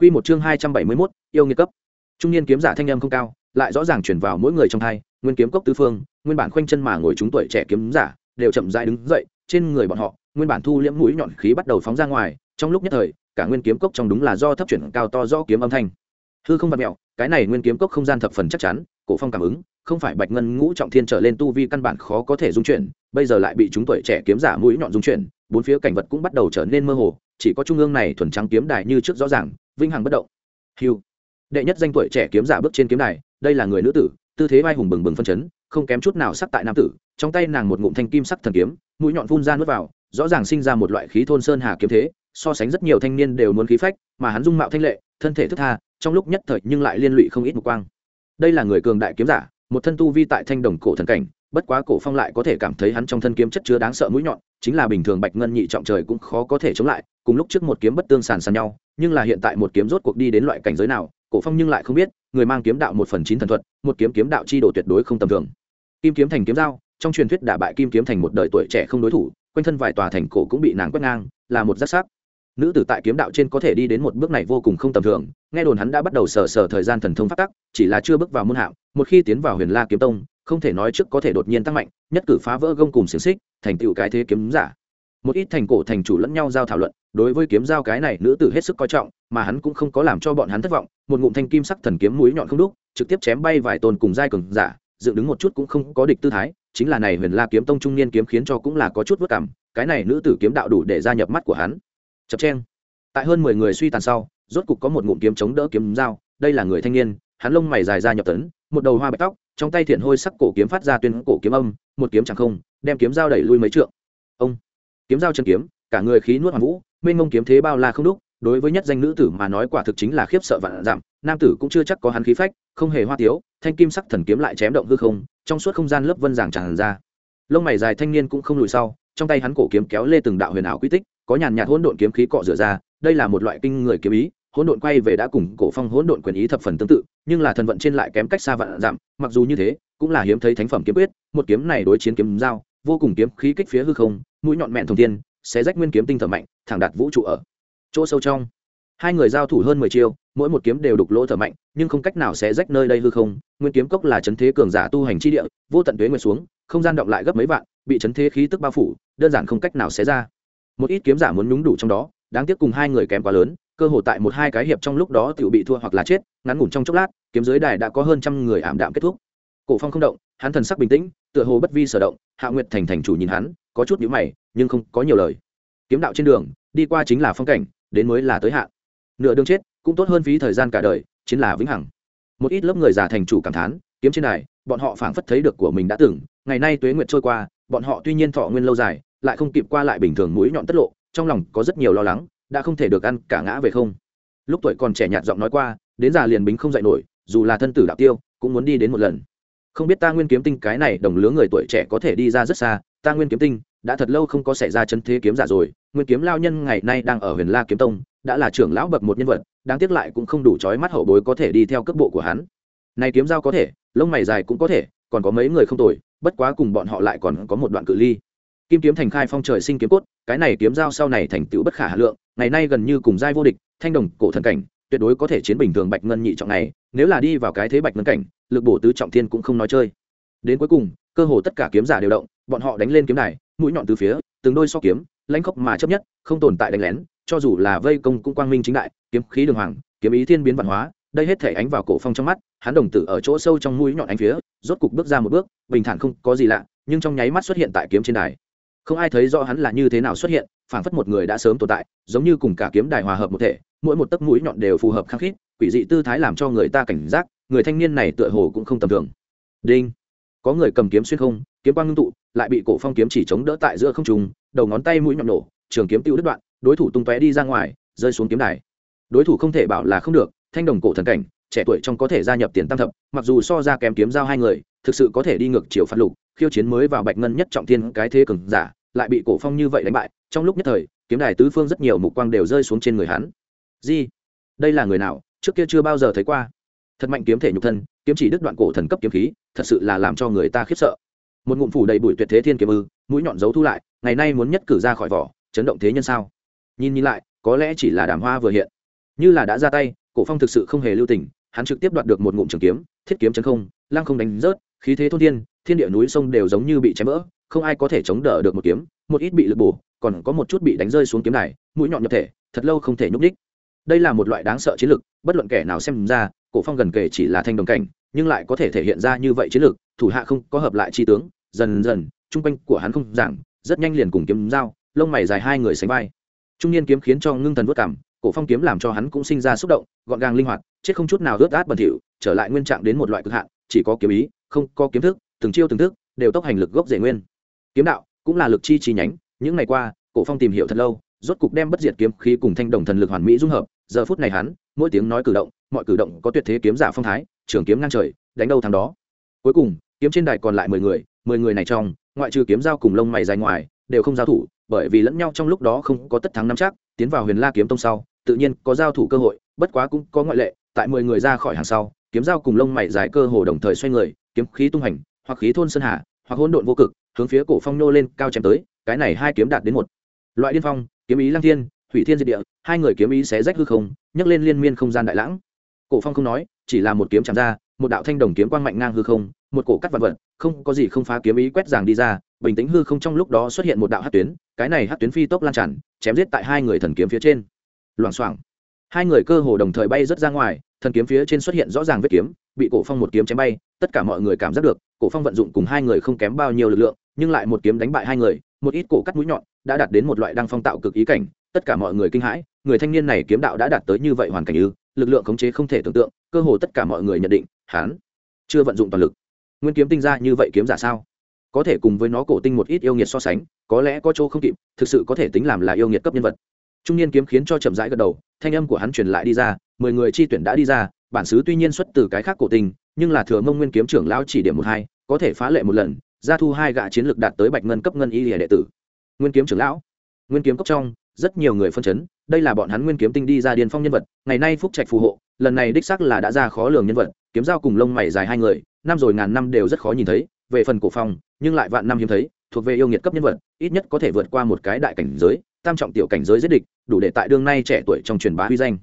Quy một chương 271, yêu nghiệt cấp. Trung niên kiếm giả thanh âm không cao, lại rõ ràng truyền vào mỗi người trong hai, nguyên kiếm cốc tứ phương, nguyên bản khoanh chân mà ngồi chúng tuổi trẻ kiếm giả, đều chậm rãi đứng dậy, trên người bọn họ, nguyên bản thu liễm mũi nhọn khí bắt đầu phóng ra ngoài, trong lúc nhất thời, cả nguyên kiếm cốc trong đúng là do thấp chuyển cao to do kiếm âm thanh. Hư không vật mèo, cái này nguyên kiếm cốc không gian thập phần chắc chắn, cổ phong cảm ứng, không phải bạch ngân ngũ trọng thiên trở lên tu vi căn bản khó có thể dung chuyển, bây giờ lại bị chúng tuổi trẻ kiếm giả mũi nhọn dung chuyển, bốn phía cảnh vật cũng bắt đầu trở nên mơ hồ, chỉ có trung ương này thuần trắng kiếm đài như trước rõ ràng, vinh hằng bất động. Hiu. Đệ nhất danh tuổi trẻ kiếm giả bước trên kiếm đài đây là người nữ tử tư thế vai hùng bừng bừng phân chấn không kém chút nào sắc tại nam tử trong tay nàng một ngụm thanh kim sắc thần kiếm mũi nhọn phun ra nuốt vào rõ ràng sinh ra một loại khí thôn sơn hà kiếm thế so sánh rất nhiều thanh niên đều muốn khí phách mà hắn dung mạo thanh lệ thân thể thức tha trong lúc nhất thời nhưng lại liên lụy không ít mục quang. Đây là người cường đại kiếm giả một thân tu vi tại thanh đồng cổ thần cảnh bất quá cổ phong lại có thể cảm thấy hắn trong thân kiếm chất chứa đáng sợ mũi nhọn, chính là bình thường bạch ngân nhị trọng trời cũng khó có thể chống lại, cùng lúc trước một kiếm bất tương sàn sàn nhau, nhưng là hiện tại một kiếm rốt cuộc đi đến loại cảnh giới nào, cổ phong nhưng lại không biết, người mang kiếm đạo một phần chín thần thuật, một kiếm kiếm đạo chi độ tuyệt đối không tầm thường. Kim kiếm thành kiếm dao, trong truyền thuyết đả bại kim kiếm thành một đời tuổi trẻ không đối thủ, quanh thân vài tòa thành cổ cũng bị nàng quét ngang, là một giác sắc. Nữ tử tại kiếm đạo trên có thể đi đến một bước này vô cùng không tầm thường, nghe đồn hắn đã bắt đầu sờ sờ thời gian thần thông phát tắc, chỉ là chưa bước vào môn hạng, một khi tiến vào huyền la kiếm tông không thể nói trước có thể đột nhiên tăng mạnh, nhất cử phá vỡ gông cùng xiềng xích, thành tựu cái thế kiếm giả. Một ít thành cổ thành chủ lẫn nhau giao thảo luận, đối với kiếm giao cái này nữ tử hết sức coi trọng, mà hắn cũng không có làm cho bọn hắn thất vọng, một ngụm thanh kim sắc thần kiếm mũi nhọn không đúc, trực tiếp chém bay vài tôn cùng giai cường giả, dựng đứng một chút cũng không có địch tư thái, chính là này huyền la kiếm tông trung niên kiếm khiến cho cũng là có chút vất cảm, cái này nữ tử kiếm đạo đủ để gia nhập mắt của hắn. Chập chen tại hơn mười người suy tàn sau, rốt cục có một ngụm kiếm chống đỡ kiếm dao đây là người thanh niên, hắn lông mày dài ra nhập tấn, một đầu hoa bạch tóc trong tay thiện hôi sắc cổ kiếm phát ra tuyên cổ kiếm âm, một kiếm chẳng không, đem kiếm dao đẩy lui mấy trượng. Ông, kiếm dao chân kiếm, cả người khí nuốt hoàng vũ, mênh mông kiếm thế bao la không đúc, đối với nhất danh nữ tử mà nói quả thực chính là khiếp sợ vạn giảm, nam tử cũng chưa chắc có hắn khí phách, không hề hoa tiếu, thanh kim sắc thần kiếm lại chém động hư không, trong suốt không gian lớp vân giảng tràn ra. Lông mày dài thanh niên cũng không lùi sau, trong tay hắn cổ kiếm kéo lê từng đạo huyền ảo quy tích, có nhàn nhạt hỗn độn kiếm khí cọ rửa ra, đây là một loại kinh người kiếm ý hỗn độn quay về đã cùng cổ phong hỗn độn quyền ý thập phần tương tự, nhưng là thần vận trên lại kém cách xa vạn giảm mặc dù như thế, cũng là hiếm thấy thánh phẩm kiếm quyết, một kiếm này đối chiến kiếm dao vô cùng kiếm khí kích phía hư không, mũi nhọn mẹn thông thiên, xé rách nguyên kiếm tinh thở mạnh, thẳng đạt vũ trụ ở chỗ sâu trong. Hai người giao thủ hơn mười chiêu, mỗi một kiếm đều đục lỗ thở mạnh, nhưng không cách nào xé rách nơi đây hư không, nguyên kiếm cốc là chấn thế cường giả tu hành chi địa, vô tận tuế nguyệt xuống, không gian động lại gấp mấy vạn, bị chấn thế khí tức bao phủ, đơn giản không cách nào xé ra. Một ít kiếm giả muốn nhúng đủ trong đó, đáng tiếc cùng hai người kém quá lớn cơ hội tại một hai cái hiệp trong lúc đó tiểu bị thua hoặc là chết, ngắn ngủn trong chốc lát, kiếm giới đài đã có hơn trăm người ảm đạm kết thúc. Cổ phong không động, hắn thần sắc bình tĩnh, tựa hồ bất vi sở động, hạ nguyệt thành thành chủ nhìn hắn, có chút nhíu mày, nhưng không có nhiều lời. Kiếm đạo trên đường, đi qua chính là phong cảnh, đến mới là tới hạn. Nửa đường chết, cũng tốt hơn phí thời gian cả đời, chính là vĩnh hằng. Một ít lớp người già thành chủ cảm thán, kiếm trên đài, bọn họ phảng phất thấy được của mình đã từng, ngày nay tuế nguyệt trôi qua, bọn họ tuy nhiên thọ nguyên lâu dài, lại không kịp qua lại bình thường mũi nhọn tất lộ, trong lòng có rất nhiều lo lắng đã không thể được ăn cả ngã về không. Lúc tuổi còn trẻ nhạt giọng nói qua, đến già liền bính không dạy nổi, dù là thân tử đạo tiêu, cũng muốn đi đến một lần. Không biết ta nguyên kiếm tinh cái này đồng lứa người tuổi trẻ có thể đi ra rất xa, ta nguyên kiếm tinh, đã thật lâu không có xảy ra chân thế kiếm giả rồi, nguyên kiếm lao nhân ngày nay đang ở huyền la kiếm tông, đã là trưởng lão bậc một nhân vật, đáng tiếc lại cũng không đủ trói mắt hậu bối có thể đi theo cấp bộ của hắn. Này kiếm dao có thể, lông mày dài cũng có thể, còn có mấy người không tồi, bất quá cùng bọn họ lại còn có một đoạn cự ly kim kiếm thành khai phong trời sinh kiếm cốt, cái này kiếm dao sau này thành tựu bất khả hà lượng, ngày nay gần như cùng giai vô địch, thanh đồng, cổ thần cảnh, tuyệt đối có thể chiến bình thường bạch ngân nhị trọng này, nếu là đi vào cái thế bạch ngân cảnh, lực bổ tứ trọng thiên cũng không nói chơi. Đến cuối cùng, cơ hồ tất cả kiếm giả đều động, bọn họ đánh lên kiếm này mũi nhọn từ phía, từng đôi so kiếm, lãnh khốc mà chấp nhất, không tồn tại đánh lén, cho dù là vây công cũng quang minh chính đại, kiếm khí đường hoàng, kiếm ý thiên biến văn hóa, đây hết thể ánh vào cổ phong trong mắt, hắn đồng tử ở chỗ sâu trong mũi nhọn ánh phía, rốt cục bước ra một bước, bình thản không có gì lạ, nhưng trong nháy mắt xuất hiện tại kiếm trên đài không ai thấy rõ hắn là như thế nào xuất hiện, phảng phất một người đã sớm tồn tại, giống như cùng cả kiếm đài hòa hợp một thể, mỗi một tấc mũi nhọn đều phù hợp khăng khít, quỷ dị tư thái làm cho người ta cảnh giác, người thanh niên này tựa hồ cũng không tầm thường. Đinh! Có người cầm kiếm xuyên không, kiếm quang ngưng tụ, lại bị cổ phong kiếm chỉ chống đỡ tại giữa không trung, đầu ngón tay mũi nhọn nổ, trường kiếm tiêu đứt đoạn, đối thủ tung tóe đi ra ngoài, rơi xuống kiếm đài. Đối thủ không thể bảo là không được, thanh đồng cổ thần cảnh, trẻ tuổi trong có thể gia nhập tiền tam thập, mặc dù so ra kém kiếm giao hai người, thực sự có thể đi ngược chiều phạt lục, khiêu chiến mới vào bạch ngân nhất trọng thiên cái thế cường giả lại bị cổ phong như vậy đánh bại, trong lúc nhất thời, kiếm đài tứ phương rất nhiều mục quang đều rơi xuống trên người hắn. Gì đây là người nào? Trước kia chưa bao giờ thấy qua. Thật mạnh kiếm thể nhục thân, kiếm chỉ đứt đoạn cổ thần cấp kiếm khí, thật sự là làm cho người ta khiếp sợ. Một ngụm phủ đầy bụi tuyệt thế thiên kiếm ư, mũi nhọn giấu thu lại, ngày nay muốn nhất cử ra khỏi vỏ, chấn động thế nhân sao? Nhìn nhìn lại, có lẽ chỉ là đàm hoa vừa hiện. Như là đã ra tay, cổ phong thực sự không hề lưu tình, hắn trực tiếp đoạt được một ngụm trường kiếm, thiết kiếm chân không, lăng không đánh rớt, khí thế thôn thiên thiên địa núi sông đều giống như bị chém vỡ không ai có thể chống đỡ được một kiếm một ít bị lực bổ còn có một chút bị đánh rơi xuống kiếm này, mũi nhọn nhập thể thật lâu không thể nhúc đích đây là một loại đáng sợ chiến lược bất luận kẻ nào xem ra cổ phong gần kể chỉ là thanh đồng cảnh nhưng lại có thể thể hiện ra như vậy chiến lược thủ hạ không có hợp lại chi tướng dần dần trung quanh của hắn không giảng rất nhanh liền cùng kiếm dao lông mày dài hai người sánh vai. Trung niên kiếm khiến cho ngưng thần vất cảm cổ phong kiếm làm cho hắn cũng sinh ra xúc động gọn gàng linh hoạt chết không chút nào ướt át bẩn thỉu trở lại nguyên trạng đến một loại cực hạn chỉ có kiếm ý không có kiếm thức từng chiêu từng thức đều tốc hành lực gốc rễ nguyên kiếm đạo cũng là lực chi chi nhánh. Những ngày qua, cổ phong tìm hiểu thật lâu, rốt cục đem bất diệt kiếm khí cùng thanh đồng thần lực hoàn mỹ dung hợp. Giờ phút này hắn, mỗi tiếng nói cử động, mọi cử động có tuyệt thế kiếm giả phong thái, trường kiếm ngang trời, đánh đâu thằng đó. Cuối cùng, kiếm trên đài còn lại mười người mười người này trong, ngoại trừ kiếm giao cùng lông mày dài ngoài, đều không giao thủ, bởi vì lẫn nhau trong lúc đó không có tất thắng năm chắc, tiến vào huyền la kiếm tông sau, tự nhiên có giao thủ cơ hội, bất quá cũng có ngoại lệ, tại mười người ra khỏi hàng sau, kiếm giao cùng lông mày dài cơ hồ đồng thời xoay người, kiếm khí tung hành, hoặc khí thôn sơn hà, hoặc hỗn độn vô cực hướng phía cổ phong nô lên cao chém tới, cái này hai kiếm đạt đến một. Loại điên phong, kiếm ý lăng thiên thủy thiên diệt địa, hai người kiếm ý xé rách hư không, nhấc lên liên miên không gian đại lãng. Cổ phong không nói, chỉ là một kiếm chạm ra, một đạo thanh đồng kiếm quang mạnh ngang hư không, một cổ cắt vật vật, không có gì không phá kiếm ý quét giàng đi ra, bình tĩnh hư không trong lúc đó xuất hiện một đạo hát tuyến, cái này hát tuyến phi tốc lan tràn, chém giết tại hai người thần kiếm phía trên. Loảng xoảng. Hai người cơ hồ đồng thời bay rất ra ngoài, thần kiếm phía trên xuất hiện rõ ràng vết kiếm, bị cổ phong một kiếm chém bay, tất cả mọi người cảm giác được, cổ phong vận dụng cùng hai người không kém bao nhiêu lực lượng nhưng lại một kiếm đánh bại hai người, một ít cổ cắt mũi nhọn đã đạt đến một loại đăng phong tạo cực ý cảnh, tất cả mọi người kinh hãi, người thanh niên này kiếm đạo đã đạt tới như vậy hoàn cảnh ư, lực lượng khống chế không thể tưởng tượng, cơ hồ tất cả mọi người nhận định, hắn chưa vận dụng toàn lực. Nguyên kiếm tinh ra như vậy kiếm giả sao? Có thể cùng với nó cổ tinh một ít yêu nghiệt so sánh, có lẽ có chỗ không kịp, thực sự có thể tính làm là yêu nghiệt cấp nhân vật. Trung niên kiếm khiến cho chậm rãi gật đầu, thanh âm của hắn truyền lại đi ra, mười người chi tuyển đã đi ra, bản xứ tuy nhiên xuất từ cái khác cổ tinh, nhưng là thừa mông nguyên kiếm trưởng lão chỉ điểm một hai, có thể phá lệ một lần gia thu hai gã chiến lược đạt tới bạch ngân cấp ngân y đệ tử. Nguyên kiếm trưởng lão, nguyên kiếm cốc trong, rất nhiều người phân chấn, đây là bọn hắn nguyên kiếm tinh đi ra điền phong nhân vật, ngày nay phúc trạch phù hộ, lần này đích xác là đã ra khó lường nhân vật, kiếm dao cùng lông mày dài hai người, năm rồi ngàn năm đều rất khó nhìn thấy, về phần cổ phong, nhưng lại vạn năm hiếm thấy, thuộc về yêu nghiệt cấp nhân vật, ít nhất có thể vượt qua một cái đại cảnh giới, tam trọng tiểu cảnh giới giết địch, đủ để tại đương nay trẻ tuổi trong truyền bá huy danh.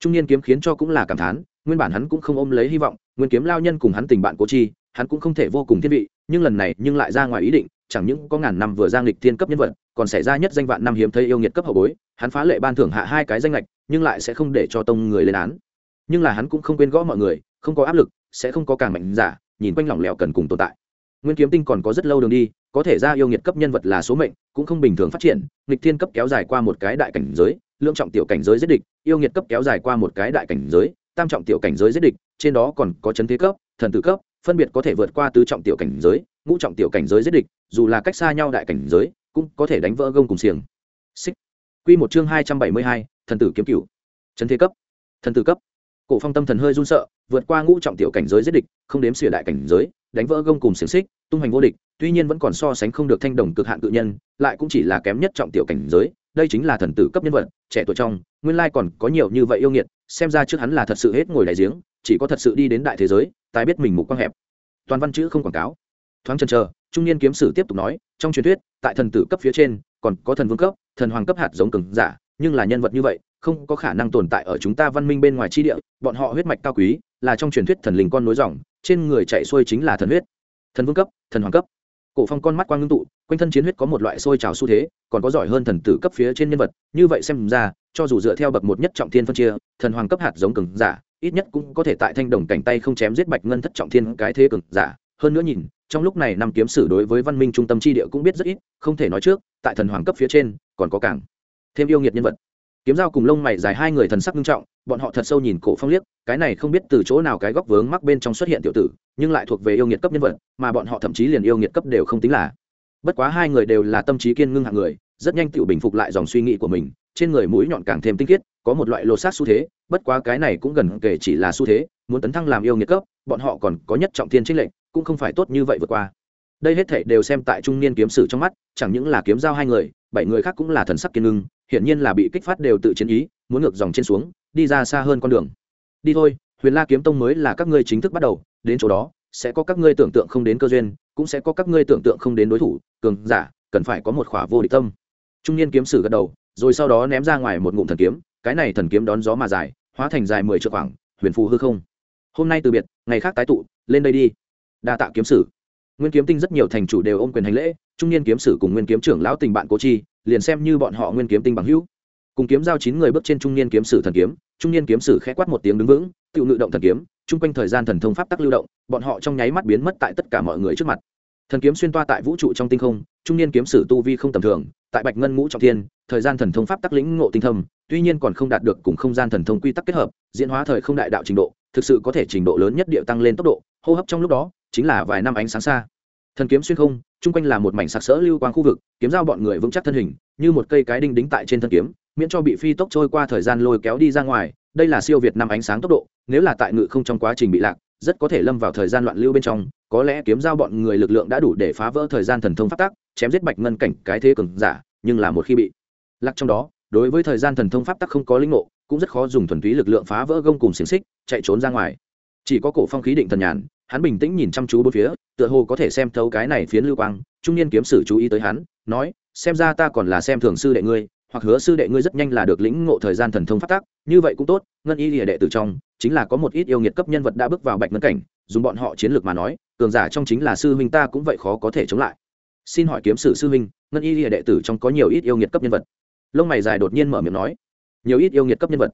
Trung niên kiếm khiến cho cũng là cảm thán, nguyên bản hắn cũng không ôm lấy hy vọng, nguyên kiếm lao nhân cùng hắn tình bạn cố chi hắn cũng không thể vô cùng thiên vị, nhưng lần này nhưng lại ra ngoài ý định, chẳng những có ngàn năm vừa giang lịch thiên cấp nhân vật, còn xảy ra nhất danh vạn năm hiếm thấy yêu nghiệt cấp hậu bối, hắn phá lệ ban thưởng hạ hai cái danh lệch nhưng lại sẽ không để cho tông người lên án. Nhưng là hắn cũng không quên gõ mọi người, không có áp lực, sẽ không có càng mạnh giả, nhìn quanh lỏng lẻo cần cùng tồn tại. Nguyên kiếm tinh còn có rất lâu đường đi, có thể ra yêu nghiệt cấp nhân vật là số mệnh, cũng không bình thường phát triển, nghịch thiên cấp kéo dài qua một cái đại cảnh giới lượng trọng tiểu cảnh giới giết địch, yêu nghiệt cấp kéo dài qua một cái đại cảnh giới, tam trọng tiểu cảnh giới giết địch, trên đó còn có chấn thế cấp, thần tử cấp phân biệt có thể vượt qua tứ trọng tiểu cảnh giới, ngũ trọng tiểu cảnh giới giết địch, dù là cách xa nhau đại cảnh giới, cũng có thể đánh vỡ gông cùng xiềng. Xích. Quy một chương hai trăm bảy mươi hai, thần tử kiếm cửu. Trần thế cấp. Thần tử cấp. Cổ phong tâm thần hơi run sợ, vượt qua ngũ trọng tiểu cảnh giới giết địch, không đếm xỉa đại cảnh giới, đánh vỡ gông cùng xiềng xích, tung hoành vô địch, tuy nhiên vẫn còn so sánh không được thanh đồng cực hạn tự nhân, lại cũng chỉ là kém nhất trọng tiểu cảnh giới, đây chính là thần tử cấp nhân vật, trẻ tuổi trong, nguyên lai còn có nhiều như vậy yêu nghiệt, xem ra trước hắn là thật sự hết ngồi đại giếng, chỉ có thật sự đi đến đại thế giới tài biết mình mục quang hẹp. Toàn văn chữ không quảng cáo. Thoáng chần chờ, trung niên kiếm sử tiếp tục nói, trong truyền thuyết, tại thần tử cấp phía trên, còn có thần vương cấp, thần hoàng cấp hạt giống cường giả, nhưng là nhân vật như vậy, không có khả năng tồn tại ở chúng ta văn minh bên ngoài chi địa, bọn họ huyết mạch cao quý, là trong truyền thuyết thần linh con nối dòng, trên người chạy xuôi chính là thần huyết. Thần vương cấp, thần hoàng cấp. Cổ phong con mắt quang ngưng tụ, quanh thân chiến huyết có một loại sôi trào xu thế, còn có giỏi hơn thần tử cấp phía trên nhân vật, như vậy xem ra, cho dù dựa theo bậc một nhất trọng thiên phân chia, thần hoàng cấp hạt giống cường giả ít nhất cũng có thể tại thanh đồng cảnh tay không chém giết bạch ngân thất trọng thiên cái thế cường giả. Hơn nữa nhìn, trong lúc này năm kiếm sử đối với văn minh trung tâm chi địa cũng biết rất ít, không thể nói trước, tại thần hoàng cấp phía trên, còn có càng thêm yêu nghiệt nhân vật. Kiếm dao cùng lông mày dài hai người thần sắc nghiêm trọng, bọn họ thật sâu nhìn cổ phong liếc, cái này không biết từ chỗ nào cái góc vướng mắc bên trong xuất hiện tiểu tử, nhưng lại thuộc về yêu nghiệt cấp nhân vật, mà bọn họ thậm chí liền yêu nghiệt cấp đều không tính là. Bất quá hai người đều là tâm trí kiên ngưng hạng người, rất nhanh tự bình phục lại dòng suy nghĩ của mình trên người mũi nhọn càng thêm tinh khiết, có một loại lột xác xu thế, bất quá cái này cũng gần kể chỉ là xu thế, muốn tấn thăng làm yêu nghiệt cấp, bọn họ còn có nhất trọng thiên trinh lệnh cũng không phải tốt như vậy vượt qua. Đây hết thảy đều xem tại trung niên kiếm sử trong mắt, chẳng những là kiếm giao hai người, bảy người khác cũng là thần sắc kiên ngưng, hiển nhiên là bị kích phát đều tự chiến ý, muốn ngược dòng trên xuống, đi ra xa hơn con đường. Đi thôi, huyền la kiếm tông mới là các ngươi chính thức bắt đầu, đến chỗ đó, sẽ có các ngươi tưởng tượng không đến cơ duyên, cũng sẽ có các ngươi tưởng tượng không đến đối thủ, cường giả, cần phải có một khỏa vô địch tâm. Trung niên kiếm sử gật đầu rồi sau đó ném ra ngoài một ngụm thần kiếm, cái này thần kiếm đón gió mà dài, hóa thành dài mười triệu khoảng, huyền phù hư không. Hôm nay từ biệt, ngày khác tái tụ, lên đây đi. Đa tạ kiếm sử. Nguyên kiếm tinh rất nhiều thành chủ đều ôm quyền hành lễ, trung niên kiếm sử cùng nguyên kiếm trưởng lão tình bạn cố chi, liền xem như bọn họ nguyên kiếm tinh bằng hữu. Cùng kiếm giao chín người bước trên trung niên kiếm sử thần kiếm, trung niên kiếm sử khẽ quát một tiếng đứng vững, tự ngự động thần kiếm, chung quanh thời gian thần thông pháp tắc lưu động, bọn họ trong nháy mắt biến mất tại tất cả mọi người trước mặt. Thần kiếm xuyên toa tại vũ trụ trong tinh không, trung niên kiếm sử tu vi không tầm thường tại bạch ngân ngũ trọng thiên, thời gian thần thông pháp tắc lĩnh ngộ tinh thâm, tuy nhiên còn không đạt được cùng không gian thần thông quy tắc kết hợp, diễn hóa thời không đại đạo trình độ, thực sự có thể trình độ lớn nhất điệu tăng lên tốc độ, hô hấp trong lúc đó, chính là vài năm ánh sáng xa. Thần kiếm xuyên không, chung quanh là một mảnh sặc sỡ lưu quang khu vực, kiếm giao bọn người vững chắc thân hình, như một cây cái đinh đính tại trên thân kiếm, miễn cho bị phi tốc trôi qua thời gian lôi kéo đi ra ngoài, đây là siêu việt năm ánh sáng tốc độ, nếu là tại ngự không trong quá trình bị lạc, rất có thể lâm vào thời gian loạn lưu bên trong, có lẽ kiếm giao bọn người lực lượng đã đủ để phá vỡ thời gian thần thông phát tác chém giết bạch ngân cảnh cái thế cường giả nhưng là một khi bị lạc trong đó, đối với thời gian thần thông pháp tắc không có linh ngộ, cũng rất khó dùng thuần túy lực lượng phá vỡ gông cùng xiềng xích, chạy trốn ra ngoài. Chỉ có cổ phong khí định thần nhàn, hắn bình tĩnh nhìn chăm chú bốn phía, tựa hồ có thể xem thấu cái này phiến lưu quang, trung niên kiếm sử chú ý tới hắn, nói, xem ra ta còn là xem thường sư đệ ngươi, hoặc hứa sư đệ ngươi rất nhanh là được lĩnh ngộ thời gian thần thông phát tác như vậy cũng tốt, ngân y lìa đệ tử trong, chính là có một ít yêu nghiệt cấp nhân vật đã bước vào bạch ngân cảnh, dùng bọn họ chiến lược mà nói, cường giả trong chính là sư huynh ta cũng vậy khó có thể chống lại xin hỏi kiếm sử sư huynh, ngân y lìa đệ tử trong có nhiều ít yêu nghiệt cấp nhân vật. Lông mày dài đột nhiên mở miệng nói. Nhiều ít yêu nghiệt cấp nhân vật.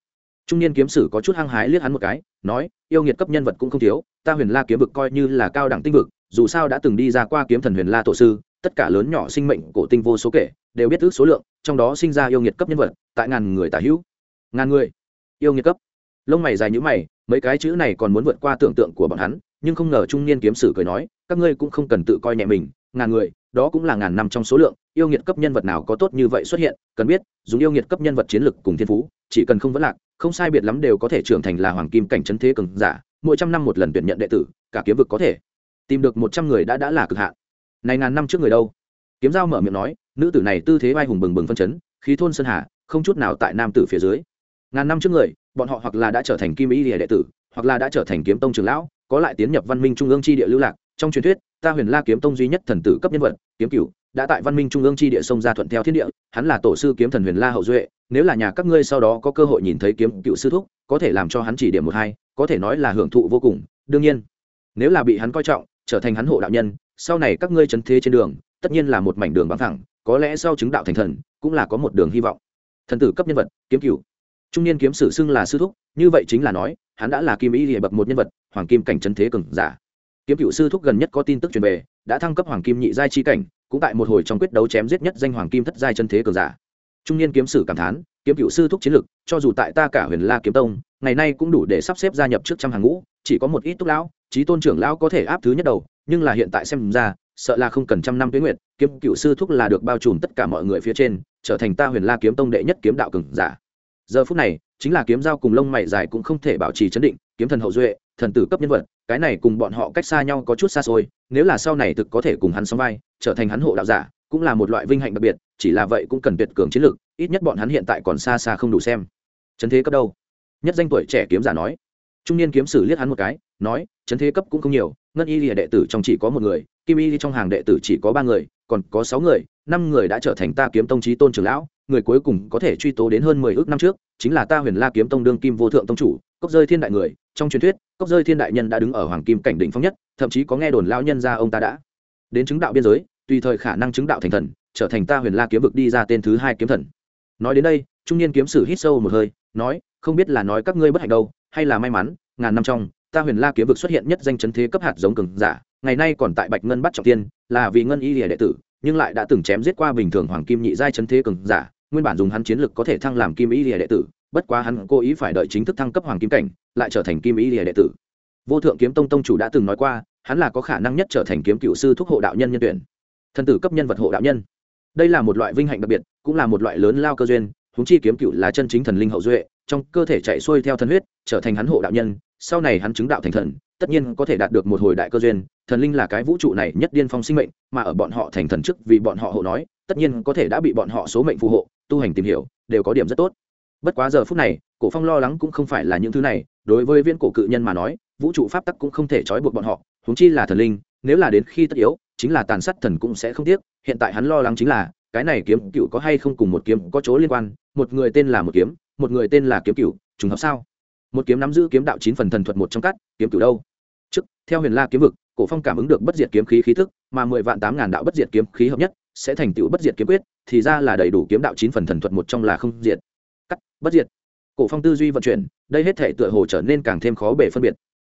Trung niên kiếm sử có chút hăng hái liếc hắn một cái, nói, yêu nghiệt cấp nhân vật cũng không thiếu, ta huyền la kiếm vực coi như là cao đẳng tinh vực, dù sao đã từng đi ra qua kiếm thần huyền la tổ sư, tất cả lớn nhỏ sinh mệnh cổ tinh vô số kể, đều biết ước số lượng, trong đó sinh ra yêu nghiệt cấp nhân vật, tại ngàn người tả hữu. Ngàn người. Yêu nghiệt cấp. Lông mày dài như mày, mấy cái chữ này còn muốn vượt qua tưởng tượng của bọn hắn, nhưng không ngờ trung niên kiếm sử cười nói, các ngươi cũng không cần tự coi nhẹ mình, ngàn người đó cũng là ngàn năm trong số lượng, yêu nghiệt cấp nhân vật nào có tốt như vậy xuất hiện, cần biết, dùng yêu nghiệt cấp nhân vật chiến lực cùng thiên phú, chỉ cần không vấn lạc, không sai biệt lắm đều có thể trưởng thành là hoàng kim cảnh trấn thế cường giả, mỗi trăm năm một lần tuyển nhận đệ tử, cả kiếm vực có thể tìm được một trăm người đã đã là cực hạn. Này ngàn năm trước người đâu? Kiếm giao mở miệng nói, nữ tử này tư thế vai hùng bừng bừng phân chấn, khí thôn sơn hà, không chút nào tại nam tử phía dưới. Ngàn năm trước người, bọn họ hoặc là đã trở thành kim ý địa đệ tử, hoặc là đã trở thành kiếm tông trường lão, có lại tiến nhập văn minh trung ương chi địa lưu lạc trong truyền thuyết ta huyền la kiếm tông duy nhất thần tử cấp nhân vật kiếm Cựu, đã tại văn minh trung ương chi địa sông ra thuận theo thiên địa hắn là tổ sư kiếm thần huyền la hậu duệ nếu là nhà các ngươi sau đó có cơ hội nhìn thấy kiếm cựu sư thúc có thể làm cho hắn chỉ điểm một hai có thể nói là hưởng thụ vô cùng đương nhiên. Nếu là bị hắn coi trọng trở thành hắn hộ đạo nhân sau này các ngươi chấn thế trên đường tất nhiên là một mảnh đường bằng thẳng có lẽ sau chứng đạo thành thần cũng là có một đường hy vọng. Thần tử cấp nhân vật kiếm Cựu, trung niên kiếm sử xưng là sư thúc như vậy chính là nói hắn đã là kim ý địa bậc một nhân vật hoàng kim cảnh chấn thế cường giả kiếm cựu sư thúc gần nhất có tin tức truyền về, đã thăng cấp hoàng kim nhị giai chi cảnh, cũng tại một hồi trong quyết đấu chém giết nhất danh hoàng kim thất giai chân thế cường giả. Trung niên kiếm sử cảm thán, kiếm cựu sư thúc chiến lực, cho dù tại ta cả huyền la kiếm tông, ngày nay cũng đủ để sắp xếp gia nhập trước trăm hàng ngũ, chỉ có một ít túc lão trí tôn trưởng lão có thể áp thứ nhất đầu, nhưng là hiện tại xem ra, sợ là không cần trăm năm tuyến nguyện kiếm cựu sư thúc là được bao trùm tất cả mọi người phía trên, trở thành ta huyền la kiếm tông đệ nhất kiếm đạo cường giả. Giờ phút này, chính là kiếm dao cùng lông mày dài cũng không thể bảo trì chấn định, kiếm thần hậu duệ, thần tử cấp nhân vật cái này cùng bọn họ cách xa nhau có chút xa xôi, nếu là sau này thực có thể cùng hắn sống vai, trở thành hắn hộ đạo giả, cũng là một loại vinh hạnh đặc biệt, chỉ là vậy cũng cần tuyệt cường chiến lược, ít nhất bọn hắn hiện tại còn xa xa không đủ xem. Trấn thế cấp đâu? Nhất danh tuổi trẻ kiếm giả nói. Trung niên kiếm sử liếc hắn một cái, nói, trấn thế cấp cũng không nhiều, ngân y lìa đệ tử trong chỉ có một người, kim y trong hàng đệ tử chỉ có ba người, còn có sáu người, năm người đã trở thành ta kiếm tông trí tôn trưởng lão, người cuối cùng có thể truy tố đến hơn mười ước năm trước, chính là ta huyền la kiếm tông đương kim vô thượng tông chủ, cốc rơi thiên đại người trong truyền thuyết, cốc rơi thiên đại nhân đã đứng ở hoàng kim cảnh đỉnh phong nhất, thậm chí có nghe đồn lao nhân ra ông ta đã đến chứng đạo biên giới, tùy thời khả năng chứng đạo thành thần, trở thành ta huyền la kiếm vực đi ra tên thứ hai kiếm thần. Nói đến đây, trung niên kiếm sử hít sâu một hơi, nói, không biết là nói các ngươi bất hạnh đâu, hay là may mắn, ngàn năm trong, ta huyền la kiếm vực xuất hiện nhất danh chấn thế cấp hạt giống cường giả, ngày nay còn tại bạch ngân bắt trọng tiên, là vì ngân y lìa đệ tử, nhưng lại đã từng chém giết qua bình thường hoàng kim nhị giai chấn thế cường giả, nguyên bản dùng hắn chiến lực có thể thăng làm kim y lìa đệ tử bất quá hắn cố ý phải đợi chính thức thăng cấp hoàng kim cảnh, lại trở thành kim ý lìa đệ tử. Vô thượng kiếm tông tông chủ đã từng nói qua, hắn là có khả năng nhất trở thành kiếm cựu sư thúc hộ đạo nhân nhân tuyển. Thân tử cấp nhân vật hộ đạo nhân. Đây là một loại vinh hạnh đặc biệt, cũng là một loại lớn lao cơ duyên húng chi kiếm cựu là chân chính thần linh hậu duệ, trong cơ thể chạy xuôi theo thần huyết, trở thành hắn hộ đạo nhân, sau này hắn chứng đạo thành thần, tất nhiên có thể đạt được một hồi đại cơ duyên, thần linh là cái vũ trụ này nhất điên phong sinh mệnh, mà ở bọn họ thành thần chức vì bọn họ hộ nói, tất nhiên có thể đã bị bọn họ số mệnh phù hộ, tu hành tìm hiểu, đều có điểm rất tốt bất quá giờ phút này, cổ phong lo lắng cũng không phải là những thứ này, đối với viên cổ cự nhân mà nói, vũ trụ pháp tắc cũng không thể trói buộc bọn họ, huống chi là thần linh, nếu là đến khi tất yếu, chính là tàn sát thần cũng sẽ không tiếc, hiện tại hắn lo lắng chính là, cái này kiếm cựu có hay không cùng một kiếm có chỗ liên quan, một người tên là một kiếm, một người tên là kiếm cựu, trùng hợp sao? Một kiếm nắm giữ kiếm đạo chín phần thần thuật một trong cắt kiếm cửu đâu? Trước, theo huyền la kiếm vực, cổ phong cảm ứng được bất diệt kiếm khí khí thức, mà mười vạn tám ngàn đạo bất diệt kiếm khí hợp nhất, sẽ thành tựu bất diệt kiếm quyết, thì ra là đầy đủ kiếm đạo chín phần thần thuật một trong là không diệt cắt, bất diệt. Cổ phong tư duy vận chuyển, đây hết thể tựa hồ trở nên càng thêm khó bể phân biệt.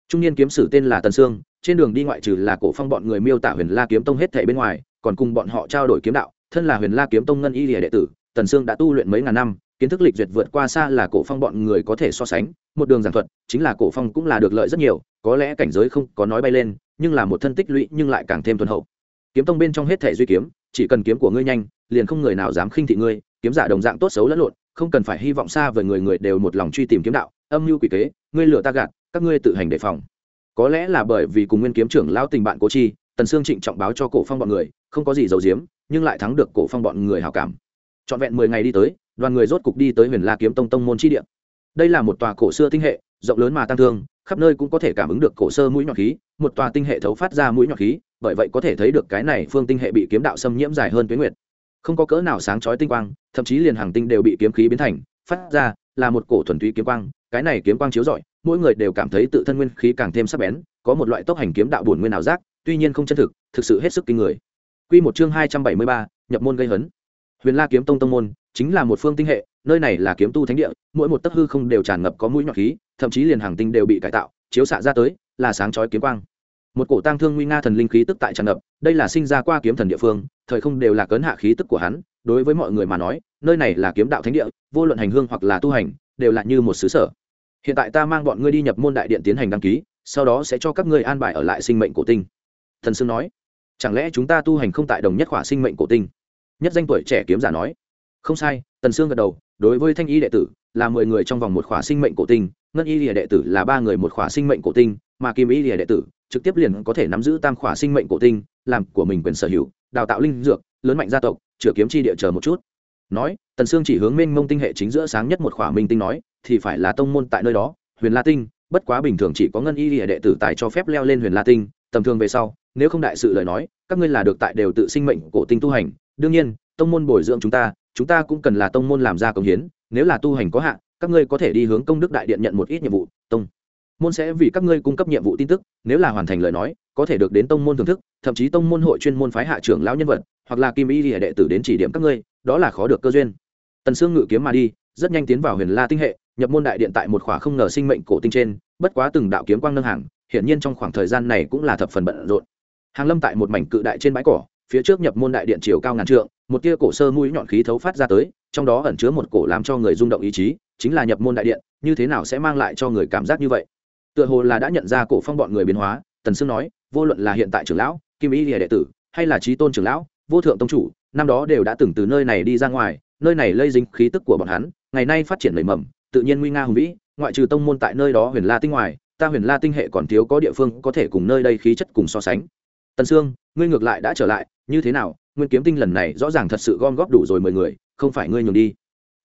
Trung niên kiếm sử tên là tần sương, trên đường đi ngoại trừ là cổ phong bọn người miêu tả huyền la kiếm tông hết thể bên ngoài, còn cùng bọn họ trao đổi kiếm đạo, thân là huyền la kiếm tông ngân y lìa đệ tử, tần sương đã tu luyện mấy ngàn năm, kiến thức lịch duyệt vượt qua xa là cổ phong bọn người có thể so sánh, một đường giảng thuật, chính là cổ phong cũng là được lợi rất nhiều, có lẽ cảnh giới không có nói bay lên, nhưng là một thân tích lũy nhưng lại càng thêm thuần hậu. Kiếm tông bên trong hết thể duy kiếm, chỉ cần kiếm của ngươi nhanh, liền không người nào dám khinh thị ngươi, kiếm giả đồng dạng tốt xấu lẫn lộn không cần phải hy vọng xa với người người đều một lòng truy tìm kiếm đạo, âm mưu quỷ kế, ngươi lừa ta gạt, các ngươi tự hành đề phòng. Có lẽ là bởi vì cùng nguyên kiếm trưởng lão tình bạn cố chi, tần sương trịnh trọng báo cho cổ phong bọn người, không có gì giấu giếm, nhưng lại thắng được cổ phong bọn người hào cảm. Trọn vẹn mười ngày đi tới, đoàn người rốt cục đi tới huyền la kiếm tông tông môn chi địa. Đây là một tòa cổ xưa tinh hệ, rộng lớn mà tăng thương, khắp nơi cũng có thể cảm ứng được cổ sơ mũi nhọn khí, một tòa tinh hệ thấu phát ra mũi nhọn khí, bởi vậy có thể thấy được cái này phương tinh hệ bị kiếm đạo xâm nhiễm dài hơn tuyến nguyệt không có cỡ nào sáng chói tinh quang, thậm chí liền hàng tinh đều bị kiếm khí biến thành, phát ra là một cổ thuần túy kiếm quang, cái này kiếm quang chiếu rọi, mỗi người đều cảm thấy tự thân nguyên khí càng thêm sắc bén, có một loại tốc hành kiếm đạo bổn nguyên ảo giác, tuy nhiên không chân thực thực sự hết sức kinh người. Quy một chương hai trăm bảy mươi ba, nhập môn gây hấn. Huyền la kiếm tông tông môn chính là một phương tinh hệ, nơi này là kiếm tu thánh địa, mỗi một tấc hư không đều tràn ngập có mũi nhọn khí, thậm chí liền hàng tinh đều bị cải tạo, chiếu xạ ra tới là sáng chói kiếm quang một cổ tang thương nguy nga thần linh khí tức tại tràn ngập, đây là sinh ra qua kiếm thần địa phương, thời không đều là cấn hạ khí tức của hắn, đối với mọi người mà nói, nơi này là kiếm đạo thánh địa, vô luận hành hương hoặc là tu hành, đều là như một xứ sở. Hiện tại ta mang bọn ngươi đi nhập môn đại điện tiến hành đăng ký, sau đó sẽ cho các ngươi an bài ở lại sinh mệnh cổ tinh. Thần sương nói. Chẳng lẽ chúng ta tu hành không tại đồng nhất khỏa sinh mệnh cổ tinh? Nhất danh tuổi trẻ kiếm giả nói. Không sai tần sương gật đầu, đối với thanh y đệ tử là mười người trong vòng một khỏa sinh mệnh cổ tinh, ngân y lìa đệ tử là ba người một khỏa sinh mệnh cổ tinh mà kim y lìa đệ tử trực tiếp liền có thể nắm giữ tam khỏa sinh mệnh cổ tinh, làm của mình quyền sở hữu, đào tạo linh dược, lớn mạnh gia tộc, chữa kiếm chi địa chờ một chút. Nói, tần sương chỉ hướng minh mông tinh hệ chính giữa sáng nhất một khỏa minh tinh nói, thì phải là tông môn tại nơi đó, huyền la tinh, bất quá bình thường chỉ có ngân y lìa đệ tử tài cho phép leo lên huyền la tinh, tầm thường về sau, nếu không đại sự lời nói, các ngươi là được tại đều tự sinh mệnh cổ tinh tu hành. Đương nhiên, tông môn bồi dưỡng chúng ta chúng ta cũng cần là tông môn làm ra công hiến, nếu là tu hành có hạn, các ngươi có thể đi hướng công đức đại điện nhận một ít nhiệm vụ, tông môn sẽ vì các ngươi cung cấp nhiệm vụ tin tức, nếu là hoàn thành lời nói, có thể được đến tông môn thưởng thức, thậm chí tông môn hội chuyên môn phái hạ trưởng lão nhân vật, hoặc là kim y hệ đệ tử đến chỉ điểm các ngươi, đó là khó được cơ duyên. Tần sương ngự kiếm mà đi, rất nhanh tiến vào huyền la tinh hệ, nhập môn đại điện tại một khỏa không ngờ sinh mệnh cổ tinh trên, bất quá từng đạo kiếm quang nâng hàng, hiển nhiên trong khoảng thời gian này cũng là thập phần bận rộn. Hàng lâm tại một mảnh cự đại trên bãi cỏ, phía trước nhập môn đại điện chiều cao ngàn trượng, một tia cổ sơ mũi nhọn khí thấu phát ra tới, trong đó ẩn chứa một cổ làm cho người rung động ý chí, chính là nhập môn đại điện, như thế nào sẽ mang lại cho người cảm giác như vậy? Tựa hồ là đã nhận ra cổ phong bọn người biến hóa, tần sương nói, vô luận là hiện tại trưởng lão, kim y lìa đệ tử, hay là trí tôn trưởng lão, vô thượng tông chủ, năm đó đều đã từng từ nơi này đi ra ngoài, nơi này lây dính khí tức của bọn hắn, ngày nay phát triển nảy mầm, tự nhiên nguy nga hùng vĩ, ngoại trừ tông môn tại nơi đó huyền la tinh ngoài, ta huyền la tinh hệ còn thiếu có địa phương có thể cùng nơi đây khí chất cùng so sánh. Tần sương, ngươi ngược lại đã trở lại, như thế nào, nguyên kiếm tinh lần này rõ ràng thật sự gom góp đủ rồi mười người, không phải ngươi nhường đi.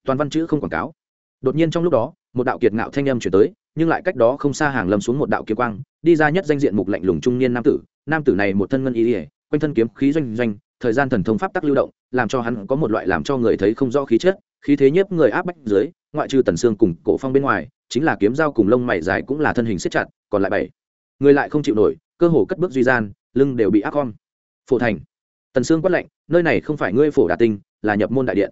Toàn văn chữ không quảng cáo. Đột nhiên trong lúc đó, một đạo kiệt ngạo thanh âm chuyển tới nhưng lại cách đó không xa hàng lâm xuống một đạo kiếm quang, đi ra nhất danh diện mục lạnh lùng trung niên nam tử. Nam tử này một thân ngân ý ỉa quanh thân kiếm khí doanh doanh, thời gian thần thông pháp tắc lưu động, làm cho hắn có một loại làm cho người thấy không rõ khí chất, khí thế nhiếp người áp bách dưới, ngoại trừ tần xương cùng cổ phong bên ngoài, chính là kiếm dao cùng lông mày dài cũng là thân hình siết chặt, còn lại bảy. Người lại không chịu nổi, cơ hồ cất bước duy gian, lưng đều bị áp con phổ thành. Tần xương quát lạnh, nơi này không phải ngươi phổ đà tinh, là nhập môn đại điện.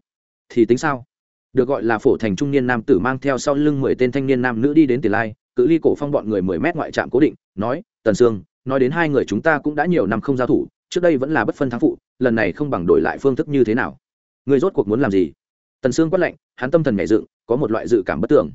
Thì tính sao? Được gọi là phổ thành trung niên nam tử mang theo sau lưng mười tên thanh niên nam nữ đi đến tiền lai, cự ly cổ phong bọn người mười mét ngoại trạm cố định, nói, tần sương, nói đến hai người chúng ta cũng đã nhiều năm không giao thủ, trước đây vẫn là bất phân thắng phụ, lần này không bằng đổi lại phương thức như thế nào? Người rốt cuộc muốn làm gì? Tần sương quát lạnh, hắn tâm thần nhảy dựng, có một loại dự cảm bất tưởng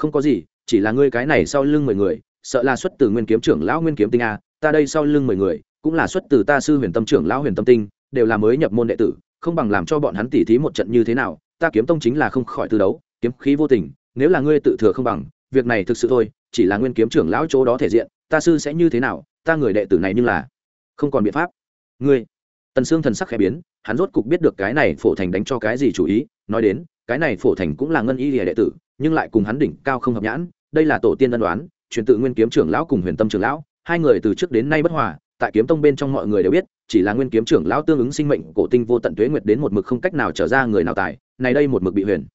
không có gì, chỉ là ngươi cái này sau lưng mười người, sợ là xuất từ nguyên kiếm trưởng lão nguyên kiếm tinh a, ta đây sau lưng mười người, cũng là xuất từ ta sư huyền tâm trưởng lão huyền tâm tinh, đều là mới nhập môn đệ tử, không bằng làm cho bọn hắn tỉ thí một trận như thế nào ta kiếm tông chính là không khỏi từ đấu, kiếm khí vô tình, nếu là ngươi tự thừa không bằng, việc này thực sự thôi, chỉ là nguyên kiếm trưởng lão chỗ đó thể diện, ta sư sẽ như thế nào, ta người đệ tử này nhưng là không còn biện pháp. Ngươi, tần xương thần sắc khẽ biến, hắn rốt cục biết được cái này phổ thành đánh cho cái gì chủ ý, nói đến, cái này phổ thành cũng là ngân y lìa đệ tử, nhưng lại cùng hắn đỉnh cao không hợp nhãn, đây là tổ tiên ân đoán truyền tự nguyên kiếm trưởng lão cùng huyền tâm trưởng lão, hai người từ trước đến nay bất hòa tại kiếm tông bên trong mọi người đều biết, chỉ là nguyên kiếm trưởng lão tương ứng sinh mệnh cổ tinh vô tận tuế nguyệt đến một mực không cách nào trở ra người nào tài, này đây một mực bị huyền.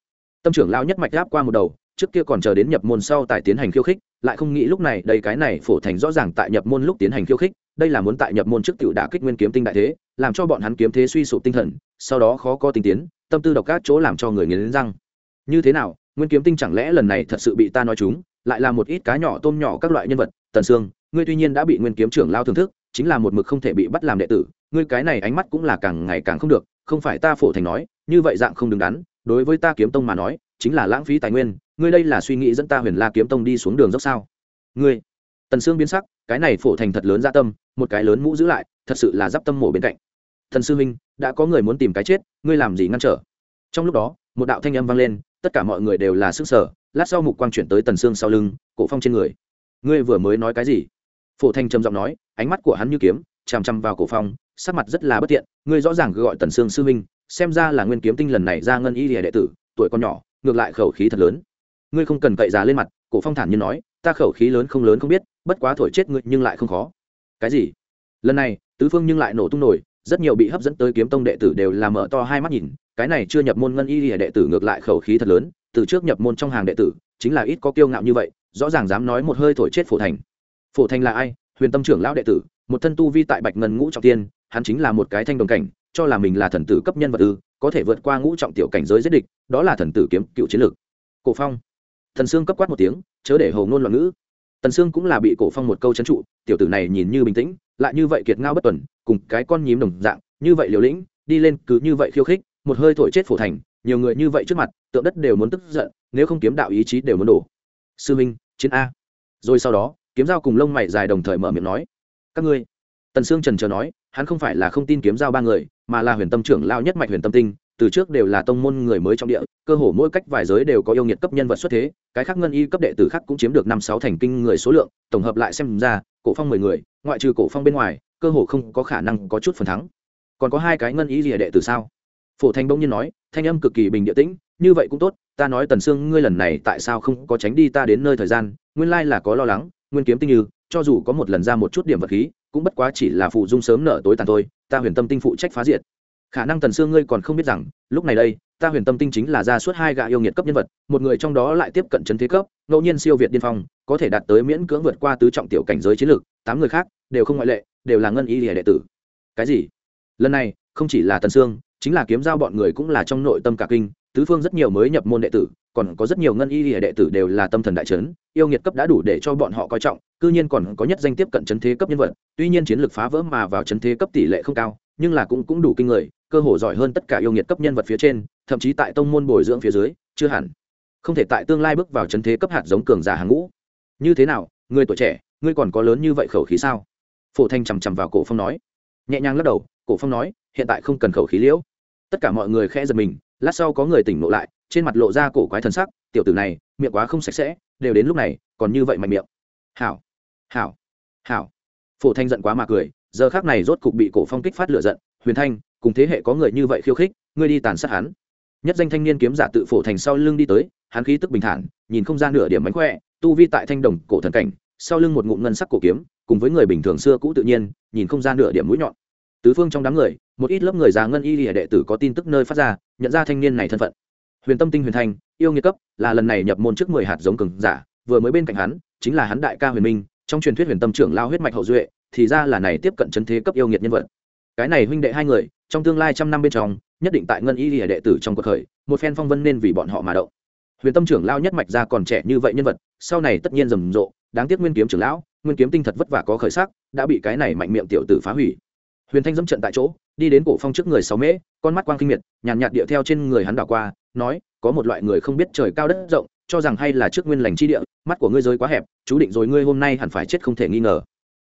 Tâm trưởng lão nhất mạch áp qua một đầu, trước kia còn chờ đến nhập môn sau tài tiến hành khiêu khích, lại không nghĩ lúc này đây cái này phổ thành rõ ràng tại nhập môn lúc tiến hành khiêu khích, đây là muốn tại nhập môn trước tiểu đả kích nguyên kiếm tinh đại thế, làm cho bọn hắn kiếm thế suy sụp tinh thần, sau đó khó có tinh tiến, tâm tư độc các chỗ làm cho người nghiến răng. Như thế nào, nguyên kiếm tinh chẳng lẽ lần này thật sự bị ta nói chúng, lại là một ít cá nhỏ tôm nhỏ các loại nhân vật, tần sương, ngươi tuy nhiên đã bị nguyên kiếm trưởng lao thưởng thức chính là một mực không thể bị bắt làm đệ tử, ngươi cái này ánh mắt cũng là càng ngày càng không được, không phải ta phổ thành nói, như vậy dạng không đứng đắn, đối với ta kiếm tông mà nói, chính là lãng phí tài nguyên, ngươi đây là suy nghĩ dẫn ta huyền la kiếm tông đi xuống đường dốc sao? Ngươi, tần sương biến sắc, cái này phổ thành thật lớn gia tâm, một cái lớn mũ giữ lại, thật sự là d i p tâm mổ bên cạnh. Thần sư minh, đã có người muốn tìm cái chết, ngươi làm gì ngăn trở? Trong lúc đó, một đạo thanh âm vang lên, tất cả mọi người đều là sức sở, lát sau mục quang chuyển tới tần sương sau lưng, cổ phong trên người. Ngươi vừa mới nói cái gì? Phổ thanh trầm giọng nói ánh mắt của hắn như kiếm, chằm chằm vào cổ phong, sắc mặt rất là bất tiện, ngươi rõ ràng gọi tần sương sư minh xem ra là nguyên kiếm tinh lần này ra ngân y lìa đệ tử, tuổi còn nhỏ, ngược lại khẩu khí thật lớn. Ngươi không cần cậy giá lên mặt, cổ phong thản nhiên nói, ta khẩu khí lớn không lớn không biết, bất quá thổi chết ngươi nhưng lại không khó. Cái gì? Lần này, tứ phương nhưng lại nổ tung nổi, rất nhiều bị hấp dẫn tới kiếm tông đệ tử đều làm mở to hai mắt nhìn, cái này chưa nhập môn ngân y lìa đệ tử ngược lại khẩu khí thật lớn, từ trước nhập môn trong hàng đệ tử, chính là ít có kiêu ngạo như vậy, rõ ràng dám nói một hơi thổi chết phổ thành. Phổ thành là ai? Huyền tâm trưởng lão đệ tử, một thân tu vi tại bạch ngân ngũ trọng tiên, hắn chính là một cái thanh đồng cảnh, cho là mình là thần tử cấp nhân vật ư, có thể vượt qua ngũ trọng tiểu cảnh giới giết địch, đó là thần tử kiếm cựu chiến lược. Cổ phong. Thần sương cấp quát một tiếng, chớ để hầu ngôn loạn ngữ. Tần sương cũng là bị cổ phong một câu chấn trụ, tiểu tử này nhìn như bình tĩnh, lại như vậy kiệt ngao bất tuần, cùng cái con nhím đồng dạng, như vậy liều lĩnh, đi lên cứ như vậy khiêu khích, một hơi thổi chết phổ thành, nhiều người như vậy trước mặt, tượng đất đều muốn tức giận, nếu không kiếm đạo ý chí đều muốn đổ. Sư minh, chiến a. Rồi sau đó kiếm dao cùng lông mày dài đồng thời mở miệng nói, các ngươi. Tần sương trần trờ nói, hắn không phải là không tin kiếm dao ba người, mà là huyền tâm trưởng lao nhất mạch huyền tâm tinh, từ trước đều là tông môn người mới trong địa, cơ hồ mỗi cách vài giới đều có yêu nghiệt cấp nhân vật xuất thế, cái khác ngân y cấp đệ tử khác cũng chiếm được năm sáu thành kinh người số lượng, tổng hợp lại xem ra, cổ phong mười người, ngoại trừ cổ phong bên ngoài, cơ hồ không có khả năng có chút phần thắng. Còn có hai cái ngân y gì đệ tử sao? Phổ thanh bỗng nhiên nói, thanh âm cực kỳ bình địa tĩnh, như vậy cũng tốt, ta nói tần sương ngươi lần này tại sao không có tránh đi ta đến nơi thời gian, nguyên lai là có lo lắng nguyên kiếm tinh như, cho dù có một lần ra một chút điểm vật khí, cũng bất quá chỉ là phụ dung sớm nở tối tàn thôi, ta huyền tâm tinh phụ trách phá diệt. Khả năng tần sương ngươi còn không biết rằng, lúc này đây, ta huyền tâm tinh chính là ra suốt hai gã yêu nghiệt cấp nhân vật, một người trong đó lại tiếp cận chân thế cấp, ngẫu nhiên siêu việt điên phong, có thể đạt tới miễn cưỡng vượt qua tứ trọng tiểu cảnh giới chiến lược, tám người khác đều không ngoại lệ, đều là ngân y lìa đệ tử. Cái gì? Lần này, không chỉ là tần sương, chính là kiếm giao bọn người cũng là trong nội tâm cả kinh, tứ phương rất nhiều mới nhập môn đệ tử còn có rất nhiều ngân y lìa đệ tử đều là tâm thần đại trấn yêu nghiệt cấp đã đủ để cho bọn họ coi trọng, cư nhiên còn có nhất danh tiếp cận chấn thế cấp nhân vật, tuy nhiên chiến lược phá vỡ mà vào chấn thế cấp tỷ lệ không cao, nhưng là cũng cũng đủ kinh người, cơ hồ giỏi hơn tất cả yêu nghiệt cấp nhân vật phía trên, thậm chí tại tông môn bồi dưỡng phía dưới, chưa hẳn. Không thể tại tương lai bước vào chấn thế cấp hạt giống cường giả hàng ngũ. Như thế nào, người tuổi trẻ, ngươi còn có lớn như vậy khẩu khí sao? Phổ thanh chằm chằm vào cổ phong nói. Nhẹ nhàng lắc đầu, cổ phong nói, hiện tại không cần khẩu khí liễu. Tất cả mọi người khẽ giật mình, lát sau có người tỉnh ngộ lại trên mặt lộ ra cổ quái thần sắc, tiểu tử này, miệng quá không sạch sẽ, đều đến lúc này, còn như vậy mạnh miệng. Hảo hảo hảo. Phổ thanh giận quá mà cười, giờ khác này rốt cục bị cổ phong kích phát lửa giận, huyền thanh, cùng thế hệ có người như vậy khiêu khích, ngươi đi tàn sát hắn. Nhất danh thanh niên kiếm giả tự phổ thành sau lưng đi tới, hắn khí tức bình thản, nhìn không ra nửa điểm mánh khỏe, tu vi tại thanh đồng cổ thần cảnh, sau lưng một ngụm ngân sắc cổ kiếm, cùng với người bình thường xưa cũ tự nhiên, nhìn không ra nửa điểm mũi nhọn. Tứ phương trong đám người, một ít lớp người già ngân y lìa đệ tử có tin tức nơi phát ra, nhận ra thanh niên này thân phận huyền tâm tinh huyền thanh, yêu nghiệt cấp, là lần này nhập môn trước mười hạt giống cường giả, vừa mới bên cạnh hắn, chính là hắn đại ca huyền minh, trong truyền thuyết huyền tâm trưởng lao huyết mạch hậu duệ, thì ra là này tiếp cận chấn thế cấp yêu nghiệt nhân vật. Cái này huynh đệ hai người, trong tương lai trăm năm bên trong, nhất định tại ngân y lìa đệ tử trong cuộc khởi, một phen phong vân nên vì bọn họ mà động. Huyền tâm trưởng lao nhất mạch ra còn trẻ như vậy nhân vật, sau này tất nhiên rầm rộ, đáng tiếc nguyên kiếm trưởng lão, nguyên kiếm tinh thật vất vả có khởi sắc, đã bị cái này mạnh miệng tiểu tử phá hủy huyền thanh dẫm trận tại chỗ đi đến cổ phong trước người sáu mễ con mắt quang kinh miệt nhàn nhạt, điệu theo trên người hắn đảo qua nói có một loại người không biết trời cao đất rộng cho rằng hay là trước nguyên lành chi địa mắt của ngươi rơi quá hẹp chú định rồi ngươi hôm nay hẳn phải chết không thể nghi ngờ.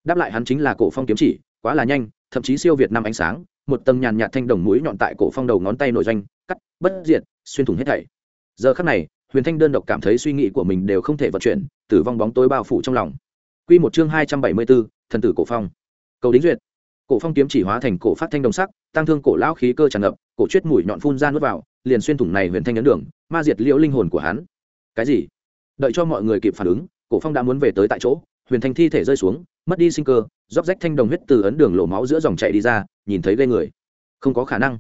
Đáp lại hắn chính là cổ phong kiếm chỉ quá là nhanh thậm chí siêu việt năm ánh sáng một tầng nhàn nhạt thanh đồng mũi nhọn tại cổ phong đầu ngón tay nổi doanh cắt bất diệt xuyên thủng hết thảy. Giờ khắc này huyền thanh đơn độc cảm thấy suy nghĩ của mình đều không thể vận chuyển tử vong bóng tối bao phủ trong lòng. Quy một chương hai trăm bảy mươi 274, thần tử cổ phong. Cầu đính duyệt cổ phong kiếm chỉ hóa thành cổ phát thanh đồng sắc, tăng thương cổ lão khí cơ tràn ngập, cổ chuyết mũi nhọn phun ra nuốt vào, liền xuyên thủng này huyền thanh ấn đường, ma diệt liễu linh hồn của hắn. Cái gì? Đợi cho mọi người kịp phản ứng, cổ phong đã muốn về tới tại chỗ, huyền thanh thi thể rơi xuống, mất đi sinh cơ róc rách thanh đồng huyết từ ấn đường lộ máu giữa dòng chảy đi ra, nhìn thấy ghê người. Không có khả năng.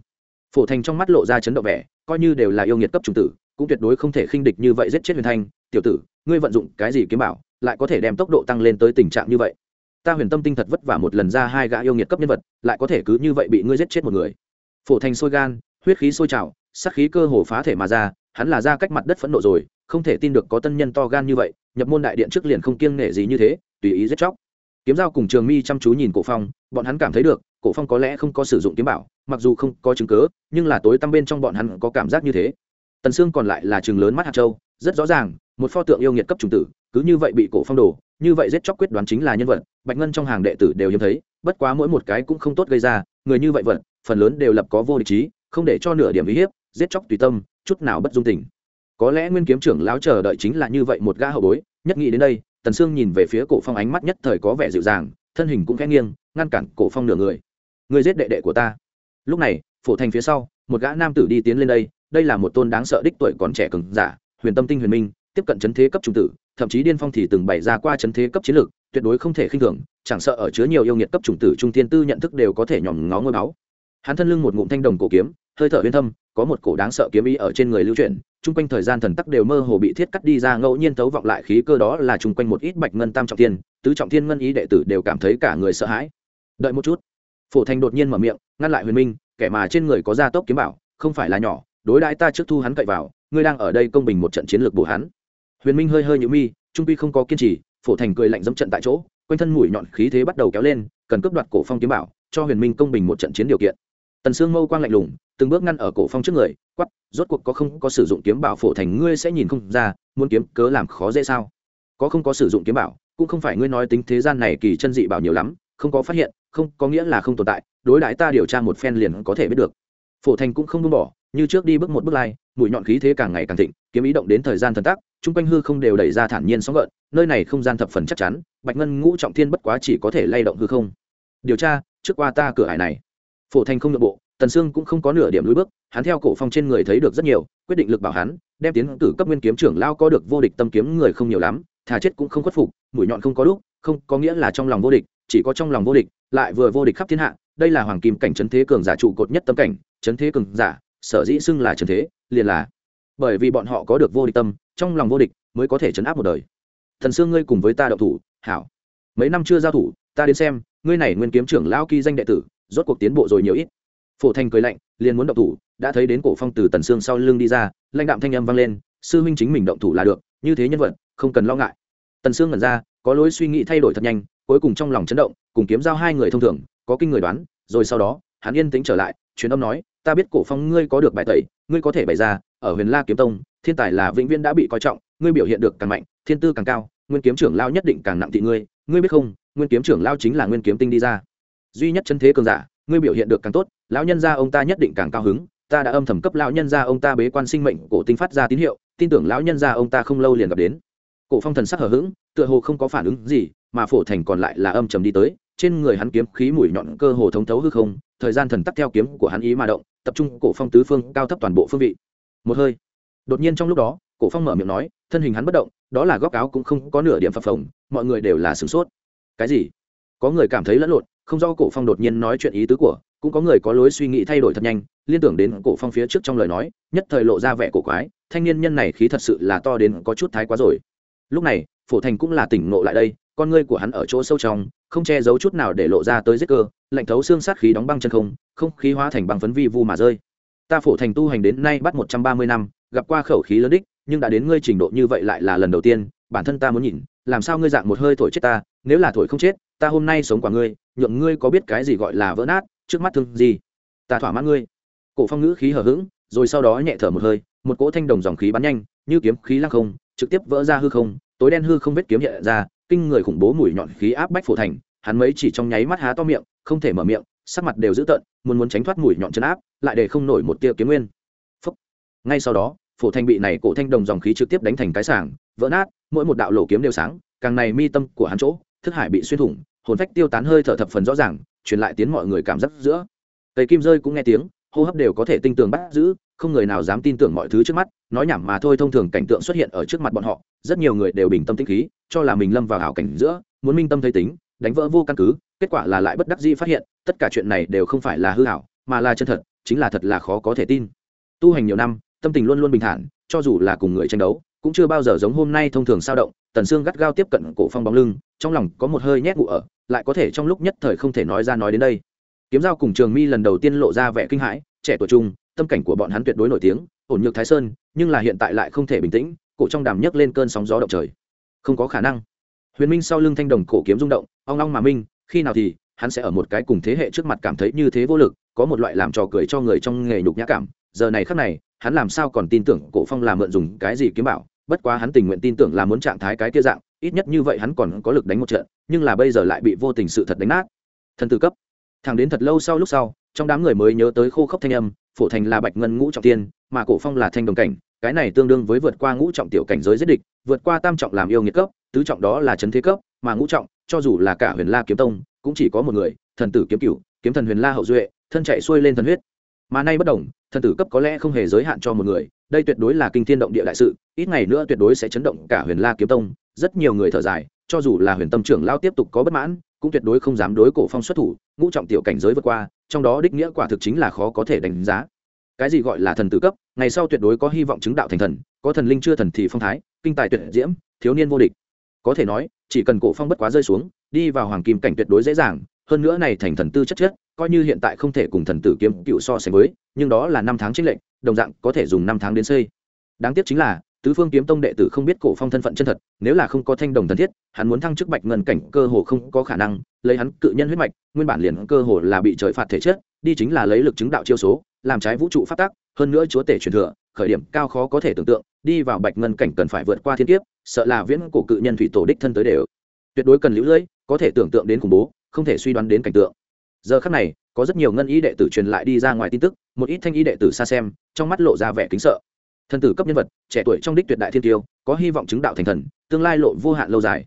Phổ thành trong mắt lộ ra chấn động vẻ, coi như đều là yêu nghiệt cấp trùng tử, cũng tuyệt đối không thể khinh địch như vậy giết chết huyền thanh. Tiểu tử, ngươi vận dụng cái gì kiếm bảo, lại có thể đem tốc độ tăng lên tới tình trạng như vậy? Ta huyền tâm tinh thật vất vả một lần ra hai gã yêu nghiệt cấp nhân vật, lại có thể cứ như vậy bị ngươi giết chết một người. Phổ thành sôi gan, huyết khí sôi trào, sát khí cơ hồ phá thể mà ra, hắn là ra cách mặt đất phẫn nộ rồi, không thể tin được có tân nhân to gan như vậy, nhập môn đại điện trước liền không kiêng nể gì như thế, tùy ý giết chóc. Kiếm dao cùng trường mi chăm chú nhìn cổ phong, bọn hắn cảm thấy được, cổ phong có lẽ không có sử dụng kiếm bảo, mặc dù không có chứng cớ nhưng là tối tăm bên trong bọn hắn có cảm giác như thế. Tần xương còn lại là trường lớn mắt hạt châu, rất rõ ràng, một pho tượng yêu nghiệt cấp trùng tử cứ như vậy bị cổ phong đổ, như vậy giết chóc quyết đoán chính là nhân vật, bạch ngân trong hàng đệ tử đều hiếm thấy, bất quá mỗi một cái cũng không tốt gây ra, người như vậy vật phần lớn đều lập có vô địch trí, không để cho nửa điểm uy hiếp, giết chóc tùy tâm, chút nào bất dung tình. Có lẽ nguyên kiếm trưởng lão chờ đợi chính là như vậy một gã hậu bối, nhất nghĩ đến đây, tần sương nhìn về phía cổ phong ánh mắt nhất thời có vẻ dịu dàng, thân hình cũng khẽ nghiêng, ngăn cản cổ phong nửa người. Người giết đệ đệ của ta. Lúc này, phổ thành phía sau, một gã nam tử đi tiến lên đây đây là một tôn đáng sợ đích tuổi còn trẻ cường giả, huyền tâm tinh huyền minh, tiếp cận chấn thế cấp trung tử thậm chí điên phong thì từng bày ra qua chấn thế cấp chiến lược, tuyệt đối không thể khinh thường, chẳng sợ ở chứa nhiều yêu nghiệt cấp trùng tử trung tiên tư nhận thức đều có thể nhòm ngó ngôi máu hắn thân lưng một ngụm thanh đồng cổ kiếm, hơi thở huyên thâm, có một cổ đáng sợ kiếm ý ở trên người lưu chuyển, chung quanh thời gian thần tắc đều mơ hồ bị thiết cắt đi ra ngẫu nhiên tấu vọng lại khí cơ đó là chung quanh một ít bạch ngân tam trọng thiên, tứ trọng thiên ngân ý đệ tử đều cảm thấy cả người sợ hãi. Đợi một chút. Phổ thành đột nhiên mở miệng, ngăn lại huyền minh, kẻ mà trên người có gia tốc kiếm bảo, không phải là nhỏ, đối đãi ta trước thu hắn cậy vào, ngươi đang ở đây công bình một trận chiến lược bổ hắn huyền minh hơi hơi nhũ mi, trung quy không có kiên trì, phổ thành cười lạnh dẫm trận tại chỗ, quanh thân mũi nhọn khí thế bắt đầu kéo lên, cần cướp đoạt cổ phong kiếm bảo, cho huyền minh công bình một trận chiến điều kiện. Tần sương mâu quang lạnh lùng, từng bước ngăn ở cổ phong trước người quắp rốt cuộc có không có sử dụng kiếm bảo phổ thành ngươi sẽ nhìn không ra, muốn kiếm cớ làm khó dễ sao? Có không có sử dụng kiếm bảo, cũng không phải ngươi nói tính thế gian này kỳ chân dị bảo nhiều lắm, không có phát hiện, không, có nghĩa là không tồn tại, đối đãi ta điều tra một phen liền có thể biết được. Phổ thành cũng không buông bỏ, như trước đi bước một bước lai mũi nhọn khí thế càng ngày càng thịnh, kiếm ý động đến thời gian thần tắc, chung quanh hư không đều đẩy ra thản nhiên sóng gợn, nơi này không gian thập phần chắc chắn, bạch ngân ngũ trọng thiên bất quá chỉ có thể lay động hư không. Điều tra, trước qua ta cửa hải này. Phổ thành không nội bộ, tần sương cũng không có nửa điểm lùi bước, hắn theo cổ phong trên người thấy được rất nhiều, quyết định lực bảo hắn, đem tiến cử cấp nguyên kiếm trưởng lao có được vô địch tâm kiếm người không nhiều lắm, thà chết cũng không khuất phục, mũi nhọn không có đúc, không, có nghĩa là trong lòng vô địch, chỉ có trong lòng vô địch, lại vừa vô địch khắp thiên hạ, đây là hoàng kim cảnh trấn thế cường giả trụ cột nhất tâm cảnh trấn thế cường giả, sở dĩ xưng là trấn thế liền là, bởi vì bọn họ có được vô địch tâm, trong lòng vô địch mới có thể chấn áp một đời. Thần xương ngươi cùng với ta đậu thủ, hảo. Mấy năm chưa giao thủ, ta đến xem, ngươi này nguyên kiếm trưởng lao kỳ danh đệ tử, rốt cuộc tiến bộ rồi nhiều ít. Phổ thành cười lạnh, liền muốn động thủ, đã thấy đến cổ phong từ tần xương sau lưng đi ra, lãnh đạm thanh âm vang lên, sư huynh chính mình động thủ là được, như thế nhân vật, không cần lo ngại. Tần xương ngẩn ra, có lối suy nghĩ thay đổi thật nhanh, cuối cùng trong lòng chấn động, cùng kiếm giao hai người thông thường, có kinh người đoán, rồi sau đó, hắn yên tĩnh trở lại, truyền âm nói ta biết cổ phong ngươi có được bài tẩy, ngươi có thể bày ra, ở huyền la kiếm tông, thiên tài là vĩnh viễn đã bị coi trọng, ngươi biểu hiện được càng mạnh, thiên tư càng cao, nguyên kiếm trưởng lao nhất định càng nặng thị ngươi ngươi biết không, nguyên kiếm trưởng lao chính là nguyên kiếm tinh đi ra. Duy nhất chân thế cường giả, ngươi biểu hiện được càng tốt, lão nhân gia ông ta nhất định càng cao hứng, ta đã âm thầm cấp lão nhân gia ông ta bế quan sinh mệnh, cổ tinh phát ra tín hiệu, tin tưởng lão nhân gia ông ta không lâu liền gặp đến. Cổ phong thần sắc hờ hững, tựa hồ không có phản ứng gì, mà phổ thành còn lại là âm trầm đi tới, trên người hắn kiếm khí mũi nhọn cơ hồ thống thấu hư không, thời gian thần tắc theo kiếm của hắn ý mà động tập trung cổ phong tứ phương, cao thấp toàn bộ phương vị. Một hơi, đột nhiên trong lúc đó, cổ phong mở miệng nói, thân hình hắn bất động, đó là góc áo cũng không có nửa điểm phập phồng, mọi người đều là sửng sốt. Cái gì? Có người cảm thấy lẫn lộn, không do cổ phong đột nhiên nói chuyện ý tứ của, cũng có người có lối suy nghĩ thay đổi thật nhanh, liên tưởng đến cổ phong phía trước trong lời nói, nhất thời lộ ra vẻ cổ quái, thanh niên nhân này khí thật sự là to đến có chút thái quá rồi. Lúc này, phổ thành cũng là tỉnh ngộ lại đây, con ngươi của hắn ở chỗ sâu trong không che giấu chút nào để lộ ra tới giết cơ lạnh thấu xương sát khí đóng băng chân không không khí hóa thành băng phấn vi vu mà rơi. Ta phổ thành tu hành đến nay bắt một trăm ba mươi năm gặp qua khẩu khí lớn đích nhưng đã đến ngươi trình độ như vậy lại là lần đầu tiên bản thân ta muốn nhìn làm sao ngươi dạng một hơi thổi chết ta nếu là thổi không chết ta hôm nay sống quả ngươi nhượng ngươi có biết cái gì gọi là vỡ nát trước mắt thương gì? Ta thỏa mãn ngươi. Cổ phong ngữ khí hở hững, rồi sau đó nhẹ thở một hơi một cỗ thanh đồng dòng khí bắn nhanh như kiếm khí lăng không trực tiếp vỡ ra hư không tối đen hư không vết kiếm hiện ra kinh người khủng bố mùi nhọn khí áp bách phổ thành, hắn mấy chỉ trong nháy mắt há to miệng, không thể mở miệng, sắc mặt đều dữ tợn, muốn muốn tránh thoát mùi nhọn chân áp, lại để không nổi một tia kiếm nguyên. Phúc. ngay sau đó, phổ thanh bị này cổ thanh đồng dòng khí trực tiếp đánh thành cái sảng, vỡ nát, mỗi một đạo lỗ kiếm đều sáng, càng này mi tâm của hắn chỗ, thức hải bị xuyên thủng, hồn phách tiêu tán hơi thở thập phần rõ ràng, truyền lại tiến mọi người cảm giác giữa. Tây kim rơi cũng nghe tiếng, hô hấp đều có thể tinh tường bắt giữ, không người nào dám tin tưởng mọi thứ trước mắt, nói nhảm mà thôi, thông thường cảnh tượng xuất hiện ở trước mặt bọn họ, rất nhiều người đều bình tâm tĩnh khí cho là mình lâm vào hảo cảnh giữa, muốn minh tâm thấy tính, đánh vỡ vô căn cứ, kết quả là lại bất đắc dĩ phát hiện, tất cả chuyện này đều không phải là hư hảo, mà là chân thật, chính là thật là khó có thể tin. Tu hành nhiều năm, tâm tình luôn luôn bình thản, cho dù là cùng người tranh đấu, cũng chưa bao giờ giống hôm nay thông thường sao động, tần sương gắt gao tiếp cận cổ phong bóng lưng, trong lòng có một hơi nhét ngụ ở, lại có thể trong lúc nhất thời không thể nói ra nói đến đây. Kiếm giao cùng trường mi lần đầu tiên lộ ra vẻ kinh hãi, trẻ tuổi trung, tâm cảnh của bọn hắn tuyệt đối nổi tiếng, ổn nhược thái sơn, nhưng là hiện tại lại không thể bình tĩnh, cổ trong đàm nhấc lên cơn sóng gió động trời không có khả năng. Huyền minh sau lưng thanh đồng cổ kiếm rung động ông ong mà minh, khi nào thì, hắn sẽ ở một cái cùng thế hệ trước mặt cảm thấy như thế vô lực, có một loại làm trò cười cho người trong nghề nhục nhã cảm. Giờ này khắc này, hắn làm sao còn tin tưởng cổ phong là mượn dùng cái gì kiếm bảo? Bất quá hắn tình nguyện tin tưởng là muốn trạng thái cái kia dạng, ít nhất như vậy hắn còn có lực đánh một trận, nhưng là bây giờ lại bị vô tình sự thật đánh nát. Thần tử cấp. Thằng đến thật lâu sau lúc sau, trong đám người mới nhớ tới khô khốc thanh âm, phổ thành là bạch ngân ngũ trọng tiên, mà cổ phong là thanh đồng cảnh cái này tương đương với vượt qua ngũ trọng tiểu cảnh giới giết địch, vượt qua tam trọng làm yêu nghiệt cấp, tứ trọng đó là trấn thế cấp, mà ngũ trọng, cho dù là cả huyền la kiếm tông, cũng chỉ có một người, thần tử kiếm cửu, kiếm thần huyền la hậu duệ, thân chạy xuôi lên thần huyết. Mà nay bất đồng, thần tử cấp có lẽ không hề giới hạn cho một người, đây tuyệt đối là kinh thiên động địa đại sự, ít ngày nữa tuyệt đối sẽ chấn động cả huyền la kiếm tông, rất nhiều người thở dài, cho dù là huyền tâm trưởng lao tiếp tục có bất mãn, cũng tuyệt đối không dám đối cổ phong xuất thủ, ngũ trọng tiểu cảnh giới vượt qua, trong đó đích nghĩa quả thực chính là khó có thể đánh giá cái gì gọi là thần tử cấp, ngày sau tuyệt đối có hy vọng chứng đạo thành thần, có thần linh chưa thần thì phong thái, kinh tài tuyệt diễm, thiếu niên vô địch. Có thể nói, chỉ cần cổ phong bất quá rơi xuống, đi vào hoàng kim cảnh tuyệt đối dễ dàng, hơn nữa này thành thần tư chất chất, coi như hiện tại không thể cùng thần tử kiếm cựu so sánh với, nhưng đó là năm tháng trích lệnh đồng dạng có thể dùng năm tháng đến xây. Đáng tiếc chính là, tứ phương kiếm tông đệ tử không biết cổ phong thân phận chân thật, nếu là không có thanh đồng thần thiết, hắn muốn thăng chức bạch ngân cảnh cơ hồ không có khả năng, lấy hắn cự nhân huyết mạch, nguyên bản liền cơ hồ là bị trời phạt thể chất, đi chính là lấy lực chứng đạo chiêu số làm trái vũ trụ phát tác hơn nữa chúa tể truyền thừa, khởi điểm cao khó có thể tưởng tượng, đi vào bạch ngân cảnh cần phải vượt qua thiên kiếp, sợ là viễn cổ cự nhân thủy tổ đích thân tới đều. Tuyệt đối cần lũ lưỡi, có thể tưởng tượng đến khủng bố, không thể suy đoán đến cảnh tượng. Giờ khắc này, có rất nhiều ngân ý đệ tử truyền lại đi ra ngoài tin tức, một ít thanh ý đệ tử xa xem, trong mắt lộ ra vẻ kính sợ. Thần tử cấp nhân vật, trẻ tuổi trong đích tuyệt đại thiên tiêu, có hy vọng chứng đạo thành thần, tương lai lộ vô hạn lâu dài.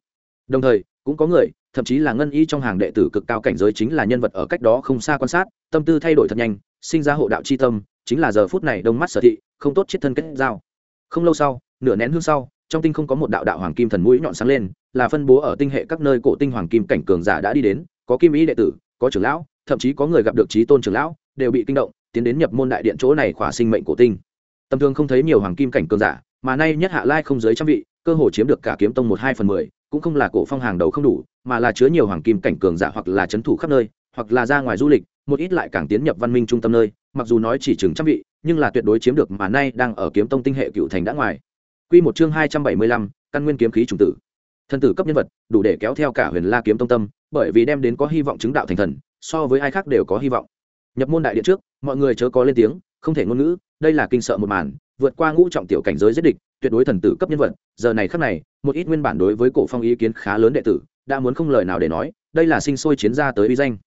Đồng thời, cũng có người, thậm chí là ngân y trong hàng đệ tử cực cao cảnh giới chính là nhân vật ở cách đó không xa quan sát, tâm tư thay đổi thật nhanh sinh ra hộ đạo c h i tâm, chính là giờ phút này đông mắt sở thị, không tốt chết thân kết giao. Không lâu sau, nửa nén hương sau, trong tinh không có một đạo đạo hoàng kim thần mũi nhọn sáng lên, là phân bố ở tinh hệ các nơi cổ tinh hoàng kim cảnh cường giả đã đi đến, có kim ý đệ tử, có trưởng lão, thậm chí có người gặp được trí tôn trưởng lão, đều bị kinh động, tiến đến nhập môn đại điện chỗ này khỏa sinh mệnh cổ tinh. Tầm thường không thấy nhiều hoàng kim cảnh cường giả, mà nay nhất hạ lai không dưới trăm vị, cơ hồ chiếm được cả kiếm tông một hai phần mười, cũng không là cổ phong hàng đầu không đủ, mà là chứa nhiều hoàng kim cảnh cường giả hoặc là c thủ khắp nơi, hoặc là ra ngoài du lịch một ít lại càng tiến nhập văn minh trung tâm nơi mặc dù nói chỉ chừng trăm vị nhưng là tuyệt đối chiếm được mà nay đang ở kiếm tông tinh hệ cựu thành đã ngoài Quy một chương hai trăm bảy mươi lăm, căn nguyên kiếm khí trùng tử. Thân tử cấp nhân vật, đủ để kéo theo cả Huyền La kiếm tông tâm, bởi vì đem đến có hy vọng chứng đạo thành thần, so với ai khác đều có hy vọng. Nhập môn đại điện trước, mọi người chớ có lên tiếng, không thể ngôn ngữ, đây là kinh sợ một màn, vượt qua ngũ trọng tiểu cảnh giới giết địch, tuyệt đối thần tử cấp nhân vật, giờ này khắc này, một ít nguyên bản đối với cổ phong ý kiến khá lớn đệ tử, đã muốn không lời nào để nói, đây là sinh sôi chiến ra tới uy danh.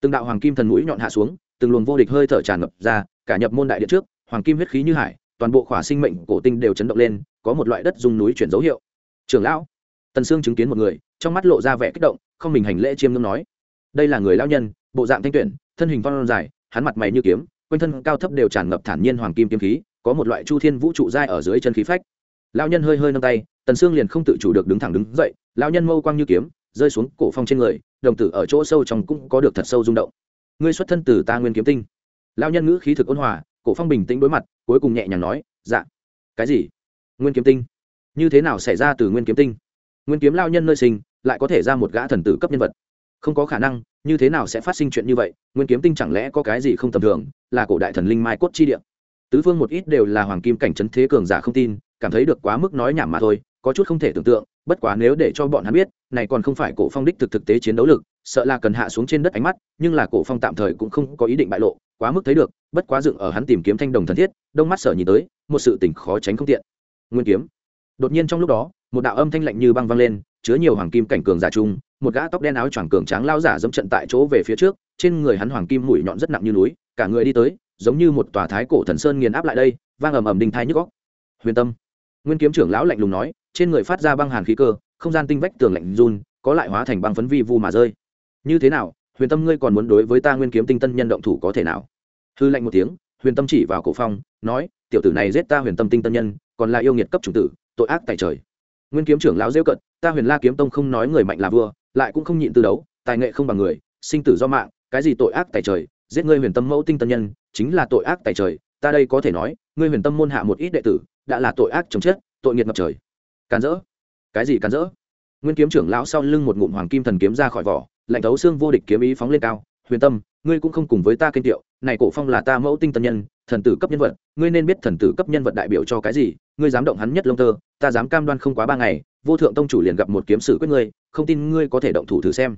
Từng đạo hoàng kim thần mũi nhọn hạ xuống, từng luồng vô địch hơi thở tràn ngập ra, cả nhập môn đại điện trước, hoàng kim huyết khí như hải, toàn bộ khỏa sinh mệnh cổ tinh đều chấn động lên, có một loại đất dùng núi chuyển dấu hiệu. Trưởng lão tần sương chứng kiến một người trong mắt lộ ra vẻ kích động không mình hành lễ chiêm ngưỡng nói đây là người lão nhân bộ dạng thanh tuyển thân hình phong dài hắn mặt mày như kiếm quanh thân cao thấp đều tràn ngập thản nhiên hoàng kim kiếm khí có một loại chu thiên vũ trụ dai ở dưới chân khí phách. Lão nhân hơi hơi nâng tay tần sương liền không tự chủ được đứng thẳng đứng dậy lão nhân mâu quang như kiếm rơi xuống cổ phong trên người, đồng tử ở chỗ sâu trong cũng có được thật sâu rung động. Ngươi xuất thân từ ta nguyên kiếm tinh. Lão nhân ngữ khí thực ôn hòa, cổ phong bình tĩnh đối mặt, cuối cùng nhẹ nhàng nói dạ. Cái gì? Nguyên kiếm tinh. Như thế nào xảy ra từ nguyên kiếm tinh? Nguyên kiếm lao nhân nơi sinh, lại có thể ra một gã thần tử cấp nhân vật. Không có khả năng, như thế nào sẽ phát sinh chuyện như vậy? Nguyên kiếm tinh chẳng lẽ có cái gì không tầm thường, là cổ đại thần linh mai cốt chi địa? Tứ phương một ít đều là hoàng kim cảnh trấn thế cường giả không tin, cảm thấy được quá mức nói nhảm mà thôi, có chút không thể tưởng tượng bất quá nếu để cho bọn hắn biết, này còn không phải cổ phong đích thực thực tế chiến đấu lực, sợ là cần hạ xuống trên đất ánh mắt, nhưng là cổ phong tạm thời cũng không có ý định bại lộ, quá mức thấy được, bất quá dựng ở hắn tìm kiếm thanh đồng thần thiết, đông mắt sở nhìn tới, một sự tình khó tránh không tiện. Nguyên kiếm. Đột nhiên trong lúc đó, một đạo âm thanh lạnh như băng vang lên, chứa nhiều hoàng kim cảnh cường giả trung, một gã tóc đen áo choàng cường tráng lao giả dẫm trận tại chỗ về phía trước, trên người hắn hoàng kim mũi nhọn rất nặng như núi, cả người đi tới, giống như một tòa thái cổ thần sơn nghiền áp lại đây, vang ầm ầm đinh thai nhức góc huyền tâm. Nguyên kiếm trưởng lão lạnh lùng nói trên người phát ra băng hàn khí cơ, không gian tinh vách tường lạnh run, có lại hóa thành băng phấn vi vu mà rơi. Như thế nào, huyền tâm ngươi còn muốn đối với ta nguyên kiếm tinh tân nhân động thủ có thể nào? Hư lạnh một tiếng, huyền tâm chỉ vào cổ phong, nói, tiểu tử này giết ta huyền tâm tinh tân nhân, còn là yêu nghiệt cấp chủng tử, tội ác tại trời. Nguyên kiếm trưởng lão rêu cận ta huyền la kiếm tông không nói người mạnh là vua, lại cũng không nhịn từ đấu, tài nghệ không bằng người, sinh tử do mạng, cái gì tội ác tại trời, giết ngươi huyền tâm mẫu tinh tân nhân, chính là tội ác tại trời, ta đây có thể nói, ngươi huyền tâm môn hạ một ít đệ tử, đã là tội ác chống chết, tội nghiệt ngập trời càn rỡ. Cái gì càn rỡ? Nguyên kiếm trưởng lão sau lưng một ngụm hoàng kim thần kiếm ra khỏi vỏ, lạnh thấu xương vô địch kiếm ý phóng lên cao. Huyền tâm, ngươi cũng không cùng với ta kênh tiệu, này cổ phong là ta mẫu tinh tân nhân, thần tử cấp nhân vật, ngươi nên biết thần tử cấp nhân vật đại biểu cho cái gì, ngươi dám động hắn nhất lông tơ, ta dám cam đoan không quá ba ngày, vô thượng tông chủ liền gặp một kiếm sử quyết ngươi, không tin ngươi có thể động thủ thử xem.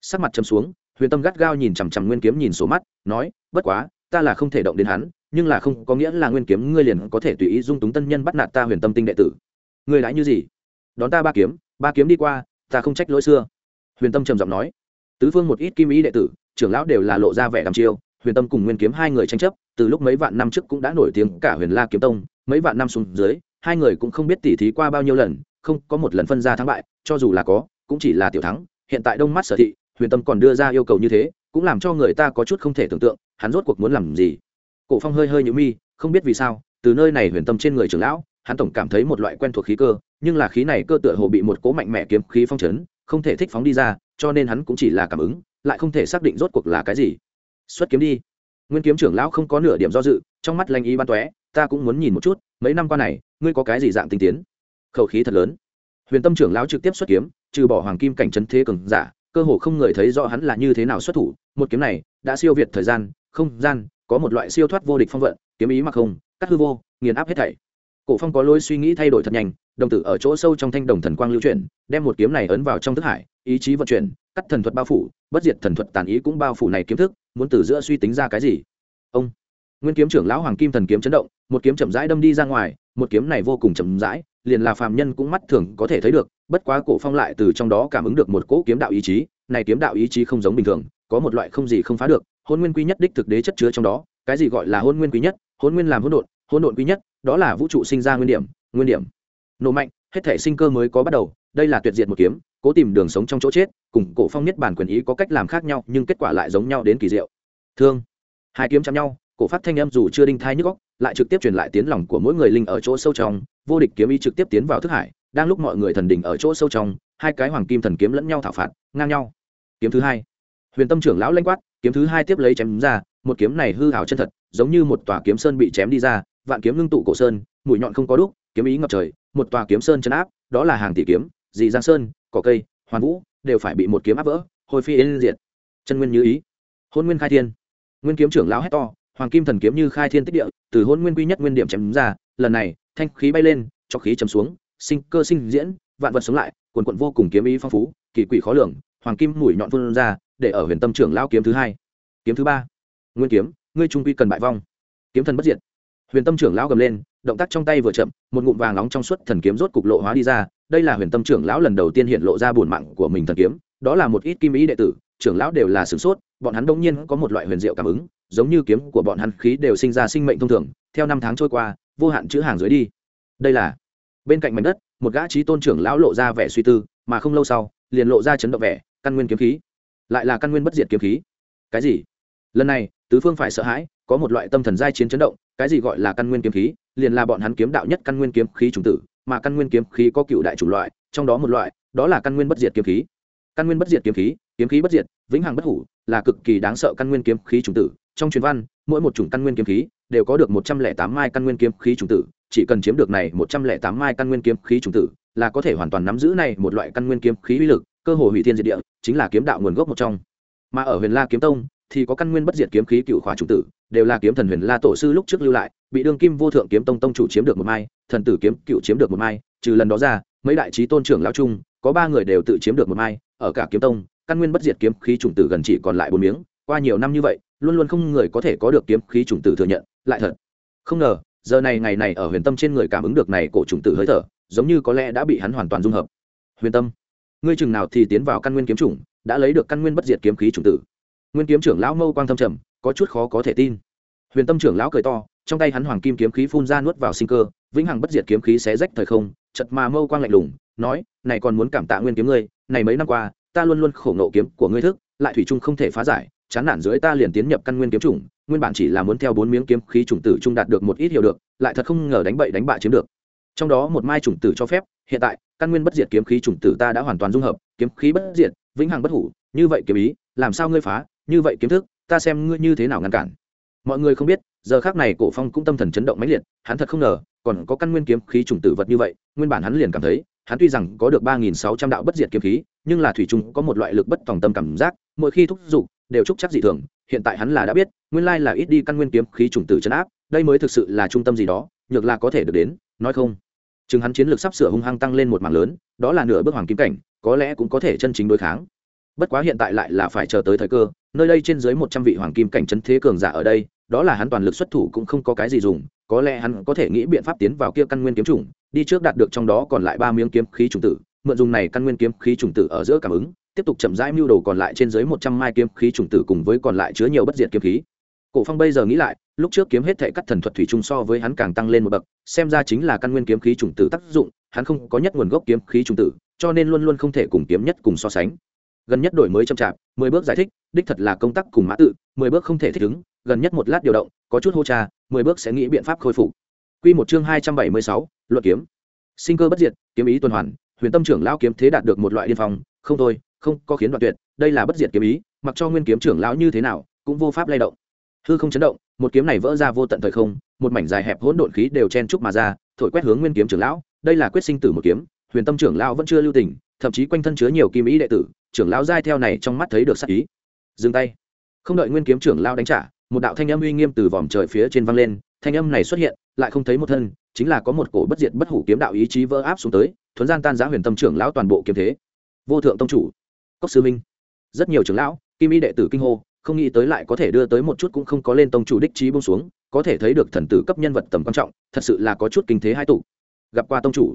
Sắc mặt chấm xuống, huyền tâm gắt gao nhìn chằm chằm nguyên kiếm nhìn số mắt, nói, bất quá, ta là không thể động đến hắn, nhưng là không có nghĩa là nguyên kiếm ngươi liền có thể tùy ý dung túng tân nhân bắt nạt ta huyền tâm tinh đệ tử ngươi lãi như gì? Đón ta ba kiếm ba kiếm đi qua, ta không trách lỗi xưa. Huyền tâm trầm giọng nói. Tứ phương một ít kim ý đệ tử, trưởng lão đều là lộ ra vẻ đăm chiêu. Huyền tâm cùng nguyên kiếm hai người tranh chấp, từ lúc mấy vạn năm trước cũng đã nổi tiếng cả huyền la kiếm tông. Mấy vạn năm xuống dưới, hai người cũng không biết tỉ thí qua bao nhiêu lần, không có một lần phân ra thắng bại, cho dù là có, cũng chỉ là tiểu thắng. Hiện tại đông mắt sở thị, huyền tâm còn đưa ra yêu cầu như thế, cũng làm cho người ta có chút không thể tưởng tượng, hắn rốt cuộc muốn làm gì? Cổ phong hơi hơi nhũ mi, không biết vì sao, từ nơi này huyền tâm trên người trưởng lão hắn tổng cảm thấy một loại quen thuộc khí cơ, nhưng là khí này cơ tựa hồ bị một cố mạnh mẽ kiếm khí phong chấn, không thể thích phóng đi ra, cho nên hắn cũng chỉ là cảm ứng, lại không thể xác định rốt cuộc là cái gì. Xuất kiếm đi. Nguyên kiếm trưởng lão không có nửa điểm do dự, trong mắt lanh ý ban tóe, ta cũng muốn nhìn một chút, mấy năm qua này, ngươi có cái gì dạng tinh tiến? Khẩu khí thật lớn. Huyền tâm trưởng lão trực tiếp xuất kiếm, trừ bỏ hoàng kim cảnh trấn thế cường giả, cơ hồ không người thấy rõ hắn là như thế nào xuất thủ, một kiếm này, đã siêu việt thời gian, không gian, có một loại siêu thoát vô địch phong vận, kiếm ý mặc không, cắt hư vô, nghiền áp hết thảy cổ phong có lối suy nghĩ thay đổi thật nhanh, đồng tử ở chỗ sâu trong thanh đồng thần quang lưu chuyển, đem một kiếm này ấn vào trong thức hải, ý chí vận chuyển, cắt thần thuật bao phủ, bất diệt thần thuật tàn ý cũng bao phủ này kiếm thức, muốn từ giữa suy tính ra cái gì? Ông! Nguyên kiếm trưởng lão hoàng kim thần kiếm chấn động, một kiếm chậm rãi đâm đi ra ngoài, một kiếm này vô cùng chậm rãi, liền là phàm nhân cũng mắt thường có thể thấy được, bất quá cổ phong lại từ trong đó cảm ứng được một cỗ kiếm đạo ý chí, này kiếm đạo ý chí không giống bình thường, có một loại không gì không phá được hôn nguyên quý nhất đích thực đế chất chứa trong đó, cái gì gọi là hôn nguyên quý nhất? Hôn nguyên làm hỗn độn hỗn độn quý nhất đó là vũ trụ sinh ra nguyên điểm nguyên điểm. Nổ mạnh, hết thể sinh cơ mới có bắt đầu, đây là tuyệt diệt một kiếm, cố tìm đường sống trong chỗ chết, cùng cổ phong nhất bản quyền ý có cách làm khác nhau, nhưng kết quả lại giống nhau đến kỳ diệu. Thương. Hai kiếm chạm nhau, cổ phát thanh âm dù chưa đinh thai nhức góc lại trực tiếp truyền lại tiếng lòng của mỗi người linh ở chỗ sâu trong, vô địch kiếm ý trực tiếp tiến vào thức hải, đang lúc mọi người thần đỉnh ở chỗ sâu trong, hai cái hoàng kim thần kiếm lẫn nhau thảo phạt, ngang nhau. Kiếm thứ hai. Huyền tâm trưởng lão lanh quát, kiếm thứ hai tiếp lấy chém ra, một kiếm này hư hảo chân thật, giống như một tòa kiếm sơn bị chém đi ra vạn kiếm ngưng tụ cổ sơn, mũi nhọn không có đúc, kiếm ý ngập trời, một tòa kiếm sơn chấn áp, đó là hàng tỷ kiếm dì giang sơn, cỏ cây, hoàn vũ, đều phải bị một kiếm áp vỡ, hồi phi yên diệt. Chân nguyên như ý. Hôn nguyên khai thiên. Nguyên kiếm trưởng lão hét to, hoàng kim thần kiếm như khai thiên tích địa, từ hôn nguyên quy nhất nguyên điểm chém ra, lần này, thanh khí bay lên, cho khí chấm xuống, sinh cơ sinh diễn, vạn vật sống lại quần quận vô cùng kiếm ý phong phú, kỳ quỷ khó lường, hoàng kim mũi nhọn vươn ra, để ở huyền tâm trưởng lão kiếm thứ hai. Kiếm thứ ba. Nguyên kiếm, ngươi trung quy cần bại vong. Kiếm thần bất diệt huyền tâm trưởng lão gầm lên, động tác trong tay vừa chậm, một ngụm vàng nóng trong suốt thần kiếm rốt cục lộ hóa đi ra. Đây là huyền tâm trưởng lão lần đầu tiên hiện lộ ra bổn mạng của mình thần kiếm, đó là một ít kim ý đệ tử, trưởng lão đều là sửng sốt, bọn hắn đông nhiên có một loại huyền diệu cảm ứng, giống như kiếm của bọn hắn khí đều sinh ra sinh mệnh thông thường, theo năm tháng trôi qua, vô hạn chữ hàng dưới đi. Đây là, bên cạnh mảnh đất, một gã trí tôn trưởng lão lộ ra vẻ suy tư, mà không lâu sau, liền lộ ra chấn động vẻ, căn nguyên kiếm khí. Lại là căn nguyên bất diệt kiếm khí. Cái gì? Lần này, tứ phương phải sợ hãi, có một loại tâm thần giai chiến chấn động cái gì gọi là căn nguyên kiếm khí, liền là bọn hắn kiếm đạo nhất căn nguyên kiếm khí chủng tử, mà căn nguyên kiếm khí có cựu đại chủng loại, trong đó một loại, đó là căn nguyên bất diệt kiếm khí. Căn nguyên bất diệt kiếm khí kiếm khí bất diệt, vĩnh hằng bất hủ, là cực kỳ đáng sợ căn nguyên kiếm khí chủng tử. Trong truyền văn, mỗi một chủng căn nguyên kiếm khí đều có được một trăm lẻ tám mai căn nguyên kiếm khí chủng tử, chỉ cần chiếm được này một trăm lẻ tám mai căn nguyên kiếm khí chủng tử, là có thể hoàn toàn nắm giữ này một loại căn nguyên kiếm khí uy lực, cơ hồ hủy thiên diệt địa, chính là kiếm đạo nguồn gốc một trong. Mà ở huyền la kiếm tông thì có căn nguyên bất diệt kiếm khí cựu khỏa chủ tử, đều là kiếm thần huyền la tổ sư lúc trước lưu lại, bị đương kim vô thượng kiếm tông tông chủ chiếm được một mai, thần tử kiếm cựu chiếm được một mai, trừ lần đó ra, mấy đại trí tôn trưởng lão trung có ba người đều tự chiếm được một mai, ở cả kiếm tông, căn nguyên bất diệt kiếm khí chủng tử gần chỉ còn lại bốn miếng, qua nhiều năm như vậy, luôn luôn không người có thể có được kiếm khí chủng tử thừa nhận, lại thật. Không ngờ, giờ này ngày này ở huyền tâm trên người cảm ứng được này cổ chủng tử hơi thở, giống như có lẽ đã bị hắn hoàn toàn dung hợp. Huyền tâm, ngươi chừng nào thì tiến vào căn nguyên kiếm chủng, đã lấy được căn nguyên bất diệt kiếm khí chủng tử? Nguyên kiếm trưởng lão mâu quang thâm trầm, có chút khó có thể tin. Huyền tâm trưởng lão cười to, trong tay hắn hoàng kim kiếm khí phun ra nuốt vào sinh cơ, vĩnh hằng bất diệt kiếm khí xé rách thời không, chật mà mâu quang lạnh lùng, nói, này còn muốn cảm tạ nguyên kiếm ngươi, này mấy năm qua, ta luôn luôn khổ nộ kiếm của ngươi thức, lại thủy chung không thể phá giải, chán nản dưới ta liền tiến nhập căn nguyên kiếm chủng, nguyên bản chỉ là muốn theo bốn miếng kiếm khí chủng tử trung đạt được một ít hiểu được, lại thật không ngờ đánh bậy đánh bại chiếm được. Trong đó một mai chủng tử cho phép, hiện tại, căn nguyên bất diệt kiếm khí chủng tử ta đã hoàn toàn dung hợp, kiếm khí bất diệt, vĩnh hằng bất hủ, như vậy kiếm ý, làm sao ngươi phá như vậy kiếm thức, ta xem ngươi như thế nào ngăn cản. Mọi người không biết, giờ khác này cổ phong cũng tâm thần chấn động mãnh liệt, hắn thật không ngờ, còn có căn nguyên kiếm khí trùng tử vật như vậy, nguyên bản hắn liền cảm thấy, hắn tuy rằng có được ba nghìn sáu trăm đạo bất diệt kiếm khí, nhưng là thủy trung có một loại lực bất tòng tâm cảm giác, mỗi khi thúc giục, đều trúc chắc dị thường, hiện tại hắn là đã biết, nguyên lai là ít đi căn nguyên kiếm khí trùng tử chấn áp, đây mới thực sự là trung tâm gì đó, nhược là có thể được đến, nói không. Chừng hắn chiến lược sắp sửa hung hăng tăng lên một mảng lớn, đó là nửa bước hoàng kim cảnh, có lẽ cũng có thể chân chính đối kháng bất quá hiện tại lại là phải chờ tới thời cơ, nơi đây trên dưới một trăm vị hoàng kim cảnh trấn thế cường giả ở đây, đó là hắn toàn lực xuất thủ cũng không có cái gì dùng, có lẽ hắn có thể nghĩ biện pháp tiến vào kia căn nguyên kiếm trùng đi trước đạt được trong đó còn lại ba miếng kiếm khí trùng tử, mượn dùng này căn nguyên kiếm khí trùng tử ở giữa cảm ứng, tiếp tục chậm rãi mưu đồ còn lại trên dưới một trăm mai kiếm khí trùng tử cùng với còn lại chứa nhiều bất diệt kiếm khí. Cổ phong bây giờ nghĩ lại, lúc trước kiếm hết thể cắt thần thuật thủy chung so với hắn càng tăng lên một bậc, xem ra chính là căn nguyên kiếm khí trùng tử tác dụng, hắn không có nhất nguồn gốc kiếm khí trùng tử, cho nên luôn luôn không thể cùng kiếm nhất cùng so sánh gần nhất đổi mới chậm chạp, mười bước giải thích, đích thật là công tác cùng mã tự, mười bước không thể thích ứng, gần nhất một lát điều động, có chút hô trà mười bước sẽ nghĩ biện pháp khôi phục. Quy một chương hai trăm bảy mươi sáu luật kiếm. Sinh cơ bất diệt, kiếm ý tuần hoàn, huyền tâm trưởng lão kiếm thế đạt được một loại điên phong, không thôi, không, có khiến đoạn tuyệt, đây là bất diệt kiếm ý, mặc cho nguyên kiếm trưởng lão như thế nào, cũng vô pháp lay động. Hư không chấn động, một kiếm này vỡ ra vô tận thời không, một mảnh dài hẹp hỗn độn khí đều chen trúc mà ra, thổi quét hướng nguyên kiếm trưởng lão, đây là quyết sinh tử một kiếm, huyền tâm trưởng lão vẫn chưa lưu tình thậm chí quanh thân chứa nhiều kim ý đệ tử, trưởng lão giai theo này trong mắt thấy được sắc ý. Dừng tay. Không đợi nguyên kiếm trưởng lão đánh trả, một đạo thanh âm uy nghiêm từ vòm trời phía trên vang lên, thanh âm này xuất hiện, lại không thấy một thân, chính là có một cổ bất diệt bất hủ kiếm đạo ý chí vỡ áp xuống tới thuấn gian tan giá huyền tâm trưởng lão toàn bộ kiếm thế. Vô thượng tông chủ, cốc sư minh. Rất nhiều trưởng lão, kim y đệ tử kinh hô, không nghĩ tới lại có thể đưa tới một chút cũng không có lên tông chủ đích trí bông xuống, có thể thấy được thần tử cấp nhân vật tầm quan trọng, thật sự là có chút kinh thế hai tụ. Gặp qua tông chủ,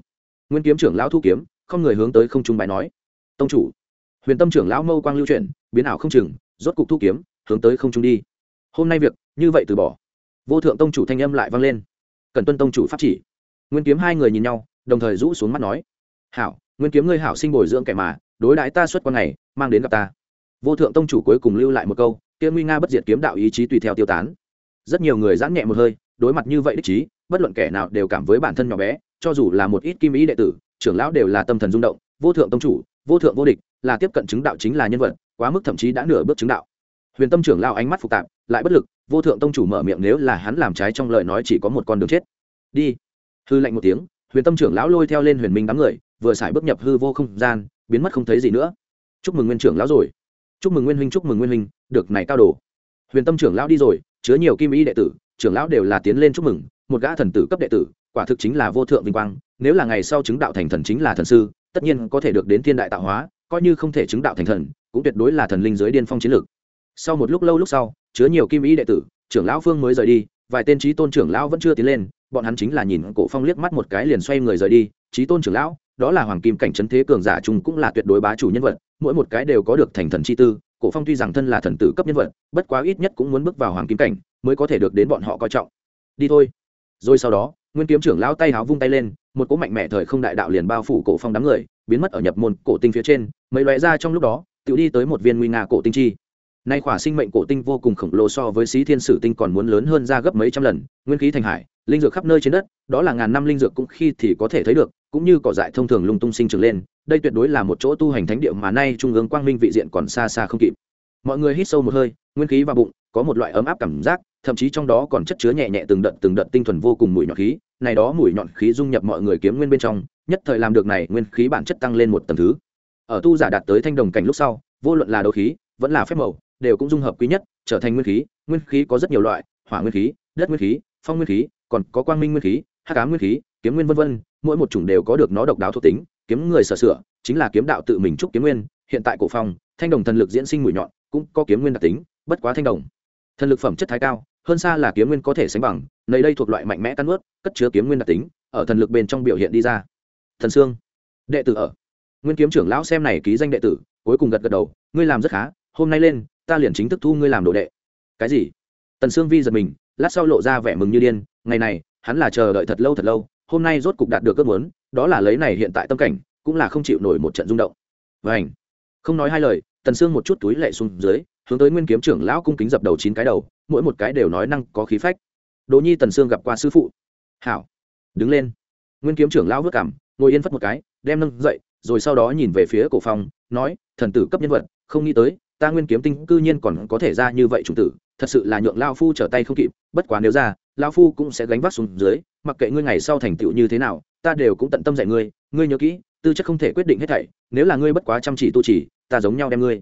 nguyên kiếm trưởng lão thu kiếm không người hướng tới không trung bài nói. Tông chủ, huyền tâm trưởng lão mâu quang lưu chuyển, biến ảo không chừng, rốt cục thu kiếm, hướng tới không trung đi. Hôm nay việc, như vậy từ bỏ. Vô thượng tông chủ thanh âm lại vang lên. Cần tuân tông chủ pháp chỉ. Nguyên kiếm hai người nhìn nhau, đồng thời rũ xuống mắt nói. Hảo, nguyên kiếm ngươi hảo sinh bồi dưỡng kẻ mà, đối đãi ta suốt quan này mang đến gặp ta. Vô thượng tông chủ cuối cùng lưu lại một câu tiên nguy nga bất diệt kiếm đạo ý chí tùy theo tiêu tán. Rất nhiều người giãn nhẹ một hơi, đối mặt như vậy đích chí, bất luận kẻ nào đều cảm với bản thân nhỏ bé, cho dù là một ít kim ý đệ tử trưởng lão đều là tâm thần rung động, vô thượng tông chủ, vô thượng vô địch, là tiếp cận chứng đạo chính là nhân vật, quá mức thậm chí đã nửa bước chứng đạo. Huyền tâm trưởng lão ánh mắt phức tạp, lại bất lực, vô thượng tông chủ mở miệng nếu là hắn làm trái trong lời nói chỉ có một con đường chết. Đi. Hư lạnh một tiếng, huyền tâm trưởng lão lôi theo lên huyền minh đám người, vừa xài bước nhập hư vô không gian, biến mất không thấy gì nữa. Chúc mừng nguyên trưởng lão rồi. Chúc mừng nguyên huynh, chúc mừng nguyên huynh, được này cao đồ. Huyền tâm trưởng lão đi rồi, chứa nhiều kim y đệ tử, trưởng lão đều là tiến lên chúc mừng, một gã thần tử cấp đệ tử, quả thực chính là vô thượng vinh quang nếu là ngày sau chứng đạo thành thần chính là thần sư, tất nhiên có thể được đến thiên đại tạo hóa, coi như không thể chứng đạo thành thần, cũng tuyệt đối là thần linh giới điên phong chiến lược. Sau một lúc lâu lúc sau, chứa nhiều kim ý đệ tử, trưởng lão phương mới rời đi, vài tên trí tôn trưởng lão vẫn chưa tiến lên, bọn hắn chính là nhìn cổ phong liếc mắt một cái liền xoay người rời đi, trí tôn trưởng lão, đó là hoàng kim cảnh trấn thế cường giả chung cũng là tuyệt đối bá chủ nhân vật, mỗi một cái đều có được thành thần chi tư, cổ phong tuy rằng thân là thần tử cấp nhân vật, bất quá ít nhất cũng muốn bước vào hoàng kim cảnh, mới có thể được đến bọn họ coi trọng. Đi thôi. Rồi sau đó nguyên kiếm trưởng lão tay háo vung tay lên, một cỗ mạnh mẽ thời không đại đạo liền bao phủ cổ phong đám người, biến mất ở nhập môn cổ tinh phía trên, mấy lóe ra trong lúc đó, tự đi tới một viên nguy nga cổ tinh chi. Nay khỏa sinh mệnh cổ tinh vô cùng khổng lồ so với xí thiên sử tinh còn muốn lớn hơn ra gấp mấy trăm lần, nguyên khí thành hải, linh dược khắp nơi trên đất, đó là ngàn năm linh dược cũng khi thì có thể thấy được, cũng như cỏ dại thông thường lung tung sinh trưởng lên, đây tuyệt đối là một chỗ tu hành thánh địa mà nay trung ương quang minh vị diện còn xa xa không kịp. Mọi người hít sâu một hơi, nguyên khí vào bụng có một loại ấm áp cảm giác, thậm chí trong đó còn chất chứa nhẹ nhẹ từng đợt từng đợt tinh thuần vô cùng mùi nhọn khí. Này đó mùi nhọn khí dung nhập mọi người kiếm nguyên bên trong, nhất thời làm được này nguyên khí bản chất tăng lên một tầng thứ. Ở tu giả đạt tới thanh đồng cảnh lúc sau, vô luận là đấu khí, vẫn là phép màu, đều cũng dung hợp quý nhất, trở thành nguyên khí. Nguyên khí có rất nhiều loại, hỏa nguyên khí, đất nguyên khí, phong nguyên khí, còn có quang minh nguyên khí hát cá nguyên khí, kiếm nguyên vân vân, mỗi một chủng đều có được nó độc đáo thuộc tính. Kiếm người sở sửa, chính là kiếm đạo tự mình trúc kiếm nguyên. Hiện tại cổ phong, thanh đồng thần lực diễn sinh mũi nhọn cũng có kiếm nguyên đặc tính, bất quá thanh đồng thần lực phẩm chất thái cao, hơn xa là kiếm nguyên có thể sánh bằng nơi đây thuộc loại mạnh mẽ căn ướt cất chứa kiếm nguyên đặc tính, ở thần lực bên trong biểu hiện đi ra. Thần sương. Đệ tử ở. Nguyên kiếm trưởng lão xem này ký danh đệ tử, cuối cùng gật gật đầu, ngươi làm rất khá, hôm nay lên, ta liền chính thức thu ngươi làm đồ đệ. Cái gì? Tần sương vi giật mình, lát sau lộ ra vẻ mừng như điên, ngày này, hắn là chờ đợi thật lâu thật lâu, hôm nay rốt cục đạt được ước muốn, đó là lấy này hiện tại tâm cảnh, cũng là không chịu nổi một trận rung động. Vảnh không nói hai lời, tần sương một chút túi lệ xuống dưới hướng tới nguyên kiếm trưởng lão cung kính dập đầu chín cái đầu, mỗi một cái đều nói năng có khí phách. Đỗ nhi tần sương gặp qua sư phụ. Hảo, đứng lên. Nguyên kiếm trưởng lão vất cảm, ngồi yên phất một cái, đem nâng dậy, rồi sau đó nhìn về phía cổ phong, nói, thần tử cấp nhân vật, không nghĩ tới, ta nguyên kiếm tinh cư nhiên còn có thể ra như vậy chủ tử, thật sự là nhượng lao phu trở tay không kịp, bất quá nếu ra lao phu cũng sẽ gánh vác xuống dưới, mặc kệ ngươi ngày sau thành tựu như thế nào, ta đều cũng tận tâm dạy ngươi ngươi nhớ kỹ, tư chất không thể quyết định hết thảy, nếu là ngươi bất quá chăm chỉ tu chỉ ta giống nhau đem ngươi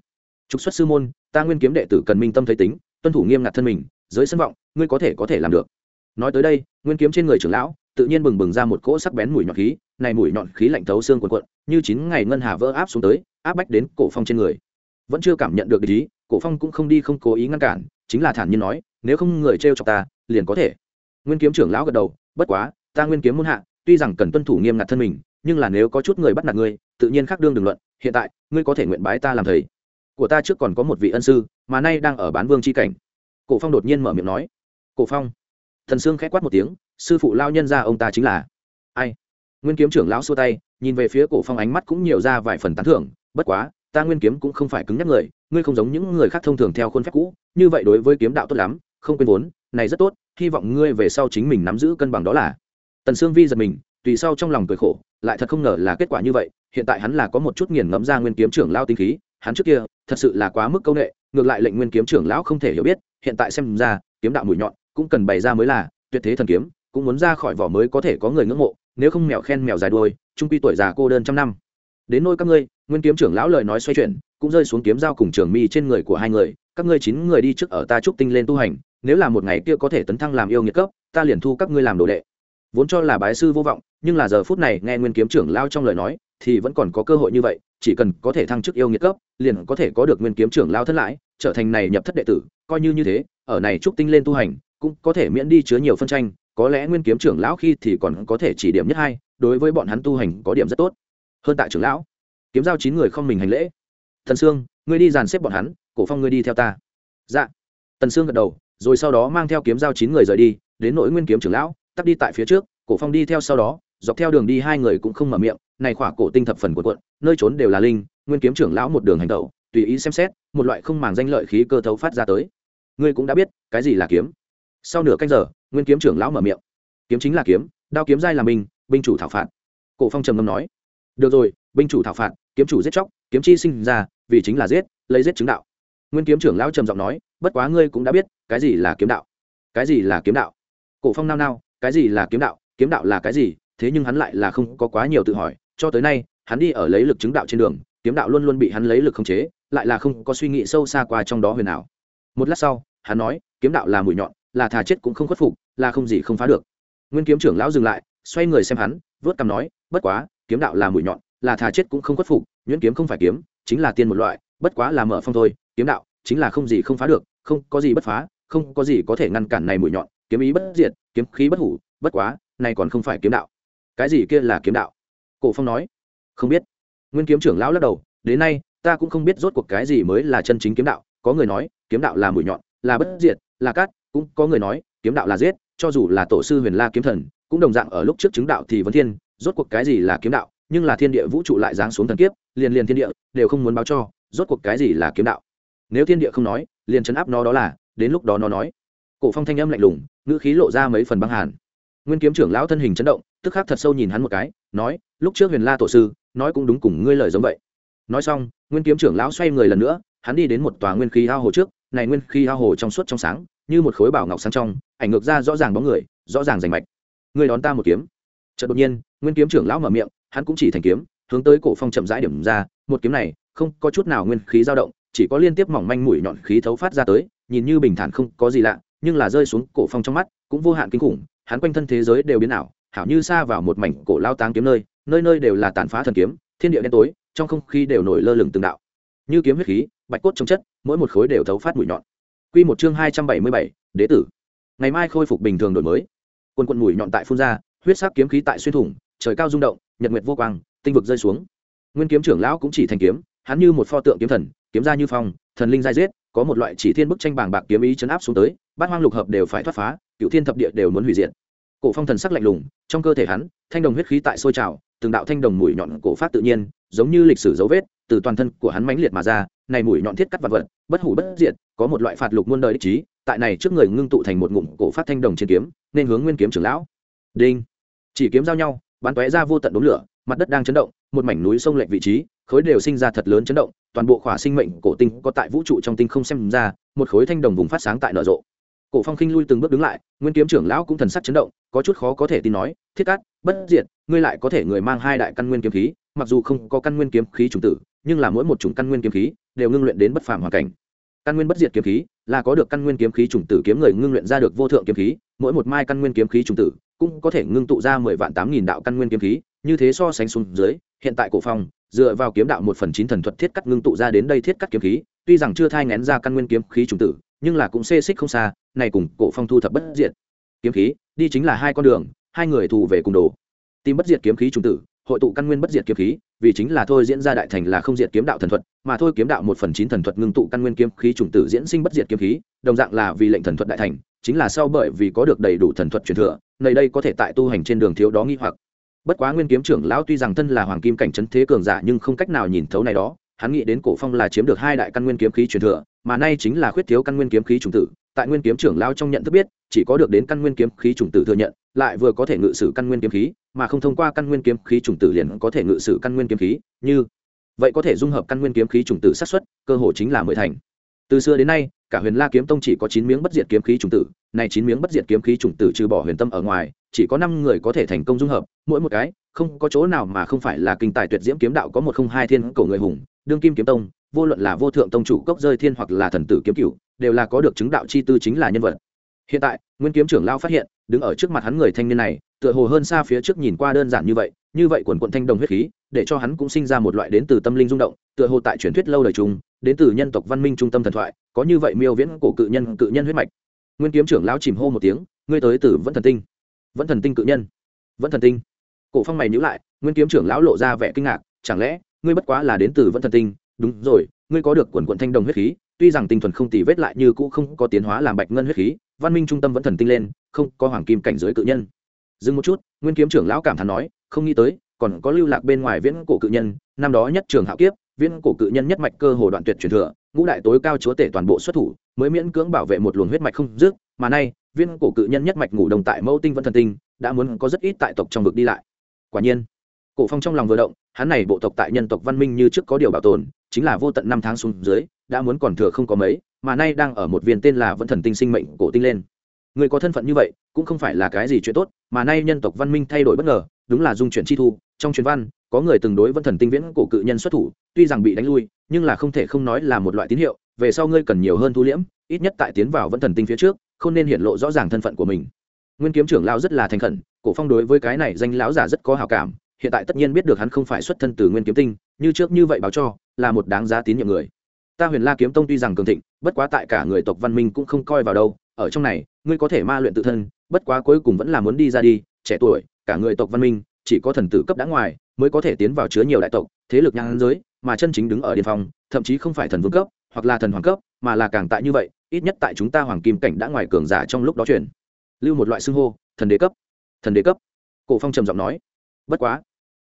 trục xuất sư môn, ta nguyên kiếm đệ tử cần minh tâm thấy tính, tuân thủ nghiêm ngặt thân mình, giới sân vọng, ngươi có thể có thể làm được. Nói tới đây, nguyên kiếm trên người trưởng lão, tự nhiên bừng bừng ra một cỗ sắc bén mùi nhọn khí, này mùi nhọn khí lạnh thấu xương quần quận như chín ngày ngân hà vỡ áp xuống tới, áp bách đến cổ phong trên người. Vẫn chưa cảm nhận được ý, cổ phong cũng không đi không cố ý ngăn cản, chính là thản nhiên nói, nếu không người trêu chọc ta, liền có thể. Nguyên kiếm trưởng lão gật đầu, bất quá, ta nguyên kiếm môn hạ, tuy rằng cần tuân thủ nghiêm ngặt thân mình, nhưng là nếu có chút người bắt nạt ngươi, tự nhiên khác đương đừng luận, hiện tại, ngươi có thể nguyện bái ta làm thầy của ta trước còn có một vị ân sư, mà nay đang ở bán vương c h i cảnh. Cổ phong đột nhiên mở miệng nói. Cổ phong. Thần sương k h ẽ quát một tiếng, sư phụ lao nhân ra ông ta chính là. Ai? Nguyên kiếm trưởng lão xua tay, nhìn về phía cổ phong ánh mắt cũng nhiều ra vài phần tán thưởng, bất quá, ta nguyên kiếm cũng không phải cứng nhắc người, ngươi không giống những người khác thông thường theo khuôn phép cũ, như vậy đối với kiếm đạo tốt lắm, không quên vốn, này rất tốt, hy vọng ngươi về sau chính mình nắm giữ cân bằng đó là. Tần sương vi giật mình, tùy sau trong lòng cười khổ, lại thật không ngờ là kết quả như vậy, hiện tại hắn là có một chút nghiền ngẫm ra nguyên kiếm trưởng lao tinh khí hắn trước kia thật sự là quá mức công nghệ, ngược lại lệnh nguyên kiếm trưởng lão không thể hiểu biết, hiện tại xem ra, kiếm đạo mũi nhọn cũng cần bày ra mới là, tuyệt thế thần kiếm, cũng muốn ra khỏi vỏ mới có thể có người ngưỡng mộ, nếu không mèo khen mèo dài đuôi, trung quy tuổi già cô đơn trăm năm. Đến nôi các ngươi, nguyên kiếm trưởng lão lời nói xoay chuyển, cũng rơi xuống kiếm dao cùng trường mi trên người của hai người, các ngươi chín người đi trước ở ta trúc tinh lên tu hành, nếu là một ngày kia có thể tấn thăng làm yêu nghiệt cấp, ta liền thu các ngươi làm đồ đệ. Vốn cho là bái sư vô vọng, nhưng là giờ phút này nghe nguyên kiếm trưởng lao trong lời nói, thì vẫn còn có cơ hội như vậy chỉ cần có thể thăng chức yêu nghiệt cấp, liền có thể có được nguyên kiếm trưởng lao thất lãi, trở thành này nhập thất đệ tử, coi như như thế, ở này trúc tinh lên tu hành, cũng có thể miễn đi chứa nhiều phân tranh, có lẽ nguyên kiếm trưởng lão khi thì còn có thể chỉ điểm nhất hai, đối với bọn hắn tu hành có điểm rất tốt. Hơn tại trưởng lão, kiếm giao chín người không mình hành lễ. Thần sương, ngươi đi dàn xếp bọn hắn, cổ phong ngươi đi theo ta. Dạ. Tần sương gật đầu, rồi sau đó mang theo kiếm giao chín người rời đi, đến nỗi nguyên kiếm trưởng lão, tắt đi tại phía trước, cổ phong đi theo sau đó, dọc theo đường đi hai người cũng không mở miệng này khỏa cổ tinh thập phần của quận nơi trốn đều là linh, nguyên kiếm trưởng lão một đường hành tẩu, tùy ý xem xét, một loại không màng danh lợi khí cơ thấu phát ra tới. Ngươi cũng đã biết, cái gì là kiếm. Sau nửa canh giờ, nguyên kiếm trưởng lão mở miệng. Kiếm chính là kiếm, đao kiếm giai là mình, binh chủ thảo phạt. Cổ phong trầm ngâm nói. Được rồi, binh chủ thảo phạt, kiếm chủ giết chóc, kiếm chi sinh ra, vì chính là giết, lấy giết chứng đạo. Nguyên kiếm trưởng lão trầm giọng nói, bất quá ngươi cũng đã biết, cái gì là kiếm đạo. Cái gì là kiếm đạo? Cổ phong nao nao, cái gì là kiếm đạo? Kiếm đạo là cái gì? Thế nhưng hắn lại là không có quá nhiều tự hỏi cho tới nay, hắn đi ở lấy lực chứng đạo trên đường, kiếm đạo luôn luôn bị hắn lấy lực khống chế, lại là không có suy nghĩ sâu xa qua trong đó huyền ảo. Một lát sau, hắn nói, kiếm đạo là mũi nhọn, là thà chết cũng không khuất phục, là không gì không phá được. Nguyên kiếm trưởng lão dừng lại, xoay người xem hắn, vớt cằm nói, bất quá, kiếm đạo là mũi nhọn, là thà chết cũng không khuất phục, nhuyễn kiếm không phải kiếm, chính là tiên một loại, bất quá là mở phong thôi, kiếm đạo chính là không gì không phá được, không có gì bất phá, không có gì có thể ngăn cản này mũi nhọn, kiếm ý bất diệt, kiếm khí bất hủ, bất quá, này còn không phải kiếm đạo. Cái gì kia là kiếm đạo? Cổ phong nói. Không biết. Nguyên kiếm trưởng lão lắc đầu, đến nay, ta cũng không biết rốt cuộc cái gì mới là chân chính kiếm đạo. Có người nói, kiếm đạo là mũi nhọn, là bất diệt, là cát, cũng có người nói, kiếm đạo là giết, cho dù là tổ sư huyền la kiếm thần, cũng đồng dạng ở lúc trước chứng đạo thì vấn thiên, rốt cuộc cái gì là kiếm đạo, nhưng là thiên địa vũ trụ lại giáng xuống thần kiếp, liền liền thiên địa, đều không muốn báo cho, rốt cuộc cái gì là kiếm đạo. Nếu thiên địa không nói, liền chấn áp nó đó là, đến lúc đó nó nói. Cổ phong thanh âm lạnh lùng, ngữ khí lộ ra mấy phần băng hàn nguyên kiếm trưởng lão thân hình chấn động, tức khắc thật sâu nhìn hắn một cái, nói, lúc trước huyền la tổ sư nói cũng đúng cùng ngươi lời giống vậy. Nói xong, nguyên kiếm trưởng lão xoay người lần nữa, hắn đi đến một tòa nguyên khí ao hồ trước, này nguyên khí ao hồ trong suốt trong sáng, như một khối bảo ngọc sáng trong, ảnh ngược ra rõ ràng bóng người, rõ ràng rành mạch. Ngươi đón ta một kiếm. Chợt đột nhiên, nguyên kiếm trưởng lão mở miệng, hắn cũng chỉ thành kiếm, hướng tới cổ phong chậm rãi điểm ra, một kiếm này không có chút nào nguyên khí dao động, chỉ có liên tiếp mỏng manh mũi nhọn khí thấu phát ra tới, nhìn như bình thản không có gì lạ, nhưng là rơi xuống cổ phong trong mắt cũng vô hạn kinh khủng hắn quanh thân thế giới đều biến ảo, hảo như xa vào một mảnh cổ lao táng kiếm nơi nơi nơi đều là tàn phá thần kiếm, thiên địa đen tối, trong không khí đều nổi lơ lửng từng đạo. Như kiếm huyết khí, bạch cốt trong chất, mỗi một khối đều thấu phát mũi nhọn. Quy một chương hai trăm bảy mươi bảy, đế tử. Ngày mai khôi phục bình thường đổi mới. Quân quân mũi nhọn tại phun ra, huyết sắc kiếm khí tại xuyên thủng, trời cao rung động, nhật nguyệt vô quang, tinh vực rơi xuống. Nguyên kiếm trưởng lão cũng chỉ thành kiếm, hắn như một pho tượng kiếm thần, kiếm ra như phong, thần linh dai giết, có một loại chỉ thiên bức tranh bảng bạc kiếm ý chấn áp xuống tới, bát hoang lục hợp đều phải thoát phá cựu thiên thập địa đều muốn hủy diệt. Cổ phong thần sắc lạnh lùng, trong cơ thể hắn, thanh đồng huyết khí tại sôi trào, từng đạo thanh đồng mũi nhọn cổ phát tự nhiên, giống như lịch sử dấu vết, từ toàn thân của hắn mãnh liệt mà ra, này mũi nhọn thiết cắt vật vật, bất hủ bất diệt, có một loại phạt lục muôn đời đích trí, tại này trước người ngưng tụ thành một ngụm cổ phát thanh đồng trên kiếm, nên hướng nguyên kiếm trưởng lão. Đinh. Chỉ kiếm giao nhau, bắn tóe ra vô tận đốm lửa, mặt đất đang chấn động, một mảnh núi sông lệch vị trí, khối đều sinh ra thật lớn chấn động, toàn bộ khỏa sinh mệnh cổ tinh có tại vũ trụ trong tinh không xem ra, một khối thanh đồng vùng phát sáng tại nở rộ cổ phong khinh lui từng bước đứng lại, nguyên kiếm trưởng lão cũng thần sắc chấn động, có chút khó có thể tin nói, thiết cát, bất diệt, ngươi lại có thể người mang hai đại căn nguyên kiếm khí, mặc dù không có căn nguyên kiếm khí chủng tử, nhưng là mỗi một chủng căn nguyên kiếm khí đều ngưng luyện đến bất phàm hoàn cảnh. Căn nguyên bất diệt kiếm khí là có được căn nguyên kiếm khí chủng tử kiếm người ngưng luyện ra được vô thượng kiếm khí, mỗi một mai căn nguyên kiếm khí chủng tử cũng có thể ngưng tụ ra mười vạn tám nghìn đạo căn nguyên kiếm khí, như thế so sánh xuống dưới, hiện tại cổ phong dựa vào kiếm đạo một phần chín thần thuật thiết cắt ngưng tụ ra đến đây thiết cắt kiếm khí, tuy rằng chưa thai ngén ra căn nguyên kiếm khí chủng tử nhưng là cũng xê xích không xa, này cùng cổ phong thu thập bất diệt. Kiếm khí, đi chính là hai con đường, hai người thù về cùng đồ. Tìm bất diệt kiếm khí trùng tử, hội tụ căn nguyên bất diệt kiếm khí, vì chính là thôi diễn ra đại thành là không diệt kiếm đạo thần thuật, mà thôi kiếm đạo một phần chín thần thuật ngưng tụ căn nguyên kiếm khí chủng tử diễn sinh bất diệt kiếm khí, đồng dạng là vì lệnh thần thuật đại thành, chính là sau bởi vì có được đầy đủ thần thuật truyền thừa nơi đây có thể tại tu hành trên đường thiếu đó nghi hoặc. Bất quá nguyên kiếm trưởng lão tuy rằng thân là hoàng kim cảnh trấn thế cường giả nhưng không cách nào nhìn thấu này đó hắn nghĩ đến cổ phong là chiếm được hai đại căn nguyên kiếm khí truyền thừa, mà nay chính là khuyết thiếu căn nguyên kiếm khí chủng tử. Tại nguyên kiếm trưởng lao trong nhận thức biết, chỉ có được đến căn nguyên kiếm khí chủng tử thừa nhận, lại vừa có thể ngự sử căn nguyên kiếm khí, mà không thông qua căn nguyên kiếm khí chủng tử liền có thể ngự sử căn nguyên kiếm khí, như vậy có thể dung hợp căn nguyên kiếm khí chủng tử sát xuất cơ hội chính là mười thành. Từ xưa đến nay, cả huyền la kiếm tông chỉ có chín miếng bất diệt kiếm khí chủng tử, này chín miếng bất diệt kiếm khí chủng tử trừ bỏ huyền tâm ở ngoài, chỉ có năm người có thể thành công dung hợp, mỗi một cái, không có chỗ nào mà không phải là kinh tài tuyệt diễm kiếm đạo có một không hai thiên cổ người hùng đương kim kiếm tông, vô luận là vô thượng tông chủ cốc rơi thiên hoặc là thần tử kiếm cửu, đều là có được chứng đạo chi tư chính là nhân vật. Hiện tại, nguyên kiếm trưởng lao phát hiện, đứng ở trước mặt hắn người thanh niên này, tựa hồ hơn xa phía trước nhìn qua đơn giản như vậy như vậy quần quận thanh đồng huyết khí, để cho hắn cũng sinh ra một loại đến từ tâm linh rung động, tựa hồ tại truyền thuyết lâu đời chung, đến từ nhân tộc văn minh trung tâm thần thoại, có như vậy miêu viễn cổ cự nhân cự nhân huyết mạch. Nguyên kiếm trưởng lão chìm hô một tiếng, ngươi tới từ vẫn thần tinh. Vẫn thần tinh cự nhân. Vẫn thần tinh. Cổ phong mày nhíu lại, nguyên kiếm trưởng lão lộ ra vẻ kinh ngạc, chẳng lẽ ngươi bất quá là đến từ vẫn thần tinh, đúng rồi, ngươi có được quần quận thanh đồng huyết khí, tuy rằng tinh thuần không tì vết lại như cũ không có tiến hóa làm bạch ngân huyết khí, văn minh trung tâm vẫn thần tinh lên, không có hoàng kim cảnh giới cự nhân. Dừng một chút, nguyên kiếm trưởng lão cảm thán nói, không nghĩ tới, còn có lưu lạc bên ngoài viễn cổ cự nhân, năm đó nhất trường hạo kiếp, viễn cổ cự nhân nhất mạch cơ hồ đoạn tuyệt truyền thừa, ngũ đại tối cao chúa tể toàn bộ xuất thủ, mới miễn cưỡng bảo vệ một luồng huyết mạch không dứt, mà nay viên cổ cự nhân nhất mạch ngủ đồng tại mẫu tinh vẫn thần tinh, đã muốn có rất ít tại tộc trong vực đi lại. Quả nhiên, cổ phong trong lòng vừa động hắn này bộ tộc tại nhân tộc văn minh như trước có điều bảo tồn, chính là vô tận năm tháng xuống dưới, đã muốn còn thừa không có mấy, mà nay đang ở một viên tên là vẫn thần tinh sinh mệnh cổ tinh lên. Người có thân phận như vậy, cũng không phải là cái gì chuyện tốt, mà nay nhân tộc văn minh thay đổi bất ngờ, đúng là dung chuyển chi thu, trong truyền văn, có người từng đối vẫn thần tinh viễn cổ cự nhân xuất thủ, tuy rằng bị đánh lui, nhưng là không thể không nói là một loại tín hiệu, về sau ngươi cần nhiều hơn thu liễm, ít nhất tại tiến vào vẫn thần tinh phía trước, không nên hiện lộ rõ ràng thân phận của mình. Nguyên kiếm trưởng lão rất là thành khẩn, cổ phong đối với cái này danh lão giả rất có hào cảm hiện tại tất nhiên biết được hắn không phải xuất thân từ nguyên kiếm tinh, như trước như vậy báo cho, là một đáng giá tín nhiệm người. Ta huyền la kiếm tông tuy rằng cường thịnh, bất quá tại cả người tộc văn minh cũng không coi vào đâu, ở trong này, ngươi có thể ma luyện tự thân, bất quá cuối cùng vẫn là muốn đi ra đi, trẻ tuổi, cả người tộc văn minh, chỉ có thần tử cấp đã ngoài, mới có thể tiến vào chứa nhiều đại tộc, thế lực nhang giới, mà chân chính đứng ở điện phòng thậm chí không phải thần vương cấp, hoặc là thần hoàng cấp, mà là càng tại như vậy, ít nhất tại chúng ta hoàng kim cảnh đã ngoài cường giả trong lúc đó chuyển lưu một loại xưng hô, thần đế cấp. Thần đế cấp. Cổ phong trầm giọng nói bất quá,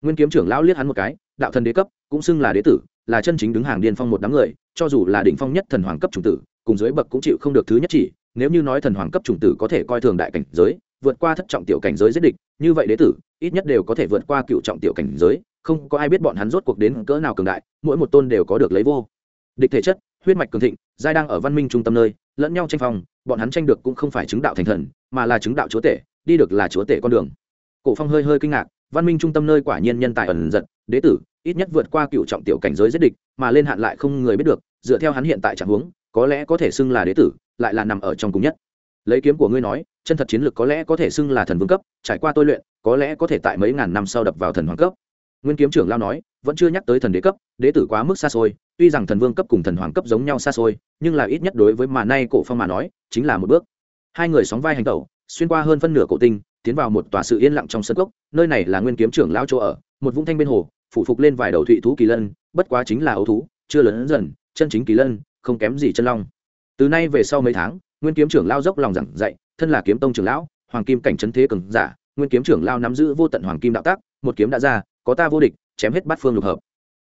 nguyên kiếm trưởng lão liếc hắn một cái, đạo thần đế cấp, cũng xưng là đế tử, là chân chính đứng hàng điên phong một đám người, cho dù là đỉnh phong nhất thần hoàng cấp chủng tử, cùng dưới bậc cũng chịu không được thứ nhất chỉ, nếu như nói thần hoàng cấp chủng tử có thể coi thường đại cảnh giới, vượt qua thất trọng tiểu cảnh giới giết địch, như vậy đế tử, ít nhất đều có thể vượt qua cựu trọng tiểu cảnh giới, không có ai biết bọn hắn rốt cuộc đến cỡ nào cường đại, mỗi một tôn đều có được lấy vô. Địch thể chất, huyết mạch cường thịnh, giai đang ở văn minh trung tâm nơi, lẫn nhau tranh phong, bọn hắn tranh được cũng không phải chứng đạo thành thần, mà là chứng đạo chúa tể, đi được là chúa tể con đường. Cổ phong hơi hơi kinh ngạc văn minh trung tâm nơi quả nhiên nhân tài ẩn giật, đế tử, ít nhất vượt qua cựu trọng tiểu cảnh giới giết địch, mà lên hạn lại không người biết được, dựa theo hắn hiện tại trạng huống, có lẽ có thể xưng là đế tử, lại là nằm ở trong cùng nhất. Lấy kiếm của ngươi nói, chân thật chiến lược có lẽ có thể xưng là thần vương cấp, trải qua tôi luyện, có lẽ có thể tại mấy ngàn năm sau đập vào thần hoàng cấp. Nguyên kiếm trưởng lao nói, vẫn chưa nhắc tới thần đế cấp, đế tử quá mức xa xôi, tuy rằng thần vương cấp cùng thần hoàng cấp giống nhau xa xôi, nhưng là ít nhất đối với mà nay cổ phong mà nói, chính là một bước. Hai người sóng vai hành tẩu, xuyên qua hơn phân nửa cổ tinh tiến vào một tòa sự yên lặng trong sân gốc nơi này là nguyên kiếm trưởng lão chỗ ở, một vũng thanh bên hồ, phủ phục lên vài đầu thụy thú kỳ lân, bất quá chính là ấu thú, chưa lớn dần, chân chính kỳ lân, không kém gì chân long. Từ nay về sau mấy tháng, nguyên kiếm trưởng lao dốc lòng giảng dạy, thân là kiếm tông trưởng lão, hoàng kim cảnh trấn thế cường giả, nguyên kiếm trưởng lao nắm giữ vô tận hoàng kim đạo tác, một kiếm đã ra, có ta vô địch, chém hết bát phương lục hợp.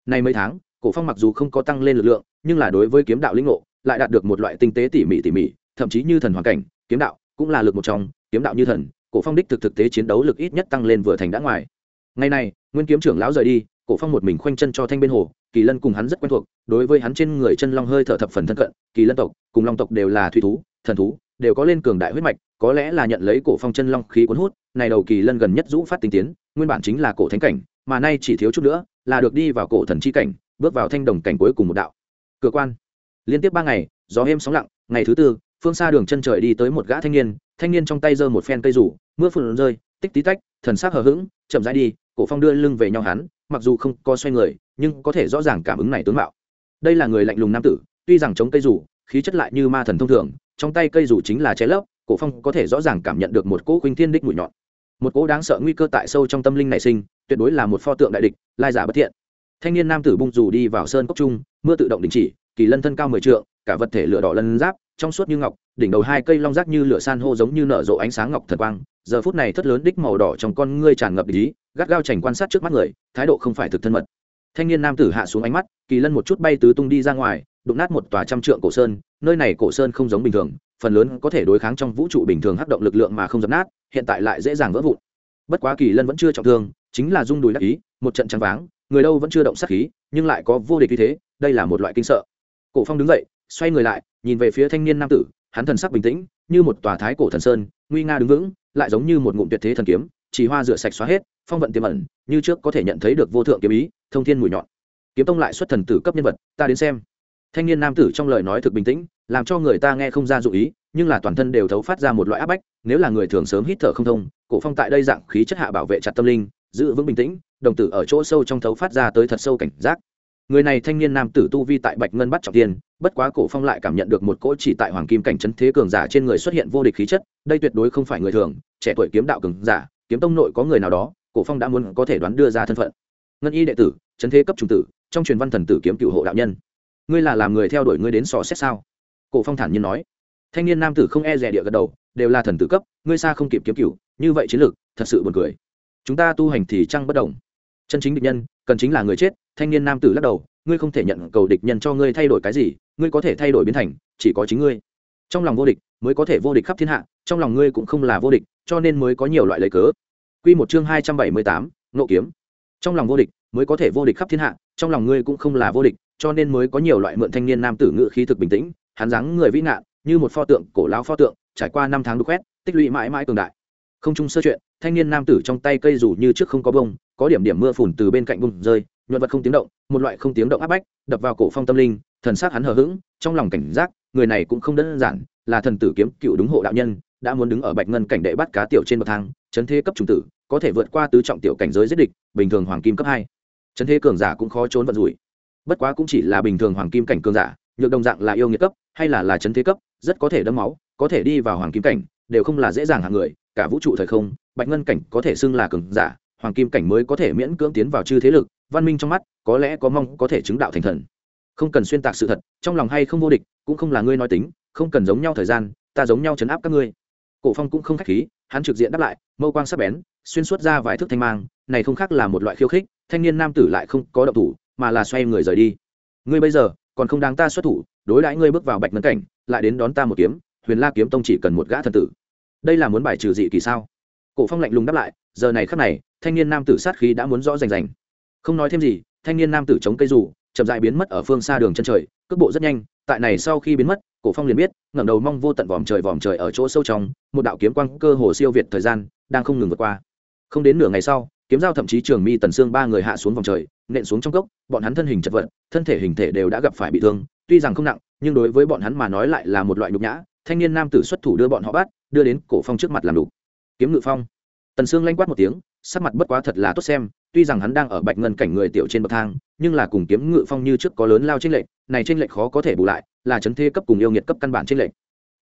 Nay mấy tháng, cổ phong mặc dù không có tăng lên lực lượng, nhưng là đối với kiếm đạo linh ngộ, lại đạt được một loại tinh tế tỉ mỉ tỉ mỉ, thậm chí như thần hoàn cảnh, kiếm đạo cũng là lực một trong, kiếm đạo như thần cổ phong đích thực thực tế chiến đấu lực ít nhất tăng lên vừa thành đã ngoài. Ngày này, nguyên kiếm trưởng lão rời đi, cổ phong một mình khoanh chân cho thanh bên hồ, kỳ lân cùng hắn rất quen thuộc, đối với hắn trên người chân long hơi thở thập phần thân cận, kỳ lân tộc cùng long tộc đều là thủy thú, thần thú, đều có lên cường đại huyết mạch, có lẽ là nhận lấy cổ phong chân long khí cuốn hút, này đầu kỳ lân gần nhất rũ phát tinh tiến, nguyên bản chính là cổ thánh cảnh, mà nay chỉ thiếu chút nữa là được đi vào cổ thần chi cảnh, bước vào thanh đồng cảnh cuối cùng một đạo. Cửa quan. Liên tiếp ba ngày, gió êm sóng lặng, ngày thứ tư, phương xa đường chân trời đi tới một gã thanh niên thanh niên trong tay giơ một phen cây rủ mưa phùn rơi, tích tí tách, thần sắc hờ hững, chậm rãi đi, cổ phong đưa lưng về nhau hắn, mặc dù không có xoay người, nhưng có thể rõ ràng cảm ứng này tướng mạo. Đây là người lạnh lùng nam tử, tuy rằng chống cây rủ, khí chất lại như ma thần thông thường, trong tay cây rủ chính là trái lấp, cổ phong có thể rõ ràng cảm nhận được một cỗ khuynh thiên đích mũi nhọn. Một cỗ đáng sợ nguy cơ tại sâu trong tâm linh nảy sinh, tuyệt đối là một pho tượng đại địch, lai giả bất thiện. Thanh niên nam tử bung rủ đi vào sơn cốc trung, mưa tự động đình chỉ, kỳ lân thân cao mười trượng, cả vật thể lửa đỏ lân giáp, trong suốt như ngọc, đỉnh đầu hai cây long rác như lửa san hô giống như nở rộ ánh sáng ngọc thần quang giờ phút này thất lớn đích màu đỏ trong con ngươi tràn ngập ý, gắt gao chảnh quan sát trước mắt người, thái độ không phải thực thân mật. Thanh niên nam tử hạ xuống ánh mắt, kỳ lân một chút bay tứ tung đi ra ngoài, đụng nát một tòa trăm trượng cổ sơn, nơi này cổ sơn không giống bình thường, phần lớn có thể đối kháng trong vũ trụ bình thường hắc động lực lượng mà không dập nát, hiện tại lại dễ dàng vỡ vụn. Bất quá kỳ lân vẫn chưa trọng thương, chính là rung đùi đắc ý, một trận trắng váng, người đâu vẫn chưa động sát khí, nhưng lại có vô địch như thế, đây là một loại kinh sợ. Cổ phong đứng dậy, xoay người lại, nhìn về phía thanh niên nam tử, hắn thần sắc bình tĩnh, như một tòa thái cổ thần sơn nguy nga đứng vững, lại giống như một ngụm tuyệt thế thần kiếm, chỉ hoa rửa sạch xóa hết, phong vận tiềm ẩn, như trước có thể nhận thấy được vô thượng kiếm ý, thông thiên mùi nhọn. Kiếm tông lại xuất thần tử cấp nhân vật, ta đến xem. Thanh niên nam tử trong lời nói thực bình tĩnh, làm cho người ta nghe không ra dụ ý, nhưng là toàn thân đều thấu phát ra một loại áp bách, nếu là người thường sớm hít thở không thông, cổ phong tại đây dạng khí chất hạ bảo vệ chặt tâm linh, giữ vững bình tĩnh, đồng tử ở chỗ sâu trong thấu phát ra tới thật sâu cảnh giác người này thanh niên nam tử tu vi tại bạch ngân bắt trọng tiên bất quá cổ phong lại cảm nhận được một cỗ chỉ tại hoàng kim cảnh trấn thế cường giả trên người xuất hiện vô địch khí chất, đây tuyệt đối không phải người thường, trẻ tuổi kiếm đạo cường giả, kiếm tông nội có người nào đó, cổ phong đã muốn có thể đoán đưa ra thân phận. Ngân y đệ tử trấn thế cấp trung tử, trong truyền văn thần tử kiếm cựu hộ đạo nhân. Ngươi là làm người theo đuổi ngươi đến sò xét sao? Cổ phong thản nhiên nói. Thanh niên nam tử không e rẻ địa gật đầu, đều là thần tử cấp, ngươi xa không kịp kiếm cựu, như vậy chiến lược, thật sự buồn cười. Chúng ta tu hành thì chăng bất động chân chính địch nhân cần chính là người chết thanh niên nam tử lắc đầu ngươi không thể nhận cầu địch nhân cho ngươi thay đổi cái gì ngươi có thể thay đổi biến thành chỉ có chính ngươi trong lòng vô địch mới có thể vô địch khắp thiên hạ trong lòng ngươi cũng không là vô địch cho nên mới có nhiều loại lấy cớ Quy một chương hai trăm bảy mươi tám, nộ kiếm. Trong lòng vô địch, mới có thể vô địch khắp thiên hạ, trong lòng ngươi cũng không là vô địch, cho nên mới có nhiều loại mượn thanh niên nam tử ngự khí thực bình tĩnh, hắn dáng người vĩ ngạn, như một pho tượng, cổ lão pho tượng, trải qua năm tháng đục khoét, tích lũy mãi mãi cường đại. Không chung sơ chuyện, thanh niên nam tử trong tay cây dù như trước không có bông, có điểm điểm mưa phùn từ bên cạnh bùng rơi, nhuận vật không tiếng động, một loại không tiếng động áp bách, đập vào cổ phong tâm linh, thần sắc hắn hờ hững, trong lòng cảnh giác, người này cũng không đơn giản, là thần tử kiếm cựu đúng hộ đạo nhân, đã muốn đứng ở bạch ngân cảnh đệ bắt cá tiểu trên bậc thang, chấn thế cấp trung tử, có thể vượt qua tứ trọng tiểu cảnh giới giết địch, bình thường hoàng kim cấp hai. Chấn thế cường giả cũng khó trốn vận rủi. Bất quá cũng chỉ là bình thường hoàng kim cảnh cường giả, nhược đồng dạng là yêu nghiệt cấp, hay là là chấn thế cấp, rất có thể đâm máu, có thể đi vào hoàng kim cảnh, đều không là dễ dàng hạng người, cả vũ trụ thời không, bạch ngân cảnh có thể xưng là cường giả, hoàng kim cảnh mới có thể miễn cưỡng tiến vào chư thế lực, văn minh trong mắt, có lẽ có mong có thể chứng đạo thành thần. Không cần xuyên tạc sự thật, trong lòng hay không vô địch, cũng không là ngươi nói tính, không cần giống nhau thời gian, ta giống nhau chấn áp các ngươi. Cổ Phong cũng không khách khí, hắn trực diện đáp lại, mâu quang sắc bén, xuyên suốt ra vài thước thanh mang, này không khác là một loại khiêu khích, thanh niên nam tử lại không có động thủ, mà là xoay người rời đi. Ngươi bây giờ còn không đáng ta xuất thủ, đối đãi ngươi bước vào bạch ngân cảnh, lại đến đón ta một kiếm, Huyền La kiếm tông chỉ cần một gã thần tử. Đây là muốn bài trừ dị kỳ sao? Cổ Phong lạnh lùng đáp lại, giờ này khắc này, thanh niên nam tử sát khí đã muốn rõ rành rành. Không nói thêm gì, thanh niên nam tử chống cây dù, chậm rãi biến mất ở phương xa đường chân trời, cước bộ rất nhanh, tại này sau khi biến mất, Cổ Phong liền biết, ngẩng đầu mong vô tận vòm trời vòm trời ở chỗ sâu trong, một đạo kiếm quang cơ hồ siêu việt thời gian, đang không ngừng vượt qua. Không đến nửa ngày sau, kiếm giao thậm chí trường mi tần xương ba người hạ xuống vòng trời, nện xuống trong cốc, bọn hắn thân hình chật vật, thân thể hình thể đều đã gặp phải bị thương, tuy rằng không nặng, nhưng đối với bọn hắn mà nói lại là một loại nhục nhã. Thanh niên nam tử xuất thủ đưa bọn họ bắt, đưa đến Cổ Phong trước mặt làm đủ. Kiếm ngự phong. Tần Sương lanh quát một tiếng, sắc mặt bất quá thật là tốt xem, tuy rằng hắn đang ở bạch ngân cảnh người tiểu trên bậc thang, nhưng là cùng kiếm ngự phong như trước có lớn lao trên lệnh, này trên lệnh khó có thể bù lại, là chấn thế cấp cùng yêu nghiệt cấp căn bản trên lệnh.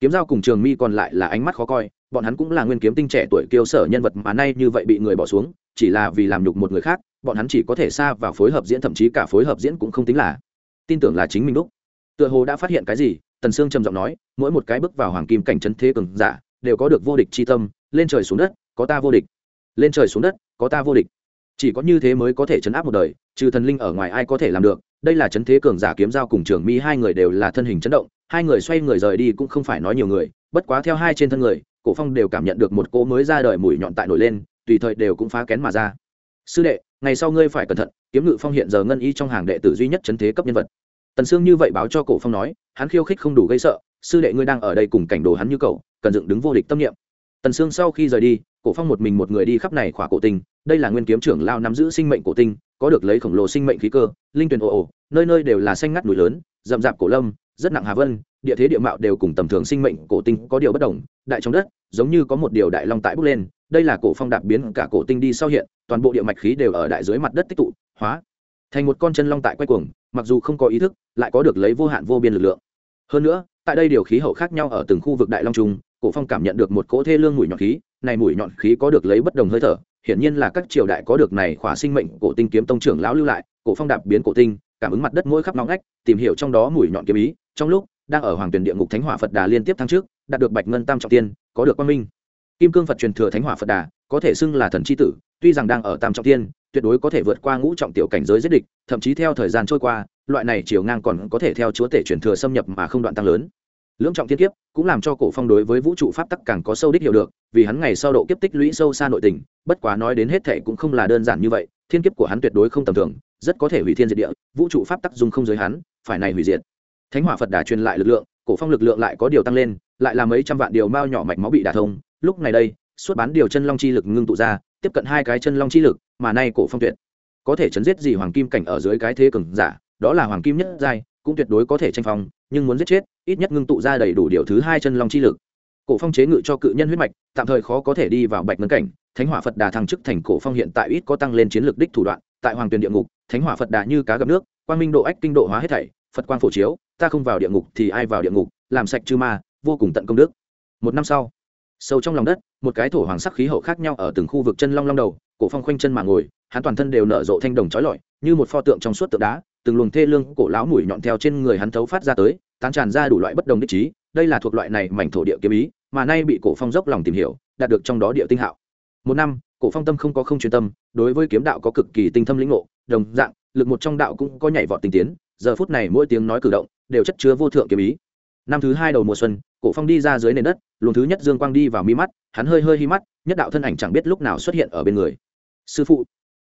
Kiếm giao cùng Trường Mi còn lại là ánh mắt khó coi, bọn hắn cũng là nguyên kiếm tinh trẻ tuổi kiêu sở nhân vật mà nay như vậy bị người bỏ xuống, chỉ là vì làm nhục một người khác, bọn hắn chỉ có thể xa vào phối hợp diễn thậm chí cả phối hợp diễn cũng không tính là. Tin tưởng là chính mình lúc. Tựa hồ đã phát hiện cái gì, Tần Sương trầm giọng nói, mỗi một cái bước vào hoàng kim cảnh chấn thế cường giả, đều có được vô địch chi tâm, lên trời xuống đất, có ta vô địch. Lên trời xuống đất có ta vô địch. Chỉ có như thế mới có thể chấn áp một đời trừ thần linh ở ngoài ai có thể làm được. Đây là chấn thế cường giả kiếm giao cùng trường mi hai người đều là thân hình chấn động hai người xoay người rời đi cũng không phải nói nhiều người bất quá theo hai trên thân người cổ phong đều cảm nhận được một cỗ mới ra đời mùi nhọn tại nổi lên tùy thời đều cũng phá kén mà ra. Sư đệ ngày sau ngươi phải cẩn thận kiếm ngự phong hiện giờ ngân y trong hàng đệ tử duy nhất chấn thế cấp nhân vật. Tần sương như vậy báo cho cổ phong nói hắn khiêu khích không đủ gây sợ sư đệ ngươi đang ở đây cùng cảnh đồ hắn như cậu cần dựng đứng vô địch tâm niệm. Tần sương sau khi rời đi, cổ phong một mình một người đi khắp này khỏa cổ tinh, đây là nguyên kiếm trưởng lao nắm giữ sinh mệnh cổ tinh, có được lấy khổng lồ sinh mệnh khí cơ, linh tuyển ồ ồ, nơi nơi đều là xanh ngắt núi lớn, rậm rạp cổ lâm, rất nặng hà vân, địa thế địa mạo đều cùng tầm thường sinh mệnh cổ tinh có điều bất đồng, đại trong đất, giống như có một điều đại long tại bốc lên, đây là cổ phong đạp biến cả cổ tinh đi sau hiện, toàn bộ địa mạch khí đều ở đại dưới mặt đất tích tụ, hóa, thành một con chân long tại quay cuồng, mặc dù không có ý thức, lại có được lấy vô hạn vô biên lực lượng. Hơn nữa, tại đây điều khí hậu khác nhau ở từng khu vực đại long trung cổ phong cảm nhận được một cỗ thê lương mùi nhọn khí, này mùi nhọn khí có được lấy bất đồng hơi thở, hiển nhiên là các triều đại có được này khỏa sinh mệnh cổ tinh kiếm tông trưởng lão lưu lại, cổ phong đạp biến cổ tinh, cảm ứng mặt đất mỗi khắp nóng ngách, tìm hiểu trong đó mùi nhọn kiếm ý, trong lúc đang ở hoàng tuyển địa ngục thánh hỏa phật đà liên tiếp tháng trước, đạt được bạch ngân tam trọng tiên, có được quang minh. Kim cương phật truyền thừa thánh hỏa phật đà, có thể xưng là thần c h i tử, tuy rằng đang ở tam trọng tiên, tuyệt đối có thể vượt qua ngũ trọng tiểu cảnh giới giết địch, thậm chí theo thời gian trôi qua, loại này chiều ngang còn có thể theo chúa tể truyền thừa xâm nhập mà không đoạn tăng lớn lưỡng trọng thiên kiếp cũng làm cho cổ phong đối với vũ trụ pháp tắc càng có sâu đích hiểu được, vì hắn ngày sau độ kiếp tích lũy sâu xa nội tình, bất quá nói đến hết thệ cũng không là đơn giản như vậy, thiên kiếp của hắn tuyệt đối không tầm thường, rất có thể hủy thiên diệt địa, vũ trụ pháp tắc dùng không giới hắn, phải này hủy diệt. Thánh hỏa phật đà truyền lại lực lượng, cổ phong lực lượng lại có điều tăng lên, lại là mấy trăm vạn điều mao nhỏ mạch máu bị đả thông. Lúc này đây, suốt bán điều chân long chi lực ngưng tụ ra, tiếp cận hai cái chân long chi lực, mà nay cổ phong tuyệt có thể chấn giết gì hoàng kim cảnh ở dưới cái thế cường giả, đó là hoàng kim nhất giai cũng tuyệt đối có thể tranh phong, nhưng muốn giết chết, ít nhất ngưng tụ ra đầy đủ điều thứ hai chân long chi lực. Cổ phong chế ngự cho cự nhân huyết mạch, tạm thời khó có thể đi vào bạch ngân cảnh. Thánh hỏa phật đà thăng chức thành cổ phong hiện tại ít có tăng lên chiến lược đích thủ đoạn. Tại hoàng tuyền địa ngục, thánh hỏa phật đà như cá gặp nước, quang minh độ ách kinh độ hóa hết thảy, phật quang phổ chiếu, ta không vào địa ngục thì ai vào địa ngục, làm sạch chư ma, vô cùng tận công đức. Một năm sau, sâu trong lòng đất, một cái thổ hoàng sắc khí hậu khác nhau ở từng khu vực chân long long đầu, cổ phong khoanh chân mà ngồi, hắn toàn thân đều nở rộ thanh đồng trói lọi, như một pho tượng trong suốt tượng đá từng luồng thê lương cổ lão mùi nhọn theo trên người hắn thấu phát ra tới, tán tràn ra đủ loại bất đồng đích trí, đây là thuộc loại này mảnh thổ địa kiếm ý, mà nay bị cổ phong dốc lòng tìm hiểu, đạt được trong đó địa tinh hạo. Một năm, cổ phong tâm không có không chuyên tâm, đối với kiếm đạo có cực kỳ tinh thâm lĩnh ngộ, đồng dạng, lực một trong đạo cũng có nhảy vọt tinh tiến, giờ phút này mỗi tiếng nói cử động, đều chất chứa vô thượng kiếm ý. Năm thứ hai đầu mùa xuân, cổ phong đi ra dưới nền đất, luồng thứ nhất dương quang đi vào mi mắt, hắn hơi hơi hi mắt, nhất đạo thân ảnh chẳng biết lúc nào xuất hiện ở bên người. Sư phụ,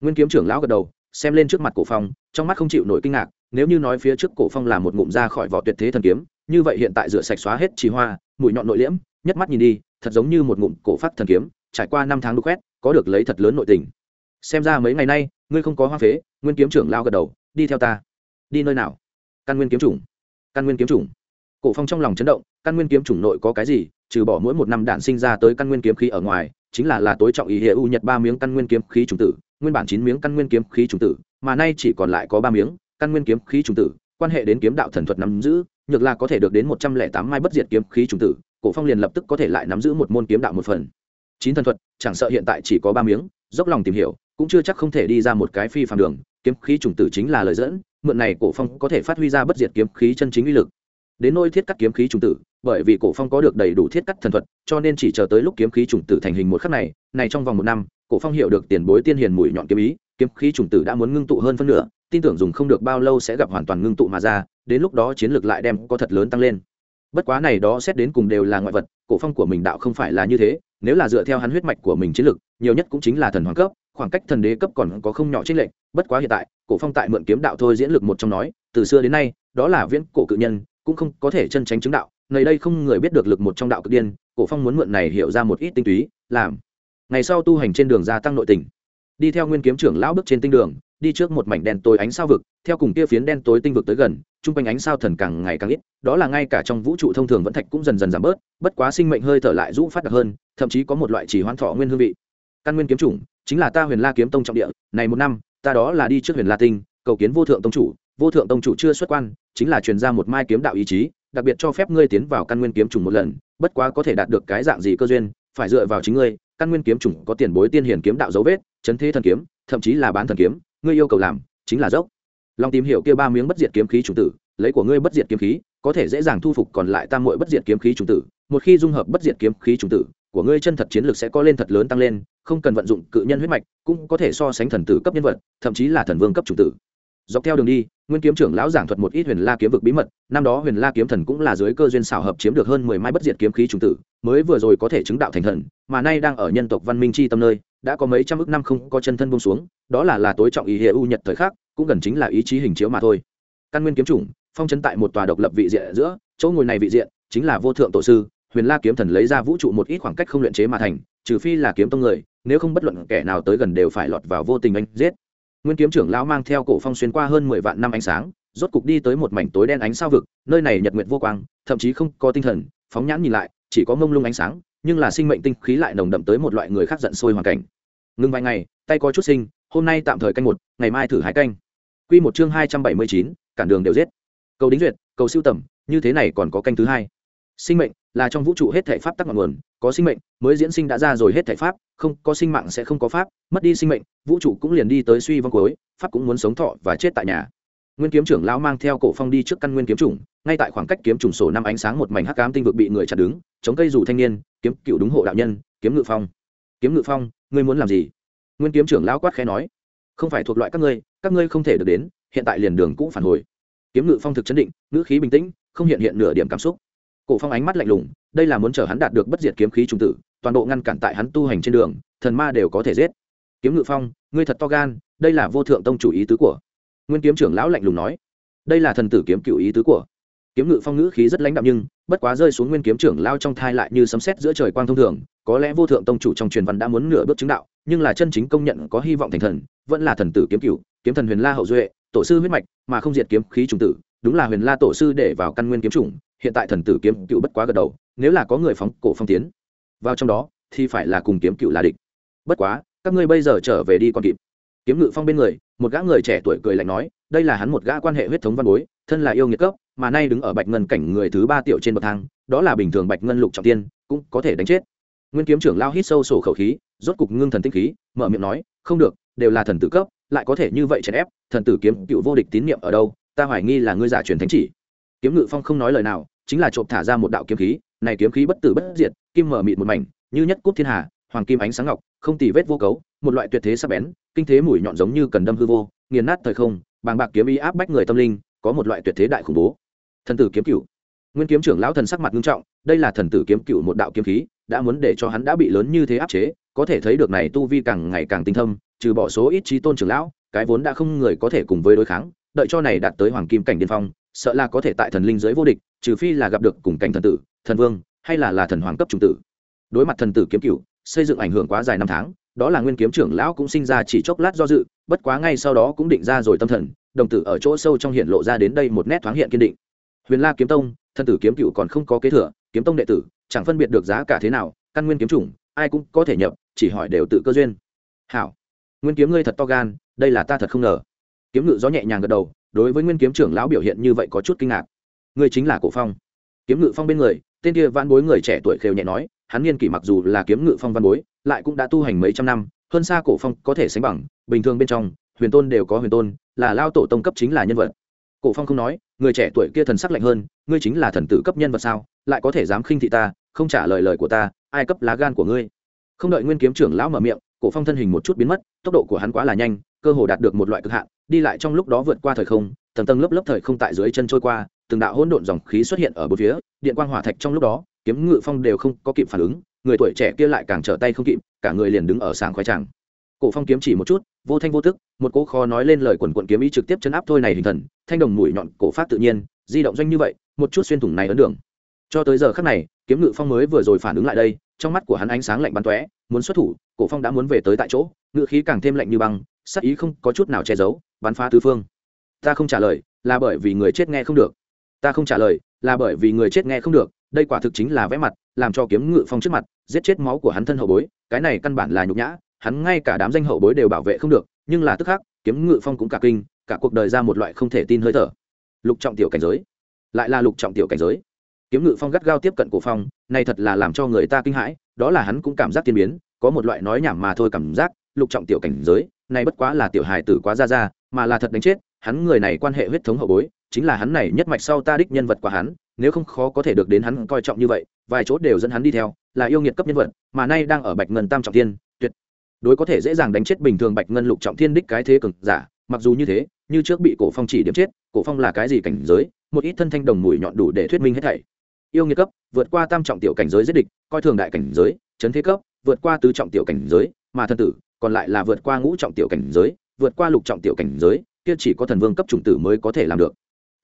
nguyên kiếm trưởng lão gật đầu xem lên trước mặt cổ phong, trong mắt không chịu nổi kinh ngạc, nếu như nói phía trước cổ phong là một ngụm ra khỏi vỏ tuyệt thế thần kiếm, như vậy hiện tại rửa sạch xóa hết trì hoa mũi nhọn nội liễm nhất mắt nhìn đi, thật giống như một ngụm cổ phát thần kiếm, trải qua năm tháng đục quét có được lấy thật lớn nội tình. Xem ra mấy ngày nay, ngươi không có hoa phế, nguyên kiếm trưởng lao gật đầu, đi theo ta. Đi nơi nào? Căn nguyên kiếm chủng. Căn nguyên kiếm chủng. Cổ phong trong lòng chấn động, căn nguyên kiếm chủng nội có cái gì, trừ bỏ mỗi một năm đạn sinh ra tới căn nguyên kiếm khí ở ngoài, chính là là tối trọng ý hệ u nhật ba miếng căn nguyên kiếm khí chủng tử nguyên bản chín miếng căn nguyên kiếm khí trùng tử, mà nay chỉ còn lại có ba miếng, căn nguyên kiếm khí trùng tử, quan hệ đến kiếm đạo thần thuật nắm giữ, nhược là có thể được đến một trăm lẻ tám mai bất diệt kiếm khí trùng tử, cổ phong liền lập tức có thể lại nắm giữ một môn kiếm đạo một phần. Chín thần thuật, chẳng sợ hiện tại chỉ có ba miếng, dốc lòng tìm hiểu, cũng chưa chắc không thể đi ra một cái phi phàm đường, kiếm khí trùng tử chính là lời dẫn, mượn này cổ phong có thể phát huy ra bất diệt kiếm khí chân chính uy lực. Đến nôi thiết cắt kiếm khí trùng tử, bởi vì cổ phong có được đầy đủ thiết cắt thần thuật, cho nên chỉ chờ tới lúc kiếm khí trùng tử thành hình một khắc này này trong vòng một năm cổ phong hiểu được tiền bối tiên hiền mũi nhọn kiếm ý, kiếm khí trùng tử đã muốn ngưng tụ hơn phân nửa, tin tưởng dùng không được bao lâu sẽ gặp hoàn toàn ngưng tụ mà ra, đến lúc đó chiến lược lại đem có thật lớn tăng lên. Bất quá này đó xét đến cùng đều là ngoại vật, cổ phong của mình đạo không phải là như thế, nếu là dựa theo hắn huyết mạch của mình chiến lược, nhiều nhất cũng chính là thần hoàng cấp, khoảng cách thần đế cấp còn có không nhỏ trích lệnh bất quá hiện tại, cổ phong tại mượn kiếm đạo thôi diễn lực một trong nói, từ xưa đến nay, đó là viễn cổ cự nhân, cũng không có thể chân tránh chứng đạo, nơi đây không người biết được lực một trong đạo cực điên, cổ phong muốn mượn này hiểu ra một ít tinh túy, làm ngày sau tu hành trên đường gia tăng nội tình. Đi theo nguyên kiếm trưởng lão bước trên tinh đường, đi trước một mảnh đen tối ánh sao vực, theo cùng kia phiến đen tối tinh vực tới gần, chung quanh ánh sao thần càng ngày càng ít, đó là ngay cả trong vũ trụ thông thường vẫn thạch cũng dần dần giảm bớt, bất quá sinh mệnh hơi thở lại rũ phát đặc hơn, thậm chí có một loại chỉ hoan thọ nguyên hương vị. Căn nguyên kiếm chủng, chính là ta huyền la kiếm tông trọng địa, này một năm, ta đó là đi trước huyền la tinh, cầu kiến vô thượng tông chủ, vô thượng tông chủ chưa xuất quan, chính là truyền ra một mai kiếm đạo ý chí, đặc biệt cho phép ngươi tiến vào căn nguyên kiếm trùng một lần, bất quá có thể đạt được cái dạng gì cơ duyên, phải dựa vào chính ngươi căn nguyên kiếm trùng có tiền bối tiên hiển kiếm đạo dấu vết, chấn thế thần kiếm, thậm chí là bán thần kiếm, ngươi yêu cầu làm chính là dốc. Lòng tìm hiểu kia ba miếng bất diệt kiếm khí trùng tử, lấy của ngươi bất diệt kiếm khí, có thể dễ dàng thu phục còn lại tam muội bất diệt kiếm khí trùng tử. Một khi dung hợp bất diệt kiếm khí trùng tử, của ngươi chân thật chiến lược sẽ có lên thật lớn tăng lên, không cần vận dụng cự nhân huyết mạch, cũng có thể so sánh thần tử cấp nhân vật, thậm chí là thần vương cấp chủng tử dọc theo đường đi, nguyên kiếm trưởng lão giảng thuật một ít huyền la kiếm vực bí mật, năm đó huyền la kiếm thần cũng là dưới cơ duyên xảo hợp chiếm được hơn mười mai bất diệt kiếm khí trùng tử, mới vừa rồi có thể chứng đạo thành thần, mà nay đang ở nhân tộc văn minh chi tâm nơi, đã có mấy trăm ước năm không có chân thân buông xuống, đó là là tối trọng ý hệ u nhật thời khắc, cũng gần chính là ý chí hình chiếu mà thôi. Căn nguyên kiếm chủng, phong chấn tại một tòa độc lập vị diện giữa, chỗ ngồi này vị diện, chính là vô thượng tổ sư, huyền la kiếm thần lấy ra vũ trụ một ít khoảng cách không luyện chế mà thành, trừ phi là kiếm tông người, nếu không bất luận kẻ nào tới gần đều phải lọt vào vô tình anh giết nguyên kiếm trưởng lão mang theo cổ phong xuyên qua hơn mười vạn năm ánh sáng, rốt cục đi tới một mảnh tối đen ánh sao vực, nơi này nhật nguyệt vô quang, thậm chí không có tinh thần, phóng nhãn nhìn lại, chỉ có mông lung ánh sáng, nhưng là sinh mệnh tinh khí lại nồng đậm tới một loại người khác giận sôi hoàn cảnh. Ngừng vài ngày, tay có chút sinh, hôm nay tạm thời canh một, ngày mai thử hai canh. Quy một chương hai trăm bảy mươi chín, cản đường đều giết. Cầu đính duyệt, cầu siêu tầm, như thế này còn có canh thứ hai. Sinh mệnh là trong vũ trụ hết thể pháp tắc ngọn nguồn, có sinh mệnh mới diễn sinh đã ra rồi hết thể pháp, không, có sinh mạng sẽ không có pháp, mất đi sinh mệnh, vũ trụ cũng liền đi tới suy vong cuối, pháp cũng muốn sống thọ và chết tại nhà. Nguyên kiếm trưởng lão mang theo cổ phong đi trước căn nguyên kiếm trùng ngay tại khoảng cách kiếm trùng sổ năm ánh sáng một mảnh hắc ám tinh vực bị người chặn đứng, chống cây dù thanh niên, kiếm cựu đúng hộ đạo nhân, kiếm ngự phong. Kiếm ngự phong, ngươi muốn làm gì? Nguyên kiếm trưởng lão quát khẽ nói. Không phải thuộc loại các ngươi các ngươi không thể được đến, hiện tại liền đường cũ phản hồi. Kiếm ngự phong thực chấn định, ngữ khí bình tĩnh, không hiện hiện nửa điểm cảm xúc cổ phong ánh mắt lạnh lùng, đây là muốn chờ hắn đạt được bất diệt kiếm khí trung tử, toàn bộ ngăn cản tại hắn tu hành trên đường, thần ma đều có thể giết. Kiếm ngự phong, ngươi thật to gan, đây là vô thượng tông chủ ý tứ của. Nguyên kiếm trưởng lão lạnh lùng nói, đây là thần tử kiếm cựu ý tứ của. Kiếm ngự phong ngữ khí rất lãnh đạm nhưng, bất quá rơi xuống nguyên kiếm trưởng lao trong thai lại như sấm sét giữa trời quang thông thường, có lẽ vô thượng tông chủ trong truyền văn đã muốn nửa bước chứng đạo, nhưng là chân chính công nhận có hy vọng thành thần, vẫn là thần tử kiếm cựu, kiếm thần huyền la hậu duệ, tổ sư huyết mạch, mà không diệt kiếm khí trùng tử, đúng là huyền la tổ sư để vào căn nguyên kiếm chủng hiện tại thần tử kiếm cựu bất quá gật đầu, nếu là có người phóng cổ phong tiến, vào trong đó, thì phải là cùng kiếm cựu là địch. Bất quá, các ngươi bây giờ trở về đi còn kịp. Kiếm ngự phong bên người, một gã người trẻ tuổi cười lạnh nói, đây là hắn một gã quan hệ huyết thống văn bối, thân là yêu nghiệt cấp, mà nay đứng ở bạch ngân cảnh người thứ ba tiểu trên bậc thang, đó là bình thường bạch ngân lục trọng tiên, cũng có thể đánh chết. Nguyên kiếm trưởng lao hít sâu sổ khẩu khí, rốt cục ngưng thần tinh khí, mở miệng nói, không được, đều là thần tử cấp, lại có thể như vậy chèn ép, thần tử kiếm cựu vô địch tín nhiệm ở đâu, ta hoài nghi là ngươi giả truyền thánh chỉ kiếm ngự phong không nói lời nào, chính là trộm thả ra một đạo kiếm khí, này kiếm khí bất tử bất diệt, kim mở mịt một mảnh, như nhất cúp thiên hà, hoàng kim ánh sáng ngọc, không tì vết vô cấu, một loại tuyệt thế sắc bén, kinh thế mũi nhọn giống như cần đâm hư vô, nghiền nát thời không, bàng bạc kiếm ý áp bách người tâm linh, có một loại tuyệt thế đại khủng bố. Thần tử kiếm cựu nguyên kiếm trưởng lão thần sắc mặt nghiêm trọng, đây là thần tử kiếm cựu một đạo kiếm khí, đã muốn để cho hắn đã bị lớn như thế áp chế, có thể thấy được này tu vi càng ngày càng tinh thâm, trừ bỏ số ít trí tôn trưởng lão, cái vốn đã không người có thể cùng với đối kháng, đợi cho này đạt tới hoàng kim cảnh điên phong sợ là có thể tại thần linh giới vô địch, trừ phi là gặp được cùng cảnh thần tử, thần vương, hay là là thần hoàng cấp trung tử. Đối mặt thần tử kiếm cựu xây dựng ảnh hưởng quá dài năm tháng, đó là nguyên kiếm trưởng lão cũng sinh ra chỉ chốc lát do dự, bất quá ngay sau đó cũng định ra rồi tâm thần, đồng tử ở chỗ sâu trong hiện lộ ra đến đây một nét thoáng hiện kiên định. Huyền la kiếm tông, thần tử kiếm cựu còn không có kế thừa, kiếm tông đệ tử, chẳng phân biệt được giá cả thế nào, căn nguyên kiếm chủng, ai cũng có thể nhập, chỉ hỏi đều tự cơ duyên. Hảo, nguyên kiếm ngươi thật to gan, đây là ta thật không ngờ kiếm ngự gió nhẹ nhàng gật đầu, đối với nguyên kiếm trưởng lão biểu hiện như vậy có chút kinh ngạc. Ngươi chính là cổ phong. Kiếm ngự phong bên người, tên kia văn bối người trẻ tuổi khều nhẹ nói, hắn niên kỷ mặc dù là kiếm ngự phong văn bối, lại cũng đã tu hành mấy trăm năm, hơn xa cổ phong có thể sánh bằng, bình thường bên trong, huyền tôn đều có huyền tôn, là lao tổ tông cấp chính là nhân vật. Cổ phong không nói, người trẻ tuổi kia thần sắc lạnh hơn, ngươi chính là thần tử cấp nhân vật sao, lại có thể dám khinh thị ta, không trả lời lời của ta, ai cấp lá gan của ngươi? Không đợi nguyên kiếm trưởng lão mở miệng cổ phong thân hình một chút biến mất, tốc độ của hắn quá là nhanh, cơ hồ đạt được một loại cực hạn, đi lại trong lúc đó vượt qua thời không, tầng tầng lớp lớp thời không tại dưới chân trôi qua, từng đạo hỗn độn dòng khí xuất hiện ở bốn phía, điện quang hỏa thạch trong lúc đó, kiếm ngự phong đều không có kịp phản ứng, người tuổi trẻ kia lại càng trở tay không kịp, cả người liền đứng ở sàng khoái tràng. Cổ phong kiếm chỉ một chút, vô thanh vô tức, một cỗ kho nói lên lời quần quận kiếm ý trực tiếp chấn áp thôi này hình thần, thanh đồng mũi nhọn cổ phát tự nhiên, di động doanh như vậy, một chút xuyên thủng này ấn đường. Cho tới giờ khắc này kiếm ngự phong mới vừa rồi phản ứng lại đây, trong mắt của hắn ánh sáng lạnh bắn tóe, muốn xuất thủ, cổ phong đã muốn về tới tại chỗ, ngự khí càng thêm lạnh như băng, sắc ý không có chút nào che giấu, bắn phá tứ phương. Ta không trả lời, là bởi vì người chết nghe không được. Ta không trả lời, là bởi vì người chết nghe không được, đây quả thực chính là vẽ mặt, làm cho kiếm ngự phong trước mặt, giết chết máu của hắn thân hậu bối, cái này căn bản là nhục nhã, hắn ngay cả đám danh hậu bối đều bảo vệ không được, nhưng là tức khắc, kiếm ngự phong cũng cả kinh, cả cuộc đời ra một loại không thể tin hơi thở. Lục trọng tiểu cảnh giới. Lại là lục trọng tiểu cảnh giới kiếm ngự phong gắt gao tiếp cận cổ phong, này thật là làm cho người ta kinh hãi, đó là hắn cũng cảm giác tiên biến, có một loại nói nhảm mà thôi cảm giác, lục trọng tiểu cảnh giới, này bất quá là tiểu hài tử quá ra ra, mà là thật đánh chết, hắn người này quan hệ huyết thống hậu bối, chính là hắn này nhất mạch sau ta đích nhân vật của hắn, nếu không khó có thể được đến hắn coi trọng như vậy, vài chỗ đều dẫn hắn đi theo, là yêu nghiệt cấp nhân vật, mà nay đang ở bạch ngân tam trọng thiên, tuyệt đối có thể dễ dàng đánh chết bình thường bạch ngân lục trọng thiên đích cái thế cực giả, mặc dù như thế, như trước bị cổ phong chỉ điểm chết, cổ phong là cái gì cảnh giới, một ít thân thanh đồng mùi nhọn đủ để thuyết minh hết thảy yêu nghiệt cấp, vượt qua tam trọng tiểu cảnh giới giết địch, coi thường đại cảnh giới, chấn thế cấp, vượt qua tứ trọng tiểu cảnh giới, mà thần tử, còn lại là vượt qua ngũ trọng tiểu cảnh giới, vượt qua lục trọng tiểu cảnh giới, kia chỉ có thần vương cấp chủng tử mới có thể làm được.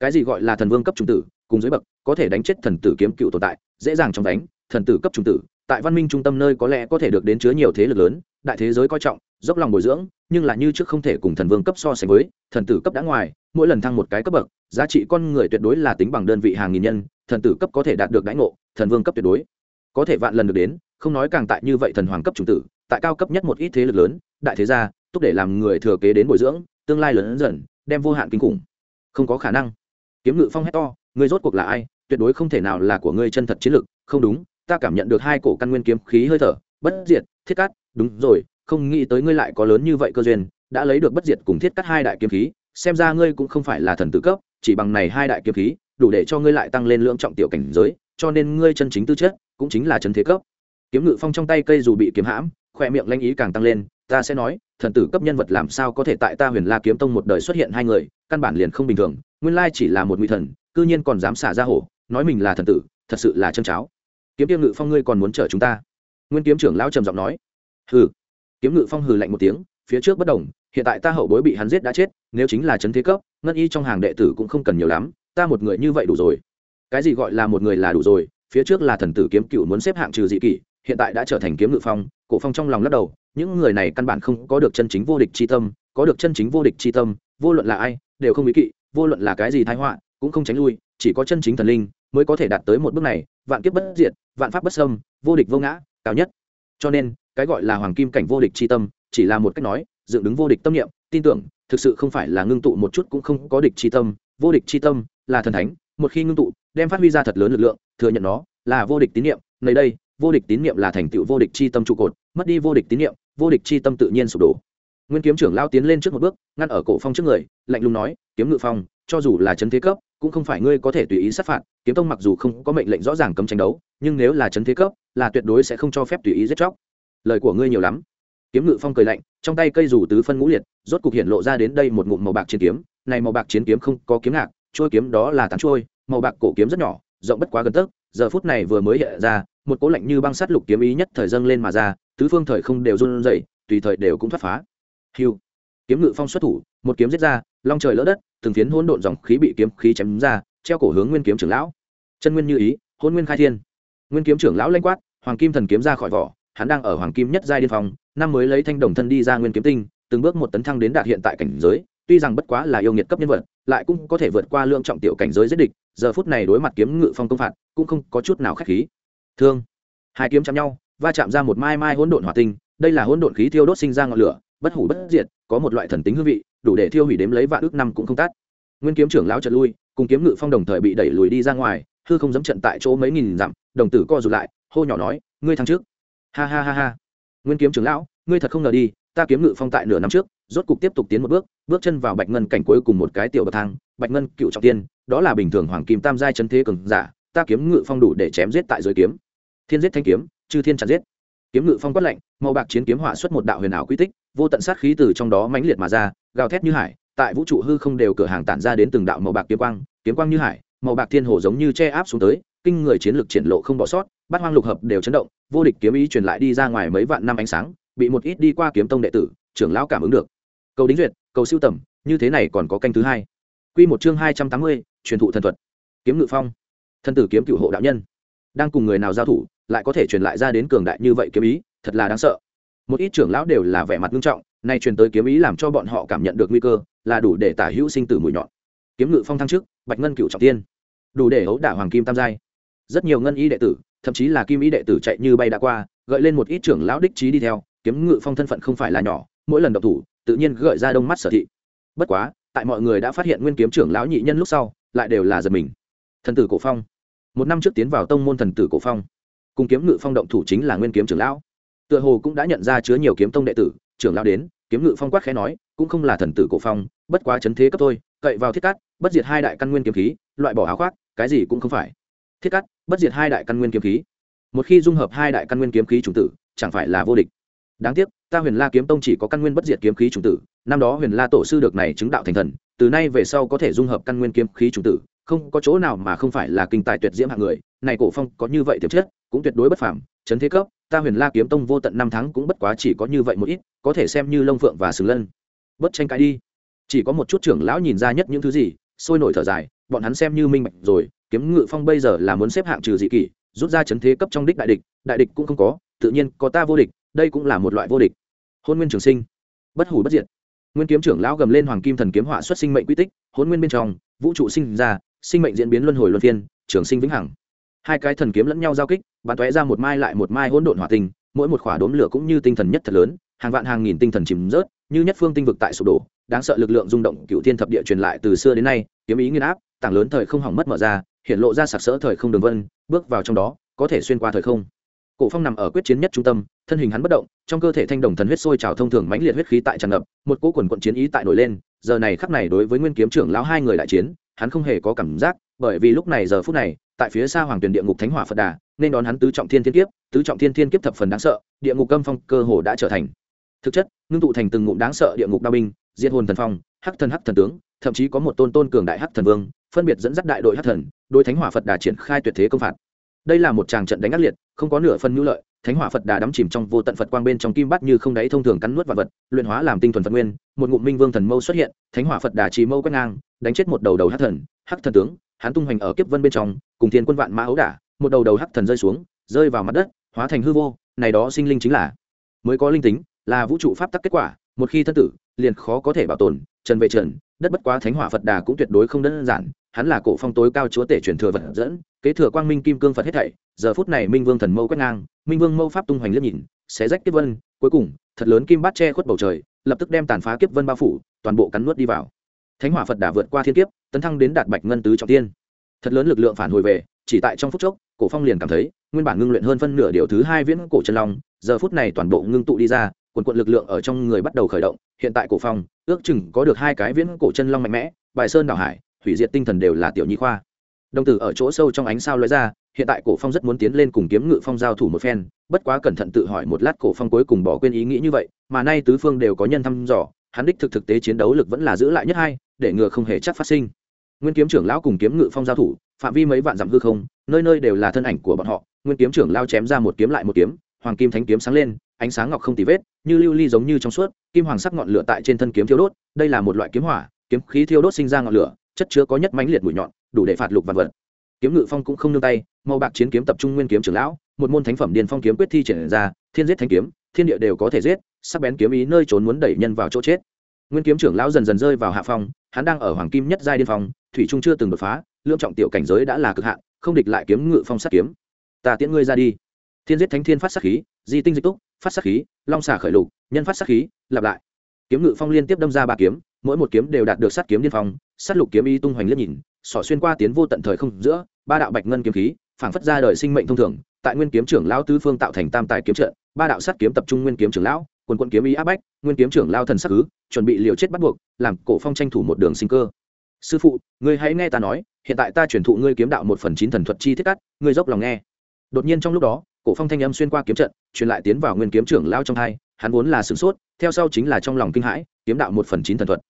Cái gì gọi là thần vương cấp chủng tử? Cùng dưới bậc, có thể đánh chết thần tử kiếm cựu tồn tại, dễ dàng trong đánh, thần tử cấp trung tử, tại văn minh trung tâm nơi có lẽ có thể được đến chứa nhiều thế lực lớn, đại thế giới coi trọng, dốc lòng bồi dưỡng, nhưng là như trước không thể cùng thần vương cấp so sánh với, thần tử cấp đã ngoài, mỗi lần thăng một cái cấp bậc, giá trị con người tuyệt đối là tính bằng đơn vị hàng nghìn nhân thần tử cấp có thể đạt được đãi ngộ, thần vương cấp tuyệt đối. Có thể vạn lần được đến, không nói càng tại như vậy thần hoàng cấp chủng tử, tại cao cấp nhất một ít thế lực lớn, đại thế gia túc để làm người thừa kế đến bồi dưỡng, tương lai lớn dần, đem vô hạn kinh khủng. Không có khả năng. Kiếm ngự phong hét to, ngươi rốt cuộc là ai, tuyệt đối không thể nào là của ngươi chân thật chiến lực, không đúng, ta cảm nhận được hai cổ căn nguyên kiếm khí hơi thở, bất diệt, thiết cát, đúng rồi, không nghĩ tới ngươi lại có lớn như vậy cơ duyên, đã lấy được bất diệt cùng thiết cắt hai đại kiếm khí, xem ra ngươi cũng không phải là thần tử cấp, chỉ bằng này hai đại kiếm khí đủ để cho ngươi lại tăng lên lượng trọng tiểu cảnh giới, cho nên ngươi chân chính tư chất cũng chính là chân thế cấp. Kiếm ngự phong trong tay cây dù bị kiếm hãm, khoe miệng lanh ý càng tăng lên, ta sẽ nói, thần tử cấp nhân vật làm sao có thể tại ta huyền la kiếm tông một đời xuất hiện hai người, căn bản liền không bình thường, nguyên lai chỉ là một ngụy thần, cư nhiên còn dám xả ra hổ, nói mình là thần tử, thật sự là chân cháo. Kiếm tiêm ngự phong ngươi còn muốn chở chúng ta? Nguyên kiếm trưởng lão trầm giọng nói. Hừ. Kiếm ngự phong hừ lạnh một tiếng, phía trước bất đồng hiện tại ta hậu bối bị hắn giết đã chết, nếu chính là trấn thế cấp, ngân y trong hàng đệ tử cũng không cần nhiều lắm ta một người như vậy đủ rồi. Cái gì gọi là một người là đủ rồi? Phía trước là thần tử kiếm cựu muốn xếp hạng trừ dị kỷ, hiện tại đã trở thành kiếm ngự phong, cổ phong trong lòng lắc đầu, những người này căn bản không có được chân chính vô địch chi tâm, có được chân chính vô địch chi tâm, vô luận là ai, đều không ý kỵ, vô luận là cái gì thái họa, cũng không tránh lui, chỉ có chân chính thần linh mới có thể đạt tới một bước này, vạn kiếp bất diệt, vạn pháp bất xâm, vô địch vô ngã, cao nhất. Cho nên, cái gọi là hoàng kim cảnh vô địch chi tâm, chỉ là một cách nói, dựng đứng vô địch tâm niệm, tin tưởng, thực sự không phải là ngưng tụ một chút cũng không có địch chi tâm, vô địch chi tâm là thần thánh, một khi ngưng tụ, đem phát huy ra thật lớn lực lượng, thừa nhận nó là vô địch tín niệm. Nơi đây, vô địch tín niệm là thành tựu vô địch chi tâm trụ cột, mất đi vô địch tín niệm, vô địch chi tâm tự nhiên sụp đổ. Nguyên kiếm trưởng lao tiến lên trước một bước, ngăn ở cổ phong trước người, lạnh lùng nói, kiếm ngự phong, cho dù là chấn thế cấp, cũng không phải ngươi có thể tùy ý sát phạt. Kiếm tông mặc dù không có mệnh lệnh rõ ràng cấm tranh đấu, nhưng nếu là chấn thế cấp, là tuyệt đối sẽ không cho phép tùy ý giết chóc. Lời của ngươi nhiều lắm. Kiếm ngự phong cười lạnh, trong tay cây dù tứ phân ngũ liệt, rốt cục hiện lộ ra đến đây một ngụm màu bạc chiến kiếm. Này màu bạc chiến kiếm không có kiếm ngạc trôi kiếm đó là tán trôi, màu bạc cổ kiếm rất nhỏ, rộng bất quá gần tấc, giờ phút này vừa mới hiện ra, một cỗ lạnh như băng sắt lục kiếm ý nhất thời dâng lên mà ra, tứ phương thời không đều run rẩy, tùy thời đều cũng thoát phá. Hiu kiếm ngự phong xuất thủ, một kiếm giết ra, long trời lỡ đất, từng phiến hỗn độn dòng khí bị kiếm khí chém ra, treo cổ hướng nguyên kiếm trưởng lão. Chân nguyên như ý, hôn nguyên khai thiên. Nguyên kiếm trưởng lão lanh quát, hoàng kim thần kiếm ra khỏi vỏ, hắn đang ở hoàng kim nhất giai điên phong, năm mới lấy thanh đồng thân đi ra nguyên kiếm tinh, từng bước một tấn thăng đến đạt hiện tại cảnh giới tuy rằng bất quá là yêu nghiệt cấp nhân vật, lại cũng có thể vượt qua lượng trọng tiểu cảnh giới giết địch, giờ phút này đối mặt kiếm ngự phong công phạt, cũng không có chút nào khách khí. Thương. Hai kiếm chạm nhau, va chạm ra một mai mai hỗn độn hỏa tinh, đây là hỗn độn khí thiêu đốt sinh ra ngọn lửa, bất hủ bất diệt, có một loại thần tính hương vị, đủ để thiêu hủy đếm lấy vạn ước năm cũng không tắt nguyên kiếm trưởng lão trật lui, cùng kiếm ngự phong đồng thời bị đẩy lùi đi ra ngoài, hư không dám trận tại chỗ mấy nghìn dặm, đồng tử co rụt lại, hô nhỏ nói, ngươi thắng trước. Ha ha ha ha. Nguyên kiếm trưởng lão, ngươi thật không ngờ đi ta kiếm ngự phong tại nửa năm trước, rốt cục tiếp tục tiến một bước bước chân vào bạch ngân cảnh cuối cùng một cái tiểu bậc thang, bạch ngân cựu trọng tiên, đó là bình thường hoàng kim tam giai chân thế cường giả, ta kiếm ngự phong đủ để chém giết tại dưới kiếm. Thiên giết thanh kiếm, chư thiên chặt giết. Kiếm ngự phong quát lạnh, màu bạc chiến kiếm hỏa xuất một đạo huyền ảo quy tích, vô tận sát khí từ trong đó mãnh liệt mà ra, gào thét như hải, tại vũ trụ hư không đều cửa hàng tản ra đến từng đạo màu bạc kiếm quang kiếm quang như hải, màu bạc thiên hồ giống như che áp xuống tới, kinh người chiến lược triển lộ không bỏ sót, bát hoang lục hợp đều chấn động, vô địch kiếm ý truyền lại đi ra ngoài mấy vạn năm ánh sáng bị một ít đi qua kiếm tông đệ tử, trưởng lão cảm ứng được. Cầu đính duyệt, cầu siêu tầm, như thế này còn có canh thứ hai. Quy một chương hai trăm tám mươi, truyền thụ thần thuật. Kiếm ngự phong. Thân tử kiếm cựu hộ đạo nhân. Đang cùng người nào giao thủ, lại có thể truyền lại ra đến cường đại như vậy kiếm ý, thật là đáng sợ. Một ít trưởng lão đều là vẻ mặt nghiêm trọng, nay truyền tới kiếm ý làm cho bọn họ cảm nhận được nguy cơ, là đủ để tả hữu sinh tử mũi nhọn. Kiếm ngự phong thăng trước bạch ngân cựu trọng tiên. Đủ để ấu đả hoàng kim tam giai. Rất nhiều ngân y đệ tử, thậm chí là kim y đệ tử chạy như bay đã qua, gợi lên một ít trưởng lão đích trí đi theo kiếm ngự phong thân phận không phải là nhỏ, mỗi lần độc thủ, tự nhiên gợi ra đông mắt sở thị. Bất quá, tại mọi người đã phát hiện nguyên kiếm trưởng lão nhị nhân lúc sau, lại đều là giật mình. Thần tử cổ phong. Một năm trước tiến vào tông môn thần tử cổ phong. Cùng kiếm ngự phong động thủ chính là nguyên kiếm trưởng lão. Tựa hồ cũng đã nhận ra chứa nhiều kiếm tông đệ tử, trưởng lão đến, kiếm ngự phong quát khẽ nói, cũng không là thần tử cổ phong, bất quá chấn thế cấp thôi, cậy vào thiết cát, bất diệt hai đại căn nguyên kiếm khí, loại bỏ áo khoác, cái gì cũng không phải. Thiết cát, bất diệt hai đại căn nguyên kiếm khí. Một khi dung hợp hai đại căn nguyên kiếm khí chủng tử, chẳng phải là vô địch đáng tiếc, ta huyền la kiếm tông chỉ có căn nguyên bất diệt kiếm khí chủng tử, năm đó huyền la tổ sư được này chứng đạo thành thần, từ nay về sau có thể dung hợp căn nguyên kiếm khí chủng tử, không có chỗ nào mà không phải là kinh tài tuyệt diễm hạng người, này cổ phong có như vậy tiềm chất, cũng tuyệt đối bất phàm, chấn thế cấp, ta huyền la kiếm tông vô tận năm tháng cũng bất quá chỉ có như vậy một ít, có thể xem như lông phượng và sừng lân. Bất tranh cãi đi. Chỉ có một chút trưởng lão nhìn ra nhất những thứ gì, sôi nổi thở dài, bọn hắn xem như minh bạch rồi, kiếm ngự phong bây giờ là muốn xếp hạng trừ dị kỷ, rút ra chấn thế cấp trong đích đại địch đại địch cũng không có, tự nhiên có ta vô địch đây cũng là một loại vô địch. Hôn nguyên trường sinh, bất hủ bất diệt. Nguyên kiếm trưởng lão gầm lên hoàng kim thần kiếm họa xuất sinh mệnh quy tích, hôn nguyên bên trong, vũ trụ sinh ra, sinh mệnh diễn biến luân hồi luân phiên, trường sinh vĩnh hằng. Hai cái thần kiếm lẫn nhau giao kích, bắn tóe ra một mai lại một mai hỗn độn hỏa tinh, mỗi một khỏa đốm lửa cũng như tinh thần nhất thật lớn, hàng vạn hàng nghìn tinh thần chìm rớt, như nhất phương tinh vực tại sụp đổ, đáng sợ lực lượng rung động cựu thiên thập địa truyền lại từ xưa đến nay, kiếm ý nghiên áp, tảng lớn thời không hỏng mất mở ra, hiện lộ ra sặc sỡ thời không đường vân, bước vào trong đó, có thể xuyên qua thời không. Cổ phong nằm ở quyết chiến nhất trung tâm thân hình hắn bất động, trong cơ thể thanh đồng thần huyết sôi trào thông thường mãnh liệt huyết khí tại tràn ngập, một cỗ quần quận chiến ý tại nổi lên, giờ này khắc này đối với nguyên kiếm trưởng lão hai người đại chiến, hắn không hề có cảm giác, bởi vì lúc này giờ phút này, tại phía xa hoàng tuyển địa ngục thánh hỏa phật đà, nên đón hắn tứ trọng thiên thiên kiếp, tứ trọng thiên thiên kiếp thập phần đáng sợ, địa ngục cấm phong cơ hồ đã trở thành. Thực chất, ngưng tụ thành từng ngụm đáng sợ địa ngục đao binh, diệt hồn thần phong, hắc thần hắc thần tướng, thậm chí có một tôn tôn cường đại hắc thần vương, phân biệt dẫn dắt đại đội hắc thần, đối thánh hỏa phật đà triển khai tuyệt thế công phạt. Đây là một tràng trận đánh ác liệt, không có nửa phần nhu lợi thánh hỏa phật đà đắm chìm trong vô tận phật quang bên trong kim bắt như không đáy thông thường cắn nuốt vật vật, luyện hóa làm tinh thuần phật nguyên, một ngụm minh vương thần mâu xuất hiện, thánh hỏa phật đà trì mâu quét ngang, đánh chết một đầu đầu hắc thần hắc thần tướng, hắn tung hoành ở kiếp vân bên trong, cùng thiên quân vạn mã ấu đả, một đầu đầu hắc thần rơi xuống, rơi vào mặt đất, hóa thành hư vô, này đó sinh linh chính là, mới có linh tính, là vũ trụ pháp tắc kết quả, một khi thân tử, liền khó có thể bảo tồn trần về trần, đất bất quá thánh hỏa phật đà cũng tuyệt đối không đơn giản, hắn là cổ phong tối cao chúa tể truyền thừa vật dẫn, kế thừa quang minh kim cương phật hết thảy, giờ phút này minh vương thần mâu quét ngang, minh vương mâu pháp tung hoành liếc nhìn, xé rách kiếp vân, cuối cùng, thật lớn kim bát che khuất bầu trời, lập tức đem tàn phá kiếp vân bao phủ, toàn bộ cắn nuốt đi vào. Thánh hỏa phật đà vượt qua thiên kiếp, tấn thăng đến đạt bạch ngân tứ trọng tiên. Thật lớn lực lượng phản hồi về, chỉ tại trong phút chốc, cổ phong liền cảm thấy, nguyên bản ngưng luyện hơn phân nửa điều thứ hai viễn cổ chân long, giờ phút này toàn bộ ngưng tụ đi ra, quần quận lực lượng ở trong người bắt đầu khởi động, hiện tại cổ phong ước chừng có được hai cái viễn cổ chân long mạnh mẽ, bài sơn đảo hải, hủy diệt tinh thần đều là tiểu nhi khoa. Đồng tử ở chỗ sâu trong ánh sao lóe ra, hiện tại cổ phong rất muốn tiến lên cùng kiếm ngự phong giao thủ một phen, bất quá cẩn thận tự hỏi một lát cổ phong cuối cùng bỏ quên ý nghĩ như vậy, mà nay tứ phương đều có nhân thăm dò, hắn đích thực thực tế chiến đấu lực vẫn là giữ lại nhất hai, để ngừa không hề chắc phát sinh. Nguyên kiếm trưởng lão cùng kiếm ngự phong giao thủ, phạm vi mấy vạn dặm hư không, nơi nơi đều là thân ảnh của bọn họ, nguyên kiếm trưởng lao chém ra một kiếm lại một kiếm, hoàng kim thánh kiếm sáng lên, ánh sáng ngọc không tì vết như lưu ly giống như trong suốt, kim hoàng sắc ngọn lửa tại trên thân kiếm thiêu đốt, đây là một loại kiếm hỏa, kiếm khí thiêu đốt sinh ra ngọn lửa, chất chứa có nhất mãnh liệt mũi nhọn, đủ để phạt lục vật vật. Kiếm ngự phong cũng không nương tay, màu bạc chiến kiếm tập trung nguyên kiếm trưởng lão, một môn thánh phẩm điền phong kiếm quyết thi triển ra, thiên giết thanh kiếm, thiên địa đều có thể giết, sắc bén kiếm ý nơi trốn muốn đẩy nhân vào chỗ chết. Nguyên kiếm trưởng lão dần dần rơi vào hạ phong, hắn đang ở hoàng kim nhất giai điên phong, thủy trung chưa từng đột phá lượng trọng tiểu cảnh giới đã là cực hạn, không địch lại kiếm ngự phong sát kiếm. Ta tiễn ngươi ra đi thiên giết thánh thiên phát sát khí, di tinh dịch túc, phát sát khí, long xà khởi lục, nhân phát sát khí, lặp lại. Kiếm ngự phong liên tiếp đâm ra ba kiếm, mỗi một kiếm đều đạt được sát kiếm điên phong, sát lục kiếm y tung hoành liếc nhìn xỏ xuyên qua tiến vô tận thời không giữa, ba đạo bạch ngân kiếm khí, phảng phất ra đời sinh mệnh thông thường, tại nguyên kiếm trưởng lão tứ phương tạo thành tam tài kiếm trận, ba đạo sát kiếm tập trung nguyên kiếm trưởng lão, quần quận kiếm ý áp bách, nguyên kiếm trưởng lao thần sắc cứ chuẩn bị liều chết bắt buộc, làm cổ phong tranh thủ một đường sinh cơ. Sư phụ, ngươi hãy nghe ta nói, hiện tại ta chuyển thụ ngươi kiếm đạo một phần chín thần thuật chi thiết cắt, ngươi dốc lòng nghe. Đột nhiên trong lúc đó cổ phong thanh âm xuyên qua kiếm trận, truyền lại tiến vào nguyên kiếm trưởng lao trong hai, hắn vốn là sửng sốt, theo sau chính là trong lòng kinh hãi, kiếm đạo một phần chín thần thuật,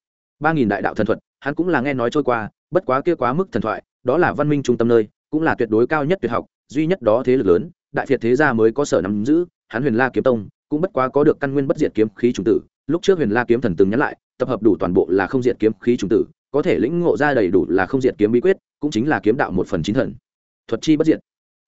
ba nghìn đại đạo thần thuật, hắn cũng là nghe nói trôi qua, bất quá kia quá mức thần thoại, đó là văn minh trung tâm nơi, cũng là tuyệt đối cao nhất tuyệt học, duy nhất đó thế lực lớn, đại việt thế gia mới có sở nắm giữ, hắn huyền la kiếm tông, cũng bất quá có được căn nguyên bất diệt kiếm khí trùng tử, lúc trước huyền la kiếm thần từng nhắn lại, tập hợp đủ toàn bộ là không diệt kiếm khí trùng tử, có thể lĩnh ngộ ra đầy đủ là không diệt kiếm bí quyết, cũng chính là kiếm đạo một phần chín thần, thuật chi bất diệt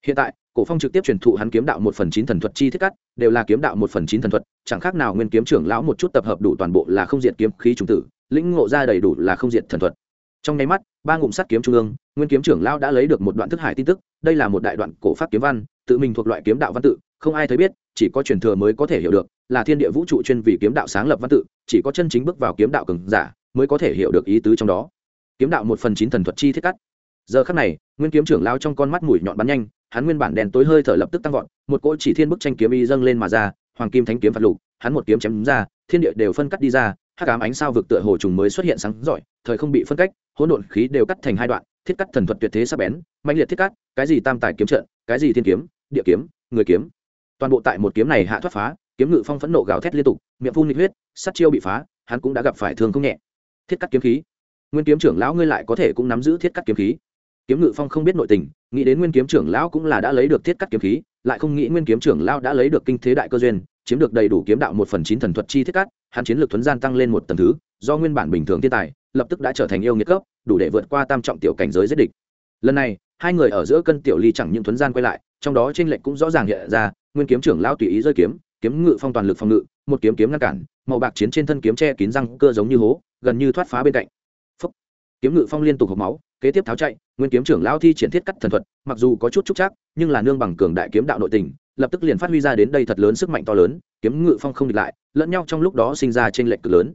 hiện tại, cổ phong trực tiếp truyền thụ hắn kiếm đạo một phần chín thần thuật chi thiết cắt, đều là kiếm đạo một phần chín thần thuật, chẳng khác nào nguyên kiếm trưởng lão một chút tập hợp đủ toàn bộ là không diệt kiếm khí trùng tử, lĩnh ngộ ra đầy đủ là không diệt thần thuật. Trong nháy mắt, ba ngụm sắt kiếm trung ương, nguyên kiếm trưởng lão đã lấy được một đoạn thức hải tin tức, đây là một đại đoạn cổ pháp kiếm văn, tự mình thuộc loại kiếm đạo văn tự, không ai thấy biết, chỉ có truyền thừa mới có thể hiểu được, là thiên địa vũ trụ chuyên vì kiếm đạo sáng lập văn tự, chỉ có chân chính bước vào kiếm đạo cường giả mới có thể hiểu được ý tứ trong đó. Kiếm đạo một phần chín thần thuật chi thiết cắt. Giờ khắc này, nguyên kiếm trưởng lao trong con mắt mũi nhọn bắn nhanh hắn nguyên bản đèn tối hơi thở lập tức tăng vọt, một cỗ chỉ thiên bức tranh kiếm y dâng lên mà ra, hoàng kim thánh kiếm phạt lục, hắn một kiếm chém ra, thiên địa đều phân cắt đi ra, hắc ám ánh sao vực tựa hồ trùng mới xuất hiện sáng rọi, thời không bị phân cách, hỗn độn khí đều cắt thành hai đoạn, thiết cắt thần thuật tuyệt thế sắc bén mạnh liệt thiết cắt, cái gì tam tài kiếm trận, cái gì thiên kiếm, địa kiếm, người kiếm. Toàn bộ tại một kiếm này hạ thoát phá, kiếm ngự phong phẫn nộ gào thét liên tục, miệng phun nghịch huyết sắt chiêu bị phá, hắn cũng đã gặp phải thương không nhẹ. Thiết cắt kiếm khí. Nguyên kiếm trưởng lão ngươi lại có thể cũng nắm giữ thiết cắt kiếm khí kiếm ngự phong không biết nội tình, nghĩ đến nguyên kiếm trưởng lão cũng là đã lấy được thiết cắt kiếm khí, lại không nghĩ nguyên kiếm trưởng lão đã lấy được kinh thế đại cơ duyên, chiếm được đầy đủ kiếm đạo một phần chín thần thuật chi thiết cắt, hắn chiến lược thuấn gian tăng lên một tầng thứ, do nguyên bản bình thường thiên tài, lập tức đã trở thành yêu nghiệt cấp, đủ để vượt qua tam trọng tiểu cảnh giới giết địch lần này, hai người ở giữa cân tiểu ly chẳng những thuấn gian quay lại, trong đó trên lệnh cũng rõ ràng hiện ra, nguyên kiếm trưởng Lão tùy ý rơi kiếm kiếm ngự phong toàn lực phòng ngự, một kiếm kiếm ngăn cản, màu bạc chiến trên thân kiếm che kín răng cơ giống như hố, gần như thoát phá bên cạnh Phúc. kiếm ngự phong liên tục hộp máu kế tiếp tháo chạy, nguyên kiếm trưởng lao thi triển thiết cắt thần thuật, mặc dù có chút trúc chắc nhưng là nương bằng cường đại kiếm đạo nội tình, lập tức liền phát huy ra đến đây thật lớn sức mạnh to lớn, kiếm ngự phong không địch lại, lẫn nhau trong lúc đó sinh ra trên lệnh cực lớn.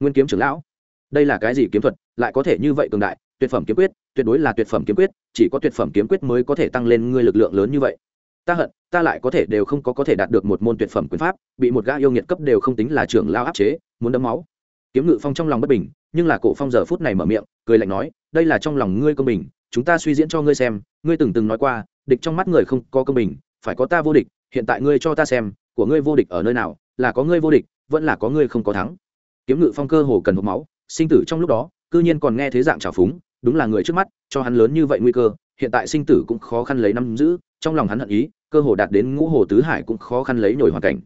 Nguyên kiếm trưởng lão, đây là cái gì kiếm thuật, lại có thể như vậy cường đại, tuyệt phẩm kiếm quyết, tuyệt đối là tuyệt phẩm kiếm quyết, chỉ có tuyệt phẩm kiếm quyết mới có thể tăng lên ngươi lực lượng lớn như vậy. Ta hận, ta lại có thể đều không có có thể đạt được một môn tuyệt phẩm quyền pháp, bị một gã yêu nghiệt cấp đều không tính là trưởng lao áp chế, muốn đấm máu. Kiếm ngự phong trong lòng bất bình, nhưng là cổ phong giờ phút này mở miệng, cười lạnh nói đây là trong lòng ngươi công bình, chúng ta suy diễn cho ngươi xem, ngươi từng từng nói qua, địch trong mắt người không có công bình, phải có ta vô địch, hiện tại ngươi cho ta xem, của ngươi vô địch ở nơi nào, là có ngươi vô địch, vẫn là có ngươi không có thắng. Kiếm ngự phong cơ hồ cần hộp máu, sinh tử trong lúc đó, cư nhiên còn nghe thế dạng trào phúng, đúng là người trước mắt, cho hắn lớn như vậy nguy cơ, hiện tại sinh tử cũng khó khăn lấy năm giữ, trong lòng hắn hận ý, cơ hồ đạt đến ngũ hồ tứ hải cũng khó khăn lấy nhồi hoàn cảnh.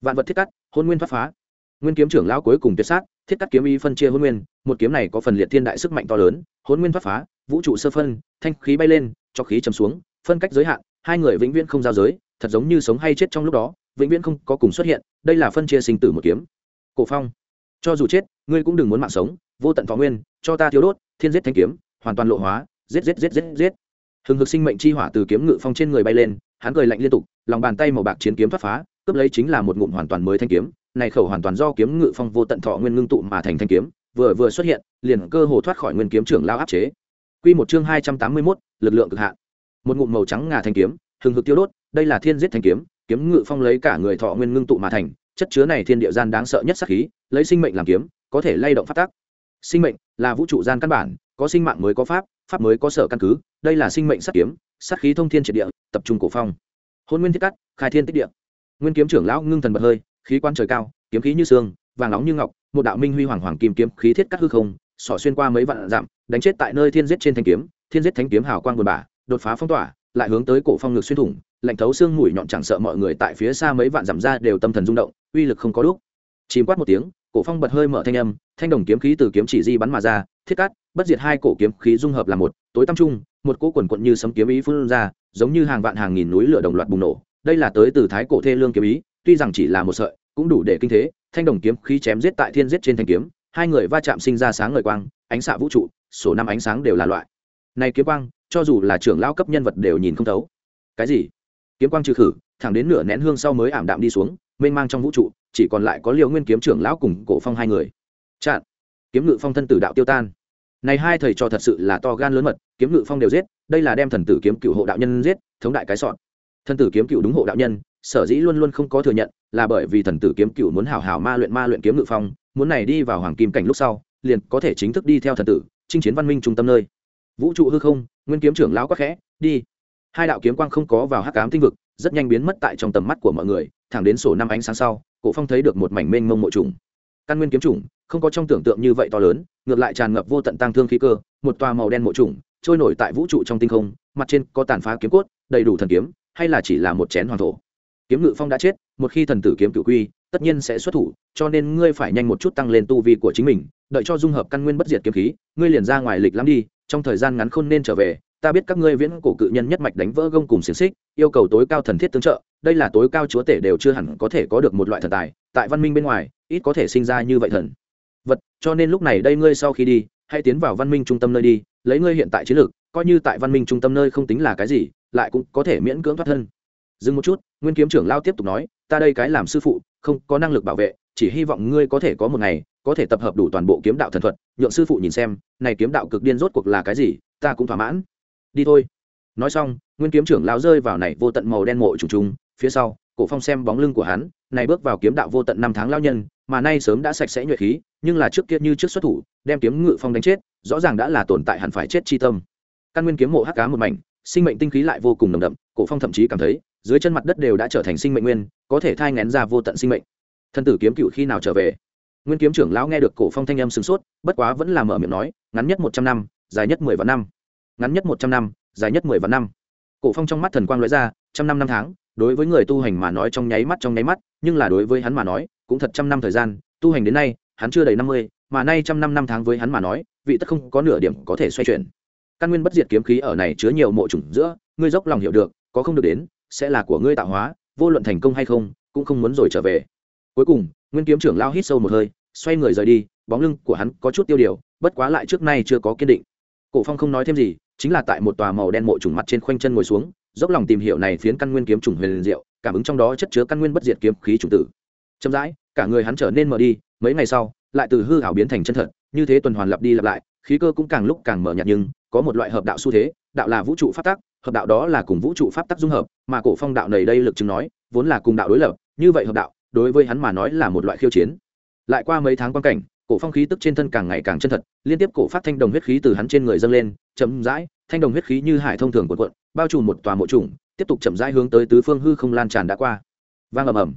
Vạn vật thiết cắt, hôn nguyên thoát phá nguyên kiếm trưởng lão cuối cùng tuyệt sát, thiết cắt kiếm ý phân chia hôn nguyên, một kiếm này có phần liệt thiên đại sức mạnh to lớn, hôn nguyên thoát phá, vũ trụ sơ phân, thanh khí bay lên, cho khí chấm xuống, phân cách giới hạn, hai người vĩnh viễn không giao giới, thật giống như sống hay chết trong lúc đó, vĩnh viễn không có cùng xuất hiện, đây là phân chia sinh tử một kiếm. Cổ phong, cho dù chết, ngươi cũng đừng muốn mạng sống, vô tận thọ nguyên, cho ta thiếu đốt, thiên giết thanh kiếm, hoàn toàn lộ hóa, giết giết giết giết giết. Hừng hực sinh mệnh chi hỏa từ kiếm ngự phong trên người bay lên, hắn cười lạnh liên tục, lòng bàn tay màu bạc chiến kiếm thoát phá, cướp lấy chính là một ngụm hoàn toàn mới thanh kiếm này khẩu hoàn toàn do kiếm ngự phong vô tận thọ nguyên ngưng tụ mà thành thanh kiếm vừa vừa xuất hiện liền cơ hồ thoát khỏi nguyên kiếm trưởng lao áp chế. Quy một chương hai trăm tám mươi 281, lực lượng cực hạn. Một ngụm màu trắng ngà thanh kiếm hừng hực tiêu đốt đây là thiên giết thanh kiếm kiếm ngự phong lấy cả người thọ nguyên ngưng tụ mà thành chất chứa này thiên địa gian đáng sợ nhất sát khí lấy sinh mệnh làm kiếm có thể lay động phát tác. Sinh mệnh là vũ trụ gian căn bản có sinh mạng mới có pháp pháp mới có sở căn cứ đây là sinh mệnh sát kiếm sát khí thông thiên triệt địa tập trung cổ phong. Hôn nguyên thiết cắt khai thiên tích địa. Nguyên kiếm trưởng lão ngưng thần bật hơi khí quan trời cao kiếm khí như xương vàng nóng như ngọc một đạo minh huy hoàng hoàng kim kiếm khí thiết cắt hư không xỏ xuyên qua mấy vạn dặm đánh chết tại nơi thiên giết trên thanh kiếm thiên giết thánh kiếm hào quang buồn bà, đột phá phong tỏa lại hướng tới cổ phong ngực xuyên thủng lạnh thấu xương mũi nhọn chẳng sợ mọi người tại phía xa mấy vạn dặm ra đều tâm thần rung động uy lực không có đúc. Chìm quát một tiếng cổ phong bật hơi mở thanh âm thanh đồng kiếm khí từ kiếm chỉ di bắn mà ra thiết cắt, bất diệt hai cổ kiếm khí dung hợp là một tối tâm trung một cỗ quần quận như sấm kiếm ý phun ra giống như hàng vạn hàng nghìn núi lửa đồng loạt bùng nổ. Đây là tới từ thái cổ thê lương kiếm ý tuy rằng chỉ là một sợi, cũng đủ để kinh thế, thanh đồng kiếm khí chém giết tại thiên giết trên thanh kiếm, hai người va chạm sinh ra sáng ngời quang, ánh xạ vũ trụ số năm ánh sáng đều là loại. Này kiếm quang, cho dù là trưởng lão cấp nhân vật đều nhìn không thấu. Cái gì? Kiếm quang trừ khử, thẳng đến nửa nén hương sau mới ảm đạm đi xuống, mênh mang trong vũ trụ, chỉ còn lại có liều nguyên kiếm trưởng lão cùng cổ phong hai người. Chặn. Kiếm ngự phong thân tử đạo tiêu tan. Này hai thầy trò thật sự là to gan lớn mật, kiếm ngự phong đều giết, đây là đem thần tử kiếm cựu hộ đạo nhân giết, thống đại cái sọn. Thần tử kiếm cựu đúng hộ đạo nhân sở dĩ luôn luôn không có thừa nhận là bởi vì thần tử kiếm cựu muốn hảo hảo ma luyện ma luyện kiếm ngự phong, muốn này đi vào hoàng kim cảnh lúc sau, liền có thể chính thức đi theo thần tử, chinh chiến văn minh trung tâm nơi. Vũ trụ hư không, nguyên kiếm trưởng lão quắc khẽ, đi. Hai đạo kiếm quang không có vào hắc ám tinh vực, rất nhanh biến mất tại trong tầm mắt của mọi người, thẳng đến sổ năm ánh sáng sau, cổ phong thấy được một mảnh mênh mông mộ trùng. Căn nguyên kiếm trùng, không có trong tưởng tượng như vậy to lớn, ngược lại tràn ngập vô tận tăng thương khí cơ, một tòa màu đen mộ trùng, trôi nổi tại vũ trụ trong tinh không, mặt trên có tàn phá kiếm cốt, đầy đủ thần kiếm, hay là chỉ là một chén hoàng thổ kiếm ngự phong đã chết, một khi thần tử kiếm cửu quy, tất nhiên sẽ xuất thủ, cho nên ngươi phải nhanh một chút tăng lên tu vi của chính mình, đợi cho dung hợp căn nguyên bất diệt kiếm khí, ngươi liền ra ngoài lịch lắm đi, trong thời gian ngắn khôn nên trở về. Ta biết các ngươi viễn cổ cự nhân nhất mạch đánh vỡ gông cùng xiềng xích, yêu cầu tối cao thần thiết tương trợ, đây là tối cao chúa tể đều chưa hẳn có thể có được một loại thần tài, tại văn minh bên ngoài, ít có thể sinh ra như vậy thần. Vật, cho nên lúc này đây ngươi sau khi đi, hãy tiến vào văn minh trung tâm nơi đi, lấy ngươi hiện tại chiến lược, coi như tại văn minh trung tâm nơi không tính là cái gì, lại cũng có thể miễn cưỡng thoát thân dừng một chút, nguyên kiếm trưởng lao tiếp tục nói, ta đây cái làm sư phụ, không có năng lực bảo vệ, chỉ hy vọng ngươi có thể có một ngày, có thể tập hợp đủ toàn bộ kiếm đạo thần thuật, nhượng sư phụ nhìn xem, này kiếm đạo cực điên rốt cuộc là cái gì, ta cũng thỏa mãn. Đi thôi. Nói xong, nguyên kiếm trưởng lao rơi vào này vô tận màu đen mộ trùng trùng, phía sau, cổ phong xem bóng lưng của hắn, này bước vào kiếm đạo vô tận năm tháng lao nhân, mà nay sớm đã sạch sẽ nhuệ khí, nhưng là trước kia như trước xuất thủ, đem kiếm ngự phong đánh chết, rõ ràng đã là tồn tại hẳn phải chết chi tâm. Căn nguyên kiếm mộ hắc cá một mảnh, sinh mệnh tinh khí lại vô cùng nồng đậm, cổ phong thậm chí cảm thấy dưới chân mặt đất đều đã trở thành sinh mệnh nguyên, có thể thai ngén ra vô tận sinh mệnh. Thân tử kiếm cựu khi nào trở về? Nguyên kiếm trưởng lão nghe được cổ phong thanh âm sửng sốt, bất quá vẫn là mở miệng nói, ngắn nhất một trăm năm, dài nhất mười vạn năm. Ngắn nhất một trăm năm, dài nhất mười vạn năm. Cổ phong trong mắt thần quang lóe ra, trăm năm năm tháng, đối với người tu hành mà nói trong nháy mắt trong nháy mắt, nhưng là đối với hắn mà nói, cũng thật trăm năm thời gian, tu hành đến nay, hắn chưa đầy năm mươi, mà nay trăm năm năm tháng với hắn mà nói, vị tất không có nửa điểm có thể xoay chuyển. Căn nguyên bất diệt kiếm khí ở này chứa nhiều mộ chủng giữa, ngươi dốc lòng hiểu được, có không được đến sẽ là của ngươi tạo hóa, vô luận thành công hay không, cũng không muốn rồi trở về cuối cùng, nguyên kiếm trưởng lao hít sâu một hơi, xoay người rời đi, bóng lưng của hắn có chút tiêu điều, bất quá lại trước nay chưa có kiên định cổ phong không nói thêm gì, chính là tại một tòa màu đen mộ trùng mặt trên khoanh chân ngồi xuống, dốc lòng tìm hiểu này phiến căn nguyên kiếm trùng huyền diệu, cảm ứng trong đó chất chứa căn nguyên bất diệt kiếm khí trùng tử chậm rãi, cả người hắn trở nên mở đi, mấy ngày sau, lại từ hư ảo biến thành chân thật, như thế tuần hoàn lặp đi lặp lại, khí cơ cũng càng lúc càng mở nhạt nhưng, có một loại hợp đạo xu thế, đạo là vũ trụ phát tác hợp đạo đó là cùng vũ trụ pháp tắc dung hợp, mà cổ phong đạo này đây lực chứng nói, vốn là cùng đạo đối lập, như vậy hợp đạo, đối với hắn mà nói là một loại khiêu chiến. Lại qua mấy tháng quan cảnh, cổ phong khí tức trên thân càng ngày càng chân thật, liên tiếp cổ phát thanh đồng huyết khí từ hắn trên người dâng lên, chậm rãi, thanh đồng huyết khí như hải thông thường của quận bao trùm một tòa mộ trùng, tiếp tục chậm rãi hướng tới tứ phương hư không lan tràn đã qua. Vang ầm ầm.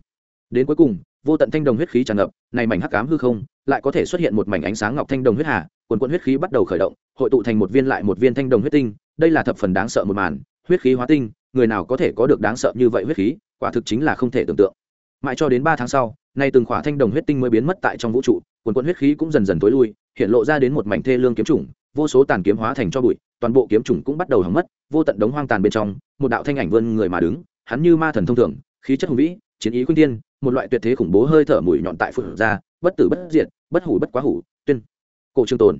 Đến cuối cùng, vô tận thanh đồng huyết khí tràn ngập, này mảnh hắc ám hư không, lại có thể xuất hiện một mảnh ánh sáng ngọc thanh đồng huyết hà quần quận huyết khí bắt đầu khởi động, hội tụ thành một viên lại một viên thanh đồng huyết tinh đây là thập phần đáng sợ một màn, huyết khí hóa tinh, người nào có thể có được đáng sợ như vậy huyết khí, quả thực chính là không thể tưởng tượng. Mãi cho đến ba tháng sau, nay từng khỏa thanh đồng huyết tinh mới biến mất tại trong vũ trụ, quần quân huyết khí cũng dần dần tối lui, hiện lộ ra đến một mảnh thê lương kiếm chủng, vô số tàn kiếm hóa thành cho bụi, toàn bộ kiếm chủng cũng bắt đầu hỏng mất, vô tận đống hoang tàn bên trong, một đạo thanh ảnh vươn người mà đứng, hắn như ma thần thông thường, khí chất hùng vĩ, chiến ý khuyên tiên một loại tuyệt thế khủng bố hơi thở mùi nhọn tại phượng ra, bất tử bất diệt, bất hủ bất quá hủ, tuyên. Cổ trường tồn,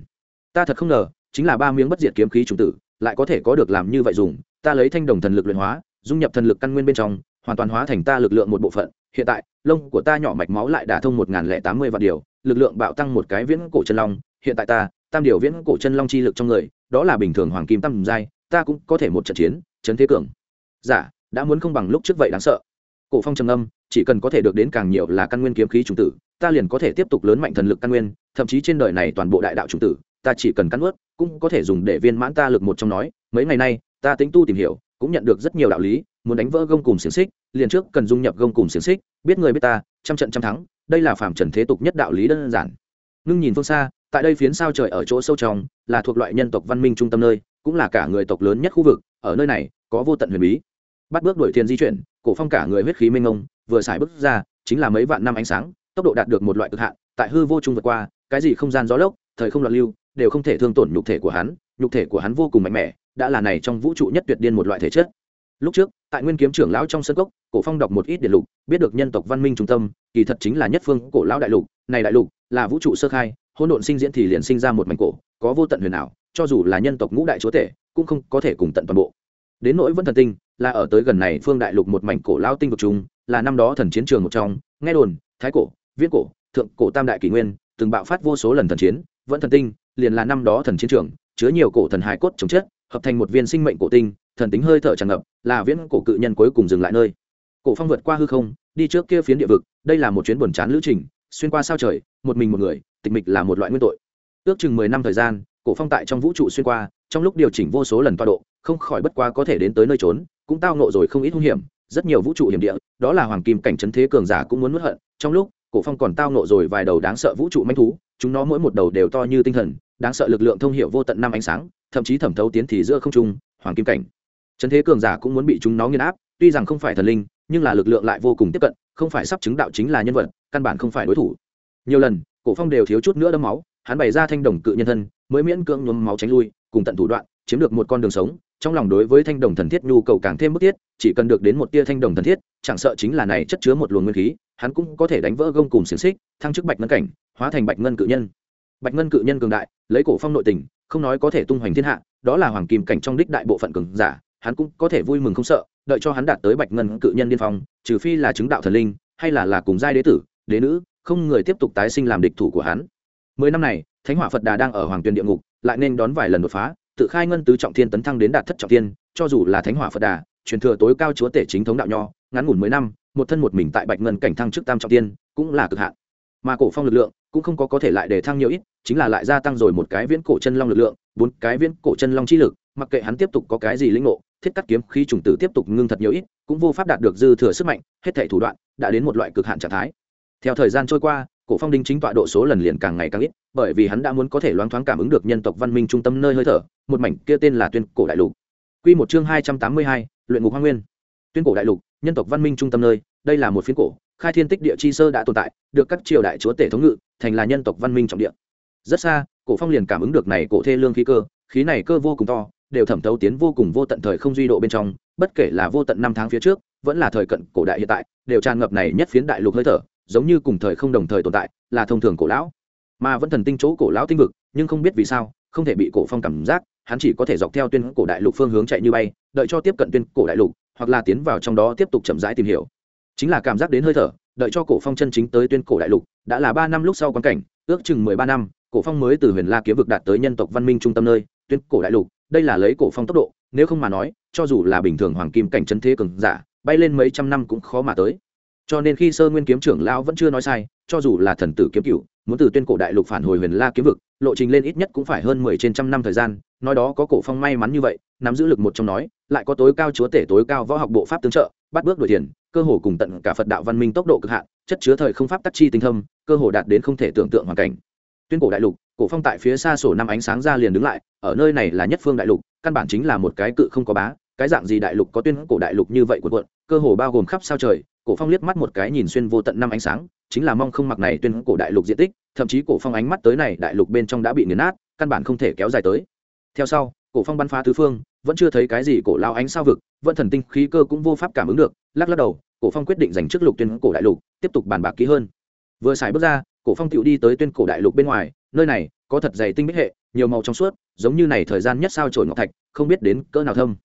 ta thật không ngờ, chính là ba miếng bất diệt kiếm khí trùng tử lại có thể có được làm như vậy dùng ta lấy thanh đồng thần lực luyện hóa dung nhập thần lực căn nguyên bên trong hoàn toàn hóa thành ta lực lượng một bộ phận. Hiện tại lông của ta nhỏ mạch máu lại đả thông một nghìn lẻ tám mươi vạn điều lực lượng bạo tăng một cái viễn cổ chân long. Hiện tại ta tam điều viễn cổ chân long chi lực trong người đó là bình thường hoàng kim tam giai ta cũng có thể một trận chiến chấn thế cường. Giả dạ, đã muốn không bằng lúc trước vậy đáng sợ. Cổ phong trầm âm chỉ cần có thể được đến càng nhiều là căn nguyên kiếm khí trùng tử ta liền có thể tiếp tục lớn mạnh thần lực căn nguyên thậm chí trên đời này toàn bộ đại đạo trùng tử ta chỉ cần cắn ướt cũng có thể dùng để viên mãn ta lực một trong nói, mấy ngày nay, ta tính tu tìm hiểu, cũng nhận được rất nhiều đạo lý, muốn đánh vỡ gông cùng xiềng xích, liền trước cần dung nhập gông cùng xiềng xích, biết người biết ta, trăm trận trăm thắng, đây là phạm trần thế tục nhất đạo lý đơn giản. Ngưng nhìn phương xa, tại đây phiến sao trời ở chỗ sâu trong, là thuộc loại nhân tộc văn minh trung tâm nơi, cũng là cả người tộc lớn nhất khu vực, ở nơi này, có vô tận huyền bí. Bắt bước đuổi thiên di chuyển, cổ phong cả người huyết khí minh ngông vừa xài bước ra, chính là mấy vạn năm ánh sáng, tốc độ đạt được một loại cực hạn, tại hư vô trung vượt qua, cái gì không gian gió lốc, thời không loạn lưu đều không thể thương tổn nhục thể của hắn nhục thể của hắn vô cùng mạnh mẽ đã là này trong vũ trụ nhất tuyệt điên một loại thể chất. Lúc trước tại nguyên kiếm trưởng lão trong sân cốc cổ phong đọc một ít điện lục biết được nhân tộc văn minh trung tâm kỳ thật chính là nhất phương cổ lão đại lục. Này đại lục là vũ trụ sơ khai hỗn độn sinh diễn thì liền sinh ra một mảnh cổ có vô tận huyền ảo cho dù là nhân tộc ngũ đại chúa tể cũng không có thể cùng tận toàn bộ. Đến nỗi vân thần tinh là ở tới gần này phương đại lục một mảnh cổ lão tinh vực chúng, là năm đó thần chiến trường một trong nghe đồn thái cổ viễn cổ thượng cổ tam đại kỷ nguyên từng bạo phát vô số lần thần chiến vẫn thần tinh liền là năm đó thần chiến trường, chứa nhiều cổ thần hài cốt chống chết, hợp thành một viên sinh mệnh cổ tinh, thần tính hơi thở tràn ngập, là viễn cổ cự nhân cuối cùng dừng lại nơi. Cổ phong vượt qua hư không, đi trước kia phiến địa vực, đây là một chuyến buồn chán lữ trình, xuyên qua sao trời, một mình một người, tịch mịch là một loại nguyên tội. Ước chừng mười năm thời gian, cổ phong tại trong vũ trụ xuyên qua, trong lúc điều chỉnh vô số lần toa độ, không khỏi bất quá có thể đến tới nơi trốn, cũng tao nộ rồi không ít hung hiểm, rất nhiều vũ trụ hiểm địa, đó là hoàng kim cảnh trấn thế cường giả cũng muốn nuốt hận, trong lúc, cổ phong còn tao nộ rồi vài đầu đáng sợ vũ trụ manh thú, chúng nó mỗi một đầu đều to như tinh thần đáng sợ lực lượng thông hiệu vô tận năm ánh sáng, thậm chí thẩm thấu tiến thì giữa không trung, hoàng kim cảnh. Trần thế cường giả cũng muốn bị chúng nó nghiền áp, tuy rằng không phải thần linh, nhưng là lực lượng lại vô cùng tiếp cận, không phải sắp chứng đạo chính là nhân vật, căn bản không phải đối thủ. Nhiều lần, cổ phong đều thiếu chút nữa đấm máu, hắn bày ra thanh đồng cự nhân thân, mới miễn cưỡng nhuốm máu tránh lui, cùng tận thủ đoạn, chiếm được một con đường sống, trong lòng đối với thanh đồng thần thiết nhu cầu càng thêm bức thiết, chỉ cần được đến một tia thanh đồng thần thiết, chẳng sợ chính là này chất chứa một luồng nguyên khí, hắn cũng có thể đánh vỡ gông cùng xiềng xích, thăng chức bạch ngân cảnh, hóa thành bạch ngân cự nhân bạch ngân cự nhân cường đại, lấy cổ phong nội tình, không nói có thể tung hoành thiên hạ, đó là hoàng kim cảnh trong đích đại bộ phận cường giả, hắn cũng có thể vui mừng không sợ, đợi cho hắn đạt tới bạch ngân cự nhân điên phong, trừ phi là chứng đạo thần linh, hay là là cùng giai đế tử, đế nữ, không người tiếp tục tái sinh làm địch thủ của hắn. Mười năm này, thánh hỏa phật đà đang ở hoàng tuyên địa ngục, lại nên đón vài lần đột phá, tự khai ngân tứ trọng thiên tấn thăng đến đạt thất trọng thiên, cho dù là thánh hỏa phật đà, truyền thừa tối cao chúa tể chính thống đạo nho, ngắn ngủn mười năm, một thân một mình tại bạch ngân cảnh thăng trước tam trọng thiên, cũng là cực hạn. Mà cổ phong lực lượng cũng không có có thể lại để thăng nhiều ít chính là lại gia tăng rồi một cái viễn cổ chân long lực lượng bốn cái viễn cổ chân long chi lực mặc kệ hắn tiếp tục có cái gì lĩnh ngộ thiết cắt kiếm khi trùng tử tiếp tục ngưng thật nhiều ít cũng vô pháp đạt được dư thừa sức mạnh hết thể thủ đoạn đã đến một loại cực hạn trạng thái. Theo thời gian trôi qua cổ phong đinh chính tọa độ số lần liền càng ngày càng ít bởi vì hắn đã muốn có thể loáng thoáng cảm ứng được nhân tộc văn minh trung tâm nơi hơi thở một mảnh kia tên là tuyên cổ đại lục. Quy một chương hai trăm tám mươi hai, luyện ngục hoang nguyên. Tuyên cổ đại lục nhân tộc văn minh trung tâm nơi đây là một phiến cổ khai thiên tích địa chi sơ đã tồn tại được các triều đại chúa tể thống ngự thành là nhân tộc văn minh trọng địa rất xa, cổ phong liền cảm ứng được này cổ thê lương khí cơ, khí này cơ vô cùng to, đều thẩm thấu tiến vô cùng vô tận thời không duy độ bên trong, bất kể là vô tận năm tháng phía trước, vẫn là thời cận cổ đại hiện tại, đều tràn ngập này nhất phiến đại lục hơi thở, giống như cùng thời không đồng thời tồn tại, là thông thường cổ lão. Mà vẫn thần tinh chỗ cổ lão tinh vực, nhưng không biết vì sao, không thể bị cổ phong cảm giác, hắn chỉ có thể dọc theo tuyên cổ đại lục phương hướng chạy như bay, đợi cho tiếp cận tuyên cổ đại lục, hoặc là tiến vào trong đó tiếp tục chậm rãi tìm hiểu. Chính là cảm giác đến hơi thở, đợi cho cổ phong chân chính tới tuyên cổ đại lục, đã là ba năm lúc sau quan cảnh, ước chừng mười ba năm cổ phong mới từ huyền la kiếm vực đạt tới nhân tộc văn minh trung tâm nơi, tuyên cổ đại lục, đây là lấy cổ phong tốc độ, nếu không mà nói, cho dù là bình thường hoàng kim cảnh chân thế cường giả, bay lên mấy trăm năm cũng khó mà tới. Cho nên khi sơ nguyên kiếm trưởng lão vẫn chưa nói sai, cho dù là thần tử kiếm cựu muốn từ tuyên cổ đại lục phản hồi huyền la kiếm vực, lộ trình lên ít nhất cũng phải hơn mười trên trăm năm thời gian, nói đó có cổ phong may mắn như vậy, nắm giữ lực một trong nói, lại có tối cao chúa tể, tối cao võ học bộ pháp tương trợ, bắt bước đổi tiền cơ hồ cùng tận cả phật đạo văn minh tốc độ cực hạn, chất chứa thời không pháp tắc chi tinh thâm, cơ hồ đạt đến không thể tưởng tượng hoàn cảnh tuyên cổ đại lục, cổ phong tại phía xa sổ năm ánh sáng ra liền đứng lại, ở nơi này là nhất phương đại lục, căn bản chính là một cái cự không có bá, cái dạng gì đại lục có tuyên cổ đại lục như vậy của quận cơ hồ bao gồm khắp sao trời, cổ phong liếc mắt một cái nhìn xuyên vô tận năm ánh sáng, chính là mong không mặc này tuyên cổ đại lục diện tích, thậm chí cổ phong ánh mắt tới này đại lục bên trong đã bị nghiền nát, căn bản không thể kéo dài tới. Theo sau, cổ phong bắn phá tứ phương, vẫn chưa thấy cái gì cổ lao ánh sao vực, vẫn thần tinh khí cơ cũng vô pháp cảm ứng được, lắc lắc đầu, cổ phong quyết định dành trước lục tuyên cổ đại lục, tiếp tục bàn bạc kỹ hơn. Vừa xài bước ra cổ phong tiểu đi tới tuyên cổ đại lục bên ngoài, nơi này có thật dày tinh bích hệ, nhiều màu trong suốt, giống như này thời gian nhất sao trổi ngọc thạch, không biết đến cỡ nào thâm.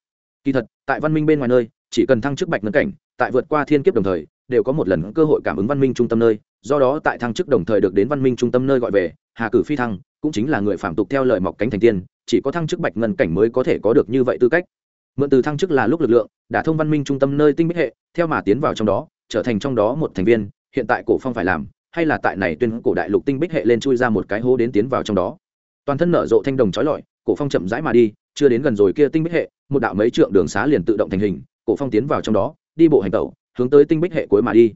Kỳ thật, tại văn minh bên ngoài nơi, chỉ cần thăng chức bạch ngân cảnh, tại vượt qua thiên kiếp đồng thời, đều có một lần cơ hội cảm ứng văn minh trung tâm nơi, do đó tại thăng chức đồng thời được đến văn minh trung tâm nơi gọi về, hà cử phi thăng, cũng chính là người phạm tục theo lời mọc cánh thành tiên, chỉ có thăng chức bạch ngân cảnh mới có thể có được như vậy tư cách. Mượn từ thăng chức là lúc lực lượng, đã thông văn minh trung tâm nơi tinh bích hệ, theo mà tiến vào trong đó, trở thành trong đó một thành viên, hiện tại cổ phong phải làm hay là tại này tuyên cổ đại lục tinh bích hệ lên chui ra một cái hố đến tiến vào trong đó. Toàn thân nở rộ thanh đồng trói lọi, cổ phong chậm rãi mà đi, chưa đến gần rồi kia tinh bích hệ, một đạo mấy trượng đường xá liền tự động thành hình, cổ phong tiến vào trong đó, đi bộ hành tẩu, hướng tới tinh bích hệ cuối mà đi.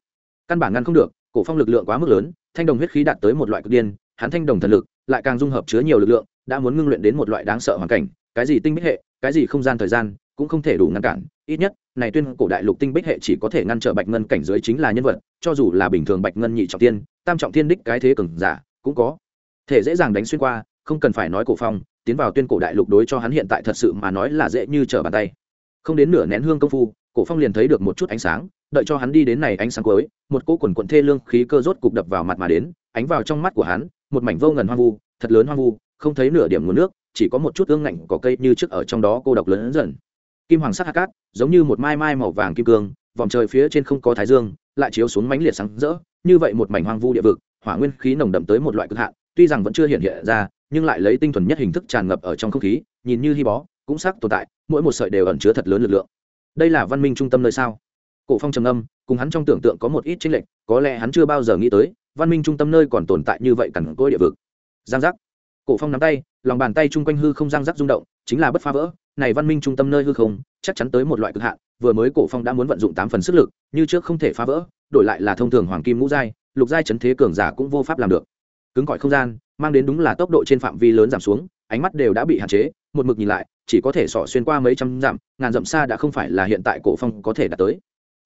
Căn bản ngăn không được, cổ phong lực lượng quá mức lớn, thanh đồng huyết khí đạt tới một loại cực điên, hắn thanh đồng thần lực lại càng dung hợp chứa nhiều lực lượng, đã muốn ngưng luyện đến một loại đáng sợ hoàn cảnh, cái gì tinh bích hệ, cái gì không gian thời gian, cũng không thể đủ ngăn cản ít nhất, này tuyên cổ đại lục tinh bích hệ chỉ có thể ngăn trở bạch ngân cảnh giới chính là nhân vật, cho dù là bình thường bạch ngân nhị trọng tiên, tam trọng thiên đích cái thế cường giả, cũng có. Thể dễ dàng đánh xuyên qua, không cần phải nói cổ phong, tiến vào tuyên cổ đại lục đối cho hắn hiện tại thật sự mà nói là dễ như trở bàn tay. Không đến nửa nén hương công phu, cổ phong liền thấy được một chút ánh sáng, đợi cho hắn đi đến này ánh sáng cuối, một cỗ quần quận thê lương khí cơ rốt cục đập vào mặt mà đến, ánh vào trong mắt của hắn, một mảnh vô ngần hoang vu, thật lớn hoang vu, không thấy nửa điểm nguồn nước, chỉ có một chút ương ngạnh có cây như trước ở trong đó cô độc lớn dần kim hoàng sắc hạt cát, giống như một mai mai màu vàng kim cương, vòng trời phía trên không có thái dương, lại chiếu xuống mánh liệt sáng rỡ, như vậy một mảnh hoang vu địa vực, hỏa nguyên khí nồng đậm tới một loại cực hạn, tuy rằng vẫn chưa hiện hiện ra, nhưng lại lấy tinh thuần nhất hình thức tràn ngập ở trong không khí, nhìn như hy bó, cũng sắc tồn tại, mỗi một sợi đều ẩn chứa thật lớn lực lượng. Đây là văn minh trung tâm nơi sao? Cổ phong trầm âm cùng hắn trong tưởng tượng có một ít chênh lệch, có lẽ hắn chưa bao giờ nghĩ tới, văn minh trung tâm nơi còn tồn tại như vậy cẩn cỗi địa vực. Giang giác. Cổ phong nắm tay, lòng bàn tay chung quanh hư không giang giác rung động, chính là bất phá vỡ này văn minh trung tâm nơi hư không, chắc chắn tới một loại cực hạn, vừa mới cổ phong đã muốn vận dụng tám phần sức lực, như trước không thể phá vỡ, đổi lại là thông thường hoàng kim ngũ giai, lục giai chấn thế cường giả cũng vô pháp làm được. Cứng cỏi không gian, mang đến đúng là tốc độ trên phạm vi lớn giảm xuống, ánh mắt đều đã bị hạn chế, một mực nhìn lại, chỉ có thể sỏ xuyên qua mấy trăm dặm, ngàn dặm xa đã không phải là hiện tại cổ phong có thể đạt tới.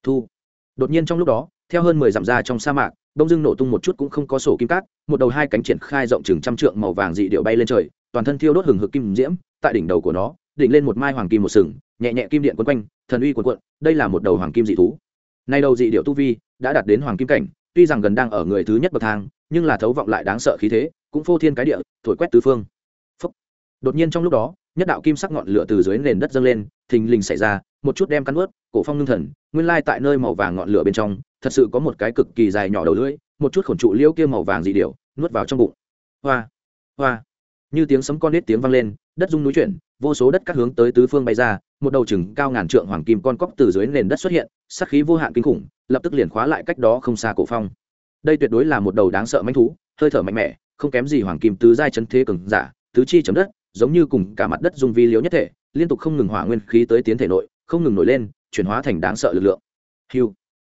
Thu. Đột nhiên trong lúc đó, theo hơn mười dặm ra trong sa mạc đông dưng nổ tung một chút cũng không có sổ kim cát, một đầu hai cánh triển khai rộng chừng trăm trượng màu vàng dị điệu bay lên trời, toàn thân thiêu đốt hừng hực kim diễm, tại đỉnh đầu của nó định lên một mai hoàng kim một sừng, nhẹ nhẹ kim điện quấn quanh, thần uy quần quận đây là một đầu hoàng kim dị thú. Nay đầu dị điệu tu vi đã đạt đến hoàng kim cảnh, tuy rằng gần đang ở người thứ nhất bậc thang, nhưng là thấu vọng lại đáng sợ khí thế, cũng phô thiên cái địa, thổi quét tứ phương. Phúc. đột nhiên trong lúc đó, nhất đạo kim sắc ngọn lửa từ dưới nền đất dâng lên, thình lình xảy ra, một chút đem cắn ướt cổ phong ngưng thần, nguyên lai tại nơi màu vàng ngọn lửa bên trong, thật sự có một cái cực kỳ dài nhỏ đầu lưỡi, một chút khổn trụ liêu kia màu vàng dị điệu nuốt vào trong bụng. Hoa. Hoa như tiếng sấm con nít tiếng vang lên, đất rung núi chuyển, vô số đất cắt hướng tới tứ phương bay ra, một đầu chừng cao ngàn trượng hoàng kim con cóc từ dưới nền đất xuất hiện sắc khí vô hạn kinh khủng, lập tức liền khóa lại cách đó không xa cổ phong. Đây tuyệt đối là một đầu đáng sợ manh thú, hơi thở mạnh mẽ, không kém gì hoàng kim tứ giai chấn thế cường giả, tứ chi chấm đất, giống như cùng cả mặt đất dung vi liếu nhất thể, liên tục không ngừng hỏa nguyên khí tới tiến thể nội, không ngừng nổi lên, chuyển hóa thành đáng sợ lực lượng. Hiu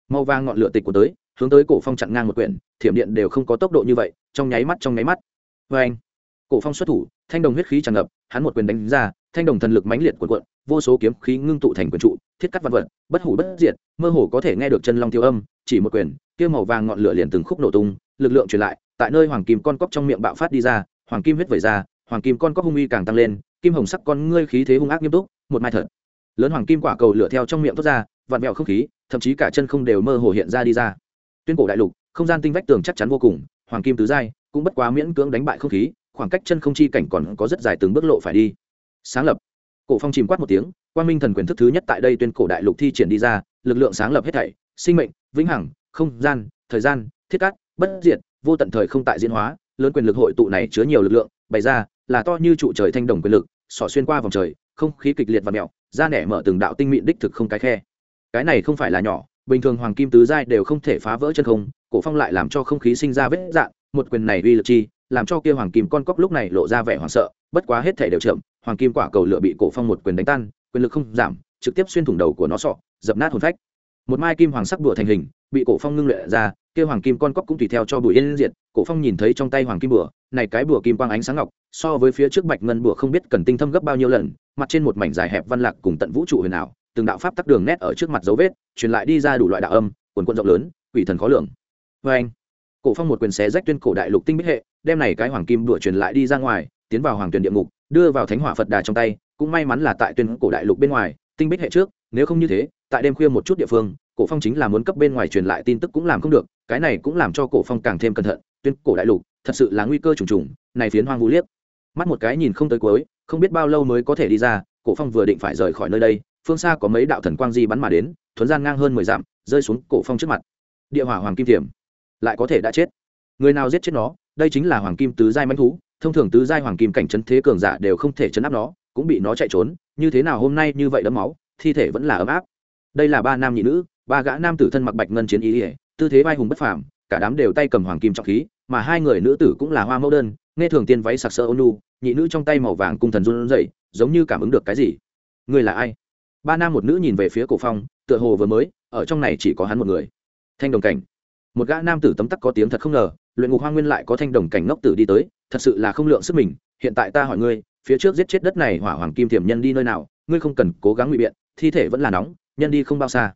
màu vàng ngọn lửa tịch của tới, hướng tới cổ phong chặn ngang một quyển, thiểm điện đều không có tốc độ như vậy, trong nháy mắt, trong nháy mắt. Vê anh cổ phong xuất thủ, thanh đồng huyết khí tràn ngập, hắn một quyền đánh ra, thanh đồng thần lực mãnh liệt cuộn cuộn, vô số kiếm khí ngưng tụ thành quyền trụ, thiết cắt văn vật, bất hủ bất diệt, mơ hồ có thể nghe được chân long tiêu âm, chỉ một quyền, kia màu vàng ngọn lửa liền từng khúc nổ tung, lực lượng truyền lại, tại nơi hoàng kim con cóc trong miệng bạo phát đi ra, hoàng kim huyết vẩy ra, hoàng kim con cóc hung uy càng tăng lên, kim hồng sắc con ngươi khí thế hung ác nghiêm túc, một mai thật. Lớn hoàng kim quả cầu lửa theo trong miệng thoát ra, vặn vẹo không khí, thậm chí cả chân không đều mơ hồ hiện ra đi ra. Tuyên cổ đại lục, không gian tinh vách tường chắc chắn vô cùng, hoàng kim tứ giai, cũng bất quá miễn cưỡng đánh bại không khí khoảng cách chân không chi cảnh còn có rất dài từng bước lộ phải đi. Sáng lập. Cổ phong chìm quát một tiếng quang minh thần quyền thức thứ nhất tại đây tuyên cổ đại lục thi triển đi ra lực lượng sáng lập hết thảy sinh mệnh vĩnh hằng không gian thời gian thiết cát bất diệt vô tận thời không tại diễn hóa lớn quyền lực hội tụ này chứa nhiều lực lượng bày ra là to như trụ trời thanh đồng quyền lực xỏ xuyên qua vòng trời không khí kịch liệt và mèo, ra nẻ mở từng đạo tinh mịn đích thực không cái khe. Cái này không phải là nhỏ bình thường hoàng kim tứ giai đều không thể phá vỡ chân không cổ phong lại làm cho không khí sinh ra vết dạn một quyền này uy lực chi làm cho kia hoàng kim con cóc lúc này lộ ra vẻ hoảng sợ, bất quá hết thể đều chậm, hoàng kim quả cầu lửa bị cổ phong một quyền đánh tan, quyền lực không giảm, trực tiếp xuyên thủng đầu của nó sọ, dập nát hồn phách. Một mai kim hoàng sắc đùa thành hình, bị cổ phong ngưng luyện ra, kia hoàng kim con cóc cũng tùy theo cho bùi yên diệt, cổ phong nhìn thấy trong tay hoàng kim bùa, này cái bùa kim quang ánh sáng ngọc, so với phía trước bạch ngân bùa không biết cần tinh thâm gấp bao nhiêu lần, mặt trên một mảnh dài hẹp văn lạc cùng tận vũ trụ huyền ảo, từng đạo pháp tắc đường nét ở trước mặt dấu vết, truyền lại đi ra đủ loại đạo âm quần quận rộng lớn, quỷ thần khó lường. Với anh cổ phong một quyền xé rách tuyên cổ đại lục tinh bích hệ đem này cái hoàng kim đùa truyền lại đi ra ngoài, tiến vào hoàng tuyển địa ngục, đưa vào thánh hỏa phật đà trong tay, cũng may mắn là tại tuyên cổ đại lục bên ngoài, tinh bích hệ trước, nếu không như thế, tại đêm khuya một chút địa phương, cổ phong chính là muốn cấp bên ngoài truyền lại tin tức cũng làm không được, cái này cũng làm cho cổ phong càng thêm cẩn thận, tuyên cổ đại lục, thật sự là nguy cơ trùng trùng, này phiến hoang vu liếc. Mắt một cái nhìn không tới cuối, không biết bao lâu mới có thể đi ra, cổ phong vừa định phải rời khỏi nơi đây, phương xa có mấy đạo thần quang di bắn mà đến, thuấn gian ngang hơn mười dặm, rơi xuống cổ phong trước mặt. Địa hỏa hoàng kim thiểm lại có thể đã chết. Người nào giết chết nó đây chính là hoàng kim tứ giai manh thú, thông thường tứ giai hoàng kim cảnh chấn thế cường giả đều không thể chấn áp nó, cũng bị nó chạy trốn, như thế nào hôm nay như vậy đấm máu, thi thể vẫn là ấm áp. Đây là ba nam nhị nữ, ba gã nam tử thân mặc bạch ngân chiến ý ỉa tư thế vai hùng bất phàm, cả đám đều tay cầm hoàng kim trọng khí, mà hai người nữ tử cũng là hoa mẫu đơn, nghe thường tiên váy sặc sỡ ônu nhị nữ trong tay màu vàng cung thần run rẩy, giống như cảm ứng được cái gì. Người là ai? Ba nam một nữ nhìn về phía cổ phong, tựa hồ vừa mới, ở trong này chỉ có hắn một người. Thanh đồng cảnh. Một gã nam tử tấm tắc có tiếng thật không ngờ luyện ngục hoa nguyên lại có thanh đồng cảnh ngốc tử đi tới, thật sự là không lượng sức mình, hiện tại ta hỏi ngươi, phía trước giết chết đất này hỏa hoàng kim thiểm nhân đi nơi nào, ngươi không cần cố gắng ngụy biện, thi thể vẫn là nóng, nhân đi không bao xa.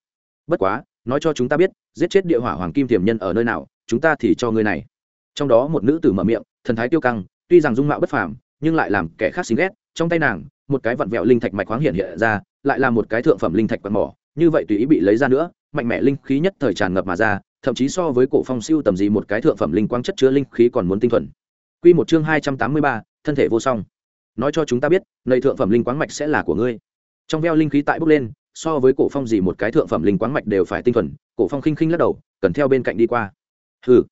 Bất quá, nói cho chúng ta biết, giết chết địa hỏa hoàng kim thiểm nhân ở nơi nào, chúng ta thì cho ngươi này. Trong đó một nữ tử mở miệng, thần thái tiêu căng, tuy rằng dung mạo bất phàm, nhưng lại làm kẻ khác xính ghét, trong tay nàng, một cái vặn vẹo linh thạch mạch khoáng hiện hiện ra, lại là một cái thượng phẩm linh thạch quạt mỏ, như vậy tùy ý bị lấy ra nữa mạnh mẽ linh khí nhất thời tràn ngập mà ra thậm chí so với cổ phong siêu tầm gì một cái thượng phẩm linh quang chất chứa linh khí còn muốn tinh thuần. Quy một chương hai trăm tám mươi ba, thân thể vô song. Nói cho chúng ta biết nơi thượng phẩm linh quang mạch sẽ là của ngươi. Trong veo linh khí tại bốc lên so với cổ phong gì một cái thượng phẩm linh quang mạch đều phải tinh thuần cổ phong khinh khinh lắc đầu cần theo bên cạnh đi qua. Hừ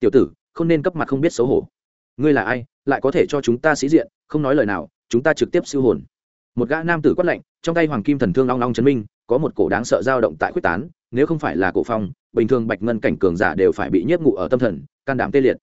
tiểu tử không nên cấp mặt không biết xấu hổ. Ngươi là ai lại có thể cho chúng ta sĩ diện không nói lời nào chúng ta trực tiếp siêu hồn. Một gã nam tử quát lạnh trong tay hoàng kim thần thương long long chấn minh có một cổ đáng sợ dao động tại quyết tán nếu không phải là cổ phong, bình thường bạch ngân cảnh cường giả đều phải bị nhiếp ngụ ở tâm thần, can đảm tê liệt.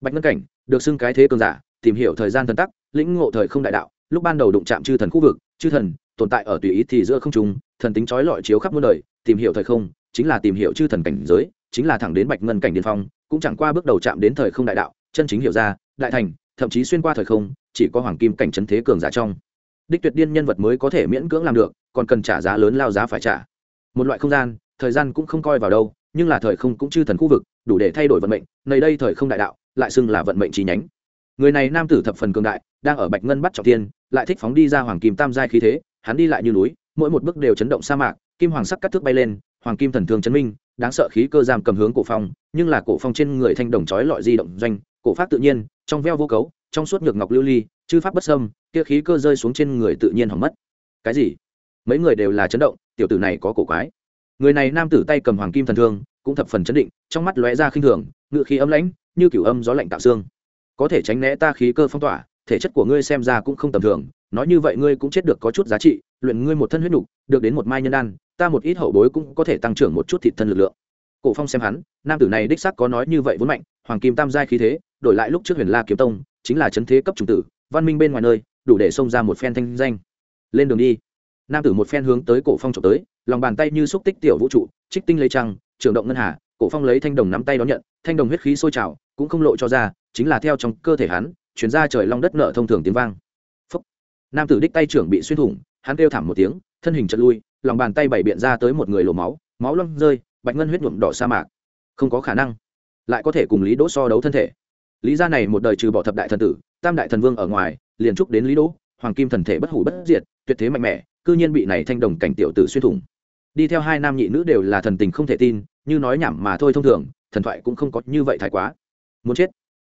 Bạch ngân cảnh, được xưng cái thế cường giả, tìm hiểu thời gian thần tắc, lĩnh ngộ thời không đại đạo, lúc ban đầu đụng chạm chư thần khu vực, chư thần, tồn tại ở tùy ý thì giữa không trung, thần tính trói lọi chiếu khắp muôn đời, tìm hiểu thời không, chính là tìm hiểu chư thần cảnh giới, chính là thẳng đến bạch ngân cảnh điên phong, cũng chẳng qua bước đầu chạm đến thời không đại đạo, chân chính hiểu ra, đại thành, thậm chí xuyên qua thời không, chỉ có hoàng kim cảnh trấn thế cường giả trong. Đích tuyệt điên nhân vật mới có thể miễn cưỡng làm được, còn cần trả giá lớn lao giá phải trả. Một loại không gian thời gian cũng không coi vào đâu, nhưng là thời không cũng chư thần khu vực, đủ để thay đổi vận mệnh, nơi đây thời không đại đạo, lại xưng là vận mệnh chi nhánh. Người này nam tử thập phần cường đại, đang ở bạch ngân bắt trọng tiên lại thích phóng đi ra hoàng kim tam giai khí thế, hắn đi lại như núi, mỗi một bước đều chấn động sa mạc, kim hoàng sắc cắt thước bay lên, hoàng kim thần thương chấn minh, đáng sợ khí cơ giam cầm hướng cổ phong, nhưng là cổ phong trên người thanh đồng chói lọi di động doanh, cổ pháp tự nhiên, trong veo vô cấu, trong suốt nhược ngọc lưu ly, chư pháp bất sâm kia khí cơ rơi xuống trên người tự nhiên hỏng mất. Cái gì? Mấy người đều là chấn động, tiểu tử này có cổ quái người này nam tử tay cầm hoàng kim thần thương, cũng thập phần chấn định, trong mắt lóe ra khinh thường ngự khí âm lãnh, như kiểu âm gió lạnh tạo xương. Có thể tránh né ta khí cơ phong tỏa, thể chất của ngươi xem ra cũng không tầm thường, nói như vậy ngươi cũng chết được có chút giá trị, luyện ngươi một thân huyết nục, được đến một mai nhân đan, ta một ít hậu bối cũng có thể tăng trưởng một chút thịt thân lực lượng. Cổ phong xem hắn, nam tử này đích xác có nói như vậy vốn mạnh, hoàng kim tam giai khí thế, đổi lại lúc trước huyền la kiếm tông, chính là chấn thế cấp trung tử, văn minh bên ngoài nơi, đủ để xông ra một phen thanh danh. Lên đường đi. Nam tử một phen hướng tới cổ phong trộm tới lòng bàn tay như xúc tích tiểu vũ trụ, trích tinh lấy trăng trường động ngân hà, cổ phong lấy thanh đồng nắm tay đón nhận, thanh đồng huyết khí sôi trào, cũng không lộ cho ra, chính là theo trong cơ thể hắn, chuyển ra trời long đất nợ thông thường tiếng vang. Phúc. nam tử đích tay trưởng bị xuyên thủng, hắn kêu thảm một tiếng, thân hình chật lui, lòng bàn tay bảy biện ra tới một người lổ máu máu lâm rơi, bạch ngân huyết nhuộm đỏ sa mạc. Không có khả năng. Lại có thể cùng lý đỗ so đấu thân thể. Lý gia này một đời trừ bỏ thập đại thần tử, tam đại thần vương ở ngoài, liền trúc đến lý đỗ, hoàng kim thần thể bất hủ bất diệt, tuyệt thế mạnh mẽ, cư nhiên bị này thanh đồng cảnh tiểu tử xuyên thủng đi theo hai nam nhị nữ đều là thần tình không thể tin, như nói nhảm mà thôi thông thường, thần thoại cũng không có như vậy thái quá. Muốn chết.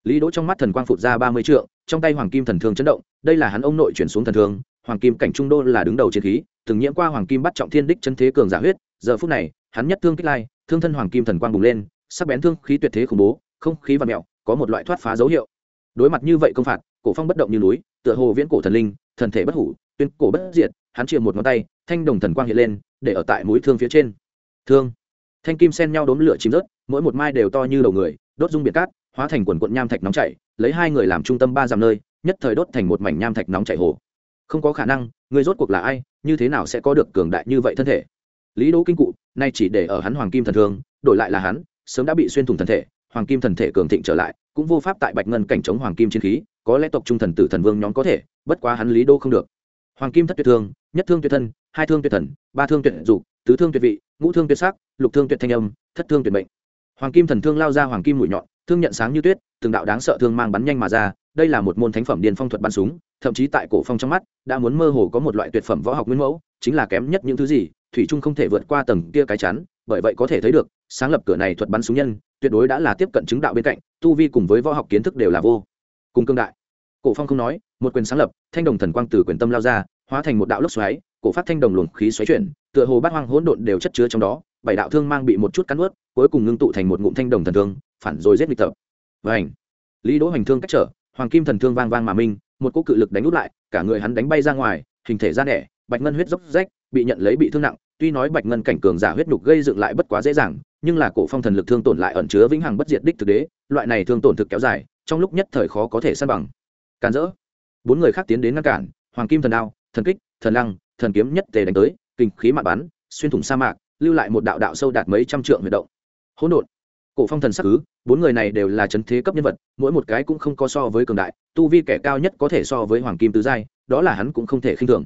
Lý đỗ trong mắt thần quang phụt ra ba mươi trượng, trong tay hoàng kim thần thương chấn động, đây là hắn ông nội chuyển xuống thần thương, hoàng kim cảnh trung đô là đứng đầu chiến khí, từng nhiễm qua hoàng kim bắt trọng thiên đích chân thế cường giả huyết, giờ phút này, hắn nhất thương kích lai, thương thân hoàng kim thần quang bùng lên, sắc bén thương khí tuyệt thế khủng bố, không khí và mẹo có một loại thoát phá dấu hiệu. Đối mặt như vậy công phạt, cổ phong bất động như núi, tựa hồ viễn cổ thần linh, thần thể bất hủ, tuyên cổ bất diệt, hắn chìa một ngón tay, thanh đồng thần quang hiện lên để ở tại mũi thương phía trên. Thương. Thanh kim sen nhau đốm lửa chìm rớt, mỗi một mai đều to như đầu người, đốt dung biệt cát, hóa thành quần quận nham thạch nóng chảy, lấy hai người làm trung tâm ba dặm nơi, nhất thời đốt thành một mảnh nham thạch nóng chảy hồ. Không có khả năng, người rốt cuộc là ai, như thế nào sẽ có được cường đại như vậy thân thể? Lý đỗ kinh cụ, nay chỉ để ở hắn hoàng kim thần thương, đổi lại là hắn, sớm đã bị xuyên thủng thân thể, hoàng kim thần thể cường thịnh trở lại, cũng vô pháp tại bạch ngân cảnh chống hoàng kim chiến khí, có lẽ tộc trung thần tử thần vương nhóm có thể, bất quá hắn lý đô không được. Hoàng kim thất tuyệt thương, nhất thương tuyệt thân hai thương tuyệt thần, ba thương tuyệt dục, tứ thương tuyệt vị, ngũ thương tuyệt sắc, lục thương tuyệt thanh âm, thất thương tuyệt mệnh. Hoàng kim thần thương lao ra hoàng kim mũi nhọn, thương nhận sáng như tuyết, từng đạo đáng sợ thương mang bắn nhanh mà ra, đây là một môn thánh phẩm điền phong thuật bắn súng, thậm chí tại cổ phong trong mắt, đã muốn mơ hồ có một loại tuyệt phẩm võ học nguyên mẫu, chính là kém nhất những thứ gì, thủy trung không thể vượt qua tầng kia cái chắn, bởi vậy có thể thấy được, sáng lập cửa này thuật bắn súng nhân, tuyệt đối đã là tiếp cận chứng đạo bên cạnh, tu vi cùng với võ học kiến thức đều là vô cùng cương đại. Cổ phong không nói, một quyền sáng lập, thanh đồng thần quang từ quyền tâm lao ra, hóa thành một đạo lốc xoáy cổ phát thanh đồng luồng khí xoáy chuyển, tựa hồ bát hoang hỗn độn đều chất chứa trong đó, bảy đạo thương mang bị một chút cắn ướt cuối cùng ngưng tụ thành một ngụm thanh đồng thần thương, phản rồi giết nghịch tập. Vảnh lý đỗ hành thương cách trở, hoàng kim thần thương vang vang mà minh, một cỗ cự lực đánh út lại, cả người hắn đánh bay ra ngoài, hình thể ra nẻ bạch ngân huyết dốc rách, bị nhận lấy bị thương nặng, tuy nói bạch ngân cảnh cường giả huyết nhục gây dựng lại bất quá dễ dàng, nhưng là cổ phong thần lực thương tổn lại ẩn chứa vĩnh hằng bất diệt đích thực đế, loại này thương tổn thực kéo dài, trong lúc nhất thời khó có thể san bằng. Càn rỡ. Bốn người khác tiến đến ngăn cản, hoàng kim thần đao, thần kích, thần lăng thần kiếm nhất tề đánh tới, kinh khí mạ bắn, xuyên thủng sa mạc, lưu lại một đạo đạo sâu đạt mấy trăm trượng huy động. Hỗn độn. Cổ phong thần sắc cứ, bốn người này đều là chấn thế cấp nhân vật, mỗi một cái cũng không có so với cường đại, tu vi kẻ cao nhất có thể so với hoàng kim tứ giai, đó là hắn cũng không thể khinh thường.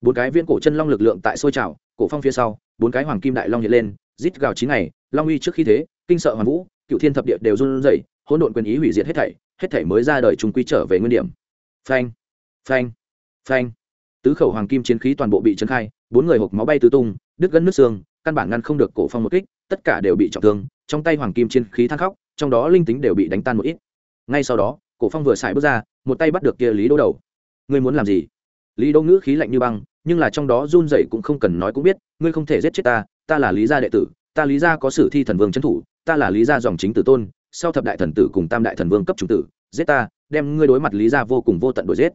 Bốn cái viên cổ chân long lực lượng tại sôi trào, cổ phong phía sau, bốn cái hoàng kim đại long hiện lên, rít gào chín ngày, long uy trước khi thế, kinh sợ hoàn vũ, cựu thiên thập địa đều run rẩy, hỗn độn quyền ý hủy diệt hết thảy hết thảy mới ra đời chúng quy trở về nguyên điểm. Phanh. Phanh. Phanh tứ khẩu hoàng kim chiến khí toàn bộ bị trấn khai, bốn người hộp máu bay tứ tung, đứt gân nước xương, căn bản ngăn không được cổ phong một kích, tất cả đều bị trọng thương, trong tay hoàng kim chiến khí than khóc, trong đó linh tính đều bị đánh tan một ít. Ngay sau đó, cổ phong vừa xài bước ra, một tay bắt được kia lý đỗ đầu. Ngươi muốn làm gì? Lý đỗ ngữ khí lạnh như băng, nhưng là trong đó run rẩy cũng không cần nói cũng biết, ngươi không thể giết chết ta ta là lý gia đệ tử, ta lý gia có sử thi thần vương trấn thủ, ta là lý gia dòng chính tử tôn, sau thập đại thần tử cùng tam đại thần vương cấp trung tử, giết ta, đem ngươi đối mặt lý gia vô cùng vô tận đuổi giết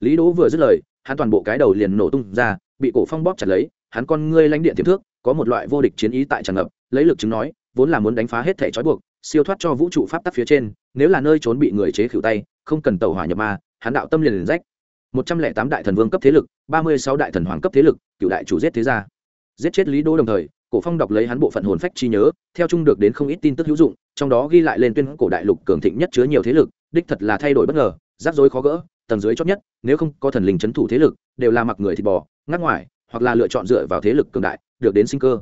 lý đỗ vừa dứt lời, hắn toàn bộ cái đầu liền nổ tung ra, bị cổ phong bóp chặt lấy, hắn con ngươi lanh điện tiềm thước, có một loại vô địch chiến ý tại tràn ngập, lấy lực chứng nói, vốn là muốn đánh phá hết thể trói buộc, siêu thoát cho vũ trụ pháp tắc phía trên, nếu là nơi trốn bị người chế khử tay, không cần tàu hỏa nhập ma, hắn đạo tâm liền liền rách. Một trăm lẻ tám đại thần vương cấp thế lực, ba mươi sáu đại thần hoàng cấp thế lực, cựu đại chủ giết thế gia. Giết chết lý Đỗ đồng thời, cổ phong đọc lấy hắn bộ phận hồn phách chi nhớ, theo chung được đến không ít tin tức hữu dụng, trong đó ghi lại lên tuyên cổ đại lục cường thịnh nhất chứa nhiều thế lực, đích thật là thay đổi bất ngờ, rắc rối khó gỡ tầng dưới chót nhất, nếu không có thần linh chấn thủ thế lực, đều là mặc người thịt bò, ngắt ngoài, hoặc là lựa chọn dựa vào thế lực cường đại, được đến sinh cơ.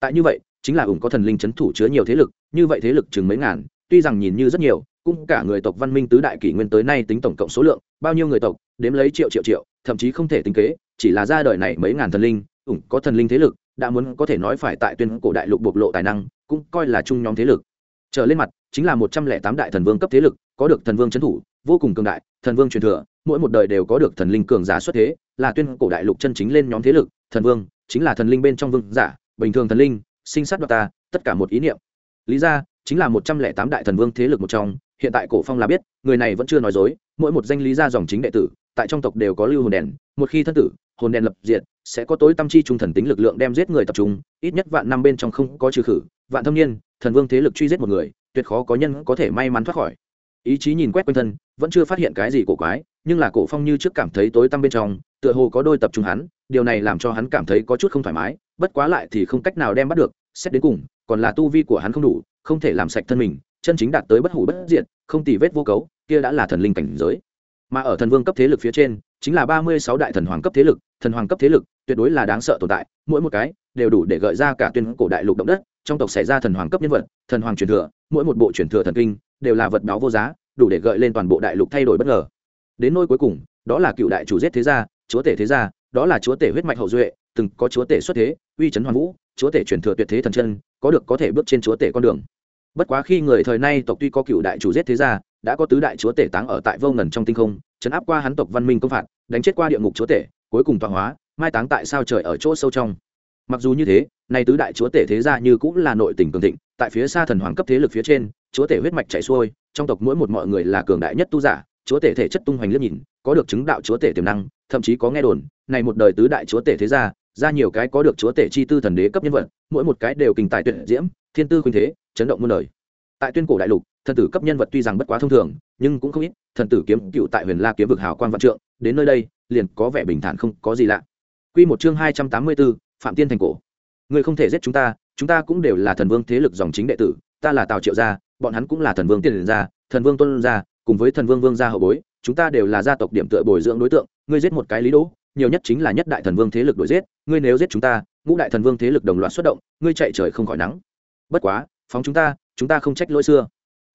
Tại như vậy, chính là ủng có thần linh chấn thủ chứa nhiều thế lực, như vậy thế lực chừng mấy ngàn, tuy rằng nhìn như rất nhiều, cũng cả người tộc văn minh tứ đại kỷ nguyên tới nay tính tổng cộng số lượng, bao nhiêu người tộc, đếm lấy triệu triệu triệu, thậm chí không thể tính kế, chỉ là ra đời này mấy ngàn thần linh, ủng có thần linh thế lực, đã muốn có thể nói phải tại tuyên cổ đại lục bộc lộ tài năng, cũng coi là chung nhóm thế lực. Trở lên mặt, chính là một trăm lẻ tám đại thần vương cấp thế lực có được thần vương trấn thủ, vô cùng cường đại, thần vương truyền thừa, mỗi một đời đều có được thần linh cường giả xuất thế, là tuyên cổ đại lục chân chính lên nhóm thế lực, thần vương chính là thần linh bên trong vương giả, bình thường thần linh, sinh sát đoạt ta, tất cả một ý niệm. Lý ra, chính là một trăm lẻ tám đại thần vương thế lực một trong, hiện tại cổ phong là biết, người này vẫn chưa nói dối, mỗi một danh lý gia dòng chính đệ tử, tại trong tộc đều có lưu hồn đèn, một khi thân tử, hồn đèn lập diệt, sẽ có tối tâm chi trung thần tính lực lượng đem giết người tập trung, ít nhất vạn năm bên trong không có trừ khử, vạn thâm niên, thần vương thế lực truy giết một người, tuyệt khó có nhân có thể may mắn thoát khỏi ý chí nhìn quét quanh thân, vẫn chưa phát hiện cái gì cổ quái, nhưng là cổ phong như trước cảm thấy tối tăm bên trong, tựa hồ có đôi tập trung hắn, điều này làm cho hắn cảm thấy có chút không thoải mái, bất quá lại thì không cách nào đem bắt được, xét đến cùng, còn là tu vi của hắn không đủ, không thể làm sạch thân mình, chân chính đạt tới bất hủ bất diệt, không tì vết vô cấu, kia đã là thần linh cảnh giới. Mà ở thần vương cấp thế lực phía trên, chính là ba mươi sáu đại thần hoàng cấp thế lực, thần hoàng cấp thế lực tuyệt đối là đáng sợ tồn tại, mỗi một cái đều đủ để gợi ra cả tuyên cổ đại lục động đất, trong tộc xảy ra thần hoàng cấp nhân vật, thần hoàng truyền thừa mỗi một bộ truyền thừa thần kinh đều là vật báo vô giá, đủ để gợi lên toàn bộ đại lục thay đổi bất ngờ. Đến nôi cuối cùng, đó là cựu đại chủ giết thế gia, chúa tể thế gia, đó là chúa tể huyết mạch hậu duệ, từng có chúa tể xuất thế, uy chấn hoàn vũ, chúa tể truyền thừa tuyệt thế thần chân, có được có thể bước trên chúa tể con đường. Bất quá khi người thời nay tộc tuy có cựu đại chủ giết thế gia, đã có tứ đại chúa tể táng ở tại vô ngần trong tinh không, chấn áp qua hắn tộc văn minh công phạt, đánh chết qua địa ngục chúa tể, cuối cùng tọa hóa, mai táng tại sao trời ở chỗ sâu trong mặc dù như thế nay tứ đại chúa tể thế gia như cũng là nội tình cường thịnh tại phía xa thần hoàng cấp thế lực phía trên chúa tể huyết mạch chảy xuôi trong tộc mỗi một mọi người là cường đại nhất tu giả chúa tể thể chất tung hoành liếc nhìn có được chứng đạo chúa tể tiềm năng thậm chí có nghe đồn này một đời tứ đại chúa tể thế gia ra nhiều cái có được chúa tể chi tư thần đế cấp nhân vật mỗi một cái đều kinh tài tuyệt diễm thiên tư khuynh thế chấn động muôn đời. Tại tuyên cổ đại lục thần tử cấp nhân vật tuy rằng bất quá thông thường nhưng cũng không ít thần tử kiếm cựu tại huyền la kiếm vực hào quan văn trượng đến nơi đây liền có vẻ bình thản không có gì lạ. Quy một chương hai trăm tám mươi 284, Phạm Tiên thành cổ. Người không thể giết chúng ta, chúng ta cũng đều là thần vương thế lực dòng chính đệ tử, ta là Tào Triệu gia, bọn hắn cũng là thần vương tiền gia, thần vương tuân gia, cùng với thần vương vương gia hậu bối, chúng ta đều là gia tộc điểm tựa bồi dưỡng đối tượng, ngươi giết một cái lý đỗ, nhiều nhất chính là nhất đại thần vương thế lực đuổi giết, ngươi nếu giết chúng ta, ngũ đại thần vương thế lực đồng loạt xuất động, ngươi chạy trời không khỏi nắng. Bất quá, phóng chúng ta, chúng ta không trách lỗi xưa.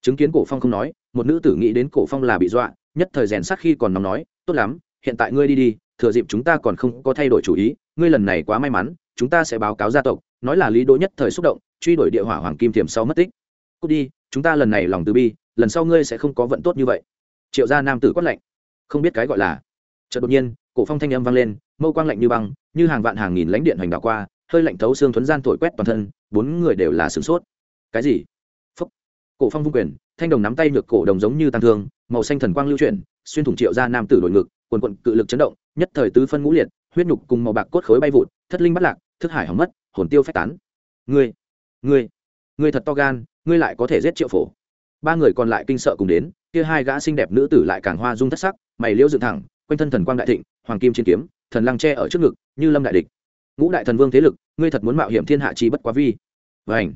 Chứng kiến Cổ Phong không nói, một nữ tử nghĩ đến Cổ Phong là bị dọa, nhất thời rèn sát khi còn nóng nói, tốt lắm, hiện tại ngươi đi đi, thừa dịp chúng ta còn không có thay đổi chủ ý ngươi lần này quá may mắn, chúng ta sẽ báo cáo gia tộc, nói là lý đỗ nhất thời xúc động, truy đuổi địa hỏa hoàng kim thiềm sau mất tích. Cút đi, chúng ta lần này lòng từ bi, lần sau ngươi sẽ không có vận tốt như vậy. Triệu gia nam tử quát lạnh. Không biết cái gọi là. Chợt đột nhiên, cổ phong thanh âm vang lên, mâu quang lạnh như băng, như hàng vạn hàng nghìn lãnh điện hoành đảo qua, hơi lạnh thấu xương thuấn gian thổi quét toàn thân, bốn người đều là sửng sốt. Cái gì? Phúc. Cổ phong vung quyền, thanh đồng nắm tay nhược cổ đồng giống như tăng thương, màu xanh thần quang lưu chuyển, xuyên thủng triệu gia nam tử đổi ngực quần quận cự lực chấn động, nhất thời tứ phân ngũ liệt, huyết nhục cùng màu bạc cốt khối bay vụt, thất linh bắt lạc, thức hải hỏng mất, hồn tiêu phách tán. Ngươi ngươi ngươi thật to gan, ngươi lại có thể giết triệu phổ. Ba người còn lại kinh sợ cùng đến, kia hai gã xinh đẹp nữ tử lại càng hoa dung thất sắc, mày liễu dựng thẳng, quanh thân thần quang đại thịnh, hoàng kim trên kiếm, thần lăng tre ở trước ngực, như lâm đại địch. Ngũ đại thần vương thế lực, ngươi thật muốn mạo hiểm thiên hạ chi bất quá vi. Vảnh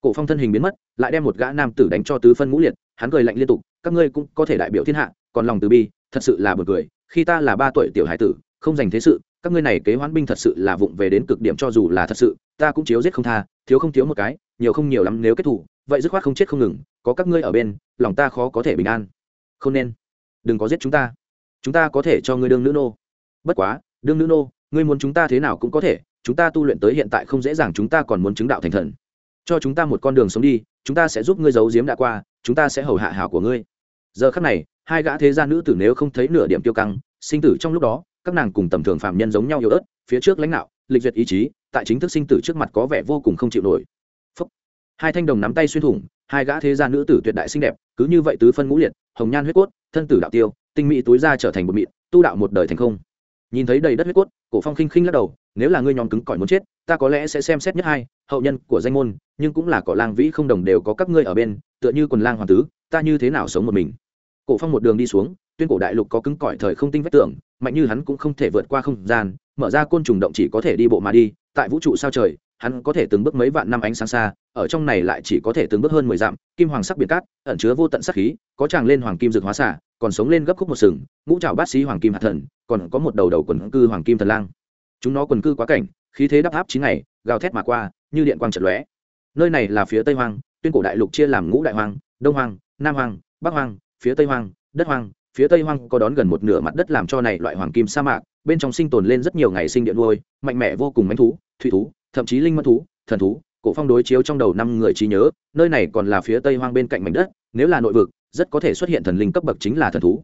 cổ phong thân hình biến mất, lại đem một gã nam tử đánh cho tứ phân ngũ liệt, hắn cười lạnh liên tục, các ngươi cũng có thể đại biểu thiên hạ, còn lòng từ bi, thật sự là buồn cười khi ta là ba tuổi tiểu hải tử, không dành thế sự, các ngươi này kế hoán binh thật sự là vụng về đến cực điểm cho dù là thật sự, ta cũng chiếu giết không tha, thiếu không thiếu một cái, nhiều không nhiều lắm nếu kết thủ vậy dứt khoát không chết không ngừng, có các ngươi ở bên, lòng ta khó có thể bình an. Không nên. Đừng có giết chúng ta. Chúng ta có thể cho ngươi đương nữ nô. Bất quá, đương nữ nô, ngươi muốn chúng ta thế nào cũng có thể, chúng ta tu luyện tới hiện tại không dễ dàng chúng ta còn muốn chứng đạo thành thần. Cho chúng ta một con đường sống đi, chúng ta sẽ giúp ngươi giấu giếm đã qua, chúng ta sẽ hầu hạ hảo của ngươi. Giờ khắc này hai gã thế gia nữ tử nếu không thấy nửa điểm tiêu căng, sinh tử trong lúc đó, các nàng cùng tầm thường phạm nhân giống nhau yếu ớt, phía trước lãnh đạo, lịch duyệt ý chí, tại chính thức sinh tử trước mặt có vẻ vô cùng không chịu nổi. Phúc. hai thanh đồng nắm tay xuyên thủng, hai gã thế gia nữ tử tuyệt đại xinh đẹp, cứ như vậy tứ phân ngũ liệt, hồng nhan huyết cốt, thân tử đạo tiêu, tinh mỹ túi ra trở thành một mịn, tu đạo một đời thành không. Nhìn thấy đầy đất huyết cốt, cổ phong khinh khinh lắc đầu, nếu là ngươi nhóm cứng cỏi muốn chết, ta có lẽ sẽ xem xét nhất hai, hậu nhân của danh môn, nhưng cũng là cỏ lang vĩ không đồng đều có các ngươi ở bên, tựa như quần lang hoàng tứ, ta như thế nào sống một mình? Cổ phong một đường đi xuống, tuyên cổ đại lục có cứng cỏi thời không tinh vách tưởng mạnh như hắn cũng không thể vượt qua không gian, mở ra côn trùng động chỉ có thể đi bộ mà đi, tại vũ trụ sao trời, hắn có thể từng bước mấy vạn năm ánh sáng xa, ở trong này lại chỉ có thể từng bước hơn mười dặm, kim hoàng sắc biệt cát, ẩn chứa vô tận sắc khí, có chàng lên hoàng kim dược hóa xả còn sống lên gấp khúc một sừng, ngũ trảo bát sĩ hoàng kim hạt thần, còn có một đầu đầu quần cư hoàng kim thần lang. Chúng nó quần cư quá cảnh, khí thế đắp áp chín ngày, gào thét mà qua, như điện quang trận lóe. Nơi này là phía tây hoang, tuyên cổ đại lục chia làm ngũ đại hoang, đông hoang, nam hoang, bắc hoang phía tây hoang, đất hoang, phía tây hoang có đón gần một nửa mặt đất làm cho này loại hoàng kim sa mạc, bên trong sinh tồn lên rất nhiều ngày sinh điện nuôi, mạnh mẽ vô cùng mánh thú, thủy thú, thậm chí linh mẫn thú, thần thú, cổ phong đối chiếu trong đầu năm người trí nhớ, nơi này còn là phía tây hoang bên cạnh mảnh đất, nếu là nội vực, rất có thể xuất hiện thần linh cấp bậc chính là thần thú.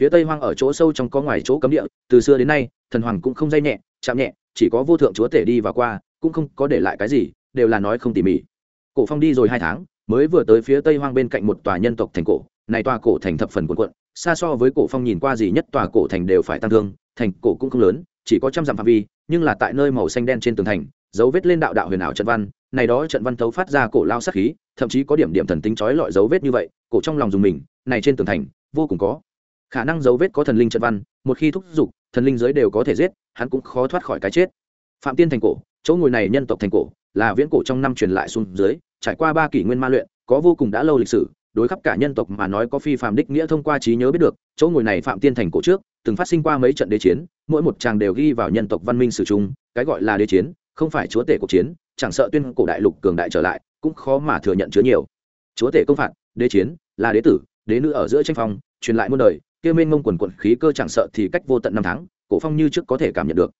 Phía tây hoang ở chỗ sâu trong có ngoài chỗ cấm địa, từ xưa đến nay, thần hoàng cũng không dây nhẹ, chạm nhẹ, chỉ có vô thượng chúa tể đi và qua, cũng không có để lại cái gì, đều là nói không tỉ mỉ. Cổ phong đi rồi hai tháng, mới vừa tới phía tây hoang bên cạnh một tòa nhân tộc thành cổ này tòa cổ thành thập phần cuộn cuộn, xa so với cổ phong nhìn qua gì nhất tòa cổ thành đều phải tăng thương, thành cổ cũng không lớn, chỉ có trăm dặm phạm vi, nhưng là tại nơi màu xanh đen trên tường thành, dấu vết lên đạo đạo huyền ảo trận văn, này đó trận văn thấu phát ra cổ lao sát khí, thậm chí có điểm điểm thần tính chói lọi dấu vết như vậy, cổ trong lòng dùng mình, này trên tường thành, vô cùng có khả năng dấu vết có thần linh trận văn, một khi thúc giục, thần linh giới đều có thể giết, hắn cũng khó thoát khỏi cái chết. Phạm tiên thành cổ, chỗ ngồi này nhân tộc thành cổ, là viễn cổ trong năm truyền lại xuống dưới, trải qua ba kỷ nguyên ma luyện, có vô cùng đã lâu lịch sử đối khắp cả nhân tộc mà nói có phi phạm đích nghĩa thông qua trí nhớ biết được, chỗ ngồi này phạm tiên thành cổ trước, từng phát sinh qua mấy trận đế chiến, mỗi một tràng đều ghi vào nhân tộc văn minh sử chung cái gọi là đế chiến, không phải chúa tể cuộc chiến, chẳng sợ tuyên cổ đại lục cường đại trở lại, cũng khó mà thừa nhận chứa nhiều. Chúa tể công phạt, đế chiến, là đế tử, đế nữ ở giữa tranh phong, truyền lại muôn đời, kia mênh ngông quần quận khí cơ chẳng sợ thì cách vô tận năm tháng, cổ phong như trước có thể cảm nhận được.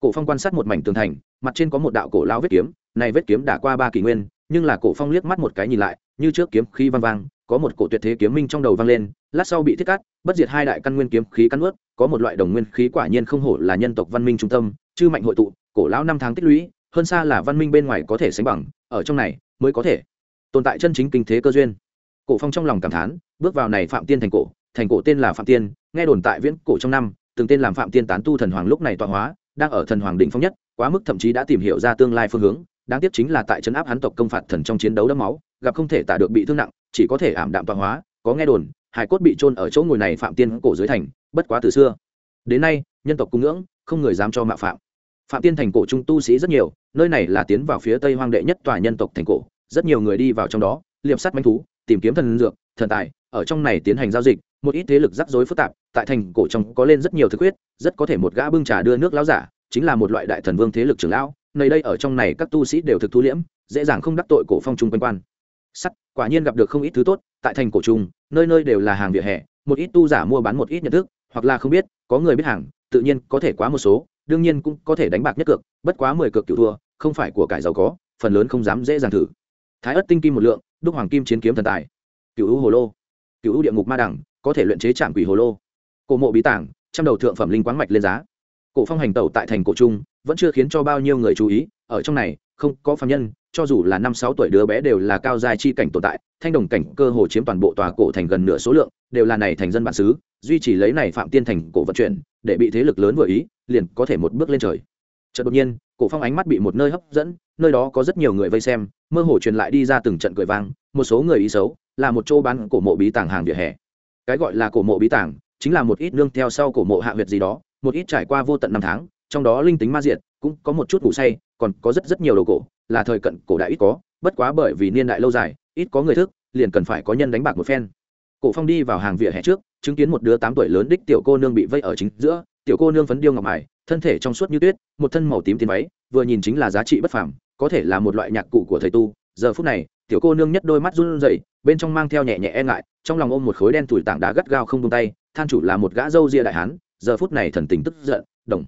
Cổ phong quan sát một mảnh tường thành, mặt trên có một đạo cổ lao vết kiếm, này vết kiếm đã qua ba kỷ nguyên, nhưng là cổ phong liếc mắt một cái nhìn lại, như trước kiếm khi vang vang có một cổ tuyệt thế kiếm minh trong đầu vang lên, lát sau bị thiết cắt, bất diệt hai đại căn nguyên kiếm khí cắn ướt có một loại đồng nguyên khí quả nhiên không hổ là nhân tộc văn minh trung tâm, chư mạnh hội tụ, cổ lão năm tháng tích lũy, hơn xa là văn minh bên ngoài có thể sánh bằng, ở trong này mới có thể tồn tại chân chính kinh thế cơ duyên. Cổ phong trong lòng cảm thán, bước vào này phạm tiên thành cổ thành cổ tên là phạm tiên, nghe đồn tại viễn cổ trong năm, từng tên làm phạm tiên tán tu thần hoàng lúc này tọa hóa, đang ở thần hoàng đỉnh phong nhất, quá mức thậm chí đã tìm hiểu ra tương lai phương hướng, đáng tiếc chính là tại trấn áp hắn tộc công phạt thần trong chiến đấu đẫm máu gặp không thể tả được bị thương nặng, chỉ có thể ảm đạm tọa hóa, có nghe đồn hải cốt bị trôn ở chỗ ngồi này phạm tiên cổ dưới thành, bất quá từ xưa. Đến nay, nhân tộc cung ngưỡng, không người dám cho mạo phạm. Phạm tiên thành cổ trung tu sĩ rất nhiều, nơi này là tiến vào phía tây hoang đệ nhất tòa nhân tộc thành cổ, rất nhiều người đi vào trong đó, liệp sắt manh thú, tìm kiếm thần dược, thần tài, ở trong này tiến hành giao dịch, một ít thế lực rắc rối phức tạp, tại thành cổ trong có lên rất nhiều thực huyết, rất có thể một gã bưng trà đưa nước lão giả, chính là một loại đại thần vương thế lực trưởng lão, nơi đây ở trong này các tu sĩ đều thực thu liễm, dễ dàng không đắc tội cổ phong trung quanh quan sắt, quả nhiên gặp được không ít thứ tốt, tại thành cổ trung nơi nơi đều là hàng vỉa hè, một ít tu giả mua bán một ít nhận thức, hoặc là không biết, có người biết hàng, tự nhiên có thể quá một số, đương nhiên cũng có thể đánh bạc nhất cược, bất quá mười cược cựu thua, không phải của cải giàu có, phần lớn không dám dễ dàng thử. Thái ất tinh kim một lượng, đúc hoàng kim chiến kiếm thần tài. Cựu u hồ lô. Cựu u địa ngục ma đẳng, có thể luyện chế trạm quỷ hồ lô. Cổ mộ bí tảng, trăm đầu thượng phẩm linh quáng mạch lên giá. Cổ phong hành tẩu tại thành cổ trung, vẫn chưa khiến cho bao nhiêu người chú ý ở trong này, không có phạm nhân, cho dù là năm sáu tuổi đứa bé đều là cao giai chi cảnh tồn tại, thanh đồng cảnh cơ hồ chiếm toàn bộ tòa cổ thành gần nửa số lượng, đều là này thành dân bản xứ, duy trì lấy này phạm tiên thành cổ vận chuyển, để bị thế lực lớn vừa ý, liền có thể một bước lên trời. Chợt đột nhiên, cổ phong ánh mắt bị một nơi hấp dẫn, nơi đó có rất nhiều người vây xem, mơ hồ truyền lại đi ra từng trận cười vang, một số người ý xấu, là một chỗ bán cổ mộ bí tàng hàng vỉa hè. Cái gọi là cổ mộ bí tàng, chính là một ít nương theo sau cổ mộ hạ huyệt gì đó, một ít trải qua vô tận năm tháng, trong đó linh tính ma diệt, cũng có một chút ngủ say còn có rất rất nhiều đồ cổ, là thời cận cổ đại ít có, bất quá bởi vì niên đại lâu dài, ít có người thức, liền cần phải có nhân đánh bạc một phen. Cổ phong đi vào hàng vỉa hè trước, chứng kiến một đứa tám tuổi lớn đích tiểu cô nương bị vây ở chính giữa, tiểu cô nương phấn điêu ngọc mài thân thể trong suốt như tuyết, một thân màu tím tiền váy, vừa nhìn chính là giá trị bất phàm, có thể là một loại nhạc cụ của thầy tu. Giờ phút này, tiểu cô nương nhất đôi mắt run rẩy, bên trong mang theo nhẹ nhẹ e ngại, trong lòng ôm một khối đen tuổi tảng đá gắt gao không buông tay, than chủ là một gã dâu ria đại hán, giờ phút này thần tình tức giận, đồng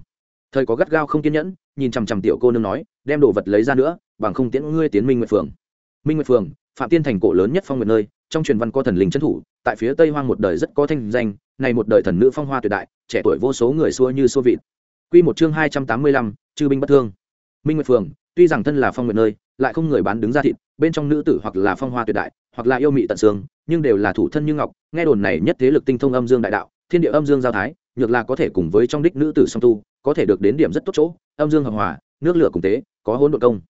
thời có gắt gao không kiên nhẫn, nhìn chằm chằm tiểu cô nương nói, đem đồ vật lấy ra nữa, bằng không tiễn ngươi tiến minh nguyệt phường. Minh nguyệt phường, phạm tiên thành cổ lớn nhất phong nguyệt nơi, trong truyền văn có thần linh trấn thủ, tại phía tây hoang một đời rất có thanh danh, này một đời thần nữ phong hoa tuyệt đại, trẻ tuổi vô số người xua như xua vịt. Quy một chương hai trăm tám mươi lăm, chư binh bất thương. Minh nguyệt phường, tuy rằng thân là phong nguyệt nơi, lại không người bán đứng ra thịt, bên trong nữ tử hoặc là phong hoa tuyệt đại, hoặc là yêu mị tận xương, nhưng đều là thủ thân như ngọc, nghe đồn này nhất thế lực tinh thông âm dương đại đạo, thiên địa âm dương giao thái, nhược là có thể cùng với trong đích nữ tử song tu có thể được đến điểm rất tốt chỗ, âm dương hợp hòa, nước lửa cùng tế, có hôn đội công.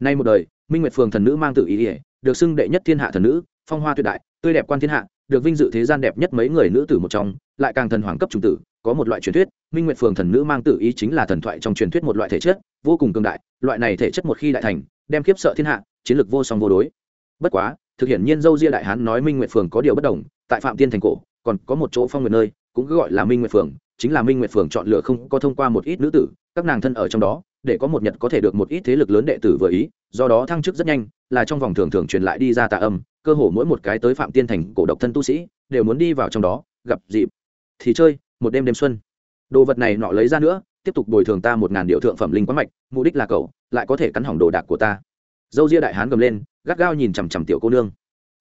Nay một đời, minh nguyệt phường thần nữ mang tự ý ỉa được xưng đệ nhất thiên hạ thần nữ, phong hoa tuyệt đại, tươi đẹp quan thiên hạ, được vinh dự thế gian đẹp nhất mấy người nữ tử một trong, lại càng thần hoàng cấp trung tử, có một loại truyền thuyết, minh nguyệt phường thần nữ mang tự ý chính là thần thoại trong truyền thuyết một loại thể chất, vô cùng cường đại, loại này thể chất một khi đại thành, đem kiếp sợ thiên hạ, chiến lược vô song vô đối. Bất quá, thực hiện nhiên dâu ria đại hán nói minh nguyệt phường có điều bất đồng, tại phạm tiên thành cổ, còn có một chỗ phong nguyệt nơi, cũng gọi là minh nguyệt phường chính là minh nguyệt phường chọn lựa không có thông qua một ít nữ tử, các nàng thân ở trong đó, để có một nhật có thể được một ít thế lực lớn đệ tử vừa ý, do đó thăng chức rất nhanh, là trong vòng thường thường truyền lại đi ra tạ âm, cơ hồ mỗi một cái tới phạm tiên thành cổ độc thân tu sĩ, đều muốn đi vào trong đó, gặp dịp. Thì chơi, một đêm đêm xuân. Đồ vật này nọ lấy ra nữa, tiếp tục bồi thường ta một ngàn điệu thượng phẩm linh quán mạch, mục đích là cậu, lại có thể cắn hỏng đồ đạc của ta. Dâu ria đại hán gầm lên, gắt gao nhìn chằm chằm tiểu cô nương.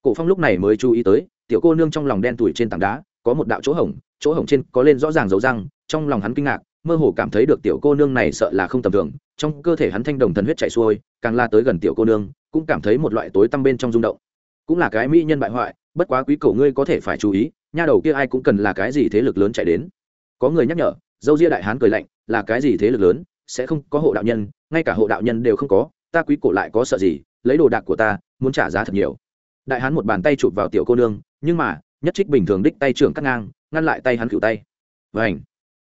Cổ phong lúc này mới chú ý tới, tiểu cô nương trong lòng đen tuổi trên tảng đá, có một đạo chỗ hổng chỗ hổng trên có lên rõ ràng dấu răng, trong lòng hắn kinh ngạc, mơ hồ cảm thấy được tiểu cô nương này sợ là không tầm thường, trong cơ thể hắn thanh đồng thần huyết chảy xuôi, càng la tới gần tiểu cô nương, cũng cảm thấy một loại tối tăm bên trong rung động. Cũng là cái mỹ nhân bại hoại, bất quá quý cầu ngươi có thể phải chú ý, nha đầu kia ai cũng cần là cái gì thế lực lớn chạy đến. Có người nhắc nhở, dâu ria đại hán cười lạnh, là cái gì thế lực lớn, sẽ không có hộ đạo nhân, ngay cả hộ đạo nhân đều không có, ta quý cổ lại có sợ gì, lấy đồ đạc của ta, muốn trả giá thật nhiều. Đại hán một bàn tay chụp vào tiểu cô nương, nhưng mà, nhất trích bình thường đích tay trưởng cắt ngang ngăn lại tay hắn cựu tay. Vảnh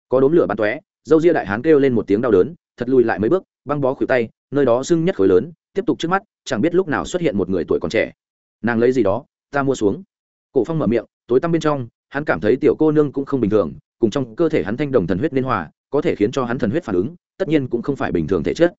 có đốm lửa bắn tóe, dâu ria đại hán kêu lên một tiếng đau đớn, thật lùi lại mấy bước, băng bó khuỷu tay, nơi đó sưng nhất khối lớn, tiếp tục trước mắt, chẳng biết lúc nào xuất hiện một người tuổi còn trẻ. Nàng lấy gì đó, ta mua xuống. Cổ phong mở miệng, tối tăm bên trong, hắn cảm thấy tiểu cô nương cũng không bình thường, cùng trong cơ thể hắn thanh đồng thần huyết liên hòa, có thể khiến cho hắn thần huyết phản ứng, tất nhiên cũng không phải bình thường thể chất.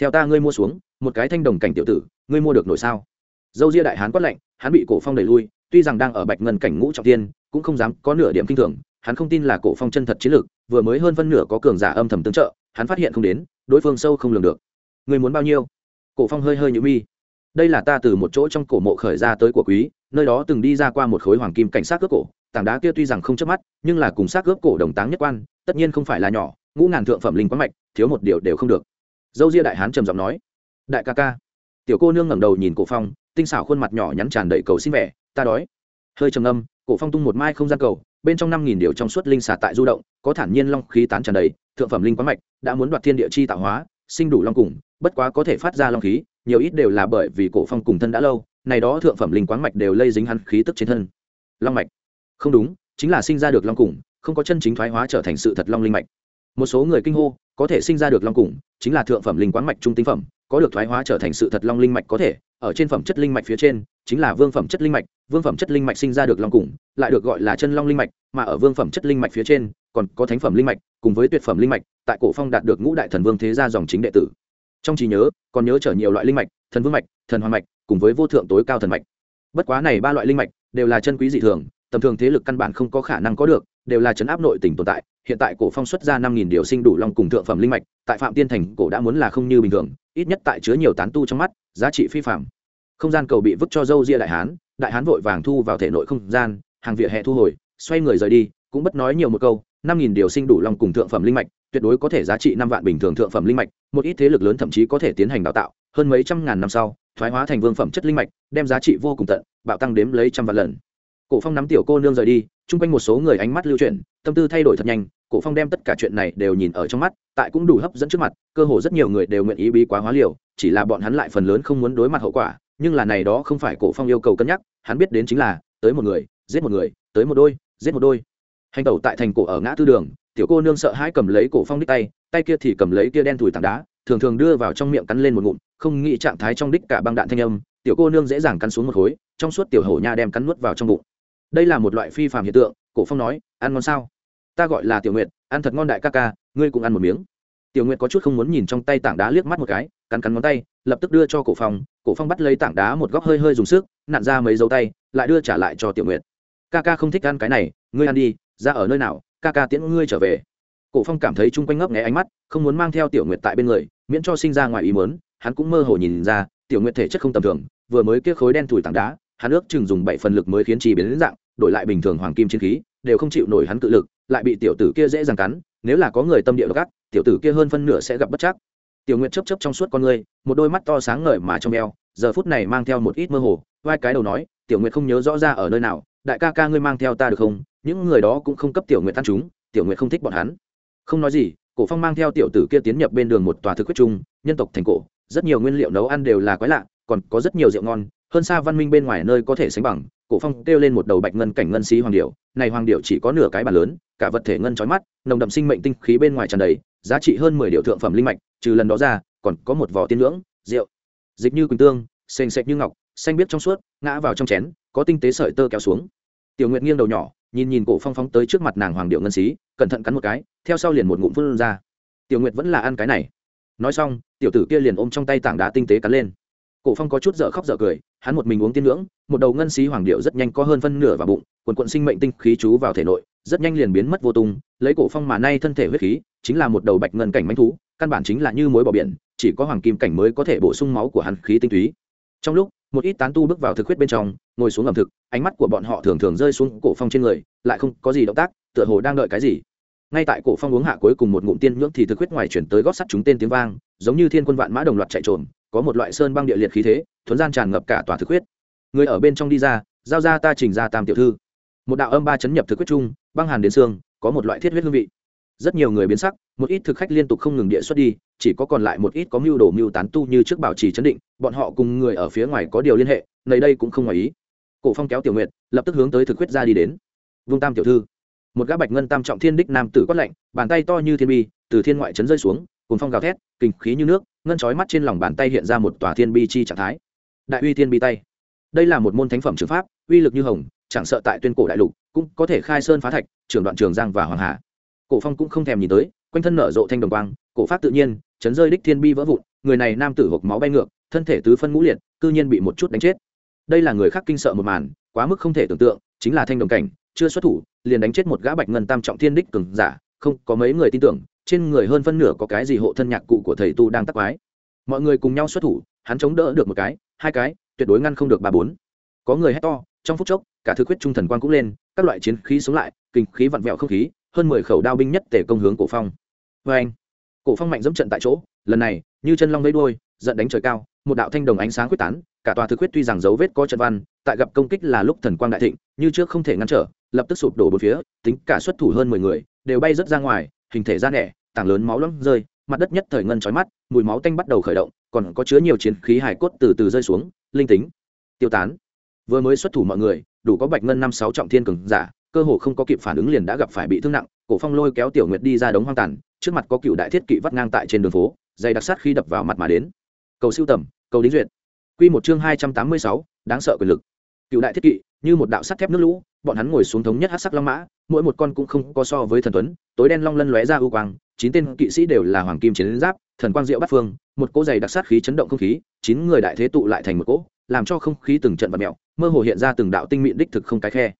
Theo ta ngươi mua xuống, một cái thanh đồng cảnh tiểu tử, ngươi mua được nổi sao? Dâu ria đại hán quát lạnh, hắn bị cổ phong đẩy lui tuy rằng đang ở bạch ngân cảnh ngũ trọng tiên cũng không dám có nửa điểm kinh thường, hắn không tin là cổ phong chân thật chiến lược, vừa mới hơn phân nửa có cường giả âm thầm tương trợ, hắn phát hiện không đến, đối phương sâu không lường được. Người muốn bao nhiêu? Cổ phong hơi hơi nhũ mi. Đây là ta từ một chỗ trong cổ mộ khởi ra tới của quý, nơi đó từng đi ra qua một khối hoàng kim cảnh sát cướp cổ, tảng đá kia tuy rằng không chớp mắt, nhưng là cùng sát cướp cổ đồng táng nhất quan, tất nhiên không phải là nhỏ, ngũ ngàn thượng phẩm linh quán mạch, thiếu một điều đều không được. Dâu ria đại hán trầm giọng nói, đại ca ca. Tiểu cô nương ngẩng đầu nhìn cổ phong, tinh xảo khuôn mặt nhỏ nhắn tràn đầy cầu xin vẻ ta đói. Hơi trầm âm cổ phong tung một mai không gian cầu, bên trong năm nghìn điều trong suốt linh xà tại du động, có thản nhiên long khí tán tràn đầy, thượng phẩm linh quá mạch, đã muốn đoạt thiên địa chi tạo hóa, sinh đủ long cùng, bất quá có thể phát ra long khí, nhiều ít đều là bởi vì cổ phong cùng thân đã lâu, này đó thượng phẩm linh quán mạch đều lây dính hắn khí tức trên thân. Long mạch. Không đúng, chính là sinh ra được long cùng, không có chân chính thoái hóa trở thành sự thật long linh mạch. Một số người kinh hô, có thể sinh ra được long cùng, chính là thượng phẩm linh quán mạch trung tinh phẩm, có được thoái hóa trở thành sự thật long linh mạch có thể ở trên phẩm chất linh mạch phía trên, chính là vương phẩm chất linh mạch, vương phẩm chất linh mạch sinh ra được long củng lại được gọi là chân long linh mạch, mà ở vương phẩm chất linh mạch phía trên, còn có thánh phẩm linh mạch, cùng với tuyệt phẩm linh mạch, tại cổ phong đạt được ngũ đại thần vương thế gia dòng chính đệ tử. Trong trí nhớ, còn nhớ trở nhiều loại linh mạch, thần vương mạch, thần hoàng mạch, cùng với vô thượng tối cao thần mạch. Bất quá này ba loại linh mạch, đều là chân quý dị thường, tầm thường thế lực căn bản không có khả năng có được, đều là chấn áp nội tỉnh tồn tại. Hiện tại cổ phong xuất ra năm nghìn điều sinh đủ long cùng thượng phẩm linh mạch, tại phạm tiên thành cổ đã muốn là không như bình thường, ít nhất tại chứa nhiều tán tu trong mắt, giá trị phi phạm không gian cầu bị vứt cho dâu ria đại hán đại hán vội vàng thu vào thể nội không gian, hàng vỉa hè thu hồi, xoay người rời đi, cũng bất nói nhiều một câu, năm nghìn điều sinh đủ long cùng thượng phẩm linh mạch, tuyệt đối có thể giá trị năm vạn bình thường thượng phẩm linh mạch, một ít thế lực lớn thậm chí có thể tiến hành đào tạo, hơn mấy trăm ngàn năm sau, thoái hóa thành vương phẩm chất linh mạch, đem giá trị vô cùng tận, bạo tăng đếm lấy trăm vạn lần. Cổ phong nắm tiểu cô nương rời đi, chung quanh một số người ánh mắt lưu chuyển, tâm tư thay đổi thật nhanh, cổ phong đem tất cả chuyện này đều nhìn ở trong mắt, tại cũng đủ hấp dẫn trước mặt, cơ hồ rất nhiều người đều nguyện ý bí quá hóa liều, chỉ là bọn hắn lại phần lớn không muốn đối mặt hậu quả nhưng là này đó không phải cổ phong yêu cầu cân nhắc, hắn biết đến chính là, tới một người, giết một người, tới một đôi, giết một đôi. Hành tẩu tại thành cổ ở ngã tư đường, tiểu cô nương sợ hãi cầm lấy cổ phong đích tay tay kia thì cầm lấy kia đen thủi tảng đá, thường thường đưa vào trong miệng cắn lên một ngụm, không nghĩ trạng thái trong đích cả băng đạn thanh âm, tiểu cô nương dễ dàng cắn xuống một khối, trong suốt tiểu hổ nha đem cắn nuốt vào trong bụng. Đây là một loại phi phàm hiện tượng, cổ phong nói, ăn ngon sao? Ta gọi là tiểu nguyệt, ăn thật ngon đại ca ca, ngươi cũng ăn một miếng. Tiểu nguyệt có chút không muốn nhìn trong tay tảng đá liếc mắt một cái, cắn cắn ngón tay, lập tức đưa cho cổ phong cổ phong bắt lấy tảng đá một góc hơi hơi dùng sức, nặn ra mấy dấu tay, lại đưa trả lại cho tiểu nguyệt. Ca ca không thích ăn cái này, ngươi ăn đi, ra ở nơi nào, ca ca tiễn ngươi trở về. Cổ phong cảm thấy chung quanh ngấp nghé ánh mắt, không muốn mang theo tiểu nguyệt tại bên người, miễn cho sinh ra ngoài ý muốn, hắn cũng mơ hồ nhìn ra, tiểu nguyệt thể chất không tầm thường, vừa mới kia khối đen thủi tảng đá, hắn ước chừng dùng bảy phần lực mới khiến chi biến đến dạng, đổi lại bình thường hoàng kim chiến khí, đều không chịu nổi hắn cự lực, lại bị tiểu tử kia dễ dàng cắn, nếu là có người tâm địa gắt, tiểu tử kia hơn phân nửa sẽ gặp bất chắc tiểu nguyệt chấp chấp trong suốt con ngươi một đôi mắt to sáng ngời mà trong eo, giờ phút này mang theo một ít mơ hồ, vai cái đầu nói, tiểu nguyệt không nhớ rõ ra ở nơi nào, đại ca ca ngươi mang theo ta được không? Những người đó cũng không cấp tiểu nguyệt tan chúng, tiểu nguyệt không thích bọn hắn. Không nói gì, cổ phong mang theo tiểu tử kia tiến nhập bên đường một tòa thực quyết trung, nhân tộc thành cổ, rất nhiều nguyên liệu nấu ăn đều là quái lạ, còn có rất nhiều rượu ngon, hơn xa văn minh bên ngoài nơi có thể sánh bằng, cổ phong kêu lên một đầu bạch ngân cảnh ngân xí hoàng điệu này hoàng điệu chỉ có nửa cái bàn lớn, cả vật thể ngân chói mắt, nồng đậm sinh mệnh tinh khí bên ngoài tràn đầy giá trị hơn mười điệu thượng phẩm linh mạch trừ lần đó ra còn có một vỏ tiên lưỡng, rượu. Dịch như quỳnh tương sền sệt như ngọc xanh biếc trong suốt ngã vào trong chén có tinh tế sợi tơ kéo xuống. Tiểu nguyệt nghiêng đầu nhỏ nhìn nhìn cổ phong phóng tới trước mặt nàng hoàng điệu ngân xí cẩn thận cắn một cái theo sau liền một ngụm phun ra. Tiểu nguyệt vẫn là ăn cái này. Nói xong tiểu tử kia liền ôm trong tay tảng đá tinh tế cắn lên. Cổ phong có chút dở khóc dở cười hắn một mình uống tiên ngưỡng một đầu ngân xí hoàng điệu rất nhanh có hơn phân nửa vào bụng quần quận sinh mệnh tinh khí chú vào thể nội rất nhanh liền biến mất vô tung lấy cổ phong mà nay thân thể huyết khí chính là một đầu bạch ngân cảnh manh thú, căn bản chính là như mối bỏ biển, chỉ có hoàng kim cảnh mới có thể bổ sung máu của hắn khí tinh túy. Trong lúc, một ít tán tu bước vào thực huyết bên trong, ngồi xuống ẩm thực, ánh mắt của bọn họ thường thường rơi xuống cổ phong trên người, lại không có gì động tác, tựa hồ đang đợi cái gì. Ngay tại cổ phong uống hạ cuối cùng một ngụm tiên nhưỡng thì thực huyết ngoài chuyển tới gót sắt chúng tên tiếng vang, giống như thiên quân vạn mã đồng loạt chạy trồn có một loại sơn băng địa liệt khí thế, thuấn gian tràn ngập cả tòa thực huyết. Người ở bên trong đi ra, giao ra ta trình ra tam tiểu thư. Một đạo âm ba chấn nhập thực huyết chung băng hàn đến xương, có một loại thiết huyết hương vị rất nhiều người biến sắc, một ít thực khách liên tục không ngừng địa xuất đi, chỉ có còn lại một ít có mưu đồ mưu tán tu như trước bảo trì chấn định, bọn họ cùng người ở phía ngoài có điều liên hệ nơi đây cũng không ngoài ý. Cổ phong kéo tiểu nguyệt, lập tức hướng tới thực huyết ra đi đến. Vương tam tiểu thư. Một gã bạch ngân tam trọng thiên đích nam tử quát lạnh, bàn tay to như thiên bi, từ thiên ngoại chấn rơi xuống cùng phong gào thét, kinh khí như nước, ngân chói mắt trên lòng bàn tay hiện ra một tòa thiên bi chi trạng thái. Đại uy thiên bi tay. Đây là một môn thánh phẩm trường pháp, uy lực như hồng, chẳng sợ tại tuyên cổ đại lục, cũng có thể khai sơn phá thạch, trưởng đoạn trường giang và hoàng hà cổ phong cũng không thèm nhìn tới, quanh thân nở rộ thanh đồng quang, cổ pháp tự nhiên, chấn rơi đích thiên bi vỡ vụn, người này nam tử hộc máu bay ngược, thân thể tứ phân ngũ liệt, cư nhiên bị một chút đánh chết. Đây là người khác kinh sợ một màn, quá mức không thể tưởng tượng, chính là thanh đồng cảnh, chưa xuất thủ, liền đánh chết một gã bạch ngân tam trọng thiên đích cường giả, không có mấy người tin tưởng, trên người hơn phân nửa có cái gì hộ thân nhạc cụ của thầy tu đang tắc quái. Mọi người cùng nhau xuất thủ, hắn chống đỡ được một cái, hai cái, tuyệt đối ngăn không được ba bốn. Có người hét to, trong phút chốc, cả thứ huyết trung thần quang cũng lên, các loại chiến khí sống lại, kinh khí vặn vẹo không khí hơn mười khẩu đao binh nhất tề công hướng cổ phong. Vê anh, cổ phong mạnh dẫm trận tại chỗ, lần này, như chân long lấy đuôi, giận đánh trời cao, một đạo thanh đồng ánh sáng quyết tán, cả tòa thực quyết tuy rằng dấu vết có trận văn, tại gặp công kích là lúc thần quang đại thịnh, như trước không thể ngăn trở, lập tức sụp đổ bốn phía, tính cả xuất thủ hơn mười người, đều bay rớt ra ngoài, hình thể ra nẻ, tảng lớn máu lắm rơi, mặt đất nhất thời ngân chói mắt, mùi máu tanh bắt đầu khởi động, còn có chứa nhiều chiến khí hải cốt từ từ rơi xuống, linh tính, tiêu tán. Vừa mới xuất thủ mọi người, đủ có bạch ngân năm sáu trọng thiên cường giả cơ hồ không có kịp phản ứng liền đã gặp phải bị thương nặng, cổ phong lôi kéo tiểu nguyệt đi ra đống hoang tàn, trước mặt có cựu đại thiết kỵ vắt ngang tại trên đường phố, dày đặc sát khi đập vào mặt mà đến. Cầu siêu tầm, cầu đính duyệt. Quy một chương hai trăm tám mươi sáu, đáng sợ quyền lực. Cựu đại thiết kỵ, như một đạo sắt thép nước lũ, bọn hắn ngồi xuống thống nhất hắc sắc long mã, mỗi một con cũng không có so với thần tuấn, tối đen long lân lóe ra ưu quang, chín tên kỵ sĩ đều là hoàng kim chiến giáp, thần quang diệu bát phương, một cỗ dày đặc sát khí chấn động không khí, chín người đại thế tụ lại thành một cỗ, làm cho không khí từng trận vật mèo, mơ hồ hiện ra từng đạo tinh mịn đích thực không cái khe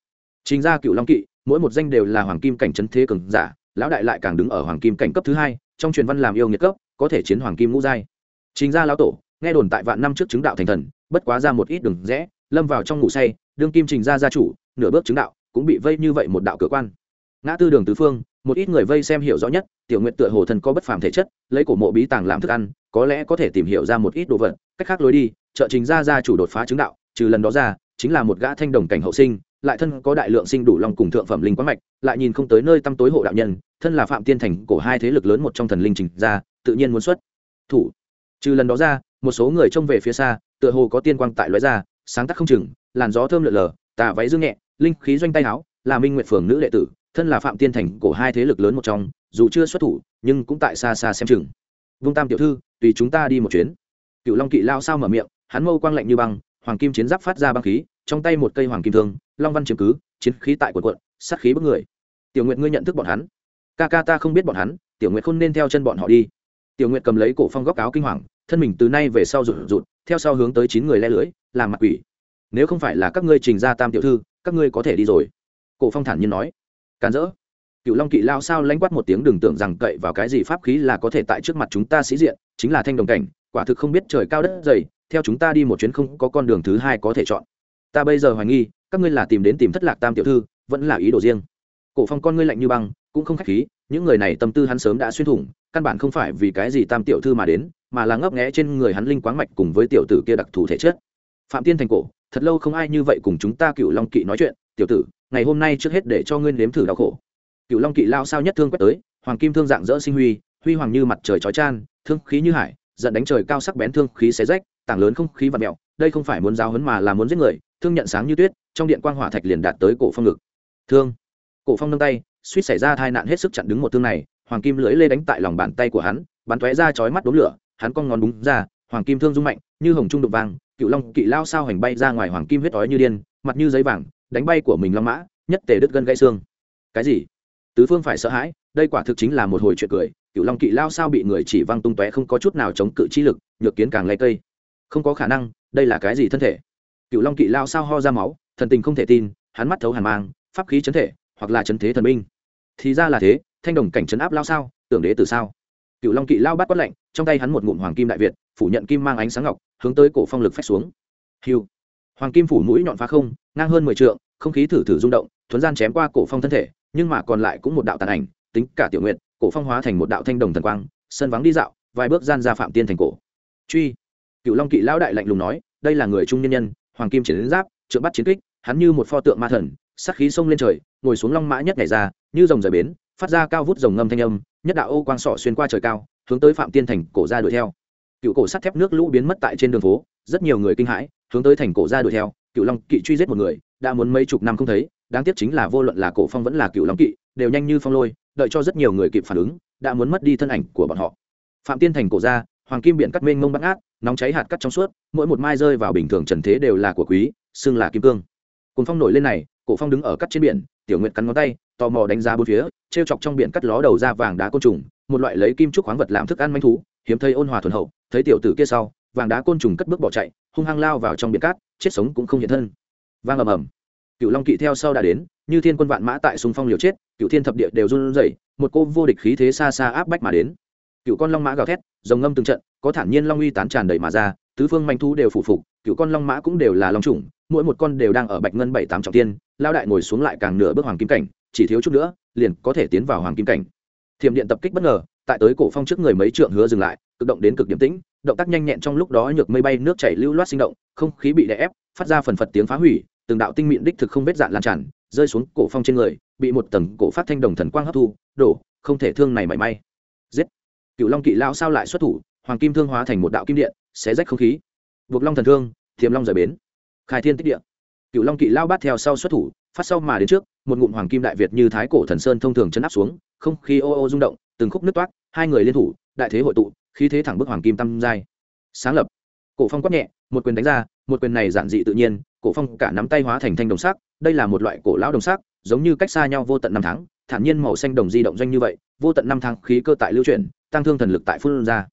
chính ra cựu long kỵ, mỗi một danh đều là hoàng kim cảnh trấn thế cường giả, lão đại lại càng đứng ở hoàng kim cảnh cấp thứ hai, trong truyền văn làm yêu nghiệt cấp, có thể chiến hoàng kim ngũ giai. Chính ra lão tổ, nghe đồn tại vạn năm trước chứng đạo thành thần, bất quá ra một ít đường rẽ, lâm vào trong ngủ say, đương kim trình ra gia chủ, nửa bước chứng đạo, cũng bị vây như vậy một đạo cửa quan. Ngã tư đường tứ phương, một ít người vây xem hiểu rõ nhất, tiểu nguyện tựa hồ thần có bất phàm thể chất, lấy cổ mộ bí tàng làm thức ăn, có lẽ có thể tìm hiểu ra một ít đồ vật, cách khác lối đi, trợ trình ra gia chủ đột phá chứng đạo, trừ lần đó ra, chính là một gã thanh đồng cảnh hậu sinh lại thân có đại lượng sinh đủ lòng cùng thượng phẩm linh quá mạch, lại nhìn không tới nơi tăm tối hộ đạo nhân, thân là phạm tiên thành cổ hai thế lực lớn một trong thần linh trình ra tự nhiên muốn xuất thủ. Trừ lần đó ra, một số người trông về phía xa, tựa hồ có tiên quang tại lóe ra, sáng tác không chừng, làn gió thơm lượn lờ, tà váy dương nhẹ, linh khí doanh tay áo, là minh nguyệt phường nữ đệ tử, thân là phạm tiên thành cổ hai thế lực lớn một trong, dù chưa xuất thủ, nhưng cũng tại xa xa xem chừng. Vung tam tiểu thư, tùy chúng ta đi một chuyến. Cựu long kỵ lao sao mở miệng, hắn mâu quang lạnh như băng, hoàng kim chiến giáp phát ra băng khí trong tay một cây hoàng kim thương, long văn chiếm cứ, chiến khí tại quần quận sát khí bức người. Tiểu nguyệt ngươi nhận thức bọn hắn. Ca ca ta không biết bọn hắn, tiểu nguyệt không nên theo chân bọn họ đi. Tiểu nguyệt cầm lấy cổ phong góc áo kinh hoàng, thân mình từ nay về sau rụt rụt, theo sau hướng tới chín người le lưỡi làm mặt quỷ. Nếu không phải là các ngươi trình ra tam tiểu thư, các ngươi có thể đi rồi. Cổ phong thản nhiên nói. Càn rỡ. Cựu long kỵ lao sao lanh quát một tiếng đừng tưởng rằng cậy vào cái gì pháp khí là có thể tại trước mặt chúng ta sĩ diện, chính là thanh đồng cảnh, quả thực không biết trời cao đất dày, theo chúng ta đi một chuyến không có con đường thứ hai có thể chọn ta bây giờ hoài nghi, các ngươi là tìm đến tìm thất lạc tam tiểu thư, vẫn là ý đồ riêng cổ phong con ngươi lạnh như băng, cũng không khách khí, những người này tâm tư hắn sớm đã xuyên thủng, căn bản không phải vì cái gì tam tiểu thư mà đến, mà là ngấp nghé trên người hắn linh quáng mạch cùng với tiểu tử kia đặc thù thể chất phạm tiên thành cổ, thật lâu không ai như vậy cùng chúng ta cựu long kỵ nói chuyện, tiểu tử, ngày hôm nay trước hết để cho ngươi nếm thử đau khổ cựu long kỵ lao sao nhất thương quét tới, hoàng kim thương dạng dỡ sinh huy huy hoàng như mặt trời chói chan thương khí như hải, giận đánh trời cao sắc bén thương khí xé rách, tảng lớn không khí và mèo đây không phải muốn giáo hấn mà là muốn giết người thương nhận sáng như tuyết trong điện quang hỏa thạch liền đạt tới cổ phong ngực. Thương. Cổ phong nâng tay suýt xảy ra tai nạn hết sức chặn đứng một thương này hoàng kim lưỡi lê đánh tại lòng bàn tay của hắn bắn tóe ra chói mắt đốm lửa hắn con ngón đúng ra hoàng kim thương rung mạnh như hồng trung đục vàng, cựu long kỵ lao sao hành bay ra ngoài hoàng kim huyết ói như điên mặt như giấy vàng đánh bay của mình long mã nhất tề đứt gân gãy xương. Cái gì? Tứ phương phải sợ hãi đây quả thực chính là một hồi chuyện cười cựu long kỵ lao sao bị người chỉ văng tung tóe không có chút nào chống cự chi lực nhược kiến càng lấy cây. Không có khả năng đây là cái gì thân thể? Cựu long kỵ lao sao ho ra máu, thần tình không thể tin, hắn mắt thấu hàn mang, pháp khí chấn thể, hoặc là chấn thế thần binh. Thì ra là thế, thanh đồng cảnh chấn áp lao sao, tưởng đế từ sao? Cựu long kỵ lao bắt quát lạnh, trong tay hắn một ngụm hoàng kim đại việt, phủ nhận kim mang ánh sáng ngọc, hướng tới cổ phong lực phách xuống. Hiu hoàng kim phủ mũi nhọn phá không, ngang hơn mười trượng, không khí thử thử rung động, thuấn gian chém qua cổ phong thân thể, nhưng mà còn lại cũng một đạo tàn ảnh, tính cả tiểu nguyện cổ phong hóa thành một đạo thanh đồng thần quang, sân vắng đi dạo, vài bước gian ra phạm tiên thành cổ. Truy cựu long kỵ lão đại lạnh lùng nói, đây là người trung nhân nhân, hoàng kim chiến giáp, trượng bắt chiến kích, hắn như một pho tượng ma thần sắc khí sông lên trời, ngồi xuống long mã nhất nhảy ra, như rồng rời bến, phát ra cao vút rồng ngâm thanh âm, nhất đạo ô quang sọ xuyên qua trời cao, hướng tới phạm tiên thành cổ ra đuổi theo. Cựu cổ sắt thép nước lũ biến mất tại trên đường phố, rất nhiều người kinh hãi, hướng tới thành cổ ra đuổi theo, cựu long kỵ truy giết một người, đã muốn mấy chục năm không thấy, đáng tiếc chính là vô luận là cổ phong vẫn là cựu long kỵ, đều nhanh như phong lôi, đợi cho rất nhiều người kịp phản ứng, đã muốn mất đi thân ảnh của bọn họ. Phạm tiên thành cổ ra hoàng kim biển cắt mênh mông bắt ngát nóng cháy hạt cắt trong suốt, mỗi một mai rơi vào bình thường trần thế đều là của quý, xưng là kim cương. Cùng phong nổi lên này, cổ phong đứng ở cắt trên biển, tiểu nguyệt cắn ngón tay, tò mò đánh giá bốn phía, trêu chọc trong biển cắt ló đầu ra vàng đá côn trùng, một loại lấy kim trúc khoáng vật làm thức ăn manh thú, hiếm thấy ôn hòa thuần hậu, thấy tiểu tử kia sau, vàng đá côn trùng cất bước bỏ chạy, hung hăng lao vào trong biển cát, chết sống cũng không hiện thân. Vang ầm ầm. Cựu long kỵ theo sau đã đến, như thiên quân vạn mã tại sùng phong liều chết cựu thiên thập địa đều run rẩy, một cô vô địch khí thế xa xa áp bách mà đến. Cựu con long mã gào thét rồng ngâm từng trận có thản nhiên long uy tán tràn đầy mà ra tứ phương manh thu đều phụ phục cựu con long mã cũng đều là long chủng, mỗi một con đều đang ở bạch ngân bảy tám trọng tiên lao đại ngồi xuống lại càng nửa bước hoàng kim cảnh chỉ thiếu chút nữa liền có thể tiến vào hoàng kim cảnh. Thiểm điện tập kích bất ngờ tại tới cổ phong trước người mấy trượng hứa dừng lại cực động đến cực điểm tĩnh động tác nhanh nhẹn trong lúc đó nhược mây bay nước chảy lưu loát sinh động không khí bị đè ép phát ra phần phật tiếng phá hủy từng đạo tinh mịn đích thực không vết dạn lan tràn rơi xuống cổ phong trên người bị một tầng cổ phát thanh đồng thần quang hấp thu đổ không thể thương này mảy may cựu long kỵ lao sao lại xuất thủ, hoàng kim thương hóa thành một đạo kim điện, xé rách không khí. Buộc long thần thương thiềm long rời bến. Khai thiên tích địa. Cựu long kỵ lao bát theo sau xuất thủ, phát sau mà đến trước, một ngụm hoàng kim đại việt như thái cổ thần sơn thông thường chấn áp xuống, không khí ô ô rung động, từng khúc nước toát hai người liên thủ, đại thế hội tụ, khí thế thẳng bức hoàng kim tam giai. Sáng lập. Cổ phong quát nhẹ, một quyền đánh ra, một quyền này giản dị tự nhiên, cổ phong cả nắm tay hóa thành thanh đồng sắc, đây là một loại cổ lão đồng sắc, giống như cách xa nhau vô tận năm tháng, thản nhiên màu xanh đồng di động doanh như vậy, vô tận năm tháng khí cơ tại lưu chuyển tăng thương thần lực tại phương ra.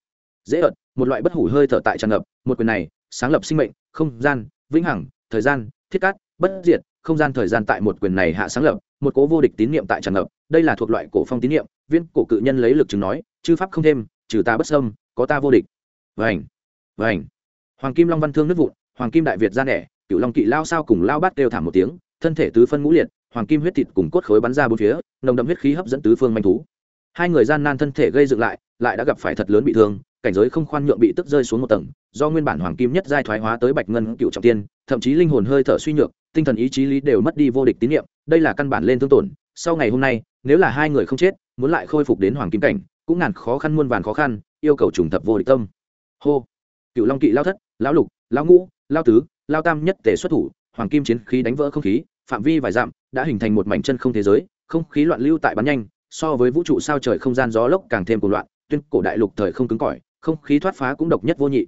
Dễ ợt, một loại bất hủ hơi thở tại tràn ngập, một quyền này, sáng lập sinh mệnh, không gian, vĩnh hằng, thời gian, thiết cát, bất diệt, không gian thời gian tại một quyền này hạ sáng lập, một cố vô địch tín niệm tại tràn ngập. Đây là thuộc loại cổ phong tín niệm, viên cổ cự nhân lấy lực chứng nói, chư pháp không thêm, trừ ta bất sâm có ta vô địch. Vảnh vảnh hoàng kim long văn thương nước vụn, hoàng kim đại việt ra nẻ cựu long kỵ lao sao cùng lao bát đều thảm một tiếng, thân thể tứ phân ngũ liệt, hoàng kim huyết thịt cùng cốt khối bắn ra bốn phía, nồng đậm huyết khí hấp dẫn tứ phương manh thú hai người gian nan thân thể gây dựng lại lại đã gặp phải thật lớn bị thương, cảnh giới không khoan nhượng bị tức rơi xuống một tầng, do nguyên bản hoàng kim nhất giai thoái hóa tới bạch ngân cựu trọng tiên, thậm chí linh hồn hơi thở suy nhược, tinh thần ý chí lý đều mất đi vô địch tín nhiệm đây là căn bản lên thương tổn. Sau ngày hôm nay, nếu là hai người không chết, muốn lại khôi phục đến hoàng kim cảnh, cũng ngàn khó khăn muôn vàn khó khăn, yêu cầu trùng thập vô địch tâm. Hô. Cựu long kỵ lao thất, lão lục, lão ngũ, lao tứ, lao tam nhất tể xuất thủ, hoàng kim chiến khí đánh vỡ không khí, phạm vi vài dặm, đã hình thành một mảnh chân không thế giới, không khí loạn lưu tại bắn nhanh so với vũ trụ sao trời không gian gió lốc càng thêm cuồng loạn, tuyên cổ đại lục thời không cứng cỏi, không khí thoát phá cũng độc nhất vô nhị.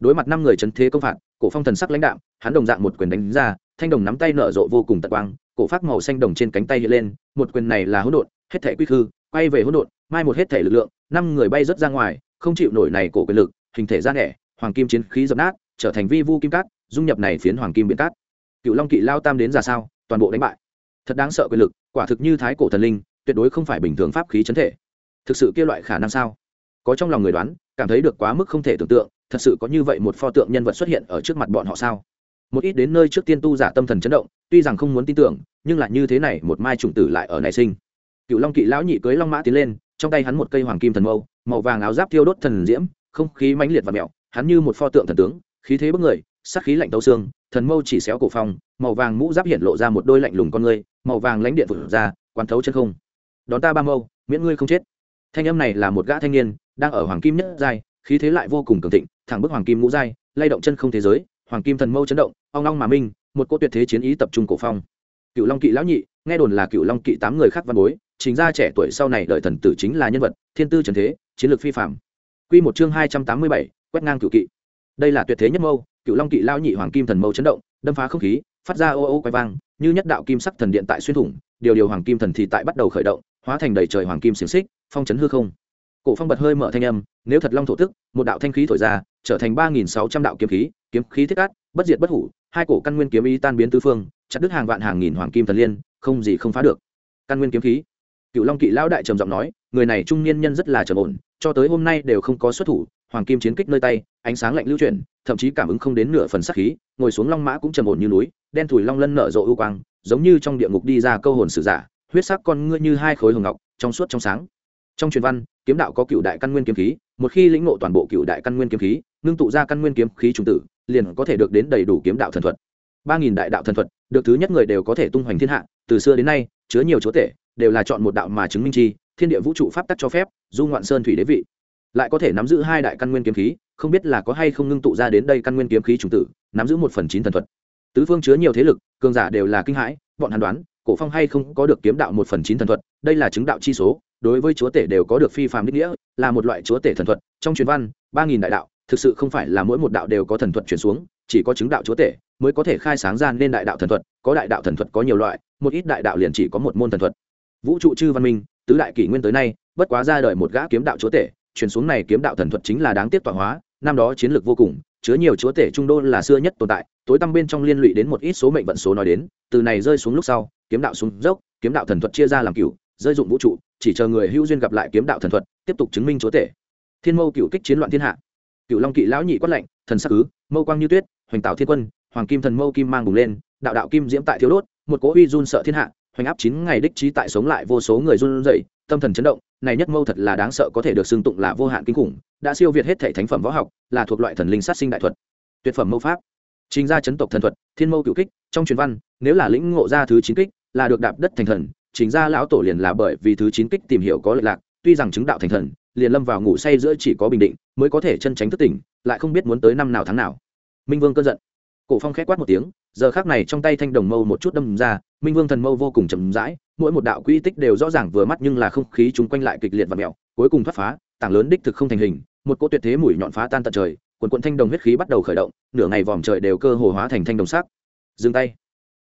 Đối mặt năm người chấn thế công phạt, cổ phong thần sắc lãnh đạm, hắn đồng dạng một quyền đánh ra, thanh đồng nắm tay nở rộ vô cùng tật quang, cổ phát màu xanh đồng trên cánh tay hiện lên, một quyền này là hỗn độn, hết thể quy khư, quay về hỗn độn, mai một hết thể lực lượng, năm người bay rớt ra ngoài, không chịu nổi này cổ quyền lực, hình thể ra nẻ, hoàng kim chiến khí dập nát, trở thành vi vu kim cát, dung nhập này phiến hoàng kim biển cát. Cựu long kỵ lao tam đến ra sao, toàn bộ đánh bại. Thật đáng sợ quyền lực, quả thực như thái cổ thần linh tuyệt đối không phải bình thường pháp khí chấn thể. Thực sự kia loại khả năng sao? Có trong lòng người đoán, cảm thấy được quá mức không thể tưởng tượng, thật sự có như vậy một pho tượng nhân vật xuất hiện ở trước mặt bọn họ sao? Một ít đến nơi trước tiên tu giả tâm thần chấn động, tuy rằng không muốn tin tưởng, nhưng lại như thế này một mai trùng tử lại ở nảy sinh. Cựu long kỵ lão nhị cưới long mã tiến lên, trong tay hắn một cây hoàng kim thần mâu, màu vàng áo giáp thiêu đốt thần diễm, không khí mãnh liệt và mẹo, hắn như một pho tượng thần tướng, khí thế bức người sắc khí lạnh tấu xương, thần mâu chỉ xéo cổ phong, màu vàng mũ giáp hiện lộ ra một đôi lạnh lùng con ngươi màu vàng lãnh điện vụt ra, quán thấu chân không đón ta ba mâu, miễn ngươi không chết. Thanh âm này là một gã thanh niên, đang ở hoàng kim nhất giai, khí thế lại vô cùng cường thịnh, thẳng bức hoàng kim ngũ giai, lay động chân không thế giới, hoàng kim thần mâu chấn động, ong long mà minh, một cô tuyệt thế chiến ý tập trung cổ phong. Cựu long kỵ lão nhị, nghe đồn là cựu long kỵ tám người khác văn bối, chính ra trẻ tuổi sau này đợi thần tử chính là nhân vật, thiên tư trần thế, chiến lược phi phạm quy một chương hai trăm tám mươi bảy, quét ngang cựu kỵ. Đây là tuyệt thế nhất mâu cựu long kỵ lao nhị hoàng kim thần mâu chấn động, đâm phá không khí, phát ra ô ô quay vang, như nhất đạo kim sắc thần điện tại xuyên thủng, điều điều hoàng kim thần thì tại bắt đầu khởi động hóa thành đầy trời hoàng kim xiềng xích, phong chấn hư không. Cổ phong bật hơi mở thanh âm, nếu thật long thổ tức, một đạo thanh khí thổi ra, trở thành ba nghìn sáu trăm đạo kiếm khí kiếm khí thiết cát, bất diệt bất hủ, hai cổ căn nguyên kiếm ý tan biến tứ phương, chặt đứt hàng vạn hàng nghìn hoàng kim thần liên, không gì không phá được. Căn nguyên kiếm khí. Cựu long kỵ lão đại trầm giọng nói, người này trung niên nhân rất là trầm ổn, cho tới hôm nay đều không có xuất thủ, hoàng kim chiến kích nơi tay, ánh sáng lạnh lưu chuyển, thậm chí cảm ứng không đến nửa phần sắc khí, ngồi xuống long mã cũng trầm ổn như núi, đen thùi long lân nở rộ ưu quang, giống như trong địa ngục đi ra câu hồn sử giả huyết sắc con ngươi như hai khối hồng ngọc, trong suốt trong sáng. Trong truyền văn, kiếm đạo có cựu đại căn nguyên kiếm khí, một khi lĩnh ngộ toàn bộ cựu đại căn nguyên kiếm khí, ngưng tụ ra căn nguyên kiếm khí trùng tử, liền có thể được đến đầy đủ kiếm đạo thần thuật. Ba nghìn đại đạo thần thuật, được thứ nhất người đều có thể tung hoành thiên hạ, từ xưa đến nay, chứa nhiều chúa tể, đều là chọn một đạo mà chứng minh chi, thiên địa vũ trụ pháp tắc cho phép, du ngoạn sơn thủy đế vị. Lại có thể nắm giữ hai đại căn nguyên kiếm khí, không biết là có hay không ngưng tụ ra đến đây căn nguyên kiếm khí trùng tử, nắm giữ một phần chín thần thuật. Tứ phương chứa nhiều thế lực, cường giả đều là kinh hãi, bọn hắn đoán cổ phong hay không có được kiếm đạo một phần chín thần thuật, đây là chứng đạo chi số, đối với chúa tể đều có được phi phàm đích nghĩa, là một loại chúa tể thần thuật. Trong truyền văn, ba nghìn đại đạo, thực sự không phải là mỗi một đạo đều có thần thuật chuyển xuống, chỉ có chứng đạo chúa tể mới có thể khai sáng ra nên đại đạo thần thuật, có đại đạo thần thuật có nhiều loại, một ít đại đạo liền chỉ có một môn thần thuật. Vũ trụ chư văn minh, tứ đại kỷ nguyên tới nay, bất quá ra đời một gã kiếm đạo chúa tể, chuyển xuống này kiếm đạo thần thuật chính là đáng tiếc tọa hóa, năm đó chiến lược vô cùng, chứa nhiều chúa tể trung đô là xưa nhất tồn tại, tối tăm bên trong liên lụy đến một ít số mệnh vận số nói đến, từ này rơi xuống lúc sau kiếm đạo xuống dốc, kiếm đạo thần thuật chia ra làm cựu rơi dụng vũ trụ, chỉ chờ người hữu duyên gặp lại kiếm đạo thần thuật, tiếp tục chứng minh chúa tể. Thiên mâu cựu kích chiến loạn thiên hạ. Cựu long kỵ lão nhị quát lạnh, thần sắc cứ mâu quang như tuyết, hoành tạo thiên quân, hoàng kim thần mâu kim mang bùng lên, đạo đạo kim diễm tại thiếu đốt, một cỗ uy run sợ thiên hạ, hoành áp chín ngày đích trí tại sống lại vô số người run rẩy, tâm thần chấn động, này nhất mâu thật là đáng sợ có thể được xưng tụng là vô hạn kinh khủng, đã siêu việt hết thể thánh phẩm võ học, là thuộc loại thần linh sát sinh đại thuật. Tuyệt phẩm mâu pháp. Trình ra chấn tộc thần thuật, thiên mâu cựu kích, trong truyền văn, nếu là lĩnh ngộ ra thứ chín kích là được đạp đất thành thần, chính ra lão tổ liền là bởi vì thứ chín kích tìm hiểu có lệch lạc, tuy rằng chứng đạo thành thần, liền lâm vào ngủ say giữa chỉ có bình định, mới có thể chân tránh thức tỉnh, lại không biết muốn tới năm nào tháng nào. Minh vương cơn giận. Cổ phong khép quát một tiếng, giờ khác này trong tay thanh đồng mâu một chút đâm ra, minh vương thần mâu vô cùng chậm rãi, mỗi một đạo quy tích đều rõ ràng vừa mắt nhưng là không khí chúng quanh lại kịch liệt và mẹo, cuối cùng thoát phá, tảng lớn đích thực không thành hình, một cỗ tuyệt thế mũi nhọn phá tan tận trời, quần quận thanh đồng huyết khí bắt đầu khởi động, nửa ngày vòm trời đều cơ hồ hóa thành thanh đồng sắc. Dừng tay.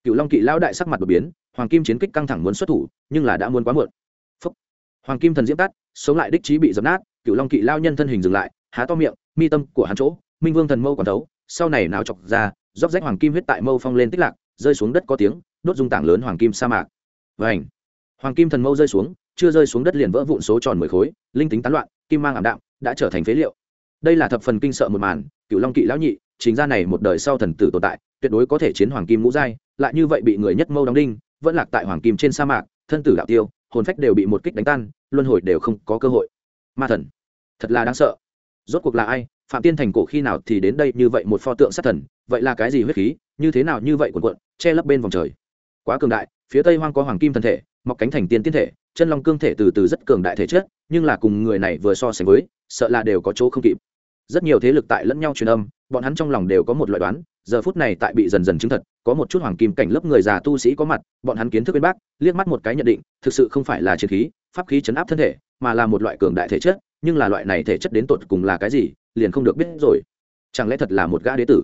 Cựu long kỵ lão đại sắc mặt đột biến hoàng kim chiến kích căng thẳng muốn xuất thủ, nhưng là đã muốn quá muộn. Phúc. hoàng kim thần diễm tắt, sống lại đích trí bị dập nát cựu long kỵ lao nhân thân hình dừng lại, há to miệng, mi tâm của hắn chỗ, minh vương thần mâu còn thấu, sau này nào chọc ra, róc rách hoàng kim huyết tại mâu phong lên tích lạc, rơi xuống đất có tiếng, đốt dung tảng lớn hoàng kim sa mạc. Vảnh hoàng kim thần mâu rơi xuống, chưa rơi xuống đất liền vỡ vụn số tròn mười khối, linh tính tán loạn, kim mang ảm đạm, đã trở thành phế liệu. Đây là thập phần kinh sợ một màn cựu long kỵ lão nhị, chính ra này một đời sau thần tử tồn tại, tuyệt đối có thể chiến hoàng kim ngũ giai, lại như vậy bị người nhất mâu đóng đinh vẫn lạc tại hoàng kim trên sa mạc, thân tử đạo tiêu, hồn phách đều bị một kích đánh tan, luân hồi đều không có cơ hội. Ma thần, thật là đáng sợ. Rốt cuộc là ai? Phạm tiên thành cổ khi nào thì đến đây như vậy một pho tượng sát thần? Vậy là cái gì huyết khí? Như thế nào như vậy quần quận che lấp bên vòng trời? Quá cường đại, phía tây hoang có hoàng kim thân thể, mọc cánh thành tiên tiên thể, chân long cương thể từ từ rất cường đại thể chất, nhưng là cùng người này vừa so sánh với, sợ là đều có chỗ không kịp. Rất nhiều thế lực tại lẫn nhau truyền âm bọn hắn trong lòng đều có một loại đoán, giờ phút này tại bị dần dần chứng thật, có một chút hoàng kim cảnh lớp người già tu sĩ có mặt, bọn hắn kiến thức bên bác, liếc mắt một cái nhận định, thực sự không phải là chiến khí, pháp khí chấn áp thân thể, mà là một loại cường đại thể chất, nhưng là loại này thể chất đến tột cùng là cái gì, liền không được biết rồi. Chẳng lẽ thật là một gã đế tử?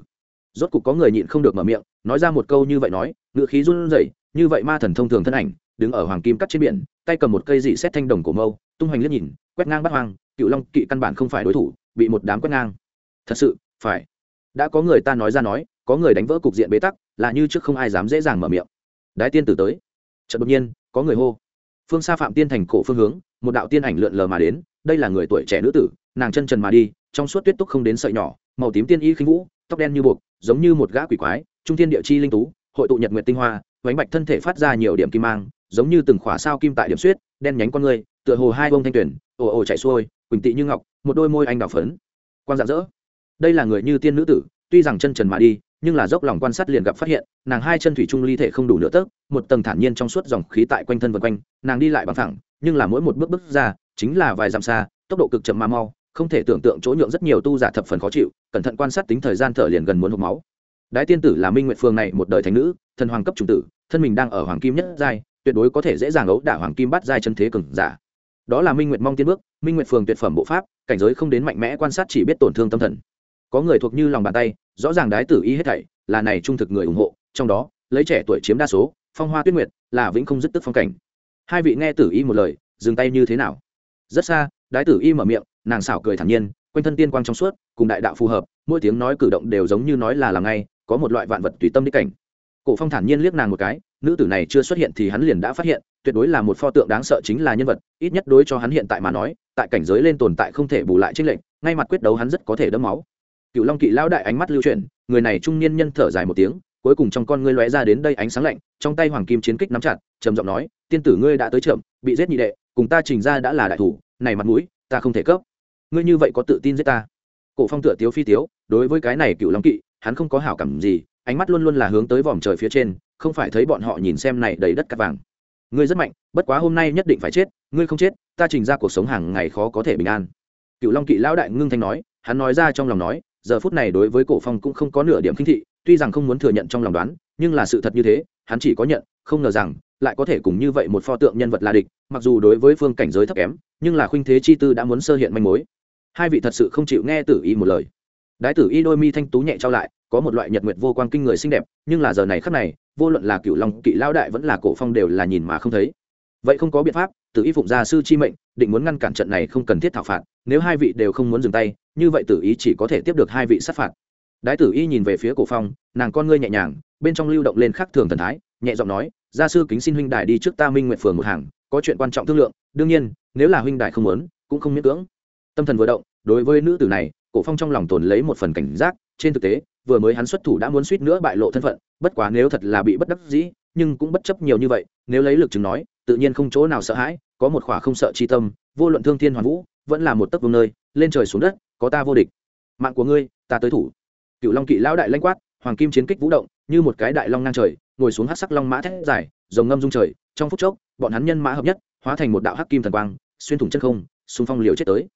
Rốt cục có người nhịn không được mở miệng, nói ra một câu như vậy nói, ngựa khí run rẩy, như vậy ma thần thông thường thân ảnh, đứng ở hoàng kim cắt trên biển, tay cầm một cây dị xét thanh đồng cổ mâu, tung hoành liếc nhìn, quét ngang bắt hoang, cựu long kỵ căn bản không phải đối thủ, bị một đám quét ngang. Thật sự, phải đã có người ta nói ra nói, có người đánh vỡ cục diện bế tắc, là như trước không ai dám dễ dàng mở miệng. Đái tiên tử tới. Chợt đột nhiên, có người hô. Phương xa phạm tiên thành cổ phương hướng, một đạo tiên ảnh lượn lờ mà đến, đây là người tuổi trẻ nữ tử, nàng chân trần mà đi, trong suốt tuyết túc không đến sợi nhỏ, màu tím tiên y khinh vũ, tóc đen như buộc, giống như một gã quỷ quái, trung tiên địa chi linh tú, hội tụ nhật nguyệt tinh hoa, vánh bạch thân thể phát ra nhiều điểm kim mang, giống như từng khỏa sao kim tại điểm suyết đen nhánh con người, tựa hồ hai bông thanh tuyển, ồ ồ chạy xuôi, quỳnh tị như ngọc, một đôi môi anh đào phấn. Quang dạng dỡ đây là người như tiên nữ tử, tuy rằng chân trần mà đi, nhưng là dốc lòng quan sát liền gặp phát hiện, nàng hai chân thủy trung ly thể không đủ nửa tấc, một tầng thản nhiên trong suốt dòng khí tại quanh thân vân quanh, nàng đi lại bằng thẳng nhưng là mỗi một bước bước ra, chính là vài dặm xa, tốc độ cực chậm mà mau, không thể tưởng tượng chỗ nhượng rất nhiều tu giả thập phần khó chịu, cẩn thận quan sát tính thời gian thở liền gần muốn hộp máu. Đái tiên tử là minh nguyện phương này một đời thành nữ, thần hoàng cấp trung tử, thân mình đang ở hoàng kim nhất giai, tuyệt đối có thể dễ dàng ấu đả hoàng kim bắt giai chân thế cường giả. Đó là minh nguyện mong tiên bước, minh nguyện phường tuyệt phẩm bộ pháp, cảnh giới không đến mạnh mẽ quan sát chỉ biết tổn thương tâm thần có người thuộc như lòng bàn tay, rõ ràng đái tử y hết thảy, là này trung thực người ủng hộ, trong đó, lấy trẻ tuổi chiếm đa số, phong hoa tuyết nguyệt, là vĩnh không dứt tức phong cảnh. Hai vị nghe tử y một lời, dừng tay như thế nào? Rất xa, đái tử y mở miệng, nàng xảo cười thản nhiên, quanh thân tiên quang trong suốt, cùng đại đạo phù hợp, mỗi tiếng nói cử động đều giống như nói là làm ngay, có một loại vạn vật tùy tâm đích cảnh. Cổ phong thản nhiên liếc nàng một cái, nữ tử này chưa xuất hiện thì hắn liền đã phát hiện, tuyệt đối là một pho tượng đáng sợ chính là nhân vật, ít nhất đối cho hắn hiện tại mà nói, tại cảnh giới lên tồn tại không thể bù lại trích lệnh ngay mặt quyết đấu hắn rất có thể đẫm máu cựu long kỵ lão đại ánh mắt lưu chuyển, người này trung niên nhân thở dài một tiếng, cuối cùng trong con ngươi lóe ra đến đây ánh sáng lạnh, trong tay hoàng kim chiến kích nắm chặt, trầm giọng nói, tiên tử ngươi đã tới chậm, bị giết nhị đệ, cùng ta trình ra đã là đại thủ, này mặt mũi, ta không thể cấp. Ngươi như vậy có tự tin giết ta? Cổ phong tựa tiếu phi tiếu, đối với cái này cựu long kỵ, hắn không có hảo cảm gì, ánh mắt luôn luôn là hướng tới vòm trời phía trên, không phải thấy bọn họ nhìn xem này đầy đất cát vàng. Ngươi rất mạnh, bất quá hôm nay nhất định phải chết, ngươi không chết, ta trình ra cuộc sống hàng ngày khó có thể bình an. Cựu long kỵ lão đại ngưng thanh nói, hắn nói ra trong lòng nói giờ phút này đối với cổ phong cũng không có nửa điểm khinh thị, tuy rằng không muốn thừa nhận trong lòng đoán, nhưng là sự thật như thế, hắn chỉ có nhận, không ngờ rằng, lại có thể cùng như vậy một pho tượng nhân vật là địch, mặc dù đối với phương cảnh giới thấp kém, nhưng là khuynh thế chi tư đã muốn sơ hiện manh mối. Hai vị thật sự không chịu nghe tử y một lời. Đái tử y đôi mi thanh tú nhẹ trao lại, có một loại nhật nguyệt vô quang kinh người xinh đẹp, nhưng là giờ này khắc này, vô luận là cựu long, kỵ lao đại vẫn là cổ phong đều là nhìn mà không thấy. Vậy không có biện pháp, tử y phụng gia sư chi mệnh, định muốn ngăn cản trận này không cần thiết thảo phạt, nếu hai vị đều không muốn dừng tay như vậy tử ý chỉ có thể tiếp được hai vị sát phạt. Đái tử y nhìn về phía cổ phong, nàng con ngươi nhẹ nhàng, bên trong lưu động lên khắc thường thần thái, nhẹ giọng nói, gia sư kính xin huynh đài đi trước ta minh nguyện phường một hàng, có chuyện quan trọng thương lượng, đương nhiên, nếu là huynh đài không muốn, cũng không miễn cưỡng. Tâm thần vừa động, đối với nữ tử này, cổ phong trong lòng tồn lấy một phần cảnh giác, trên thực tế, vừa mới hắn xuất thủ đã muốn suýt nữa bại lộ thân phận, bất quá nếu thật là bị bất đắc dĩ, nhưng cũng bất chấp nhiều như vậy, nếu lấy lực chứng nói, tự nhiên không chỗ nào sợ hãi, có một khỏa không sợ chi tâm, vô luận thương thiên hoàn vũ, vẫn là một tấc vương nơi lên trời xuống đất, có ta vô địch. Mạng của ngươi, ta tới thủ. Cựu long kỵ lão đại lanh quát, hoàng kim chiến kích vũ động, như một cái đại long ngang trời, ngồi xuống hát sắc long mã thét dài, rồng ngâm dung trời, trong phút chốc, bọn hắn nhân mã hợp nhất, hóa thành một đạo hắc kim thần quang, xuyên thủng chân không, xung phong liều chết tới.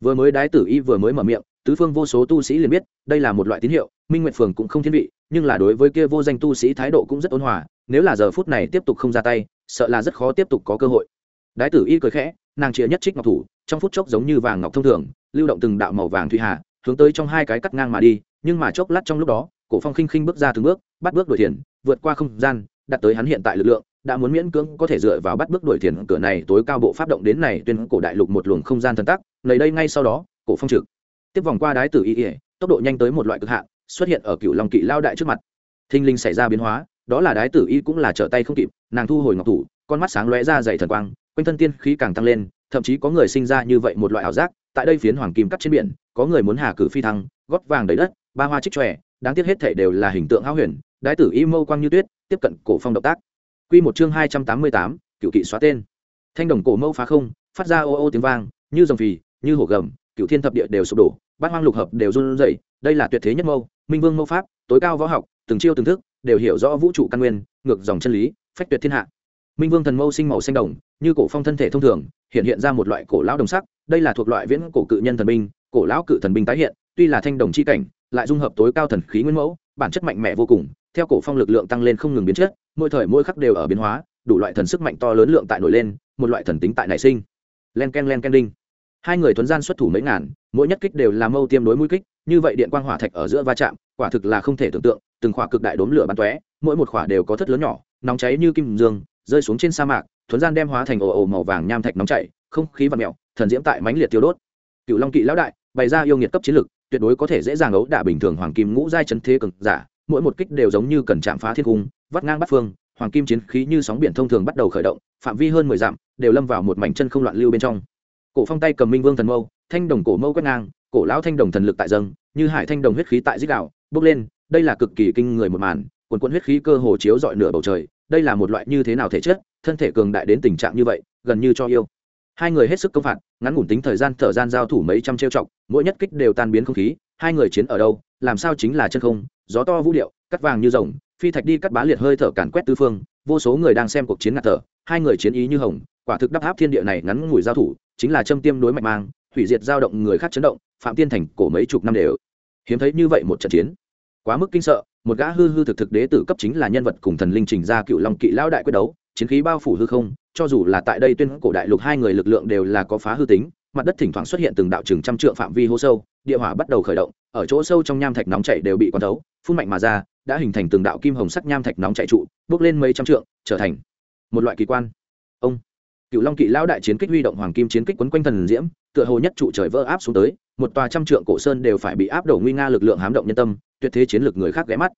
Vừa mới đái tử y vừa mới mở miệng, tứ phương vô số tu sĩ liền biết, đây là một loại tín hiệu, minh nguyệt phường cũng không thiên vị, nhưng là đối với kia vô danh tu sĩ thái độ cũng rất ôn hòa, nếu là giờ phút này tiếp tục không ra tay, sợ là rất khó tiếp tục có cơ hội. Đái tử y cười khẽ, nàng chia nhất trích ngọc thủ, trong phút chốc giống như vàng ngọc thông thường lưu động từng đạo màu vàng thủy hà, hướng tới trong hai cái cắt ngang mà đi, nhưng mà chốc lát trong lúc đó, cổ phong khinh khinh bước ra từng bước, bắt bước đuổi thiền, vượt qua không gian đặt tới hắn hiện tại lực lượng, đã muốn miễn cưỡng có thể dựa vào bắt bước đuổi thiền cửa này tối cao bộ pháp động đến này tuyên cổ đại lục một luồng không gian thần tắc lấy đây ngay sau đó, cổ phong trực, tiếp vòng qua đái tử y ỉa tốc độ nhanh tới một loại cực hạn, xuất hiện ở cựu long kỵ lao đại trước mặt. Thinh linh xảy ra biến hóa, đó là đái tử y cũng là trở tay không kịp, nàng thu hồi ngọc thủ, con mắt sáng lóe ra dày thần quang, quanh thân tiên khí càng tăng lên, thậm chí có người sinh ra như vậy một loại ảo giác tại đây phiến hoàng kim cắt trên biển, có người muốn hà cử phi thăng, gót vàng đầy đất, ba hoa trích tròe đáng tiếc hết thể đều là hình tượng hão huyền đái tử y mâu quang như tuyết, tiếp cận cổ phong động tác. Quy một chương hai trăm tám mươi tám, cựu kỵ xóa tên. Thanh đồng cổ mâu phá không, phát ra ô ô tiếng vang, như dòng phì, như hổ gầm, cựu thiên thập địa đều sụp đổ, bát hoang lục hợp đều run rẩy, đây là tuyệt thế nhất mâu, minh vương mâu pháp, tối cao võ học, từng chiêu từng thức, đều hiểu rõ vũ trụ căn nguyên, ngược dòng chân lý, phách tuyệt thiên hạ. Minh vương thần mâu sinh màu xanh đồng, như cổ phong thân thể thông thường, hiện hiện ra một loại cổ lão đồng sắc đây là thuộc loại viễn cổ cự nhân thần binh, cổ lão cự thần binh tái hiện, tuy là thanh đồng chi cảnh, lại dung hợp tối cao thần khí nguyên mẫu, bản chất mạnh mẽ vô cùng, theo cổ phong lực lượng tăng lên không ngừng biến chất, mỗi thời mỗi khắc đều ở biến hóa, đủ loại thần sức mạnh to lớn lượng tại nổi lên, một loại thần tính tại nảy sinh. Len ken len ken đinh. Hai người thuấn gian xuất thủ mấy ngàn, mỗi nhất kích đều là mâu tiêm đối mũi kích, như vậy điện quang hỏa thạch ở giữa va chạm, quả thực là không thể tưởng tượng, từng khỏa cực đại đốm lửa bắn tóe, mỗi một khỏa đều có thất lớn nhỏ, nóng cháy như kim dương, rơi xuống trên sa mạc, thuấn gian đem hóa thành ồ ồ màu vàng nham thạch nóng chảy, không khí và mèo thần diễm tại mãnh liệt tiêu đốt. Cựu long kỵ lão đại, bày ra yêu nghiệt cấp chiến lực, tuyệt đối có thể dễ dàng ấu đả bình thường hoàng kim ngũ giai chấn thế cường giả, mỗi một kích đều giống như cần chạm phá thiên cung, vắt ngang bắt phương, hoàng kim chiến khí như sóng biển thông thường bắt đầu khởi động, phạm vi hơn mười dặm, đều lâm vào một mảnh chân không loạn lưu bên trong. Cổ phong tay cầm minh vương thần mâu, thanh đồng cổ mâu quét ngang, cổ lão thanh đồng thần lực tại dâng, như hải thanh đồng huyết khí tại dích đạo bốc lên, đây là cực kỳ kinh người một màn cuồn cuộn huyết khí cơ hồ chiếu dọi nửa bầu trời, đây là một loại như thế nào thể chất, thân thể cường đại đến tình trạng như vậy, gần như cho yêu hai người hết sức công phạt, ngắn ngủn tính thời gian thở gian giao thủ mấy trăm trêu chọc mỗi nhất kích đều tan biến không khí, hai người chiến ở đâu, làm sao chính là chân không, gió to vũ điệu, cắt vàng như rồng, phi thạch đi cắt bá liệt hơi thở càn quét tư phương, vô số người đang xem cuộc chiến ngạt thở, hai người chiến ý như hồng, quả thực đắp áp thiên địa này ngắn ngủi giao thủ, chính là châm tiêm đối mạch mang, hủy diệt giao động người khác chấn động, phạm tiên thành cổ mấy chục năm đều. Hiếm thấy như vậy một trận chiến. Quá mức kinh sợ, một gã hư hư thực thực đế tử cấp chính là nhân vật cùng thần linh trình ra cựu long kỵ lão đại quyết đấu, chiến khí bao phủ hư không cho dù là tại đây tuyên cổ đại lục hai người lực lượng đều là có phá hư tính, mặt đất thỉnh thoảng xuất hiện từng đạo chừng trăm trượng phạm vi hô sâu, địa hỏa bắt đầu khởi động, ở chỗ sâu trong nham thạch nóng chảy đều bị quán thấu, phun mạnh mà ra, đã hình thành từng đạo kim hồng sắc nham thạch nóng chảy trụ, bước lên mấy trăm trượng, trở thành một loại kỳ quan. Ông cựu long kỵ lão đại chiến kích huy động hoàng kim chiến kích quấn quanh thần diễm, tựa hồ nhất trụ trời vỡ áp xuống tới, một tòa trăm trượng cổ sơn đều phải bị áp đổ nguy nga lực lượng hám động nhân tâm, tuyệt thế chiến lược người khác ghé mắt.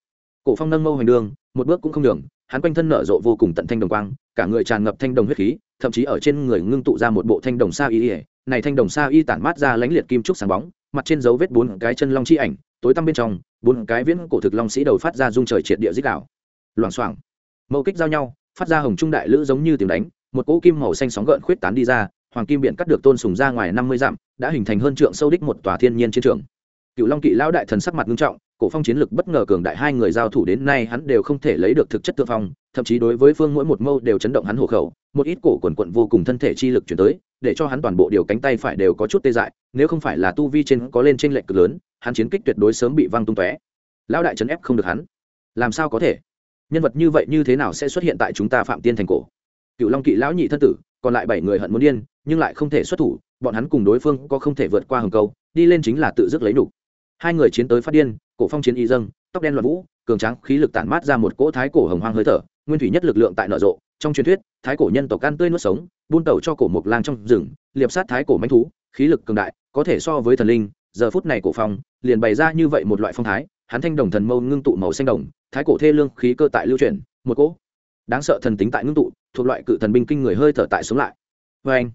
Cổ phong nâng mâu hành đường, một bước cũng không đường hắn quanh thân nở rộ vô cùng tận thanh đồng quang cả người tràn ngập thanh đồng huyết khí, thậm chí ở trên người ngưng tụ ra một bộ thanh đồng sa y này thanh đồng sa y tản mát ra lãnh liệt kim trúc sáng bóng, mặt trên dấu vết bốn cái chân long chi ảnh, tối tăm bên trong, bốn cái viễn cổ thực long sĩ đầu phát ra dung trời triệt địa dích đảo loảng xoảng. Mâu kích giao nhau, phát ra hồng trung đại lữ giống như tiếng đánh, một cỗ kim màu xanh sóng gợn khuyết tán đi ra, hoàng kim biển cắt được tôn sùng ra ngoài năm mươi dặm, đã hình thành hơn trượng sâu đích một tòa thiên nhiên chiến trường. Cựu long kỵ lão đại thần sắc mặt nghiêm trọng cổ phong chiến lực bất ngờ cường đại hai người giao thủ đến nay hắn đều không thể lấy được thực chất tự phong, thậm chí đối với phương mỗi một mâu đều chấn động hắn hổ khẩu, một ít cổ quần quận vô cùng thân thể chi lực chuyển tới, để cho hắn toàn bộ điều cánh tay phải đều có chút tê dại, nếu không phải là tu vi trên có lên trên lệnh cực lớn, hắn chiến kích tuyệt đối sớm bị văng tung tóe. Lão đại chấn ép không được hắn. Làm sao có thể? Nhân vật như vậy như thế nào sẽ xuất hiện tại chúng ta phạm tiên thành cổ? Cựu long kỵ lão nhị thân tử, còn lại bảy người hận muốn điên, nhưng lại không thể xuất thủ, bọn hắn cùng đối phương có không thể vượt qua hầm câu đi lên chính là tự dứt lấy đủ. hai người chiến tới phát điên cổ phong chiến y dâng, tóc đen loạn vũ, cường tráng, khí lực tản mát ra một cỗ thái cổ hồng hoang hơi thở, nguyên thủy nhất lực lượng tại nở rộ. Trong truyền thuyết, thái cổ nhân tộc can tươi nuốt sống, buôn tẩu cho cổ mộc lang trong rừng, liệp sát thái cổ manh thú, khí lực cường đại, có thể so với thần linh, giờ phút này cổ phong liền bày ra như vậy một loại phong thái, hắn thanh đồng thần mâu ngưng tụ màu xanh đồng, thái cổ thê lương khí cơ tại lưu truyền một cỗ đáng sợ thần tính tại ngưng tụ, thuộc loại cự thần binh kinh người hơi thở tại xuống lại. Vê anh,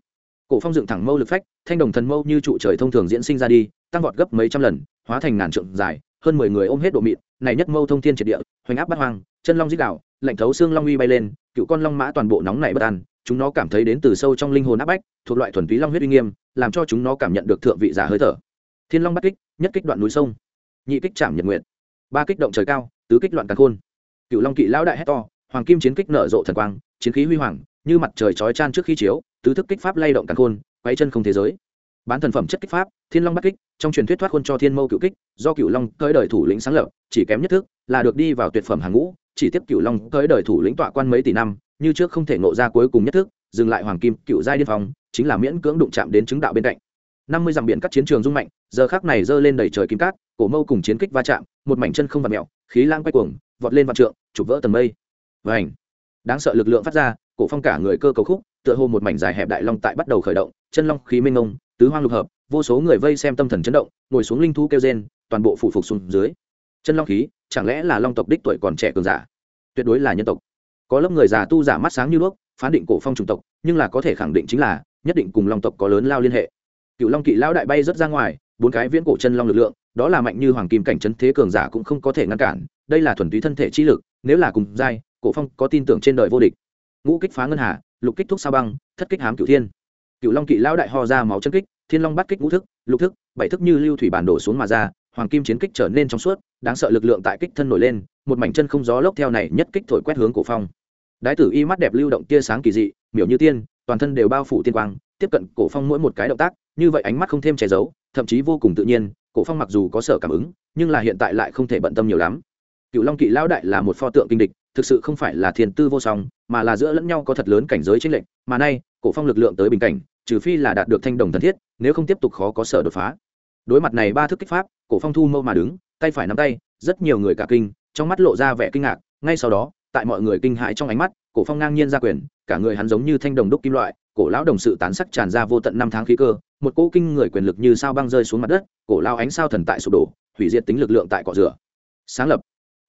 cổ phong dựng thẳng mâu lực phách, thanh đồng thần mâu như trụ trời thông thường diễn sinh ra đi, tăng vọt gấp mấy trăm lần, hóa thành ngàn trượng dài hơn mười người ôm hết độ mịn này nhất mâu thông thiên triệt địa, hoành áp bắt hoang, chân long dít đạo lạnh thấu xương long uy bay lên, cựu con long mã toàn bộ nóng này bất an, chúng nó cảm thấy đến từ sâu trong linh hồn áp bách, thuộc loại thuần túy long huyết uy nghiêm, làm cho chúng nó cảm nhận được thượng vị giả hơi thở. Thiên long bắt kích, nhất kích đoạn núi sông, nhị kích chạm nhật nguyện ba kích động trời cao, tứ kích loạn càn khôn. Cựu long kỵ lão đại hét to, hoàng kim chiến kích nở rộ thần quang, chiến khí huy hoàng, như mặt trời chói chan trước khi chiếu, tứ thức kích pháp lay động càn khôn quay chân không thế giới bán thần phẩm chất kích pháp, thiên long bắt kích, trong truyền thuyết thoát khuôn cho thiên mâu cựu kích, do cựu long cơi đời thủ lĩnh sáng lập, chỉ kém nhất thức là được đi vào tuyệt phẩm hàng ngũ, chỉ tiếp cựu long cơi đời thủ lĩnh tọa quan mấy tỷ năm, như trước không thể nộ ra cuối cùng nhất thức, dừng lại hoàng kim cựu giai điên phong, chính là miễn cưỡng đụng chạm đến chứng đạo bên cạnh. Năm mươi dặm biển các chiến trường rung mạnh, giờ khác này giơ lên đầy trời kim cát, cổ mâu cùng chiến kích va chạm, một mảnh chân không và mẹo khí lang quay cuồng, vọt lên vạn trượng, chụp vỡ tầng mây. Và ảnh đáng sợ lực lượng phát ra, cổ phong cả người cơ cầu khúc, tựa hồ một mảnh dài hẹp đại long tại bắt đầu khởi động, chân long khí minh ngông tứ hoang lục hợp, vô số người vây xem tâm thần chấn động, ngồi xuống linh thú kêu gen toàn bộ phủ phục xuống dưới. Chân long khí, chẳng lẽ là long tộc đích tuổi còn trẻ cường giả? Tuyệt đối là nhân tộc. Có lớp người già tu giả mắt sáng như đuốc, phán định cổ phong chủng tộc, nhưng là có thể khẳng định chính là, nhất định cùng long tộc có lớn lao liên hệ. Cựu long kỵ lão đại bay rất ra ngoài, bốn cái viễn cổ chân long lực lượng, đó là mạnh như hoàng kim cảnh chấn thế cường giả cũng không có thể ngăn cản, đây là thuần túy thân thể chi lực, nếu là cùng giai, cổ phong có tin tưởng trên đời vô địch. Ngũ kích phá ngân hà, lục kích thuốc sao băng, thất kích hám cửu thiên cựu long kỵ lão đại ho ra máu chân kích, thiên long bắt kích ngũ thức, lục thức, bảy thức như lưu thủy bản đổ xuống mà ra, hoàng kim chiến kích trở nên trong suốt, đáng sợ lực lượng tại kích thân nổi lên, một mảnh chân không gió lốc theo này nhất kích thổi quét hướng cổ phong. Đái tử y mắt đẹp lưu động tia sáng kỳ dị, miểu như tiên, toàn thân đều bao phủ tiên quang, tiếp cận cổ phong mỗi một cái động tác, như vậy ánh mắt không thêm che giấu, thậm chí vô cùng tự nhiên, cổ phong mặc dù có sở cảm ứng, nhưng là hiện tại lại không thể bận tâm nhiều lắm. Cựu long kỵ lão đại là một pho tượng kinh địch, thực sự không phải là thiên tư vô song, mà là giữa lẫn nhau có thật lớn cảnh giới chênh lệnh mà nay cổ phong lực lượng tới bình cảnh, trừ phi là đạt được thanh đồng thần thiết, nếu không tiếp tục khó có sở đột phá. Đối mặt này ba thức kích pháp, cổ phong thu mâu mà đứng, tay phải nắm tay, rất nhiều người cả kinh, trong mắt lộ ra vẻ kinh ngạc, ngay sau đó, tại mọi người kinh hãi trong ánh mắt, cổ phong ngang nhiên ra quyền, cả người hắn giống như thanh đồng đúc kim loại, cổ lão đồng sự tán sắc tràn ra vô tận năm tháng khí cơ, một cỗ kinh người quyền lực như sao băng rơi xuống mặt đất, cổ lao ánh sao thần tại sụp đổ, hủy diệt tính lực lượng tại cọ rửa. Sáng lập.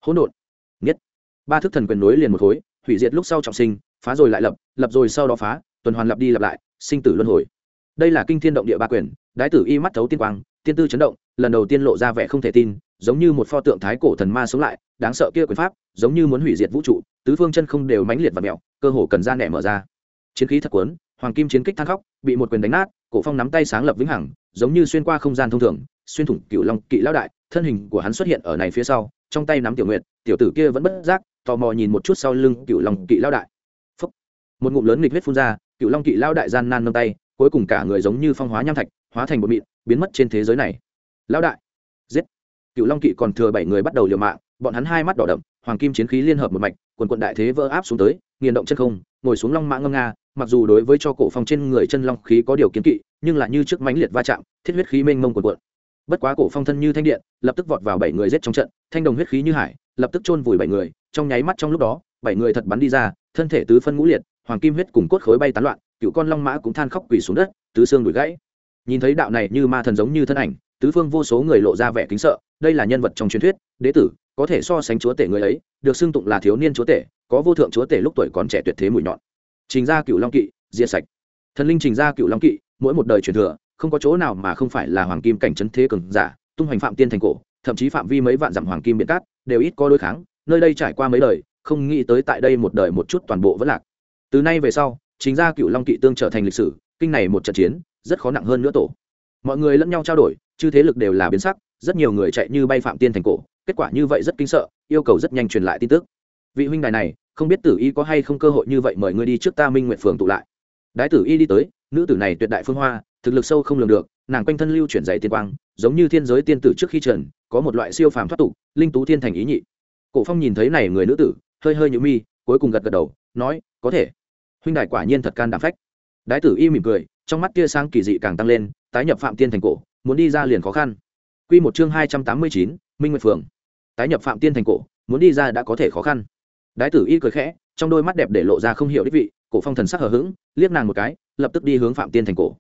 Hỗn độn. Nhất ba thức thần quyền nối liền một khối, hủy diệt lúc sau trọng sinh, phá rồi lại lập lập rồi sau đó phá tuần hoàn lặp đi lặp lại sinh tử luân hồi. Đây là kinh thiên động địa ba quyền đái tử y mắt thấu tiên quang tiên tư chấn động lần đầu tiên lộ ra vẻ không thể tin giống như một pho tượng thái cổ thần ma sống lại đáng sợ kia quyền pháp giống như muốn hủy diệt vũ trụ tứ phương chân không đều mãnh liệt và mèo cơ hồ cần ra nẻ mở ra. Chiến khí thật quấn hoàng kim chiến kích than khóc bị một quyền đánh nát cổ phong nắm tay sáng lập vĩnh hằng giống như xuyên qua không gian thông thường xuyên thủng cựu long kỵ lão đại thân hình của hắn xuất hiện ở này phía sau trong tay nắm tiểu nguyệt, tiểu tử kia vẫn bất giác tò mò nhìn một chút sau lưng cựu long kỵ lão đại. Phúc. một ngụm lớn nghịch huyết phun ra cựu long kỵ lão đại gian nan nâng tay, cuối cùng cả người giống như phong hóa nham thạch, hóa thành bột mịn, biến mất trên thế giới này. Lão đại! Giết! Cựu long kỵ còn thừa bảy người bắt đầu liều mạng, bọn hắn hai mắt đỏ đậm, hoàng kim chiến khí liên hợp một mạch, quần quận đại thế vỡ áp xuống tới, nghiền động chân không, ngồi xuống long mã ngâm nga, mặc dù đối với cho cổ phong trên người chân long khí có điều kiến kỵ, nhưng là như trước mãnh liệt va chạm, thiết huyết khí mênh mông quần quận bất quá cổ phong thân như thanh điện, lập tức vọt vào bảy người giết trong trận, thanh đồng huyết khí như hải, lập tức chôn vùi bảy người, trong nháy mắt trong lúc đó, bảy người thật bắn đi ra, thân thể tứ phân ngũ liệt hoàng kim huyết cùng cốt khối bay tán loạn, cựu con long mã cũng than khóc quỳ xuống đất, tứ xương đùi gãy. Nhìn thấy đạo này như ma thần giống như thân ảnh, tứ phương vô số người lộ ra vẻ kính sợ, đây là nhân vật trong truyền thuyết, đế tử, có thể so sánh chúa tể người ấy, được xưng tụng là thiếu niên chúa tể, có vô thượng chúa tể lúc tuổi còn trẻ tuyệt thế mũi nhọn. Trình gia cựu long kỵ, diệt sạch. Thần linh trình gia cựu long kỵ, mỗi một đời truyền thừa, không có chỗ nào mà không phải là hoàng kim cảnh trấn thế cường giả, tung hoành phạm tiên thành cổ, thậm chí phạm vi mấy vạn dặm hoàng kim biển cát, đều ít có đối kháng, nơi đây trải qua mấy đời, không nghĩ tới tại đây một đời một chút toàn bộ vẫn lạc từ nay về sau, chính gia cựu long kỵ tương trở thành lịch sử, kinh này một trận chiến, rất khó nặng hơn nữa tổ. Mọi người lẫn nhau trao đổi, chư thế lực đều là biến sắc, rất nhiều người chạy như bay phạm tiên thành cổ, kết quả như vậy rất kinh sợ, yêu cầu rất nhanh truyền lại tin tức. Vị huynh đài này, không biết tử y có hay không cơ hội như vậy mời ngươi đi trước ta minh nguyện phường tụ lại. Đái tử y đi tới, nữ tử này tuyệt đại phương hoa, thực lực sâu không lường được, nàng quanh thân lưu chuyển dày tiên quang, giống như thiên giới tiên tử trước khi trần, có một loại siêu phàm thoát tục, linh tú thiên thành ý nhị. Cổ phong nhìn thấy này người nữ tử, hơi hơi nhũ mi, cuối cùng gật gật đầu, nói, có thể huynh đại quả nhiên thật can đảm phách. Đái tử y mỉm cười, trong mắt tia sáng kỳ dị càng tăng lên, tái nhập phạm tiên thành cổ, muốn đi ra liền khó khăn. Quy một chương hai trăm tám mươi chín, minh nguyệt phường tái nhập phạm tiên thành cổ, muốn đi ra đã có thể khó khăn. Đái tử y cười khẽ, trong đôi mắt đẹp để lộ ra không hiểu đích vị, cổ phong thần sắc hờ hững, liếc nàng một cái, lập tức đi hướng phạm tiên thành cổ.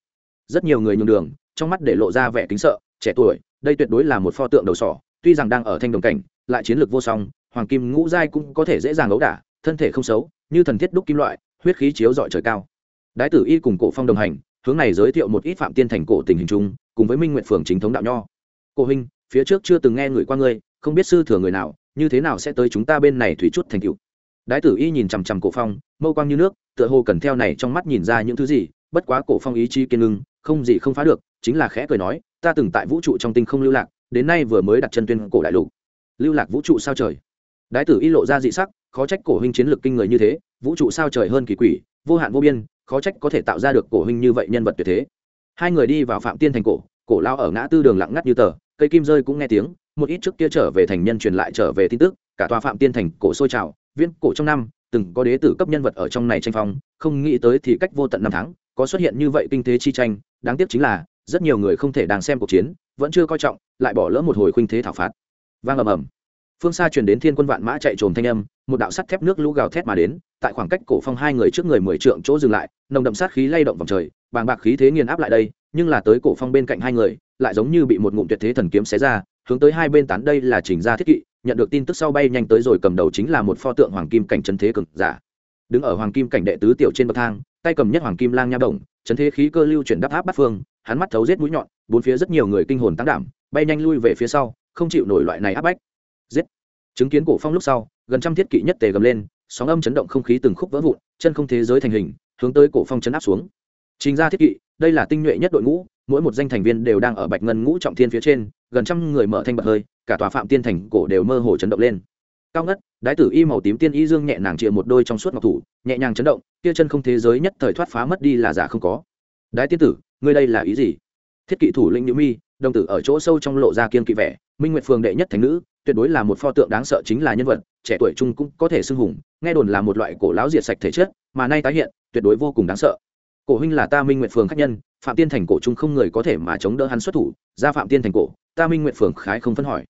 Rất nhiều người nhường đường, trong mắt để lộ ra vẻ kính sợ, trẻ tuổi, đây tuyệt đối là một pho tượng đầu sỏ, tuy rằng đang ở thanh đồng cảnh, lại chiến lược vô song, hoàng kim ngũ giai cũng có thể dễ dàng ấu đả, thân thể không xấu, như thần thiết đúc kim loại huyết khí chiếu dọi trời cao. Đái tử y cùng cổ phong đồng hành, hướng này giới thiệu một ít phạm tiên thành cổ tình hình chung, cùng với minh nguyện phường chính thống đạo nho. Cổ huynh, phía trước chưa từng nghe người qua ngươi, không biết sư thừa người nào, như thế nào sẽ tới chúng ta bên này thủy chút thành cựu đái tử y nhìn chằm chằm cổ phong, mâu quang như nước, tựa hồ cần theo này trong mắt nhìn ra những thứ gì, bất quá cổ phong ý chí kiên ngưng, không gì không phá được, chính là khẽ cười nói, ta từng tại vũ trụ trong tinh không lưu lạc, đến nay vừa mới đặt chân tuyên cổ đại lục. Lưu lạc vũ trụ sao trời? Đái tử y lộ ra dị sắc, khó trách cổ huynh chiến lược kinh người như thế vũ trụ sao trời hơn kỳ quỷ, vô hạn vô biên, khó trách có thể tạo ra được cổ huynh như vậy nhân vật tuyệt thế. Hai người đi vào phạm tiên thành cổ cổ lao ở ngã tư đường lặng ngắt như tờ, cây kim rơi cũng nghe tiếng, một ít trước kia trở về thành nhân truyền lại trở về tin tức, cả tòa phạm tiên thành cổ sôi trào, Viễn cổ trong năm, từng có đế tử cấp nhân vật ở trong này tranh phong, không nghĩ tới thì cách vô tận năm tháng, có xuất hiện như vậy kinh tế chi tranh, đáng tiếc chính là, rất nhiều người không thể đang xem cuộc chiến, vẫn chưa coi trọng, lại bỏ lỡ một hồi khuynh thế thảo phạt. Vang ầm ầm. Phương xa truyền đến thiên quân vạn mã chạy trồm thanh âm một đạo sắt thép nước lũ gào thét mà đến, tại khoảng cách cổ phong hai người trước người mười trượng chỗ dừng lại, nồng đậm sát khí lay động vòng trời, bàng bạc khí thế nghiền áp lại đây, nhưng là tới cổ phong bên cạnh hai người, lại giống như bị một ngụm tuyệt thế thần kiếm xé ra, hướng tới hai bên tán đây là chỉnh ra thiết kỵ, nhận được tin tức sau bay nhanh tới rồi cầm đầu chính là một pho tượng hoàng kim cảnh chân thế cực giả. Đứng ở hoàng kim cảnh đệ tứ tiểu trên bậc thang, tay cầm nhất hoàng kim lang nha động chân thế khí cơ lưu chuyển đắp áp bắt phương, hắn mắt thấu giết mũi nhọn, bốn phía rất nhiều người kinh hồn tăng đảm, bay nhanh lui về phía sau, không chịu nổi loại này áp bách. Giết. Chứng kiến cổ phong lúc sau gần trăm thiết kỵ nhất tề gầm lên, sóng âm chấn động không khí từng khúc vỡ vụn, chân không thế giới thành hình, hướng tới cổ phong chấn áp xuống. Chính ra thiết kỵ, đây là tinh nhuệ nhất đội ngũ, mỗi một danh thành viên đều đang ở bạch ngân ngũ trọng thiên phía trên, gần trăm người mở thanh bật hơi, cả tòa phạm tiên thành cổ đều mơ hồ chấn động lên. Cao ngất, đái tử y màu tím tiên y dương nhẹ nàng chia một đôi trong suốt ngọc thủ, nhẹ nhàng chấn động, kia chân không thế giới nhất thời thoát phá mất đi là giả không có. Đái tiên tử, ngươi đây là ý gì? Thiết kỵ thủ lĩnh nữ mi, đồng tử ở chỗ sâu trong lộ ra kiên kỵ vẻ, minh nguyệt phường đệ nhất thành nữ tuyệt đối là một pho tượng đáng sợ chính là nhân vật, trẻ tuổi trung cũng có thể xưng hùng, nghe đồn là một loại cổ lão diệt sạch thể chất, mà nay tái hiện, tuyệt đối vô cùng đáng sợ. Cổ huynh là ta minh nguyệt phường khách nhân, phạm tiên thành cổ trung không người có thể mà chống đỡ hắn xuất thủ, ra phạm tiên thành cổ, ta minh nguyệt phường khái không phân hỏi.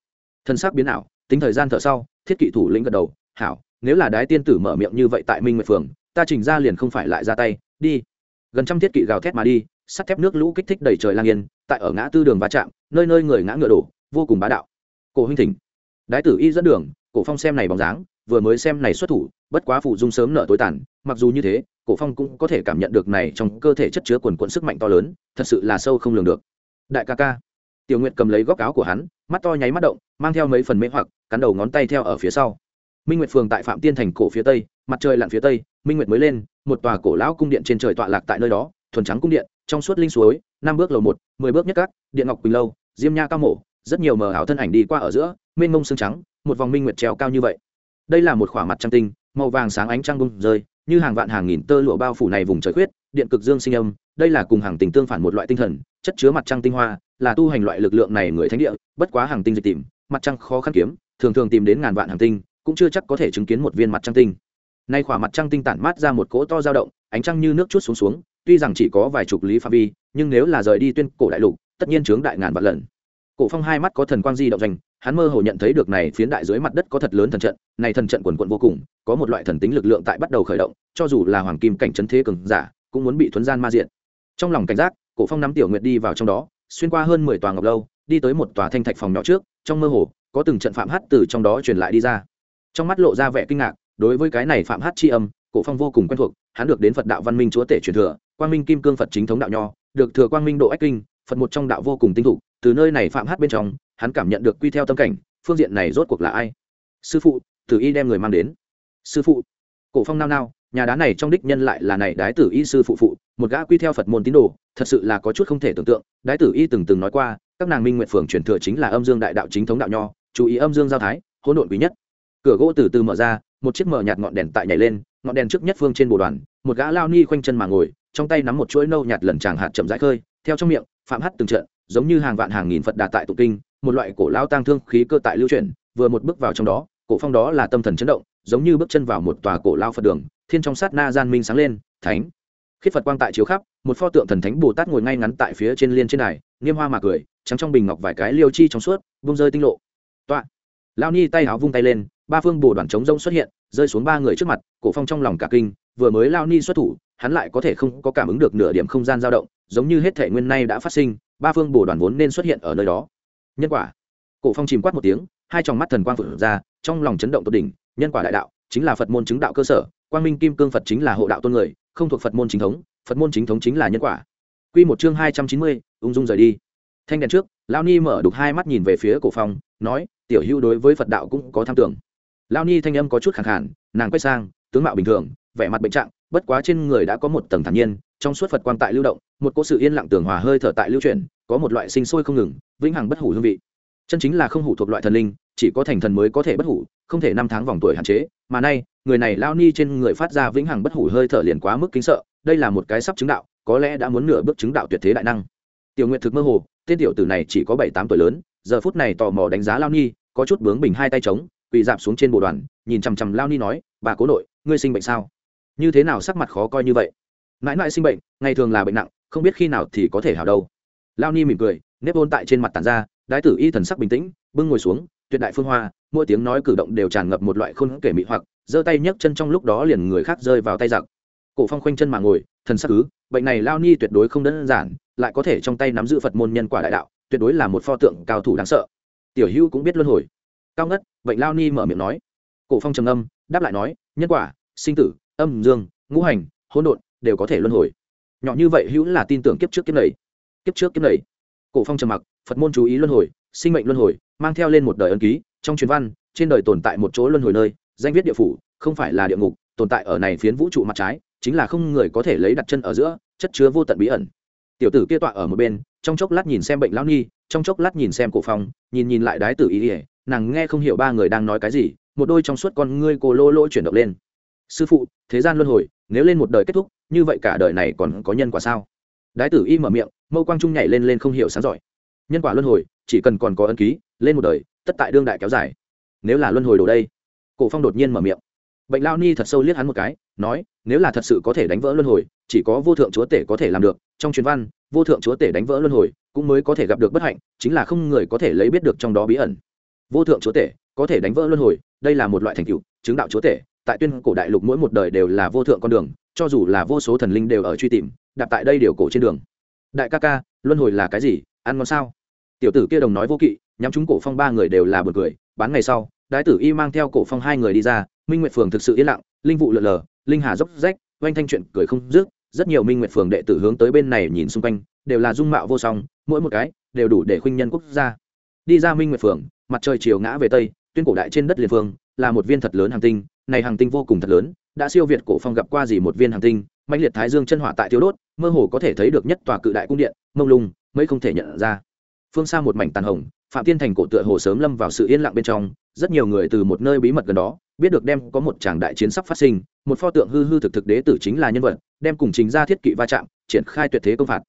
Thân xác biến ảo, tính thời gian thở sau, thiết kỵ thủ lĩnh gật đầu, hảo, nếu là đái tiên tử mở miệng như vậy tại minh nguyệt phường, ta trình ra liền không phải lại ra tay, đi. Gần trăm thiết kỵ gào thét mà đi, sắt thép nước lũ kích thích đầy trời lang yên, tại ở ngã tư đường va chạm, nơi nơi người ngã ngựa đổ, vô cùng bá đạo. Cổ huynh thỉnh đái tử y dẫn đường, cổ phong xem này bóng dáng, vừa mới xem này xuất thủ, bất quá phụ dung sớm nở tối tàn, mặc dù như thế, cổ phong cũng có thể cảm nhận được này trong cơ thể chất chứa quần quận sức mạnh to lớn, thật sự là sâu không lường được. Đại ca ca. Tiểu nguyệt cầm lấy góc áo của hắn, mắt to nháy mắt động, mang theo mấy phần mễ hoặc, cắn đầu ngón tay theo ở phía sau. Minh nguyệt phường tại phạm tiên thành cổ phía tây, mặt trời lặn phía tây, minh nguyệt mới lên, một tòa cổ lão cung điện trên trời tọa lạc tại nơi đó, thuần trắng cung điện, trong suốt linh suối, năm bước lầu một, mười bước nhất cát, điện ngọc quỳnh lâu, diêm nha cao mổ rất nhiều mờ ảo thân ảnh đi qua ở giữa, mênh mông xương trắng, một vòng minh nguyệt treo cao như vậy. Đây là một khỏa mặt trăng tinh, màu vàng sáng ánh trăng bung rơi, như hàng vạn hàng nghìn tơ lụa bao phủ này vùng trời khuyết, điện cực dương sinh âm, đây là cùng hàng tình tương phản một loại tinh thần, chất chứa mặt trăng tinh hoa, là tu hành loại lực lượng này người thánh địa, bất quá hàng tinh dịch tìm, mặt trăng khó khăn kiếm, thường thường tìm đến ngàn vạn hàng tinh, cũng chưa chắc có thể chứng kiến một viên mặt trăng tinh. Nay khỏa mặt trăng tinh tản mát ra một cỗ to dao động, ánh trăng như nước chút xuống xuống, tuy rằng chỉ có vài chục lý phạm vi, nhưng nếu là rời đi tuyên cổ đại lục, tất nhiên chướng đại ngàn vạn lần cổ phong hai mắt có thần quang di động doanh hắn mơ hồ nhận thấy được này phiến đại dưới mặt đất có thật lớn thần trận, này thần trận quần quận vô cùng, có một loại thần tính lực lượng tại bắt đầu khởi động, cho dù là hoàng kim cảnh trấn thế cường giả, cũng muốn bị thuấn gian ma diện. Trong lòng cảnh giác, cổ phong nắm tiểu nguyệt đi vào trong đó, xuyên qua hơn mười tòa ngọc lâu, đi tới một tòa thanh thạch phòng nhỏ trước, trong mơ hồ, có từng trận phạm hát từ trong đó truyền lại đi ra. Trong mắt lộ ra vẻ kinh ngạc, đối với cái này phạm hát chi âm, cổ phong vô cùng quen thuộc, hắn được đến phật đạo văn minh chúa tể truyền thừa, quang minh kim cương phật chính thống đạo nho, được thừa quang minh độ ách kinh, phật một trong đạo vô cùng tinh thục từ nơi này phạm hát bên trong, hắn cảm nhận được quy theo tâm cảnh, phương diện này rốt cuộc là ai? Sư phụ, tử y đem người mang đến. Sư phụ. Cổ phong nao nao, nhà đá này trong đích nhân lại là này đái tử y sư phụ phụ, một gã quy theo phật môn tín đồ, thật sự là có chút không thể tưởng tượng. Đái tử y từng từng nói qua, các nàng minh nguyện phường truyền thừa chính là âm dương đại đạo chính thống đạo nho, chú ý âm dương giao thái, hỗn độn quý nhất. Cửa gỗ từ từ mở ra, một chiếc mở nhạt ngọn đèn tại nhảy lên, ngọn đèn trước nhất phương trên bồ đoàn, một gã lao ni khoanh chân mà ngồi, trong tay nắm một chuỗi nâu nhạt lần chàng hạt chậm rãi khơi, theo trong miệng, phạm hắt từng trận giống như hàng vạn hàng nghìn phật đà tại tụ kinh, một loại cổ lao tang thương khí cơ tại lưu chuyển, vừa một bước vào trong đó, cổ phong đó là tâm thần chấn động, giống như bước chân vào một tòa cổ lao phật đường, thiên trong sát na gian minh sáng lên, thánh. Khiết phật quang tại chiếu khắp, một pho tượng thần thánh bồ tát ngồi ngay ngắn tại phía trên liên trên này nghiêm hoa mà cười, trắng trong bình ngọc vài cái liêu chi trong suốt, vung rơi tinh lộ. Tọa lao ni tay áo vung tay lên, ba phương bồ đoàn trống rông xuất hiện, rơi xuống ba người trước mặt, cổ phong trong lòng cả kinh, vừa mới lao ni xuất thủ, hắn lại có thể không có cảm ứng được nửa điểm không gian dao động giống như hết thể nguyên nay đã phát sinh, ba phương bồ đoàn vốn nên xuất hiện ở nơi đó. Nhân quả. Cổ phong chìm quát một tiếng, hai tròng mắt thần quang phượng ra, trong lòng chấn động tột đỉnh, nhân quả đại đạo chính là phật môn chứng đạo cơ sở, quang minh kim cương phật chính là hộ đạo tôn người, không thuộc phật môn chính thống, phật môn chính thống chính là nhân quả. Quy một chương hai trăm chín mươi, ung dung rời đi. Thanh đèn trước lao ni mở đục hai mắt nhìn về phía cổ phong, nói, tiểu hưu đối với phật đạo cũng có tham tưởng. Lao ni thanh âm có chút khẳng khản nàng quay sang, tướng mạo bình thường, vẻ mặt bệnh trạng, bất quá trên người đã có một tầng thản nhiên trong suốt phật quang tại lưu động, một cỗ sự yên lặng tường hòa hơi thở tại lưu chuyển, có một loại sinh sôi không ngừng, vĩnh hằng bất hủ hương vị. Chân chính là không hủ thuộc loại thần linh, chỉ có thành thần mới có thể bất hủ, không thể năm tháng vòng tuổi hạn chế, mà nay, người này lao ni trên người phát ra vĩnh hằng bất hủ hơi thở liền quá mức kính sợ, đây là một cái sắp chứng đạo, có lẽ đã muốn nửa bước chứng đạo tuyệt thế đại năng. Tiểu nguyện thực mơ hồ, tên tiểu tử này chỉ có bảy tám tuổi lớn, giờ phút này tò mò đánh giá lao ni, có chút bướng bình hai tay trống quỳ dạp xuống trên bộ đoàn, nhìn chằm chằm lao ni nói, bà cố nội, ngươi sinh bệnh sao? Như thế nào sắc mặt khó coi như vậy? Mãi mãi sinh bệnh, ngày thường là bệnh nặng, không biết khi nào thì có thể hảo đâu. Lao ni mỉm cười, nếp ôn tại trên mặt tàn ra, đái tử y thần sắc bình tĩnh, bưng ngồi xuống, tuyệt đại phương hoa, mỗi tiếng nói cử động đều tràn ngập một loại khôn kể mị hoặc, giơ tay nhấc chân trong lúc đó liền người khác rơi vào tay giặc. Cổ phong khoanh chân mà ngồi, thần sắc cứ, bệnh này lao ni tuyệt đối không đơn giản, lại có thể trong tay nắm giữ phật môn nhân quả đại đạo, tuyệt đối là một pho tượng cao thủ đáng sợ. Tiểu hữu cũng biết luân hồi. Cao ngất, bệnh lao ni mở miệng nói. Cổ phong trầm âm đáp lại nói, nhân quả, sinh tử, âm dương, ngũ hành, hỗn độn đều có thể luân hồi. Nhỏ như vậy hữu là tin tưởng kiếp trước kiếp này. Kiếp trước kiếp này. Cổ phong trầm mặc, phật môn chú ý luân hồi, sinh mệnh luân hồi, mang theo lên một đời ân ký, trong truyền văn, trên đời tồn tại một chỗ luân hồi nơi, danh viết địa phủ, không phải là địa ngục, tồn tại ở này phiến vũ trụ mặt trái, chính là không người có thể lấy đặt chân ở giữa, chất chứa vô tận bí ẩn. Tiểu tử kia tọa ở một bên, trong chốc lát nhìn xem bệnh lão nhi, trong chốc lát nhìn xem cổ phong, nhìn nhìn lại đái tử ý ỉa nàng nghe không hiểu ba người đang nói cái gì, một đôi trong suốt con ngươi cô lô lô chuyển động lên. Sư phụ, thế gian luân hồi, nếu lên một đời kết thúc như vậy cả đời này còn có nhân quả sao? Đái tử y mở miệng, mâu quang trung nhảy lên lên không hiểu sáng giỏi. Nhân quả luân hồi, chỉ cần còn có ân ký, lên một đời, tất tại đương đại kéo dài. Nếu là luân hồi đồ đây, cổ phong đột nhiên mở miệng. Bệnh lao ni thật sâu liếc hắn một cái, nói, nếu là thật sự có thể đánh vỡ luân hồi, chỉ có vô thượng chúa tể có thể làm được, trong truyền văn, vô thượng chúa tể đánh vỡ luân hồi, cũng mới có thể gặp được bất hạnh, chính là không người có thể lấy biết được trong đó bí ẩn. Vô thượng chúa tể có thể đánh vỡ luân hồi, đây là một loại thành tựu, chứng đạo chúa tể tại tuyên cổ đại lục mỗi một đời đều là vô thượng con đường, cho dù là vô số thần linh đều ở truy tìm, đạp tại đây điều cổ trên đường. Đại ca ca, luân hồi là cái gì, ăn ngon sao? Tiểu tử kia đồng nói vô kỵ, nhắm chúng cổ phong ba người đều là buồn cười, bán ngày sau đại tử y mang theo cổ phong hai người đi ra, minh nguyệt phường thực sự yên lặng, linh vụ lượn lờ, linh hà dốc rách, oanh thanh chuyện cười không dứt, rất nhiều minh nguyệt phường đệ tử hướng tới bên này nhìn xung quanh, đều là dung mạo vô song, mỗi một cái đều đủ để khuynh nhân quốc gia. Đi ra minh nguyệt phường, mặt trời chiều ngã về tây, tuyên cổ đại trên đất liền phương là một viên thật lớn hàng tinh này hàng tinh vô cùng thật lớn, đã siêu việt cổ phong gặp qua gì một viên hàng tinh mạnh liệt thái dương chân hỏa tại thiếu đốt, mơ hồ có thể thấy được nhất tòa cự đại cung điện, mông lung, mấy không thể nhận ra. Phương xa một mảnh tàn hồng, phạm tiên thành cổ tựa hồ sớm lâm vào sự yên lặng bên trong, rất nhiều người từ một nơi bí mật gần đó, biết được đem có một tràng đại chiến sắp phát sinh, một pho tượng hư hư thực thực đế tử chính là nhân vật, đem cùng chính ra thiết kỵ va chạm, triển khai tuyệt thế công phạt.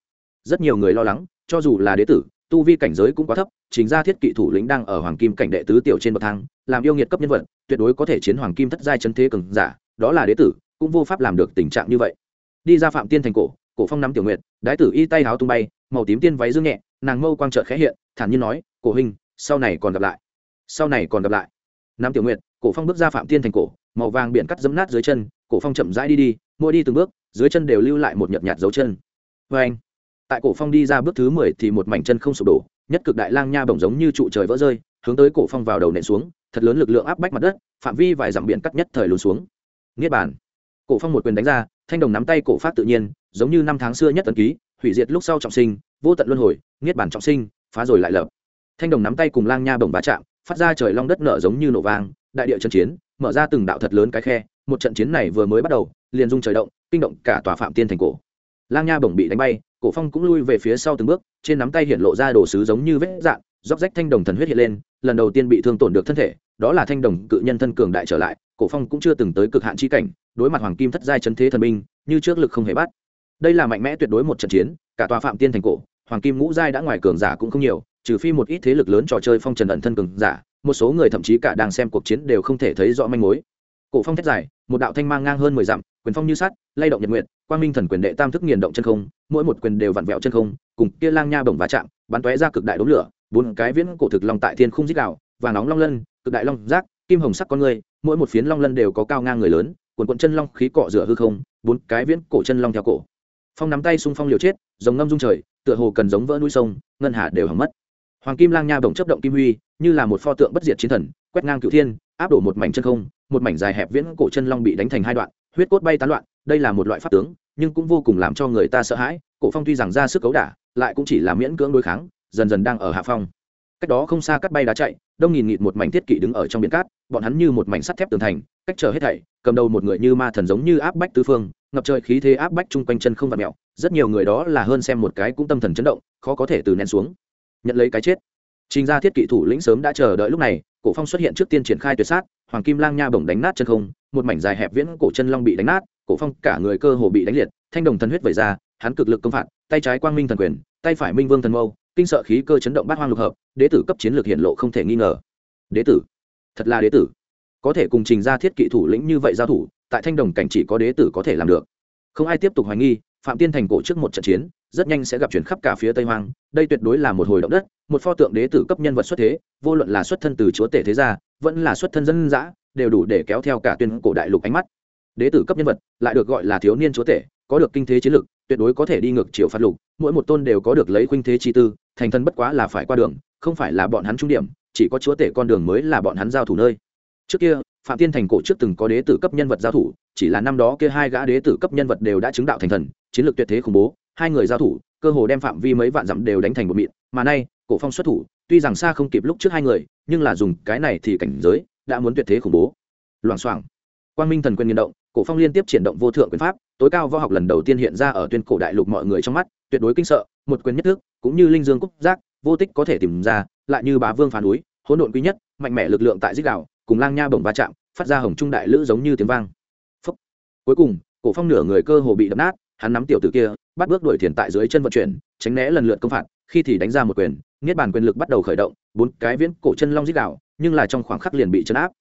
Rất nhiều người lo lắng, cho dù là đế tử tu vi cảnh giới cũng quá thấp chính ra thiết kỵ thủ lĩnh đang ở hoàng kim cảnh đệ tứ tiểu trên bậc thang, làm yêu nghiệt cấp nhân vật, tuyệt đối có thể chiến hoàng kim thất giai chân thế cường giả, đó là đế tử, cũng vô pháp làm được tình trạng như vậy. Đi ra phạm tiên thành cổ cổ phong nắm tiểu nguyệt, đái tử y tay háo tung bay, màu tím tiên váy dương nhẹ, nàng mâu quang trợ khẽ hiện, thản nhiên nói, cổ hình sau này còn gặp lại. Sau này còn gặp lại. Nắm tiểu nguyệt, cổ phong bước ra phạm tiên thành cổ, màu vàng biển cắt dấm nát dưới chân, cổ phong chậm rãi đi đi, mỗi đi từng bước, dưới chân đều lưu lại một nhợt nhạt dấu chân. Vê anh tại cổ phong đi ra bước thứ mười thì một mảnh chân không sụp đổ, nhất cực đại lang nha bổng giống như trụ trời vỡ rơi, hướng tới cổ phong vào đầu nện xuống, thật lớn lực lượng áp bách mặt đất, phạm vi vài dặm biển cắt nhất thời lún xuống. Niết bàn. Cổ phong một quyền đánh ra, thanh đồng nắm tay cổ phát tự nhiên, giống như năm tháng xưa nhất tần ký, hủy diệt lúc sau trọng sinh, vô tận luân hồi, niết bàn trọng sinh, phá rồi lại lập. Thanh đồng nắm tay cùng lang nha bổng bá chạm, phát ra trời long đất nở giống như nổ vang, đại địa trận chiến, mở ra từng đạo thật lớn cái khe, một trận chiến này vừa mới bắt đầu, liền dung trời động, kinh động cả tòa phạm tiên thành cổ. Lang nha bổng bị đánh bay cổ phong cũng lui về phía sau từng bước, trên nắm tay hiện lộ ra đồ sứ giống như vết dạn róc rách thanh đồng thần huyết hiện lên, lần đầu tiên bị thương tổn được thân thể, đó là thanh đồng cự nhân thân cường đại trở lại, cổ phong cũng chưa từng tới cực hạn chi cảnh, đối mặt hoàng kim thất giai chấn thế thần binh, như trước lực không hề bắt. Đây là mạnh mẽ tuyệt đối một trận chiến, cả tòa phạm tiên thành cổ, hoàng kim ngũ giai đã ngoài cường giả cũng không nhiều, trừ phi một ít thế lực lớn trò chơi phong trần ẩn thân cường giả, một số người thậm chí cả đang xem cuộc chiến đều không thể thấy rõ manh mối. Cổ phong thét dài một đạo thanh mang ngang hơn mười dặm, quyền phong như sắt, lay động nhật nguyện quang minh thần quyền đệ tam thức nghiền động chân không, mỗi một quyền đều vặn vẹo chân không, cùng kia lang nha bổng va chạm, bắn tóe ra cực đại đống lửa, bốn cái viễn cổ thực long tại thiên khung dích đạo và nóng long lân, cực đại long giác, kim hồng sắc con người, mỗi một phiến long lân đều có cao ngang người lớn quần quận chân long khí cọ rửa hư không, bốn cái viễn cổ chân long theo cổ. Phong nắm tay xung phong liều chết giống ngâm dung trời, tựa hồ cần giống vỡ núi sông, ngân hà đều hỏng mất. Hoàng kim lang nha bổng chấp động kim huy, như là một pho tượng bất diệt chiến thần, quét ngang cựu thiên, áp đổ một mảnh chân không một mảnh dài hẹp viễn cổ chân long bị đánh thành hai đoạn, huyết cốt bay tán loạn, đây là một loại pháp tướng, nhưng cũng vô cùng làm cho người ta sợ hãi, cổ phong tuy rằng ra sức cấu đả, lại cũng chỉ là miễn cưỡng đối kháng, dần dần đang ở hạ phong. Cách đó không xa cắt bay đá chạy, đông nghìn nghịt một mảnh thiết kỵ đứng ở trong biển cát, bọn hắn như một mảnh sắt thép tường thành, cách chờ hết thảy, cầm đầu một người như ma thần giống như áp bách tứ phương, ngập trời khí thế áp bách chung quanh chân không vặt mẹo rất nhiều người đó là hơn xem một cái cũng tâm thần chấn động, khó có thể từ nén xuống. Nhận lấy cái chết. Trình ra thiết kỵ thủ lĩnh sớm đã chờ đợi lúc này cổ phong xuất hiện trước tiên triển khai tuyệt sát, hoàng kim lang nha bổng đánh nát chân không, một mảnh dài hẹp viễn cổ chân long bị đánh nát, cổ phong cả người cơ hồ bị đánh liệt, thanh đồng thần huyết vẩy ra, hắn cực lực công phạt, tay trái quang minh thần quyền, tay phải minh vương thần mâu, kinh sợ khí cơ chấn động bát hoang lục hợp, đế tử cấp chiến lược hiện lộ không thể nghi ngờ. Đế tử? Thật là đế tử. Có thể cùng trình ra thiết kỵ thủ lĩnh như vậy giao thủ, tại thanh đồng cảnh chỉ có đế tử có thể làm được. Không ai tiếp tục hoài nghi phạm tiên thành cổ trước một trận chiến, rất nhanh sẽ gặp chuyển khắp cả phía tây hoang, đây tuyệt đối là một hồi động đất, một pho tượng đế tử cấp nhân vật xuất thế, vô luận là xuất thân từ chúa tể thế gia, vẫn là xuất thân dân dã, đều đủ để kéo theo cả tuyên cổ đại lục ánh mắt. Đế tử cấp nhân vật lại được gọi là thiếu niên chúa tể, có được kinh thế chiến lực, tuyệt đối có thể đi ngược chiều phát lục, mỗi một tôn đều có được lấy khuynh thế chi tư, thành thân bất quá là phải qua đường, không phải là bọn hắn trung điểm, chỉ có chúa tể con đường mới là bọn hắn giao thủ nơi. Trước kia, phạm tiên thành cổ trước từng có đế tử cấp nhân vật giao thủ, chỉ là năm đó kia hai gã đế tử cấp nhân vật đều đã chứng đạo thành thần chiến lược tuyệt thế khủng bố, hai người giao thủ, cơ hồ đem phạm vi mấy vạn dặm đều đánh thành một mịn, mà nay, cổ phong xuất thủ, tuy rằng xa không kịp lúc trước hai người, nhưng là dùng cái này thì cảnh giới, đã muốn tuyệt thế khủng bố. Loảng xoảng. Quang minh thần quyền nghiền động, cổ phong liên tiếp triển động vô thượng quyền pháp, tối cao võ học lần đầu tiên hiện ra ở tuyên cổ đại lục mọi người trong mắt, tuyệt đối kinh sợ, một quyền nhất thức, cũng như linh dương cúc giác, vô tích có thể tìm ra, lại như bá vương phá núi, hỗn độn quý nhất, mạnh mẽ lực lượng tại dích đảo cùng lang nha bổng va chạm, phát ra hồng trung đại lữ giống như tiếng vang. Phúc. cuối cùng, cổ phong nửa người cơ hồ bị đập nát hắn nắm tiểu tử kia, bắt bước đuổi thiền tại dưới chân vận chuyển, tránh né lần lượt công phạt, khi thì đánh ra một quyền, niết bàn quyền lực bắt đầu khởi động, bốn cái viễn cổ chân long dích đạo nhưng là trong khoảng khắc liền bị chấn áp.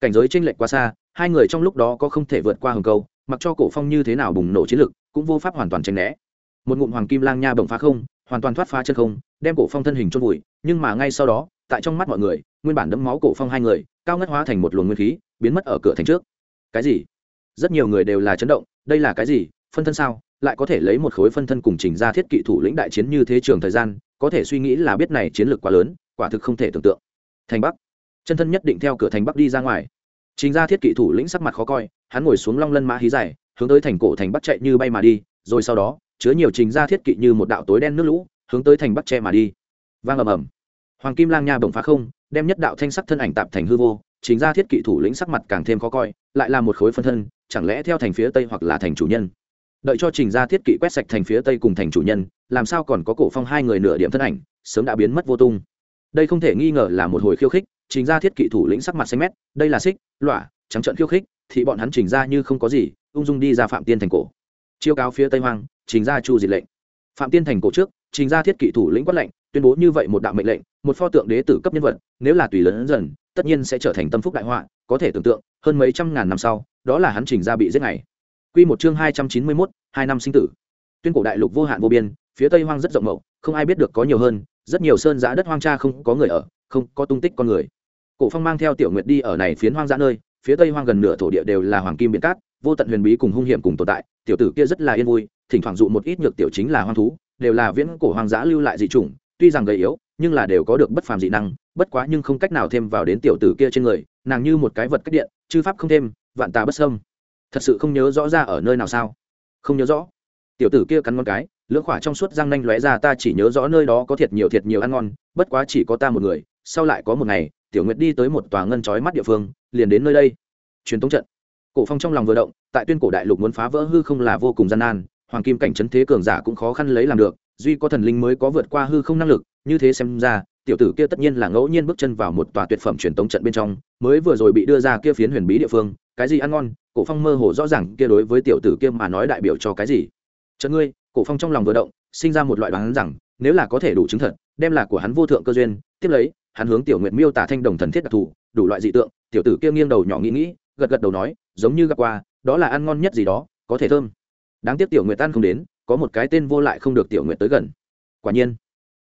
Cảnh giới chênh lệch quá xa, hai người trong lúc đó có không thể vượt qua hừng câu, mặc cho cổ phong như thế nào bùng nổ chiến lực, cũng vô pháp hoàn toàn tránh né. Một ngụm hoàng kim lang nha bổng phá không, hoàn toàn thoát phá chân không, đem cổ phong thân hình chôn vùi, nhưng mà ngay sau đó, tại trong mắt mọi người, nguyên bản đẫm máu cổ phong hai người, cao ngất hóa thành một luồng nguyên khí, biến mất ở cửa thành trước. Cái gì? Rất nhiều người đều là chấn động, đây là cái gì? Phân thân sao? Lại có thể lấy một khối phân thân cùng trình ra thiết kỵ thủ lĩnh đại chiến như thế trường thời gian, có thể suy nghĩ là biết này chiến lược quá lớn, quả thực không thể tưởng tượng. Thành bắc. Chân thân nhất định theo cửa thành bắc đi ra ngoài. Trình ra thiết kỵ thủ lĩnh sắc mặt khó coi, hắn ngồi xuống long lân mã hí dài, hướng tới thành cổ thành bắc chạy như bay mà đi, rồi sau đó, chứa nhiều trình ra thiết kỵ như một đạo tối đen nước lũ, hướng tới thành bắc tre mà đi. Vang ầm ầm. Hoàng kim lang nha bồng phá không, đem nhất đạo thanh sắc thân ảnh tạp thành hư vô chính ra thiết kỵ thủ lĩnh sắc mặt càng thêm khó coi, lại là một khối phân thân, chẳng lẽ theo thành phía tây hoặc là thành chủ nhân? Đợi cho trình ra thiết kỵ quét sạch thành phía tây cùng thành chủ nhân, làm sao còn có cổ phong hai người nửa điểm thân ảnh, sớm đã biến mất vô tung. Đây không thể nghi ngờ là một hồi khiêu khích, trình ra thiết kỵ thủ lĩnh sắc mặt xanh mét, đây là xích, lọa, trắng trận khiêu khích, thì bọn hắn trình ra như không có gì, ung dung đi ra phạm tiên thành cổ. Chiêu cáo phía tây hoang, trình ra chu diệt lệnh. Phạm tiên thành cổ trước, trình ra thiết kỵ thủ lĩnh quát lệnh, tuyên bố như vậy một đạo mệnh lệnh, một pho tượng đế tử cấp nhân vật, nếu là tùy lớn dần, tất nhiên sẽ trở thành tâm phúc đại họa, có thể tưởng tượng, hơn mấy trăm ngàn năm sau, đó là hắn trình ra bị giết ngày. Quy một chương hai trăm chín mươi 291, hai năm sinh tử. Tuyên cổ đại lục vô hạn vô biên, phía tây hoang rất rộng mậu, không ai biết được có nhiều hơn, rất nhiều sơn dã đất hoang tra không có người ở, không có tung tích con người. Cổ Phong mang theo Tiểu Nguyệt đi ở này phiến hoang dã nơi, phía tây hoang gần nửa thổ địa đều là hoàng kim biển cát, vô tận huyền bí cùng hung hiểm cùng tồn tại, tiểu tử kia rất là yên vui, thỉnh thoảng dụ một ít nhược tiểu chính là hoang thú, đều là viễn cổ hoang dã lưu lại dị chủng, tuy rằng gầy yếu, nhưng là đều có được bất phàm dị năng, bất quá nhưng không cách nào thêm vào đến tiểu tử kia trên người, nàng như một cái vật cách điện, chư pháp không thêm, vạn tà bất xâm. Thật sự không nhớ rõ ra ở nơi nào sao? Không nhớ rõ. Tiểu tử kia cắn ngon cái, lưỡng khỏa trong suốt răng nanh lóe ra ta chỉ nhớ rõ nơi đó có thiệt nhiều thiệt nhiều ăn ngon, bất quá chỉ có ta một người, sau lại có một ngày, Tiểu Nguyệt đi tới một tòa ngân chói mắt địa phương, liền đến nơi đây. Truyền tống trận. Cổ Phong trong lòng vừa động, tại tuyên cổ đại lục muốn phá vỡ hư không là vô cùng gian nan, hoàng kim cảnh trấn thế cường giả cũng khó khăn lấy làm được, duy có thần linh mới có vượt qua hư không năng lực, như thế xem ra, tiểu tử kia tất nhiên là ngẫu nhiên bước chân vào một tòa tuyệt phẩm truyền tống trận bên trong, mới vừa rồi bị đưa ra kia phiến huyền bí địa phương, cái gì ăn ngon, Cổ Phong mơ hồ rõ ràng kia đối với tiểu tử kia mà nói đại biểu cho cái gì. chợ ngươi, Cổ Phong trong lòng vừa động, sinh ra một loại đoán rằng, nếu là có thể đủ chứng thật, đem là của hắn vô thượng cơ duyên, tiếp lấy, hắn hướng tiểu nguyệt miêu tả thanh đồng thần thiết đặc thù, đủ loại dị tượng, tiểu tử kia nghiêng đầu nhỏ nghĩ nghĩ, gật gật đầu nói, giống như gặp qua, đó là ăn ngon nhất gì đó, có thể thơm. Đáng tiếc tiểu nguyện tan không đến, có một cái tên vô lại không được tiểu nguyệt tới gần. Quả nhiên,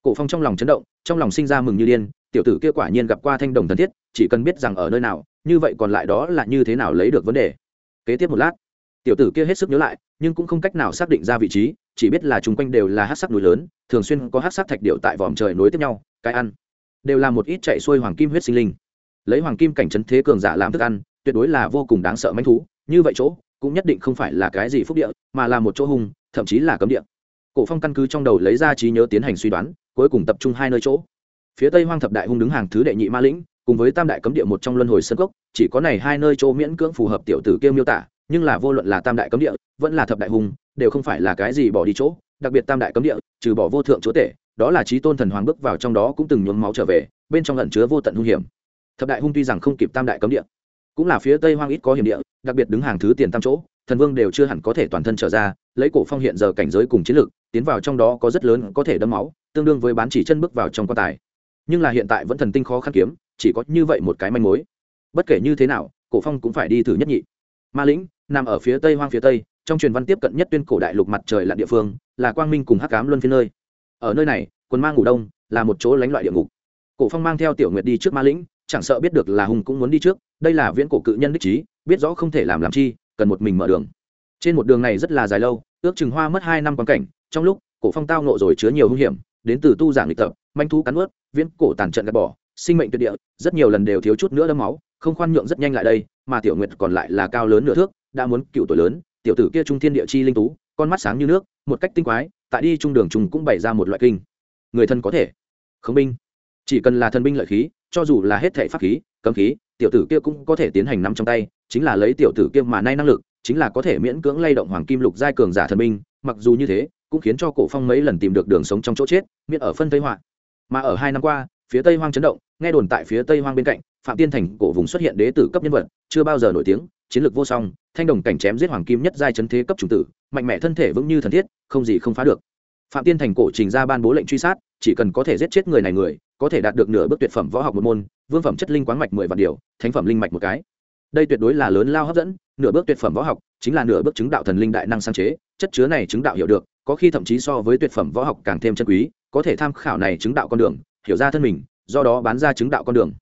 cổ phong trong lòng chấn động trong lòng sinh ra mừng như điên tiểu tử kia quả nhiên gặp qua thanh đồng thần thiết chỉ cần biết rằng ở nơi nào như vậy còn lại đó là như thế nào lấy được vấn đề? Kế tiếp một lát, tiểu tử kia hết sức nhớ lại, nhưng cũng không cách nào xác định ra vị trí, chỉ biết là chung quanh đều là hát sắc núi lớn, thường xuyên có hát sắc thạch điệu tại vòm trời nối tiếp nhau, cái ăn đều là một ít chạy xuôi hoàng kim huyết sinh linh. Lấy hoàng kim cảnh trấn thế cường giả làm thức ăn, tuyệt đối là vô cùng đáng sợ manh thú, như vậy chỗ cũng nhất định không phải là cái gì phúc địa, mà là một chỗ hung, thậm chí là cấm địa. Cổ phong căn cứ trong đầu lấy ra trí nhớ tiến hành suy đoán, cuối cùng tập trung hai nơi chỗ. Phía tây hoang thập đại hung đứng hàng thứ đệ nhị ma lĩnh cùng với tam đại cấm địa một trong luân hồi sân cốc, chỉ có này hai nơi chỗ miễn cưỡng phù hợp tiểu tử kia miêu tả, nhưng là vô luận là tam đại cấm địa, vẫn là thập đại hùng, đều không phải là cái gì bỏ đi chỗ, đặc biệt tam đại cấm địa, trừ bỏ vô thượng chúa tể, đó là trí tôn thần hoàng bước vào trong đó cũng từng nhuốm máu trở về, bên trong lẩn chứa vô tận hung hiểm. Thập đại hung tuy rằng không kịp tam đại cấm địa, cũng là phía tây hoang ít có hiểm địa, đặc biệt đứng hàng thứ tiền tam chỗ, thần vương đều chưa hẳn có thể toàn thân trở ra, lấy cổ phong hiện giờ cảnh giới cùng chiến lược tiến vào trong đó có rất lớn có thể đâm máu, tương đương với bán chỉ chân bước vào trong quan tài. Nhưng là hiện tại vẫn thần tinh khó khăn kiếm chỉ có như vậy một cái manh mối. Bất kể như thế nào, cổ phong cũng phải đi thử nhất nhị. Ma lĩnh, nằm ở phía tây hoang phía tây, trong truyền văn tiếp cận nhất tuyên cổ đại lục mặt trời lặn địa phương, là quang minh cùng hắc cám luân phiên nơi. Ở nơi này quân ma ngủ đông, là một chỗ lánh loại địa ngục. Cổ phong mang theo tiểu nguyệt đi trước ma lĩnh, chẳng sợ biết được là hùng cũng muốn đi trước, đây là viễn cổ cự nhân đích trí, biết rõ không thể làm làm chi, cần một mình mở đường. Trên một đường này rất là dài lâu, ước chừng hoa mất hai năm quan cảnh, trong lúc, cổ phong tao nộ rồi chứa nhiều hung hiểm, đến từ tu giảng lịch tập, manh thú cắn ướt viễn cổ tàn trận gạt bỏ sinh mệnh tuyệt địa, rất nhiều lần đều thiếu chút nữa đấm máu, không khoan nhượng rất nhanh lại đây, mà tiểu nguyệt còn lại là cao lớn nửa thước, đã muốn cựu tuổi lớn, tiểu tử kia trung thiên địa chi linh tú, con mắt sáng như nước, một cách tinh quái, tại đi trung đường trùng cũng bày ra một loại kinh. Người thân có thể. Không binh. Chỉ cần là thần binh lợi khí, cho dù là hết thệ pháp khí, cấm khí, tiểu tử kia cũng có thể tiến hành nắm trong tay, chính là lấy tiểu tử kia mà nay năng lực, chính là có thể miễn cưỡng lay động hoàng kim lục giai cường giả thần binh, mặc dù như thế, cũng khiến cho cổ phong mấy lần tìm được đường sống trong chỗ chết, miễn ở phân thây hoạn mà ở hai năm qua phía tây hoang chấn động, nghe đồn tại phía tây hoang bên cạnh, phạm tiên thành cổ vùng xuất hiện đế tử cấp nhân vật, chưa bao giờ nổi tiếng, chiến lược vô song, thanh đồng cảnh chém giết hoàng kim nhất giai chấn thế cấp chủng tử, mạnh mẽ thân thể vững như thần thiết, không gì không phá được. Phạm tiên thành cổ trình ra ban bố lệnh truy sát, chỉ cần có thể giết chết người này người, có thể đạt được nửa bước tuyệt phẩm võ học một môn, vương phẩm chất linh quán mạch mười vạn điều, thánh phẩm linh mạch một cái. Đây tuyệt đối là lớn lao hấp dẫn, nửa bước tuyệt phẩm võ học, chính là nửa bước chứng đạo thần linh đại năng sáng chế, chất chứa này chứng đạo hiểu được, có khi thậm chí so với tuyệt phẩm võ học càng thêm chân quý, có thể tham khảo này chứng đạo con đường hiểu ra thân mình, do đó bán ra chứng đạo con đường.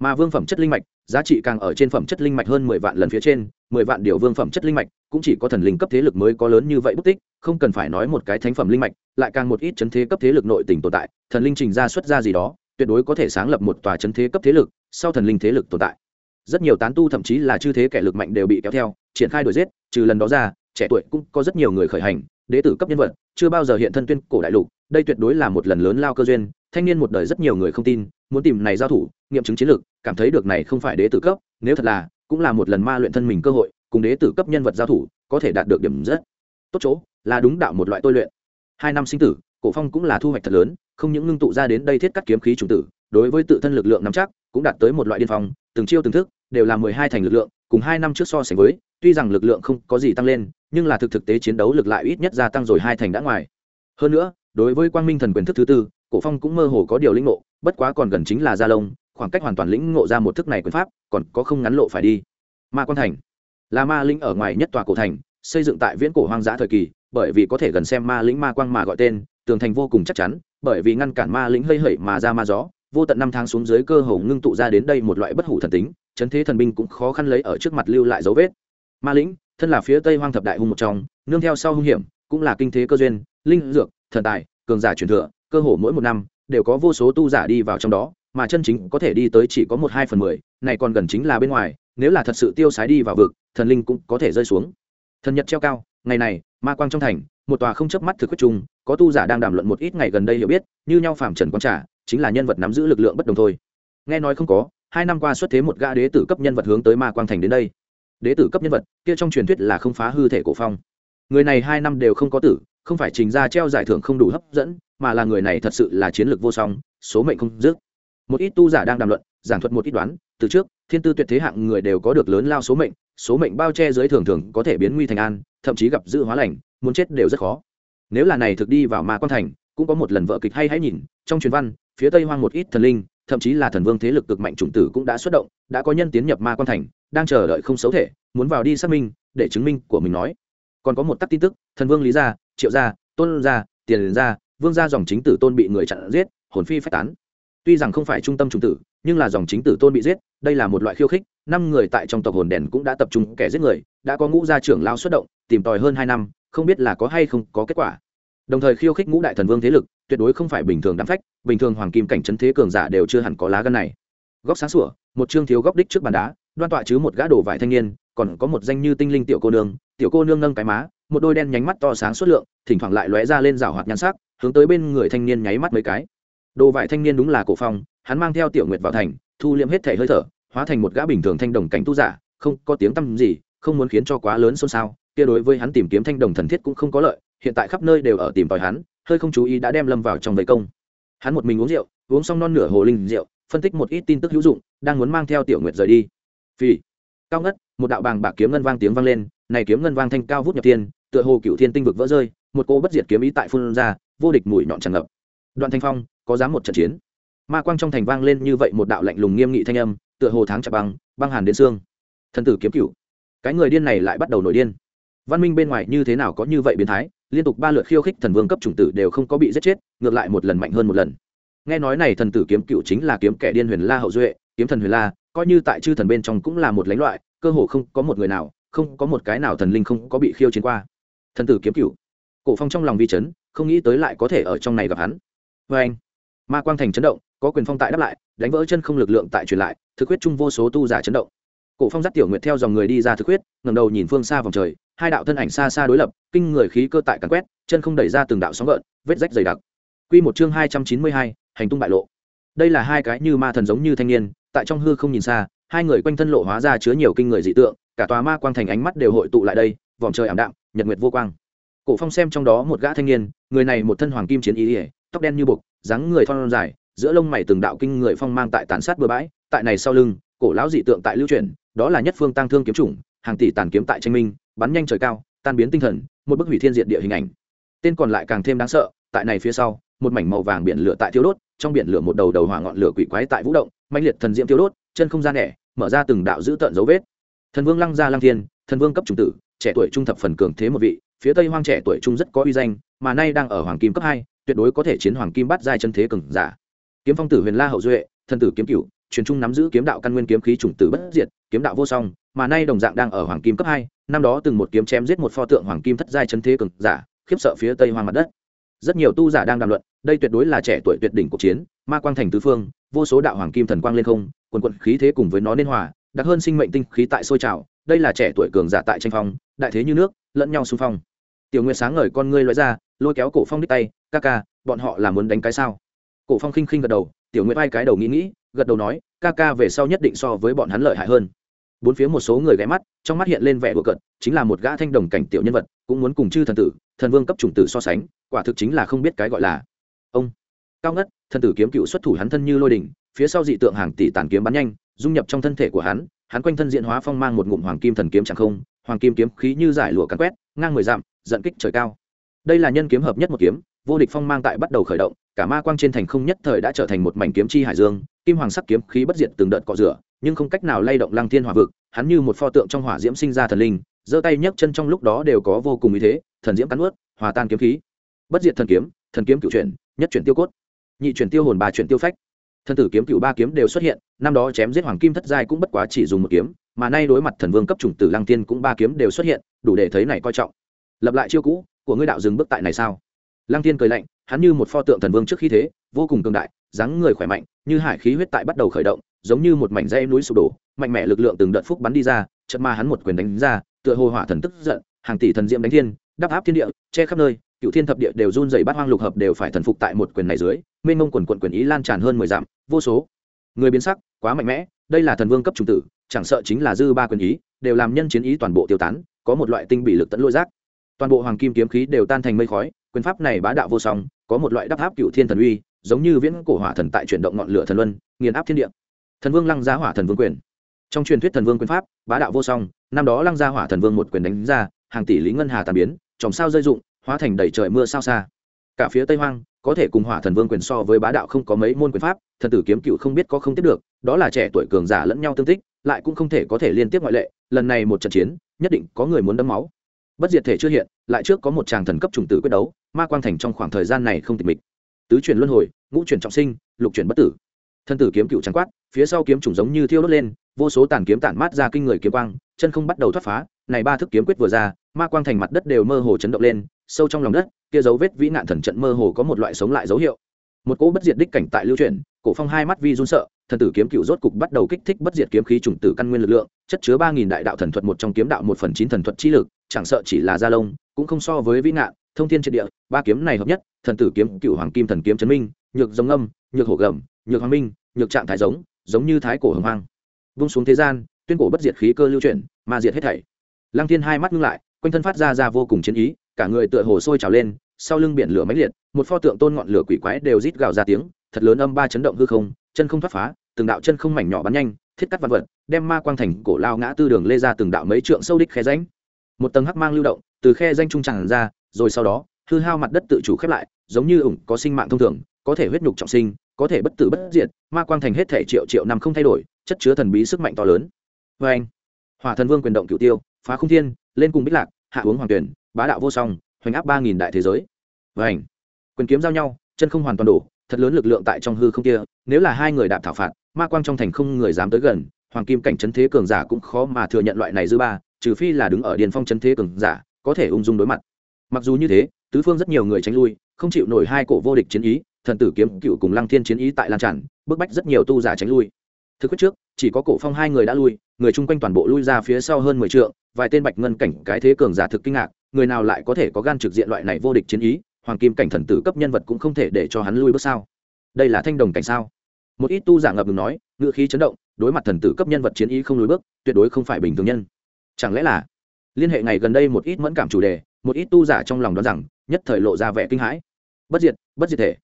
Mà vương phẩm chất linh mạch, giá trị càng ở trên phẩm chất linh mạch hơn mười vạn lần phía trên, mười vạn điều vương phẩm chất linh mạch, cũng chỉ có thần linh cấp thế lực mới có lớn như vậy bút tích, không cần phải nói một cái thánh phẩm linh mạch, lại càng một ít chấn thế cấp thế lực nội tình tồn tại, thần linh trình ra xuất ra gì đó, tuyệt đối có thể sáng lập một tòa chấn thế cấp thế lực, sau thần linh thế lực tồn tại. Rất nhiều tán tu thậm chí là chư thế kẻ lực mạnh đều bị kéo theo, triển khai đuổi giết, trừ lần đó ra, trẻ tuổi cũng có rất nhiều người khởi hành đế tử cấp nhân vật, chưa bao giờ hiện thân tuyên cổ đại lục, đây tuyệt đối là một lần lớn lao cơ duyên thanh niên một đời rất nhiều người không tin, muốn tìm này giao thủ, nghiệm chứng chiến lược, cảm thấy được này không phải đế tử cấp, nếu thật là, cũng là một lần ma luyện thân mình cơ hội, cùng đế tử cấp nhân vật giao thủ, có thể đạt được điểm rất tốt chỗ, là đúng đạo một loại tôi luyện. Hai năm sinh tử, cổ phong cũng là thu hoạch thật lớn, không những ngưng tụ ra đến đây thiết cắt kiếm khí chủ tử, đối với tự thân lực lượng nắm chắc, cũng đạt tới một loại điên phong, từng chiêu từng thức, đều là mười hai thành lực lượng, cùng hai năm trước so sánh với, tuy rằng lực lượng không có gì tăng lên, nhưng là thực thực tế chiến đấu lực lại ít nhất gia tăng rồi hai thành đã ngoài. Hơn nữa, đối với quang minh thần quyền thức thứ tư cổ phong cũng mơ hồ có điều lĩnh ngộ, bất quá còn gần chính là gia lông khoảng cách hoàn toàn lĩnh ngộ ra một thức này quyền pháp, còn có không ngắn lộ phải đi. Ma quan thành. Là ma linh ở ngoài nhất tòa cổ thành, xây dựng tại viễn cổ hoang dã thời kỳ, bởi vì có thể gần xem ma lĩnh ma quang mà gọi tên, tường thành vô cùng chắc chắn, bởi vì ngăn cản ma lĩnh hơi hẩy mà ra ma gió, vô tận năm tháng xuống dưới cơ hồ ngưng tụ ra đến đây một loại bất hủ thần tính, chấn thế thần binh cũng khó khăn lấy ở trước mặt lưu lại dấu vết. Ma lĩnh thân là phía tây hoang thập đại hung một trong, nương theo sau hung hiểm, cũng là kinh thế cơ duyên, linh, dược, thần tài, cường giả truyền thừa cơ hồ mỗi một năm đều có vô số tu giả đi vào trong đó, mà chân chính có thể đi tới chỉ có một hai phần mười, này còn gần chính là bên ngoài, nếu là thật sự tiêu sái đi vào vực, thần linh cũng có thể rơi xuống. Thần nhật treo cao, ngày này, ma quang trong thành, một tòa không chớp mắt thực quyết chung, có tu giả đang đàm luận một ít ngày gần đây hiểu biết, như nhau phạm trần quang trả chính là nhân vật nắm giữ lực lượng bất đồng thôi. Nghe nói không có, hai năm qua xuất thế một gã đế tử cấp nhân vật hướng tới ma quang thành đến đây. Đế tử cấp nhân vật, kia trong truyền thuyết là không phá hư thể cổ phong. Người này hai năm đều không có tử, không phải trình ra treo giải thưởng không đủ hấp dẫn mà là người này thật sự là chiến lược vô song, số mệnh không dứt. Một ít tu giả đang đàm luận, giảng thuật một ít đoán, từ trước, thiên tư tuyệt thế hạng người đều có được lớn lao số mệnh số mệnh bao che dưới thường thường có thể biến nguy thành an, thậm chí gặp dự hóa lành, muốn chết đều rất khó. Nếu là này thực đi vào ma quan thành, cũng có một lần vợ kịch hay hãy nhìn, trong truyền văn, phía tây hoang một ít thần linh, thậm chí là thần vương thế lực cực mạnh chủng tử cũng đã xuất động, đã có nhân tiến nhập ma quan thành, đang chờ đợi không xấu thể, muốn vào đi xác minh, để chứng minh của mình nói. Còn có một tắc tin tức, thần vương lý gia, triệu gia, tôn gia, tiền gia vương gia dòng chính tử tôn bị người chặn giết, hồn phi phách tán. Tuy rằng không phải trung tâm chủng tử, nhưng là dòng chính tử tôn bị giết, đây là một loại khiêu khích, năm người tại trong tộc hồn đèn cũng đã tập trung kẻ giết người, đã có ngũ gia trưởng lao xuất động, tìm tòi hơn hai năm, không biết là có hay không có kết quả. Đồng thời khiêu khích ngũ đại thần vương thế lực, tuyệt đối không phải bình thường đám phách, bình thường hoàng kim cảnh trấn thế cường giả đều chưa hẳn có lá gân này. Góc sáng sủa, một chương thiếu góc đích trước bàn đá, đoan tọa chứ một gã đồ vải thanh niên, còn có một danh như tinh linh tiểu cô nương, tiểu cô nương nâng cái má, một đôi đen nhánh mắt to sáng suốt lượng, thỉnh thoảng lại lóe ra lên rào hoạt nhan sắc hướng tới bên người thanh niên nháy mắt mấy cái. Đồ vải thanh niên đúng là cổ phong hắn mang theo tiểu nguyệt vào thành thu liệm hết thể hơi thở hóa thành một gã bình thường thanh đồng cảnh tu giả không có tiếng tăm gì không muốn khiến cho quá lớn xôn xao. Kia đối với hắn tìm kiếm thanh đồng thần thiết cũng không có lợi hiện tại khắp nơi đều ở tìm tòi hắn hơi không chú ý đã đem lâm vào trong vây công. Hắn một mình uống rượu uống xong non nửa hồ linh rượu phân tích một ít tin tức hữu dụng đang muốn mang theo tiểu nguyệt rời đi. Phi, cao ngất một đạo bàng bạc kiếm ngân vang tiếng vang lên này kiếm ngân vang thanh cao vút nhập thiên tựa hồ cựu thiên tinh vực vỡ rơi một cô bất diệt kiếm ý tại phun ra vô địch mũi nhọn tràn ngập. Đoạn thanh phong, có dám một trận chiến? Ma quang trong thành vang lên như vậy một đạo lạnh lùng nghiêm nghị thanh âm, tựa hồ tháng chặt băng băng hàn đến xương. Thần tử kiếm cựu cái người điên này lại bắt đầu nổi điên. Văn minh bên ngoài như thế nào có như vậy biến thái? Liên tục ba lượt khiêu khích thần vương cấp chủng tử đều không có bị giết chết, ngược lại một lần mạnh hơn một lần. Nghe nói này thần tử kiếm cựu chính là kiếm kẻ điên huyền la hậu duệ, kiếm thần huyền la, coi như tại chư thần bên trong cũng là một lãnh loại, cơ hồ không có một người nào, không có một cái nào thần linh không có bị khiêu chiến qua. Thần tử kiếm cựu cổ phong trong lòng vi chấn không nghĩ tới lại có thể ở trong này gặp hắn. Vê anh ma quang thành chấn động có quyền phong tại đáp lại đánh vỡ chân không lực lượng tại truyền lại thực huyết chung vô số tu giả chấn động. Cổ phong dắt tiểu nguyệt theo dòng người đi ra thực huyết ngầm đầu nhìn phương xa vòng trời hai đạo thân ảnh xa xa đối lập kinh người khí cơ tại cắn quét chân không đẩy ra từng đạo sóng gợn vết rách dày đặc. Quy một chương hai trăm chín mươi hai, hành tung bại lộ. Đây là hai cái như ma thần giống như thanh niên tại trong hư không nhìn xa hai người quanh thân lộ hóa ra chứa nhiều kinh người dị tượng cả tòa ma quang thành ánh mắt đều hội tụ lại đây vòng trời ảm đạm nhật nguyệt vô quang cổ phong xem trong đó một gã thanh niên, người này một thân hoàng kim chiến ý ỉa tóc đen như bục dáng người thon dài, giữa lông mày từng đạo kinh người phong mang tại tàn sát bừa bãi. Tại này sau lưng, cổ lão dị tượng tại lưu truyền đó là nhất phương tăng thương kiếm chủng, hàng tỷ tàn kiếm tại tranh minh, bắn nhanh trời cao, tan biến tinh thần, một bức hủy thiên diệt địa hình ảnh. Tên còn lại càng thêm đáng sợ, tại này phía sau, một mảnh màu vàng biển lửa tại thiếu đốt, trong biển lửa một đầu đầu hỏa ngọn lửa quỷ quái tại vũ động, mãnh liệt thần diễm thiếu đốt, chân không gian nẻ, mở ra từng đạo giữ tận dấu vết. Thần vương lăng gia lăng thiên, thần vương cấp chủng tử, trẻ tuổi trung thập phần cường thế một vị phía tây hoang trẻ tuổi trung rất có uy danh, mà nay đang ở hoàng kim cấp hai, tuyệt đối có thể chiến hoàng kim bắt giai chân thế cường giả. Kiếm phong tử huyền la hậu duệ, thần tử kiếm cửu, truyền trung nắm giữ kiếm đạo căn nguyên kiếm khí chủng tử bất diệt, kiếm đạo vô song, mà nay đồng dạng đang ở hoàng kim cấp hai, năm đó từng một kiếm chém giết một pho tượng hoàng kim thất giai chân thế cường giả, khiếp sợ phía tây hoang mặt đất. Rất nhiều tu giả đang đàm luận, đây tuyệt đối là trẻ tuổi tuyệt đỉnh cuộc chiến, ma quang thành tứ phương, vô số đạo hoàng kim thần quang lên không, quần quận khí thế cùng với nó nên hòa, đặc hơn sinh mệnh tinh khí tại sôi trào, đây là trẻ tuổi cường giả tại tranh phong đại thế như nước, lẫn nhau xung phong. Tiểu nguyệt sáng ngời con ngươi loại ra, lôi kéo cổ phong đích tay, ca ca, bọn họ là muốn đánh cái sao? Cổ phong khinh khinh gật đầu, tiểu nguyệt vai cái đầu nghĩ nghĩ, gật đầu nói, ca ca về sau nhất định so với bọn hắn lợi hại hơn. Bốn phía một số người ghé mắt, trong mắt hiện lên vẻ đùa cận chính là một gã thanh đồng cảnh tiểu nhân vật, cũng muốn cùng chư thần tử, thần vương cấp chủng tử so sánh, quả thực chính là không biết cái gọi là. Ông, cao ngất, thần tử kiếm cựu xuất thủ hắn thân như lôi đỉnh, phía sau dị tượng hàng tỷ tàn kiếm bắn nhanh, dung nhập trong thân thể của hắn hắn quanh thân diện hóa phong mang một ngụm hoàng kim thần kiếm chẳng không hoàng kim kiếm khí như giải lụa cắn quét, ngang mười dặm giận kích trời cao. Đây là nhân kiếm hợp nhất một kiếm, vô địch phong mang tại bắt đầu khởi động, cả ma quang trên thành không nhất thời đã trở thành một mảnh kiếm chi hải dương, kim hoàng sắc kiếm khí bất diệt từng đợt cọ rửa, nhưng không cách nào lay động lăng thiên hỏa vực, hắn như một pho tượng trong hỏa diễm sinh ra thần linh, giơ tay nhấc chân trong lúc đó đều có vô cùng ý thế, thần diễm cắn ướt hòa tan kiếm khí. Bất diệt thần kiếm thần kiếm cựu chuyển, nhất chuyển tiêu cốt, nhị chuyển tiêu hồn ba chuyển tiêu phách. Thần tử kiếm cựu ba kiếm đều xuất hiện, năm đó chém giết hoàng kim thất giai cũng bất quá chỉ dùng một kiếm mà nay đối mặt thần vương cấp chủng tử lăng tiên cũng ba kiếm đều xuất hiện, đủ để thấy này coi trọng. Lập lại chiêu cũ, của ngươi đạo dừng bước tại này sao? Lăng tiên cười lạnh, hắn như một pho tượng thần vương trước khi thế, vô cùng cường đại, dáng người khỏe mạnh, như hải khí huyết tại bắt đầu khởi động, giống như một mảnh dây núi sụp đổ, mạnh mẽ lực lượng từng đợt phúc bắn đi ra, chợt ma hắn một quyền đánh ra, tựa hồ hỏa thần tức giận, hàng tỷ thần diệm đánh thiên, đắp áp thiên địa, che khắp nơi, cựu thiên thập địa đều run dày bát hoang lục hợp đều phải thần phục tại một quyền này dưới, mênh mông quần quận quyền ý lan tràn hơn mười dặm, vô số người biến sắc, quá mạnh mẽ đây là thần vương cấp trung tử, chẳng sợ chính là dư ba quyền ý, đều làm nhân chiến ý toàn bộ tiêu tán, có một loại tinh bị lực tận lôi giác. Toàn bộ hoàng kim kiếm khí đều tan thành mây khói, quyền pháp này bá đạo vô song, có một loại đắp áp cựu thiên thần uy, giống như viễn cổ hỏa thần tại chuyển động ngọn lửa thần luân, nghiền áp thiên địa. Thần vương lăng giá hỏa thần vương quyền. Trong truyền thuyết thần vương quyền pháp, bá đạo vô song, năm đó lăng gia hỏa thần vương một quyền đánh ra, hàng tỷ lý ngân hà tàn biến, chòm sao rơi dụng hóa thành đầy trời mưa sao xa. Cả phía tây hoang có thể cùng hỏa thần vương quyền so với bá đạo không có mấy môn quyền pháp, thần tử kiếm cựu không biết có không tiếp được, đó là trẻ tuổi cường giả lẫn nhau tương tích, lại cũng không thể có thể liên tiếp ngoại lệ, lần này một trận chiến, nhất định có người muốn đấm máu. Bất diệt thể chưa hiện, lại trước có một tràng thần cấp trùng tử quyết đấu, ma quang thành trong khoảng thời gian này không tịch mịch. Tứ chuyển luân hồi, ngũ chuyển trọng sinh, lục chuyển bất tử. Thân tử kiếm cựu trắng quát, phía sau kiếm trùng giống như thiêu đốt lên, vô số tàn kiếm tản mát ra kinh người kiếm quang, chân không bắt đầu thoát phá, này ba thức kiếm quyết vừa ra, ma quang thành mặt đất đều mơ hồ chấn động lên sâu trong lòng đất, kia dấu vết vĩ nạn thần trận mơ hồ có một loại sống lại dấu hiệu. Một cỗ bất diệt đích cảnh tại lưu truyền cổ phong hai mắt vi run sợ, thần tử kiếm cựu rốt cục bắt đầu kích thích bất diệt kiếm khí trùng tử căn nguyên lực lượng, chất chứa ba nghìn đại đạo thần thuật một trong kiếm đạo một phần chín thần thuật chi lực, chẳng sợ chỉ là gia lông, cũng không so với vĩ nạn, thông thiên triệt địa, ba kiếm này hợp nhất, thần tử kiếm cựu hoàng kim thần kiếm chấn minh, nhược giống âm, nhược hổ gầm, nhược hoàng minh, nhược trạng thái giống giống như thái cổ hồng hoang. Vung xuống thế gian, tuyên cổ bất diệt khí cơ lưu chuyển, ma diệt hết thảy. Lăng thiên hai mắt ngưng lại, quanh thân phát ra ra vô cùng chiến ý cả người tựa hồ sôi trào lên, sau lưng biển lửa máy liệt, một pho tượng tôn ngọn lửa quỷ quái đều rít gào ra tiếng, thật lớn âm ba chấn động hư không, chân không thoát phá, từng đạo chân không mảnh nhỏ bắn nhanh, thiết cắt văn vật, đem ma quang thành cổ lao ngã tư đường lê ra từng đạo mấy trượng sâu đích khe ránh một tầng hắc mang lưu động, từ khe danh trung tràn ra, rồi sau đó, hư hao mặt đất tự chủ khép lại, giống như ủng có sinh mạng thông thường, có thể huyết nhục trọng sinh, có thể bất tử bất diệt, ma quang thành hết thể triệu triệu năm không thay đổi, chất chứa thần bí sức mạnh to lớn. Vê anh hỏa thần vương quyền động cửu tiêu, phá không thiên, lên cùng bích lạc, hạ uống hoàng tuyển bá đạo vô song hoành áp ba nghìn đại thế giới. Và ảnh quyền kiếm giao nhau chân không hoàn toàn đủ, thật lớn lực lượng tại trong hư không kia nếu là hai người đạp thảo phạt ma quang trong thành không người dám tới gần hoàng kim cảnh chấn thế cường giả cũng khó mà thừa nhận loại này dư ba trừ phi là đứng ở điền phong chấn thế cường giả có thể ung dung đối mặt. Mặc dù như thế tứ phương rất nhiều người tránh lui không chịu nổi hai cổ vô địch chiến ý thần tử kiếm cựu cùng lăng thiên chiến ý tại lan tràn bức bách rất nhiều tu giả tránh lui. Thực quyết trước chỉ có cổ phong hai người đã lui người chung quanh toàn bộ lui ra phía sau hơn mười trượng vài tên bạch ngân cảnh cái thế cường giả thực kinh ngạc người nào lại có thể có gan trực diện loại này vô địch chiến ý, hoàng kim cảnh thần tử cấp nhân vật cũng không thể để cho hắn lui bước sao? Đây là thanh đồng cảnh sao? Một ít tu giả ngập ngừng nói ngựa khí chấn động, đối mặt thần tử cấp nhân vật chiến ý không lùi bước, tuyệt đối không phải bình thường nhân. Chẳng lẽ là liên hệ ngày gần đây một ít mẫn cảm chủ đề, một ít tu giả trong lòng đoán rằng, nhất thời lộ ra vẻ kinh hãi. Bất diệt bất diệt thể.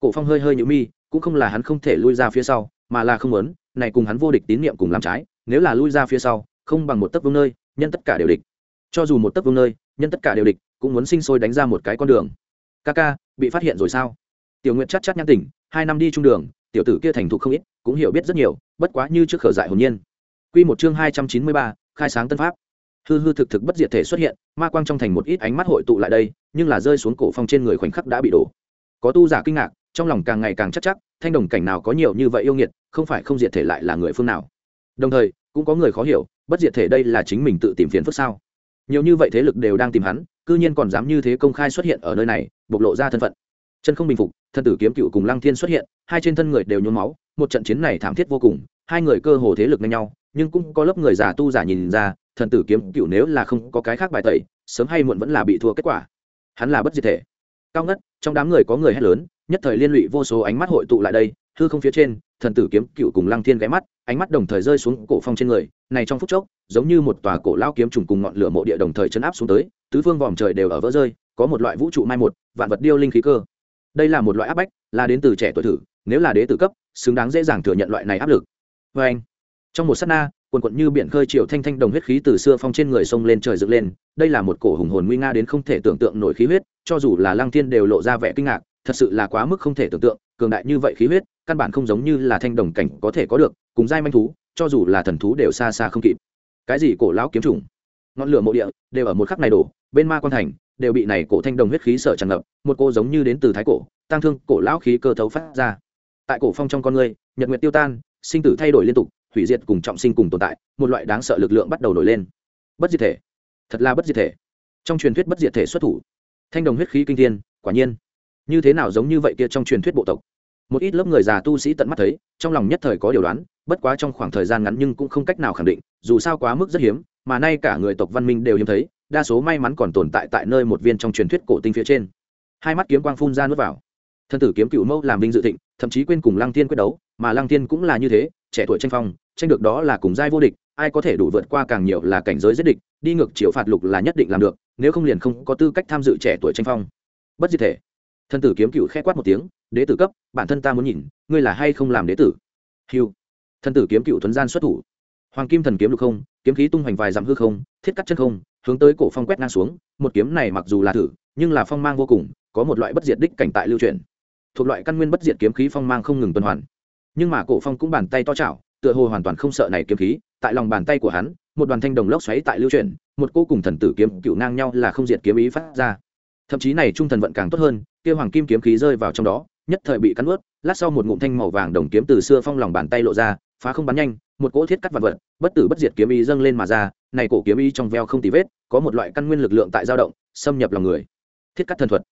Cổ phong hơi hơi nhũ mi, cũng không là hắn không thể lui ra phía sau, mà là không muốn, này cùng hắn vô địch tín niệm cùng làm trái, nếu là lui ra phía sau, không bằng một tấc vương nơi, nhân tất cả đều địch. Cho dù một tấc vương nơi nhân tất cả đều địch, cũng muốn sinh sôi đánh ra một cái con đường. Ca ca, bị phát hiện rồi sao? Tiểu nguyện chắc chắc nhãn tỉnh, hai năm đi trung đường, tiểu tử kia thành thục không ít, cũng hiểu biết rất nhiều, bất quá như trước khở dại hồn nhiên. Quy một chương hai trăm chín mươi ba, khai sáng tân pháp. Hư hư thực thực bất diệt thể xuất hiện, ma quang trong thành một ít ánh mắt hội tụ lại đây, nhưng là rơi xuống cổ phong trên người khoảnh khắc đã bị đổ. Có tu giả kinh ngạc, trong lòng càng ngày càng chắc chắc, thanh đồng cảnh nào có nhiều như vậy yêu nghiệt, không phải không diệt thể lại là người phương nào. Đồng thời, cũng có người khó hiểu, bất diệt thể đây là chính mình tự tìm phiền phức sao? Nhiều như vậy thế lực đều đang tìm hắn, cư nhiên còn dám như thế công khai xuất hiện ở nơi này, bộc lộ ra thân phận. Chân không bình phục thân tử kiếm cựu cùng lăng thiên xuất hiện, hai trên thân người đều nhuốm máu, một trận chiến này thảm thiết vô cùng, hai người cơ hồ thế lực ngang nhau, nhưng cũng có lớp người già tu giả nhìn ra, thần tử kiếm cựu nếu là không có cái khác bài tẩy, sớm hay muộn vẫn là bị thua kết quả. Hắn là bất diệt thể. Cao ngất, trong đám người có người hét lớn, nhất thời liên lụy vô số ánh mắt hội tụ lại đây, hư không phía trên, thần tử kiếm cựu cùng lăng thiên ghé mắt ánh mắt đồng thời rơi xuống cổ phong trên người, này trong phút chốc, giống như một tòa cổ lao kiếm trùng cùng ngọn lửa mộ địa đồng thời chấn áp xuống tới, tứ phương vòm trời đều ở vỡ rơi, có một loại vũ trụ mai một, vạn vật điêu linh khí cơ. Đây là một loại áp bách, là đến từ trẻ tuổi thử, nếu là đế tử cấp, xứng đáng dễ dàng thừa nhận loại này áp lực. Vê anh, trong một s á t na, quần quận như biển khơi chiều thanh thanh đồng huyết khí từ xưa phong trên người sông lên trời dựng lên, đây là một cổ hùng hồn nguy nga đến không thể tưởng tượng nổi khí huyết, cho dù là lăng thiên đều lộ ra vẻ kinh ngạc, thật sự là quá mức không thể tưởng tượng, cường đại như vậy khí huyết, căn bản không giống như là thanh đồng cảnh có thể có được cùng giai manh thú, cho dù là thần thú đều xa xa không kịp. Cái gì cổ lão kiếm trùng ngọn lửa mộ địa đều ở một khắc này đổ, bên ma quan thành đều bị này cổ thanh đồng huyết khí sở tràn ngập, một cô giống như đến từ thái cổ tăng thương cổ lão khí cơ thấu phát ra. Tại cổ phong trong con người, nhật nguyệt tiêu tan, sinh tử thay đổi liên tục, hủy diệt cùng trọng sinh cùng tồn tại, một loại đáng sợ lực lượng bắt đầu nổi lên. Bất diệt thể. Thật là bất diệt thể. Trong truyền thuyết bất diệt thể xuất thủ. Thanh đồng huyết khí kinh thiên, quả nhiên. Như thế nào giống như vậy kia trong truyền thuyết bộ tộc? Một ít lớp người già tu sĩ tận mắt thấy, trong lòng nhất thời có điều đoán, bất quá trong khoảng thời gian ngắn nhưng cũng không cách nào khẳng định, dù sao quá mức rất hiếm, mà nay cả người tộc văn minh đều hiếm thấy, đa số may mắn còn tồn tại tại nơi một viên trong truyền thuyết cổ tinh phía trên. Hai mắt kiếm quang phun ra nuốt vào. Thân tử kiếm cựu mâu làm vinh dự thịnh, thậm chí quên cùng lăng tiên quyết đấu, mà lăng tiên cũng là như thế, trẻ tuổi tranh phong, tranh được đó là cùng giai vô địch, ai có thể đủ vượt qua càng nhiều là cảnh giới giết địch, đi ngược chiều phạt lục là nhất định làm được, nếu không liền không có tư cách tham dự trẻ tuổi tranh phong. Bất diệt thể thân tử kiếm cựu khẽ quát một tiếng, đế tử cấp, bản thân ta muốn nhìn, ngươi là hay không làm đế tử? Hiu thân tử kiếm cựu thuấn gian xuất thủ. Hoàng kim thần kiếm lục không, kiếm khí tung hoành vài dặm hư không, thiết cắt chân không, hướng tới cổ phong quét ngang xuống, một kiếm này mặc dù là thử, nhưng là phong mang vô cùng, có một loại bất diệt đích cảnh tại lưu truyền. Thuộc loại căn nguyên bất diệt kiếm khí phong mang không ngừng tuần hoàn. Nhưng mà cổ phong cũng bàn tay to chảo, tựa hồ hoàn toàn không sợ này kiếm khí, tại lòng bàn tay của hắn, một đoàn thanh đồng lốc xoáy tại lưu truyền, một cô cùng thần tử kiếm cựu ngang nhau là không diệt kiếm ý phát ra. Thậm chí này trung thần vận càng tốt hơn kia hoàng kim kiếm khí rơi vào trong đó, nhất thời bị cắn ướt lát sau một ngụm thanh màu vàng đồng kiếm từ xưa phong lòng bàn tay lộ ra, phá không bắn nhanh, một cỗ thiết cắt vật vật, bất tử bất diệt kiếm ý dâng lên mà ra, này cổ kiếm ý trong veo không tì vết, có một loại căn nguyên lực lượng tại dao động, xâm nhập lòng người. Thiết cắt thần thuật.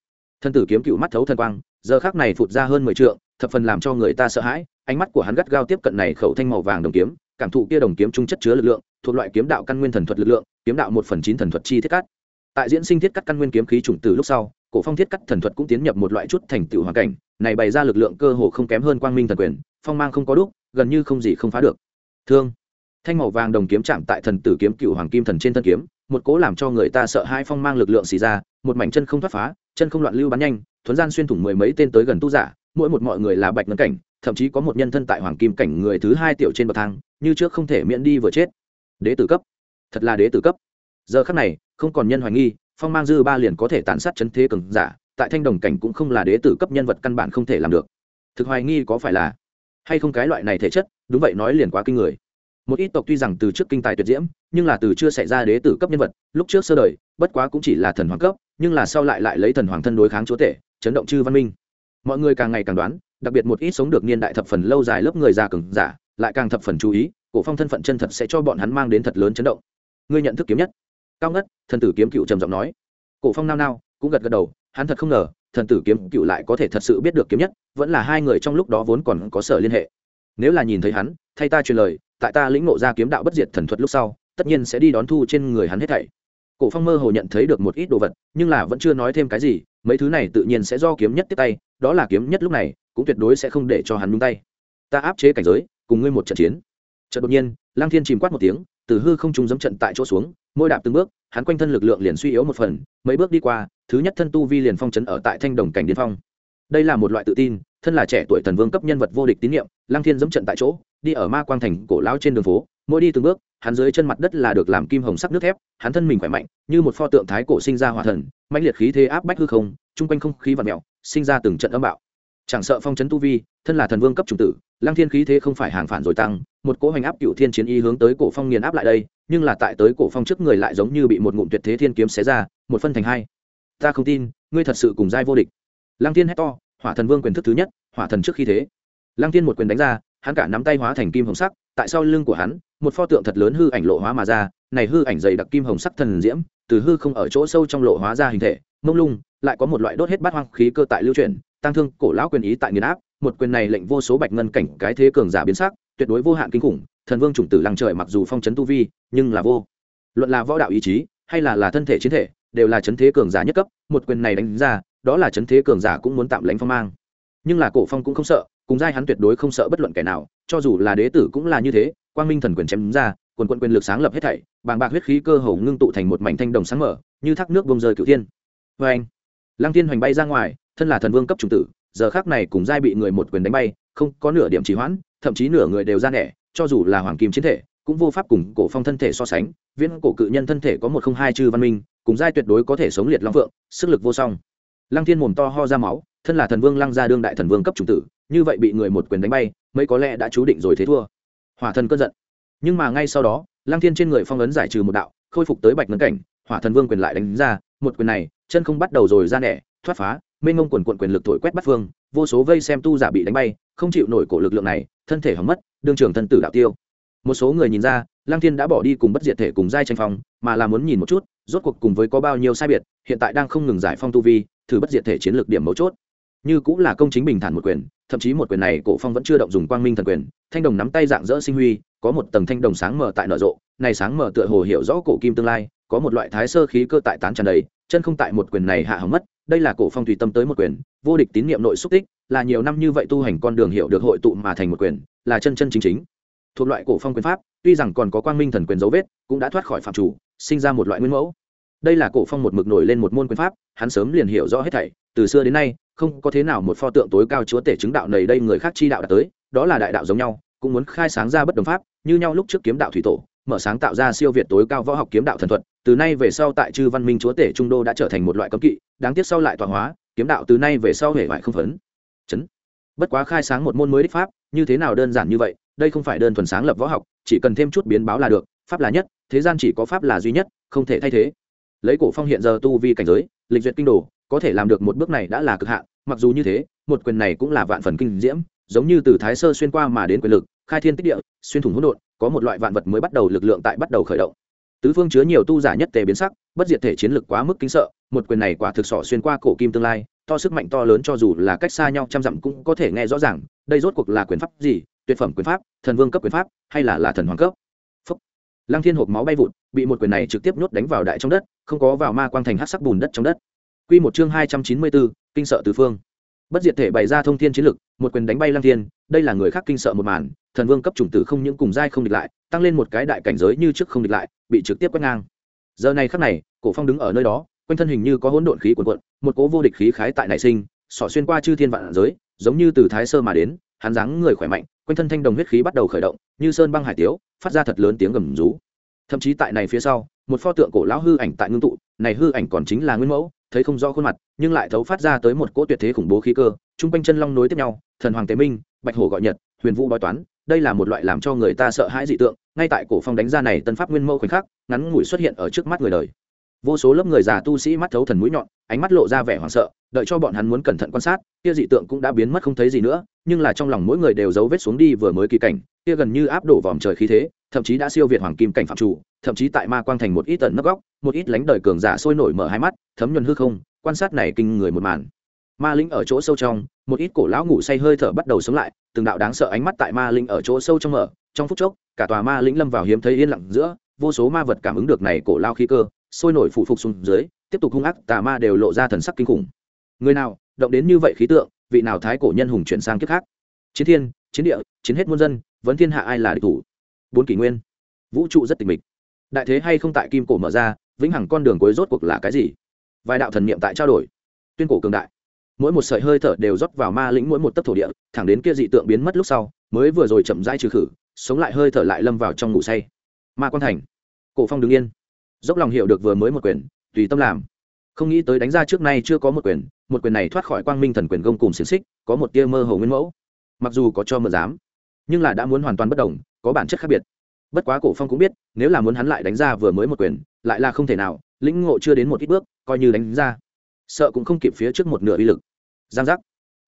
Thân tử kiếm cựu mắt thấu thần quang, giờ khác này phụt ra hơn mười trượng, thập phần làm cho người ta sợ hãi, ánh mắt của hắn gắt gao tiếp cận này khẩu thanh màu vàng đồng kiếm, cảm thụ kia đồng kiếm trung chất chứa lực lượng, thuộc loại kiếm đạo căn nguyên thần thuật lực lượng, kiếm đạo một phần chín thần thuật chi thiết cắt. Tại diễn sinh thiết cắt căn nguyên kiếm khí chủng từ lúc sau cổ phong thiết cắt thần thuật cũng tiến nhập một loại chút thành tựu hoàn cảnh, này bày ra lực lượng cơ hồ không kém hơn quang minh thần quyền, phong mang không có đúc, gần như không gì không phá được. Thương. Thanh màu vàng đồng kiếm chạm tại thần tử kiếm cựu hoàng kim thần trên thân kiếm, một cố làm cho người ta sợ hai phong mang lực lượng xì ra, một mảnh chân không thoát phá, chân không loạn lưu bắn nhanh, thuấn gian xuyên thủng mười mấy tên tới gần tu giả, mỗi một mọi người là bạch ngân cảnh, thậm chí có một nhân thân tại hoàng kim cảnh người thứ hai tiểu trên bậc thang, như trước không thể miễn đi vừa chết. Đế tử cấp. Thật là đế tử cấp. Giờ khắc này, không còn nhân hoài nghi phong mang dư ba liền có thể tàn sát chấn thế cường giả, tại thanh đồng cảnh cũng không là đế tử cấp nhân vật căn bản không thể làm được. Thực hoài nghi có phải là, hay không cái loại này thể chất, đúng vậy nói liền quá kinh người. Một ít tộc tuy rằng từ trước kinh tài tuyệt diễm, nhưng là từ chưa xảy ra đế tử cấp nhân vật, lúc trước sơ đời, bất quá cũng chỉ là thần hoàng cấp, nhưng là sau lại lại lấy thần hoàng thân đối kháng chúa tể, chấn động chư văn minh. Mọi người càng ngày càng đoán, đặc biệt một ít sống được niên đại thập phần lâu dài lớp người già cường giả, lại càng thập phần chú ý, cổ phong thân phận chân thật sẽ cho bọn hắn mang đến thật lớn chấn động. Ngươi nhận thức kiếm nhất cao ngất, thần tử kiếm cựu trầm giọng nói. Cổ phong nao nao, cũng gật gật đầu, hắn thật không ngờ, thần tử kiếm cựu lại có thể thật sự biết được kiếm nhất, vẫn là hai người trong lúc đó vốn còn có sở liên hệ. Nếu là nhìn thấy hắn, thay ta truyền lời, tại ta lĩnh ngộ ra kiếm đạo bất diệt thần thuật lúc sau, tất nhiên sẽ đi đón thu trên người hắn hết thảy. Cổ phong mơ hồ nhận thấy được một ít đồ vật, nhưng là vẫn chưa nói thêm cái gì, mấy thứ này tự nhiên sẽ do kiếm nhất tiếp tay, đó là kiếm nhất lúc này, cũng tuyệt đối sẽ không để cho hắn nhúng tay. Ta áp chế cảnh giới, cùng ngươi một trận chiến. Chợt đột nhiên lang thiên chìm quát một tiếng từ hư không trung dẫm trận tại chỗ xuống mỗi đạp từng bước, hắn quanh thân lực lượng liền suy yếu một phần, mấy bước đi qua, thứ nhất thân tu vi liền phong trấn ở tại thanh đồng cảnh điên phong. Đây là một loại tự tin, thân là trẻ tuổi thần vương cấp nhân vật vô địch tín nhiệm lang thiên dẫm trận tại chỗ, đi ở ma quang thành cổ lão trên đường phố, mỗi đi từng bước, hắn dưới chân mặt đất là được làm kim hồng sắc nước thép, hắn thân mình khỏe mạnh, như một pho tượng thái cổ sinh ra hòa thần mạnh liệt khí thế áp bách hư không, chung quanh không khí và mèo, sinh ra từng trận âm bạo. Chẳng sợ phong trấn tu vi, thân là thần vương cấp chủng tử, lăng thiên khí thế không phải hàng phản rồi tăng một cỗ hành áp cựu thiên chiến y hướng tới cổ phong nghiền áp lại đây, nhưng là tại tới cổ phong trước người lại giống như bị một ngụm tuyệt thế thiên kiếm xé ra, một phân thành hai. Ta không tin, ngươi thật sự cùng giai vô địch. Lăng thiên hét to, hỏa thần vương quyền thức thứ nhất, hỏa thần trước khi thế. Lăng thiên một quyền đánh ra, hắn cả nắm tay hóa thành kim hồng sắc, tại sau lưng của hắn, một pho tượng thật lớn hư ảnh lộ hóa mà ra, này hư ảnh dày đặc kim hồng sắc thần diễm, từ hư không ở chỗ sâu trong lộ hóa ra hình thể, mông lung, lại có một loại đốt hết bát hoang khí cơ tại lưu chuyển, tăng thương cổ lão quyền ý tại nghiền áp, một quyền này lệnh vô số bạch ngân cảnh cái thế cường giả biến sắc tuyệt đối vô hạn kinh khủng, thần vương chủng tử lăng trời mặc dù phong chấn tu vi, nhưng là vô. Luận là võ đạo ý chí, hay là là thân thể chiến thể, đều là chấn thế cường giả nhất cấp, một quyền này đánh ra, đó là chấn thế cường giả cũng muốn tạm lánh phong mang. Nhưng là cổ phong cũng không sợ, cùng giai hắn tuyệt đối không sợ bất luận kẻ nào, cho dù là đế tử cũng là như thế, quang minh thần quyền chém ra, quần quận quyền lực sáng lập hết thảy, bàng bạc huyết khí cơ hồ ngưng tụ thành một mảnh thanh đồng sáng mở, như thác nước bông rơi cửu thiên. Vê anh. Lăng thiên hoành bay ra ngoài, thân là thần vương cấp trùng tử, giờ khác này cùng giai bị người một quyền đánh bay không có nửa điểm trì hoãn, thậm chí nửa người đều ra nẻ, cho dù là hoàng kim chiến thể, cũng vô pháp cùng cổ phong thân thể so sánh, viễn cổ cự nhân thân thể có một không hai chư văn minh, cùng giai tuyệt đối có thể sống liệt long phượng, sức lực vô song. Lăng thiên mồm to ho ra máu, thân là thần vương lăng gia đương đại thần vương cấp trung tử, như vậy bị người một quyền đánh bay, mấy có lẽ đã chú định rồi thế thua. Hỏa thần cơn giận. Nhưng mà ngay sau đó, lăng thiên trên người phong ấn giải trừ một đạo, khôi phục tới bạch ngân cảnh, hỏa thần vương quyền lại đánh ra, một quyền này, chân không bắt đầu rồi ra nẻ, thoát phá mênh ngông quần quận quyền lực thổi quét bắt phương, vô số vây xem tu giả bị đánh bay, không chịu nổi cổ lực lượng này, thân thể hỏng mất, đương trường thân tử đạo tiêu. Một số người nhìn ra, lăng thiên đã bỏ đi cùng bất diệt thể cùng giai tranh phong, mà là muốn nhìn một chút, rốt cuộc cùng với có bao nhiêu sai biệt, hiện tại đang không ngừng giải phong tu vi, thử bất diệt thể chiến lược điểm mấu chốt. Như cũng là công chính bình thản một quyền, thậm chí một quyền này cổ phong vẫn chưa động dùng quang minh thần quyền, thanh đồng nắm tay dạng dỡ sinh huy, có một tầng thanh đồng sáng mở tại nở rộ, này sáng mở tựa hồ hiểu rõ cổ kim tương lai, có một loại thái sơ khí cơ tại tán tràn đầy, chân không tại một quyền này hạ hỏng mất đây là cổ phong tùy tâm tới một quyền, vô địch tín niệm nội xúc tích, là nhiều năm như vậy tu hành con đường hiểu được hội tụ mà thành một quyền, là chân chân chính chính. Thuộc loại cổ phong quyền pháp, tuy rằng còn có quang minh thần quyền dấu vết, cũng đã thoát khỏi phạm chủ, sinh ra một loại nguyên mẫu. Đây là cổ phong một mực nổi lên một môn quyền pháp, hắn sớm liền hiểu rõ hết thảy, từ xưa đến nay, không có thế nào một pho tượng tối cao chúa tể chứng đạo này đây người khác chi đạo đã tới, đó là đại đạo giống nhau, cũng muốn khai sáng ra bất đồng pháp, như nhau lúc trước kiếm đạo thủy tổ, mở sáng tạo ra siêu việt tối cao võ học kiếm đạo thần thuật từ nay về sau tại chư văn minh chúa tể trung đô đã trở thành một loại cấm kỵ, đáng tiếc sau lại tọa hóa, kiếm đạo từ nay về sau hề hoại không phấn. Chấn. Bất quá khai sáng một môn mới đích pháp, như thế nào đơn giản như vậy, đây không phải đơn thuần sáng lập võ học, chỉ cần thêm chút biến báo là được, pháp là nhất, thế gian chỉ có pháp là duy nhất, không thể thay thế. Lấy cổ phong hiện giờ tu vi cảnh giới, lịch duyệt kinh đồ, có thể làm được một bước này đã là cực hạn, mặc dù như thế, một quyền này cũng là vạn phần kinh diễm, giống như từ thái sơ xuyên qua mà đến quyền lực, khai thiên tích địa, xuyên thủng hỗn độn, có một loại vạn vật mới bắt đầu lực lượng tại bắt đầu khởi động tứ phương chứa nhiều tu giả nhất tề biến sắc, bất diệt thể chiến lực quá mức kính sợ, một quyền này quả thực sỏ xuyên qua cổ kim tương lai, to sức mạnh to lớn cho dù là cách xa nhau trăm dặm cũng có thể nghe rõ ràng, đây rốt cuộc là quyền pháp gì, tuyệt phẩm quyền pháp, thần vương cấp quyền pháp, hay là là thần hoàng cấp? Phúc. lăng thiên hộp máu bay vụt, bị một quyền này trực tiếp nhốt đánh vào đại trong đất, không có vào ma quang thành hát sắc bùn đất trong đất. Quy một chương hai trăm chín mươi bốn, kinh sợ tứ phương bất diệt thể bày ra thông thiên chiến lực, một quyền đánh bay lăng thiên, đây là người khác kinh sợ một màn, thần vương cấp chủng tử không những cùng giai không địch lại, tăng lên một cái đại cảnh giới như trước không địch lại, bị trực tiếp quét ngang. Giờ này khắc này, cổ phong đứng ở nơi đó, quanh thân hình như có hỗn độn khí cuộn cuộn, một cố vô địch khí khái tại nảy sinh, xỏ xuyên qua chư thiên vạn giới, giống như từ thái sơ mà đến, hắn dáng người khỏe mạnh, quanh thân thanh đồng huyết khí bắt đầu khởi động, như sơn băng hải tiếu, phát ra thật lớn tiếng gầm rú. Thậm chí tại này phía sau, một pho tượng cổ lão hư ảnh tại ngưng tụ, này hư ảnh còn chính là nguyên mẫu thấy không rõ khuôn mặt, nhưng lại thấu phát ra tới một cỗ tuyệt thế khủng bố khí cơ trung quanh chân long nối tiếp nhau, thần hoàng tế minh, bạch hổ gọi nhật, huyền vũ bói toán, đây là một loại làm cho người ta sợ hãi dị tượng, ngay tại cổ phong đánh ra này tân pháp nguyên mẫu khoảnh khắc, ngắn ngủi xuất hiện ở trước mắt người đời. Vô số lớp người già tu sĩ mắt thấu thần mũi nhọn, ánh mắt lộ ra vẻ hoảng sợ, đợi cho bọn hắn muốn cẩn thận quan sát, kia dị tượng cũng đã biến mất không thấy gì nữa, nhưng là trong lòng mỗi người đều giấu vết xuống đi vừa mới kỳ cảnh, kia gần như áp đổ vòm trời khí thế thậm chí đã siêu việt hoàng kim cảnh phạm chủ, thậm chí tại ma quang thành một ít tận nấp góc, một ít lánh đời cường giả sôi nổi mở hai mắt, thấm nhuần hư không, quan sát này kinh người một màn. Ma linh ở chỗ sâu trong, một ít cổ lão ngủ say hơi thở bắt đầu sống lại, từng đạo đáng sợ ánh mắt tại ma linh ở chỗ sâu trong mở, trong phút chốc, cả tòa ma linh lâm vào hiếm thấy yên lặng giữa, vô số ma vật cảm ứng được này cổ lao khí cơ, sôi nổi phụ phục xuống dưới, tiếp tục hung ác, tà ma đều lộ ra thần sắc kinh khủng. Người nào, động đến như vậy khí tượng, vị nào thái cổ nhân hùng chuyển sang kiếp khác? Chiến thiên, chiến địa, chiến hết muôn dân, vẫn thiên hạ ai là địch thủ? Bốn kỷ nguyên. Vũ trụ rất tịch mịch. Đại thế hay không tại kim cổ mở ra, vĩnh hằng con đường cuối rốt cuộc là cái gì? Vài đạo thần niệm tại trao đổi. Tuyên cổ cường đại. Mỗi một sợi hơi thở đều rót vào ma lĩnh mỗi một tấc thổ địa, thẳng đến kia dị tượng biến mất lúc sau, mới vừa rồi chậm rãi trừ khử, sống lại hơi thở lại lâm vào trong ngủ say. Ma quan thành. Cổ phong đứng yên. Dốc lòng hiểu được vừa mới một quyền, tùy tâm làm. Không nghĩ tới đánh ra trước nay chưa có một quyền một quyền này thoát khỏi quang minh thần quyền gông cùng xiềng xích, có một tia mơ hồ nguyên mẫu. Mặc dù có cho mờ dám nhưng là đã muốn hoàn toàn bất đồng, có bản chất khác biệt. Bất quá cổ phong cũng biết, nếu là muốn hắn lại đánh ra vừa mới một quyền, lại là không thể nào, lĩnh ngộ chưa đến một ít bước, coi như đánh ra, sợ cũng không kịp phía trước một nửa uy lực. Giang giác.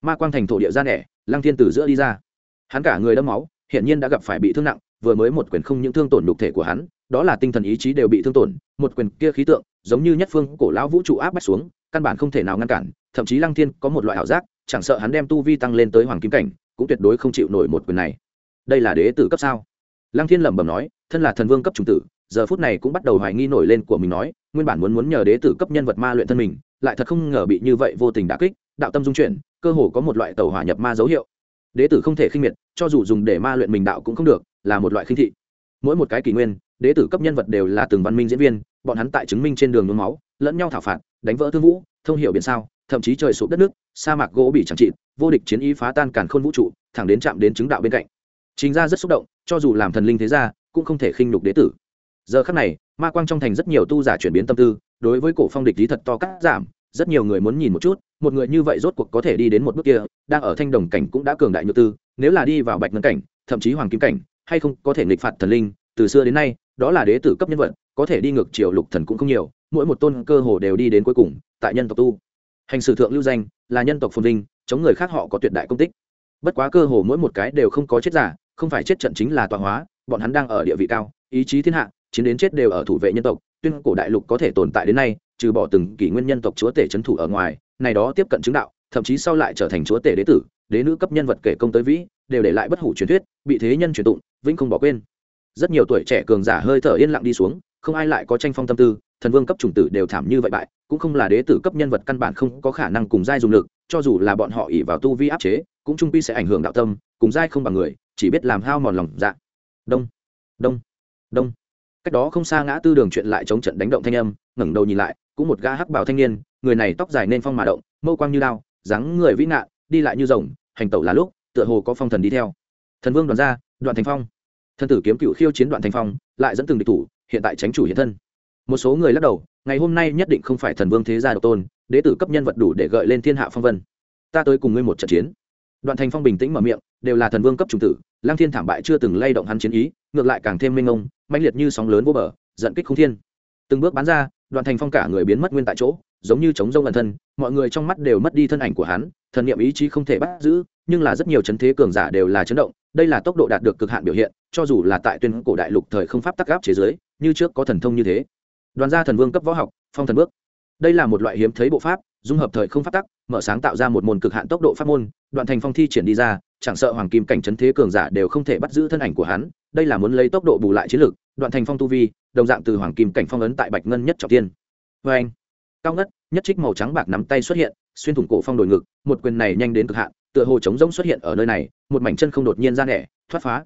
Ma quang thành thổ địa ra nẻ, lăng thiên từ giữa đi ra. Hắn cả người đẫm máu hiện nhiên đã gặp phải bị thương nặng, vừa mới một quyền không những thương tổn nhục thể của hắn, đó là tinh thần ý chí đều bị thương tổn, một quyền kia khí tượng, giống như nhất phương cổ lão vũ trụ áp bách xuống, căn bản không thể nào ngăn cản, thậm chí lăng thiên có một loại ảo giác, chẳng sợ hắn đem tu vi tăng lên tới hoàng kim cảnh, cũng tuyệt đối không chịu nổi một quyền này đây là đế tử cấp sao? Lăng thiên lẩm bẩm nói, thân là thần vương cấp trùng tử, giờ phút này cũng bắt đầu hoài nghi nổi lên của mình nói, nguyên bản muốn muốn nhờ đế tử cấp nhân vật ma luyện thân mình, lại thật không ngờ bị như vậy vô tình đả kích, đạo tâm dung chuyển, cơ hồ có một loại tàu hỏa nhập ma dấu hiệu. Đế tử không thể khinh miệt, cho dù dùng để ma luyện mình đạo cũng không được, là một loại khinh thị. Mỗi một cái kỷ nguyên, đế tử cấp nhân vật đều là từng văn minh diễn viên, bọn hắn tại chứng minh trên đường nôn máu, lẫn nhau thảo phạt, đánh vỡ thương vũ, thông hiểu biển sao, thậm chí trời sụp đất nước, sa mạc gỗ bị chẳng trị, vô địch chiến ý phá tan càn khôn vũ trụ, thẳng đến chạm đến chứng đạo bên cạnh chính ra rất xúc động, cho dù làm thần linh thế gia, cũng không thể khinh nhục đế tử. Giờ khắc này, ma quang trong thành rất nhiều tu giả chuyển biến tâm tư, đối với cổ phong địch lý thật to cắt giảm, rất nhiều người muốn nhìn một chút, một người như vậy rốt cuộc có thể đi đến một bước kia, đang ở thanh đồng cảnh cũng đã cường đại như tư, nếu là đi vào bạch ngân cảnh, thậm chí hoàng kim cảnh, hay không có thể nghịch phạt thần linh, từ xưa đến nay, đó là đế tử cấp nhân vật, có thể đi ngược chiều lục thần cũng không nhiều, mỗi một tôn cơ hồ đều đi đến cuối cùng, tại nhân tộc tu. Hành sử thượng lưu danh, là nhân tộc phồn vinh, chống người khác họ có tuyệt đại công tích. Bất quá cơ hồ mỗi một cái đều không có chết giả không phải chết trận chính là tọa hóa, bọn hắn đang ở địa vị cao, ý chí thiên hạ, chiến đến chết đều ở thủ vệ nhân tộc, tuyên cổ đại lục có thể tồn tại đến nay, trừ bỏ từng kỷ nguyên nhân tộc chúa tể trấn thủ ở ngoài, này đó tiếp cận chứng đạo, thậm chí sau lại trở thành chúa tể đế tử, đế nữ cấp nhân vật kể công tới vĩ, đều để lại bất hủ truyền thuyết, bị thế nhân truyền tụng, vĩnh không bỏ quên. Rất nhiều tuổi trẻ cường giả hơi thở yên lặng đi xuống, không ai lại có tranh phong tâm tư, thần vương cấp chủng tử đều thảm như vậy bại, cũng không là đế tử cấp nhân vật căn bản không có khả năng cùng giai dùng lực, cho dù là bọn họ ỉ vào tu vi áp chế, cũng trung pi sẽ ảnh hưởng đạo tâm, cùng giai không bằng người chỉ biết làm hao mòn lòng dạ. Đông đông đông. Cách đó không xa ngã tư đường chuyện lại chống trận đánh động thanh âm, ngẩng đầu nhìn lại, cũng một gã hắc bảo thanh niên, người này tóc dài nên phong mà động, mâu quang như lao dáng người vĩ nạn đi lại như rồng, hành tẩu là lúc, tựa hồ có phong thần đi theo. Thần vương đoàn ra, đoạn thành phong. Thân tử kiếm cựu khiêu chiến đoạn thành phong, lại dẫn từng địch thủ, hiện tại tránh chủ hiện thân. Một số người lắc đầu, ngày hôm nay nhất định không phải thần vương thế gia độc tôn, đế tử cấp nhân vật đủ để gợi lên thiên hạ phong vân. Ta tới cùng ngươi một trận chiến đoạn thành phong bình tĩnh mở miệng, đều là thần vương cấp trung tử lang thiên thảm bại chưa từng lay động hắn chiến ý, ngược lại càng thêm minh ông mãnh liệt như sóng lớn vô bờ, giận kích không thiên. Từng bước bán ra, đoạn thành phong cả người biến mất nguyên tại chỗ, giống như chống rông ẩn thân, mọi người trong mắt đều mất đi thân ảnh của hắn, thần niệm ý chí không thể bắt giữ, nhưng là rất nhiều chấn thế cường giả đều là chấn động, đây là tốc độ đạt được cực hạn biểu hiện, cho dù là tại tuyên cổ đại lục thời không pháp tắc áp chế giới, như trước có thần thông như thế. Đoàn gia thần vương cấp võ học, phong thần bước. Đây là một loại hiếm thấy bộ pháp dung hợp thời không pháp tắc, mở sáng tạo ra một môn cực hạn tốc độ pháp môn, đoạn thành phong thi triển đi ra, chẳng sợ hoàng kim cảnh trấn thế cường giả đều không thể bắt giữ thân ảnh của hắn, đây là muốn lấy tốc độ bù lại chiến lược, đoạn thành phong tu vi, đồng dạng từ hoàng kim cảnh phong ấn tại bạch ngân nhất trọng tiên vê anh, cao ngất, nhất trích màu trắng bạc nắm tay xuất hiện, xuyên thủng cổ phong đổi ngực, một quyền này nhanh đến cực hạn, tựa hồ trống rỗng xuất hiện ở nơi này, một mảnh chân không đột nhiên ra nẻ, thoát phá.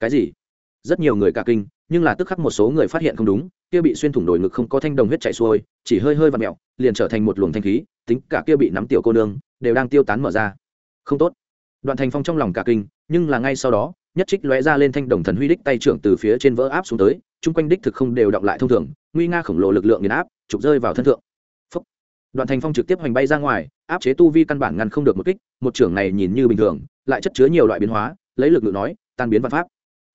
Cái gì? Rất nhiều người cả kinh, nhưng là tức khắc một số người phát hiện không đúng, kia bị xuyên thủng đổi ngực không có thanh đồng huyết chạy xuôi, chỉ hơi hơi và mẹo, liền trở thành một luồng thanh khí, tính cả kia bị nắm tiểu cô nương, đều đang tiêu tán mở ra. Không tốt. Đoạn thành phong trong lòng cả kinh, nhưng là ngay sau đó, nhất trích lóe ra lên thanh đồng thần huy đích tay trưởng từ phía trên vỡ áp xuống tới, chung quanh đích thực không đều động lại thông thường, nguy nga khổng lồ lực lượng nghiền áp, trục rơi vào thân thượng. Phúc. đoạn thành phong trực tiếp hoành bay ra ngoài, áp chế tu vi căn bản ngăn không được một kích, một trưởng này nhìn như bình thường, lại chất chứa nhiều loại biến hóa, lấy lực lượng nói, tan biến văn pháp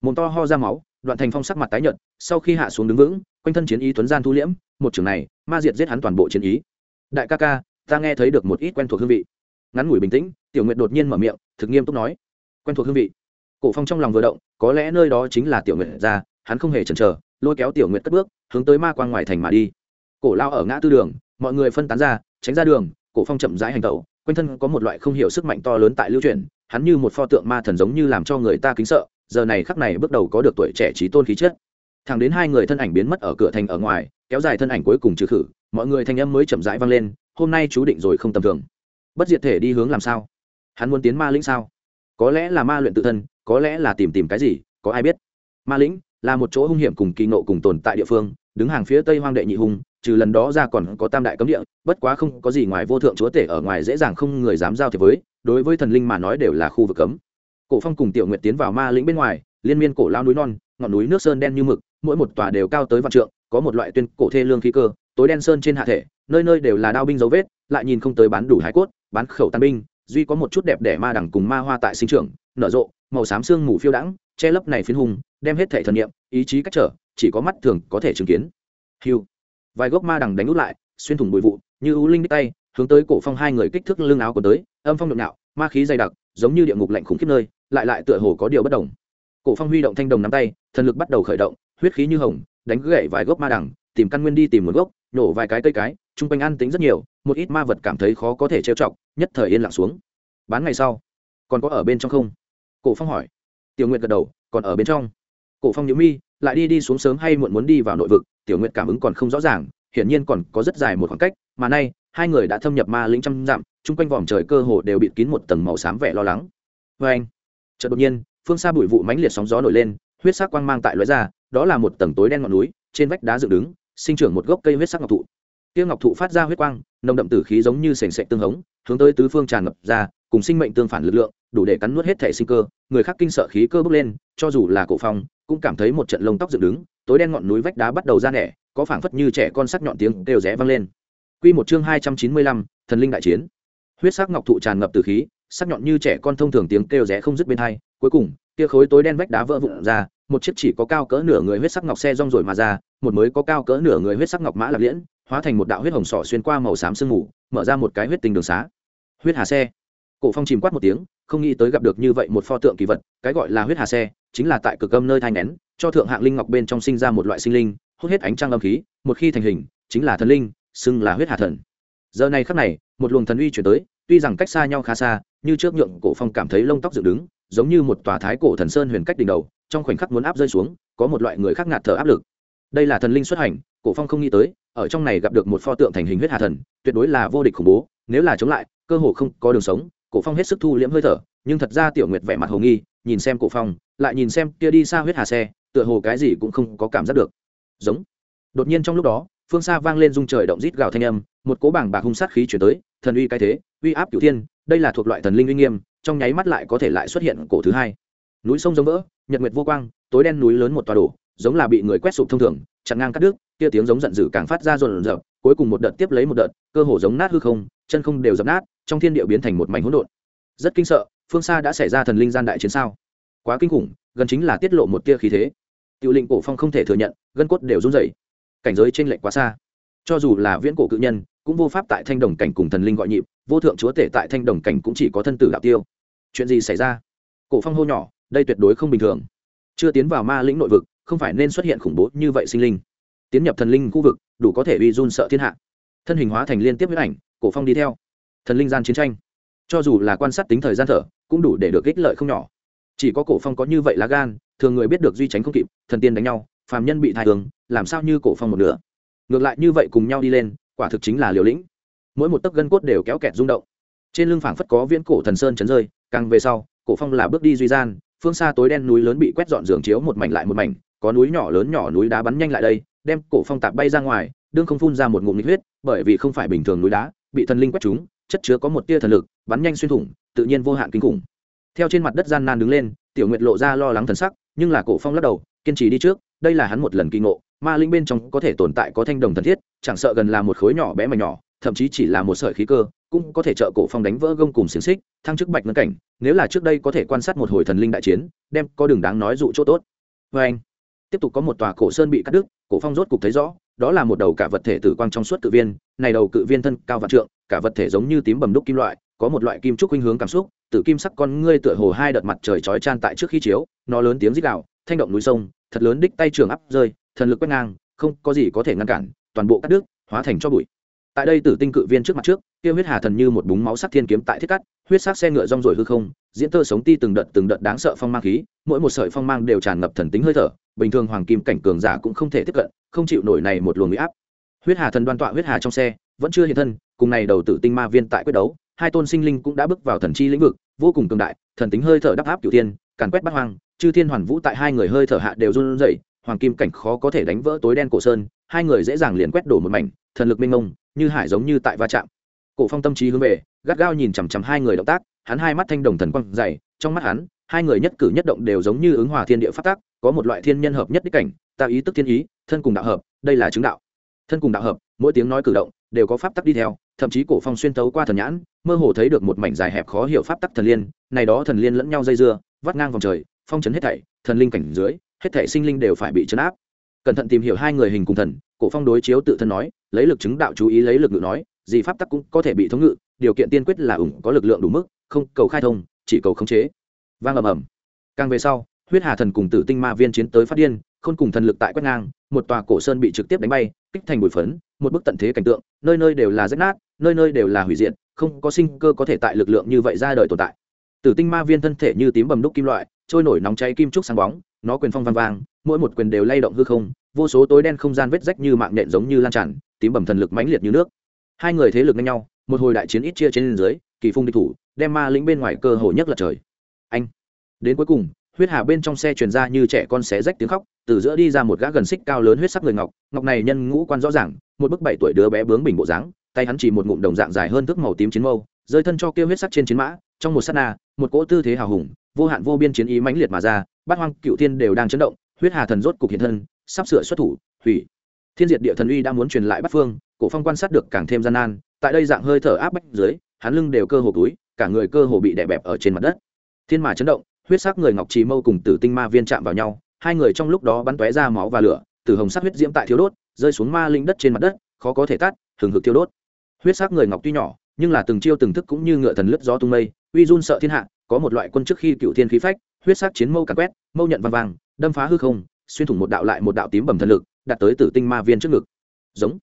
mồm to ho ra máu, đoạn thành phong sắc mặt tái nhợt, sau khi hạ xuống đứng vững, quanh thân chiến ý tuấn gian thu liễm, một trường này, ma diệt giết hắn toàn bộ chiến ý. Đại ca ca, ta nghe thấy được một ít quen thuộc hương vị. Ngắn ngủi bình tĩnh, tiểu nguyệt đột nhiên mở miệng, thực nghiêm túc nói. Quen thuộc hương vị. Cổ phong trong lòng vừa động, có lẽ nơi đó chính là tiểu nguyệt ra, hắn không hề chần chờ, lôi kéo tiểu nguyệt cất bước, hướng tới ma quang ngoài thành mà đi. Cổ lao ở ngã tư đường, mọi người phân tán ra, tránh ra đường, cổ phong chậm rãi hành tẩu, quanh thân có một loại không hiểu sức mạnh to lớn tại lưu truyền hắn như một pho tượng ma thần giống như làm cho người ta kính sợ giờ này khắc này bước đầu có được tuổi trẻ trí tôn khí chất. Thẳng đến hai người thân ảnh biến mất ở cửa thành ở ngoài, kéo dài thân ảnh cuối cùng trừ khử, mọi người thanh âm mới chậm rãi vang lên, hôm nay chú định rồi không tầm thường. Bất diệt thể đi hướng làm sao? Hắn muốn tiến ma lĩnh sao? Có lẽ là ma luyện tự thân, có lẽ là tìm tìm cái gì, có ai biết? Ma lĩnh là một chỗ hung hiểm cùng kỳ nộ cùng tồn tại địa phương, đứng hàng phía tây hoang đệ nhị hung, trừ lần đó ra còn có tam đại cấm địa, bất quá không có gì ngoài vô thượng chúa tể ở ngoài dễ dàng không người dám giao thiệp với, đối với thần linh mà nói đều là khu vực cấm cổ phong cùng tiểu Nguyệt tiến vào ma lĩnh bên ngoài, liên miên cổ lao núi non, ngọn núi nước sơn đen như mực, mỗi một tòa đều cao tới vạn trượng, có một loại tuyên cổ thê lương khí cơ, tối đen sơn trên hạ thể, nơi nơi đều là đao binh dấu vết, lại nhìn không tới bán đủ hải cốt, bán khẩu tan binh, duy có một chút đẹp để ma đẳng cùng ma hoa tại sinh trưởng, nở rộ, màu xám xương mù phiêu đãng, che lấp này phiến hùng, đem hết thể thần niệm, ý chí cách trở, chỉ có mắt thường có thể chứng kiến. Hiu vài gốc ma đằng đánh út lại, xuyên thủng bụi vụ, như ưu linh đích tay, hướng tới cổ phong hai người kích thước lưng áo của tới, âm phong nhộn nhạo, ma khí dày đặc, giống như địa ngục lạnh khủng khiếp nơi lại lại tựa hồ có điều bất đồng. Cổ phong huy động thanh đồng nắm tay, thần lực bắt đầu khởi động, huyết khí như hồng, đánh gãy vài gốc ma đằng, tìm căn nguyên đi tìm một gốc, nổ vài cái cây cái trung quanh an tính rất nhiều, một ít ma vật cảm thấy khó có thể trêu chọc, nhất thời yên lặng xuống. Bán ngày sau, còn có ở bên trong không? Cổ phong hỏi. Tiểu nguyệt gật đầu, còn ở bên trong. Cổ phong nhíu mi, lại đi đi xuống sớm hay muộn muốn đi vào nội vực, tiểu nguyệt cảm ứng còn không rõ ràng, hiển nhiên còn có rất dài một khoảng cách, mà nay, hai người đã thâm nhập ma lĩnh trăm dặm, chung quanh vòm trời cơ hồ đều bị kín một tầng màu xám vẻ lo lắng. Vê anh chợt đột nhiên phương xa bụi vụ mánh liệt sóng gió nổi lên huyết sắc quang mang tại lóe ra đó là một tầng tối đen ngọn núi trên vách đá dựng đứng sinh trưởng một gốc cây huyết sắc ngọc thụ. Tiêu ngọc thụ phát ra huyết quang nồng đậm tử khí giống như sền sệt tương hống hướng tới tứ phương tràn ngập ra cùng sinh mệnh tương phản lực lượng đủ để cắn nuốt hết thể sinh cơ. Người khác kinh sợ khí cơ bốc lên cho dù là cổ phong cũng cảm thấy một trận lông tóc dựng đứng tối đen ngọn núi vách đá bắt đầu ra nẻ có phảng phất như trẻ con sắc nhọn tiếng đều rẽ vang lên. Quy một chương hai trăm chín mươi lăm, thần linh đại chiến. Huyết sắc ngọc thụ tràn ngập từ khí sắc nhọn như trẻ con thông thường tiếng kêu rẽ không dứt bên hai, cuối cùng kia khối tối đen vách đá vỡ vụn ra, một chiếc chỉ có cao cỡ nửa người huyết sắc ngọc xe rong rồi mà ra, một mới có cao cỡ nửa người huyết sắc ngọc mã lạc liễn, hóa thành một đạo huyết hồng sỏ xuyên qua màu xám sương mù, mở ra một cái huyết tinh đường xá. Huyết hà xe. Cổ phong chìm quát một tiếng, không nghĩ tới gặp được như vậy một pho tượng kỳ vật, cái gọi là huyết hà xe, chính là tại cực âm nơi thai nén, cho thượng hạng linh ngọc bên trong sinh ra một loại sinh linh, hút hết ánh trăng âm khí, một khi thành hình, chính là thần linh, xưng là huyết hà thần. Giờ này khắc này, một luồng thần uy chuyển tới tuy rằng cách xa nhau khá xa, như trước nhượng cổ phong cảm thấy lông tóc dựng đứng, giống như một tòa thái cổ thần sơn huyền cách đỉnh đầu, trong khoảnh khắc muốn áp rơi xuống, có một loại người khác ngạt thở áp lực. Đây là thần linh xuất hành, cổ phong không nghĩ tới, ở trong này gặp được một pho tượng thành hình huyết hà thần, tuyệt đối là vô địch khủng bố, nếu là chống lại, cơ hồ không có đường sống, cổ phong hết sức thu liễm hơi thở, nhưng thật ra tiểu nguyệt vẻ mặt hồ nghi, nhìn xem cổ phong, lại nhìn xem kia đi xa huyết hà xe, tựa hồ cái gì cũng không có cảm giác được. Giống. Đột nhiên trong lúc đó, phương xa vang lên rung trời động rít gào thanh âm, một cỗ bảng bạc hung sát khí chuyển tới, thần uy cái thế uy áp cửu thiên, đây là thuộc loại thần linh uy nghiêm, trong nháy mắt lại có thể lại xuất hiện cổ thứ hai. Núi sông giống vỡ, nhật nguyệt vô quang, tối đen núi lớn một tòa đổ, giống là bị người quét sụp thông thường, chặn ngang cắt đứt, kia tiếng giống giận dữ càng phát ra rồn rợn, cuối cùng một đợt tiếp lấy một đợt, cơ hồ giống nát hư không, chân không đều dập nát, trong thiên địa biến thành một mảnh hỗn độn. Rất kinh sợ, phương xa đã xảy ra thần linh gian đại chiến sao? Quá kinh khủng, gần chính là tiết lộ một tia khí thế. Tiểu lệnh cổ phong không thể thừa nhận, gân cốt đều run rẩy. Cảnh giới trên lệnh quá xa cho dù là viễn cổ cự nhân, cũng vô pháp tại thanh đồng cảnh cùng thần linh gọi nhịp, vô thượng chúa tể tại thanh đồng cảnh cũng chỉ có thân tử đạo tiêu. Chuyện gì xảy ra? Cổ phong hô nhỏ, đây tuyệt đối không bình thường. Chưa tiến vào ma lĩnh nội vực, không phải nên xuất hiện khủng bố như vậy sinh linh. Tiến nhập thần linh khu vực, đủ có thể uy run sợ thiên hạ. Thân hình hóa thành liên tiếp huyết ảnh, cổ phong đi theo. Thần linh gian chiến tranh. Cho dù là quan sát tính thời gian thở, cũng đủ để được ích lợi không nhỏ. Chỉ có cổ phong có như vậy lá gan, thường người biết được duy tránh không kịp, thần tiên đánh nhau, phàm nhân bị thai thường làm sao như cổ phong một nửa ngược lại như vậy cùng nhau đi lên quả thực chính là liều lĩnh. Mỗi một tấc gân cốt đều kéo kẹt rung động. Trên lưng phảng phất có viễn cổ thần sơn chấn rơi càng về sau cổ phong là bước đi duy gian phương xa tối đen núi lớn bị quét dọn giường chiếu một mảnh lại một mảnh có núi nhỏ lớn nhỏ núi đá bắn nhanh lại đây đem cổ phong tạp bay ra ngoài đương không phun ra một ngụm nhiệt huyết bởi vì không phải bình thường núi đá bị thần linh quét chúng, chất chứa có một tia thần lực bắn nhanh xuyên thủng tự nhiên vô hạn kinh khủng. Theo trên mặt đất gian nan đứng lên tiểu nguyệt lộ ra lo lắng thần sắc nhưng là cổ phong lắc đầu kiên trì đi trước đây là hắn một lần kỳ ngộ ma linh bên trong có thể tồn tại có thanh đồng thần thiết, chẳng sợ gần là một khối nhỏ bé mà nhỏ, thậm chí chỉ là một sợi khí cơ, cũng có thể trợ cổ phong đánh vỡ gông cùng xiềng xích, thăng chức bạch ngân cảnh, nếu là trước đây có thể quan sát một hồi thần linh đại chiến, đem có đường đáng nói dụ chỗ tốt. Vê anh, tiếp tục có một tòa cổ sơn bị cắt đứt, cổ phong rốt cục thấy rõ, đó là một đầu cả vật thể tử quang trong suốt cự viên, này đầu cự viên thân cao vạn trượng, cả vật thể giống như tím bầm đúc kim loại, có một loại kim trúc khuynh hướng cảm xúc, tử kim sắc con ngươi tựa hồ hai đợt mặt trời chói chan tại trước khi chiếu, nó lớn tiếng rít gào, thanh động núi sông, thật lớn đích tay trường áp rơi thần lực quét ngang, không có gì có thể ngăn cản, toàn bộ cắt đứt, hóa thành cho bụi. Tại đây tử tinh cự viên trước mặt trước, kia huyết hà thần như một búng máu sắc thiên kiếm tại thiết cắt, huyết sắc xe ngựa rong rồi hư không, diễn tơ sống ti từng đợt từng đợt đáng sợ phong mang khí, mỗi một sợi phong mang đều tràn ngập thần tính hơi thở, bình thường hoàng kim cảnh cường giả cũng không thể tiếp cận, không chịu nổi này một luồng huy áp. Huyết hà thần đoan tọa huyết hà trong xe, vẫn chưa hiện thân, cùng này đầu tử tinh ma viên tại quyết đấu, hai tôn sinh linh cũng đã bước vào thần chi lĩnh vực, vô cùng cường đại, thần tính hơi thở đắp áp cửu thiên, càn quét bắt hoang, chư thiên hoàn vũ tại hai người hơi thở hạ đều run rẩy hoàng kim cảnh khó có thể đánh vỡ tối đen cổ sơn, hai người dễ dàng liền quét đổ một mảnh, thần lực mênh mông, như hải giống như tại va chạm. Cổ phong tâm trí hướng về, gắt gao nhìn chằm chằm hai người động tác, hắn hai mắt thanh đồng thần quang dày, trong mắt hắn, hai người nhất cử nhất động đều giống như ứng hòa thiên địa phát tác, có một loại thiên nhân hợp nhất đích cảnh tạo ý tức thiên ý, thân cùng đạo hợp, đây là chứng đạo. Thân cùng đạo hợp, mỗi tiếng nói cử động, đều có pháp tắc đi theo, thậm chí cổ phong xuyên tấu qua thần nhãn, mơ hồ thấy được một mảnh dài hẹp khó hiểu pháp tắc thần liên, này đó thần liên lẫn nhau dây dưa, vắt ngang vòng trời, phong chấn hết thảy, thần linh cảnh dưới hết thảy sinh linh đều phải bị chấn áp. Cẩn thận tìm hiểu hai người hình cùng thần, cổ phong đối chiếu tự thân nói, lấy lực chứng đạo chú ý lấy lực ngự nói, gì pháp tắc cũng có thể bị thống ngự, điều kiện tiên quyết là ủng có lực lượng đủ mức, không, cầu khai thông, chỉ cầu khống chế. Vang ầm ầm. Càng về sau, huyết hà thần cùng tử tinh ma viên chiến tới phát điên, khôn cùng thần lực tại quét ngang, một tòa cổ sơn bị trực tiếp đánh bay, kích thành bụi phấn, một bức tận thế cảnh tượng, nơi nơi đều là rách nát, nơi nơi đều là hủy diệt, không có sinh cơ có thể tại lực lượng như vậy ra đời tồn tại. Tử tinh ma viên thân thể như tím bầm đúc kim loại, trôi nổi nóng cháy kim trúc sáng bóng nó quyền phong vang vang, mỗi một quyền đều lay động hư không, vô số tối đen không gian vết rách như mạng nhện giống như lan tràn, tím bầm thần lực mãnh liệt như nước. Hai người thế lực ngang nhau, một hồi đại chiến ít chia trên dưới, kỳ phung địch thủ, đem ma lĩnh bên ngoài cơ hồ nhất là trời. Anh. Đến cuối cùng, huyết hà bên trong xe truyền ra như trẻ con xé rách tiếng khóc, từ giữa đi ra một gã gần xích cao lớn huyết sắc người ngọc ngọc này nhân ngũ quan rõ ràng, một bức bảy tuổi đứa bé bướng bình bộ dáng, tay hắn chỉ một ngụm đồng dạng dài hơn thước màu tím chiến mâu, rơi thân cho kia huyết sắc trên chiến mã, trong một sát na, một cỗ tư thế hào hùng, vô hạn vô biên chiến ý mãnh liệt mà ra bát hoang cựu thiên đều đang chấn động, huyết hà thần rốt cục hiện thân, sắp sửa xuất thủ, hủy. Thiên diệt địa thần uy đã muốn truyền lại bắt phương, cổ phong quan sát được càng thêm gian nan, tại đây dạng hơi thở áp bách dưới, hắn lưng đều cơ hồ túi cả người cơ hồ bị đè bẹp ở trên mặt đất. Thiên mà chấn động, huyết sắc người ngọc trì mâu cùng tử tinh ma viên chạm vào nhau, hai người trong lúc đó bắn tóe ra máu và lửa từ hồng sắc huyết diễm tại thiếu đốt, rơi xuống ma linh đất trên mặt đất, khó có thể tắt hừng hực thiêu đốt. Huyết sắc người ngọc tuy nhỏ, nhưng là từng chiêu từng thức cũng như ngựa thần lướt gió tung mây, uy run sợ thiên hạ, có một loại quân trước khi cựu thiên khí phách huyết sắc chiến mâu càn quét, mâu nhận vang vang, đâm phá hư không, xuyên thủng một đạo lại một đạo tím bầm thần lực đặt tới tử tinh ma viên trước ngực. Giống.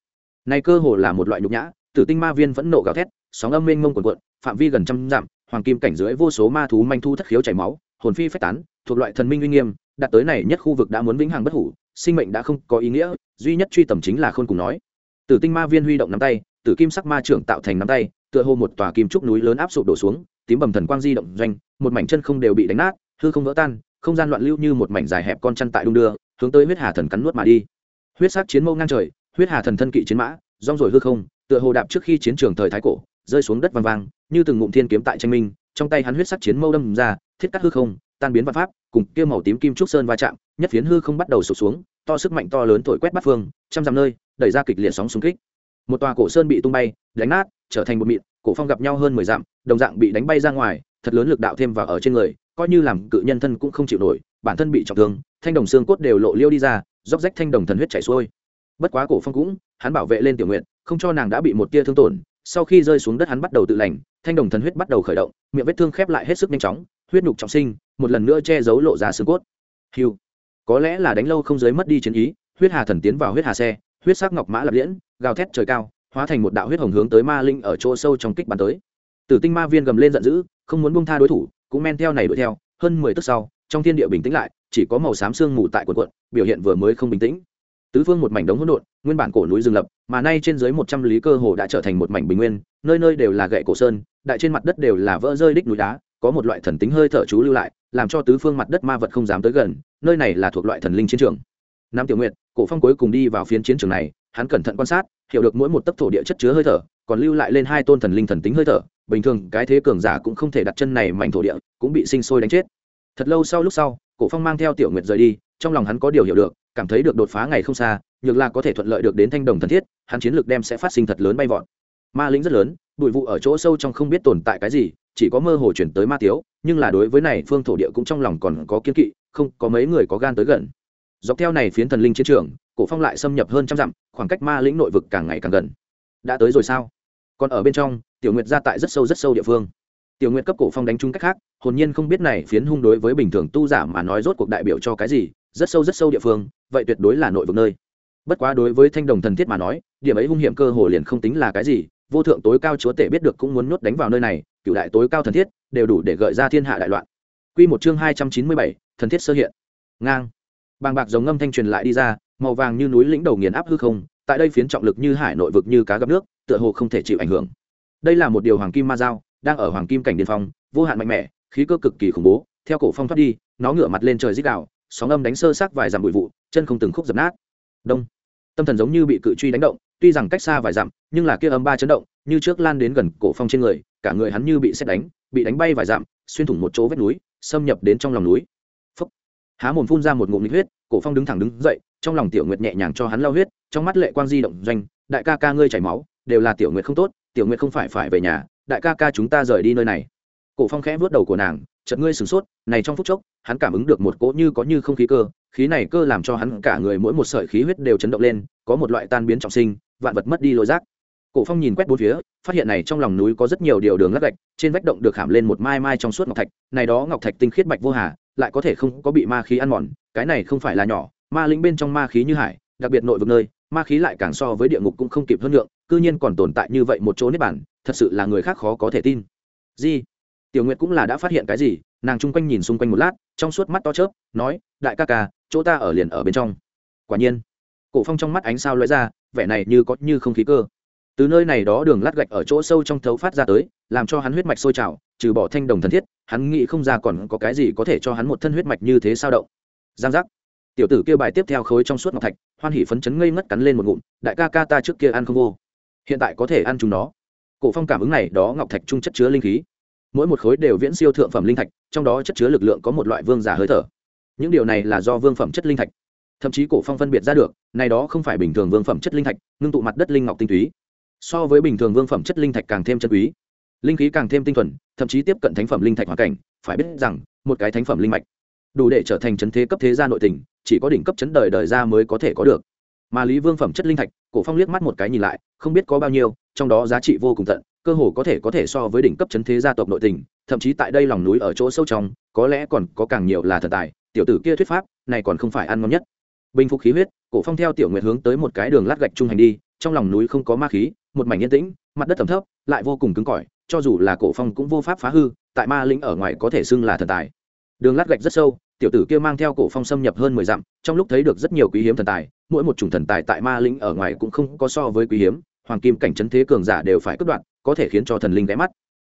Này cơ hồ là một loại nhục nhã, tử tinh ma viên vẫn nộ gào thét, sóng âm mênh mông quần quận phạm vi gần trăm dặm, hoàng kim cảnh dưới vô số ma thú manh thu thất khiếu chảy máu, hồn phi phách tán, thuộc loại thần minh uy nghiêm đặt tới này nhất khu vực đã muốn vĩnh hằng bất hủ, sinh mệnh đã không có ý nghĩa, duy nhất truy tầm chính là khôn cùng nói. Tử tinh ma viên huy động nắm tay, tử kim sắc ma trưởng tạo thành nắm tay, tựa hồ một tòa kim trúc núi lớn áp sụp đổ xuống, tím bầm thần quang di động doanh, một mảnh chân không đều bị đánh nát hư không vỡ tan, không gian loạn lưu như một mảnh dài hẹp con chăn tại đung đưa, hướng tới huyết hà thần cắn nuốt mà đi. Huyết sắc chiến mâu ngang trời, huyết hà thần thân kỵ chiến mã, rong rồi hư không, tựa hồ đạp trước khi chiến trường thời thái cổ, rơi xuống đất vang vang, như từng ngụm thiên kiếm tại tranh minh, trong tay hắn huyết sắc chiến mâu đâm ra, thiết cắt hư không, tan biến văn pháp, cùng kia màu tím kim trúc sơn va chạm, nhất phiến hư không bắt đầu sụp xuống, to sức mạnh to lớn thổi quét bắt phương, trăm dặm nơi, đẩy ra kịch liệt sóng xung kích. Một tòa cổ sơn bị tung bay, đánh nát, trở thành một mịn, cổ phong gặp nhau hơn mười dặm, đồng dạng bị đánh bay ra ngoài, thật lớn lực đạo thêm vào ở trên người coi như làm cự nhân thân cũng không chịu nổi, bản thân bị trọng thương, thanh đồng xương cốt đều lộ liêu đi ra róc rách thanh đồng thần huyết chảy xuôi. Bất quá cổ phong cũng, hắn bảo vệ lên tiểu nguyện, không cho nàng đã bị một tia thương tổn, sau khi rơi xuống đất hắn bắt đầu tự lành, thanh đồng thần huyết bắt đầu khởi động, miệng vết thương khép lại hết sức nhanh chóng, huyết nhục trọng sinh, một lần nữa che giấu lộ ra xương cốt. Hiu có lẽ là đánh lâu không giới mất đi chiến ý, huyết hà thần tiến vào huyết hà xe, huyết sắc ngọc mã lập liễn, gào thét trời cao, hóa thành một đạo huyết hồng hướng tới ma linh ở chỗ sâu trong kích bàn tới. Tử tinh ma viên gầm lên giận dữ, không muốn buông tha đối thủ cũng men theo này đuổi theo, hơn mười tức sau, trong thiên địa bình tĩnh lại, chỉ có màu xám sương mù tại quần quận biểu hiện vừa mới không bình tĩnh. Tứ phương một mảnh đống hỗn độn, nguyên bản cổ núi rừng lập, mà nay trên dưới một trăm lý cơ hồ đã trở thành một mảnh bình nguyên, nơi nơi đều là gậy cổ sơn, đại trên mặt đất đều là vỡ rơi đích núi đá, có một loại thần tính hơi thở chú lưu lại, làm cho tứ phương mặt đất ma vật không dám tới gần, nơi này là thuộc loại thần linh chiến trường. Nam tiểu nguyệt, cổ phong cuối cùng đi vào phiến chiến trường này, hắn cẩn thận quan sát, hiểu được mỗi một tấc thổ địa chất chứa hơi thở, còn lưu lại lên hai tôn thần linh thần tính hơi thở bình thường cái thế cường giả cũng không thể đặt chân này mảnh thổ địa, cũng bị sinh sôi đánh chết. Thật lâu sau lúc sau, cổ phong mang theo tiểu nguyệt rời đi, trong lòng hắn có điều hiểu được, cảm thấy được đột phá ngày không xa, nhược là có thể thuận lợi được đến thanh đồng thần thiết, hắn chiến lược đem sẽ phát sinh thật lớn bay vọt. Ma lĩnh rất lớn, bụi vụ ở chỗ sâu trong không biết tồn tại cái gì, chỉ có mơ hồ chuyển tới ma tiếu, nhưng là đối với này phương thổ địa cũng trong lòng còn có kiên kỵ, không có mấy người có gan tới gần. Dọc theo này phiến thần linh chiến trường, cổ phong lại xâm nhập hơn trăm dặm, khoảng cách ma lĩnh nội vực càng ngày càng gần. Đã tới rồi sao? Còn ở bên trong, tiểu nguyệt ra tại rất sâu rất sâu địa phương. Tiểu nguyệt cấp cổ phong đánh trúng cách khác, hồn nhiên không biết này phiến hung đối với bình thường tu giả mà nói rốt cuộc đại biểu cho cái gì, rất sâu rất sâu địa phương, vậy tuyệt đối là nội vực nơi. Bất quá đối với thanh đồng thần thiết mà nói, điểm ấy hung hiểm cơ hồ liền không tính là cái gì, vô thượng tối cao chúa tể biết được cũng muốn nuốt đánh vào nơi này cựu đại tối cao thần thiết, đều đủ để gợi ra thiên hạ đại loạn. Quy một chương hai trăm chín mươi bảy, thần thiết sơ hiện. Ngang. Bàng bạc giống ngâm thanh truyền lại đi ra, màu vàng như núi lĩnh đầu nghiền áp hư không, tại đây phiến trọng lực như hải nội vực như cá gặp nước tựa hồ không thể chịu ảnh hưởng. Đây là một điều hoàng kim ma dao, đang ở hoàng kim cảnh điên phong, vô hạn mạnh mẽ, khí cơ cực kỳ khủng bố, theo cổ phong thoát đi, nó ngửa mặt lên trời dích đạo sóng âm đánh sơ xác vài dặm bụi vụ, chân không từng khúc dập nát. Đông. Tâm thần giống như bị cự truy đánh động, tuy rằng cách xa vài dặm, nhưng là kia âm ba chấn động, như trước lan đến gần cổ phong trên người, cả người hắn như bị xét đánh, bị đánh bay vài dặm, xuyên thủng một chỗ vết núi, xâm nhập đến trong lòng núi. Phúc. há mồm phun ra một ngụm huyết, cổ phong đứng thẳng đứng dậy, trong lòng tiểu nguyệt nhẹ nhàng cho hắn lau huyết, trong mắt lệ quang di động doanh, đại ca ca ngươi chảy máu đều là tiểu nguyệt không tốt, tiểu nguyệt không phải phải về nhà, đại ca ca chúng ta rời đi nơi này. Cổ phong khẽ vớt đầu của nàng, chợt ngươi sửng sốt, này trong phút chốc, hắn cảm ứng được một cỗ như có như không khí cơ, khí này cơ làm cho hắn cả người mỗi một sợi khí huyết đều chấn động lên, có một loại tan biến trọng sinh, vạn vật mất đi lối rác cổ phong nhìn quét bốn phía, phát hiện này trong lòng núi có rất nhiều điều đường lát gạch, trên vách động được khảm lên một mai mai trong suốt ngọc thạch, này đó ngọc thạch tinh khiết bạch vô hà, lại có thể không có bị ma khí ăn mòn, cái này không phải là nhỏ, ma linh bên trong ma khí như hải, đặc biệt nội vực nơi ma khí lại càng so với địa ngục cũng không kịp hơn lượng cư nhiên còn tồn tại như vậy một chỗ nếp bản thật sự là người khác khó có thể tin. Di, tiểu nguyệt cũng là đã phát hiện cái gì nàng chung quanh nhìn xung quanh một lát trong suốt mắt to chớp nói đại ca ca chỗ ta ở liền ở bên trong. Quả nhiên cổ phong trong mắt ánh sao lóe ra vẻ này như có như không khí cơ. Từ nơi này đó đường lát gạch ở chỗ sâu trong thấu phát ra tới làm cho hắn huyết mạch sôi trào trừ bỏ thanh đồng thần thiết hắn nghĩ không ra còn có cái gì có thể cho hắn một thân huyết mạch như thế sao động. Giang giác. Tiểu tử kia bài tiếp theo khối trong suốt ngọc thạch hoan hỉ phấn chấn ngây ngất cắn lên một ngụm, đại ca ca ta trước kia ăn không vô. Hiện tại có thể ăn chúng nó. Cổ phong cảm ứng này, đó ngọc thạch trung chất chứa linh khí. Mỗi một khối đều viễn siêu thượng phẩm linh thạch, trong đó chất chứa lực lượng có một loại vương giả hơi thở. Những điều này là do vương phẩm chất linh thạch. Thậm chí cổ phong phân biệt ra được, này đó không phải bình thường vương phẩm chất linh thạch, ngưng tụ mặt đất linh ngọc tinh túy. So với bình thường vương phẩm chất linh thạch càng thêm chân quý. Linh khí càng thêm tinh thuần, thậm chí tiếp cận thánh phẩm linh thạch hoàn cảnh, phải biết rằng, một cái thánh phẩm linh mạch đủ để trở thành chấn thế cấp thế gia nội tình, chỉ có đỉnh cấp chấn đời đời ra mới có thể có được. Mà lý vương phẩm chất linh thạch, cổ phong liếc mắt một cái nhìn lại, không biết có bao nhiêu, trong đó giá trị vô cùng tận, cơ hồ có thể có thể so với đỉnh cấp chấn thế gia tộc nội tình, thậm chí tại đây lòng núi ở chỗ sâu trong, có lẽ còn có càng nhiều là thần tài, tiểu tử kia thuyết pháp, này còn không phải ăn ngon nhất. Bình phục khí huyết, cổ phong theo tiểu nguyệt hướng tới một cái đường lát gạch trung hành đi, trong lòng núi không có ma khí, một mảnh yên tĩnh, mặt đất thấm thấp, lại vô cùng cứng cỏi, cho dù là cổ phong cũng vô pháp phá hư, tại ma lĩnh ở ngoài có thể xưng là thần tài. Đường lát gạch rất sâu tiểu tử kia mang theo cổ phong xâm nhập hơn mười dặm, trong lúc thấy được rất nhiều quý hiếm thần tài, mỗi một chủng thần tài tại ma Linh ở ngoài cũng không có so với quý hiếm, hoàng kim cảnh chấn thế cường giả đều phải cất đoạn có thể khiến cho thần linh ghé mắt.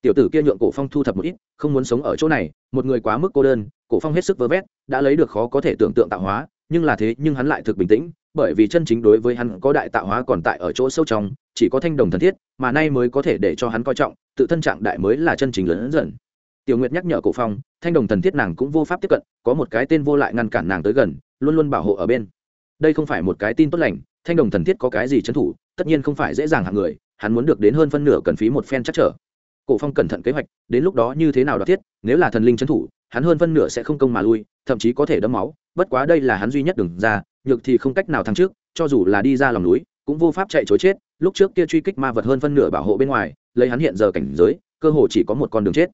Tiểu tử kia nhượng cổ phong thu thập một ít, không muốn sống ở chỗ này, một người quá mức cô đơn, cổ phong hết sức vơ vét, đã lấy được khó có thể tưởng tượng tạo hóa, nhưng là thế nhưng hắn lại thực bình tĩnh, bởi vì chân chính đối với hắn có đại tạo hóa còn tại ở chỗ sâu trong, chỉ có thanh đồng thần thiết, mà nay mới có thể để cho hắn coi trọng, tự thân trạng đại mới là chân chính lớn dần tiểu nguyệt nhắc nhở cổ phong, thanh đồng thần thiết nàng cũng vô pháp tiếp cận, có một cái tên vô lại ngăn cản nàng tới gần, luôn luôn bảo hộ ở bên. Đây không phải một cái tin tốt lành, thanh đồng thần thiết có cái gì trấn thủ, tất nhiên không phải dễ dàng hạng người, hắn muốn được đến hơn phân nửa cần phí một phen chắc trở. Cổ phong cẩn thận kế hoạch, đến lúc đó như thế nào đoạt thiết, nếu là thần linh trấn thủ, hắn hơn phân nửa sẽ không công mà lui, thậm chí có thể đấm máu, bất quá đây là hắn duy nhất đừng ra, nhược thì không cách nào thắng trước, cho dù là đi ra lòng núi, cũng vô pháp chạy chối chết, lúc trước kia truy kích ma vật hơn phân nửa bảo hộ bên ngoài, lấy hắn hiện giờ cảnh giới, cơ hồ chỉ có một con đường chết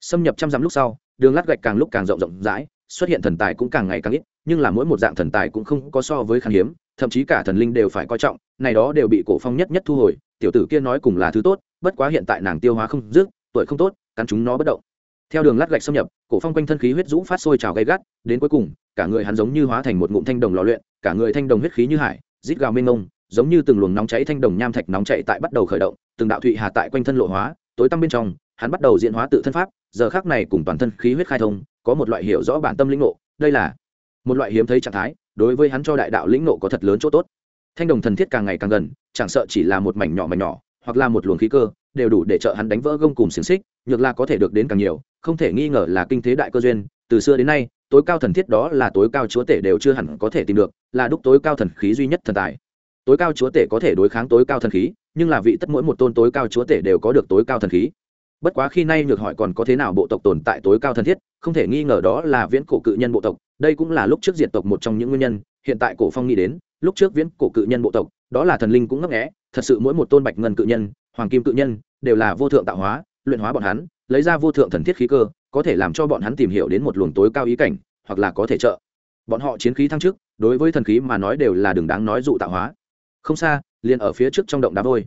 xâm nhập trăm dặm lúc sau, đường lát gạch càng lúc càng rộng rộng rãi, xuất hiện thần tài cũng càng ngày càng ít, nhưng là mỗi một dạng thần tài cũng không có so với khan hiếm, thậm chí cả thần linh đều phải coi trọng, này đó đều bị cổ phong nhất nhất thu hồi, tiểu tử kia nói cùng là thứ tốt, bất quá hiện tại nàng tiêu hóa không dứt, tuổi không tốt, cắn chúng nó bất động. Theo đường lát gạch xâm nhập, cổ phong quanh thân khí huyết rũ phát sôi trào gay gắt, đến cuối cùng, cả người hắn giống như hóa thành một ngụm thanh đồng lò luyện, cả người thanh đồng huyết khí như hải, rít gào mênh mông, giống như từng luồng nóng cháy thanh đồng nham thạch nóng chạy tại bắt đầu khởi động, từng đạo thụy hà tại quanh thân lộ hóa, tối tăm bên trong, hắn bắt đầu diễn hóa tự thân pháp giờ khác này cùng toàn thân khí huyết khai thông, có một loại hiểu rõ bản tâm lĩnh ngộ, đây là một loại hiếm thấy trạng thái, đối với hắn cho đại đạo lĩnh ngộ có thật lớn chỗ tốt. Thanh đồng thần thiết càng ngày càng gần, chẳng sợ chỉ là một mảnh nhỏ mảnh nhỏ, hoặc là một luồng khí cơ, đều đủ để trợ hắn đánh vỡ gông cùng xiềng xích, nhược là có thể được đến càng nhiều, không thể nghi ngờ là kinh thế đại cơ duyên, từ xưa đến nay, tối cao thần thiết đó là tối cao chúa tể đều chưa hẳn có thể tìm được, là đúc tối cao thần khí duy nhất thần tài. Tối cao chúa tể có thể đối kháng tối cao thần khí, nhưng là vị tất mỗi một tôn tối cao chúa tể đều có được tối cao thần khí bất quá khi nay nhược hỏi còn có thế nào bộ tộc tồn tại tối cao thân thiết, không thể nghi ngờ đó là viễn cổ cự nhân bộ tộc, đây cũng là lúc trước diệt tộc một trong những nguyên nhân, hiện tại cổ phong nghĩ đến, lúc trước viễn cổ cự nhân bộ tộc, đó là thần linh cũng ngấp nghé, thật sự mỗi một tôn bạch ngân cự nhân, hoàng kim cự nhân, đều là vô thượng tạo hóa, luyện hóa bọn hắn, lấy ra vô thượng thần thiết khí cơ, có thể làm cho bọn hắn tìm hiểu đến một luồng tối cao ý cảnh, hoặc là có thể trợ. Bọn họ chiến khí thăng chức, đối với thần khí mà nói đều là đường đáng nói dụ tạo hóa. Không xa, liền ở phía trước trong động đá vôi.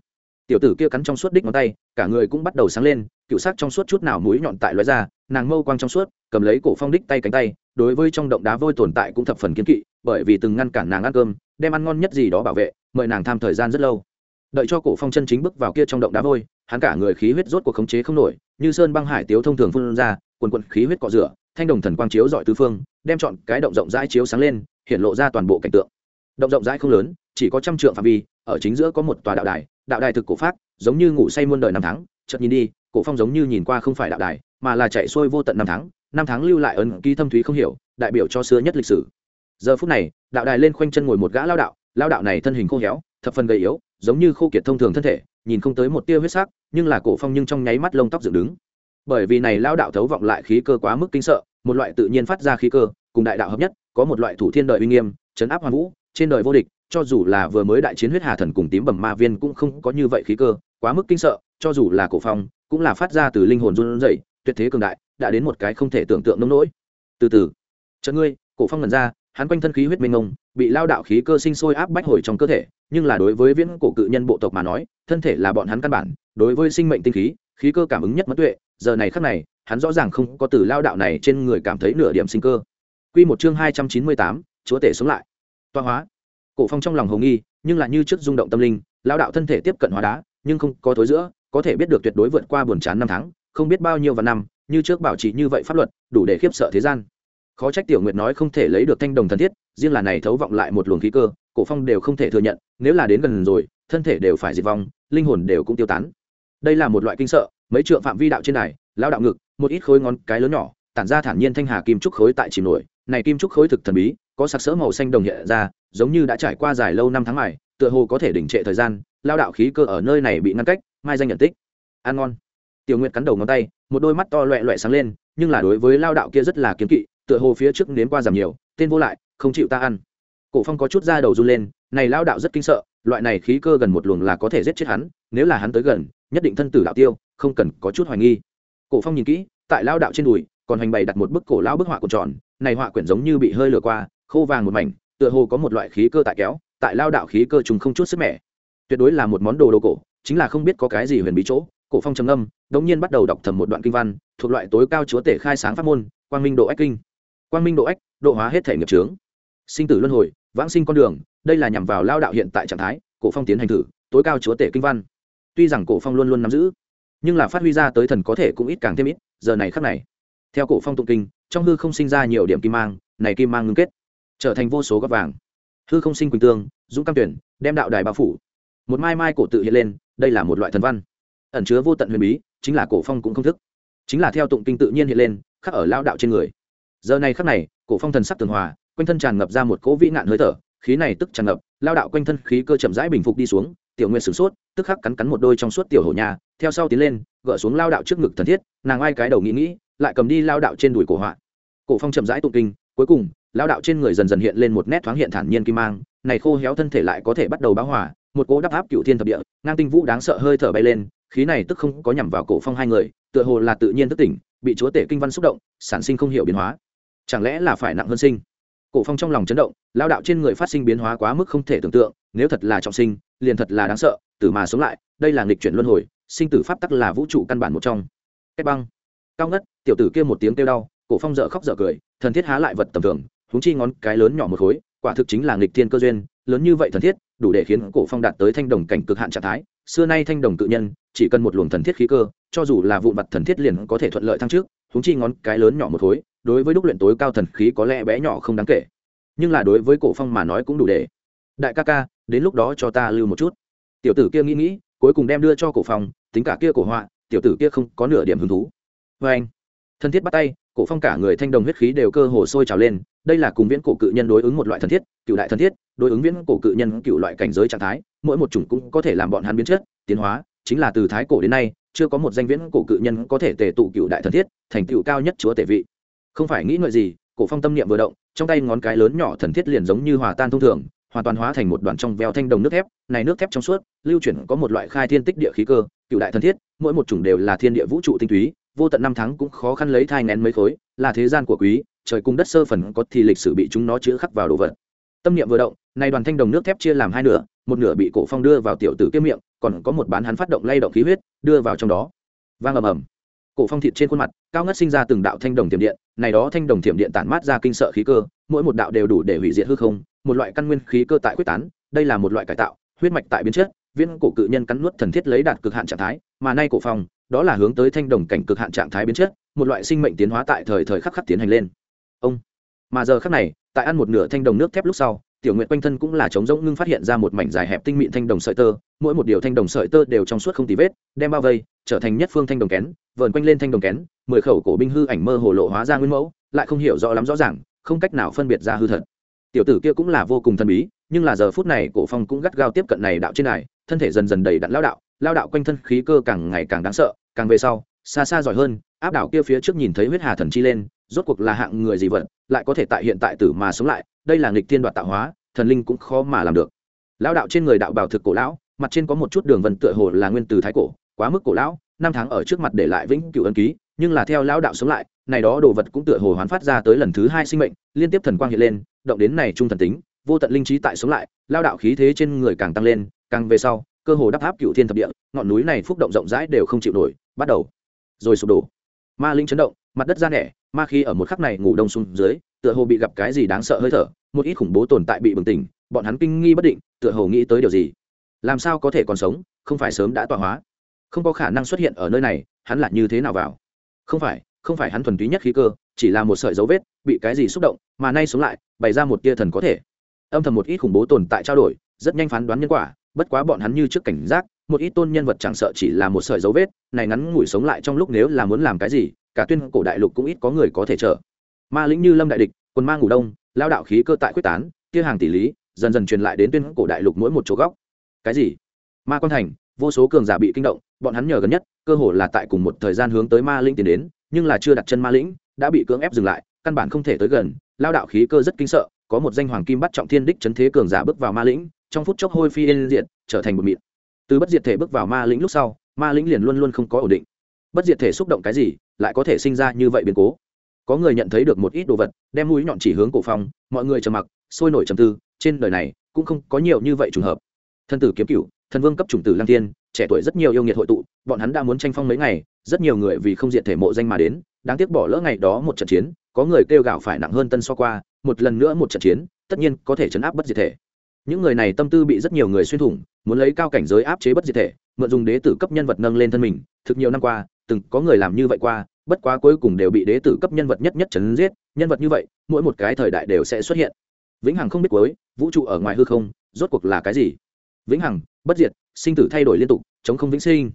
Tiểu tử kia cắn trong suốt đích ngón tay, cả người cũng bắt đầu sáng lên cựu sắc trong suốt chút nào mũi nhọn tại lóe ra, nàng mâu quang trong suốt, cầm lấy cổ phong đích tay cánh tay, đối với trong động đá vôi tồn tại cũng thập phần kiến kỵ, bởi vì từng ngăn cản nàng ăn cơm, đem ăn ngon nhất gì đó bảo vệ, mời nàng tham thời gian rất lâu. Đợi cho cổ phong chân chính bước vào kia trong động đá vôi, hắn cả người khí huyết rốt cuộc khống chế không nổi, như sơn băng hải tiếu thông thường phun ra, quần quần khí huyết cọ rửa, thanh đồng thần quang chiếu dọi tứ phương, đem chọn cái động rộng rãi chiếu sáng lên, hiện lộ ra toàn bộ cảnh tượng. Động rộng rãi không lớn, chỉ có trăm trượng phạm vi, ở chính giữa có một tòa đạo đài đạo đài thực cổ phát giống như ngủ say muôn đời năm tháng, chợt nhìn đi cổ phong giống như nhìn qua không phải đạo đài, mà là chạy xuôi vô tận năm tháng năm tháng lưu lại ấn ký thâm thúy không hiểu, đại biểu cho xưa nhất lịch sử. Giờ phút này, đạo đài lên khoanh chân ngồi một gã lao đạo lao đạo này thân hình khô héo, thập phần gầy yếu, giống như khô kiệt thông thường thân thể, nhìn không tới một tia huyết sắc, nhưng là cổ phong nhưng trong nháy mắt lông tóc dựng đứng. Bởi vì này lao đạo thấu vọng lại khí cơ quá mức kinh sợ, một loại tự nhiên phát ra khí cơ, cùng đại đạo hợp nhất, có một loại thủ thiên đời uy nghiêm, chấn áp hoàn vũ, trên đời vô địch, cho dù là vừa mới đại chiến huyết hà thần cùng tím bẩm ma viên cũng không có như vậy khí cơ, quá mức kinh sợ cho dù là cổ phong, cũng là phát ra từ linh hồn run rẩy, tuyệt thế cường đại, đã đến một cái không thể tưởng tượng nông nỗi. Từ từ. Chợt ngươi, cổ phong ngẩn ra, hắn quanh thân khí huyết minh ngông bị lao đạo khí cơ sinh sôi áp bách hồi trong cơ thể, nhưng là đối với viễn cổ cự nhân bộ tộc mà nói, thân thể là bọn hắn căn bản, đối với sinh mệnh tinh khí khí cơ cảm ứng nhất mất tuệ, giờ này khắc này, hắn rõ ràng không có từ lao đạo này trên người cảm thấy nửa điểm sinh cơ. Quy một chương hai trăm chín mươi tám, chúa tể sống lại. Toa hóa. Cổ phong trong lòng hồng nghi, nhưng là như trước rung động tâm linh, lao đạo thân thể tiếp cận hóa đá, nhưng không có thối giữa có thể biết được tuyệt đối vượt qua buồn chán năm tháng, không biết bao nhiêu và năm, như trước bảo trì như vậy pháp luật, đủ để khiếp sợ thế gian. Khó trách tiểu nguyệt nói không thể lấy được thanh đồng thần thiết, riêng là này thấu vọng lại một luồng khí cơ, cổ phong đều không thể thừa nhận, nếu là đến gần rồi, thân thể đều phải diệt vong, linh hồn đều cũng tiêu tán. Đây là một loại kinh sợ, mấy trượng phạm vi đạo trên này lao đạo ngực, một ít khối ngón cái lớn nhỏ, tản ra thản nhiên thanh hà kim trúc khối tại chìm nổi, này kim trúc khối thực thần bí, có sặc sỡ màu xanh đồng hiện ra, giống như đã trải qua dài lâu năm tháng mài tựa hồ có thể đỉnh trệ thời gian lao đạo khí cơ ở nơi này bị ngăn cách, mai danh nhận tích. Ăn ngon. Tiểu nguyệt cắn đầu ngón tay, một đôi mắt to loẹ loẹ sáng lên, nhưng là đối với lao đạo kia rất là kiếm kỵ, tựa hồ phía trước nếm qua giảm nhiều, tên vô lại, không chịu ta ăn. Cổ phong có chút da đầu run lên, này lao đạo rất kinh sợ, loại này khí cơ gần một luồng là có thể giết chết hắn, nếu là hắn tới gần, nhất định thân tử đạo tiêu, không cần có chút hoài nghi. Cổ phong nhìn kỹ, tại lao đạo trên đùi, còn hành bày đặt một bức cổ lao bức họa cuộn tròn, này họa quyển giống như bị hơi lửa qua, khô vàng một mảnh, tựa hồ có một loại khí cơ tại kéo, tại lao đạo khí cơ trùng không chút sức mẻ tuyệt đối là một món đồ đồ cổ, chính là không biết có cái gì huyền bí chỗ. Cổ phong trầm âm đống nhiên bắt đầu đọc thầm một đoạn kinh văn, thuộc loại tối cao chúa tể khai sáng pháp môn, quang minh độ ách kinh. Quang minh độ ách, độ hóa hết thể nghiệp trướng sinh tử luân hồi, vãng sinh con đường, đây là nhằm vào lao đạo hiện tại trạng thái, cổ phong tiến hành thử, tối cao chúa tể kinh văn. Tuy rằng cổ phong luôn luôn nắm giữ, nhưng là phát huy ra tới thần có thể cũng ít càng thêm ít, giờ này khắc này, theo cổ phong tụng kinh, trong hư không sinh ra nhiều điểm kim mang, này kim mang ngưng kết, trở thành vô số góc vàng. Hư không sinh quỳnh tương, dũng cam tuyển, đem đạo đài bao phủ một mai mai cổ tự hiện lên, đây là một loại thần văn. Ẩn chứa vô tận huyền bí, chính là cổ phong cũng không thức. Chính là theo tụng kinh tự nhiên hiện lên, khắc ở lao đạo trên người. Giờ này khắc này, cổ phong thần sắc tường hòa, quanh thân tràn ngập ra một cỗ vĩ nạn hơi thở, khí này tức tràn ngập lao đạo quanh thân khí cơ chậm rãi bình phục đi xuống, tiểu nguyên sửng sốt, tức khắc cắn cắn một đôi trong suốt tiểu hổ nhà, theo sau tiến lên, gỡ xuống lao đạo trước ngực thần thiết, nàng ai cái đầu nghĩ nghĩ, lại cầm đi lao đạo trên đùi cổ họa. Cổ phong chậm rãi tụng kinh, cuối cùng lao đạo trên người dần dần hiện lên một nét thoáng hiện thản nhiên kim mang, này khô héo thân thể lại có thể bắt đầu báo hỏa một cỗ đắp áp cựu thiên thập địa, ngang tinh vũ đáng sợ hơi thở bay lên, khí này tức không có nhằm vào cổ phong hai người, tựa hồ là tự nhiên thức tỉnh, bị chúa tể kinh văn xúc động, sản sinh không hiểu biến hóa. Chẳng lẽ là phải nặng hơn sinh? Cổ phong trong lòng chấn động, lao đạo trên người phát sinh biến hóa quá mức không thể tưởng tượng, nếu thật là trọng sinh, liền thật là đáng sợ, tử mà sống lại, đây là nghịch chuyển luân hồi, sinh tử pháp tắc là vũ trụ căn bản một trong. Cách băng. Cao ngất, tiểu tử kia một tiếng kêu đau, cổ phong dở khóc dở cười, thần thiết há lại vật tầm thường húng chi ngón cái lớn nhỏ một khối quả thực chính là nghịch thiên cơ duyên, lớn như vậy thần thiết, đủ để khiến cổ phong đạt tới thanh đồng cảnh cực hạn trạng thái. Xưa nay thanh đồng tự nhân, chỉ cần một luồng thần thiết khí cơ, cho dù là vụn vật thần thiết liền có thể thuận lợi thăng trước húng chi ngón cái lớn nhỏ một khối, đối với đúc luyện tối cao thần khí có lẽ bé nhỏ không đáng kể. Nhưng là đối với cổ phong mà nói cũng đủ để. Đại ca ca, đến lúc đó cho ta lưu một chút. Tiểu tử kia nghĩ nghĩ, cuối cùng đem đưa cho cổ phong, tính cả kia cổ họa, tiểu tử kia không có nửa điểm hứng thú. Với anh. Thân thiết bắt tay cổ phong cả người thanh đồng huyết khí đều cơ hồ sôi trào lên, đây là cùng viễn cổ cự nhân đối ứng một loại thần thiết, cựu đại thần thiết, đối ứng viễn cổ cự nhân cựu loại cảnh giới trạng thái, mỗi một chủng cũng có thể làm bọn hắn biến chất, tiến hóa, chính là từ thái cổ đến nay, chưa có một danh viễn cổ cự nhân có thể tề tụ cựu đại thần thiết, thành tựu cao nhất chúa tể vị. Không phải nghĩ ngợi gì, cổ phong tâm niệm vừa động, trong tay ngón cái lớn nhỏ thần thiết liền giống như hòa tan thông thường, hoàn toàn hóa thành một đoàn trong veo thanh đồng nước thép, này nước thép trong suốt, lưu chuyển có một loại khai thiên tích địa khí cơ, cựu đại thần thiết, mỗi một chủng đều là thiên địa vũ trụ tinh túy vô tận năm tháng cũng khó khăn lấy thai nén mấy khối, là thế gian của quý, trời cung đất sơ phần có thì lịch sử bị chúng nó chữ khắc vào đồ vật. Tâm niệm vừa động này đoàn thanh đồng nước thép chia làm hai nửa, một nửa bị cổ phong đưa vào tiểu tử kiếm miệng, còn có một bán hắn phát động lay động khí huyết, đưa vào trong đó. Vang ầm ầm. Cổ phong thịt trên khuôn mặt, cao ngất sinh ra từng đạo thanh đồng thiểm điện, này đó thanh đồng thiểm điện tản mát ra kinh sợ khí cơ, mỗi một đạo đều đủ để hủy diệt hư không, một loại căn nguyên khí cơ tại quyết tán, đây là một loại cải tạo, huyết mạch tại biến chất viên cổ cự nhân cắn nuốt thần thiết lấy đạt cực hạn trạng thái, mà nay cổ phong, đó là hướng tới thanh đồng cảnh cực hạn trạng thái biến chất, một loại sinh mệnh tiến hóa tại thời thời khắc khắc tiến hành lên. Ông. Mà giờ khắc này, tại ăn một nửa thanh đồng nước thép lúc sau, tiểu nguyện quanh thân cũng là trống rỗng ngưng phát hiện ra một mảnh dài hẹp tinh mịn thanh đồng sợi tơ, mỗi một điều thanh đồng sợi tơ đều trong suốt không tì vết, đem bao vây, trở thành nhất phương thanh đồng kén, vờn quanh lên thanh đồng kén, mười khẩu cổ binh hư ảnh mơ hồ lộ hóa ra nguyên mẫu, lại không hiểu rõ lắm rõ ràng, không cách nào phân biệt ra hư thật. Tiểu tử kia cũng là vô cùng thần bí, nhưng là giờ phút này cổ phong cũng gắt gao tiếp cận này đạo trên này thân thể dần dần đầy đặn lao đạo lao đạo quanh thân khí cơ càng ngày càng đáng sợ, càng về sau, xa xa giỏi hơn, áp đảo kia phía trước nhìn thấy huyết hà thần chi lên, rốt cuộc là hạng người gì vật, lại có thể tại hiện tại tử mà sống lại, đây là nghịch thiên đoạt tạo hóa, thần linh cũng khó mà làm được. Lao đạo trên người đạo bảo thực cổ lão, mặt trên có một chút đường vân tựa hồ là nguyên từ thái cổ, quá mức cổ lão, năm tháng ở trước mặt để lại vĩnh cửu ân ký, nhưng là theo lão đạo sống lại, này đó đồ vật cũng tựa hồ hoán phát ra tới lần thứ hai sinh mệnh, liên tiếp thần quang hiện lên, động đến này trung thần tính, vô tận linh trí tại sống lại, lao đạo khí thế trên người càng tăng lên càng về sau, cơ hồ đắp áp cựu thiên thập địa, ngọn núi này phúc động rộng rãi đều không chịu nổi, bắt đầu. Rồi sụp đổ. Ma linh chấn động, mặt đất ra nẻ, ma khi ở một khắc này ngủ đông xuống dưới, tựa hồ bị gặp cái gì đáng sợ hơi thở, một ít khủng bố tồn tại bị bừng tỉnh, bọn hắn kinh nghi bất định, tựa hồ nghĩ tới điều gì. Làm sao có thể còn sống, không phải sớm đã tọa hóa? Không có khả năng xuất hiện ở nơi này, hắn là như thế nào vào? Không phải không phải hắn thuần túy nhất khí cơ, chỉ là một sợi dấu vết, bị cái gì xúc động, mà nay sống lại, bày ra một tia thần có thể. Âm thầm một ít khủng bố tồn tại trao đổi, rất nhanh phán đoán nhân quả bất quá bọn hắn như trước cảnh giác, một ít tôn nhân vật chẳng sợ chỉ là một sợi dấu vết, này ngắn ngủi sống lại trong lúc nếu là muốn làm cái gì, cả tuyên cổ đại lục cũng ít có người có thể chờ. Ma lĩnh như lâm đại địch quân mang ngủ đông, lao đạo khí cơ tại quyết tán kia hàng tỷ lý, dần dần truyền lại đến tuyên cổ đại lục mỗi một chỗ góc. Cái gì? Ma quan thành, vô số cường giả bị kinh động, bọn hắn nhờ gần nhất, cơ hồ là tại cùng một thời gian hướng tới ma lĩnh tiến đến, nhưng là chưa đặt chân ma lĩnh, đã bị cưỡng ép dừng lại, căn bản không thể tới gần, lao đạo khí cơ rất kinh sợ, có một danh hoàng kim bắt trọng thiên đích chấn thế cường giả bước vào ma lĩnh trong phút chốc hôi phi yên diện trở thành một mịn. Từ bất diệt thể bước vào ma lĩnh lúc sau, ma lĩnh liền luôn luôn không có ổn định. Bất diệt thể xúc động cái gì, lại có thể sinh ra như vậy biến cố. Có người nhận thấy được một ít đồ vật, đem mũi nhọn chỉ hướng cổ phong mọi người trầm mặc, sôi nổi trầm tư, trên đời này cũng không có nhiều như vậy trùng hợp. Thân tử kiếm cửu, thần vương cấp chủng tử lang tiên trẻ tuổi rất nhiều yêu nghiệt hội tụ, bọn hắn đã muốn tranh phong mấy ngày, rất nhiều người vì không diệt thể mộ danh mà đến, đáng tiếc bỏ lỡ ngày đó một trận chiến, có người kêu gào phải nặng hơn tân so qua, một lần nữa một trận chiến, tất nhiên có thể chấn áp bất diệt thể những người này tâm tư bị rất nhiều người xuyên thủng, muốn lấy cao cảnh giới áp chế bất diệt thể, mượn dùng đế tử cấp nhân vật nâng lên thân mình. Thực nhiều năm qua, từng có người làm như vậy qua, bất quá cuối cùng đều bị đế tử cấp nhân vật nhất nhất chấn giết. Nhân vật như vậy, mỗi một cái thời đại đều sẽ xuất hiện. Vĩnh hằng không biết cuối, vũ trụ ở ngoài hư không, rốt cuộc là cái gì? Vĩnh hằng, bất diệt, sinh tử thay đổi liên tục, chống không vĩnh sinh.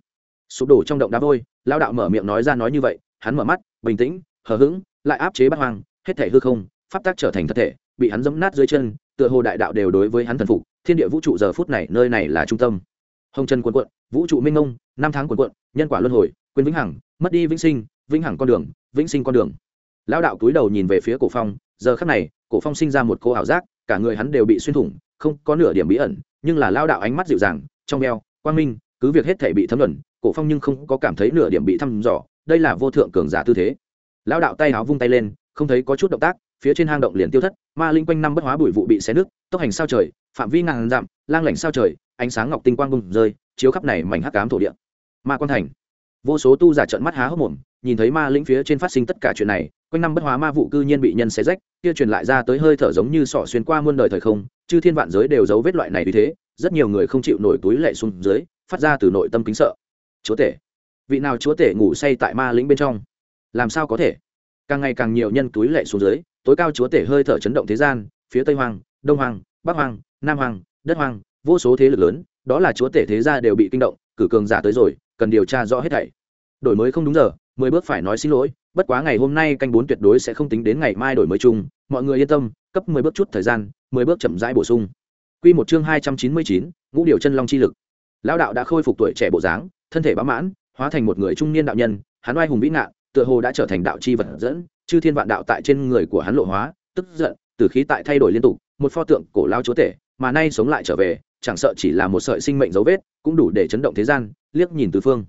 Sụp đổ trong động đá vôi lao đạo mở miệng nói ra nói như vậy, hắn mở mắt, bình tĩnh, hờ hững, lại áp chế bắt hoang, hết thể hư không, pháp tác trở thành thật thể, bị hắn dẫm nát dưới chân tựa hồ đại đạo đều đối với hắn thần phục, thiên địa vũ trụ giờ phút này, nơi này là trung tâm. Hồng chân quần quận, vũ trụ minh ngông năm tháng quần quận, nhân quả luân hồi, quyền vĩnh hằng, mất đi vĩnh sinh, vĩnh hằng con đường, vĩnh sinh con đường. Lao đạo cúi đầu nhìn về phía cổ phong, giờ khắc này, cổ phong sinh ra một cô ảo giác, cả người hắn đều bị xuyên thủng, không có nửa điểm bí ẩn, nhưng là lao đạo ánh mắt dịu dàng, trong veo quang minh, cứ việc hết thể bị thấm luận cổ phong nhưng không có cảm thấy nửa điểm bị thăm dò, đây là vô thượng cường giả tư thế. Lao đạo tay áo vung tay lên, không thấy có chút động tác phía trên hang động liền tiêu thất, ma linh quanh năm bất hóa bụi vụ bị xé nứt, tốc hành sao trời, phạm vi ngàn dặm, lang lảnh sao trời, ánh sáng ngọc tinh quang bùng rơi, chiếu khắp này mảnh hắc cám thổ địa. Ma quan thành. Vô số tu giả trợn mắt há hốc mồm, nhìn thấy ma lĩnh phía trên phát sinh tất cả chuyện này, quanh năm bất hóa ma vụ cư nhiên bị nhân xé rách, kia truyền lại ra tới hơi thở giống như sọ xuyên qua muôn đời thời không, chư thiên vạn giới đều giấu vết loại này vì thế, rất nhiều người không chịu nổi túi lệ xuống dưới, phát ra từ nội tâm kính sợ. Chúa tể. Vị nào chúa tể ngủ say tại ma lĩnh bên trong? Làm sao có thể? Càng ngày càng nhiều nhân túi lệ xuống dưới tối cao chúa tể hơi thở chấn động thế gian, phía tây hoàng đông hoàng bắc hoàng nam hoàng đất hoàng vô số thế lực lớn, đó là chúa tể thế gia đều bị kinh động, cử cường giả tới rồi, cần điều tra rõ hết thảy. Đổi mới không đúng giờ, mười bước phải nói xin lỗi, bất quá ngày hôm nay canh bốn tuyệt đối sẽ không tính đến ngày mai đổi mới chung, mọi người yên tâm, cấp mười bước chút thời gian, mười bước chậm rãi bổ sung. Quy một chương hai trăm chín mươi chín, ngũ điều chân long chi lực. Lão đạo đã khôi phục tuổi trẻ bộ dáng, thân thể bá mãn, hóa thành một người trung niên đạo nhân, hắn oai hùng vĩ ngạn tựa hồ đã trở thành đạo chi vật dẫn, chư thiên vạn đạo tại trên người của hắn lộ hóa, tức giận, từ khí tại thay đổi liên tục, một pho tượng cổ lao chúa tể, mà nay sống lại trở về, chẳng sợ chỉ là một sợi sinh mệnh dấu vết, cũng đủ để chấn động thế gian, liếc nhìn từ phương.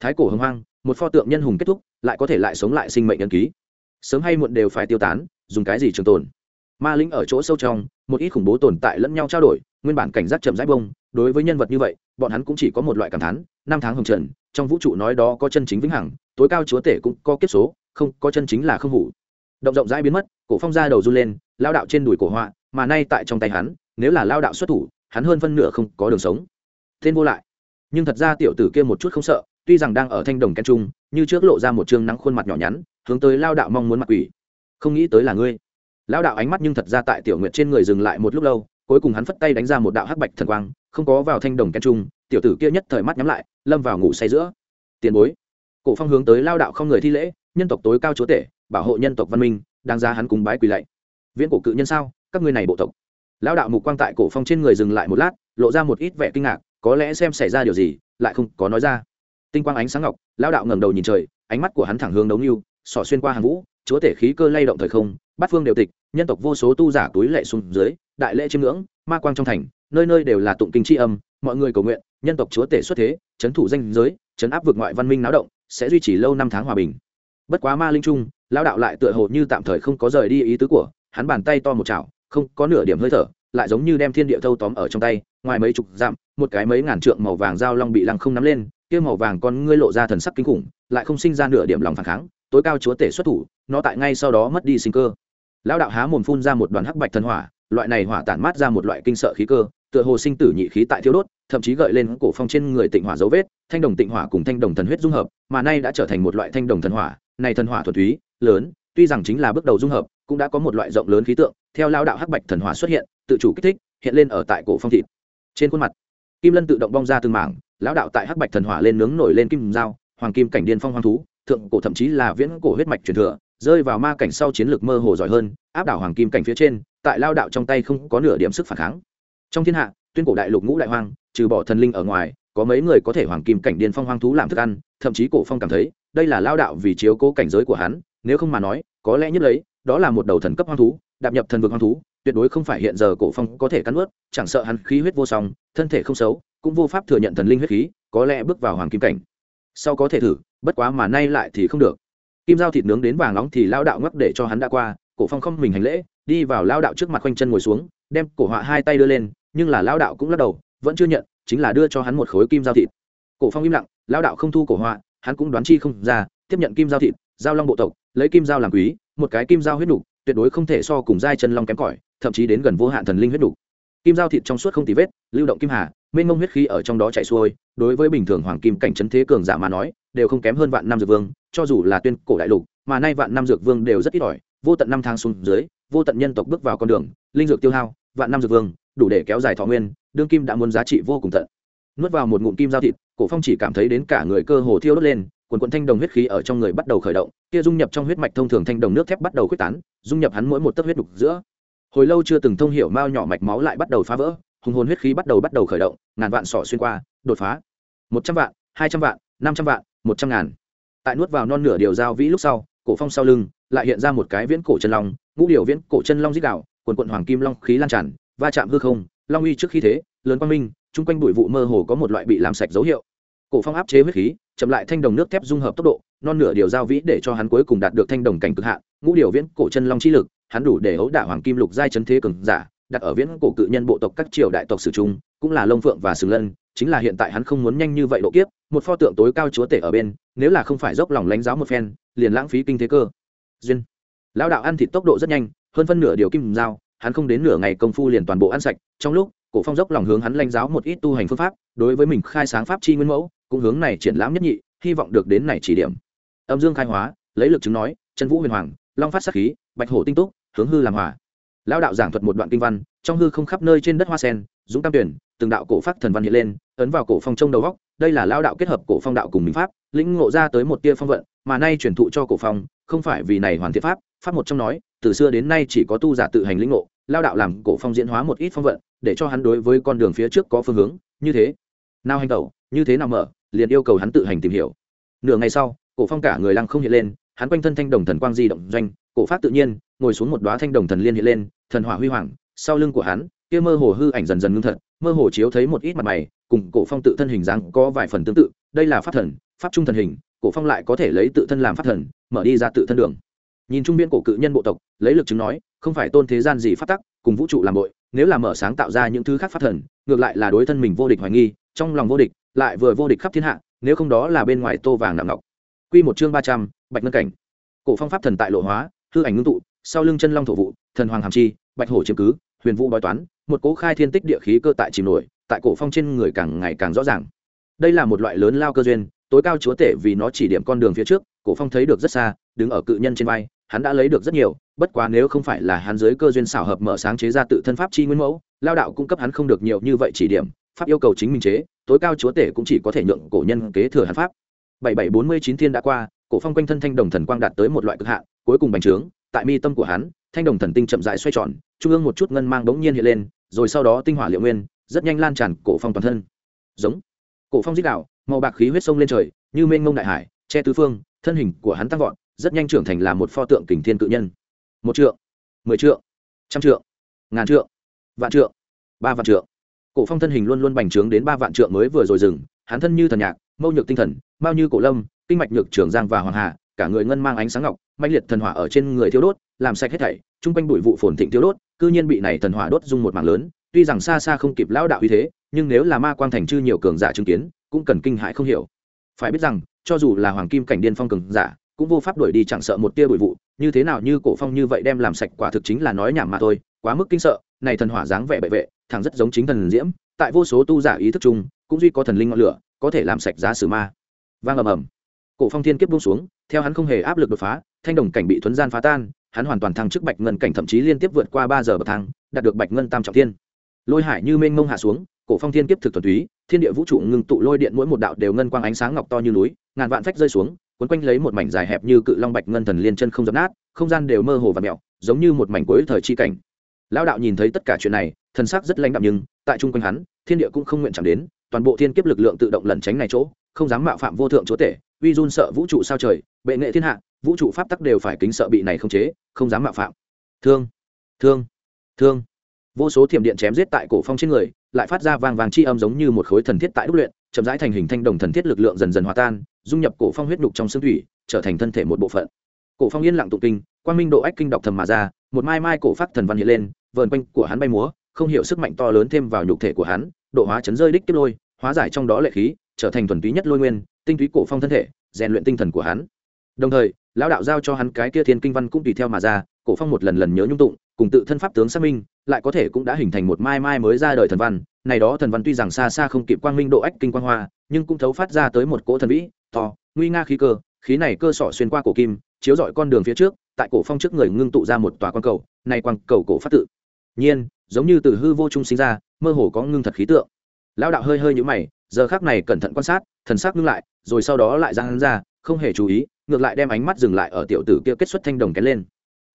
Thái cổ hưng hoang, một pho tượng nhân hùng kết thúc, lại có thể lại sống lại sinh mệnh nhân ký. Sớm hay muộn đều phải tiêu tán, dùng cái gì trường tồn? Ma lĩnh ở chỗ sâu trong, một ít khủng bố tồn tại lẫn nhau trao đổi, nguyên bản cảnh giác chậm rãi bông đối với nhân vật như vậy, bọn hắn cũng chỉ có một loại cảm thán, năm tháng hồng trần, trong vũ trụ nói đó có chân chính vĩnh hằng, tối cao chúa tể cũng có kiếp số, không, có chân chính là không hủ. Động rộng rãi biến mất, cổ phong ra đầu run lên, lao đạo trên đùi cổ họa, mà nay tại trong tay hắn, nếu là lao đạo xuất thủ, hắn hơn phân nửa không có đường sống. Tên vô lại. Nhưng thật ra tiểu tử kia một chút không sợ, tuy rằng đang ở thanh đồng ken trung, như trước lộ ra một chương nắng khuôn mặt nhỏ nhắn, hướng tới lao đạo mong muốn mặt quỷ. Không nghĩ tới là ngươi. Lao đạo ánh mắt nhưng thật ra tại tiểu nguyệt trên người dừng lại một lúc lâu cuối cùng hắn phất tay đánh ra một đạo hắc bạch thần quang không có vào thanh đồng ken trung tiểu tử kia nhất thời mắt nhắm lại lâm vào ngủ say giữa. Tiền bối. Cổ phong hướng tới lao đạo không người thi lễ nhân tộc tối cao chúa tể bảo hộ nhân tộc văn minh đang ra hắn cùng bái quỳ lạy. Viễn cổ cự nhân sao? Các ngươi này bộ tộc. Lão đạo mục quang tại cổ phong trên người dừng lại một lát lộ ra một ít vẻ kinh ngạc có lẽ xem xảy ra điều gì lại không có nói ra. Tinh quang ánh sáng ngọc lão đạo ngẩng đầu nhìn trời ánh mắt của hắn thẳng hướng đấu lưu, xỏ xuyên qua hàng vũ chúa tể khí cơ lay động thời không, bát phương đều tịch, nhân tộc vô số tu giả túi lệ xuống dưới, đại lễ chiêm ngưỡng, ma quang trong thành, nơi nơi đều là tụng kinh tri âm, mọi người cầu nguyện, nhân tộc chúa tể xuất thế, chấn thủ danh giới, chấn áp vực ngoại văn minh náo động, sẽ duy trì lâu năm tháng hòa bình. Bất quá ma linh trung, lão đạo lại tựa hồ như tạm thời không có rời đi ý tứ của, hắn bàn tay to một chảo, không có nửa điểm hơi thở, lại giống như đem thiên địa thâu tóm ở trong tay, ngoài mấy chục dặm, một cái mấy ngàn trượng màu vàng dao long bị lăng không nắm lên, kia màu vàng con ngươi lộ ra thần sắc kinh khủng, lại không sinh ra nửa điểm lòng phản kháng tối cao chúa tể xuất thủ, nó tại ngay sau đó mất đi sinh cơ. Lão đạo há mồm phun ra một đoàn hắc bạch thần hỏa, loại này hỏa tản mát ra một loại kinh sợ khí cơ, tựa hồ sinh tử nhị khí tại thiêu đốt, thậm chí gợi lên cổ phong trên người tịnh hỏa dấu vết, thanh đồng tịnh hỏa cùng thanh đồng thần huyết dung hợp, mà nay đã trở thành một loại thanh đồng thần hỏa. Này thần hỏa thuần túy, lớn, tuy rằng chính là bước đầu dung hợp, cũng đã có một loại rộng lớn khí tượng, theo lao đạo hắc bạch thần hỏa xuất hiện, tự chủ kích thích, hiện lên ở tại cổ phong thịt. Trên khuôn mặt, kim lân tự động bong ra từng mảng, lão đạo tại hắc bạch thần hỏa lên nướng nổi lên kim dao, hoàng kim cảnh điên phong hoang thú thượng cổ thậm chí là viễn cổ huyết mạch truyền thừa, rơi vào ma cảnh sau chiến lược mơ hồ giỏi hơn, áp đảo hoàng kim cảnh phía trên, tại lao đạo trong tay không có nửa điểm sức phản kháng. Trong thiên hạ, tuyên cổ đại lục ngũ đại hoang, trừ bỏ thần linh ở ngoài, có mấy người có thể hoàng kim cảnh điên phong hoang thú làm thức ăn, thậm chí cổ phong cảm thấy, đây là lao đạo vì chiếu cố cảnh giới của hắn, nếu không mà nói, có lẽ nhất lấy, đó là một đầu thần cấp hoang thú, đạp nhập thần vực hoang thú, tuyệt đối không phải hiện giờ cổ phong có thể cắn ướt chẳng sợ hắn khí huyết vô song, thân thể không xấu, cũng vô pháp thừa nhận thần linh huyết khí, có lẽ bước vào hoàng kim cảnh. Sau có thể thử bất quá mà nay lại thì không được. Kim dao thịt nướng đến vàng nóng thì lao đạo ngấp để cho hắn đã qua, cổ phong không mình hành lễ, đi vào lao đạo trước mặt quanh chân ngồi xuống, đem cổ họa hai tay đưa lên, nhưng là lao đạo cũng lắc đầu, vẫn chưa nhận, chính là đưa cho hắn một khối kim dao thịt. Cổ phong im lặng lao đạo không thu cổ họa, hắn cũng đoán chi không ra, tiếp nhận kim dao thịt, giao long bộ tộc, lấy kim dao làm quý, một cái kim dao huyết nục, tuyệt đối không thể so cùng giai chân long kém cỏi, thậm chí đến gần vô hạn thần linh huyết nục. Kim dao thịt trong suốt không tì vết, lưu động kim hà mênh mông huyết khí ở trong đó chạy xuôi, đối với bình thường hoàng kim cảnh trấn thế cường giả mà nói, đều không kém hơn vạn năm dược vương, cho dù là tuyên cổ đại lục, mà nay vạn năm dược vương đều rất ít ỏi. Vô tận năm tháng xuống dưới, vô tận nhân tộc bước vào con đường, linh dược tiêu hao, vạn năm dược vương, đủ để kéo dài thọ nguyên, đương kim đã muốn giá trị vô cùng tận. Nuốt vào một ngụm kim giao thịt, cổ phong chỉ cảm thấy đến cả người cơ hồ thiêu đốt lên, quần quần thanh đồng huyết khí ở trong người bắt đầu khởi động, kia dung nhập trong huyết mạch thông thường thanh đồng nước thép bắt đầu khuếch tán, dung nhập hắn mỗi một tấc huyết đục giữa. Hồi lâu chưa từng thông hiểu mao nhỏ mạch máu lại bắt đầu phá vỡ hùng hồn huyết khí bắt đầu bắt đầu khởi động, ngàn vạn sỏ xuyên qua, đột phá. Một trăm vạn, hai trăm vạn, năm trăm vạn, một trăm ngàn. Tại nuốt vào non nửa điều giao vĩ lúc sau, cổ phong sau lưng lại hiện ra một cái viễn cổ chân long, ngũ điều viễn cổ chân long dích đạo, quần quận hoàng kim long khí lan tràn, va chạm hư không, long uy trước khi thế, lớn quang minh, chung quanh bụi vụ mơ hồ có một loại bị làm sạch dấu hiệu. Cổ phong áp chế huyết khí, chậm lại thanh đồng nước thép dung hợp tốc độ, non nửa điều giao vĩ để cho hắn cuối cùng đạt được thanh đồng cảnh cực hạn, ngũ điều viễn cổ chân long chi lực, hắn đủ để hấu đả hoàng kim lục giai chấn thế cường giả đặt ở viễn cổ cự nhân bộ tộc các triều đại tộc sử trung, cũng là lông phượng và sừng lân, chính là hiện tại hắn không muốn nhanh như vậy độ kiếp, một pho tượng tối cao chúa tể ở bên, nếu là không phải dốc lòng lãnh giáo một phen, liền lãng phí kinh thế cơ. Duyên. Lão đạo ăn thịt tốc độ rất nhanh, hơn phân nửa điều kim dao hắn không đến nửa ngày công phu liền toàn bộ ăn sạch, trong lúc, cổ phong dốc lòng hướng hắn lãnh giáo một ít tu hành phương pháp, đối với mình khai sáng pháp chi nguyên mẫu, cũng hướng này triển lãm nhất nhị, hy vọng được đến này chỉ điểm. Âm dương khai hóa, lấy lực chứng nói, chân vũ huyền hoàng, long phát sắc khí, bạch hổ tinh túc, hướng hư làm hòa lão đạo giảng thuật một đoạn kinh văn, trong hư không khắp nơi trên đất hoa sen, dũng tam tuyển, từng đạo cổ pháp thần văn hiện lên, ấn vào cổ phong trong đầu góc, đây là lao đạo kết hợp cổ phong đạo cùng minh pháp, lĩnh ngộ ra tới một tia phong vận, mà nay truyền thụ cho cổ phong, không phải vì này hoàn thiện pháp pháp một trong nói, từ xưa đến nay chỉ có tu giả tự hành lĩnh ngộ lao đạo làm cổ phong diễn hóa một ít phong vận, để cho hắn đối với con đường phía trước có phương hướng, như thế. Nào hành tẩu, như thế nào mở, liền yêu cầu hắn tự hành tìm hiểu. Nửa ngày sau, cổ phong cả người lăng không hiện lên, hắn quanh thân thanh đồng thần quang di động doanh cổ pháp tự nhiên, ngồi xuống một đóa thanh đồng thần liên hiện lên, thần hỏa huy hoàng, sau lưng của hắn, kia mơ hồ hư ảnh dần dần ngưng thật, mơ hồ chiếu thấy một ít mặt mày, cùng cổ phong tự thân hình dáng có vài phần tương tự, đây là pháp thần, pháp trung thần hình, cổ phong lại có thể lấy tự thân làm pháp thần, mở đi ra tự thân đường. Nhìn trung biên cổ cự nhân bộ tộc, lấy lực chứng nói, không phải tôn thế gian gì phát tắc, cùng vũ trụ làm bội, nếu là mở sáng tạo ra những thứ khác pháp thần, ngược lại là đối thân mình vô địch hoài nghi, trong lòng vô địch, lại vừa vô địch khắp thiên hạ, nếu không đó là bên ngoài tô vàng nặng ngọc. Quy một chương ba trăm, bạch ngân cảnh. Cổ phong pháp thần tại lộ hóa hư ảnh ngưng tụ, sau lưng chân long thổ vụ, thần hoàng hàm chi, bạch hổ chiếm cứ, huyền vũ bói toán, một cố khai thiên tích địa khí cơ tại chìm nổi, tại cổ phong trên người càng ngày càng rõ ràng. Đây là một loại lớn lao cơ duyên, tối cao chúa tể vì nó chỉ điểm con đường phía trước, cổ phong thấy được rất xa, đứng ở cự nhân trên vai, hắn đã lấy được rất nhiều, bất quá nếu không phải là hắn dưới cơ duyên xảo hợp mở sáng chế ra tự thân pháp chi nguyên mẫu, lao đạo cung cấp hắn không được nhiều như vậy chỉ điểm, pháp yêu cầu chính mình chế, tối cao chúa tể cũng chỉ có thể nhượng cổ nhân kế thừa hắn pháp. Bảy bảy bốn mươi chín thiên đã qua cổ phong quanh thân thanh đồng thần quang đạt tới một loại cực hạn, cuối cùng bành trướng, tại mi tâm của hắn, thanh đồng thần tinh chậm rãi xoay tròn, trung ương một chút ngân mang bỗng nhiên hiện lên, rồi sau đó tinh hỏa liệu nguyên, rất nhanh lan tràn cổ phong toàn thân. Giống. Cổ phong dích đạo, màu bạc khí huyết sông lên trời, như mênh mông đại hải, che tứ phương, thân hình của hắn tăng vọt, rất nhanh trưởng thành là một pho tượng kình thiên cự nhân. Một trượng, mười trượng, trăm trượng, ngàn trượng, vạn trượng, ba vạn trượng. Cổ phong thân hình luôn luôn bành trướng đến ba vạn trượng mới vừa rồi dừng, hắn thân như thần nhạc, mâu nhược tinh thần bao như cổ lâm kinh mạch nhược trường giang và hoàng hà, cả người ngân mang ánh sáng ngọc mạnh liệt thần hỏa ở trên người thiêu đốt, làm sạch hết thảy, chung quanh bụi vụ phồn thịnh thiêu đốt, cư nhiên bị này thần hỏa đốt dung một mảng lớn, tuy rằng xa xa không kịp lão đạo uy thế, nhưng nếu là ma quang thành chư nhiều cường giả chứng kiến, cũng cần kinh hãi không hiểu. Phải biết rằng, cho dù là hoàng kim cảnh điên phong cường giả, cũng vô pháp đuổi đi chẳng sợ một tia bụi vụ, như thế nào như cổ phong như vậy đem làm sạch quả thực chính là nói nhảm mà thôi, quá mức kinh sợ, này thần hỏa dáng vẻ bệ vệ, thẳng rất giống chính thần diễm, tại vô số tu giả ý thức chung, cũng duy có thần linh ngọn lửa, có thể làm sạch giá sử ma. Vang ầm ầm cổ phong thiên kiếp buông xuống, theo hắn không hề áp lực đột phá, thanh đồng cảnh bị thuấn gian phá tan, hắn hoàn toàn thăng chức bạch ngân cảnh thậm chí liên tiếp vượt qua ba giờ bậc thang, đạt được bạch ngân tam trọng thiên. Lôi hải như mênh mông hạ xuống, cổ phong thiên kiếp thực thuần túy, thiên địa vũ trụ ngưng tụ lôi điện mỗi một đạo đều ngân quang ánh sáng ngọc to như núi, ngàn vạn phách rơi xuống, cuốn quanh lấy một mảnh dài hẹp như cự long bạch ngân thần liên chân không dập nát, không gian đều mơ hồ và mèo giống như một mảnh cuối thời chi cảnh. Lão đạo nhìn thấy tất cả chuyện này, thần sắc rất lãnh đạm nhưng, tại trung quanh hắn, thiên địa cũng không nguyện chạm đến, toàn bộ thiên kiếp lực lượng tự động lẩn tránh này chỗ, không dám mạo phạm vô thượng chúa tể uy run sợ vũ trụ sao trời, bệ nghệ thiên hạ, vũ trụ pháp tắc đều phải kính sợ bị này không chế, không dám mạo phạm. Thương thương thương. Vô số thiểm điện chém giết tại cổ phong trên người, lại phát ra vang vàng chi âm giống như một khối thần thiết tại đúc luyện, chậm rãi thành hình thanh đồng thần thiết lực lượng dần dần hòa tan, dung nhập cổ phong huyết đục trong xương thủy, trở thành thân thể một bộ phận. Cổ phong yên lặng tụ kinh, quang minh độ ách kinh đọc thầm mà ra, một mai mai cổ phát thần văn hiện lên, vờn quanh của hắn bay múa, không hiểu sức mạnh to lớn thêm vào nhục thể của hắn, độ hóa chấn rơi đích tiếp lôi, hóa giải trong đó lệ khí, trở thành thuần túy nhất lôi nguyên tinh túy cổ phong thân thể, rèn luyện tinh thần của hắn. Đồng thời, lão đạo giao cho hắn cái kia thiên kinh văn cũng tùy theo mà ra, cổ phong một lần lần nhớ nhung tụng, cùng tự thân pháp tướng xác minh, lại có thể cũng đã hình thành một mai mai mới ra đời thần văn. Này đó thần văn tuy rằng xa xa không kịp quang minh độ ách kinh quang hoa, nhưng cũng thấu phát ra tới một cỗ thần vĩ, to, nguy nga khí cơ. Khí này cơ sọ xuyên qua cổ kim, chiếu rọi con đường phía trước, tại cổ phong trước người ngưng tụ ra một tòa quan cầu, này quang cầu cổ phát tự. Nhiên, giống như từ hư vô trung sinh ra, mơ hồ có ngưng thật khí tượng. Lão đạo hơi hơi nhũ mày giờ khác này cẩn thận quan sát, thần sắc ngưng lại, rồi sau đó lại ra hắn ra, không hề chú ý, ngược lại đem ánh mắt dừng lại ở tiểu tử kia kết xuất thanh đồng kén lên.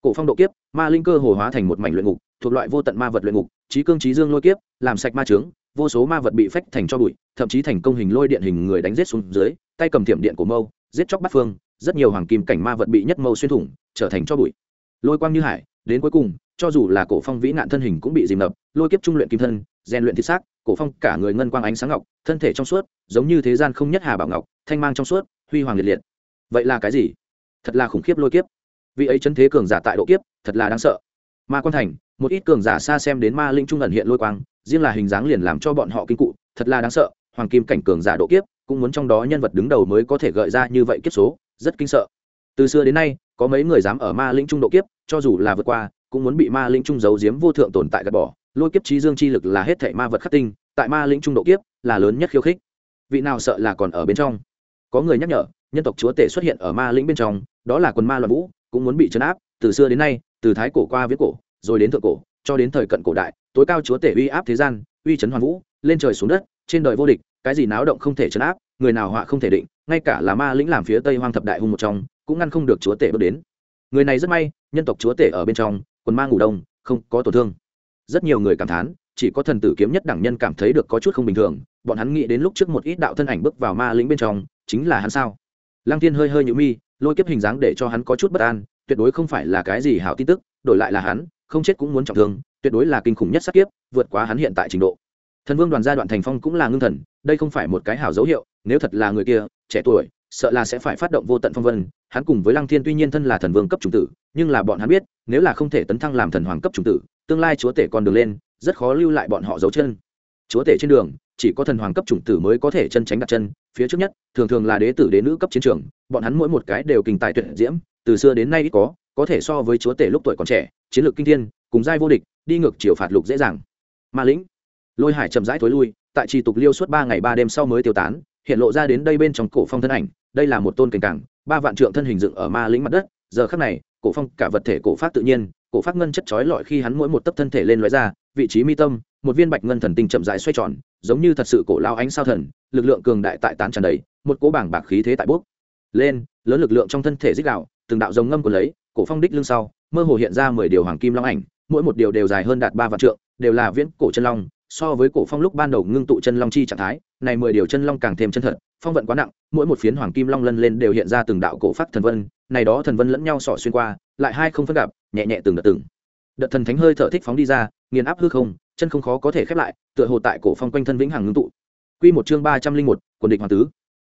Cổ phong độ kiếp, ma linh cơ hồ hóa thành một mảnh luyện ngục, thuộc loại vô tận ma vật luyện ngục trí cương trí dương lôi kiếp, làm sạch ma trướng vô số ma vật bị phách thành cho bụi, thậm chí thành công hình lôi điện hình người đánh giết xuống dưới, tay cầm tiệm điện của mâu, giết chóc bắt phương, rất nhiều hoàng kim cảnh ma vật bị nhất mâu xuyên thủng, trở thành cho bụi. Lôi quang như hải, đến cuối cùng cho dù là cổ phong vĩ nạn thân hình cũng bị dìm ngập, lôi kiếp trung luyện kim thân, rèn luyện thịt xác, cổ phong cả người ngân quang ánh sáng ngọc, thân thể trong suốt, giống như thế gian không nhất hà bảo ngọc, thanh mang trong suốt, huy hoàng liệt liệt. Vậy là cái gì? Thật là khủng khiếp lôi kiếp. Vị ấy chân thế cường giả tại độ kiếp, thật là đáng sợ. Ma quan thành, một ít cường giả xa xem đến ma linh trung ẩn hiện lôi quang, riêng là hình dáng liền làm cho bọn họ kinh cụ, thật là đáng sợ. Hoàng kim cảnh cường giả độ kiếp, cũng muốn trong đó nhân vật đứng đầu mới có thể gợi ra như vậy kiếp số, rất kinh sợ. Từ xưa đến nay, có mấy người dám ở ma lĩnh trung độ kiếp, cho dù là vượt qua cũng muốn bị ma linh trung giấu giếm vô thượng tồn tại gạt bỏ. Lôi kiếp trí dương chi lực là hết thảy ma vật khắc tinh, tại ma linh trung độ kiếp là lớn nhất khiêu khích. Vị nào sợ là còn ở bên trong? Có người nhắc nhở, nhân tộc chúa tể xuất hiện ở ma lĩnh bên trong, đó là quần ma loạn vũ, cũng muốn bị chấn áp, từ xưa đến nay, từ thái cổ qua viết cổ, rồi đến thượng cổ, cho đến thời cận cổ đại, tối cao chúa tể uy áp thế gian, uy chấn hoàn vũ, lên trời xuống đất, trên đời vô địch, cái gì náo động không thể chấn áp, người nào họa không thể định, ngay cả là ma lĩnh làm phía tây hoang thập đại hung một trong, cũng ngăn không được chúa tể bước đến. Người này rất may, nhân tộc chúa tể ở bên trong quần ma ngủ đông, không có tổn thương. Rất nhiều người cảm thán, chỉ có thần tử kiếm nhất đẳng nhân cảm thấy được có chút không bình thường, bọn hắn nghĩ đến lúc trước một ít đạo thân ảnh bước vào ma lĩnh bên trong, chính là hắn sao? Lăng tiên hơi hơi nhũ mi, lôi kiếp hình dáng để cho hắn có chút bất an, tuyệt đối không phải là cái gì hảo tin tức, đổi lại là hắn, không chết cũng muốn trọng thương, tuyệt đối là kinh khủng nhất sát kiếp, vượt quá hắn hiện tại trình độ. Thần vương đoàn gia đoạn thành phong cũng là ngưng thần, đây không phải một cái hảo dấu hiệu, nếu thật là người kia, trẻ tuổi, sợ là sẽ phải phát động vô tận phong vân hắn cùng với lăng thiên tuy nhiên thân là thần vương cấp chủng tử, nhưng là bọn hắn biết, nếu là không thể tấn thăng làm thần hoàng cấp chủng tử, tương lai chúa tể con đường lên, rất khó lưu lại bọn họ dấu chân. Chúa tể trên đường, chỉ có thần hoàng cấp chủng tử mới có thể chân tránh đặt chân, phía trước nhất, thường thường là đế tử đế nữ cấp chiến trường, bọn hắn mỗi một cái đều kinh tài tuyệt diễm, từ xưa đến nay ít có có thể so với chúa tể lúc tuổi còn trẻ, chiến lược kinh thiên, cùng giai vô địch, đi ngược chiều phạt lục dễ dàng. Ma lĩnh, lôi hải chậm rãi thối lui, tại trì tục liêu suốt ba ngày ba đêm sau mới tiêu tán, hiện lộ ra đến đây bên trong cổ phong thân ảnh, đây là một tôn cảnh cảng ba vạn trượng thân hình dựng ở ma lĩnh mặt đất, giờ khắc này, cổ phong cả vật thể cổ phát tự nhiên, cổ phát ngân chất chói lọi khi hắn mỗi một tấc thân thể lên loại ra, vị trí mi tâm, một viên bạch ngân thần tinh chậm rãi xoay tròn, giống như thật sự cổ lao ánh sao thần, lực lượng cường đại tại tán tràn đầy, một cỗ bảng bạc khí thế tại bốc lên, lớn lực lượng trong thân thể dích đạo từng đạo giống ngâm của lấy, cổ phong đích lưng sau, mơ hồ hiện ra mười điều hoàng kim long ảnh, mỗi một điều đều dài hơn đạt ba vạn trượng, đều là viễn cổ chân long so với cổ phong lúc ban đầu ngưng tụ chân long chi trạng thái, này mười điều chân long càng thêm chân thật, phong vận quá nặng, mỗi một phiến hoàng kim long lân lên đều hiện ra từng đạo cổ phát thần vân, này đó thần vân lẫn nhau sỏ xuyên qua, lại hai không phân gặp, nhẹ nhẹ từng đợt từng. Đợt thần thánh hơi thở thích phóng đi ra, nghiền áp hư không, chân không khó có thể khép lại, tựa hồ tại cổ phong quanh thân vĩnh hằng ngưng tụ. Quy một chương ba trăm linh một quần địch hoàng tứ.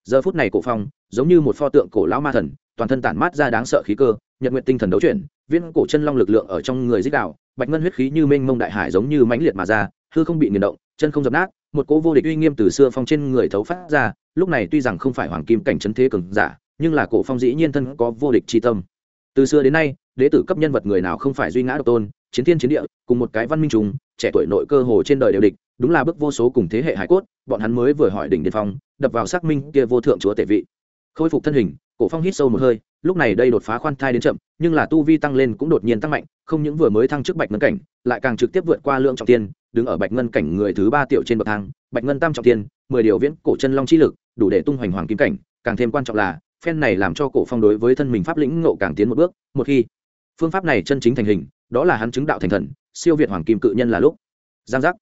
Giờ phút này cổ phong, giống như một pho tượng cổ lão ma thần, toàn thân tản mát ra đáng sợ khí cơ, nhật nguyện tinh thần đấu chuyển viên cổ chân long lực lượng ở trong người dích đạo, bạch ngân huyết khí như mênh mông đại hải giống như mãnh liệt mà ra, hư không bị nghiền động, chân không dập nát, một cỗ vô địch uy nghiêm từ xưa phong trên người thấu phát ra, lúc này tuy rằng không phải hoàng kim cảnh trấn thế cường giả, nhưng là cổ phong dĩ nhiên thân có vô địch chi tâm. Từ xưa đến nay, đế tử cấp nhân vật người nào không phải duy ngã độc tôn, chiến thiên chiến địa, cùng một cái văn minh trùng, trẻ tuổi nội cơ hồ trên đời đều địch, đúng là bước vô số cùng thế hệ hải cốt, bọn hắn mới vừa hỏi đỉnh điên phong, đập vào xác minh kia vô thượng chúa tể vị. Khôi phục thân hình, cổ phong hít sâu một hơi lúc này đây đột phá khoan thai đến chậm, nhưng là tu vi tăng lên cũng đột nhiên tăng mạnh, không những vừa mới thăng chức bạch ngân cảnh, lại càng trực tiếp vượt qua lượng trọng tiên đứng ở bạch ngân cảnh người thứ ba tiểu trên bậc thang, bạch ngân tam trọng tiên mười điều viễn cổ chân long chi lực, đủ để tung hoành hoàng kim cảnh, càng thêm quan trọng là, phen này làm cho cổ phong đối với thân mình pháp lĩnh ngộ càng tiến một bước, một khi phương pháp này chân chính thành hình, đó là hắn chứng đạo thành thần, siêu việt hoàng kim cự nhân là lúc. Giang giác.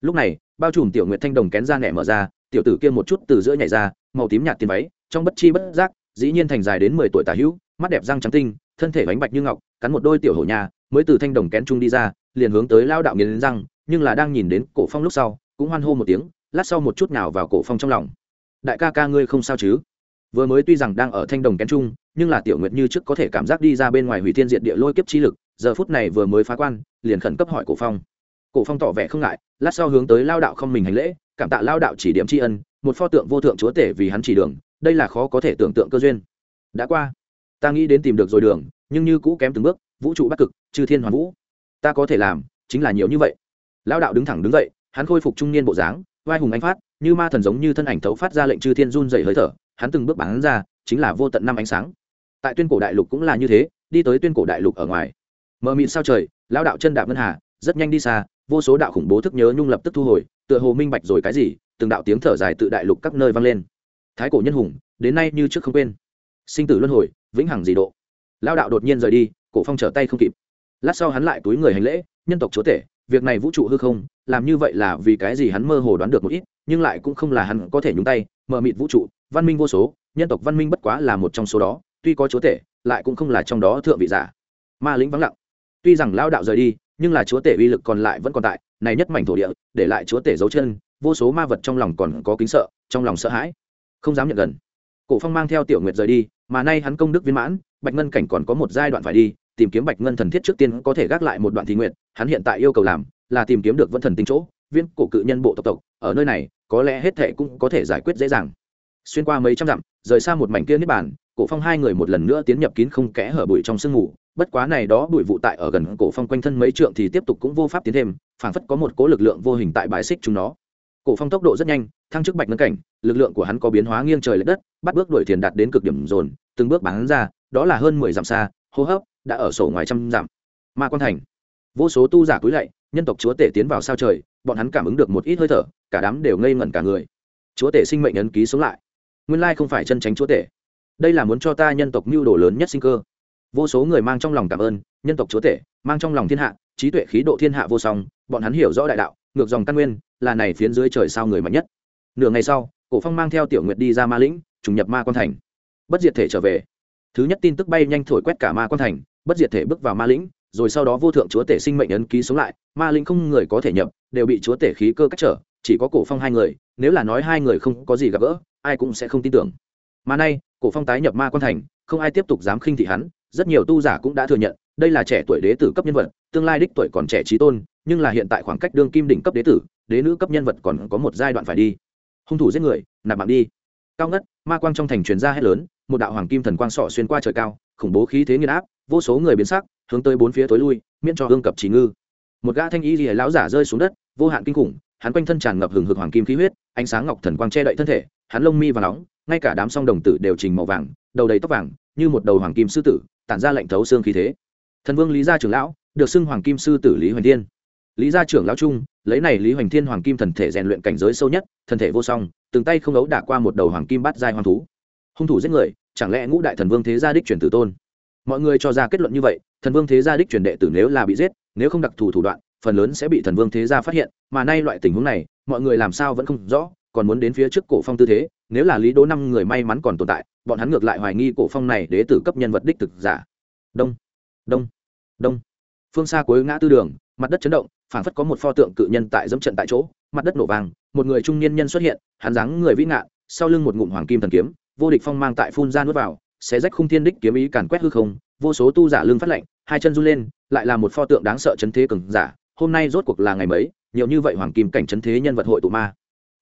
Lúc này, bao trùm tiểu nguyệt thanh đồng kén ra nẻ mở ra, tiểu tử kia một chút từ giữa nhảy ra, màu tím nhạt tiền váy, trong bất chi bất giác dĩ nhiên thành dài đến mười tuổi tả hữu, mắt đẹp răng trắng tinh, thân thể bánh bạch như ngọc, cắn một đôi tiểu hổ nhà, mới từ thanh đồng kén trung đi ra, liền hướng tới lao đạo nghiến răng, nhưng là đang nhìn đến cổ phong lúc sau, cũng hoan hô một tiếng, lát sau một chút nào vào cổ phong trong lòng. Đại ca ca ngươi không sao chứ? Vừa mới tuy rằng đang ở thanh đồng kén trung nhưng là tiểu nguyệt như trước có thể cảm giác đi ra bên ngoài hủy thiên diện địa lôi kiếp chi lực, giờ phút này vừa mới phá quan, liền khẩn cấp hỏi cổ phong. Cổ phong tỏ vẻ không ngại, lát sau hướng tới lao đạo không mình hành lễ, cảm tạ lao đạo chỉ điểm tri ân, một pho tượng vô thượng chúa tể vì hắn chỉ đường đây là khó có thể tưởng tượng cơ duyên. Đã qua. Ta nghĩ đến tìm được rồi đường, nhưng như cũ kém từng bước, vũ trụ bắc cực, chư thiên hoàn vũ. Ta có thể làm, chính là nhiều như vậy. Lão đạo đứng thẳng đứng dậy, hắn khôi phục trung niên bộ dáng vai hùng anh phát, như ma thần giống như thân ảnh thấu phát ra lệnh chư thiên run dày hơi thở, hắn từng bước bắn ra, chính là vô tận năm ánh sáng. Tại tuyên cổ đại lục cũng là như thế, đi tới tuyên cổ đại lục ở ngoài. Mờ mịt sao trời, lão đạo chân đạp ngân hà, rất nhanh đi xa, vô số đạo khủng bố thức nhớ nhung lập tức thu hồi, tựa hồ minh bạch rồi cái gì, từng đạo tiếng thở dài tự đại lục các nơi vang lên thái cổ nhân hùng, đến nay như trước không quên. Sinh tử luân hồi, vĩnh hằng dị độ. Lao đạo đột nhiên rời đi, cổ phong trở tay không kịp. Lát sau hắn lại túi người hành lễ, nhân tộc chúa tể, việc này vũ trụ hư không, làm như vậy là vì cái gì hắn mơ hồ đoán được một ít, nhưng lại cũng không là hắn có thể nhúng tay, mờ mịt vũ trụ, văn minh vô số, nhân tộc văn minh bất quá là một trong số đó, tuy có chúa tể, lại cũng không là trong đó thượng vị giả. Ma lĩnh vắng lặng. Tuy rằng lao đạo rời đi, nhưng là chúa tể uy lực còn lại vẫn còn tại, này nhất mảnh thổ địa, để lại chúa tể dấu chân, vô số ma vật trong lòng còn có kính sợ, trong lòng sợ hãi không dám nhận gần. Cổ phong mang theo tiểu nguyệt rời đi, mà nay hắn công đức viên mãn, bạch ngân cảnh còn có một giai đoạn phải đi, tìm kiếm bạch ngân thần thiết trước tiên có thể gác lại một đoạn thị nguyện, hắn hiện tại yêu cầu làm là tìm kiếm được vân thần tinh chỗ viên cổ cự nhân bộ tộc tộc, ở nơi này, có lẽ hết thệ cũng có thể giải quyết dễ dàng. Xuyên qua mấy trăm dặm, rời xa một mảnh kia niết bàn, cổ phong hai người một lần nữa tiến nhập kín không kẽ hở bụi trong sương mù, bất quá này đó bụi vụ tại ở gần cổ phong quanh thân mấy trượng thì tiếp tục cũng vô pháp tiến thêm, phảng phất có một cố lực lượng vô hình tại bài xích chúng nó. Cổ phong tốc độ rất nhanh thăng chức bạch ngân cảnh, lực lượng của hắn có biến hóa nghiêng trời lệch đất, bắt bước đuổi thiền đạt đến cực điểm dồn, từng bước bán ra, đó là hơn mười dặm xa, hô hấp đã ở sổ ngoài trăm dặm. Ma quan thành. Vô số tu giả cúi lạy, nhân tộc chúa tể tiến vào sao trời, bọn hắn cảm ứng được một ít hơi thở, cả đám đều ngây ngẩn cả người. Chúa tể sinh mệnh ấn ký sống lại. Nguyên lai không phải chân tránh chúa tể. Đây là muốn cho ta nhân tộc mưu đồ lớn nhất sinh cơ. Vô số người mang trong lòng cảm ơn, nhân tộc chúa tể, mang trong lòng thiên hạ, trí tuệ khí độ thiên hạ vô song, bọn hắn hiểu rõ đại đạo, ngược dòng căn nguyên, là này phiến dưới trời sao người mạnh nhất nửa ngày sau, cổ phong mang theo tiểu nguyệt đi ra ma lĩnh, trùng nhập ma quan thành. Bất diệt thể trở về. Thứ nhất tin tức bay nhanh thổi quét cả ma quan thành, bất diệt thể bước vào ma lĩnh, rồi sau đó vô thượng chúa tể sinh mệnh ấn ký sống lại, ma lĩnh không người có thể nhập, đều bị chúa tể khí cơ cách trở, chỉ có cổ phong hai người, nếu là nói hai người không có gì gặp gỡ, ai cũng sẽ không tin tưởng. Mà nay, cổ phong tái nhập ma quan thành, không ai tiếp tục dám khinh thị hắn, rất nhiều tu giả cũng đã thừa nhận, đây là trẻ tuổi đế tử cấp nhân vật, tương lai đích tuổi còn trẻ trí tôn, nhưng là hiện tại khoảng cách đương kim đỉnh cấp đế tử, đế nữ cấp nhân vật còn có một giai đoạn phải đi hung thủ giết người, nạp mạng đi. Cao ngất, ma quang trong thành truyền ra hết lớn, một đạo hoàng kim thần quang sọ xuyên qua trời cao, khủng bố khí thế nghiên áp, vô số người biến sắc, hướng tới bốn phía tối lui, miễn cho hương cập trí ngư. Một gã thanh y rìa lão giả rơi xuống đất, vô hạn kinh khủng, hắn quanh thân tràn ngập hừng hực hoàng kim khí huyết, ánh sáng ngọc thần quang che đậy thân thể, hắn lông mi và nóng, ngay cả đám song đồng tử đều trình màu vàng, đầu đầy tóc vàng, như một đầu hoàng kim sư tử, tản ra lệnh thấu xương khí thế. Thần vương lý gia trưởng lão, được xưng hoàng kim sư tử lý hoành thiên lý gia trưởng lão trung, lấy này lý hoành thiên hoàng kim thần thể rèn luyện cảnh giới sâu nhất thần thể vô song, từng tay không ấu đả qua một đầu hoàng kim bát giai hoàng thú. Hung thủ giết người, chẳng lẽ ngũ đại thần vương thế gia đích truyền tử tôn? Mọi người cho ra kết luận như vậy, thần vương thế gia đích truyền đệ tử nếu là bị giết, nếu không đặc thù thủ đoạn, phần lớn sẽ bị thần vương thế gia phát hiện, mà nay loại tình huống này, mọi người làm sao vẫn không rõ, còn muốn đến phía trước cổ phong tư thế, nếu là lý đỗ năm người may mắn còn tồn tại, bọn hắn ngược lại hoài nghi cổ phong này đế tử cấp nhân vật đích thực giả. Đông đông đông. Phương xa cuối ngã tư đường mặt đất chấn động, phảng phất có một pho tượng cự nhân tại dẫm trận tại chỗ, mặt đất nổ vàng, một người trung niên nhân xuất hiện, hắn dáng người vĩ ngạn, sau lưng một ngụm hoàng kim thần kiếm, vô địch phong mang tại phun ra nuốt vào, xé rách khung thiên đích kiếm ý càn quét hư không, vô số tu giả lưng phát lạnh, hai chân run lên, lại là một pho tượng đáng sợ chấn thế cường giả, hôm nay rốt cuộc là ngày mấy, nhiều như vậy hoàng kim cảnh chấn thế nhân vật hội tụ ma.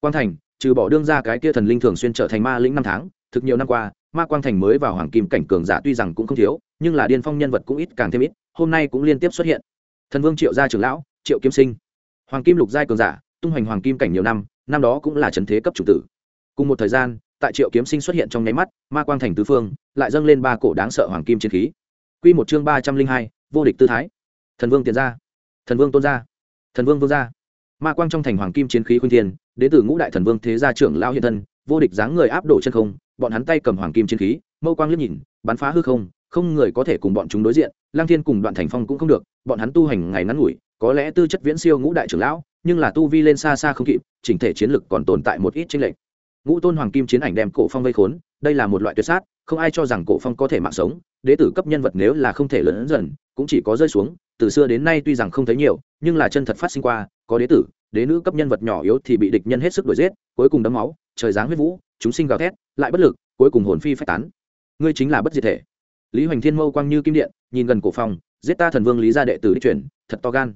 Quang thành, trừ bỏ đương ra cái kia thần linh thường xuyên trở thành ma lĩnh năm tháng, thực nhiều năm qua, ma quang thành mới vào hoàng kim cảnh cường giả tuy rằng cũng không thiếu, nhưng là điên phong nhân vật cũng ít càng thêm ít, hôm nay cũng liên tiếp xuất hiện thần vương triệu gia trưởng lão, triệu kiếm sinh. Hoàng kim lục giai cường giả, tung hoành hoàng kim cảnh nhiều năm năm đó cũng là trần thế cấp chủ tử. Cùng một thời gian, tại triệu kiếm sinh xuất hiện trong nháy mắt, ma quang thành tứ phương, lại dâng lên ba cổ đáng sợ hoàng kim chiến khí. Q một chương ba trăm linh hai, vô địch tư thái. Thần vương tiền gia. Thần vương tôn gia. Thần vương vương gia. Ma quang trong thành hoàng kim chiến khí khuyên thiên, đến từ ngũ đại thần vương thế gia trưởng lao hiện thân, vô địch dáng người áp đổ chân không, bọn hắn tay cầm hoàng kim chiến khí, mâu quang liếc nhìn, bắn phá hư không không người có thể cùng bọn chúng đối diện lang thiên cùng đoạn thành phong cũng không được bọn hắn tu hành ngày ngắn ngủi, có lẽ tư chất viễn siêu ngũ đại trưởng lão, nhưng là tu vi lên xa xa không kịp, chỉnh thể chiến lực còn tồn tại một ít tranh lệch. Ngũ tôn hoàng kim chiến ảnh đem cổ phong vây khốn, đây là một loại tuyệt sát, không ai cho rằng cổ phong có thể mạng sống, đế tử cấp nhân vật nếu là không thể lớn dần, cũng chỉ có rơi xuống, từ xưa đến nay tuy rằng không thấy nhiều, nhưng là chân thật phát sinh qua, có đế tử, đế nữ cấp nhân vật nhỏ yếu thì bị địch nhân hết sức đuổi giết, cuối cùng đấm máu, trời giáng huyết vũ, chúng sinh gào thét, lại bất lực, cuối cùng hồn phi phách tán. Ngươi chính là bất diệt thể. Lý hoành thiên mâu quang như kim điện, nhìn gần cổ phong giết ta thần vương lý gia đệ tử đi chuyển, thật to gan.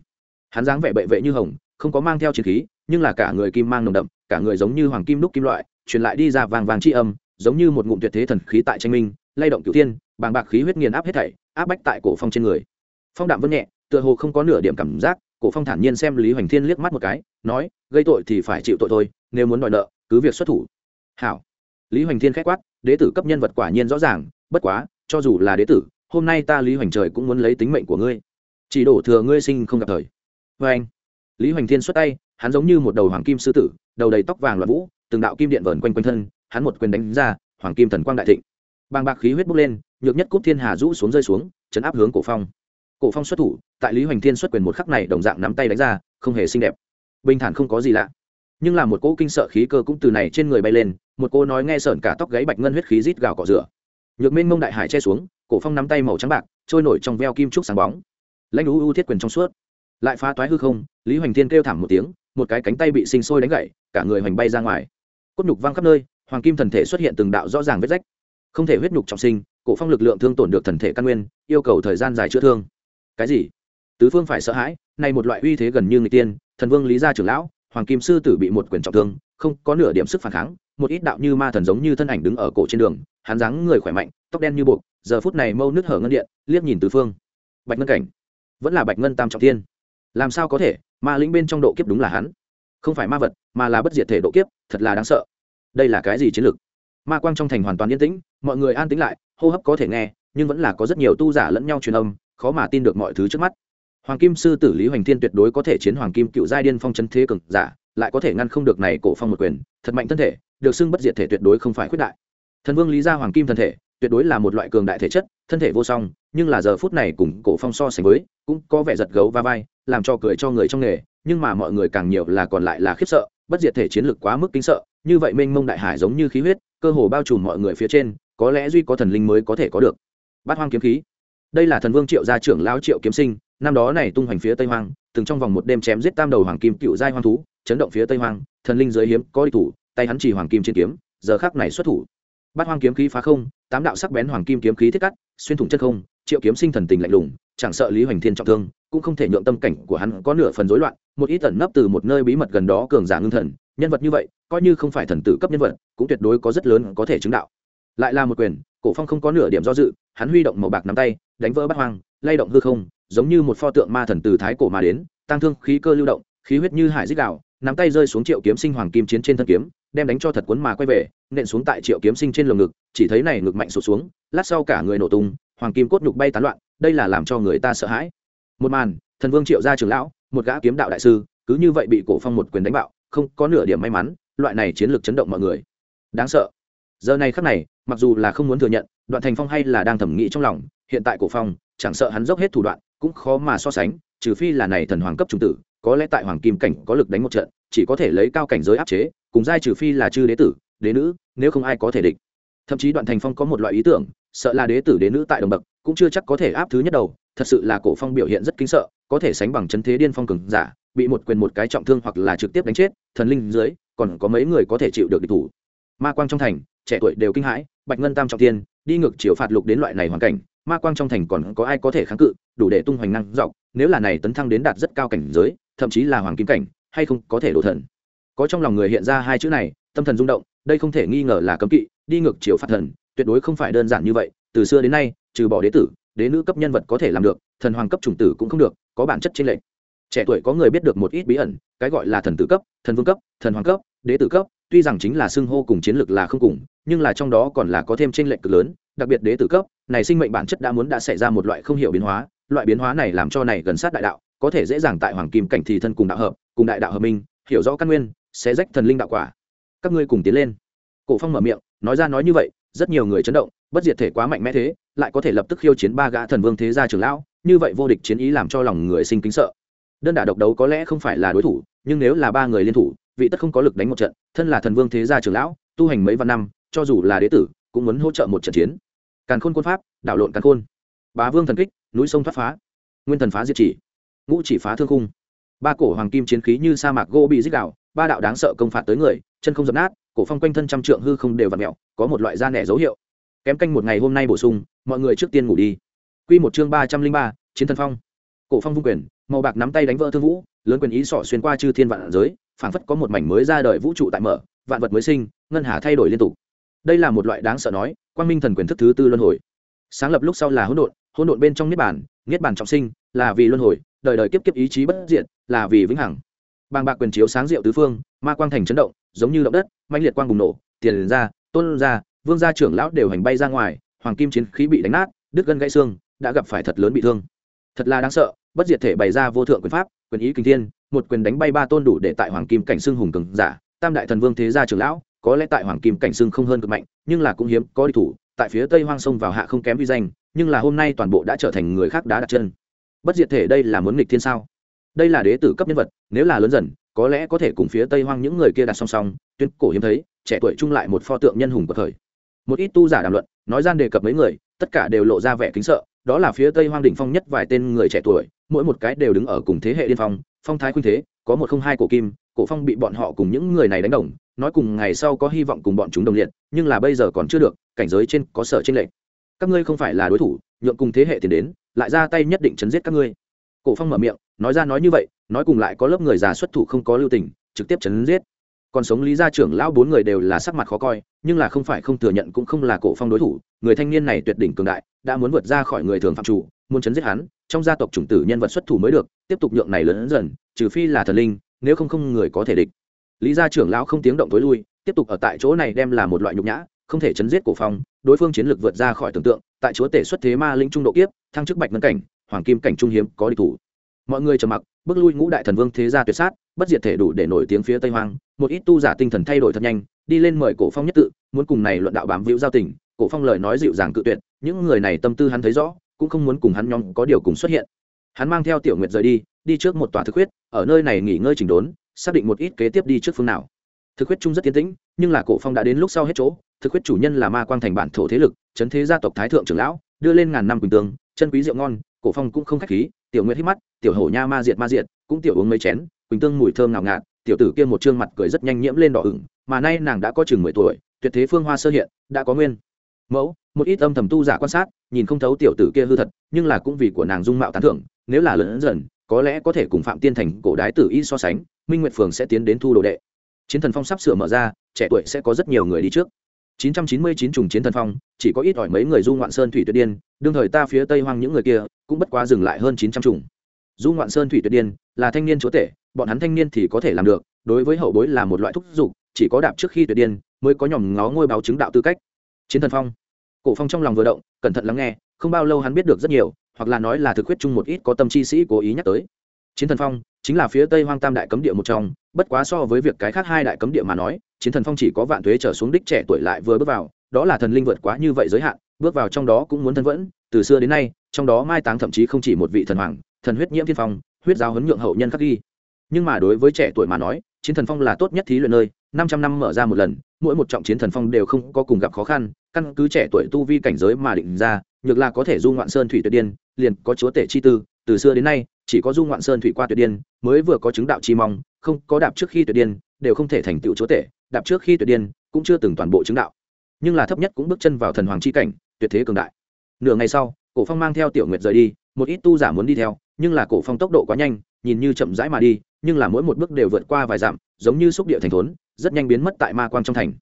Hắn dáng vẻ bệ vệ như hồng, không có mang theo chiến khí, nhưng là cả người kim mang nồng đậm, cả người giống như hoàng kim đúc kim loại, truyền lại đi ra vàng vàng chi âm, giống như một ngụm tuyệt thế thần khí tại tranh minh, lay động cửu thiên, bàng bạc khí huyết nghiền áp hết thảy, áp bách tại cổ phong trên người. Phong đạm vân nhẹ, tựa hồ không có nửa điểm cảm giác, cổ phong thản nhiên xem lý hoành thiên liếc mắt một cái, nói, gây tội thì phải chịu tội thôi, nếu muốn đòi nợ, cứ việc xuất thủ. Hảo. Lý hoành thiên khách quát, đế tử cấp nhân vật quả nhiên rõ ràng, bất quá, cho dù là đế tử hôm nay ta lý hoành trời cũng muốn lấy tính mệnh của ngươi. Chỉ đổ thừa ngươi sinh không gặp thời. Vê anh. Lý hoành thiên xuất tay, hắn giống như một đầu hoàng kim sư tử, đầu đầy tóc vàng loạn vũ, từng đạo kim điện vờn quanh quanh thân, hắn một quyền đánh ra, hoàng kim thần quang đại thịnh. Bàng bạc khí huyết bốc lên, nhược nhất cúp thiên hà rũ xuống rơi xuống, chấn áp hướng cổ phong. Cổ phong xuất thủ, tại lý hoành thiên xuất quyền một khắc này đồng dạng nắm tay đánh ra, không hề xinh đẹp. Bình thản không có gì lạ. Nhưng là một cỗ kinh sợ khí cơ cũng từ này trên người bay lên, một cô nói nghe sởn cả tóc gáy bạch ngân huyết khí rít gào cọ rửa nhược minh mông đại hải che xuống, cổ phong nắm tay màu trắng bạc, trôi nổi trong veo kim trúc sáng bóng. Lãnh ưu ưu thiết quyền trong suốt. Lại phá toái hư không, lý hoành thiên kêu thảm một tiếng, một cái cánh tay bị sinh sôi đánh gậy, cả người hoành bay ra ngoài. Cốt nhục văng khắp nơi, hoàng kim thần thể xuất hiện từng đạo rõ ràng vết rách. Không thể huyết nhục trọng sinh, cổ phong lực lượng thương tổn được thần thể căn nguyên, yêu cầu thời gian dài chữa thương. Cái gì? Tứ phương phải sợ hãi này một loại uy thế gần như người tiên, thần vương lý gia trưởng lão, hoàng kim sư tử bị một quyền trọng thương, không có nửa điểm sức phản kháng, một ít đạo như ma thần giống như thân ảnh đứng ở cổ trên đường hắn dáng người khỏe mạnh, tóc đen như buộc, giờ phút này mâu nước hở ngân điện, liếc nhìn tứ phương. Bạch ngân cảnh, vẫn là bạch ngân tam trọng thiên. Làm sao có thể, ma lĩnh bên trong độ kiếp đúng là hắn. Không phải ma vật, mà là bất diệt thể độ kiếp, thật là đáng sợ. Đây là cái gì chiến lược? Ma quang trong thành hoàn toàn yên tĩnh, mọi người an tĩnh lại, hô hấp có thể nghe, nhưng vẫn là có rất nhiều tu giả lẫn nhau truyền âm, khó mà tin được mọi thứ trước mắt. Hoàng kim sư tử lý hoành thiên tuyệt đối có thể chiến hoàng kim cựu giai điên phong chân thế cực giả, lại có thể ngăn không được này cổ phong một quyền, thật mạnh thân thể, được xưng bất diệt thể tuyệt đối không phải khuyết đại thần vương lý gia hoàng kim thân thể, tuyệt đối là một loại cường đại thể chất, thân thể vô song, nhưng là giờ phút này cùng cổ phong so sánh với, cũng có vẻ giật gấu va vai, làm cho cười cho người trong nghề, nhưng mà mọi người càng nhiều là còn lại là khiếp sợ, bất diệt thể chiến lược quá mức kinh sợ, như vậy mênh mông đại hải giống như khí huyết, cơ hồ bao trùm mọi người phía trên, có lẽ duy có thần linh mới có thể có được. Bát hoang kiếm khí. Đây là thần vương triệu gia trưởng lão triệu kiếm sinh, năm đó này tung hoành phía tây hoang, từng trong vòng một đêm chém giết tam đầu hoàng kim cựu giai hoang thú, chấn động phía tây hoang, thần linh giới hiếm có đi thủ, tay hắn chỉ hoàng kim trên kiếm, giờ khắc này xuất thủ bát hoang kiếm khí phá không, tám đạo sắc bén hoàng kim kiếm khí thiết cắt, xuyên thủng chân không, triệu kiếm sinh thần tình lạnh lùng, chẳng sợ lý hoành thiên trọng thương, cũng không thể nhượng tâm cảnh của hắn có nửa phần rối loạn, một ít tẩn nấp từ một nơi bí mật gần đó cường giả ngưng thần, nhân vật như vậy, coi như không phải thần tử cấp nhân vật, cũng tuyệt đối có rất lớn có thể chứng đạo. Lại là một quyền, cổ phong không có nửa điểm do dự, hắn huy động màu bạc nắm tay, đánh vỡ bát hoang, lay động hư không, giống như một pho tượng ma thần từ thái cổ mà đến, tăng thương khí cơ lưu động, khí huyết như hải dích đạo nắm tay rơi xuống triệu kiếm sinh hoàng kim chiến trên thân kiếm, đem đánh cho thật cuốn mà quay về, nện xuống tại triệu kiếm sinh trên lồng ngực, chỉ thấy này ngực mạnh sụt xuống, lát sau cả người nổ tung, hoàng kim cốt nhục bay tán loạn, đây là làm cho người ta sợ hãi. Một màn, thần vương triệu gia trưởng lão, một gã kiếm đạo đại sư, cứ như vậy bị cổ phong một quyền đánh bạo, không có nửa điểm may mắn, loại này chiến lược chấn động mọi người. Đáng sợ. Giờ này khắc này, mặc dù là không muốn thừa nhận, đoạn thành phong hay là đang thẩm nghĩ trong lòng, hiện tại cổ phong, chẳng sợ hắn dốc hết thủ đoạn, cũng khó mà so sánh, trừ phi là này thần hoàng cấp trung tử có lẽ tại hoàng kim cảnh có lực đánh một trận, chỉ có thể lấy cao cảnh giới áp chế, cùng giai trừ phi là chư đế tử, đế nữ, nếu không ai có thể địch. Thậm chí đoạn thành phong có một loại ý tưởng, sợ là đế tử đế nữ tại đồng bậc, cũng chưa chắc có thể áp thứ nhất đầu, thật sự là cổ phong biểu hiện rất kinh sợ, có thể sánh bằng chân thế điên phong cường giả, bị một quyền một cái trọng thương hoặc là trực tiếp đánh chết, thần linh dưới, còn có mấy người có thể chịu được địch thủ. Ma quang trong thành, trẻ tuổi đều kinh hãi, bạch ngân tam trọng tiên đi ngược chiều phạt lục đến loại này hoàn cảnh, ma quang trong thành còn có ai có thể kháng cự, đủ để tung hoành năng dọc, nếu là này tấn thăng đến đạt rất cao cảnh giới thậm chí là hoàng kim cảnh, hay không có thể đổ thần. Có trong lòng người hiện ra hai chữ này, tâm thần rung động, đây không thể nghi ngờ là cấm kỵ, đi ngược chiều phạt thần, tuyệt đối không phải đơn giản như vậy, từ xưa đến nay, trừ bỏ đế tử, đế nữ cấp nhân vật có thể làm được, thần hoàng cấp chủng tử cũng không được, có bản chất trên lệnh trẻ tuổi có người biết được một ít bí ẩn, cái gọi là thần tử cấp, thần vương cấp, thần hoàng cấp, đế tử cấp, tuy rằng chính là xưng hô cùng chiến lược là không cùng, nhưng là trong đó còn là có thêm trên lệch cực lớn, đặc biệt đế tử cấp, này sinh mệnh bản chất đã muốn đã xảy ra một loại không hiểu biến hóa, loại biến hóa này làm cho này gần sát đại đạo có thể dễ dàng tại hoàng kim cảnh thì thân cùng đạo hợp, cùng đại đạo hợp minh, hiểu rõ căn nguyên, sẽ rách thần linh đạo quả. Các ngươi cùng tiến lên. Cổ phong mở miệng, nói ra nói như vậy, rất nhiều người chấn động, bất diệt thể quá mạnh mẽ thế, lại có thể lập tức khiêu chiến ba gã thần vương thế gia trưởng lão, như vậy vô địch chiến ý làm cho lòng người sinh kính sợ. Đơn đả độc đấu có lẽ không phải là đối thủ, nhưng nếu là ba người liên thủ, vị tất không có lực đánh một trận, thân là thần vương thế gia trưởng lão, tu hành mấy vạn năm, cho dù là đế tử, cũng muốn hỗ trợ một trận chiến. Càn khôn quân pháp, đảo lộn càn khôn. Bá vương thần kích, núi sông thoát phá. Nguyên thần phá diệt chỉ ngũ chỉ phá thương khung. Ba cổ hoàng kim chiến khí như sa mạc gỗ bị dích đạo ba đạo đáng sợ công phạt tới người, chân không dập nát, cổ phong quanh thân trăm trượng hư không đều vặt mẹo có một loại da nẻ dấu hiệu. Kém canh một ngày hôm nay bổ sung, mọi người trước tiên ngủ đi. Quy một chương ba trăm linh ba, chiến thần phong. Cổ phong vung quyền, màu bạc nắm tay đánh vỡ thương vũ, lớn quyền ý sỏ xuyên qua chư thiên vạn giới, phảng phất có một mảnh mới ra đời vũ trụ tại mở, vạn vật mới sinh, ngân hà thay đổi liên tục. Đây là một loại đáng sợ nói, quang minh thần quyền thức thứ tư luân hồi. Sáng lập lúc sau là hỗn độn hỗn độn bên trong niết bản niết bản trọng sinh, là vì luân hồi đời đời kiếp kiếp ý chí bất diệt, là vì vĩnh hằng. Bàng bạc quyền chiếu sáng diệu tứ phương, ma quang thành chấn động, giống như động đất, mãnh liệt quang bùng nổ, tiền ra, tôn ra, vương gia trưởng lão đều hành bay ra ngoài, hoàng kim chiến khí bị đánh nát, đứt gân gãy xương, đã gặp phải thật lớn bị thương. Thật là đáng sợ, bất diệt thể bày ra vô thượng quyền pháp, quyền ý kinh thiên, một quyền đánh bay ba tôn đủ để tại hoàng kim cảnh xương hùng cường giả, tam đại thần vương thế gia trưởng lão, có lẽ tại hoàng kim cảnh xương không hơn cực mạnh, nhưng là cũng hiếm có đi thủ, tại phía tây hoang sông vào hạ không kém uy danh, nhưng là hôm nay toàn bộ đã trở thành người khác đá đặt chân bất diệt thể đây là muốn nghịch thiên sao? Đây là đế tử cấp nhân vật, nếu là lớn dần, có lẽ có thể cùng phía tây hoang những người kia đặt song song. Tuyên cổ hiếm thấy, trẻ tuổi trung lại một pho tượng nhân hùng của thời. Một ít tu giả đàm luận, nói gian đề cập mấy người, tất cả đều lộ ra vẻ kính sợ. Đó là phía tây hoang đỉnh phong nhất vài tên người trẻ tuổi, mỗi một cái đều đứng ở cùng thế hệ điên phong phong thái khuynh thế, có một không hai cổ kim, cổ phong bị bọn họ cùng những người này đánh đồng. Nói cùng ngày sau có hy vọng cùng bọn chúng đồng liệt, nhưng là bây giờ còn chưa được, cảnh giới trên có sở trên lệnh các ngươi không phải là đối thủ nhượng cùng thế hệ tiền đến, lại ra tay nhất định chấn giết các ngươi. Cổ phong mở miệng, nói ra nói như vậy, nói cùng lại có lớp người già xuất thủ không có lưu tình, trực tiếp chấn giết. Còn sống lý gia trưởng lão bốn người đều là sắc mặt khó coi, nhưng là không phải không thừa nhận cũng không là cổ phong đối thủ, người thanh niên này tuyệt đỉnh cường đại, đã muốn vượt ra khỏi người thường phạm chủ, muốn chấn giết hắn, trong gia tộc chủng tử nhân vật xuất thủ mới được, tiếp tục nhượng này lớn dần, trừ phi là thần linh, nếu không không người có thể địch. Lý gia trưởng lão không tiếng động tối lui, tiếp tục ở tại chỗ này đem là một loại nhục nhã, không thể chấn giết cổ phong, đối phương chiến lược vượt ra khỏi tưởng tượng tại chúa tể xuất thế ma linh trung độ kiếp, thăng chức bạch ngân cảnh, hoàng kim cảnh trung hiếm, có địch thủ. Mọi người trầm mặc, bước lui ngũ đại thần vương thế gia tuyệt sát, bất diệt thể đủ để nổi tiếng phía tây hoang, một ít tu giả tinh thần thay đổi thật nhanh, đi lên mời cổ phong nhất tự, muốn cùng này luận đạo bám víu giao tình, cổ phong lời nói dịu dàng cự tuyệt, những người này tâm tư hắn thấy rõ, cũng không muốn cùng hắn nhóm có điều cùng xuất hiện. Hắn mang theo tiểu nguyệt rời đi đi trước một tòa thực huyết, ở nơi này nghỉ ngơi chỉnh đốn, xác định một ít kế tiếp đi trước phương nào thực huyết trung rất tiến tĩnh, nhưng là cổ phong đã đến lúc sau hết chỗ. Thực huyết chủ nhân là ma quang thành bản thổ thế lực, chấn thế gia tộc thái thượng trưởng lão, đưa lên ngàn năm quỳnh tương, chân quý rượu ngon, cổ phong cũng không khách khí. Tiểu nguyệt hít mắt, tiểu hổ nha ma diệt ma diệt, cũng tiểu uống mấy chén, quỳnh tương mùi thơm ngào ngạt, tiểu tử kia một trương mặt cười rất nhanh nhiễm lên đỏ ửng, mà nay nàng đã có chừng mười tuổi, tuyệt thế phương hoa sơ hiện, đã có nguyên. Mẫu, một ít âm thầm tu giả quan sát, nhìn không thấu tiểu tử kia hư thật, nhưng là cũng vì của nàng dung mạo tán thưởng, nếu là lớn dần, có lẽ có thể cùng phạm tiên thành cổ đái tử y so sánh, minh nguyệt phường sẽ tiến đến thu đồ đệ chiến thần phong sắp sửa mở ra, trẻ tuổi sẽ có rất nhiều người đi trước. 999 trùng chiến thần phong, chỉ có ít ỏi mấy người du ngoạn sơn thủy tuyệt điên, đương thời ta phía tây hoang những người kia, cũng bất quá dừng lại hơn 900 trùng. Du ngoạn sơn thủy tuyệt điên, là thanh niên chúa tể, bọn hắn thanh niên thì có thể làm được, đối với hậu bối là một loại thúc giục, chỉ có đạp trước khi tuyệt điên, mới có nhòm ngó ngôi báo chứng đạo tư cách. Chiến thần phong. Cổ phong trong lòng vừa động, cẩn thận lắng nghe, không bao lâu hắn biết được rất nhiều, hoặc là nói là thực huyết chung một ít có tâm chi sĩ cố ý nhắc tới. Chiến thần phong chính là phía tây hoang tam đại cấm địa một trong, bất quá so với việc cái khác hai đại cấm địa mà nói, chiến thần phong chỉ có vạn thuế trở xuống đích trẻ tuổi lại vừa bước vào, đó là thần linh vượt quá như vậy giới hạn, bước vào trong đó cũng muốn thân vẫn, từ xưa đến nay, trong đó mai táng thậm chí không chỉ một vị thần hoàng, thần huyết nhiễm thiên phong, huyết giáo huấn nhượng hậu nhân khắc ghi. Nhưng mà đối với trẻ tuổi mà nói, chiến thần phong là tốt nhất thí luyện nơi, năm trăm năm mở ra một lần, mỗi một trọng chiến thần phong đều không có cùng gặp khó khăn, căn cứ trẻ tuổi tu vi cảnh giới mà định ra, nhược là có thể du ngoạn sơn thủy tuyệt điên, liền có chúa tể chi tư, từ xưa đến nay chỉ có du ngoạn sơn thủy qua tuyệt điên, mới vừa có chứng đạo chi mong, không có đạp trước khi tuyệt điên, đều không thể thành tựu chúa tể, đạp trước khi tuyệt điên, cũng chưa từng toàn bộ chứng đạo. Nhưng là thấp nhất cũng bước chân vào thần hoàng chi cảnh, tuyệt thế cường đại. Nửa ngày sau, cổ phong mang theo tiểu nguyệt rời đi, một ít tu giả muốn đi theo, nhưng là cổ phong tốc độ quá nhanh, nhìn như chậm rãi mà đi, nhưng là mỗi một bước đều vượt qua vài dặm, giống như xúc địa thành thốn, rất nhanh biến mất tại ma quang trong thành.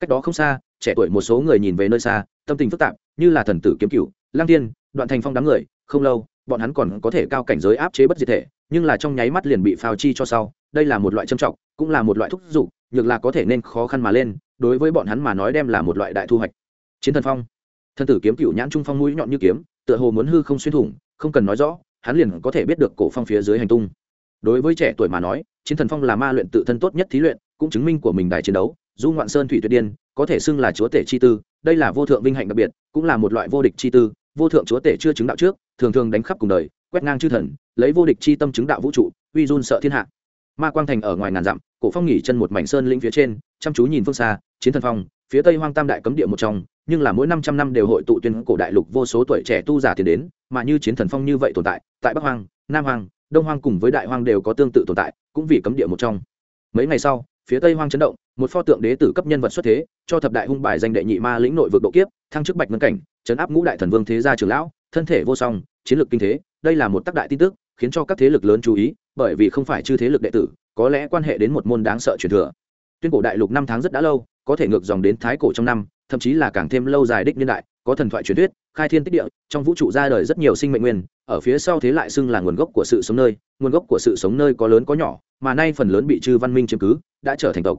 Cách đó không xa, trẻ tuổi một số người nhìn về nơi xa, tâm tình phức tạp, như là thần tử kiếm cựu lang tiên đoạn thành phong đám người, không lâu bọn hắn còn có thể cao cảnh giới áp chế bất diệt thể, nhưng là trong nháy mắt liền bị phao chi cho sau, đây là một loại trầm trọng, cũng là một loại thúc giục, nhược là có thể nên khó khăn mà lên, đối với bọn hắn mà nói đem là một loại đại thu hoạch. Chiến thần phong. Thần tử kiếm cựu nhãn trung phong mũi nhọn như kiếm, tựa hồ muốn hư không xuyên thủng, không cần nói rõ, hắn liền có thể biết được cổ phong phía dưới hành tung. Đối với trẻ tuổi mà nói, chiến thần phong là ma luyện tự thân tốt nhất thí luyện, cũng chứng minh của mình đại chiến đấu, du ngoạn sơn thủy tuyệt điên, có thể xưng là chúa tể chi tư, đây là vô thượng vinh hạnh đặc biệt, cũng là một loại vô địch chi tư, vô thượng chúa tể chưa chứng đạo trước thường thường đánh khắp cùng đời, quét ngang chư thần, lấy vô địch chi tâm chứng đạo vũ trụ, uy run sợ thiên hạ. Ma quang thành ở ngoài ngàn dặm, cổ phong nghỉ chân một mảnh sơn lĩnh phía trên, chăm chú nhìn phương xa, chiến thần phong, phía tây hoang tam đại cấm địa một trong, nhưng là mỗi năm trăm năm đều hội tụ tuyên cổ đại lục vô số tuổi trẻ tu giả tiền đến, mà như chiến thần phong như vậy tồn tại tại bắc hoang, nam hoang, đông hoang cùng với đại hoang đều có tương tự tồn tại, cũng vì cấm địa một trong. Mấy ngày sau, phía tây hoang chấn động, một pho tượng đế tử cấp nhân vật xuất thế, cho thập đại hung bài danh đệ nhị ma lĩnh nội vực độ kiếp, thăng chức bạch ngân cảnh chấn áp ngũ đại thần vương thế gia trường lão thân thể vô song, chiến lược kinh thế, đây là một tác đại tin tức, khiến cho các thế lực lớn chú ý, bởi vì không phải chư thế lực đệ tử, có lẽ quan hệ đến một môn đáng sợ truyền thừa. Tuyên cổ đại lục năm tháng rất đã lâu, có thể ngược dòng đến thái cổ trong năm, thậm chí là càng thêm lâu dài đích niên đại, có thần thoại truyền thuyết, khai thiên tích địa, trong vũ trụ ra đời rất nhiều sinh mệnh nguyên, ở phía sau thế lại xưng là nguồn gốc của sự sống nơi, nguồn gốc của sự sống nơi có lớn có nhỏ, mà nay phần lớn bị chư văn minh chiếm cứ, đã trở thành tộc.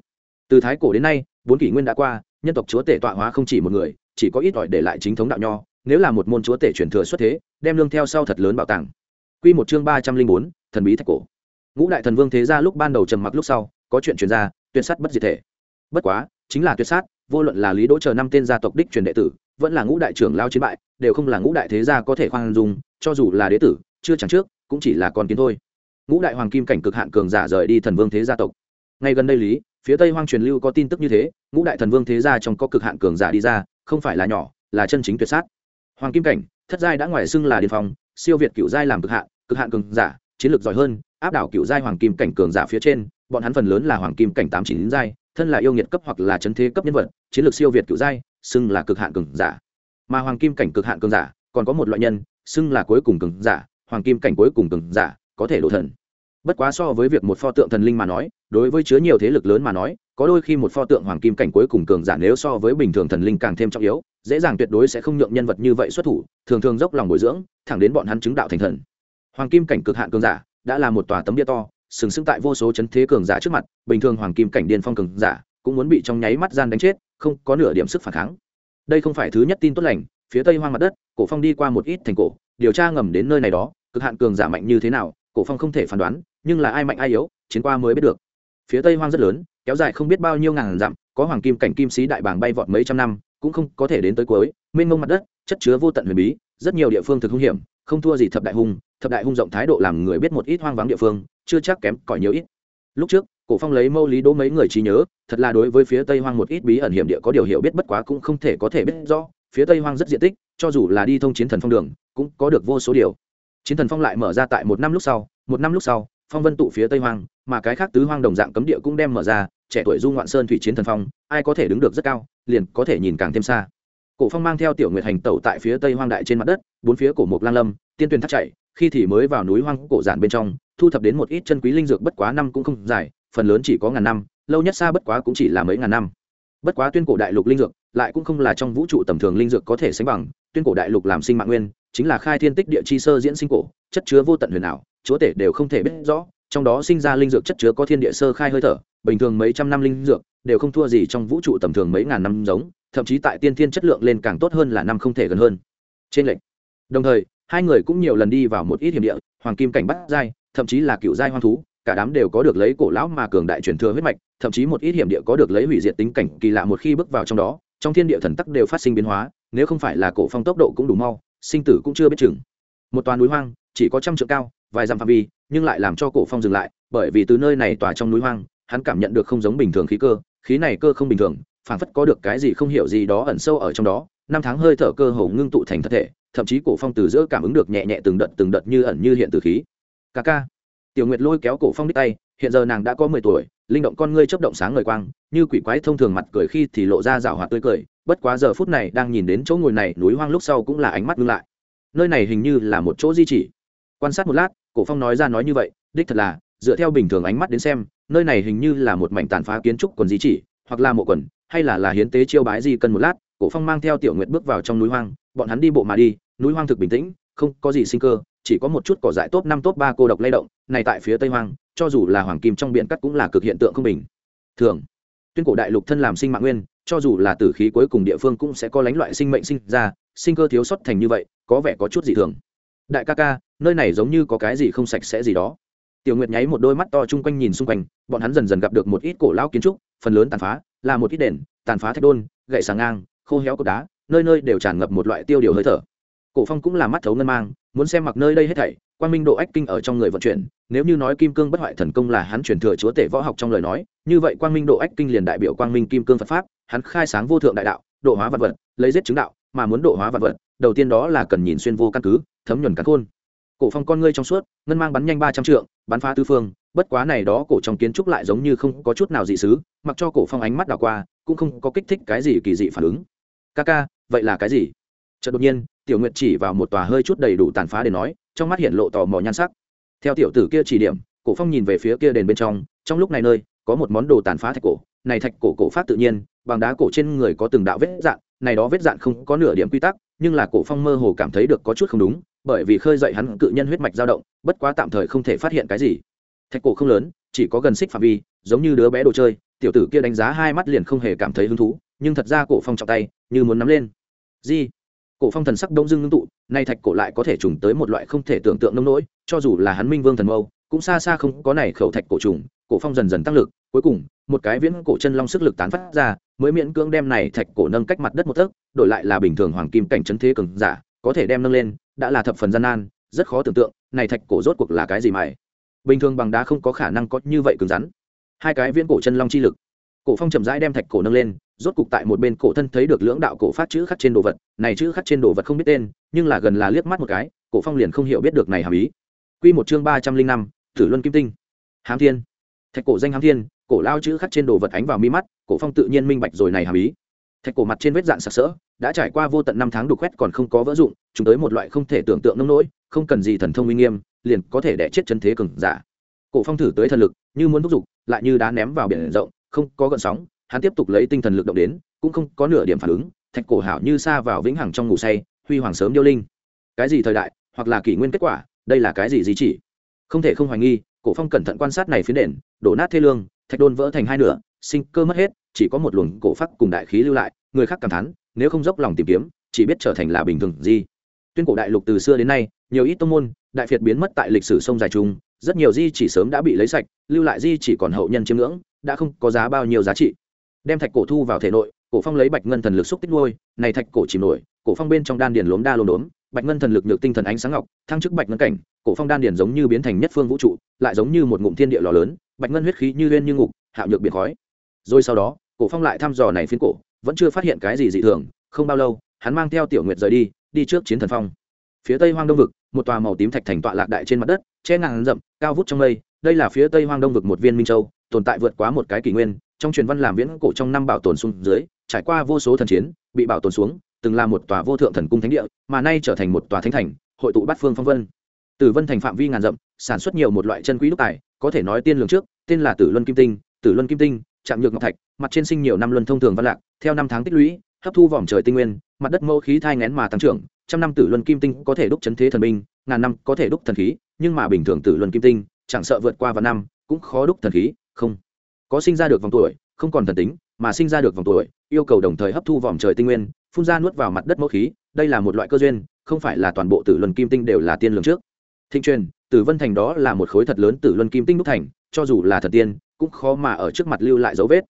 Từ thái cổ đến nay, bốn kỷ nguyên đã qua, nhân tộc chúa tể tọa hóa không chỉ một người, chỉ có ít ỏi để lại chính thống đạo nho nếu là một môn chúa tể truyền thừa xuất thế, đem lương theo sau thật lớn bảo tàng. Quy một chương ba trăm linh bốn, thần bí thạch cổ. Ngũ đại thần vương thế gia lúc ban đầu trầm mặc lúc sau, có chuyện truyền ra, tuyệt sát bất diệt thể. Bất quá, chính là tuyệt sát, vô luận là lý đỗ chờ năm tên gia tộc đích truyền đệ tử, vẫn là ngũ đại trưởng lao chiến bại, đều không là ngũ đại thế gia có thể khoan dung, cho dù là đế tử, chưa chẳng trước, cũng chỉ là con kiến thôi. Ngũ đại hoàng kim cảnh cực hạn cường giả rời đi thần vương thế gia tộc. Ngay gần đây lý, phía tây hoang truyền lưu có tin tức như thế, ngũ đại thần vương thế gia trong có cực hạn cường giả đi ra, không phải là nhỏ, là chân chính tuyệt sát hoàng kim cảnh, thất giai đã ngoài xưng là điền phòng siêu việt cựu giai làm cực hạn cực hạn cường giả, chiến lược giỏi hơn, áp đảo cựu giai hoàng kim cảnh cường giả phía trên, bọn hắn phần lớn là hoàng kim cảnh tám chín giai, thân là yêu nghiệt cấp hoặc là chấn thế cấp nhân vật, chiến lược siêu việt cựu giai, xưng là cực hạn cường giả. Mà hoàng kim cảnh cực hạn cường giả, còn có một loại nhân, xưng là cuối cùng cường giả, hoàng kim cảnh cuối cùng cường giả, có thể đổ thần. Bất quá so với việc một pho tượng thần linh mà nói, đối với chứa nhiều thế lực lớn mà nói có đôi khi một pho tượng hoàng kim cảnh cuối cùng cường giả nếu so với bình thường thần linh càng thêm trọng yếu, dễ dàng tuyệt đối sẽ không nhượng nhân vật như vậy xuất thủ, thường thường dốc lòng bồi dưỡng, thẳng đến bọn hắn chứng đạo thành thần. Hoàng kim cảnh cực hạn cường giả đã là một tòa tấm bia to, sừng sững tại vô số chấn thế cường giả trước mặt, bình thường hoàng kim cảnh điên phong cường giả cũng muốn bị trong nháy mắt gian đánh chết, không có nửa điểm sức phản kháng. Đây không phải thứ nhất tin tốt lành, phía tây hoang mặt đất, cổ phong đi qua một ít thành cổ, điều tra ngầm đến nơi này đó, cực hạn cường giả mạnh như thế nào, cổ phong không thể phán đoán, nhưng là ai mạnh ai yếu, chiến qua mới biết được. Phía tây hoang rất lớn kéo dài không biết bao nhiêu ngàn dặm, có hoàng kim cảnh kim sĩ đại bàng bay vọt mấy trăm năm, cũng không có thể đến tới cuối, mênh mông mặt đất, chất chứa vô tận huyền bí, rất nhiều địa phương thực hung hiểm, không thua gì thập đại hung, thập đại hung rộng thái độ làm người biết một ít hoang vắng địa phương, chưa chắc kém cỏi nhiều ít. Lúc trước, cổ phong lấy mâu lý đố mấy người trí nhớ, thật là đối với phía tây hoang một ít bí ẩn hiểm địa có điều hiểu biết bất quá cũng không thể có thể biết rõ, phía tây hoang rất diện tích, cho dù là đi thông chiến thần phong đường, cũng có được vô số điều. Chiến thần phong lại mở ra tại một năm lúc sau, một năm lúc sau, phong vân tụ phía tây hoang mà cái khác tứ hoang đồng dạng cấm địa cũng đem mở ra, trẻ tuổi du ngoạn sơn thủy chiến thần phong, ai có thể đứng được rất cao, liền có thể nhìn càng thêm xa. Cổ phong mang theo tiểu nguyệt hành tẩu tại phía tây hoang đại trên mặt đất, bốn phía cổ mục lang lâm, tiên tuyền thắt chạy khi thì mới vào núi hoang cổ giản bên trong, thu thập đến một ít chân quý linh dược bất quá năm cũng không dài, phần lớn chỉ có ngàn năm, lâu nhất xa bất quá cũng chỉ là mấy ngàn năm. Bất quá tuyên cổ đại lục linh dược, lại cũng không là trong vũ trụ tầm thường linh dược có thể sánh bằng, tuyên cổ đại lục làm sinh mạng nguyên, chính là khai thiên tích địa chi sơ diễn sinh cổ, chất chứa vô tận huyền ảo, chúa tể đều không thể biết rõ trong đó sinh ra linh dược chất chứa có thiên địa sơ khai hơi thở, bình thường mấy trăm năm linh dược, đều không thua gì trong vũ trụ tầm thường mấy ngàn năm giống, thậm chí tại tiên thiên chất lượng lên càng tốt hơn là năm không thể gần hơn. Trên lệnh đồng thời, hai người cũng nhiều lần đi vào một ít hiểm địa, hoàng kim cảnh bắt giai, thậm chí là cựu giai hoang thú, cả đám đều có được lấy cổ lão mà cường đại truyền thừa huyết mạch, thậm chí một ít hiểm địa có được lấy hủy diệt tính cảnh kỳ lạ một khi bước vào trong đó, trong thiên địa thần tắc đều phát sinh biến hóa, nếu không phải là cổ phong tốc độ cũng đủ mau, sinh tử cũng chưa biết chừng. Một toàn núi hoang, chỉ có trăm trượng cao vài dặm phạm vi, nhưng lại làm cho cổ phong dừng lại, bởi vì từ nơi này tỏa trong núi hoang, hắn cảm nhận được không giống bình thường khí cơ, khí này cơ không bình thường, phảng phất có được cái gì không hiểu gì đó ẩn sâu ở trong đó, năm tháng hơi thở cơ hồ ngưng tụ thành thân thể, thậm chí cổ phong từ giữa cảm ứng được nhẹ nhẹ từng đợt từng đợt như ẩn như hiện từ khí. Ca ca. Tiểu nguyệt lôi kéo cổ phong đích tay, hiện giờ nàng đã có mười tuổi, linh động con ngươi chớp động sáng ngời quang, như quỷ quái thông thường mặt cười khi thì lộ ra rào hoạt tươi cười, bất quá giờ phút này đang nhìn đến chỗ ngồi này, núi hoang lúc sau cũng là ánh mắt ngưng lại. Nơi này hình như là một chỗ di chỉ quan sát một lát, cổ phong nói ra nói như vậy, đích thật là, dựa theo bình thường ánh mắt đến xem, nơi này hình như là một mảnh tàn phá kiến trúc quần di chỉ, hoặc là mộ quần, hay là là hiến tế chiêu bái gì? cần một lát, cổ phong mang theo tiểu nguyệt bước vào trong núi hoang, bọn hắn đi bộ mà đi, núi hoang thực bình tĩnh, không có gì sinh cơ, chỉ có một chút cỏ dại top năm top ba cô độc lay động, này tại phía tây hoang, cho dù là hoàng kim trong biển cắt cũng là cực hiện tượng không bình thường, tuyên cổ đại lục thân làm sinh mạng nguyên, cho dù là tử khí cuối cùng địa phương cũng sẽ có lánh loại sinh mệnh sinh ra, sinh cơ thiếu sót thành như vậy, có vẻ có chút dị thường đại ca ca, nơi này giống như có cái gì không sạch sẽ gì đó. Tiểu nguyệt nháy một đôi mắt to chung quanh nhìn xung quanh, bọn hắn dần dần gặp được một ít cổ lão kiến trúc, phần lớn tàn phá, là một ít đền, tàn phá thạch đôn, gậy sáng ngang, khô héo cột đá, nơi nơi đều tràn ngập một loại tiêu điều hơi thở. Cổ phong cũng là mắt thấu ngân mang, muốn xem mặc nơi đây hết thảy quan minh độ ách kinh ở trong người vận chuyển, nếu như nói kim cương bất hoại thần công là hắn truyền thừa chúa tể võ học trong lời nói, như vậy quang minh độ ách kinh liền đại biểu quang minh kim cương phật pháp, hắn khai sáng vô thượng đại đạo, độ hóa vật vật, lấy giết chứng đạo, mà muốn độ hóa vật vật đầu tiên đó là cần nhìn xuyên vô căn cứ, thấm nhuần cắn khôn. Cổ phong con ngươi trong suốt, ngân mang bắn nhanh ba trăm trượng, bắn phá tư phương, bất quá này đó cổ trong kiến trúc lại giống như không có chút nào dị xứ mặc cho cổ phong ánh mắt đảo qua, cũng không có kích thích cái gì kỳ dị phản ứng. Ca ca, vậy là cái gì? Chợt đột nhiên, tiểu nguyệt chỉ vào một tòa hơi chút đầy đủ tàn phá để nói, trong mắt hiện lộ tò mò nhan sắc. Theo tiểu tử kia chỉ điểm, cổ phong nhìn về phía kia đền bên trong trong lúc này nơi, có một món đồ tàn phá thạch cổ, này thạch cổ cổ phát tự nhiên, bằng đá cổ trên người có từng đạo vết dạn, này đó vết dạn không có nửa điểm quy tắc nhưng là cổ phong mơ hồ cảm thấy được có chút không đúng, bởi vì khơi dậy hắn cự nhân huyết mạch dao động, bất quá tạm thời không thể phát hiện cái gì. Thạch cổ không lớn, chỉ có gần xích phạm vi, giống như đứa bé đồ chơi, tiểu tử kia đánh giá hai mắt liền không hề cảm thấy hứng thú, nhưng thật ra cổ phong trọng tay, như muốn nắm lên. Gì? Cổ phong thần sắc đông dưng ngưng tụ, nay thạch cổ lại có thể trùng tới một loại không thể tưởng tượng nông nỗi, cho dù là hắn minh vương thần mâu, cũng xa xa không có này khẩu thạch cổ trùng, cổ phong dần dần tăng lực, cuối cùng một cái viễn cổ chân long sức lực tán phát ra, mới miễn cưỡng đem này thạch cổ nâng cách mặt đất một tấc đổi lại là bình thường hoàng kim cảnh chấn thế cường giả, có thể đem nâng lên, đã là thập phần gian nan, rất khó tưởng tượng, này thạch cổ rốt cuộc là cái gì mày. Bình thường bằng đá không có khả năng có như vậy cứng rắn. Hai cái viễn cổ chân long chi lực. Cổ phong chậm rãi đem thạch cổ nâng lên, rốt cục tại một bên cổ thân thấy được lưỡng đạo cổ phát chữ khắc trên đồ vật, này chữ khắc trên đồ vật không biết tên, nhưng là gần là liếc mắt một cái, cổ phong liền không hiểu biết được này hàm ý. Quy một chương ba trăm linh năm, tử luân kim tinh. Hám thiên. Thạch cổ danh hám thiên cổ lao chữ khắc trên đồ vật ánh vào mi mắt, cổ phong tự nhiên minh bạch rồi này hàm ý. Thạch cổ mặt trên vết dạn sặc sỡ, đã trải qua vô tận năm tháng đục quét còn không có vỡ dụng, chúng tới một loại không thể tưởng tượng nông nỗi, không cần gì thần thông uy nghiêm, liền có thể đẻ chết chân thế cường giả. Cổ phong thử tới thần lực, như muốn thúc giục, lại như đá ném vào biển rộng, không có gợn sóng, hắn tiếp tục lấy tinh thần lực động đến, cũng không có nửa điểm phản ứng, thạch cổ hảo như xa vào vĩnh hằng trong ngủ say, huy hoàng sớm điêu linh. Cái gì thời đại, hoặc là kỷ nguyên kết quả, đây là cái gì gì chỉ? Không thể không hoài nghi, cổ phong cẩn thận quan sát này phiến đền, đổ nát thê lương thạch đôn vỡ thành hai nửa, sinh cơ mất hết, chỉ có một luồng cổ phát cùng đại khí lưu lại, người khác cảm thán, nếu không dốc lòng tìm kiếm, chỉ biết trở thành là bình thường gì tuyên cổ đại lục từ xưa đến nay, nhiều ít tông môn, đại việt biến mất tại lịch sử sông dài trung rất nhiều di chỉ sớm đã bị lấy sạch, lưu lại di chỉ còn hậu nhân chiếm ngưỡng, đã không có giá bao nhiêu giá trị. Đem thạch cổ thu vào thể nội, cổ phong lấy bạch ngân thần lực xúc tích nuôi, này thạch cổ chìm nổi, cổ phong bên trong đan điền lốm đa lốm đốm, bạch ngân thần lực nhược tinh thần ánh sáng ngọc, thăng chức bạch ngân cảnh, cổ phong đan điền giống như biến thành nhất phương vũ trụ, lại giống như một ngụm thiên địa lò lớn bạch ngân huyết khí như uyên như ngục, hạo nhược biệt khói. Rồi sau đó, cổ phong lại thăm dò này phiến cổ, vẫn chưa phát hiện cái gì dị thường, không bao lâu, hắn mang theo tiểu nguyệt rời đi đi trước chiến thần phong. Phía tây hoang đông vực, một tòa màu tím thạch thành tọa lạc đại trên mặt đất, che ngàn rậm, cao vút trong mây, đây là phía tây hoang đông vực một viên minh châu, tồn tại vượt quá một cái kỷ nguyên, trong truyền văn làm viễn cổ trong năm bảo tồn xuống dưới, trải qua vô số thần chiến, bị bảo tồn xuống, từng là một tòa vô thượng thần cung thánh địa, mà nay trở thành một tòa thánh thành, hội tụ bát phương phong vân. Từ vân thành phạm vi ngàn dặm, sản xuất nhiều một loại chân quý đúc tài có thể nói tiên lường trước, tên là tử luân kim tinh, tử luân kim tinh chạm nhược ngọc thạch, mặt trên sinh nhiều năm luân thông thường văn lạc, theo năm tháng tích lũy, hấp thu vòm trời tinh nguyên, mặt đất mẫu khí thai ngén mà tăng trưởng, trăm năm tử luân kim tinh có thể đúc chấn thế thần binh, ngàn năm có thể đúc thần khí, nhưng mà bình thường tử luân kim tinh, chẳng sợ vượt qua vài năm, cũng khó đúc thần khí, không có sinh ra được vòng tuổi, không còn thần tính, mà sinh ra được vòng tuổi, yêu cầu đồng thời hấp thu vòm trời tinh nguyên, phun ra nuốt vào mặt đất mẫu khí, đây là một loại cơ duyên, không phải là toàn bộ tử luân kim tinh đều là tiên lường trước. Thịnh truyền tử vân thành đó là một khối thật lớn tử luân kim tinh đúc thành, cho dù là thần tiên, cũng khó mà ở trước mặt lưu lại dấu vết.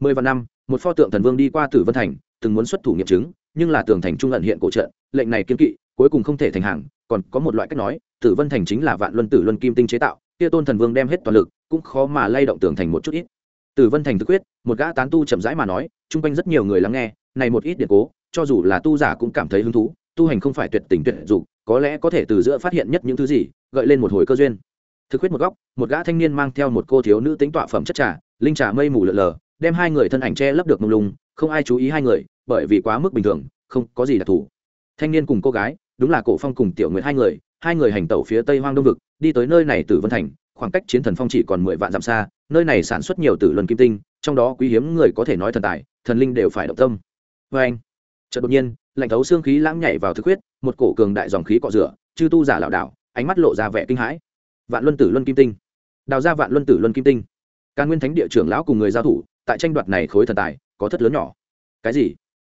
Mười vạn năm, một pho tượng thần vương đi qua tử vân thành, từng muốn xuất thủ nghiệm chứng, nhưng là tường thành trung ẩn hiện cổ trận, lệnh này kiên kỵ, cuối cùng không thể thành hàng. Còn có một loại cách nói, tử vân thành chính là vạn luân tử luân kim tinh chế tạo, kia tôn thần vương đem hết toàn lực, cũng khó mà lay động tường thành một chút ít. Tử vân thành thực quyết, một gã tán tu chậm rãi mà nói, chung quanh rất nhiều người lắng nghe, này một ít điện cố, cho dù là tu giả cũng cảm thấy hứng thú, tu hành không phải tuyệt tình tuyệt dục có lẽ có thể từ giữa phát hiện nhất những thứ gì, gợi lên một hồi cơ duyên. Thực huyết một góc, một gã thanh niên mang theo một cô thiếu nữ tính tọa phẩm chất trà, linh trà mây mù lợn lờ đem hai người thân ảnh che lấp được mông lung, không ai chú ý hai người, bởi vì quá mức bình thường, không có gì đặc thù. Thanh niên cùng cô gái, đúng là cổ phong cùng tiểu nguyện hai người hai người hành tẩu phía tây hoang đông vực, đi tới nơi này từ vân thành, khoảng cách chiến thần phong chỉ còn mười vạn dặm xa, nơi này sản xuất nhiều tử luân kim tinh, trong đó quý hiếm người có thể nói thần tài, thần linh đều phải động tâm. Vê anh. Chợt đột nhiên lạnh thấu xương khí lãng nhảy vào thực huyết, một cổ cường đại dòng khí cọ rửa, chư tu giả lảo đảo, ánh mắt lộ ra vẻ kinh hãi. Vạn luân tử luân kim tinh. Đào ra vạn luân tử luân kim tinh. Càn nguyên thánh địa trưởng lão cùng người giao thủ, tại tranh đoạt này khối thần tài, có thất lớn nhỏ. Cái gì?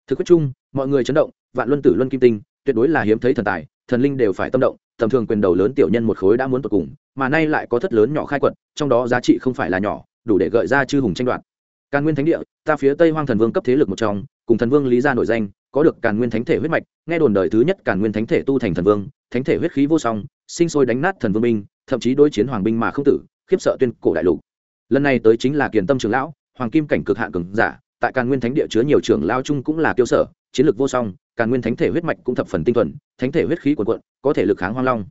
Thực huyết chung, mọi người chấn động, vạn luân tử luân kim tinh, tuyệt đối là hiếm thấy thần tài, thần linh đều phải tâm động, tầm thường quyền đầu lớn tiểu nhân một khối đã muốn tột cùng, mà nay lại có thất lớn nhỏ khai quật, trong đó giá trị không phải là nhỏ, đủ để gợi ra chư hùng tranh đoạt. Càn nguyên thánh địa, ta phía tây hoang thần vương cấp thế lực một trong, cùng thần vương lý gia nổi danh có được càn nguyên thánh thể huyết mạch, nghe đồn đời thứ nhất càn nguyên thánh thể tu thành thần vương, thánh thể huyết khí vô song, sinh sôi đánh nát thần vương binh, thậm chí đối chiến hoàng binh mà không tử, khiếp sợ tuyên cổ đại lục. Lần này tới chính là kiền tâm trưởng lão, hoàng kim cảnh cực hạn cường giả, tại càn nguyên thánh địa chứa nhiều trưởng lao chung cũng là tiêu sở, chiến lược vô song, càn nguyên thánh thể huyết mạch cũng thập phần tinh thuần, thánh thể huyết khí quần quận có thể lực kháng hoang long.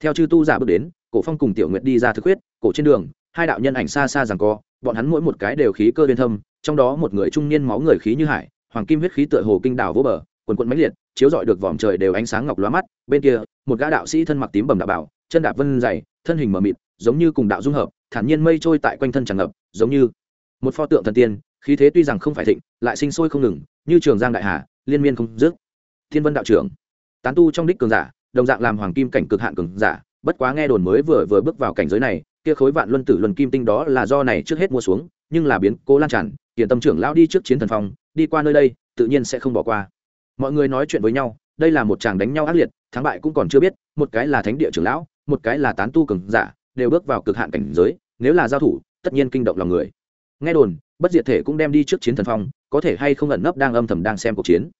Theo chư tu giả bước đến, cổ phong cùng tiểu nguyệt đi ra thực huyết, cổ trên đường, hai đạo nhân ảnh xa xa rằng co, bọn hắn mỗi một cái đều khí cơ liên thâm, trong đó một người trung niên máu người khí như hải hoàng kim huyết khí tựa hồ kinh đảo vô bờ, quần quận mãnh liệt, chiếu rọi được vòm trời đều ánh sáng ngọc lóa mắt. Bên kia, một gã đạo sĩ thân mặc tím bầm đạo bảo, chân đạp vân dày, thân hình mờ mịt, giống như cùng đạo dung hợp, thản nhiên mây trôi tại quanh thân tràn ngập, giống như một pho tượng thần tiên. Khí thế tuy rằng không phải thịnh, lại sinh sôi không ngừng, như trường giang đại hà, liên miên không dứt. Thiên vân đạo trưởng, tán tu trong đích cường giả, đồng dạng làm hoàng kim cảnh cực hạn cường giả, bất quá nghe đồn mới vừa vừa bước vào cảnh giới này, kia khối vạn luân tử luân kim tinh đó là do này trước hết mua xuống, nhưng là biến cố lan tràn hiện tâm trưởng lão đi trước chiến thần phong đi qua nơi đây, tự nhiên sẽ không bỏ qua. Mọi người nói chuyện với nhau, đây là một chàng đánh nhau ác liệt, thắng bại cũng còn chưa biết, một cái là thánh địa trưởng lão, một cái là tán tu cường giả, đều bước vào cực hạn cảnh giới, nếu là giao thủ, tất nhiên kinh động lòng người. Nghe đồn, bất diệt thể cũng đem đi trước chiến thần phong, có thể hay không ẩn nấp đang âm thầm đang xem cuộc chiến.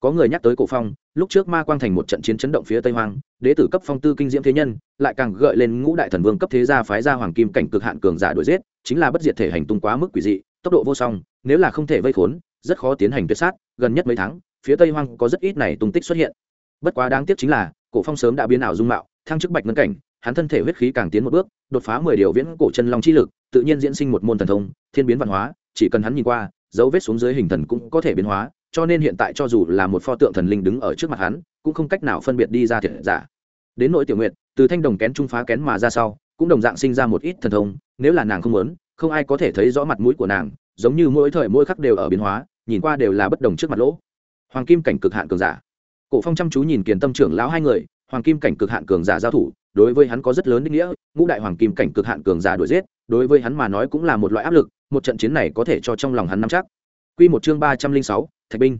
Có người nhắc tới cổ phong, lúc trước ma quang thành một trận chiến chấn động phía tây hoang, đế tử cấp phong tư kinh diễm thế nhân, lại càng gợi lên ngũ đại thần vương cấp thế gia phái gia hoàng kim cảnh cực hạn cường giả đuổi giết, chính là bất diệt thể hành tung quá mức quỷ dị, tốc độ vô song, nếu là không thể vây khốn rất khó tiến hành tuyệt sát, gần nhất mấy tháng, phía tây hoang có rất ít này tung tích xuất hiện. Bất quá đáng tiếc chính là, cổ phong sớm đã biến ảo dung mạo, thăng chức bạch ngân cảnh, hắn thân thể huyết khí càng tiến một bước, đột phá mười điều viễn cổ chân long chi lực, tự nhiên diễn sinh một môn thần thông, thiên biến văn hóa, chỉ cần hắn nhìn qua, dấu vết xuống dưới hình thần cũng có thể biến hóa, cho nên hiện tại cho dù là một pho tượng thần linh đứng ở trước mặt hắn, cũng không cách nào phân biệt đi ra thiệt giả. Đến nội tiểu nguyện từ thanh đồng kén trung phá kén mà ra sau, cũng đồng dạng sinh ra một ít thần thông, nếu là nàng không muốn, không ai có thể thấy rõ mặt mũi của nàng, giống như mỗi thời mỗi khắc đều ở biến hóa nhìn qua đều là bất đồng trước mặt lỗ hoàng kim cảnh cực hạn cường giả cổ phong chăm chú nhìn kiền tâm trưởng lão hai người hoàng kim cảnh cực hạn cường giả giao thủ đối với hắn có rất lớn ý nghĩa ngũ đại hoàng kim cảnh cực hạn cường giả đuổi giết đối với hắn mà nói cũng là một loại áp lực một trận chiến này có thể cho trong lòng hắn nắm chắc Quy một chương ba trăm linh sáu, Thạch binh.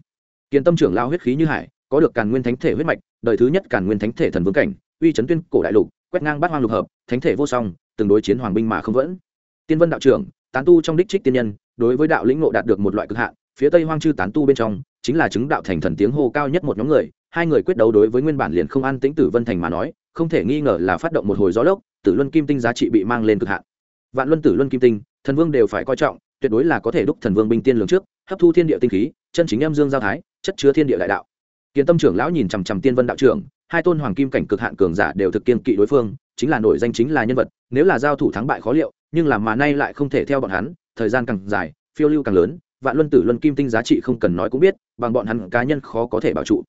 Kiền tâm trưởng lao huyết khí như hải, có được càn nguyên thánh thể huyết mạch, đời thứ nhất càn nguyên thánh thể thần vương cảnh, uy chấn tuyên cổ đại lục, quét ngang bát hoang lục hợp, thánh thể vô song, từng đối chiến hoàng binh mà không vẫn. Tiên Vân đạo trưởng, tán tu trong đích trích tiên nhân, đối với đạo lĩnh ngộ đạt được một loại cực hạn, phía Tây Hoang chư tán tu bên trong, chính là chứng đạo thành thần tiếng hô cao nhất một nhóm người, hai người quyết đấu đối với nguyên bản liền không an tĩnh Tử Vân Thành mà nói, không thể nghi ngờ là phát động một hồi gió lốc, Tử Luân Kim Tinh giá trị bị mang lên cực hạn. Vạn Luân Tử Luân Kim Tinh, thần vương đều phải coi trọng, tuyệt đối là có thể đúc thần vương binh tiên lường trước, hấp thu thiên địa tinh khí, chân chính âm dương giao thái, chất chứa thiên địa đại đạo. kiến Tâm trưởng lão nhìn chằm chằm Tiên Vân đạo trưởng, hai tôn hoàng kim cảnh cực hạn cường giả đều thực kiên kỵ đối phương, chính là nổi danh chính là nhân vật, nếu là giao thủ thắng bại khó liệu, nhưng làm mà nay lại không thể theo bọn hắn, thời gian càng dài, phiêu lưu càng lớn, vạn luân tử luân kim tinh giá trị không cần nói cũng biết, bằng bọn hắn cá nhân khó có thể bảo trụ.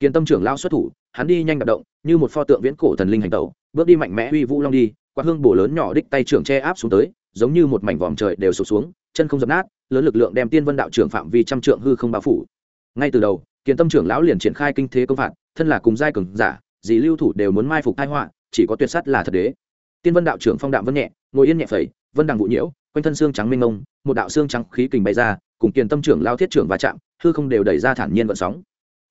Kiến Tâm trưởng lão xuất thủ, hắn đi nhanh đạp động, như một pho tượng viễn cổ thần linh hành tẩu, bước đi mạnh mẽ uy vũ long đi, qua hương bổ lớn nhỏ đích tay trưởng che áp xuống tới, giống như một mảnh vòm trời đều sụp xuống, chân không dập nát, lớn lực lượng đem Tiên Vân đạo trưởng phạm vi trăm trượng hư không bao phủ. Ngay từ đầu, kiến Tâm trưởng lão liền triển khai kinh thế công phạt, thân là cùng giai cường giả, dì lưu thủ đều muốn mai phục tai họa, chỉ có tuyệt sát là thật đế. Tiên Vân đạo trưởng phong đạm vân nhẹ, ngồi yên nhẹ phẩy, vân đằng vụ nhiễu, quanh thân xương trắng mênh mông, một đạo xương trắng khí kình bay ra, cùng Kiền Tâm trưởng lão thiết trưởng va chạm, hư không đều đẩy ra thản nhiên vận sóng.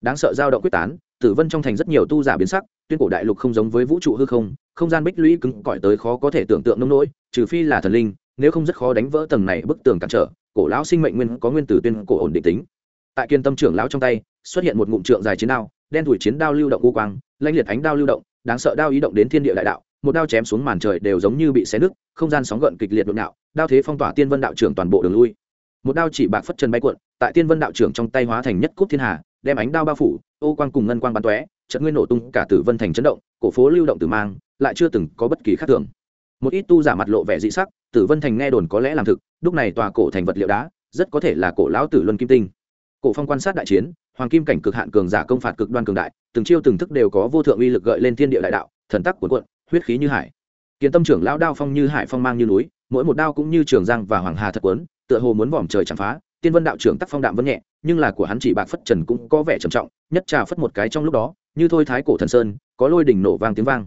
Đáng sợ dao động quyết tán, Tử Vân trong thành rất nhiều tu giả biến sắc, tuyên cổ đại lục không giống với vũ trụ hư không, không gian bích lũy cứng cỏi tới khó có thể tưởng tượng nông nỗi, trừ phi là thần linh, nếu không rất khó đánh vỡ tầng này bức tường cản trở cổ lão sinh mệnh nguyên có nguyên tử tuyên cổ ổn định tính tại kiên tâm trưởng lão trong tay xuất hiện một ngụm trượng dài chiến đao đen thủi chiến đao lưu động u quang lanh liệt ánh đao lưu động đáng sợ đao ý động đến thiên địa đại đạo một đao chém xuống màn trời đều giống như bị xé nứt không gian sóng gợn kịch liệt nhộn nhạo đao thế phong tỏa tiên vân đạo trưởng toàn bộ đường lui. Một đao chỉ bạc phất chân bay cuộn, tại tiên vân đạo trưởng trong tay hóa thành nhất cúp thiên hà, đem ánh đao bao phủ, ô quang cùng ngân quang bắn tóe trận nguyên nổ tung, cả tử vân thành chấn động, cổ phố lưu động từ mang, lại chưa từng có bất kỳ khác thường. Một ít tu giả mặt lộ vẻ dị sắc, tử vân thành nghe đồn có lẽ làm thực, lúc này tòa cổ thành vật liệu đá, rất có thể là cổ lão tử luân kim tinh. Cổ phong quan sát đại chiến, hoàng kim cảnh cực hạn cường giả công phạt cực đoan cường đại, từng chiêu từng thức đều có vô thượng uy lực gợi lên thiên địa đại đạo, thần tắc của quận huyết khí như hải. Kiến tâm trưởng lão đao phong như hải phong mang như núi mỗi một đao cũng như trường giang và hoàng hà thật quấn tựa hồ muốn vòm trời chạm phá. Tiên vân đạo trưởng tắc phong đạm vẫn nhẹ, nhưng là của hắn chỉ bạc phất trần cũng có vẻ trầm trọng, nhất trà phất một cái trong lúc đó, như thôi thái cổ thần sơn, có lôi đỉnh nổ vang tiếng vang.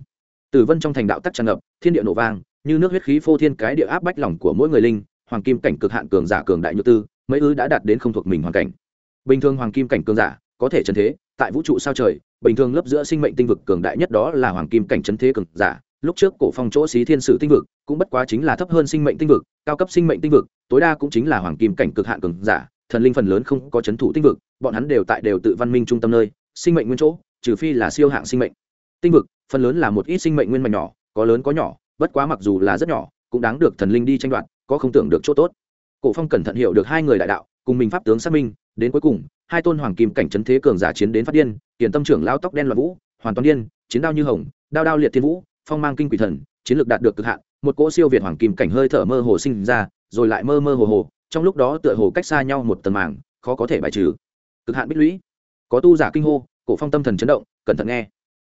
Tử vân trong thành đạo tắc tràn ngập, thiên địa nổ vang, như nước huyết khí phô thiên cái địa áp bách lòng của mỗi người linh, hoàng kim cảnh cực hạn cường giả cường đại như tư, mấy ư đã đạt đến không thuộc mình hoàn cảnh. Bình thường hoàng kim cảnh cường giả có thể chân thế, tại vũ trụ sao trời, bình thường lớp giữa sinh mệnh tinh vực cường đại nhất đó là hoàng kim cảnh chân thế cường giả lúc trước cổ phong chỗ xí thiên sử tinh vực, cũng bất quá chính là thấp hơn sinh mệnh tinh vực, cao cấp sinh mệnh tinh vực, tối đa cũng chính là hoàng kim cảnh cực hạn cường giả, thần linh phần lớn không có chấn thủ tinh vực, bọn hắn đều tại đều tự văn minh trung tâm nơi, sinh mệnh nguyên chỗ, trừ phi là siêu hạng sinh mệnh. Tinh vực, phần lớn là một ít sinh mệnh nguyên mạch nhỏ, có lớn có nhỏ, bất quá mặc dù là rất nhỏ, cũng đáng được thần linh đi tranh đoạt, có không tưởng được chỗ tốt. Cổ phong cẩn thận hiểu được hai người đại đạo, cùng mình pháp tướng xác minh, đến cuối cùng, hai tôn hoàng kim cảnh chấn thế cường giả chiến đến phát điên, tiền tâm trưởng lao tóc đen loạn vũ, hoàn toàn điên, chiến đao như hồng, đao đao liệt thiên vũ phong mang kinh quỷ thần, chiến lược đạt được cực hạn, một cỗ siêu việt hoàng kim cảnh hơi thở mơ hồ sinh ra, rồi lại mơ mơ hồ hồ, trong lúc đó tựa hồ cách xa nhau một tầng màng, khó có thể bài trừ. Cực hạn bích lũy. Có tu giả kinh hô, cổ phong tâm thần chấn động, cẩn thận nghe.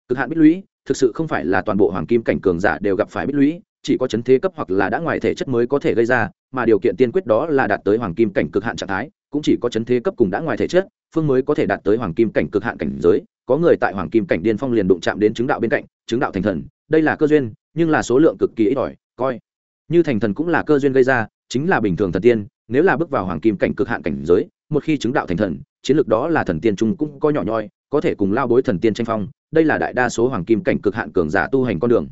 Cực hạn bích lũy, thực sự không phải là toàn bộ hoàng kim cảnh cường giả đều gặp phải bích lũy, chỉ có chấn thế cấp hoặc là đã ngoài thể chất mới có thể gây ra, mà điều kiện tiên quyết đó là đạt tới hoàng kim cảnh cực hạn trạng thái, cũng chỉ có chấn thế cấp cùng đã ngoài thể chất, phương mới có thể đạt tới hoàng kim cảnh cực hạn cảnh giới. Có người tại hoàng kim cảnh điên phong liền đụng chạm đến chứng đạo bên cạnh, chứng đạo thành thần đây là cơ duyên, nhưng là số lượng cực kỳ ít ỏi, coi như thành thần cũng là cơ duyên gây ra, chính là bình thường thần tiên, nếu là bước vào hoàng kim cảnh cực hạn cảnh giới, một khi chứng đạo thành thần, chiến lược đó là thần tiên trung cũng có nhỏ nhoi, có thể cùng lao bối thần tiên tranh phong, đây là đại đa số hoàng kim cảnh cực hạn cường giả tu hành con đường.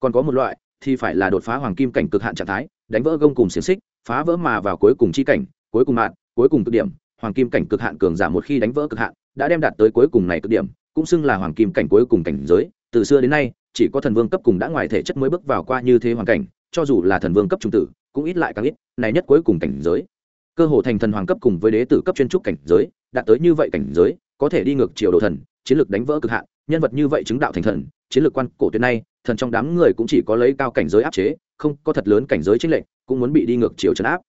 Còn có một loại, thì phải là đột phá hoàng kim cảnh cực hạn trạng thái, đánh vỡ gông cùng xiềng xích, phá vỡ mà vào cuối cùng chi cảnh, cuối cùng mạng cuối cùng cực điểm, hoàng kim cảnh cực hạn cường giả một khi đánh vỡ cực hạn, đã đem đạt tới cuối cùng này cực điểm, cũng xưng là hoàng kim cảnh cuối cùng cảnh giới, từ xưa đến nay chỉ có thần vương cấp cùng đã ngoài thể chất mới bước vào qua như thế hoàn cảnh, cho dù là thần vương cấp trung tử, cũng ít lại càng ít, này nhất cuối cùng cảnh giới. Cơ hồ thành thần hoàng cấp cùng với đế tử cấp chuyên trúc cảnh giới, đạt tới như vậy cảnh giới, có thể đi ngược chiều đồ thần, chiến lược đánh vỡ cực hạn, nhân vật như vậy chứng đạo thành thần, chiến lược quan cổ tuyệt nay, thần trong đám người cũng chỉ có lấy cao cảnh giới áp chế, không có thật lớn cảnh giới chính lệnh cũng muốn bị đi ngược chiều trấn áp.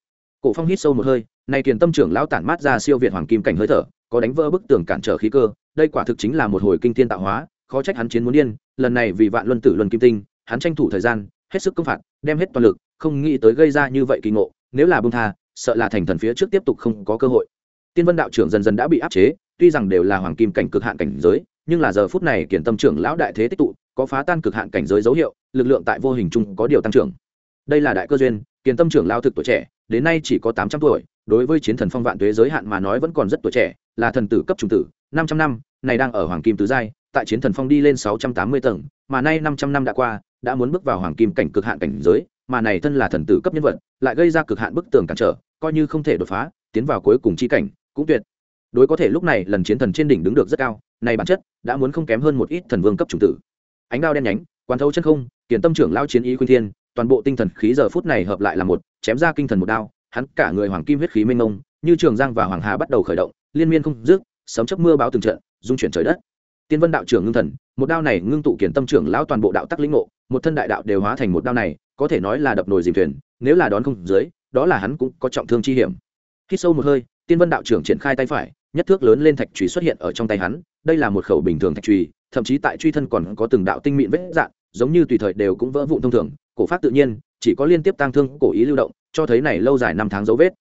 Cổ phong hít sâu một hơi, này kiền tâm trưởng lão tản mát ra siêu việt hoàng kim cảnh hơi thở, có đánh vỡ bức tường cản trở khí cơ, đây quả thực chính là một hồi kinh thiên tạo hóa khó trách hắn chiến muốn điên, lần này vì vạn luân tử luân kim tinh, hắn tranh thủ thời gian, hết sức công phạt, đem hết toàn lực, không nghĩ tới gây ra như vậy kỳ ngộ, nếu là bông tha, sợ là thành thần phía trước tiếp tục không có cơ hội. Tiên vân đạo trưởng dần dần đã bị áp chế, tuy rằng đều là hoàng kim cảnh cực hạn cảnh giới, nhưng là giờ phút này kiển tâm trưởng lão đại thế tích tụ, có phá tan cực hạn cảnh giới dấu hiệu, lực lượng tại vô hình chung có điều tăng trưởng. Đây là đại cơ duyên, kiển tâm trưởng lao thực tuổi trẻ đến nay chỉ có tám trăm tuổi, đối với chiến thần phong vạn tuế giới hạn mà nói vẫn còn rất tuổi trẻ, là thần tử cấp trung tử, năm trăm năm, này đang ở hoàng kim tứ giai, tại chiến thần phong đi lên sáu trăm tám mươi tầng, mà nay năm trăm năm đã qua, đã muốn bước vào hoàng kim cảnh cực hạn cảnh giới, mà này thân là thần tử cấp nhân vật, lại gây ra cực hạn bức tường cản trở, coi như không thể đột phá, tiến vào cuối cùng chi cảnh, cũng tuyệt. Đối có thể lúc này, lần chiến thần trên đỉnh đứng được rất cao, này bản chất, đã muốn không kém hơn một ít thần vương cấp chủng tử. Ánh đao đen nhánh, quán thấu chân không kiển tâm trưởng lao chiến ý khuyên thiên, toàn bộ tinh thần khí giờ phút này hợp lại là một chém ra kinh thần một đao, hắn cả người hoàng kim huyết khí mênh mông, như trường giang và hoàng hà bắt đầu khởi động, liên miên không dứt, sấm chấp mưa báo từng trận dung chuyển trời đất. Tiên vân đạo trưởng ngưng thần, một đao này ngưng tụ kiển tâm trưởng lão toàn bộ đạo tắc lĩnh ngộ, một thân đại đạo đều hóa thành một đao này, có thể nói là đập nồi dìm thuyền, nếu là đón không dưới, đó là hắn cũng có trọng thương chi hiểm. Khi sâu một hơi, tiên vân đạo trưởng triển khai tay phải, nhất thước lớn lên thạch trùy xuất hiện ở trong tay hắn, đây là một khẩu bình thường thạch trùy thậm chí tại truy thân còn có từng đạo tinh mịn vết dạn, giống như tùy thời đều cũng vỡ vụn thông thường, cổ pháp tự nhiên chỉ có liên tiếp tăng thương cổ ý lưu động, cho thấy này lâu dài năm tháng dấu vết.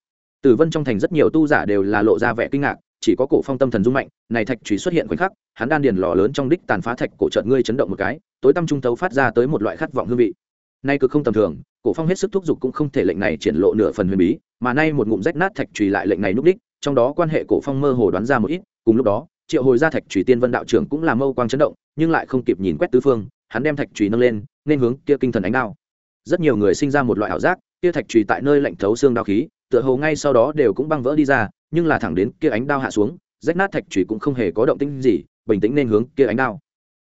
Tử vân trong thành rất nhiều tu giả đều là lộ ra vẻ kinh ngạc, chỉ có cổ phong tâm thần dung mạnh, này thạch trùy xuất hiện khoảnh khắc, hắn đan điền lò lớn trong đích tàn phá thạch cổ trợn ngươi chấn động một cái, tối tâm trung tấu phát ra tới một loại khát vọng hương vị. Nay cực không tầm thường, cổ phong hết sức thúc giục cũng không thể lệnh này triển lộ nửa phần huyền bí, mà nay một ngụm rách nát thạch trùy lại lệnh này núp đích, trong đó quan hệ cổ phong mơ hồ đoán ra một ít, cùng lúc đó, triệu hồi ra thạch trùy tiên vân đạo trưởng cũng là mâu quang chấn động, nhưng lại không kịp nhìn quét tứ phương, hắn đem thạch trùy nâng lên, nên hướng kia kinh thần ánh đao rất nhiều người sinh ra một loại ảo giác, kia thạch trùy tại nơi lạnh thấu xương đao khí, tựa hồ ngay sau đó đều cũng băng vỡ đi ra, nhưng là thẳng đến kia ánh đao hạ xuống, rách nát thạch trùy cũng không hề có động tĩnh gì, bình tĩnh nên hướng kia ánh đao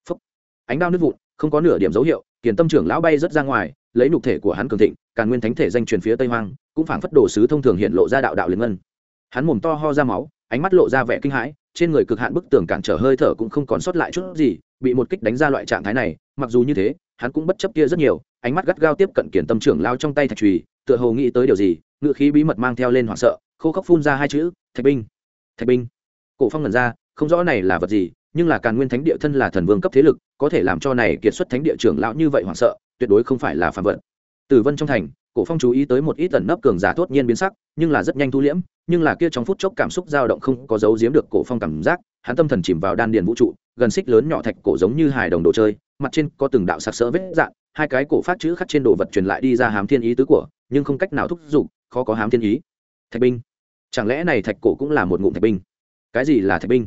Phúc. ánh đao nứt vụn, không có nửa điểm dấu hiệu, kiền tâm trưởng lão bay rất ra ngoài, lấy nhục thể của hắn cường thịnh, càn nguyên thánh thể danh truyền phía tây hoang, cũng phảng phất đồ sứ thông thường hiện lộ ra đạo đạo liên ngân hắn mồm to ho ra máu, ánh mắt lộ ra vẻ kinh hãi, trên người cực hạn bức tường cản trở hơi thở cũng không còn sót lại chút gì, bị một kích đánh ra loại trạng thái này, mặc dù như thế, hắn cũng bất chấp kia rất nhiều ánh mắt gắt gao tiếp cận kiển tâm trưởng lao trong tay thạch trùy, tựa hồ nghĩ tới điều gì ngự khí bí mật mang theo lên hoảng sợ, khô khốc phun ra hai chữ, thạch binh thạch binh. Cổ phong ngẩn ra, không rõ này là vật gì, nhưng là càn nguyên thánh địa thân là thần vương cấp thế lực, có thể làm cho này kiệt xuất thánh địa trưởng lão như vậy hoảng sợ, tuyệt đối không phải là phản vật. Tử vân trong thành, cổ phong chú ý tới một ít tần nấp cường giả thốt nhiên biến sắc, nhưng là rất nhanh thu liễm, nhưng là kia trong phút chốc cảm xúc dao động không có giấu giếm được cổ phong cảm giác, hắn tâm thần chìm vào đan điền vũ trụ, gần xích lớn nhỏ thạch cổ giống như hài đồng đồ chơi, mặt trên có từng đạo sặc sỡ vết dạn hai cái cổ phát chữ khắc trên đồ vật truyền lại đi ra hám thiên ý tứ của, nhưng không cách nào thúc giục, khó có hám thiên ý. Thạch binh. Chẳng lẽ này thạch cổ cũng là một ngụm thạch binh? Cái gì là thạch binh?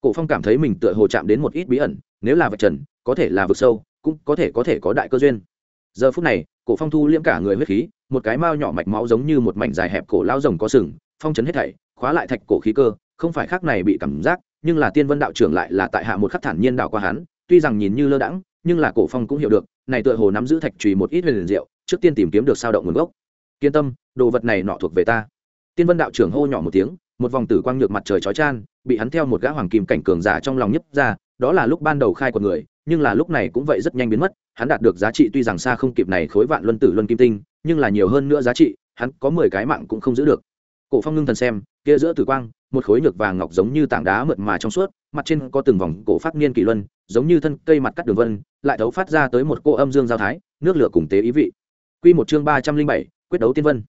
Cổ phong cảm thấy mình tựa hồ chạm đến một ít bí ẩn, nếu là vật trần, có thể là vực sâu, cũng có thể có thể có đại cơ duyên. Giờ phút này, cổ phong thu liễm cả người huyết khí, một cái mao nhỏ mạch máu giống như một mảnh dài hẹp cổ lao rồng có sừng, phong chấn hết thảy, khóa lại thạch cổ khí cơ, không phải khác này bị cảm giác, nhưng là tiên vân đạo trưởng lại là tại hạ một khắc thản nhiên đạo qua hắn, tuy rằng nhìn như lơ đãng nhưng là cổ phong cũng hiểu được, này tựa hồ nắm giữ thạch trùy một ít huyền diệu, trước tiên tìm kiếm được sao động nguồn gốc. Kiên tâm, đồ vật này nọ thuộc về ta. Tiên vân đạo trưởng hô nhỏ một tiếng, một vòng tử quang nhược mặt trời chói chan, bị hắn theo một gã hoàng kim cảnh cường giả trong lòng nhấp ra, đó là lúc ban đầu khai của người, nhưng là lúc này cũng vậy rất nhanh biến mất, hắn đạt được giá trị tuy rằng xa không kịp này khối vạn luân tử luân kim tinh, nhưng là nhiều hơn nữa giá trị, hắn có mười cái mạng cũng không giữ được. Cổ phong ngưng thần xem kia giữa tử quang, một khối nhược vàng ngọc giống như tảng đá mượt mà trong suốt, mặt trên có từng vòng cổ phát niên kỷ luân, giống như thân cây mặt cắt đường vân, lại thấu phát ra tới một cô âm dương giao thái, nước lửa cùng tế ý vị. Quy một chương ba trăm linh bảy, quyết đấu tiên vân.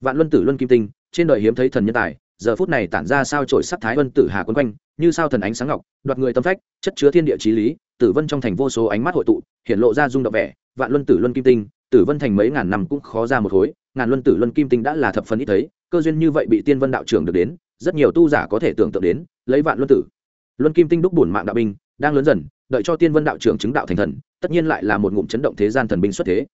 Vạn luân tử luân kim tinh, trên đời hiếm thấy thần nhân tài, giờ phút này tản ra sao trổi sắc thái vân tử hà quân quanh, như sao thần ánh sáng ngọc, đoạt người tâm phách, chất chứa thiên địa trí lý, tử vân trong thành vô số ánh mắt hội tụ, hiện lộ ra rung động vẻ, vạn luân tử luân kim tinh, tử vân thành mấy ngàn năm cũng khó ra một khối, ngàn luân tử luân kim tinh đã là thập phần ít thấy cơ duyên như vậy bị tiên vân đạo trưởng được đến, rất nhiều tu giả có thể tưởng tượng đến, lấy vạn luân tử. Luân kim tinh đúc bổn mạng đạo binh, đang lớn dần, đợi cho tiên vân đạo trưởng chứng đạo thành thần, tất nhiên lại là một ngụm chấn động thế gian thần binh xuất thế.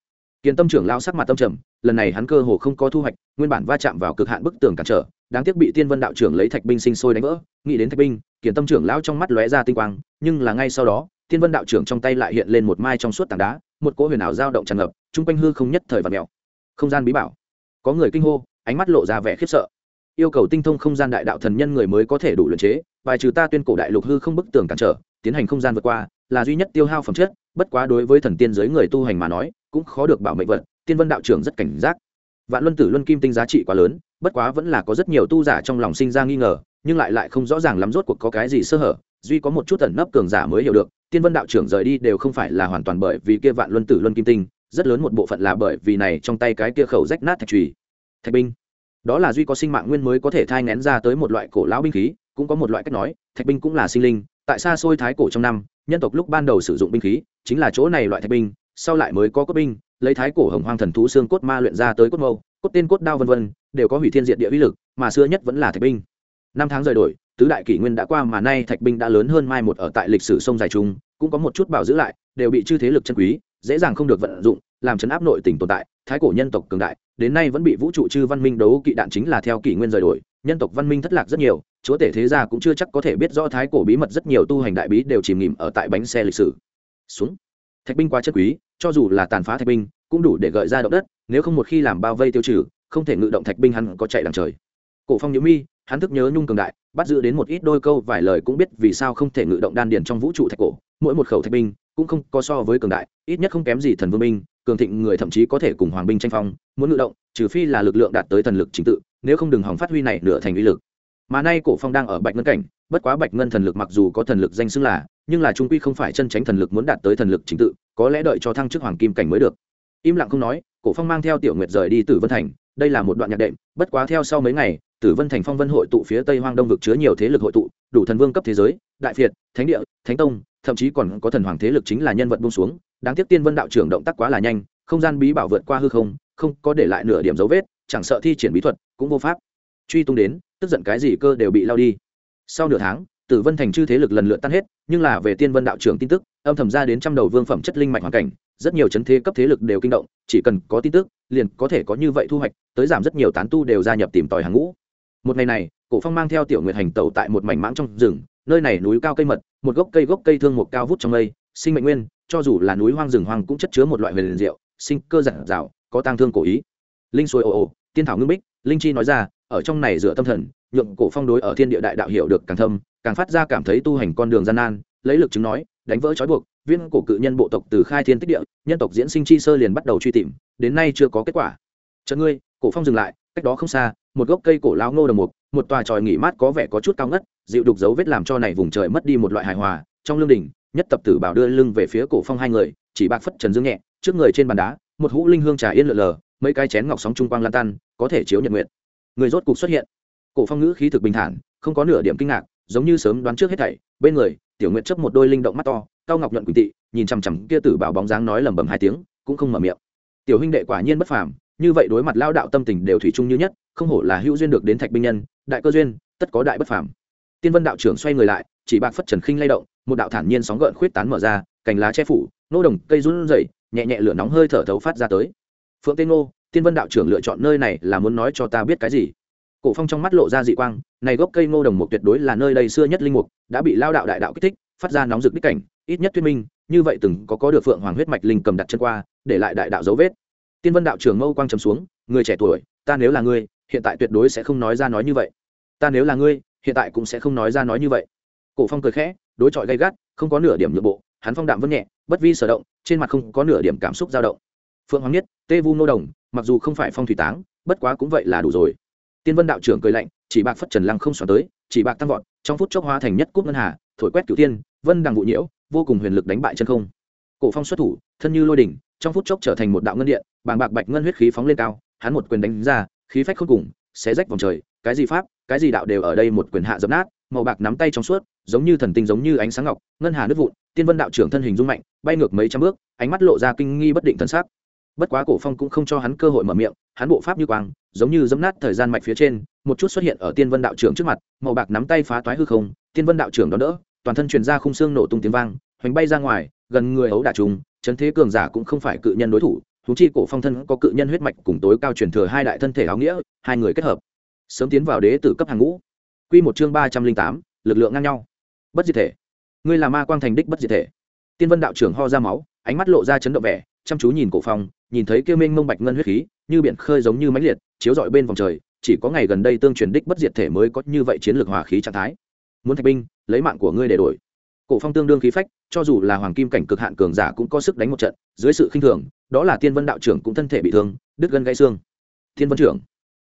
Kiến tâm trưởng lao sắc mặt tâm trầm, lần này hắn cơ hồ không có thu hoạch, nguyên bản va chạm vào cực hạn bức tường cản trở, đáng tiếc bị tiên vân đạo trưởng lấy thạch binh sinh sôi đánh vỡ, nghĩ đến thạch binh, kiến tâm trưởng lao trong mắt lóe ra tinh quang, nhưng là ngay sau đó, tiên vân đạo trưởng trong tay lại hiện lên một mai trong suốt tảng đá, một cỗ huyền ảo dao động tràn ngập, chung quanh hư không nhất thời và mèo. Không gian bí bảo. Có người kinh hô ánh mắt lộ ra vẻ khiếp sợ. Yêu cầu tinh thông không gian đại đạo thần nhân người mới có thể đủ luyện chế, bài trừ ta tuyên cổ đại lục hư không bức tường cản trở, tiến hành không gian vượt qua, là duy nhất tiêu hao phẩm chất, bất quá đối với thần tiên giới người tu hành mà nói, cũng khó được bảo mệnh vật, tiên vân đạo trưởng rất cảnh giác. Vạn luân tử luân kim tinh giá trị quá lớn, bất quá vẫn là có rất nhiều tu giả trong lòng sinh ra nghi ngờ, nhưng lại lại không rõ ràng lắm rốt cuộc có cái gì sơ hở, duy có một chút tẩn nấp cường giả mới hiểu được, tiên vân đạo trưởng rời đi đều không phải là hoàn toàn bởi vì kia vạn luân tử luân kim tinh, rất lớn một bộ phận là bởi vì này trong tay cái kia khẩu rách nát thạch trùy thạch binh. Đó là duy có sinh mạng nguyên mới có thể thai ngén ra tới một loại cổ lão binh khí, cũng có một loại cách nói, thạch binh cũng là sinh linh, tại xa xôi thái cổ trong năm, nhân tộc lúc ban đầu sử dụng binh khí, chính là chỗ này loại thạch binh, sau lại mới có cốt binh, lấy thái cổ hồng hoang thần thú xương cốt ma luyện ra tới cốt mâu, cốt tên cốt đao vân vân, đều có hủy thiên diện địa uy lực, mà xưa nhất vẫn là thạch binh. Năm tháng rời đổi, tứ đại kỷ nguyên đã qua mà nay thạch binh đã lớn hơn mai một ở tại lịch sử sông dài trung, cũng có một chút bảo giữ lại, đều bị chư thế lực chân quý, dễ dàng không được vận dụng, làm chấn áp nội tỉnh tồn tại thái cổ nhân tộc cường đại, đến nay vẫn bị vũ trụ chư văn minh đấu kỵ đạn chính là theo kỷ nguyên rời đổi, nhân tộc văn minh thất lạc rất nhiều, chúa tể thế gia cũng chưa chắc có thể biết rõ thái cổ bí mật rất nhiều tu hành đại bí đều chìm nghỉm ở tại bánh xe lịch sử. Xuống. Thạch binh quá chất quý, cho dù là tàn phá thạch binh, cũng đủ để gợi ra động đất, nếu không một khi làm bao vây tiêu trừ, không thể ngự động thạch binh hắn có chạy đằng trời. Cổ phong nhữ mi, hắn thức nhớ nhung cường đại, bắt giữ đến một ít đôi câu vài lời cũng biết vì sao không thể ngự động đan điền trong vũ trụ thạch cổ, mỗi một khẩu thạch binh cũng không có so với cường đại, ít nhất không kém gì thần vương binh cường thịnh người thậm chí có thể cùng hoàng binh tranh phong, muốn ngự động, trừ phi là lực lượng đạt tới thần lực chính tự, nếu không đừng hỏng phát huy này nửa thành uy lực. Mà nay cổ phong đang ở bạch ngân cảnh, bất quá bạch ngân thần lực mặc dù có thần lực danh xưng là, nhưng là trung quy không phải chân tránh thần lực muốn đạt tới thần lực chính tự, có lẽ đợi cho thăng chức hoàng kim cảnh mới được. Im lặng không nói, cổ phong mang theo tiểu nguyệt rời đi tử vân thành, đây là một đoạn nhạc đệm, bất quá theo sau mấy ngày, tử vân thành phong vân hội tụ phía tây hoang đông vực chứa nhiều thế lực hội tụ, đủ thần vương cấp thế giới, đại việt thánh địa, thánh tông, thậm chí còn có thần hoàng thế lực chính là nhân vật buông xuống đáng tiếc tiên vân đạo trưởng động tác quá là nhanh, không gian bí bảo vượt qua hư không không có để lại nửa điểm dấu vết, chẳng sợ thi triển bí thuật, cũng vô pháp. Truy tung đến, tức giận cái gì cơ đều bị lao đi. Sau nửa tháng, tử vân thành chư thế lực lần lượt tan hết, nhưng là về tiên vân đạo trưởng tin tức, âm thầm ra đến trăm đầu vương phẩm chất linh mạch hoàn cảnh, rất nhiều chấn thế cấp thế lực đều kinh động, chỉ cần có tin tức, liền có thể có như vậy thu hoạch, tới giảm rất nhiều tán tu đều gia nhập tìm tòi hàng ngũ. Một ngày này, cổ phong mang theo tiểu nguyệt hành tẩu tại một mảnh mãng trong rừng, nơi này núi cao cây mật, một gốc cây gốc cây thương một cao vút trong mây sinh mệnh nguyên, cho dù là núi hoang rừng hoang cũng chất chứa một loại huyền diệu, sinh cơ giản dạo có tang thương cổ ý. Linh suối ồ ồ, tiên thảo ngưng bích, linh chi nói ra, ở trong này dựa tâm thần, nhượng cổ phong đối ở thiên địa đại đạo hiểu được càng thâm, càng phát ra cảm thấy tu hành con đường gian nan, lấy lực chứng nói, đánh vỡ trói buộc, viên cổ cự nhân bộ tộc từ khai thiên tích địa, nhân tộc diễn sinh chi sơ liền bắt đầu truy tìm, đến nay chưa có kết quả. Chợt ngươi, cổ phong dừng lại, cách đó không xa, một gốc cây cổ lao ngô đồng mục, một tòa tròi nghỉ mát có vẻ có chút cao ngất, dịu đục dấu vết làm cho này vùng trời mất đi một loại hài hòa, trong lương đình nhất tập tử bảo đưa lưng về phía cổ phong hai người, chỉ bạc phất trần dương nhẹ, trước người trên bàn đá, một hũ linh hương trà yên lờ lờ, mấy cái chén ngọc sóng trung quang lan tan, có thể chiếu nhật nguyện người rốt cục xuất hiện. Cổ phong ngữ khí thực bình thản, không có nửa điểm kinh ngạc, giống như sớm đoán trước hết thảy, bên người, tiểu nguyện chấp một đôi linh động mắt to, cao ngọc nhuận quỳnh tị, nhìn chằm chằm kia tử bảo bóng dáng nói lẩm bẩm hai tiếng, cũng không mở miệng. Tiểu huynh đệ quả nhiên bất phàm, như vậy đối mặt lao đạo tâm tình đều thủy chung như nhất, không hổ là hữu duyên được đến thạch binh nhân, đại cơ duyên, tất có đại bất phàm. Tiên vân đạo trưởng xoay người lại chỉ bạc phất trần khinh lay động, một đạo thản nhiên sóng gợn khuyết tán mở ra, cành lá che phủ, nô đồng cây run rẩy, nhẹ nhẹ lửa nóng hơi thở thấu phát ra tới. Phượng tên ngô, tiên vân đạo trưởng lựa chọn nơi này là muốn nói cho ta biết cái gì? Cổ phong trong mắt lộ ra dị quang, này gốc cây ngô đồng mục tuyệt đối là nơi đây xưa nhất linh mục, đã bị lao đạo đại đạo kích thích, phát ra nóng rực đích cảnh, ít nhất thuyết minh, như vậy từng có có được phượng hoàng huyết mạch linh cầm đặt chân qua, để lại đại đạo dấu vết. Tiên vân đạo trưởng mâu quang trầm xuống, người trẻ tuổi, ta nếu là ngươi, hiện tại tuyệt đối sẽ không nói ra nói như vậy. Ta nếu là ngươi, hiện tại cũng sẽ không nói ra nói như vậy cổ phong cười khẽ, đối chọi gay gắt, không có nửa điểm nhượng bộ, hắn phong đạm vân nhẹ, bất vi sở động, trên mặt không có nửa điểm cảm xúc dao động. Phượng hoàng nhất tê vu nô đồng, mặc dù không phải phong thủy táng, bất quá cũng vậy là đủ rồi. Tiên vân đạo trưởng cười lạnh, chỉ bạc phất trần lăng không xoắn tới, chỉ bạc tăng vọt, trong phút chốc hóa thành nhất cúp ngân hà, thổi quét cửu tiên vân đằng vụ nhiễu, vô cùng huyền lực đánh bại chân không. Cổ phong xuất thủ, thân như lôi đỉnh, trong phút chốc trở thành một đạo ngân điện, bàng bạc bạch ngân huyết khí phóng lên cao, hắn một quyền đánh ra, khí phách khôn cùng, xé rách vòng trời, cái gì pháp, cái gì đạo đều ở đây một quyền hạ dập nát màu bạc nắm tay trong suốt, giống như thần tinh giống như ánh sáng ngọc, ngân hà nước vụn, tiên vân đạo trưởng thân hình rung mạnh, bay ngược mấy trăm bước, ánh mắt lộ ra kinh nghi bất định thần sắc. Bất quá cổ phong cũng không cho hắn cơ hội mở miệng, hắn bộ pháp như quang, giống như dẫm nát thời gian mạch phía trên, một chút xuất hiện ở tiên vân đạo trưởng trước mặt, màu bạc nắm tay phá toái hư không, tiên vân đạo trưởng đón đỡ, toàn thân truyền ra khung xương nổ tung tiếng vang, hoành bay ra ngoài, gần người ấu đả trùng, chấn thế cường giả cũng không phải cự nhân đối thủ thú chi cổ phong thân có cự nhân huyết mạch cùng tối cao truyền thừa hai đại thân thể áo nghĩa, hai người kết hợp. Sớm tiến vào đế tử cấp hàng ngũ quy một chương ba trăm linh tám, lực lượng ngang nhau. Bất diệt thể. Ngươi là ma quang thành đích bất diệt thể. Tiên vân đạo trưởng ho ra máu, ánh mắt lộ ra chấn động vẻ, chăm chú nhìn cổ phong, nhìn thấy kia minh mông bạch ngân huyết khí, như biển khơi giống như mãnh liệt, chiếu rọi bên vòng trời, chỉ có ngày gần đây tương truyền đích bất diệt thể mới có như vậy chiến lược hòa khí trạng thái. Muốn thạch binh, lấy mạng của ngươi để đổi. Cổ phong tương đương khí phách, cho dù là hoàng kim cảnh cực hạn cường giả cũng có sức đánh một trận, dưới sự khinh thường, đó là tiên vân đạo trưởng cũng thân thể bị thương, đứt gân gãy xương. Thiên vân trưởng.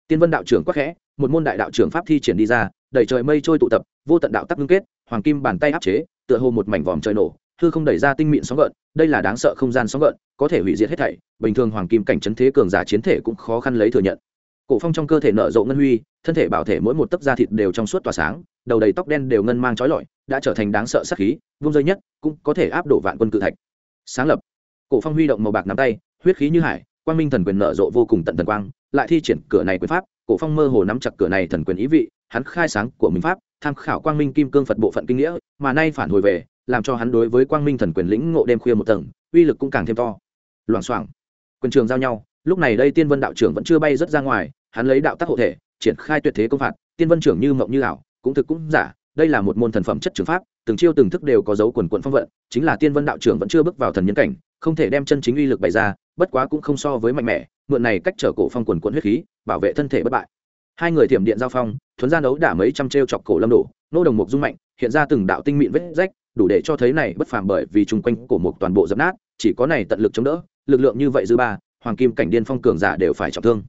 Tiên vân đạo trưởng quá khẽ, một môn đại đạo trưởng pháp thi triển đi ra đẩy trời mây trôi tụ tập, vô tận đạo tắc ngưng kết, hoàng kim bàn tay áp chế, tựa hồ một mảnh vòm trời nổ, hư không đẩy ra tinh mịn sóng gợn, đây là đáng sợ không gian sóng gợn, có thể hủy diệt hết thảy, bình thường hoàng kim cảnh chấn thế cường giả chiến thể cũng khó khăn lấy thừa nhận. Cổ phong trong cơ thể nở rộ ngân huy, thân thể bảo thể mỗi một tấc da thịt đều trong suốt tỏa sáng, đầu đầy tóc đen đều ngân mang trói lọi, đã trở thành đáng sợ sát khí, vung rơi nhất, cũng có thể áp đổ vạn quân cự thạch. Sáng lập, cổ phong huy động màu bạc nắm tay, huyết khí như hải, quang minh thần quyền nở rộ vô cùng tận thần quang, lại thi triển cửa này quyền pháp cổ phong mơ hồ nắm chặt cửa này thần quyền ý vị, hắn khai sáng của mình pháp, tham khảo quang minh kim cương phật bộ phận kinh nghĩa, mà nay phản hồi về, làm cho hắn đối với quang minh thần quyền lĩnh ngộ đêm khuya một tầng, uy lực cũng càng thêm to. Loảng xoảng. Quyền trường giao nhau, lúc này đây tiên vân đạo trưởng vẫn chưa bay rất ra ngoài, hắn lấy đạo tác hộ thể, triển khai tuyệt thế công phạt, tiên vân trưởng như mộng như ảo, cũng thực cũng giả đây là một môn thần phẩm chất trường pháp, từng chiêu từng thức đều có dấu quần quận phong vận, chính là tiên vân đạo trưởng vẫn chưa bước vào thần nhân cảnh, không thể đem chân chính uy lực bày ra, bất quá cũng không so với mạnh mẽ, mượn này cách trở cổ phong quần quận huyết khí, bảo vệ thân thể bất bại. Hai người thiểm điện giao phong, thuấn gian đấu đả mấy trăm trêu chọc cổ lâm đổ, nô đồng mục dung mạnh, hiện ra từng đạo tinh mịn vết rách, đủ để cho thấy này bất phàm bởi vì chung quanh cổ mục toàn bộ dập nát, chỉ có này tận lực chống đỡ, lực lượng như vậy dư ba, hoàng kim cảnh điên phong cường giả đều phải trọng thương.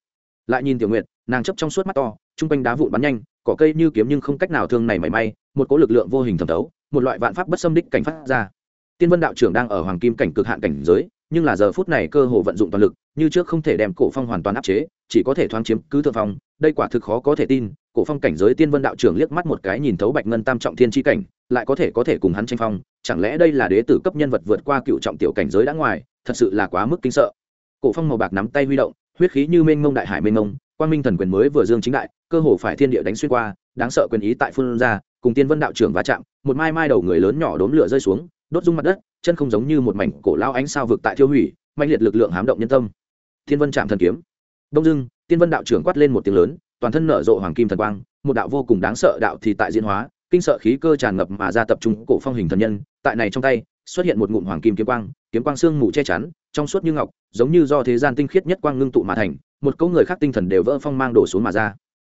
Lại nhìn tiểu nguyệt, nàng chấp trong suốt mắt to, chung quanh đá vụn bắn nhanh cỏ cây như kiếm nhưng không cách nào thương này mảy may, một cỗ lực lượng vô hình thẩm thấu, một loại vạn pháp bất xâm đích cảnh phát ra. Tiên vân đạo trưởng đang ở hoàng kim cảnh cực hạn cảnh giới, nhưng là giờ phút này cơ hồ vận dụng toàn lực, như trước không thể đem cổ phong hoàn toàn áp chế, chỉ có thể thoáng chiếm cứ thượng phong, đây quả thực khó có thể tin, cổ phong cảnh giới tiên vân đạo trưởng liếc mắt một cái nhìn thấu bạch ngân tam trọng thiên tri cảnh, lại có thể có thể cùng hắn tranh phong, chẳng lẽ đây là đế tử cấp nhân vật vượt qua cựu trọng tiểu cảnh giới đã ngoài, thật sự là quá mức kinh sợ. Cổ phong màu bạc nắm tay huy động, huyết khí như mênh mông đại hải mênh mông quan minh thần quyền mới vừa dương chính đại, cơ hồ phải thiên địa đánh xuyên qua, đáng sợ quyền ý tại phương ra, cùng tiên vân đạo trưởng va chạm, một mai mai đầu người lớn nhỏ đốm lửa rơi xuống, đốt rung mặt đất, chân không giống như một mảnh cổ lao ánh sao vực tại thiêu hủy mạnh liệt lực lượng hám động nhân tâm. Thiên vân chạm thần kiếm. Đông dưng tiên vân đạo trưởng quát lên một tiếng lớn, toàn thân nở rộ hoàng kim thần quang, một đạo vô cùng đáng sợ đạo thì tại diễn hóa, kinh sợ khí cơ tràn ngập mà ra tập trung cổ phong hình thần nhân, tại này trong tay, xuất hiện một ngụm hoàng kim kiếm quang kiếm quang xương mù che chắn, trong suốt như ngọc, giống như do thế gian tinh khiết nhất quang ngưng tụ mà thành một câu người khác tinh thần đều vỡ phong mang đổ xuống mà ra.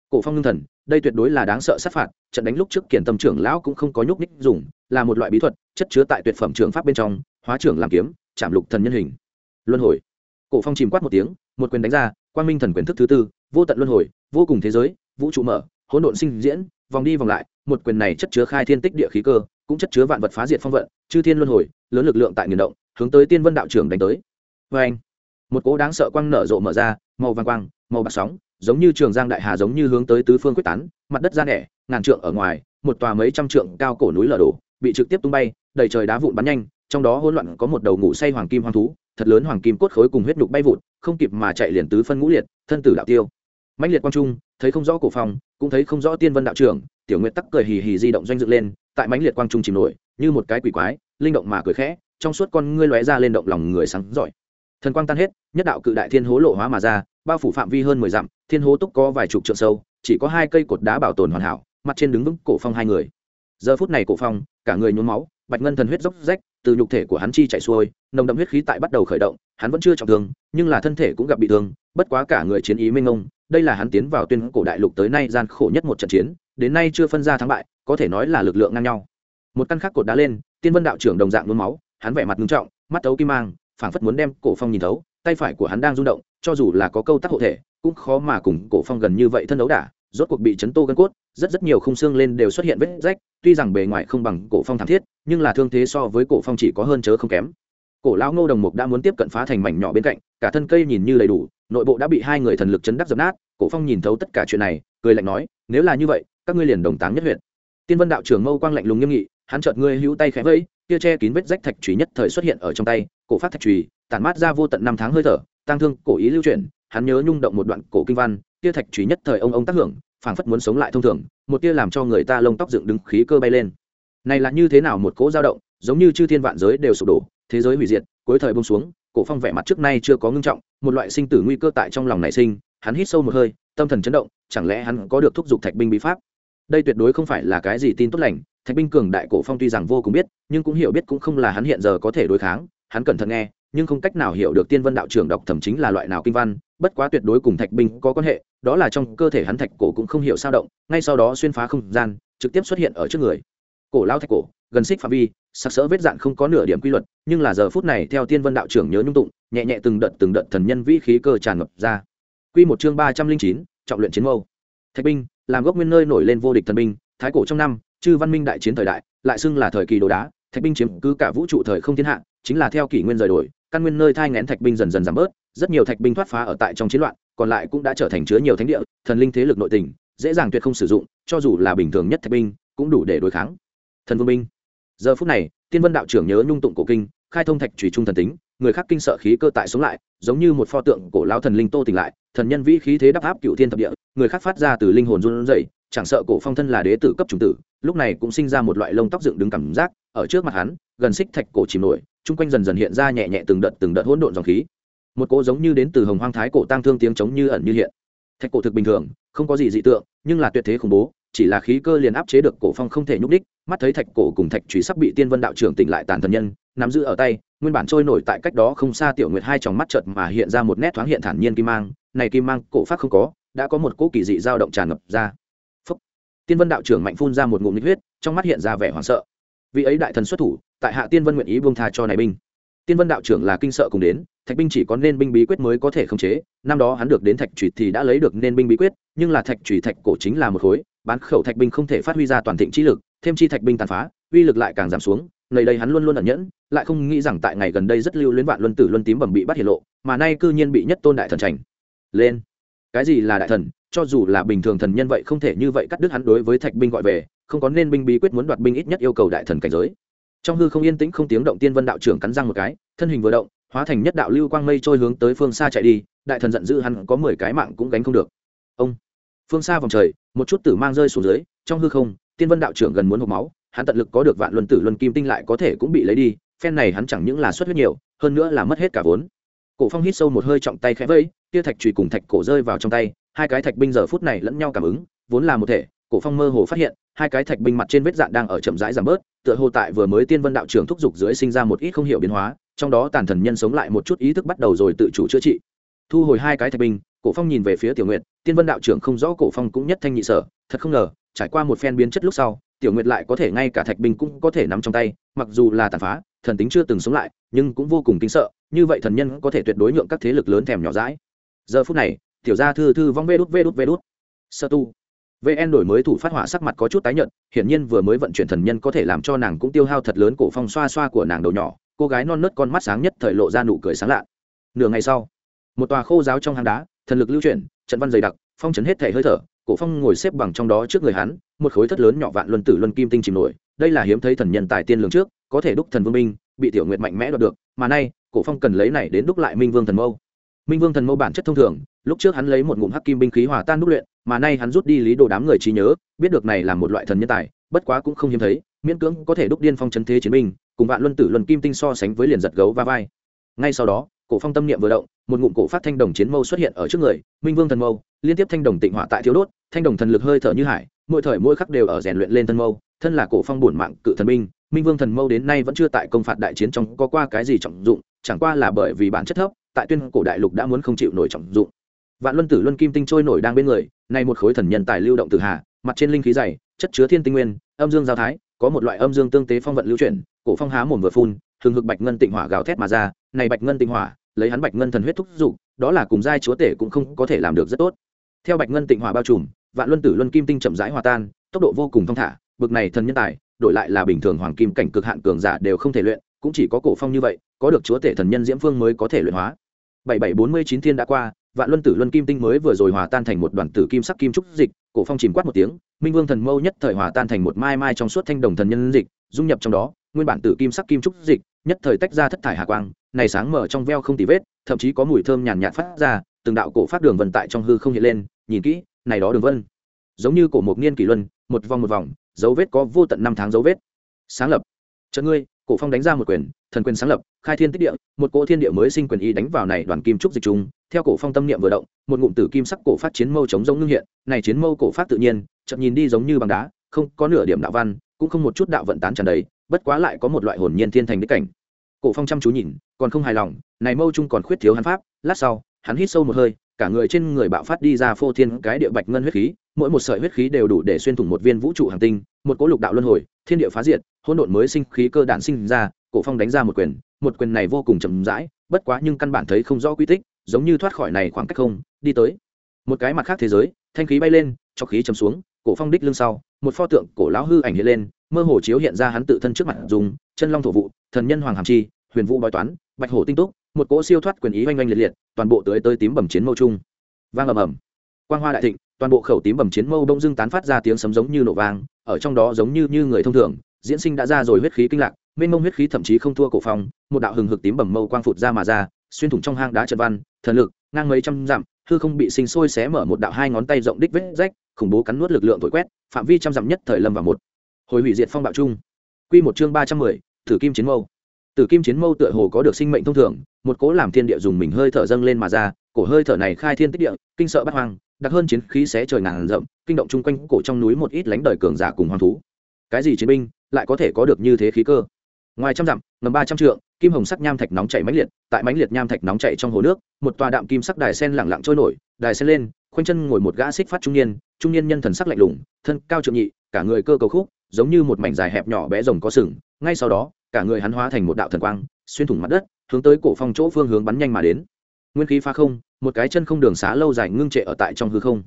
Cổ phong ngưng thần, đây tuyệt đối là đáng sợ sát phạt, trận đánh lúc trước kiển tâm trưởng lão cũng không có nhúc ních dùng, là một loại bí thuật, chất chứa tại tuyệt phẩm trường pháp bên trong, hóa trưởng làm kiếm, chạm lục thần nhân hình. Luân hồi. Cổ phong chìm quát một tiếng, một quyền đánh ra, quang minh thần quyền thức thứ tư, vô tận luân hồi, vô cùng thế giới, vũ trụ mở, hỗn độn sinh diễn, vòng đi vòng lại, một quyền này chất chứa khai thiên tích địa khí cơ, cũng chất chứa vạn vật phá diệt phong vận, chư thiên luân hồi, lớn lực lượng tại nghiền động, hướng tới tiên vân đạo trưởng đánh tới. Vê anh một cỗ đáng sợ quang nở rộ mở ra, màu vàng quang, màu bạc sóng, giống như trường giang đại hà giống như hướng tới tứ phương quyết tán, mặt đất ra nẻ ngàn trượng ở ngoài, một tòa mấy trăm trượng cao cổ núi lở đổ, bị trực tiếp tung bay, đầy trời đá vụn bắn nhanh, trong đó hỗn loạn có một đầu ngủ say hoàng kim hoang thú, thật lớn hoàng kim cốt khối cùng huyết nhục bay vụt, không kịp mà chạy liền tứ phân ngũ liệt, thân tử đạo tiêu. Mãnh liệt quang trung, thấy không rõ cổ phòng cũng thấy không rõ tiên vân đạo trưởng, tiểu nguyệt tắc cười hì hì di động doanh dựng lên, tại mãnh liệt quang trung chìm nổi, như một cái quỷ quái, linh động mà cười khẽ, trong suốt con ngươi lóe ra lên động lòng người sáng giỏi thần quang tan hết, nhất đạo cự đại thiên hố lộ hóa mà ra, bao phủ phạm vi hơn mười dặm, thiên hố túc có vài chục trượng sâu, chỉ có hai cây cột đá bảo tồn hoàn hảo, mặt trên đứng vững cổ phong hai người. Giờ phút này cổ phong, cả người nhuốm máu, bạch ngân thần huyết dốc rách, từ nhục thể của hắn chi chạy xuôi, nồng đậm huyết khí tại bắt đầu khởi động, hắn vẫn chưa trọng thương, nhưng là thân thể cũng gặp bị thương, bất quá cả người chiến ý minh ông đây là hắn tiến vào tuyên cổ đại lục tới nay gian khổ nhất một trận chiến, đến nay chưa phân ra thắng bại, có thể nói là lực lượng ngang nhau. Một căn khắc cột đá lên, tiên vân đạo trưởng đồng dạng nhuốm máu, hắn vẻ mặt nghiêm trọng, mắt tấu kim mang phảng phất muốn đem cổ phong nhìn thấu, tay phải của hắn đang rung động, cho dù là có câu tác hộ thể, cũng khó mà cùng cổ phong gần như vậy thân đấu đả, rốt cuộc bị chấn tô gân cốt, rất rất nhiều khung xương lên đều xuất hiện vết rách, tuy rằng bề ngoài không bằng cổ phong thảm thiết, nhưng là thương thế so với cổ phong chỉ có hơn chớ không kém. Cổ lão ngô đồng mục đã muốn tiếp cận phá thành mảnh nhỏ bên cạnh, cả thân cây nhìn như đầy đủ, nội bộ đã bị hai người thần lực chấn đắc dập nát, cổ phong nhìn thấu tất cả chuyện này, cười lạnh nói, nếu là như vậy, các ngươi liền đồng táng nhất huyện tiên vân đạo trưởng mâu quang lạnh lùng nghiêm nghị, hắn chợt ngươi hữu tay khẽ vẫy, kia che kín vết rách thạch trùy nhất thời xuất hiện ở trong tay cổ phát thạch trùy, tản mát ra vô tận năm tháng hơi thở tăng thương, cổ ý lưu chuyển, hắn nhớ nhung động một đoạn cổ kinh văn kia thạch trùy nhất thời ông ông tác hưởng, phảng phất muốn sống lại thông thường, một tia làm cho người ta lông tóc dựng đứng khí cơ bay lên. Này là như thế nào một cỗ dao động, giống như chư thiên vạn giới đều sụp đổ, thế giới hủy diệt, cuối thời bông xuống, cổ phong vẻ mặt trước nay chưa có ngưng trọng, một loại sinh tử nguy cơ tại trong lòng nảy sinh, hắn hít sâu một hơi, tâm thần chấn động, chẳng lẽ hắn có được thúc giục thạch binh bí pháp? Đây tuyệt đối không phải là cái gì tin tốt lành, thạch binh cường đại cổ phong tuy rằng vô cùng biết, nhưng cũng hiểu biết cũng không là hắn hiện giờ có thể đối kháng hắn cẩn thận nghe, nhưng không cách nào hiểu được tiên vân đạo trưởng đọc thẩm chính là loại nào kinh văn, bất quá tuyệt đối cùng thạch binh có quan hệ, đó là trong cơ thể hắn thạch cổ cũng không hiểu sao động, ngay sau đó xuyên phá không gian, trực tiếp xuất hiện ở trước người. Cổ lao thạch cổ, gần xích phạm vi, sặc sỡ vết dạn không có nửa điểm quy luật, nhưng là giờ phút này theo tiên vân đạo trưởng nhớ nhung tụng, nhẹ nhẹ từng đợt từng đợt thần nhân vĩ khí cơ tràn ngập ra. Quy một chương ba trăm linh chín, trọng luyện chiến mâu. Thạch binh, làm gốc nguyên nơi nổi lên vô địch thần binh, thái cổ trong năm, chư văn minh đại chiến thời đại, lại xưng là thời kỳ đồ đá, thạch binh chiếm cứ cả vũ trụ thời không thiên hạ chính là theo kỷ nguyên rời đổi, căn nguyên nơi thai ngén thạch binh dần dần giảm bớt, rất nhiều thạch binh thoát phá ở tại trong chiến loạn, còn lại cũng đã trở thành chứa nhiều thánh địa, thần linh thế lực nội tình, dễ dàng tuyệt không sử dụng, cho dù là bình thường nhất thạch binh, cũng đủ để đối kháng. Thần vương binh. Giờ phút này, tiên vân đạo trưởng nhớ nhung tụng cổ kinh, khai thông thạch trùy trung thần tính, người khác kinh sợ khí cơ tại sống lại, giống như một pho tượng cổ lao thần linh tô tỉnh lại, thần nhân vĩ khí thế đắp áp cựu thiên thập địa, người khác phát ra từ linh hồn run rẩy, chẳng sợ cổ phong thân là đế tử cấp trùng tử, lúc này cũng sinh ra một loại lông tóc dựng đứng cảm giác, ở trước mặt hắn, gần xích thạch cổ chìm nổi chung quanh dần dần hiện ra nhẹ nhẹ từng đợt từng đợt hỗn độn dòng khí. Một cỗ giống như đến từ hồng hoang thái cổ tăng thương tiếng trống như ẩn như hiện. Thạch cổ thực bình thường, không có gì dị tượng, nhưng là tuyệt thế khủng bố, chỉ là khí cơ liền áp chế được cổ phong không thể nhúc đích mắt thấy thạch cổ cùng thạch trùy sắp bị tiên vân đạo trưởng tỉnh lại tàn thần nhân, nắm giữ ở tay, nguyên bản trôi nổi tại cách đó không xa tiểu nguyệt hai tròng mắt chợt mà hiện ra một nét thoáng hiện thản nhiên kim mang, này kim mang cổ pháp không có, đã có một cỗ kỳ dị dao động tràn ngập ra. Phúc. tiên vân đạo trưởng mạnh phun ra một ngụm nhiệt huyết, trong mắt hiện ra vẻ hoảng sợ. Vị ấy đại thần xuất thủ tại hạ tiên vân nguyện ý buông tha cho này binh. Tiên vân đạo trưởng là kinh sợ cùng đến, thạch binh chỉ có nên binh bí quyết mới có thể khống chế, năm đó hắn được đến thạch trùy thì đã lấy được nên binh bí quyết, nhưng là thạch trùy thạch cổ chính là một khối, bán khẩu thạch binh không thể phát huy ra toàn thịnh trí lực, thêm chi thạch binh tàn phá, uy lực lại càng giảm xuống, nơi đây hắn luôn luôn ẩn nhẫn, lại không nghĩ rằng tại ngày gần đây rất lưu luyến vạn luân tử luân tím bẩm bị bắt hiện lộ, mà nay cư nhiên bị nhất tôn đại thần trành lên. Cái gì là đại thần? Cho dù là bình thường thần nhân vậy không thể như vậy cắt đứt hắn đối với thạch binh gọi về, không có nên binh bí quyết muốn đoạt binh ít nhất yêu cầu đại thần cảnh giới trong hư không yên tĩnh không tiếng động tiên vân đạo trưởng cắn răng một cái, thân hình vừa động, hóa thành nhất đạo lưu quang mây trôi hướng tới phương xa chạy đi, đại thần giận dữ hắn có mười cái mạng cũng gánh không được. Ông! Phương xa vòng trời, một chút tử mang rơi xuống dưới, trong hư không, tiên vân đạo trưởng gần muốn hộp máu, hắn tận lực có được vạn luân tử luân kim tinh lại có thể cũng bị lấy đi, phen này hắn chẳng những là xuất huyết nhiều, hơn nữa là mất hết cả vốn. Cổ phong hít sâu một hơi trọng tay khẽ vẫy, tia thạch trùy cùng thạch cổ rơi vào trong tay, hai cái thạch binh giờ phút này lẫn nhau cảm ứng, vốn là một thể cổ phong mơ hồ phát hiện, hai cái thạch binh mặt trên vết dạn đang ở chậm rãi giảm bớt, tựa hồ tại vừa mới tiên vân đạo trưởng thúc giục dưới sinh ra một ít không hiểu biến hóa, trong đó tàn thần nhân sống lại một chút ý thức bắt đầu rồi tự chủ chữa trị. Thu hồi hai cái thạch binh, cổ phong nhìn về phía tiểu nguyệt, tiên vân đạo trưởng không rõ cổ phong cũng nhất thanh nhị sở, thật không ngờ, trải qua một phen biến chất lúc sau, tiểu nguyệt lại có thể ngay cả thạch binh cũng có thể nắm trong tay, mặc dù là tàn phá, thần tính chưa từng sống lại, nhưng cũng vô cùng kinh sợ, như vậy thần nhân có thể tuyệt đối nhượng các thế lực lớn thèm nhỏ dãi. giờ phút này, tiểu gia thư thư vong vê đút vê đút vê đút. Sơ tu vn đổi mới thủ phát hỏa sắc mặt có chút tái nhợt, hiển nhiên vừa mới vận chuyển thần nhân có thể làm cho nàng cũng tiêu hao thật lớn cổ phong xoa xoa của nàng đầu nhỏ, cô gái non nớt con mắt sáng nhất thời lộ ra nụ cười sáng lạ. Nửa ngày sau, một tòa khô giáo trong hang đá, thần lực lưu chuyển, trận văn dày đặc, phong trấn hết thể hơi thở, cổ phong ngồi xếp bằng trong đó trước người hắn, một khối thất lớn nhỏ vạn luân tử luân kim tinh chìm nổi, đây là hiếm thấy thần nhân tài tiên lường trước, có thể đúc thần vương minh bị tiểu nguyệt mạnh mẽ đoạt được, mà nay, cổ phong cần lấy này đến đúc lại minh vương thần mâu. Minh vương thần mâu bản chất thông thường, lúc trước hắn lấy một ngụm hắc kim binh khí hòa tan đúc luyện mà nay hắn rút đi lý đồ đám người trí nhớ, biết được này là một loại thần nhân tài, bất quá cũng không hiếm thấy, miễn cưỡng có thể đúc điên phong chấn thế chiến binh, cùng vạn luân tử luân kim tinh so sánh với liền giật gấu va vai. Ngay sau đó, cổ phong tâm niệm vừa động, một ngụm cổ phát thanh đồng chiến mâu xuất hiện ở trước người, minh vương thần mâu, liên tiếp thanh đồng tịnh hỏa tại thiếu đốt, thanh đồng thần lực hơi thở như hải, mỗi thời mỗi khắc đều ở rèn luyện lên thân mâu, thân là cổ phong bổn mạng cự thần binh, minh vương thần mâu đến nay vẫn chưa tại công phạt đại chiến trong có qua cái gì trọng dụng, chẳng qua là bởi vì bản chất thấp, tại tuyên cổ đại lục đã muốn không chịu nổi trọng dụng vạn luân tử luân kim tinh trôi nổi đang bên người, nay một khối thần nhân tài lưu động từ hà, mặt trên linh khí dày, chất chứa thiên tinh nguyên, âm dương giao thái, có một loại âm dương tương tế phong vận lưu chuyển, cổ phong há mồm vừa phun thường hực bạch ngân tịnh hỏa gào thét mà ra, này bạch ngân tịnh hỏa, lấy hắn bạch ngân thần huyết thúc dục, đó là cùng giai chúa tể cũng không có thể làm được rất tốt. Theo bạch ngân tịnh hỏa bao trùm, vạn luân tử luân kim tinh chậm rãi hòa tan, tốc độ vô cùng thong thả, bực này thần nhân tài, đổi lại là bình thường hoàng kim cảnh cực hạn cường giả đều không thể luyện, cũng chỉ có cổ phong như vậy, có được chúa tể thần nhân diễm phương mới có thể luyện hóa. Bảy bảy bốn mươi chín thiên đã qua vạn luân tử luân kim tinh mới vừa rồi hòa tan thành một đoàn tử kim sắc kim trúc dịch, cổ phong chìm quát một tiếng, minh vương thần mâu nhất thời hòa tan thành một mai mai trong suốt thanh đồng thần nhân dịch, dung nhập trong đó, nguyên bản tử kim sắc kim trúc dịch, nhất thời tách ra thất thải hà quang, này sáng mở trong veo không tì vết, thậm chí có mùi thơm nhàn nhạt phát ra, từng đạo cổ phát đường vận tại trong hư không hiện lên, nhìn kỹ, này đó đường vân, giống như cổ một niên kỷ luân, một vòng một vòng, dấu vết có vô tận năm tháng dấu vết. Sáng lập. Trận ngươi, cổ phong đánh ra một quyền thần quyền sáng lập, khai thiên tích địa, một cỗ thiên địa mới sinh quyền y đánh vào này đoàn kim trúc dịch trung theo cổ phong tâm niệm vừa động, một ngụm tử kim sắc cổ phát chiến mâu chống giống ngưng hiện, này chiến mâu cổ phát tự nhiên, chậm nhìn đi giống như bằng đá, không có nửa điểm đạo văn, cũng không một chút đạo vận tán tràn đầy, bất quá lại có một loại hồn nhiên thiên thành đích cảnh. Cổ phong chăm chú nhìn, còn không hài lòng, này mâu trung còn khuyết thiếu hắn pháp, lát sau, hắn hít sâu một hơi, cả người trên người bạo phát đi ra phô thiên cái địa bạch ngân huyết khí, mỗi một sợi huyết khí đều đủ để xuyên thủng một viên vũ trụ hành tinh, một cỗ lục đạo luân hồi, thiên địa phá diệt, hỗn độn mới sinh khí cơ đản sinh ra cổ phong đánh ra một quyền một quyền này vô cùng chậm rãi, bất quá nhưng căn bản thấy không rõ quy tích, giống như thoát khỏi này khoảng cách không, đi tới. Một cái mặt khác thế giới, thanh khí bay lên, cho khí chầm xuống, cổ phong đích lưng sau, một pho tượng cổ lão hư ảnh hiện lên, mơ hồ chiếu hiện ra hắn tự thân trước mặt dùng, chân long thổ vụ, thần nhân hoàng hàm chi, huyền vũ bói toán, bạch hổ tinh túc, một cỗ siêu thoát quyền ý oanh oanh liệt liệt, toàn bộ tới tới tím bẩm chiến mâu chung. Vang ầm ầm. Quang hoa đại thịnh, toàn bộ khẩu tím bầm chiến mâu bỗng dưng tán phát ra tiếng sấm giống như nổ vang, ở trong đó giống như như người thông thường, diễn sinh đã ra rồi huyết khí kinh lạc mênh mông huyết khí thậm chí không thua cổ phong, một đạo hừng hực tím bầm mâu quang phụt ra mà ra, xuyên thủng trong hang đá trận văn, thần lực, ngang mấy trăm dặm, hư không bị sinh sôi xé mở một đạo hai ngón tay rộng đích vết rách, khủng bố cắn nuốt lực lượng thổi quét, phạm vi trăm dặm nhất thời lâm vào một hồi hủy diệt phong bạo chung. Quy một chương ba trăm mười thử kim chiến mâu. Tử kim chiến mâu tựa hồ có được sinh mệnh thông thường, một cố làm thiên địa dùng mình hơi thở dâng lên mà ra, cổ hơi thở này khai thiên tích địa, kinh sợ bắt hoang, đặc hơn chiến khí xé trời ngàn rậm kinh động chung quanh cổ trong núi một ít lánh đời cường giả cùng hoang thú. Cái gì chiến binh lại có thể có được như thế khí cơ? Ngoài trăm dặm, ngầm ba trăm trượng, kim hồng sắc nham thạch nóng chảy mãnh liệt, tại mãnh liệt nham thạch nóng chảy trong hồ nước, một tòa đạm kim sắc đài sen lẳng lặng trôi nổi, đài sen lên, khoanh chân ngồi một gã xích phát trung niên trung niên nhân thần sắc lạnh lùng, thân cao trượng nhị, cả người cơ cầu khúc, giống như một mảnh dài hẹp nhỏ bé rồng có sừng, ngay sau đó, cả người hắn hóa thành một đạo thần quang, xuyên thủng mặt đất, hướng tới cổ phong chỗ phương hướng bắn nhanh mà đến. Nguyên khí phá không, một cái chân không đường xá lâu dài ngưng trệ ở tại trong hư không.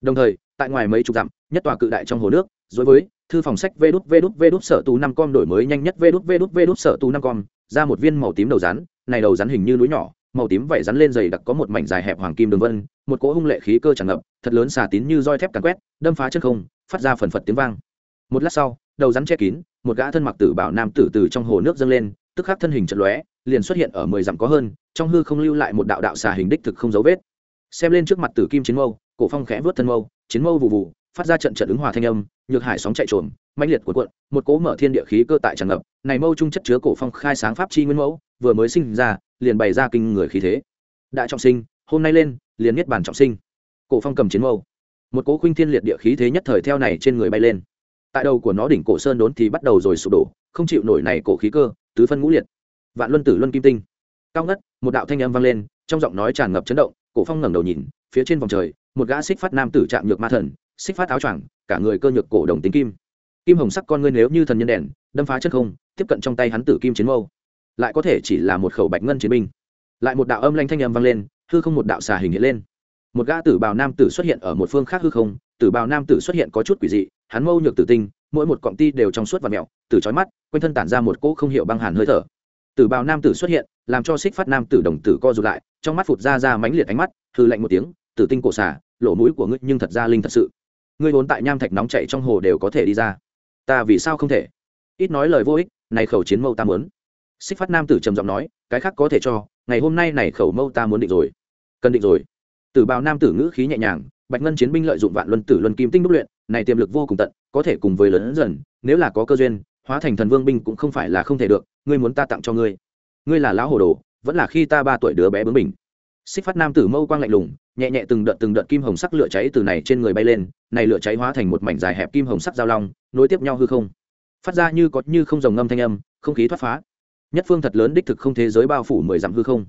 Đồng thời, tại ngoài mấy chục dặm, nhất tòa cự đại trong hồ nước, đối với thư phòng sách vê đút vê đút vê đút sở tù năm com đổi mới nhanh nhất vê đút vê đút vê đút sở tù năm com, ra một viên màu tím đầu rắn, này đầu rắn hình như núi nhỏ, màu tím vảy rắn lên dày đặc có một mảnh dài hẹp hoàng kim đường vân, một cỗ hung lệ khí cơ tràn ngập, thật lớn xà tín như roi thép càn quét, đâm phá chân không, phát ra phần phật tiếng vang. Một lát sau, đầu rắn che kín, một gã thân mặc tử bảo nam tử từ trong hồ nước dâng lên, tức khắc thân hình chật lóe, liền xuất hiện ở mười dặm có hơn, trong hư không lưu lại một đạo đạo xà hình đích thực không dấu vết. Xem lên trước mặt tử kim chiến mâu, cổ phong khẽ vớt thân mâu, chiến mâu vụ vụ phát ra trận trận ứng hòa thanh âm nhược hải sóng chạy trồm, mãnh liệt của cuộn, một cỗ mở thiên địa khí cơ tại tràn ngập, này mâu trung chất chứa cổ phong khai sáng pháp chi nguyên mẫu, vừa mới sinh ra, liền bày ra kinh người khí thế. Đại trọng sinh, hôm nay lên, liền niết bản trọng sinh. Cổ phong cầm chiến mâu. Một cỗ khuynh thiên liệt địa khí thế nhất thời theo này trên người bay lên. Tại đầu của nó đỉnh cổ sơn đốn thì bắt đầu rồi sụp đổ, không chịu nổi này cổ khí cơ, tứ phân ngũ liệt. Vạn luân tử luân kim tinh. Cao ngất, một đạo thanh âm vang lên, trong giọng nói tràn ngập chấn động, cổ phong ngẩng đầu nhìn, phía trên vòng trời, một gã xích phát nam tử chạm nhược ma thần xích phát áo choàng, cả người cơ nhược cổ đồng tính kim. Kim hồng sắc con ngươi nếu như thần nhân đèn, đâm phá chất không, tiếp cận trong tay hắn tử kim chiến mâu. Lại có thể chỉ là một khẩu bạch ngân chiến binh. Lại một đạo âm lanh thanh âm vang lên, hư không một đạo xà hình hiện lên. Một gã tử bào nam tử xuất hiện ở một phương khác hư không, tử bào nam tử xuất hiện có chút quỷ dị, hắn mâu nhược tử tinh, mỗi một cọng ti đều trong suốt và mẹo, từ trói mắt, quanh thân tản ra một cỗ không hiểu băng hàn hơi thở. Tử bào nam tử xuất hiện, làm cho xích phát nam tử đồng tử co rụt lại, trong mắt phụt ra ra mãnh liệt ánh mắt hư lạnh một tiếng, tử tinh cổ xà, lỗ mũi của ngươi nhưng thật ra linh thật sự ngươi vốn tại nham thạch nóng chảy trong hồ đều có thể đi ra. Ta vì sao không thể? Ít nói lời vô ích, này khẩu chiến mâu ta muốn. Xích phát nam tử trầm giọng nói, cái khác có thể cho, ngày hôm nay này khẩu mâu ta muốn định rồi. Cần định rồi. Tử bào nam tử ngữ khí nhẹ nhàng, bạch ngân chiến binh lợi dụng vạn luân tử luân kim tinh đúc luyện, này tiềm lực vô cùng tận, có thể cùng với lớn dần, nếu là có cơ duyên, hóa thành thần vương binh cũng không phải là không thể được, ngươi muốn ta tặng cho ngươi. Ngươi là lão hồ đồ, vẫn là khi ta ba tuổi đứa bé bướng mình xích phát nam tử mâu quang lạnh lùng, nhẹ nhẹ từng đợt từng đợt kim hồng sắc lửa cháy từ này trên người bay lên, này lửa cháy hóa thành một mảnh dài hẹp kim hồng sắc giao long, nối tiếp nhau hư không. Phát ra như có như không dòng ngâm thanh âm, không khí thoát phá. Nhất phương thật lớn đích thực không thế giới bao phủ mười dặm hư không.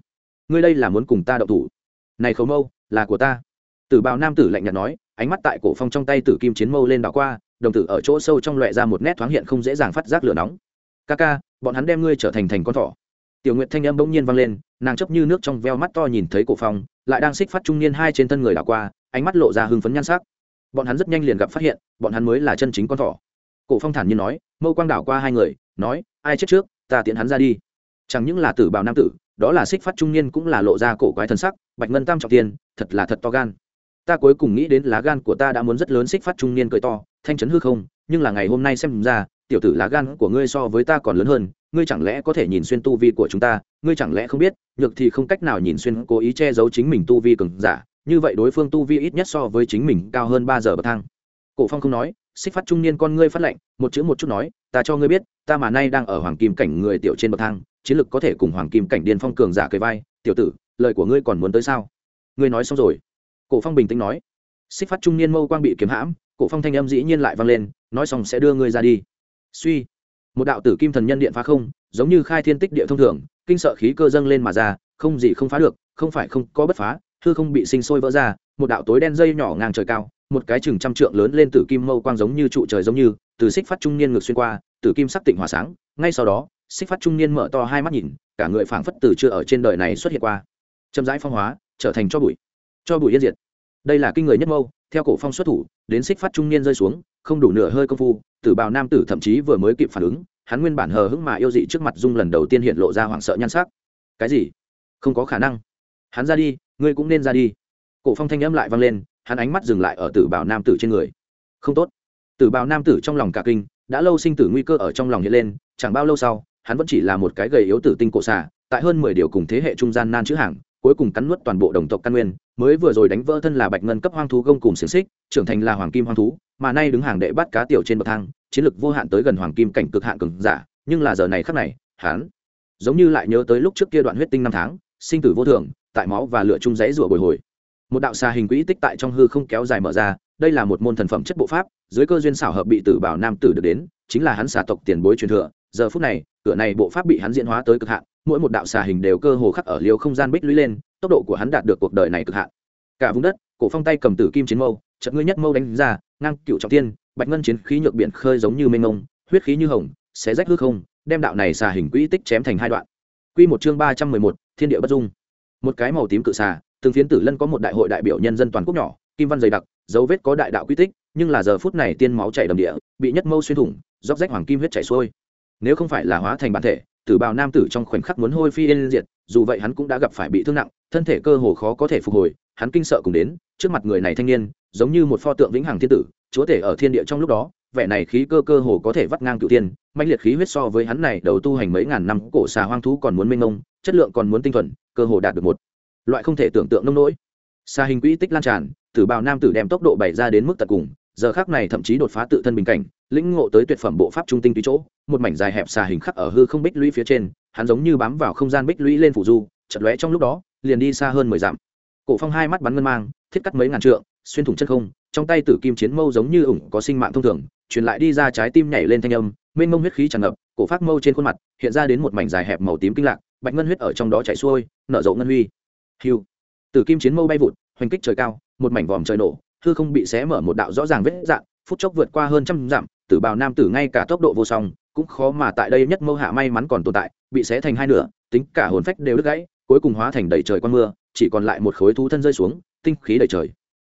Ngươi đây là muốn cùng ta đậu thủ? Này khấu mâu, là của ta. Tử bào nam tử lạnh nhạt nói, ánh mắt tại cổ phong trong tay tử kim chiến mâu lên đảo qua, đồng tử ở chỗ sâu trong loẹ ra một nét thoáng hiện không dễ dàng phát giác lửa nóng. Ca ca, bọn hắn đem ngươi trở thành thành con thỏ tiểu nguyệt thanh âm bỗng nhiên vang lên, nàng chấp như nước trong veo mắt to nhìn thấy cổ phong, lại đang xích phát trung niên hai trên thân người đảo qua, ánh mắt lộ ra hưng phấn nhan sắc. Bọn hắn rất nhanh liền gặp phát hiện, bọn hắn mới là chân chính con thỏ. Cổ phong thản nhiên nói, mâu quang đảo qua hai người, nói, ai chết trước, ta tiễn hắn ra đi. Chẳng những là tử bào nam tử, đó là xích phát trung niên cũng là lộ ra cổ quái thân sắc, bạch ngân tam trọng tiên thật là thật to gan. Ta cuối cùng nghĩ đến lá gan của ta đã muốn rất lớn xích phát trung niên cười to, thanh chấn hư không, nhưng là ngày hôm nay xem ra, tiểu tử lá gan của ngươi so với ta còn lớn hơn ngươi chẳng lẽ có thể nhìn xuyên tu vi của chúng ta? Ngươi chẳng lẽ không biết, nhược thì không cách nào nhìn xuyên cố ý che giấu chính mình tu vi cường giả. Như vậy đối phương tu vi ít nhất so với chính mình cao hơn ba giờ bậc thang. Cổ phong không nói, xích phát trung niên con ngươi phát lệnh một chữ một chút nói, ta cho ngươi biết, ta mà nay đang ở hoàng kim cảnh người tiểu trên bậc thang, chiến lực có thể cùng hoàng kim cảnh điên phong cường giả cây vai. Tiểu tử, lời của ngươi còn muốn tới sao? Ngươi nói xong rồi. Cổ phong bình tĩnh nói. Xích phát trung niên mâu quang bị kiếm hãm, cổ phong thanh âm dĩ nhiên lại vang lên, nói xong sẽ đưa ngươi ra đi. Suy một đạo tử kim thần nhân điện phá không, giống như khai thiên tích địa thông thường, kinh sợ khí cơ dâng lên mà ra, không gì không phá được, không phải không có bất phá, hư không bị sinh sôi vỡ ra, một đạo tối đen dây nhỏ ngang trời cao, một cái chừng trăm trượng lớn lên tử kim mâu quang giống như trụ trời giống như, từ xích phát trung niên ngược xuyên qua, tử kim sắc tịnh hỏa sáng, ngay sau đó, xích phát trung niên mở to hai mắt nhìn, cả người phảng phất từ chưa ở trên đời này xuất hiện qua. Chậm rãi phong hóa, trở thành cho bụi. Cho bụi yên diệt. Đây là kinh người nhất mâu, theo cổ phong xuất thủ, đến xích phát trung niên rơi xuống không đủ nửa hơi công phu, tử bào nam tử thậm chí vừa mới kịp phản ứng, hắn nguyên bản hờ hững mà yêu dị trước mặt dung lần đầu tiên hiện lộ ra hoảng sợ nhan sắc. Cái gì? Không có khả năng. Hắn ra đi, ngươi cũng nên ra đi. Cổ phong thanh âm lại vang lên, hắn ánh mắt dừng lại ở tử bào nam tử trên người. Không tốt. Tử bào nam tử trong lòng cả kinh, đã lâu sinh tử nguy cơ ở trong lòng hiện lên, chẳng bao lâu sau, hắn vẫn chỉ là một cái gầy yếu tử tinh cổ xà, tại hơn mười điều cùng thế hệ trung gian nan chữ hàng cuối cùng cắn nuốt toàn bộ đồng tộc căn nguyên, mới vừa rồi đánh vỡ thân là bạch ngân cấp hoang thú gông cùng xiềng xích, trưởng thành là hoàng kim hoang thú, mà nay đứng hàng đệ bắt cá tiểu trên bậc thang, chiến lực vô hạn tới gần hoàng kim cảnh cực hạn cường giả, nhưng là giờ này khắc này, hắn giống như lại nhớ tới lúc trước kia đoạn huyết tinh năm tháng, sinh tử vô thường, tại máu và lửa chung giấy rủa bồi hồi. Một đạo xà hình quỹ tích tại trong hư không kéo dài mở ra, đây là một môn thần phẩm chất bộ pháp, dưới cơ duyên xảo hợp bị tử bảo nam tử được đến, chính là hắn xà tộc tiền bối truyền thừa, giờ phút này, cửa này bộ pháp bị hắn diễn hóa tới cực hạn mỗi một đạo xà hình đều cơ hồ khắc ở liều không gian bích lũy lên, tốc độ của hắn đạt được cuộc đời này cực hạn. Cả vùng đất, cổ phong tay cầm tử kim chiến mâu trận ngươi nhất mâu đánh ra, ngang cựu trọng tiên bạch ngân chiến khí nhược biển khơi giống như mênh mông, huyết khí như hồng, xé rách hư không, đem đạo này xà hình quỹ tích chém thành hai đoạn. Quy một chương ba trăm mười một, thiên địa bất dung. Một cái màu tím cự xà, từng phiến tử lân có một đại hội đại biểu nhân dân toàn quốc nhỏ, kim văn dày đặc, dấu vết có đại đạo quy tích, nhưng là giờ phút này tiên máu chảy đầm địa, bị nhất mâu xuyên thủng róc rách hoàng kim huyết chảy xuôi. Nếu không phải là hóa thành bản thể tử bào nam tử trong khoảnh khắc muốn hôi phi yên diệt, dù vậy hắn cũng đã gặp phải bị thương nặng, thân thể cơ hồ khó có thể phục hồi, hắn kinh sợ cùng đến, trước mặt người này thanh niên, giống như một pho tượng vĩnh hằng thiên tử, chúa thể ở thiên địa trong lúc đó, vẻ này khí cơ cơ hồ có thể vắt ngang cựu tiên mạnh liệt khí huyết so với hắn này đầu tu hành mấy ngàn năm, cổ xà hoang thú còn muốn mênh mông, chất lượng còn muốn tinh thuần, cơ hồ đạt được một loại không thể tưởng tượng nông nỗi. Xa hình quỹ tích lan tràn, tử bào nam tử đem tốc độ bày ra đến mức tận cùng, giờ khác này thậm chí đột phá tự thân bình cảnh lĩnh ngộ tới tuyệt phẩm bộ pháp trung tinh tùy chỗ, một mảnh dài hẹp xà hình khắc ở hư không bích lũy phía trên, hắn giống như bám vào không gian bích lũy lên phủ du chật lóe trong lúc đó, liền đi xa hơn mười dặm. Cổ phong hai mắt bắn ngân mang, thiết cắt mấy ngàn trượng, xuyên thủng chân không, trong tay tử kim chiến mâu giống như ủng có sinh mạng thông thường, truyền lại đi ra trái tim nhảy lên thanh âm, mênh mông huyết khí tràn ngập, cổ phát mâu trên khuôn mặt, hiện ra đến một mảnh dài hẹp màu tím kinh lạc, bạch ngân huyết ở trong đó chảy xuôi, nở rộ ngân huy. Hiu tử kim chiến mâu bay vụt, hoành kích trời cao, một mảnh vòm trời nổ, hư không bị xé mở một đạo rõ ràng vết dạn phút chốc vượt qua hơn trăm dặm tử bào nam tử ngay cả tốc độ vô song, cũng khó mà tại đây nhất mâu hạ may mắn còn tồn tại, bị xé thành hai nửa, tính cả hồn phách đều đứt gãy, cuối cùng hóa thành đầy trời quan mưa, chỉ còn lại một khối thú thân rơi xuống, tinh khí đầy trời.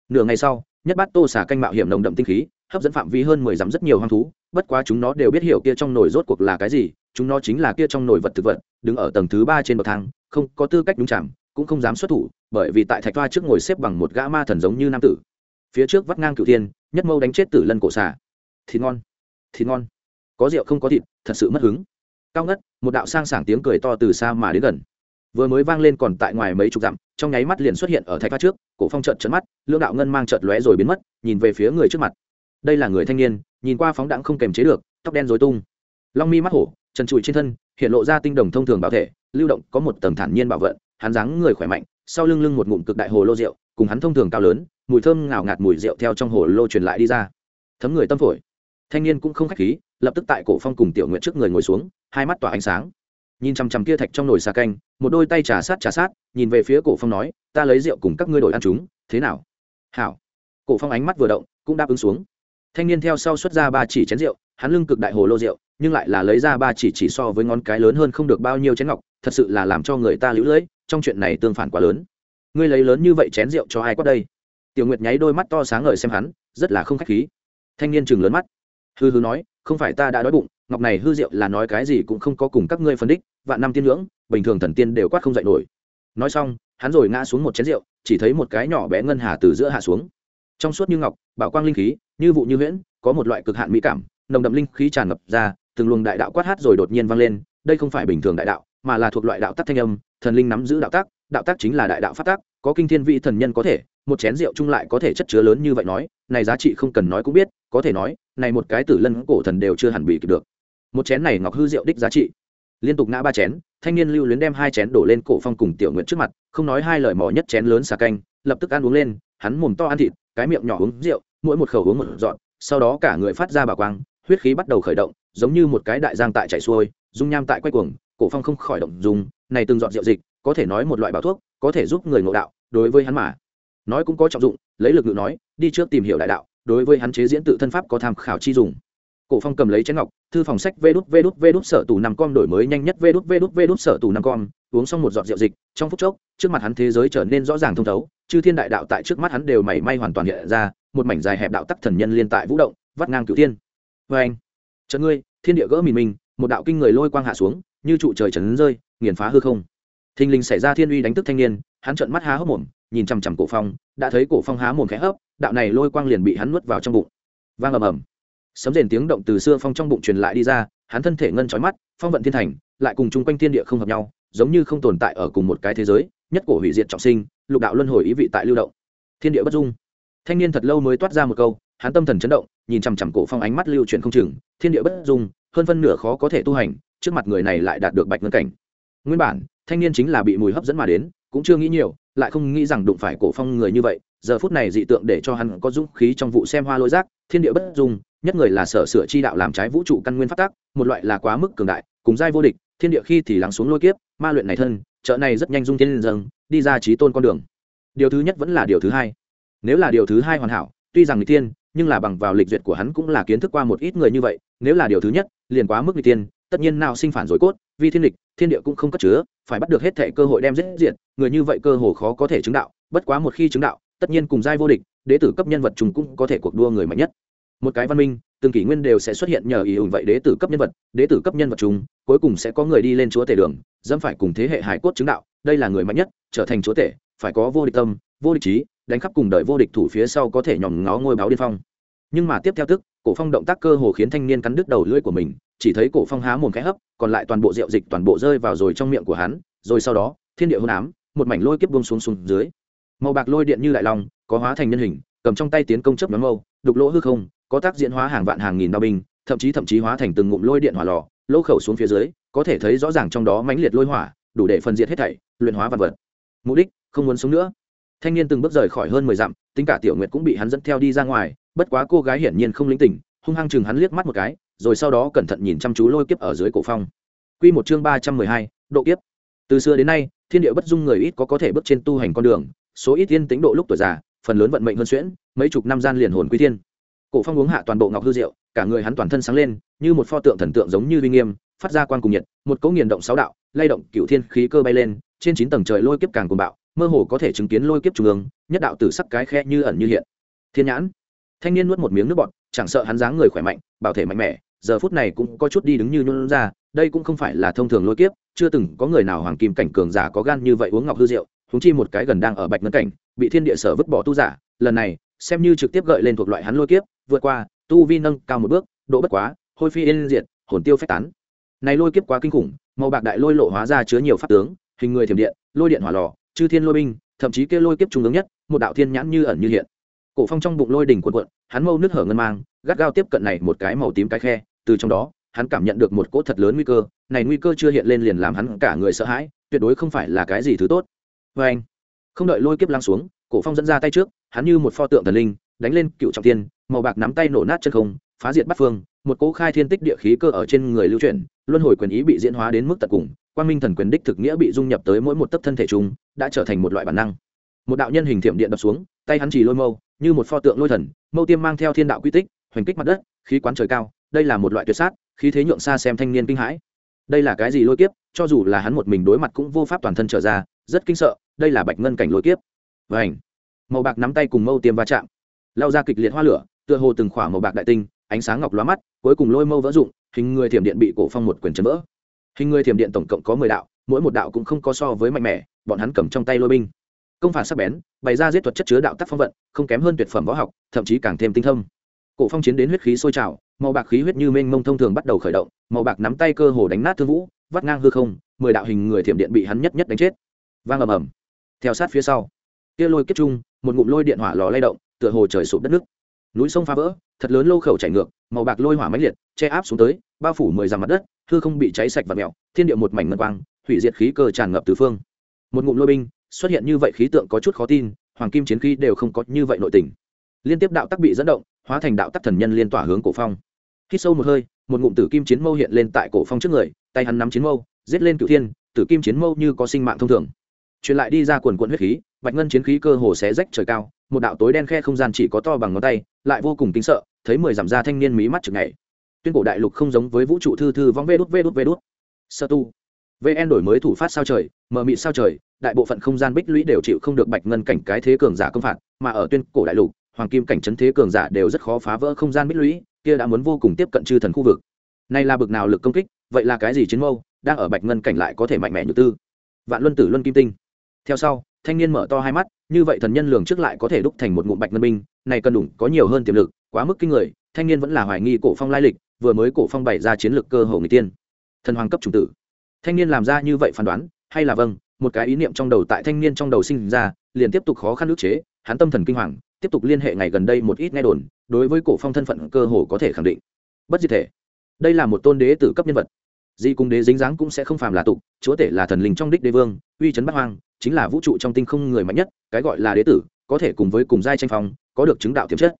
Nửa ngày sau, nhất bát tô xả canh mạo hiểm nồng đậm tinh khí, hấp dẫn phạm vi hơn mười dặm rất nhiều hoang thú, bất quá chúng nó đều biết hiểu kia trong nồi rốt cuộc là cái gì, chúng nó chính là kia trong nồi vật thực vật, đứng ở tầng thứ ba trên bậc thang, không có tư cách đúng chạm, cũng không dám xuất thủ, bởi vì tại thạch toa trước ngồi xếp bằng một gã ma thần giống như nam tử. Phía trước vắt ngang cựu tiên nhất mâu đánh chết tử lân cổ xà. Thịt ngon thịt ngon. Có rượu không có thịt, thật sự mất hứng. Cao ngất, một đạo sang sảng tiếng cười to từ xa mà đến gần. Vừa mới vang lên còn tại ngoài mấy chục dặm, trong nháy mắt liền xuất hiện ở thạch pha trước, cổ phong trợn trợn mắt lương đạo ngân mang trợt lóe rồi biến mất, nhìn về phía người trước mặt. Đây là người thanh niên, nhìn qua phóng đãng không kềm chế được, tóc đen dối tung. Long mi mắt hổ, trần trụi trên thân, hiện lộ ra tinh đồng thông thường bảo thể, lưu động có một tầng thản nhiên bảo vận, hắn dáng người khỏe mạnh, sau lưng lưng một ngụm cực đại hồ lô rượu, cùng hắn thông thường cao lớn, mùi thơm ngào ngạt mùi rượu theo trong hồ lô truyền lại đi ra. Thấm người tâm phổi thanh niên cũng không khách khí, lập tức tại cổ phong cùng tiểu nguyện trước người ngồi xuống, hai mắt tỏa ánh sáng. Nhìn chằm chằm kia thạch trong nồi xà canh, một đôi tay trà sát trà sát, nhìn về phía cổ phong nói, ta lấy rượu cùng các ngươi đổi ăn chúng, thế nào? Hảo. Cổ phong ánh mắt vừa động, cũng đáp ứng xuống. Thanh niên theo sau xuất ra ba chỉ chén rượu, hắn lưng cực đại hồ lô rượu, nhưng lại là lấy ra ba chỉ chỉ so với ngón cái lớn hơn không được bao nhiêu chén ngọc, thật sự là làm cho người ta lũ lưỡi, trong chuyện này tương phản quá lớn. Ngươi lấy lớn như vậy chén rượu cho ai quát đây? Tiểu nguyệt nháy đôi mắt to sáng ngời xem hắn, rất là không khách khí. Thanh niên chừng lớn mắt hư hư nói, không phải ta đã đói bụng, ngọc này hư rượu là nói cái gì cũng không có cùng các ngươi phân đích, vạn năm tiên ngưỡng, bình thường thần tiên đều quát không dạy nổi. Nói xong, hắn rồi ngã xuống một chén rượu, chỉ thấy một cái nhỏ bé ngân hà từ giữa hạ xuống. Trong suốt như ngọc, bảo quang linh khí, như vụ như huyễn, có một loại cực hạn mỹ cảm, nồng đậm linh khí tràn ngập ra, từng luồng đại đạo quát hát rồi đột nhiên vang lên, đây không phải bình thường đại đạo, mà là thuộc loại đạo tắc thanh âm, thần linh nắm giữ đạo tác đạo tác chính là đại đạo phát tác có kinh thiên vị thần nhân có thể một chén rượu chung lại có thể chất chứa lớn như vậy nói, này giá trị không cần nói cũng biết, có thể nói, này một cái tử lân cổ thần đều chưa hẳn bị kịp được. Một chén này ngọc hư rượu đích giá trị. Liên tục ngã ba chén, thanh niên lưu luyến đem hai chén đổ lên cổ phong cùng tiểu nguyện trước mặt, không nói hai lời mỏ nhất chén lớn xà canh, lập tức ăn uống lên, hắn mồm to ăn thịt, cái miệng nhỏ uống rượu, mỗi một khẩu uống một dọn sau đó cả người phát ra bà quang, huyết khí bắt đầu khởi động, giống như một cái đại giang tại chạy xuôi, dung nham tại quay cuồng, cổ phong không khỏi động dùng, này từng dọn rượu dịch, có thể nói một loại bảo thuốc, có thể giúp người ngộ đạo, đối với hắn mà nói cũng có trọng dụng, lấy lực ngự nói, đi trước tìm hiểu đại đạo, đối với hắn chế diễn tự thân pháp có tham khảo chi dùng. Cổ phong cầm lấy chén ngọc, thư phòng sách vê đút vê đút vê đút sở tủ năm com đổi mới nhanh nhất vê đút vê đút vê đút sở tủ năm com, uống xong một giọt rượu dịch, trong phút chốc, trước mặt hắn thế giới trở nên rõ ràng thông thấu, chư thiên đại đạo tại trước mắt hắn đều mảy may hoàn toàn hiện ra, một mảnh dài hẹp đạo tắc thần nhân liên tại vũ động, vắt ngang cửu thiên. Vê anh trận ngươi, thiên địa gỡ mìn mình, một đạo kinh người lôi quang hạ xuống, như trụ trời trấn rơi, nghiền phá hư không. Thình lình xảy ra thiên uy đánh thức thanh niên, hắn trợn mắt há hốc mồm nhìn chằm chằm cổ phong, đã thấy cổ phong há mồm khẽ hấp, đạo này lôi quang liền bị hắn nuốt vào trong bụng. Vang ầm ầm. Sấm rền tiếng động từ xưa phong trong bụng truyền lại đi ra, hắn thân thể ngân trói mắt, phong vận thiên thành, lại cùng chung quanh thiên địa không hợp nhau, giống như không tồn tại ở cùng một cái thế giới, nhất cổ hủy diệt trọng sinh, lục đạo luân hồi ý vị tại lưu động. Thiên địa bất dung. Thanh niên thật lâu mới toát ra một câu, hắn tâm thần chấn động, nhìn chằm chằm cổ phong ánh mắt lưu chuyển không chừng, thiên địa bất dung, hơn phân nửa khó có thể tu hành, trước mặt người này lại đạt được bạch ngân cảnh. Nguyên bản, thanh niên chính là bị mùi hấp dẫn mà đến, cũng chưa nghĩ nhiều lại không nghĩ rằng đụng phải cổ phong người như vậy, giờ phút này dị tượng để cho hắn có dũng khí trong vụ xem hoa lôi giác, thiên địa bất dung, nhất người là sở sửa chi đạo làm trái vũ trụ căn nguyên phát tác một loại là quá mức cường đại, cùng giai vô địch, thiên địa khi thì lắng xuống lôi kiếp, ma luyện này thân, chợ này rất nhanh dung thiên dâng, đi ra trí tôn con đường. Điều thứ nhất vẫn là điều thứ hai. Nếu là điều thứ hai hoàn hảo, tuy rằng người tiên nhưng là bằng vào lịch duyệt của hắn cũng là kiến thức qua một ít người như vậy, nếu là điều thứ nhất, liền quá mức người tiên tất nhiên nào sinh phản rồi cốt vì thiên địch, thiên địa cũng không cất chứa phải bắt được hết thể cơ hội đem giết diện người như vậy cơ hồ khó có thể chứng đạo bất quá một khi chứng đạo tất nhiên cùng giai vô địch đế tử cấp nhân vật chúng cũng có thể cuộc đua người mạnh nhất. Một cái văn minh từng kỷ nguyên đều sẽ xuất hiện nhờ ý ủng vậy đế tử cấp nhân vật đế tử cấp nhân vật chúng cuối cùng sẽ có người đi lên chúa tể đường dẫm phải cùng thế hệ hải cốt chứng đạo đây là người mạnh nhất trở thành chúa tể phải có vô địch tâm vô địch trí đánh khắp cùng đợi vô địch thủ phía sau có thể nhòm ngó ngôi báo điên phong. Nhưng mà tiếp theo tức cổ phong động tác cơ hồ khiến thanh niên cắn đứt đầu lưỡi của mình chỉ thấy cổ phong há mồm khẽ hấp, còn lại toàn bộ rượu dịch toàn bộ rơi vào rồi trong miệng của hắn, rồi sau đó, thiên địa hôn ám, một mảnh lôi kiếp buông xuống xuống dưới. Màu bạc lôi điện như đại long, có hóa thành nhân hình, cầm trong tay tiến công chấp nhóm mâu, đục lỗ hư không, có tác diễn hóa hàng vạn hàng nghìn đao binh, thậm chí thậm chí hóa thành từng ngụm lôi điện hỏa lò, lỗ khẩu xuống phía dưới, có thể thấy rõ ràng trong đó mãnh liệt lôi hỏa, đủ để phân diệt hết thảy, luyện hóa vật vật. Mục đích, không muốn sống nữa. Thanh niên từng bước rời khỏi hơn mười dặm, tính cả tiểu nguyệt cũng bị hắn dẫn theo đi ra ngoài, bất quá cô gái hiển nhiên không linh tỉnh, hung hăng chừng hắn liếc mắt một cái rồi sau đó cẩn thận nhìn chăm chú lôi kiếp ở dưới cổ phong Quy một chương ba trăm mười hai, độ kiếp. Từ xưa đến nay, thiên địa bất dung người ít có có thể bước trên tu hành con đường, số ít tiên tính độ lúc tuổi già, phần lớn vận mệnh hơn xuyễn, mấy chục năm gian liền hồn quy thiên. Cổ Phong uống hạ toàn bộ ngọc hư rượu, cả người hắn toàn thân sáng lên, như một pho tượng thần tượng giống như uy nghiêm, phát ra quang cùng nhiệt, một cỗ nghiền động sáu đạo, lay động cửu thiên khí cơ bay lên, trên chín tầng trời lôi kiếp càng cuồng bạo, mơ hồ có thể chứng kiến lôi kiếp trung ương, nhất đạo tử sắc cái khe như ẩn như hiện. Thiên nhãn. Thanh niên nuốt một miếng nước bọt, chẳng sợ hắn dáng người khỏe mạnh, bảo thể mạnh mẽ, giờ phút này cũng có chút đi đứng như nhún ra, đây cũng không phải là thông thường lôi kiếp, chưa từng có người nào hoàng kim cảnh cường giả có gan như vậy uống ngọc hư rượu, huống chi một cái gần đang ở bạch ngân cảnh, bị thiên địa sở vứt bỏ tu giả, lần này, xem như trực tiếp gợi lên thuộc loại hắn lôi kiếp, vượt qua, tu vi nâng cao một bước, độ bất quá, hôi phi yên diệt, hồn tiêu phách tán. Này lôi kiếp quá kinh khủng, màu bạc đại lôi lộ hóa ra chứa nhiều pháp tướng, hình người thiểm điện, lôi điện hỏa lò, chư thiên lôi binh, thậm chí kia lôi kiếp trung ứng nhất, một đạo thiên nhãn như ẩn như hiện. Cổ phong trong bụng lôi đỉnh cuộn cuộn, hắn mâu nước hở ngân mang, gắt gao tiếp cận này một cái màu tím cái khe, từ trong đó, hắn cảm nhận được một cỗ thật lớn nguy cơ, này nguy cơ chưa hiện lên liền làm hắn cả người sợ hãi, tuyệt đối không phải là cái gì thứ tốt. Và anh, không đợi lôi kiếp lăng xuống, cổ phong dẫn ra tay trước, hắn như một pho tượng thần linh, đánh lên cựu trọng thiên, màu bạc nắm tay nổ nát chân không, phá diệt bắt phương, một cỗ khai thiên tích địa khí cơ ở trên người lưu chuyển, luân hồi quyền ý bị diễn hóa đến mức tận cùng, quang minh thần quyền đích thực nghĩa bị dung nhập tới mỗi một tấc thân thể chúng, đã trở thành một loại bản năng. Một đạo nhân hình thiểm điện đập xuống, tay hắn chỉ lôi mâu, như một pho tượng lôi thần, mâu tiêm mang theo thiên đạo quy tích, hoành kích mặt đất, khí quán trời cao, đây là một loại tuyệt sát, khí thế nhượng xa xem thanh niên kinh hãi. Đây là cái gì lôi kiếp, cho dù là hắn một mình đối mặt cũng vô pháp toàn thân trở ra, rất kinh sợ, đây là bạch ngân cảnh lôi kiếp. Vành. Màu bạc nắm tay cùng mâu tiêm va chạm, lao ra kịch liệt hoa lửa, tựa hồ từng khỏa màu bạc đại tinh, ánh sáng ngọc lóa mắt, cuối cùng lôi mâu vỡ dụng, hình người thiểm điện bị cổ phong một quyền chấn vỡ. Hình người thiểm điện tổng cộng có mười đạo, mỗi một đạo cũng không có so với mạnh mẽ, bọn hắn cầm trong tay lôi binh. Công phản sắc bén, bày ra giết thuật chất chứa đạo tắc phong vận, không kém hơn tuyệt phẩm võ học, thậm chí càng thêm tinh thông. Cổ phong chiến đến huyết khí sôi trào màu bạc khí huyết như mênh mông thông thường bắt đầu khởi động màu bạc nắm tay cơ hồ đánh nát thương vũ vắt ngang hư không mười đạo hình người thiểm điện bị hắn nhất nhất đánh chết. Vang ầm ầm. Theo sát phía sau kia lôi kết trung một ngụm lôi điện hỏa lò lay động tựa hồ trời sụp đất nước. Núi sông phá vỡ thật lớn lô khẩu chảy ngược màu bạc lôi hỏa mãnh liệt che áp xuống tới bao phủ mười dặm mặt đất hư không bị cháy sạch và mèo thiên địa một mảnh ngân quang hủy diệt khí cơ tràn ngập tứ phương. Một ngụm lôi binh xuất hiện như vậy khí tượng có chút khó tin, hoàng kim chiến khí đều không có như vậy nội tình. Liên tiếp đạo tắc bị dẫn động, hóa thành đạo tắc thần nhân liên tỏa hướng cổ phong. Khi sâu một hơi, một ngụm tử kim chiến mâu hiện lên tại cổ phong trước người, tay hắn nắm chiến mâu, giết lên cửu thiên, tử kim chiến mâu như có sinh mạng thông thường. Truyền lại đi ra quần quận huyết khí, bạch ngân chiến khí cơ hồ xé rách trời cao, một đạo tối đen khe không gian chỉ có to bằng ngón tay, lại vô cùng kinh sợ, thấy mười giảm ra thanh niên mí mắt chực ngày tuyên cổ đại lục không giống với vũ trụ thư thư vong vê đút vê đút vê đút. Sơ tu. Vn đổi mới thủ phát sao trời mờ mị sao trời đại bộ phận không gian bích lũy đều chịu không được bạch ngân cảnh cái thế cường giả công phạt, mà ở tuyên cổ đại lục, hoàng kim cảnh chấn thế cường giả đều rất khó phá vỡ không gian bích lũy, kia đã muốn vô cùng tiếp cận chư thần khu vực. Này là bực nào lực công kích, vậy là cái gì chiến mâu, đang ở bạch ngân cảnh lại có thể mạnh mẽ như tư? Vạn luân tử luân kim tinh. Theo sau, thanh niên mở to hai mắt, như vậy thần nhân lường trước lại có thể đúc thành một ngụm bạch ngân binh, này cần đủ có nhiều hơn tiềm lực, quá mức kinh người, thanh niên vẫn là hoài nghi cổ phong lai lịch, vừa mới cổ phong bày ra chiến lược cơ hồ người tiên. Thần hoàng cấp chủng tử. Thanh niên làm ra như vậy phán đoán, hay là vâng một cái ý niệm trong đầu tại thanh niên trong đầu sinh ra, liền tiếp tục khó khăn ức chế, hắn tâm thần kinh hoàng, tiếp tục liên hệ ngày gần đây một ít nghe đồn, đối với cổ phong thân phận cơ hồ có thể khẳng định. Bất diệt thể. Đây là một tôn đế tử cấp nhân vật. Di cung đế dính dáng cũng sẽ không phàm là tục, chúa tể là thần linh trong đích đế vương, uy chấn bát hoang, chính là vũ trụ trong tinh không người mạnh nhất, cái gọi là đế tử, có thể cùng với cùng giai tranh phong, có được chứng đạo tiềm chất.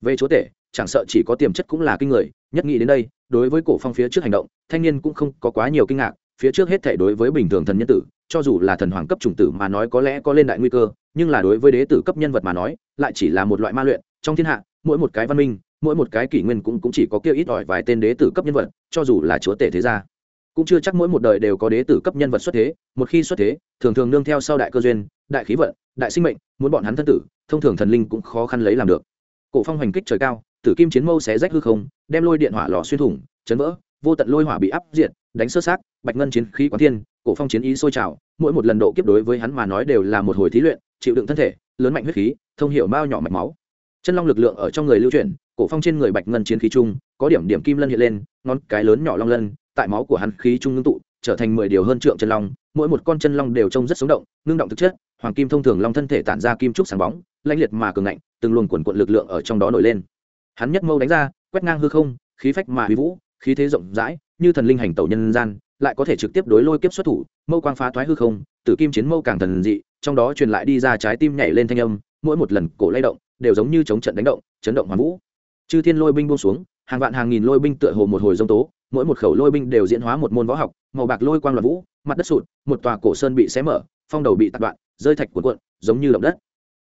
Về chúa tể, chẳng sợ chỉ có tiềm chất cũng là kinh người, nhất nghĩ đến đây, đối với cổ phong phía trước hành động, thanh niên cũng không có quá nhiều kinh ngạc, phía trước hết thể đối với bình thường thần nhân tử cho dù là thần hoàng cấp chủng tử mà nói có lẽ có lên đại nguy cơ nhưng là đối với đế tử cấp nhân vật mà nói lại chỉ là một loại ma luyện trong thiên hạ mỗi một cái văn minh mỗi một cái kỷ nguyên cũng, cũng chỉ có kia ít ỏi vài tên đế tử cấp nhân vật cho dù là chúa tể thế gia. Cũng chưa chắc mỗi một đời đều có đế tử cấp nhân vật xuất thế một khi xuất thế thường thường nương theo sau đại cơ duyên đại khí vận đại sinh mệnh muốn bọn hắn thân tử thông thường thần linh cũng khó khăn lấy làm được. Cổ phong hoành kích trời cao tử kim chiến mâu xé rách hư không đem lôi điện hỏa lò xuyên thủng chấn vỡ vô tận lôi hỏa bị áp diệt đánh sơ sát bạch ngân chiến khí quán thiên cổ phong chiến ý sôi trào, mỗi một lần độ kiếp đối với hắn mà nói đều là một hồi thí luyện, chịu đựng thân thể, lớn mạnh huyết khí, thông hiểu bao nhỏ mạch máu. Chân long lực lượng ở trong người lưu chuyển, cổ phong trên người bạch ngân chiến khí trung, có điểm điểm kim lân hiện lên, ngón cái lớn nhỏ long lân, tại máu của hắn khí trung ngưng tụ, trở thành mười điều hơn trượng chân long, mỗi một con chân long đều trông rất sống động, ngưng động thực chất, hoàng kim thông thường long thân thể tản ra kim trúc sáng bóng, lãnh liệt mà cường ngạnh, từng luồng quần quận lực lượng ở trong đó nổi lên. Hắn nhất mâu đánh ra, quét ngang hư không, khí phách mà huy vũ, khí thế rộng rãi, như thần linh hành tẩu nhân gian lại có thể trực tiếp đối lôi kiếp xuất thủ, mâu quang phá thoái hư không, tử kim chiến mâu càng thần dị, trong đó truyền lại đi ra trái tim nhảy lên thanh âm, mỗi một lần cổ lay động đều giống như chống trận đánh động, chấn động hoàn vũ. Chư thiên lôi binh buông xuống, hàng vạn hàng nghìn lôi binh tựa hồ một hồi dông tố, mỗi một khẩu lôi binh đều diễn hóa một môn võ học, màu bạc lôi quang loạn vũ, mặt đất sụt, một tòa cổ sơn bị xé mở, phong đầu bị tạt đoạn, rơi thạch cuộn cuộn, giống như động đất.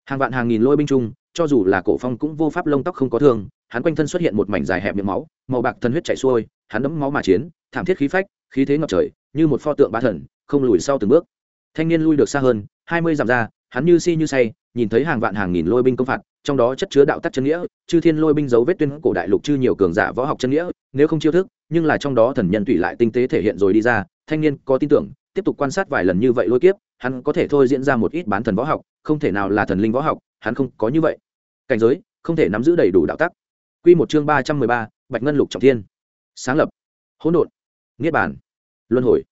Hàng vạn hàng nghìn lôi binh chung, cho dù là cổ phong cũng vô pháp lông tóc không có thương, hắn quanh thân xuất hiện một mảnh dài hẹp miệng máu, màu bạc thân huyết chảy xuôi, hắn đẫm máu mà chiến, thảm thiết khí phách khí thế ngập trời, như một pho tượng bá thần, không lùi sau từng bước. Thanh niên lui được xa hơn, hai mươi dặm ra, hắn như si như say, nhìn thấy hàng vạn hàng nghìn lôi binh công phạt, trong đó chất chứa đạo tắc chân nghĩa, chư thiên lôi binh dấu vết tuyên cổ đại lục chư nhiều cường giả võ học chân nghĩa, nếu không chiêu thức, nhưng là trong đó thần nhân tùy lại tinh tế thể hiện rồi đi ra, thanh niên có tin tưởng, tiếp tục quan sát vài lần như vậy lôi kiếp, hắn có thể thôi diễn ra một ít bán thần võ học, không thể nào là thần linh võ học, hắn không có như vậy. Cảnh giới, không thể nắm giữ đầy đủ đạo tắc. Quy một chương ba trăm mười ba, bạch ngân lục trọng thiên. Sáng lập. Hỗn độn niết bàn. Luân hồi.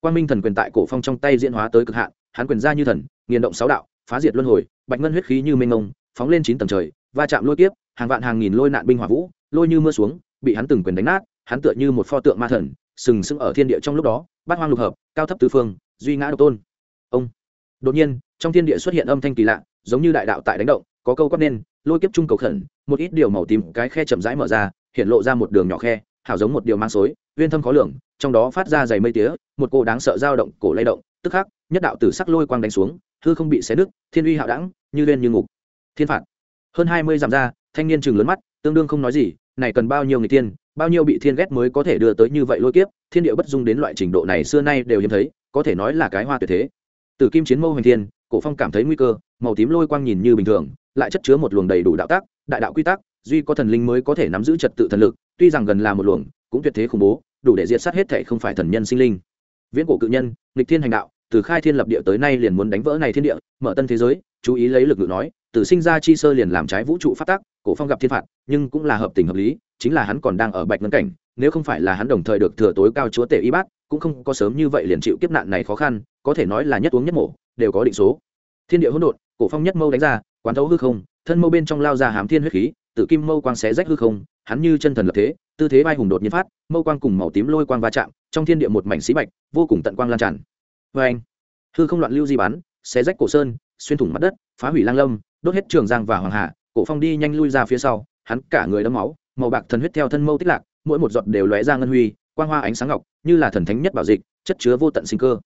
Quang minh thần quyền tại cổ phong trong tay diễn hóa tới cực hạn hắn quyền ra như thần nghiền động sáu đạo phá diệt luân hồi bạch ngân huyết khí như mênh ngông, phóng lên chín tầng trời va chạm lôi kiếp hàng vạn hàng nghìn lôi nạn binh hỏa vũ lôi như mưa xuống bị hắn từng quyền đánh nát hắn tựa như một pho tượng ma thần sừng sững ở thiên địa trong lúc đó bát hoang lục hợp cao thấp tứ phương duy ngã độc tôn. Ông. Đột nhiên trong thiên địa xuất hiện âm thanh kỳ lạ giống như đại đạo tại đánh động có câu quát nên lôi kiếp trung cầu khẩn một ít điều màu tím cái khe chậm rãi mở ra hiện lộ ra một đường nhỏ khe hảo giống một điều mang xối uyên thâm khó lường, trong đó phát ra dày mây tía, một cô đáng sợ dao động, cổ lay động, tức khắc, nhất đạo tử sắc lôi quang đánh xuống, hư không bị xé nứt, thiên uy hạo đẳng, như lên như ngục. Thiên phạt. Hơn hai mươi dặm ra, thanh niên chừng lớn mắt, tương đương không nói gì, này cần bao nhiêu người tiên, bao nhiêu bị thiên ghét mới có thể đưa tới như vậy lôi kiếp, thiên địa bất dung đến loại trình độ này xưa nay đều hiếm thấy, có thể nói là cái hoa tuyệt thế. Từ kim chiến mâu hoành thiên, cổ phong cảm thấy nguy cơ, màu tím lôi quang nhìn như bình thường, lại chất chứa một luồng đầy đủ đạo tác, đại đạo quy tắc, duy có thần linh mới có thể nắm giữ trật tự thần lực, tuy rằng gần là một luồng, cũng tuyệt thế khủng bố đủ để diệt sát hết thể không phải thần nhân sinh linh. Viễn cổ cự nhân, nghịch thiên hành đạo, từ khai thiên lập địa tới nay liền muốn đánh vỡ này thiên địa, mở tân thế giới, chú ý lấy lực ngữ nói, từ sinh ra chi sơ liền làm trái vũ trụ phát tác, cổ phong gặp thiên phạt, nhưng cũng là hợp tình hợp lý, chính là hắn còn đang ở bạch ngân cảnh, nếu không phải là hắn đồng thời được thừa tối cao chúa tể y bát, cũng không có sớm như vậy liền chịu kiếp nạn này khó khăn, có thể nói là nhất uống nhất mổ, đều có định số. Thiên địa hỗn độn, cổ phong nhất mâu đánh ra, quán thấu hư không, thân mâu bên trong lao ra hám thiên huyết khí tự kim mâu quang xé rách hư không hắn như chân thần lập thế, tư thế vai hùng đột nhiên phát, mâu quang cùng màu tím lôi quang va chạm, trong thiên địa một mảnh xí bạch, vô cùng tận quang lan tràn. Vê anh, hư không loạn lưu di bắn, xé rách cổ sơn, xuyên thủng mặt đất, phá hủy lang lâm, đốt hết trường giang và hoàng hà, cổ phong đi nhanh lui ra phía sau, hắn cả người đẫm máu, màu bạc thần huyết theo thân mâu tích lạc, mỗi một giọt đều lóe ra ngân huy, quang hoa ánh sáng ngọc, như là thần thánh nhất bảo dịch, chất chứa vô tận sinh cơ.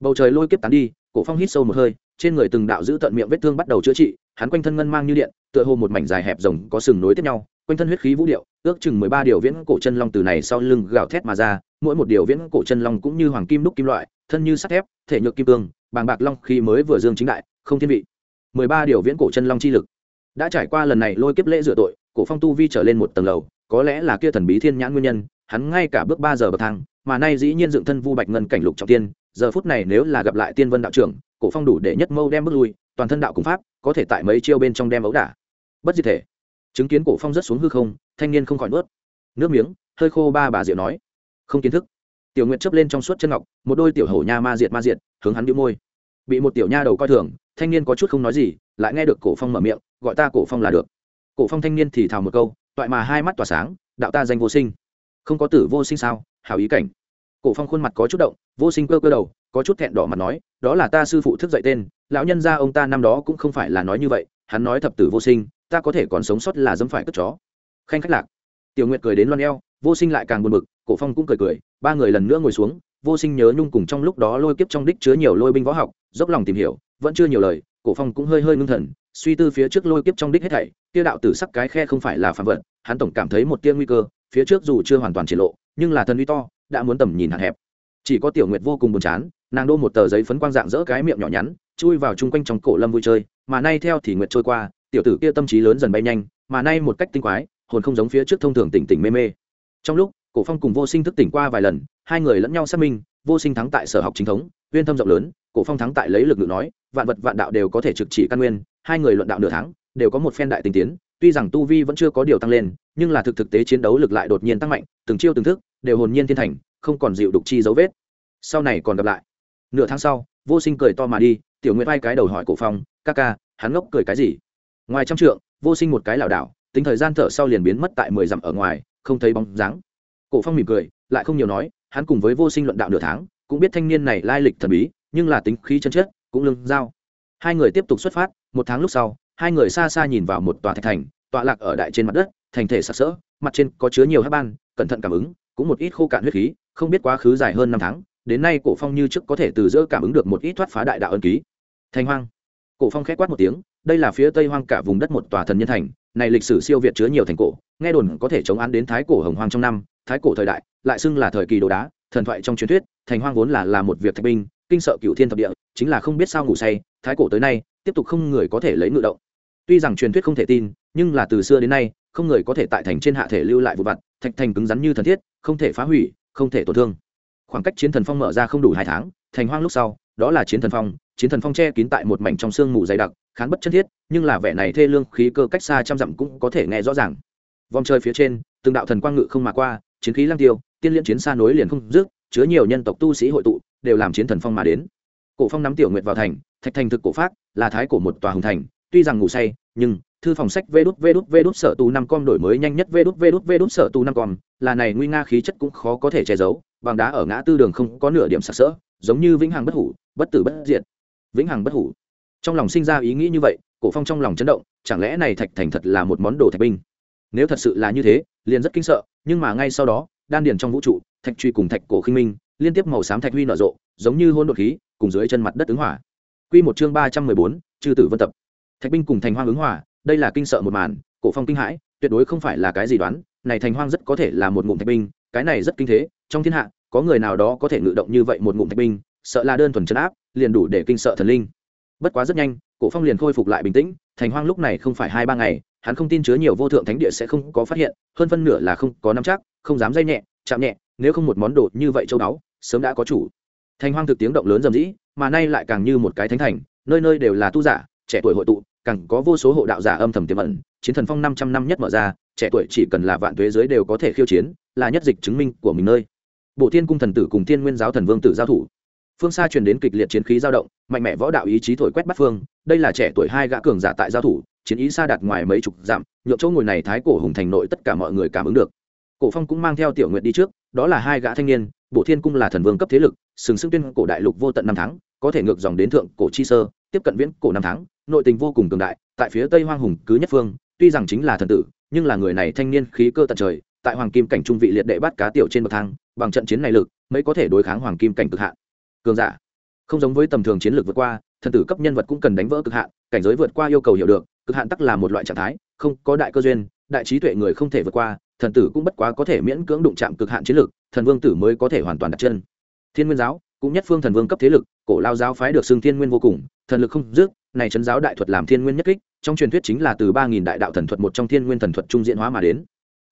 Bầu trời lôi kiếp tán đi, cổ phong hít sâu một hơi, trên người từng đạo giữ tận miệng vết thương bắt đầu chữa trị, hắn quanh thân ngân mang như điện, tựa hồ một mảnh dài hẹp rồng có sừng nối tiếp nhau quanh thân huyết khí vũ điệu, ước chừng mười ba điều viễn cổ chân long từ này sau lưng gào thét mà ra, mỗi một điều viễn cổ chân long cũng như hoàng kim đúc kim loại, thân như sắt thép, thể nhược kim cương, bàng bạc long khi mới vừa dương chính đại, không thiên vị. Mười ba điều viễn cổ chân long chi lực đã trải qua lần này lôi kiếp lễ rửa tội, cổ phong tu vi trở lên một tầng lầu, có lẽ là kia thần bí thiên nhãn nguyên nhân, hắn ngay cả bước ba giờ bậc thang, mà nay dĩ nhiên dựng thân vu bạch ngân cảnh lục trọng tiên, giờ phút này nếu là gặp lại tiên vân đạo trưởng, cổ phong đủ để nhất mâu đem bước lui, toàn thân đạo cùng pháp, có thể tại mấy chiêu bên trong đem ấu đả. Bất diệt thể chứng kiến cổ phong rất xuống hư không, thanh niên không khỏi nuốt. Nước miếng, hơi khô ba bà diệu nói. Không kiến thức. Tiểu nguyệt chớp lên trong suốt chân ngọc, một đôi tiểu hổ nha ma diệt ma diệt, hướng hắn đĩu môi. Bị một tiểu nha đầu coi thường, thanh niên có chút không nói gì, lại nghe được cổ phong mở miệng, gọi ta cổ phong là được. Cổ phong thanh niên thì thào một câu, toại mà hai mắt tỏa sáng, đạo ta danh vô sinh. Không có tử vô sinh sao, hảo ý cảnh. Cổ phong khuôn mặt có chút động, vô sinh cơ cơ đầu, có chút thẹn đỏ mặt nói, đó là ta sư phụ thức dậy tên, lão nhân gia ông ta năm đó cũng không phải là nói như vậy, hắn nói thập tử vô sinh ta có thể còn sống sót là dẫm phải cất chó. Khanh khách lạc. Tiểu nguyệt cười đến loan eo, vô sinh lại càng buồn bực, cổ phong cũng cười cười, ba người lần nữa ngồi xuống, vô sinh nhớ nhung cùng trong lúc đó lôi kiếp trong đích chứa nhiều lôi binh võ học, dốc lòng tìm hiểu, vẫn chưa nhiều lời, cổ phong cũng hơi hơi ngưng thần, suy tư phía trước lôi kiếp trong đích hết thảy tiêu đạo tử sắc cái khe không phải là phạm vật, hắn tổng cảm thấy một tia nguy cơ, phía trước dù chưa hoàn toàn triển lộ, nhưng là thần uy to, đã muốn tầm nhìn hạn hẹp. Chỉ có tiểu nguyệt vô cùng buồn chán, nàng đô một tờ giấy phấn quang dạng dỡ cái miệng nhỏ nhắn, chui vào chung quanh trong cổ lâm vui chơi, mà nay theo thì nguyệt trôi qua tiểu tử kia tâm trí lớn dần bay nhanh, mà nay một cách tinh quái, hồn không giống phía trước thông thường tỉnh tỉnh mê mê. Trong lúc, cổ phong cùng vô sinh thức tỉnh qua vài lần, hai người lẫn nhau xác minh, vô sinh thắng tại sở học chính thống, uyên thâm rộng lớn, cổ phong thắng tại lấy lực ngự nói, vạn vật vạn đạo đều có thể trực chỉ căn nguyên, hai người luận đạo nửa tháng, đều có một phen đại tinh tiến, tuy rằng tu vi vẫn chưa có điều tăng lên, nhưng là thực thực tế chiến đấu lực lại đột nhiên tăng mạnh, từng chiêu từng thức, đều hồn nhiên thiên thành, không còn dịu đục chi dấu vết. Sau này còn gặp lại. Nửa tháng sau, vô sinh cười to mà đi, tiểu nguyệt vai cái đầu hỏi cổ phong, ca ca, hắn ngốc cười cái gì? Ngoài trăm trượng, vô sinh một cái lảo đảo, tính thời gian thở sau liền biến mất tại mười dặm ở ngoài, không thấy bóng dáng. Cổ phong mỉm cười, lại không nhiều nói, hắn cùng với vô sinh luận đạo nửa tháng, cũng biết thanh niên này lai lịch thần bí, nhưng là tính khí chân chất, cũng lưng giao hai người tiếp tục xuất phát, một tháng lúc sau, hai người xa xa nhìn vào một tòa thạch thành, tọa lạc ở đại trên mặt đất, thành thể sặc sỡ, mặt trên có chứa nhiều hát ban, cẩn thận cảm ứng, cũng một ít khô cạn huyết khí, không biết quá khứ dài hơn năm tháng, đến nay cổ phong như trước có thể từ giữa cảm ứng được một ít thoát phá đại đạo ân ký. Thành hoang. Cổ phong khẽ quát một tiếng đây là phía tây hoang cả vùng đất một tòa thần nhân thành, này lịch sử siêu việt chứa nhiều thành cổ, nghe đồn có thể chống án đến thái cổ hồng hoang trong năm, thái cổ thời đại, lại xưng là thời kỳ đồ đá, thần thoại trong truyền thuyết, thành hoang vốn là là một việc thạch binh, kinh sợ cựu thiên thập địa, chính là không biết sao ngủ say, thái cổ tới nay, tiếp tục không người có thể lấy ngự động. Tuy rằng truyền thuyết không thể tin, nhưng là từ xưa đến nay, không người có thể tại thành trên hạ thể lưu lại vụ vặt, thạch thành cứng rắn như thần thiết, không thể phá hủy, không thể tổn thương. Khoảng cách chiến thần phong mở ra không đủ hai tháng, thành hoang lúc sau, đó là chiến thần phong, chiến thần phong che kín tại một mảnh trong sương mù dày đặc khán bất chân thiết, nhưng là vẻ này thê lương khí cơ cách xa trăm dặm cũng có thể nghe rõ ràng. Vòng chơi phía trên, từng đạo thần quang ngự không mà qua, chiến khí lang tiêu, tiên liên chiến xa nối liền không dứt, chứa nhiều nhân tộc tu sĩ hội tụ, đều làm chiến thần phong mà đến. Cổ phong nắm tiểu nguyệt vào thành, thạch thành thực cổ pháp là thái cổ một tòa hùng thành, tuy rằng ngủ say, nhưng thư phòng sách vê đút vê đút vê đút sở tù năm com đổi mới nhanh nhất vê đút vê đút vê đút sở tù năm com, là này nguy nga khí chất cũng khó có thể che giấu, bằng đá ở ngã tư đường không có nửa điểm sặc sỡ, giống như vĩnh hằng bất hủ, bất tử bất diệt. Vĩnh hằng bất hủ trong lòng sinh ra ý nghĩ như vậy, cổ phong trong lòng chấn động, chẳng lẽ này thạch thành thật là một món đồ thạch binh? Nếu thật sự là như thế, liền rất kinh sợ, nhưng mà ngay sau đó, đan điền trong vũ trụ, thạch truy cùng thạch cổ khinh minh, liên tiếp màu xám thạch huy nở rộ, giống như hôn đột khí, cùng dưới chân mặt đất ứng hỏa quy một chương ba trăm mười bốn, chư tử vân tập. Thạch binh cùng thành hoang ứng hỏa đây là kinh sợ một màn, cổ phong kinh hãi, tuyệt đối không phải là cái gì đoán, này thành hoang rất có thể là một ngụm thạch binh, cái này rất kinh thế, trong thiên hạ, có người nào đó có thể ngự động như vậy một ngụm thạch binh, sợ là đơn thuần chấn áp, liền đủ để kinh sợ thần linh bất quá rất nhanh cổ phong liền khôi phục lại bình tĩnh thành hoang lúc này không phải hai ba ngày hắn không tin chứa nhiều vô thượng thánh địa sẽ không có phát hiện hơn phân nửa là không có nắm chắc không dám dây nhẹ chạm nhẹ nếu không một món đồ như vậy châu đáo sớm đã có chủ. Thành hoang thực tiếng động lớn dầm dĩ, mà nay lại càng như một cái thánh thành nơi nơi đều là tu giả trẻ tuổi hội tụ càng có vô số hộ đạo giả âm thầm tiềm ẩn chiến thần phong năm trăm năm nhất mở ra trẻ tuổi chỉ cần là vạn thuế giới đều có thể khiêu chiến là nhất dịch chứng minh của mình nơi. Bộ thiên cung thần tử cùng thiên nguyên giáo thần vương tử giao thủ phương xa truyền đến kịch liệt chiến khí giao động, mạnh mẽ võ đạo ý chí thổi quét bắt phương, đây là trẻ tuổi hai gã cường giả tại giao thủ, chiến ý xa đạt ngoài mấy chục dặm Nhộn chỗ ngồi này thái cổ hùng thành nội tất cả mọi người cảm ứng được. Cổ phong cũng mang theo tiểu nguyện đi trước, đó là hai gã thanh niên bộ thiên cung là thần vương cấp thế lực, sừng sững tuyên cổ đại lục vô tận năm tháng, có thể ngược dòng đến thượng cổ chi sơ, tiếp cận viễn cổ năm tháng, nội tình vô cùng cường đại, tại phía tây hoang hùng cứ nhất phương, tuy rằng chính là thần tử, nhưng là người này thanh niên khí cơ tận trời, tại hoàng kim cảnh trung vị liệt đệ bắt cá tiểu trên bậc thang, bằng trận chiến này lực, mới có thể đối kháng hoàng kim cảnh cực hạn cường giả. Không giống với tầm thường chiến lược vượt qua, thần tử cấp nhân vật cũng cần đánh vỡ cực hạn, cảnh giới vượt qua yêu cầu hiểu được, cực hạn tắc là một loại trạng thái, không có đại cơ duyên, đại trí tuệ người không thể vượt qua, thần tử cũng bất quá có thể miễn cưỡng đụng chạm cực hạn chiến lược, thần vương tử mới có thể hoàn toàn đặt chân. Thiên nguyên giáo, cũng nhất phương thần vương cấp thế lực, cổ lao giáo phái được xưng thiên nguyên vô cùng, thần lực không dứt, này chấn giáo đại thuật làm thiên nguyên nhất kích, trong truyền thuyết chính là từ ba nghìn đại đạo thần thuật một trong thiên nguyên thần thuật trung diện hóa mà đến.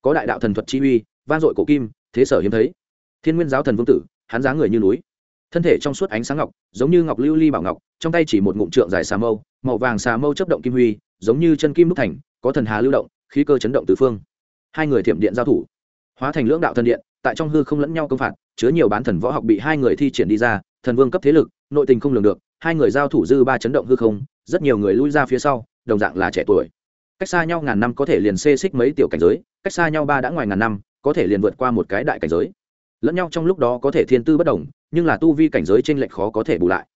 Có đại đạo thần thuật chi uy van dội cổ kim, thế sở hiếm thấy. Thiên nguyên giáo thần vương tử, hắn giá người như núi thân thể trong suốt ánh sáng ngọc, giống như ngọc lưu ly bảo ngọc, trong tay chỉ một ngụm trượng dài xà mâu, màu vàng xà mâu chấp động kim huy, giống như chân kim đúc thành, có thần hà lưu động, khí cơ chấn động tứ phương. Hai người thiểm điện giao thủ. Hóa thành lưỡng đạo thần điện, tại trong hư không lẫn nhau công phạt, chứa nhiều bán thần võ học bị hai người thi triển đi ra, thần vương cấp thế lực, nội tình không lường được, hai người giao thủ dư ba chấn động hư không, rất nhiều người lui ra phía sau, đồng dạng là trẻ tuổi. Cách xa nhau ngàn năm có thể liền xê xích mấy tiểu cảnh giới, cách xa nhau ba đã ngoài ngàn năm, có thể liền vượt qua một cái đại cảnh giới. Lẫn nhau trong lúc đó có thể thiên tư bất đồng nhưng là tu vi cảnh giới trên lệch khó có thể bù lại.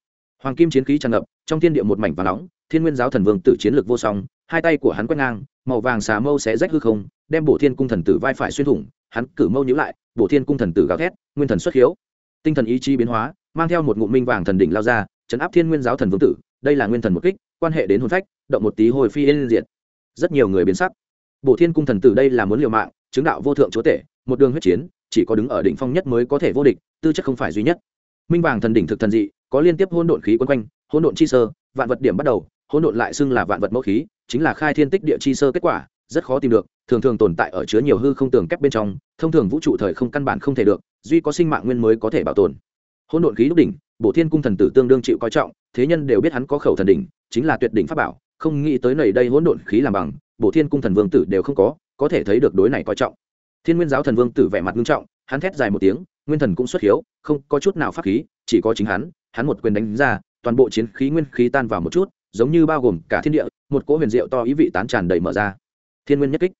Hoàng kim chiến khí tràn ngập, trong thiên địa một mảnh và nóng, thiên nguyên giáo thần vương tử chiến lược vô song, hai tay của hắn quét ngang, màu vàng xà mâu sẽ rách hư không, đem bổ thiên cung thần tử vai phải xuyên thủng, hắn cử mâu nhữ lại, bổ thiên cung thần tử gào thét, nguyên thần xuất hiếu. Tinh thần ý chí biến hóa, mang theo một ngụm minh vàng thần đỉnh lao ra, chấn áp thiên nguyên giáo thần vương tử, đây là nguyên thần một kích, quan hệ đến hồn phách, động một tí hồi phi yên diệt. Rất nhiều người biến sắc. Bộ thiên cung thần tử đây là muốn liều mạng, chứng đạo vô thượng chúa tể, một đường huyết chiến chỉ có đứng ở đỉnh phong nhất mới có thể vô địch, tư chất không phải duy nhất. Minh vàng thần đỉnh thực thần dị, có liên tiếp hôn độn khí quấn quanh hôn độn chi sơ, vạn vật điểm bắt đầu hôn độn lại xưng là vạn vật mẫu khí, chính là khai thiên tích địa chi sơ kết quả, rất khó tìm được, thường thường tồn tại ở chứa nhiều hư không tường kép bên trong, thông thường vũ trụ thời không căn bản không thể được, duy có sinh mạng nguyên mới có thể bảo tồn. Hôn độn khí đúc đỉnh, bổ thiên cung thần tử tương đương chịu coi trọng, thế nhân đều biết hắn có khẩu thần đỉnh, chính là tuyệt đỉnh pháp bảo, không nghĩ tới nầy đây hỗn độn khí làm bằng, bổ thiên cung thần vương tử đều không có có thể thấy được đối này coi trọng thiên nguyên giáo thần vương tử vẻ mặt nghiêm trọng, hắn thét dài một tiếng, nguyên thần cũng xuất hiếu, không có chút nào pháp khí, chỉ có chính hắn hắn một quyền đánh ra, toàn bộ chiến khí nguyên khí tan vào một chút, giống như bao gồm cả thiên địa, một cỗ huyền diệu to ý vị tán tràn đầy mở ra. Thiên nguyên nhất kích.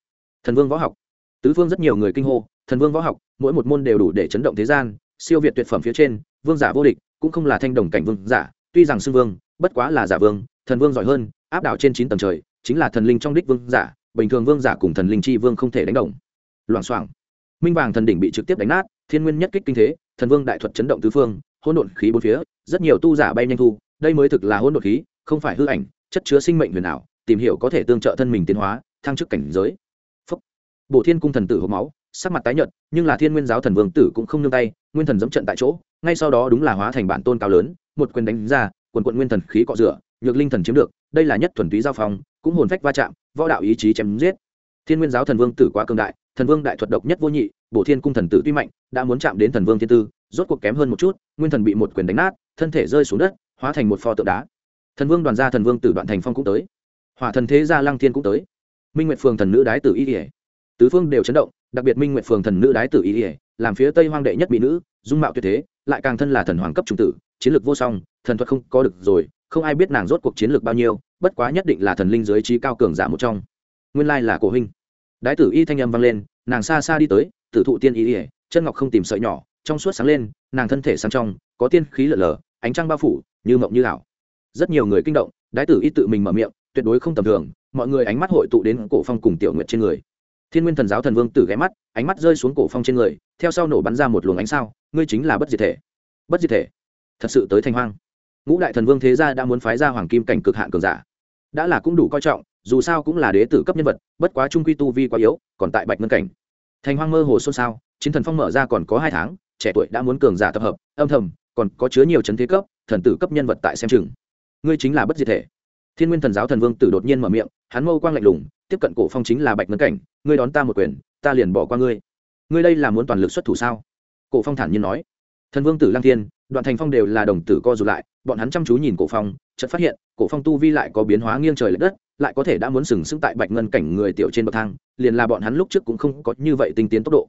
Thần vương võ học. Tứ phương rất nhiều người kinh hô, thần vương võ học, mỗi một môn đều đủ để chấn động thế gian, siêu việt tuyệt phẩm phía trên, vương giả vô địch, cũng không là thanh đồng cảnh vương giả, tuy rằng xưng vương, bất quá là giả vương, thần vương giỏi hơn, áp đảo trên chín tầng trời, chính là thần linh trong đích vương giả, bình thường vương giả cùng thần linh chi vương không thể đánh đồng loảng xoảng. Minh vàng thần đỉnh bị trực tiếp đánh nát, thiên nguyên nhất kích kinh thế, thần vương đại thuật chấn động tứ phương, hỗn độn khí bốn phía, rất nhiều tu giả bay nhanh thu, đây mới thực là hỗn độn khí, không phải hư ảnh, chất chứa sinh mệnh huyền ảo, tìm hiểu có thể tương trợ thân mình tiến hóa, thăng chức cảnh giới. Phúc. bộ thiên cung thần tử hộp máu, sắc mặt tái nhợt, nhưng là thiên nguyên giáo thần vương tử cũng không nương tay, nguyên thần dẫm trận tại chỗ, ngay sau đó đúng là hóa thành bản tôn cao lớn, một quyền đánh ra, quần quận nguyên thần khí cọ rửa, nhược linh thần chiếm được, đây là nhất thuần túy giao phong, cũng hồn phách va chạm, võ đạo ý chí chém giết. Thiên nguyên giáo thần vương tử quá cường đại thần vương đại thuật độc nhất vô nhị, bổ thiên cung thần tử tuy mạnh, đã muốn chạm đến thần vương thiên tư, rốt cuộc kém hơn một chút, nguyên thần bị một quyền đánh nát, thân thể rơi xuống đất, hóa thành một pho tượng đá. Thần vương đoàn gia thần vương tử đoạn thành phong cũng tới. Hỏa thần thế gia lăng thiên cũng tới. Minh nguyệt phường thần nữ đái tử y ỉa tứ phương đều chấn động, đặc biệt minh nguyệt phường thần nữ đái tử y ỉa làm phía tây hoang đệ nhất mỹ nữ, dung mạo tuyệt thế, lại càng thân là thần hoàng cấp trung tử, chiến lược vô song, thần thuật không có được rồi, không ai biết nàng rốt cuộc chiến lược bao nhiêu, bất quá nhất định là thần linh giới trí cao cường giả một trong. Nguyên lai là cổ huynh đái tử y thanh âm vang lên, nàng xa xa đi tới, tử thụ tiên y ỉa chân ngọc không tìm sợi nhỏ, trong suốt sáng lên, nàng thân thể sang trong, có tiên khí lở lở ánh trăng bao phủ, như mộng như ảo. Rất nhiều người kinh động, đái tử y tự mình mở miệng, tuyệt đối không tầm thường, mọi người ánh mắt hội tụ đến cổ phong cùng tiểu nguyệt trên người. Thiên nguyên thần giáo thần vương tử ghé mắt, ánh mắt rơi xuống cổ phong trên người, theo sau nổ bắn ra một luồng ánh sao, ngươi chính là bất diệt thể. Bất diệt thể? Thật sự tới thanh hoang. Ngũ đại thần vương thế gia đã muốn phái ra hoàng kim cảnh cực hạn cường giả. Đã là cũng đủ coi trọng dù sao cũng là đế tử cấp nhân vật, bất quá trung quy tu vi quá yếu, còn tại bạch ngân cảnh. Thành hoang mơ hồ xôn xao, chiến thần phong mở ra còn có hai tháng, trẻ tuổi đã muốn cường giả tập hợp, âm thầm, còn có chứa nhiều chấn thế cấp, thần tử cấp nhân vật tại xem chừng. Ngươi chính là bất diệt thể. Thiên nguyên thần giáo thần vương tử đột nhiên mở miệng, hắn mâu quang lạnh lùng, tiếp cận cổ phong chính là bạch ngân cảnh, ngươi đón ta một quyền, ta liền bỏ qua ngươi. Ngươi đây là muốn toàn lực xuất thủ sao? Cổ phong thản nhiên nói. Thần vương tử lang thiên, đoạn thành phong đều là đồng tử co rụt lại, bọn hắn chăm chú nhìn cổ phong, chợt phát hiện, cổ phong tu vi lại có biến hóa nghiêng trời lệch đất lại có thể đã muốn sừng sững tại bạch ngân cảnh người tiểu trên bậc thang, liền là bọn hắn lúc trước cũng không có như vậy tinh tiến tốc độ.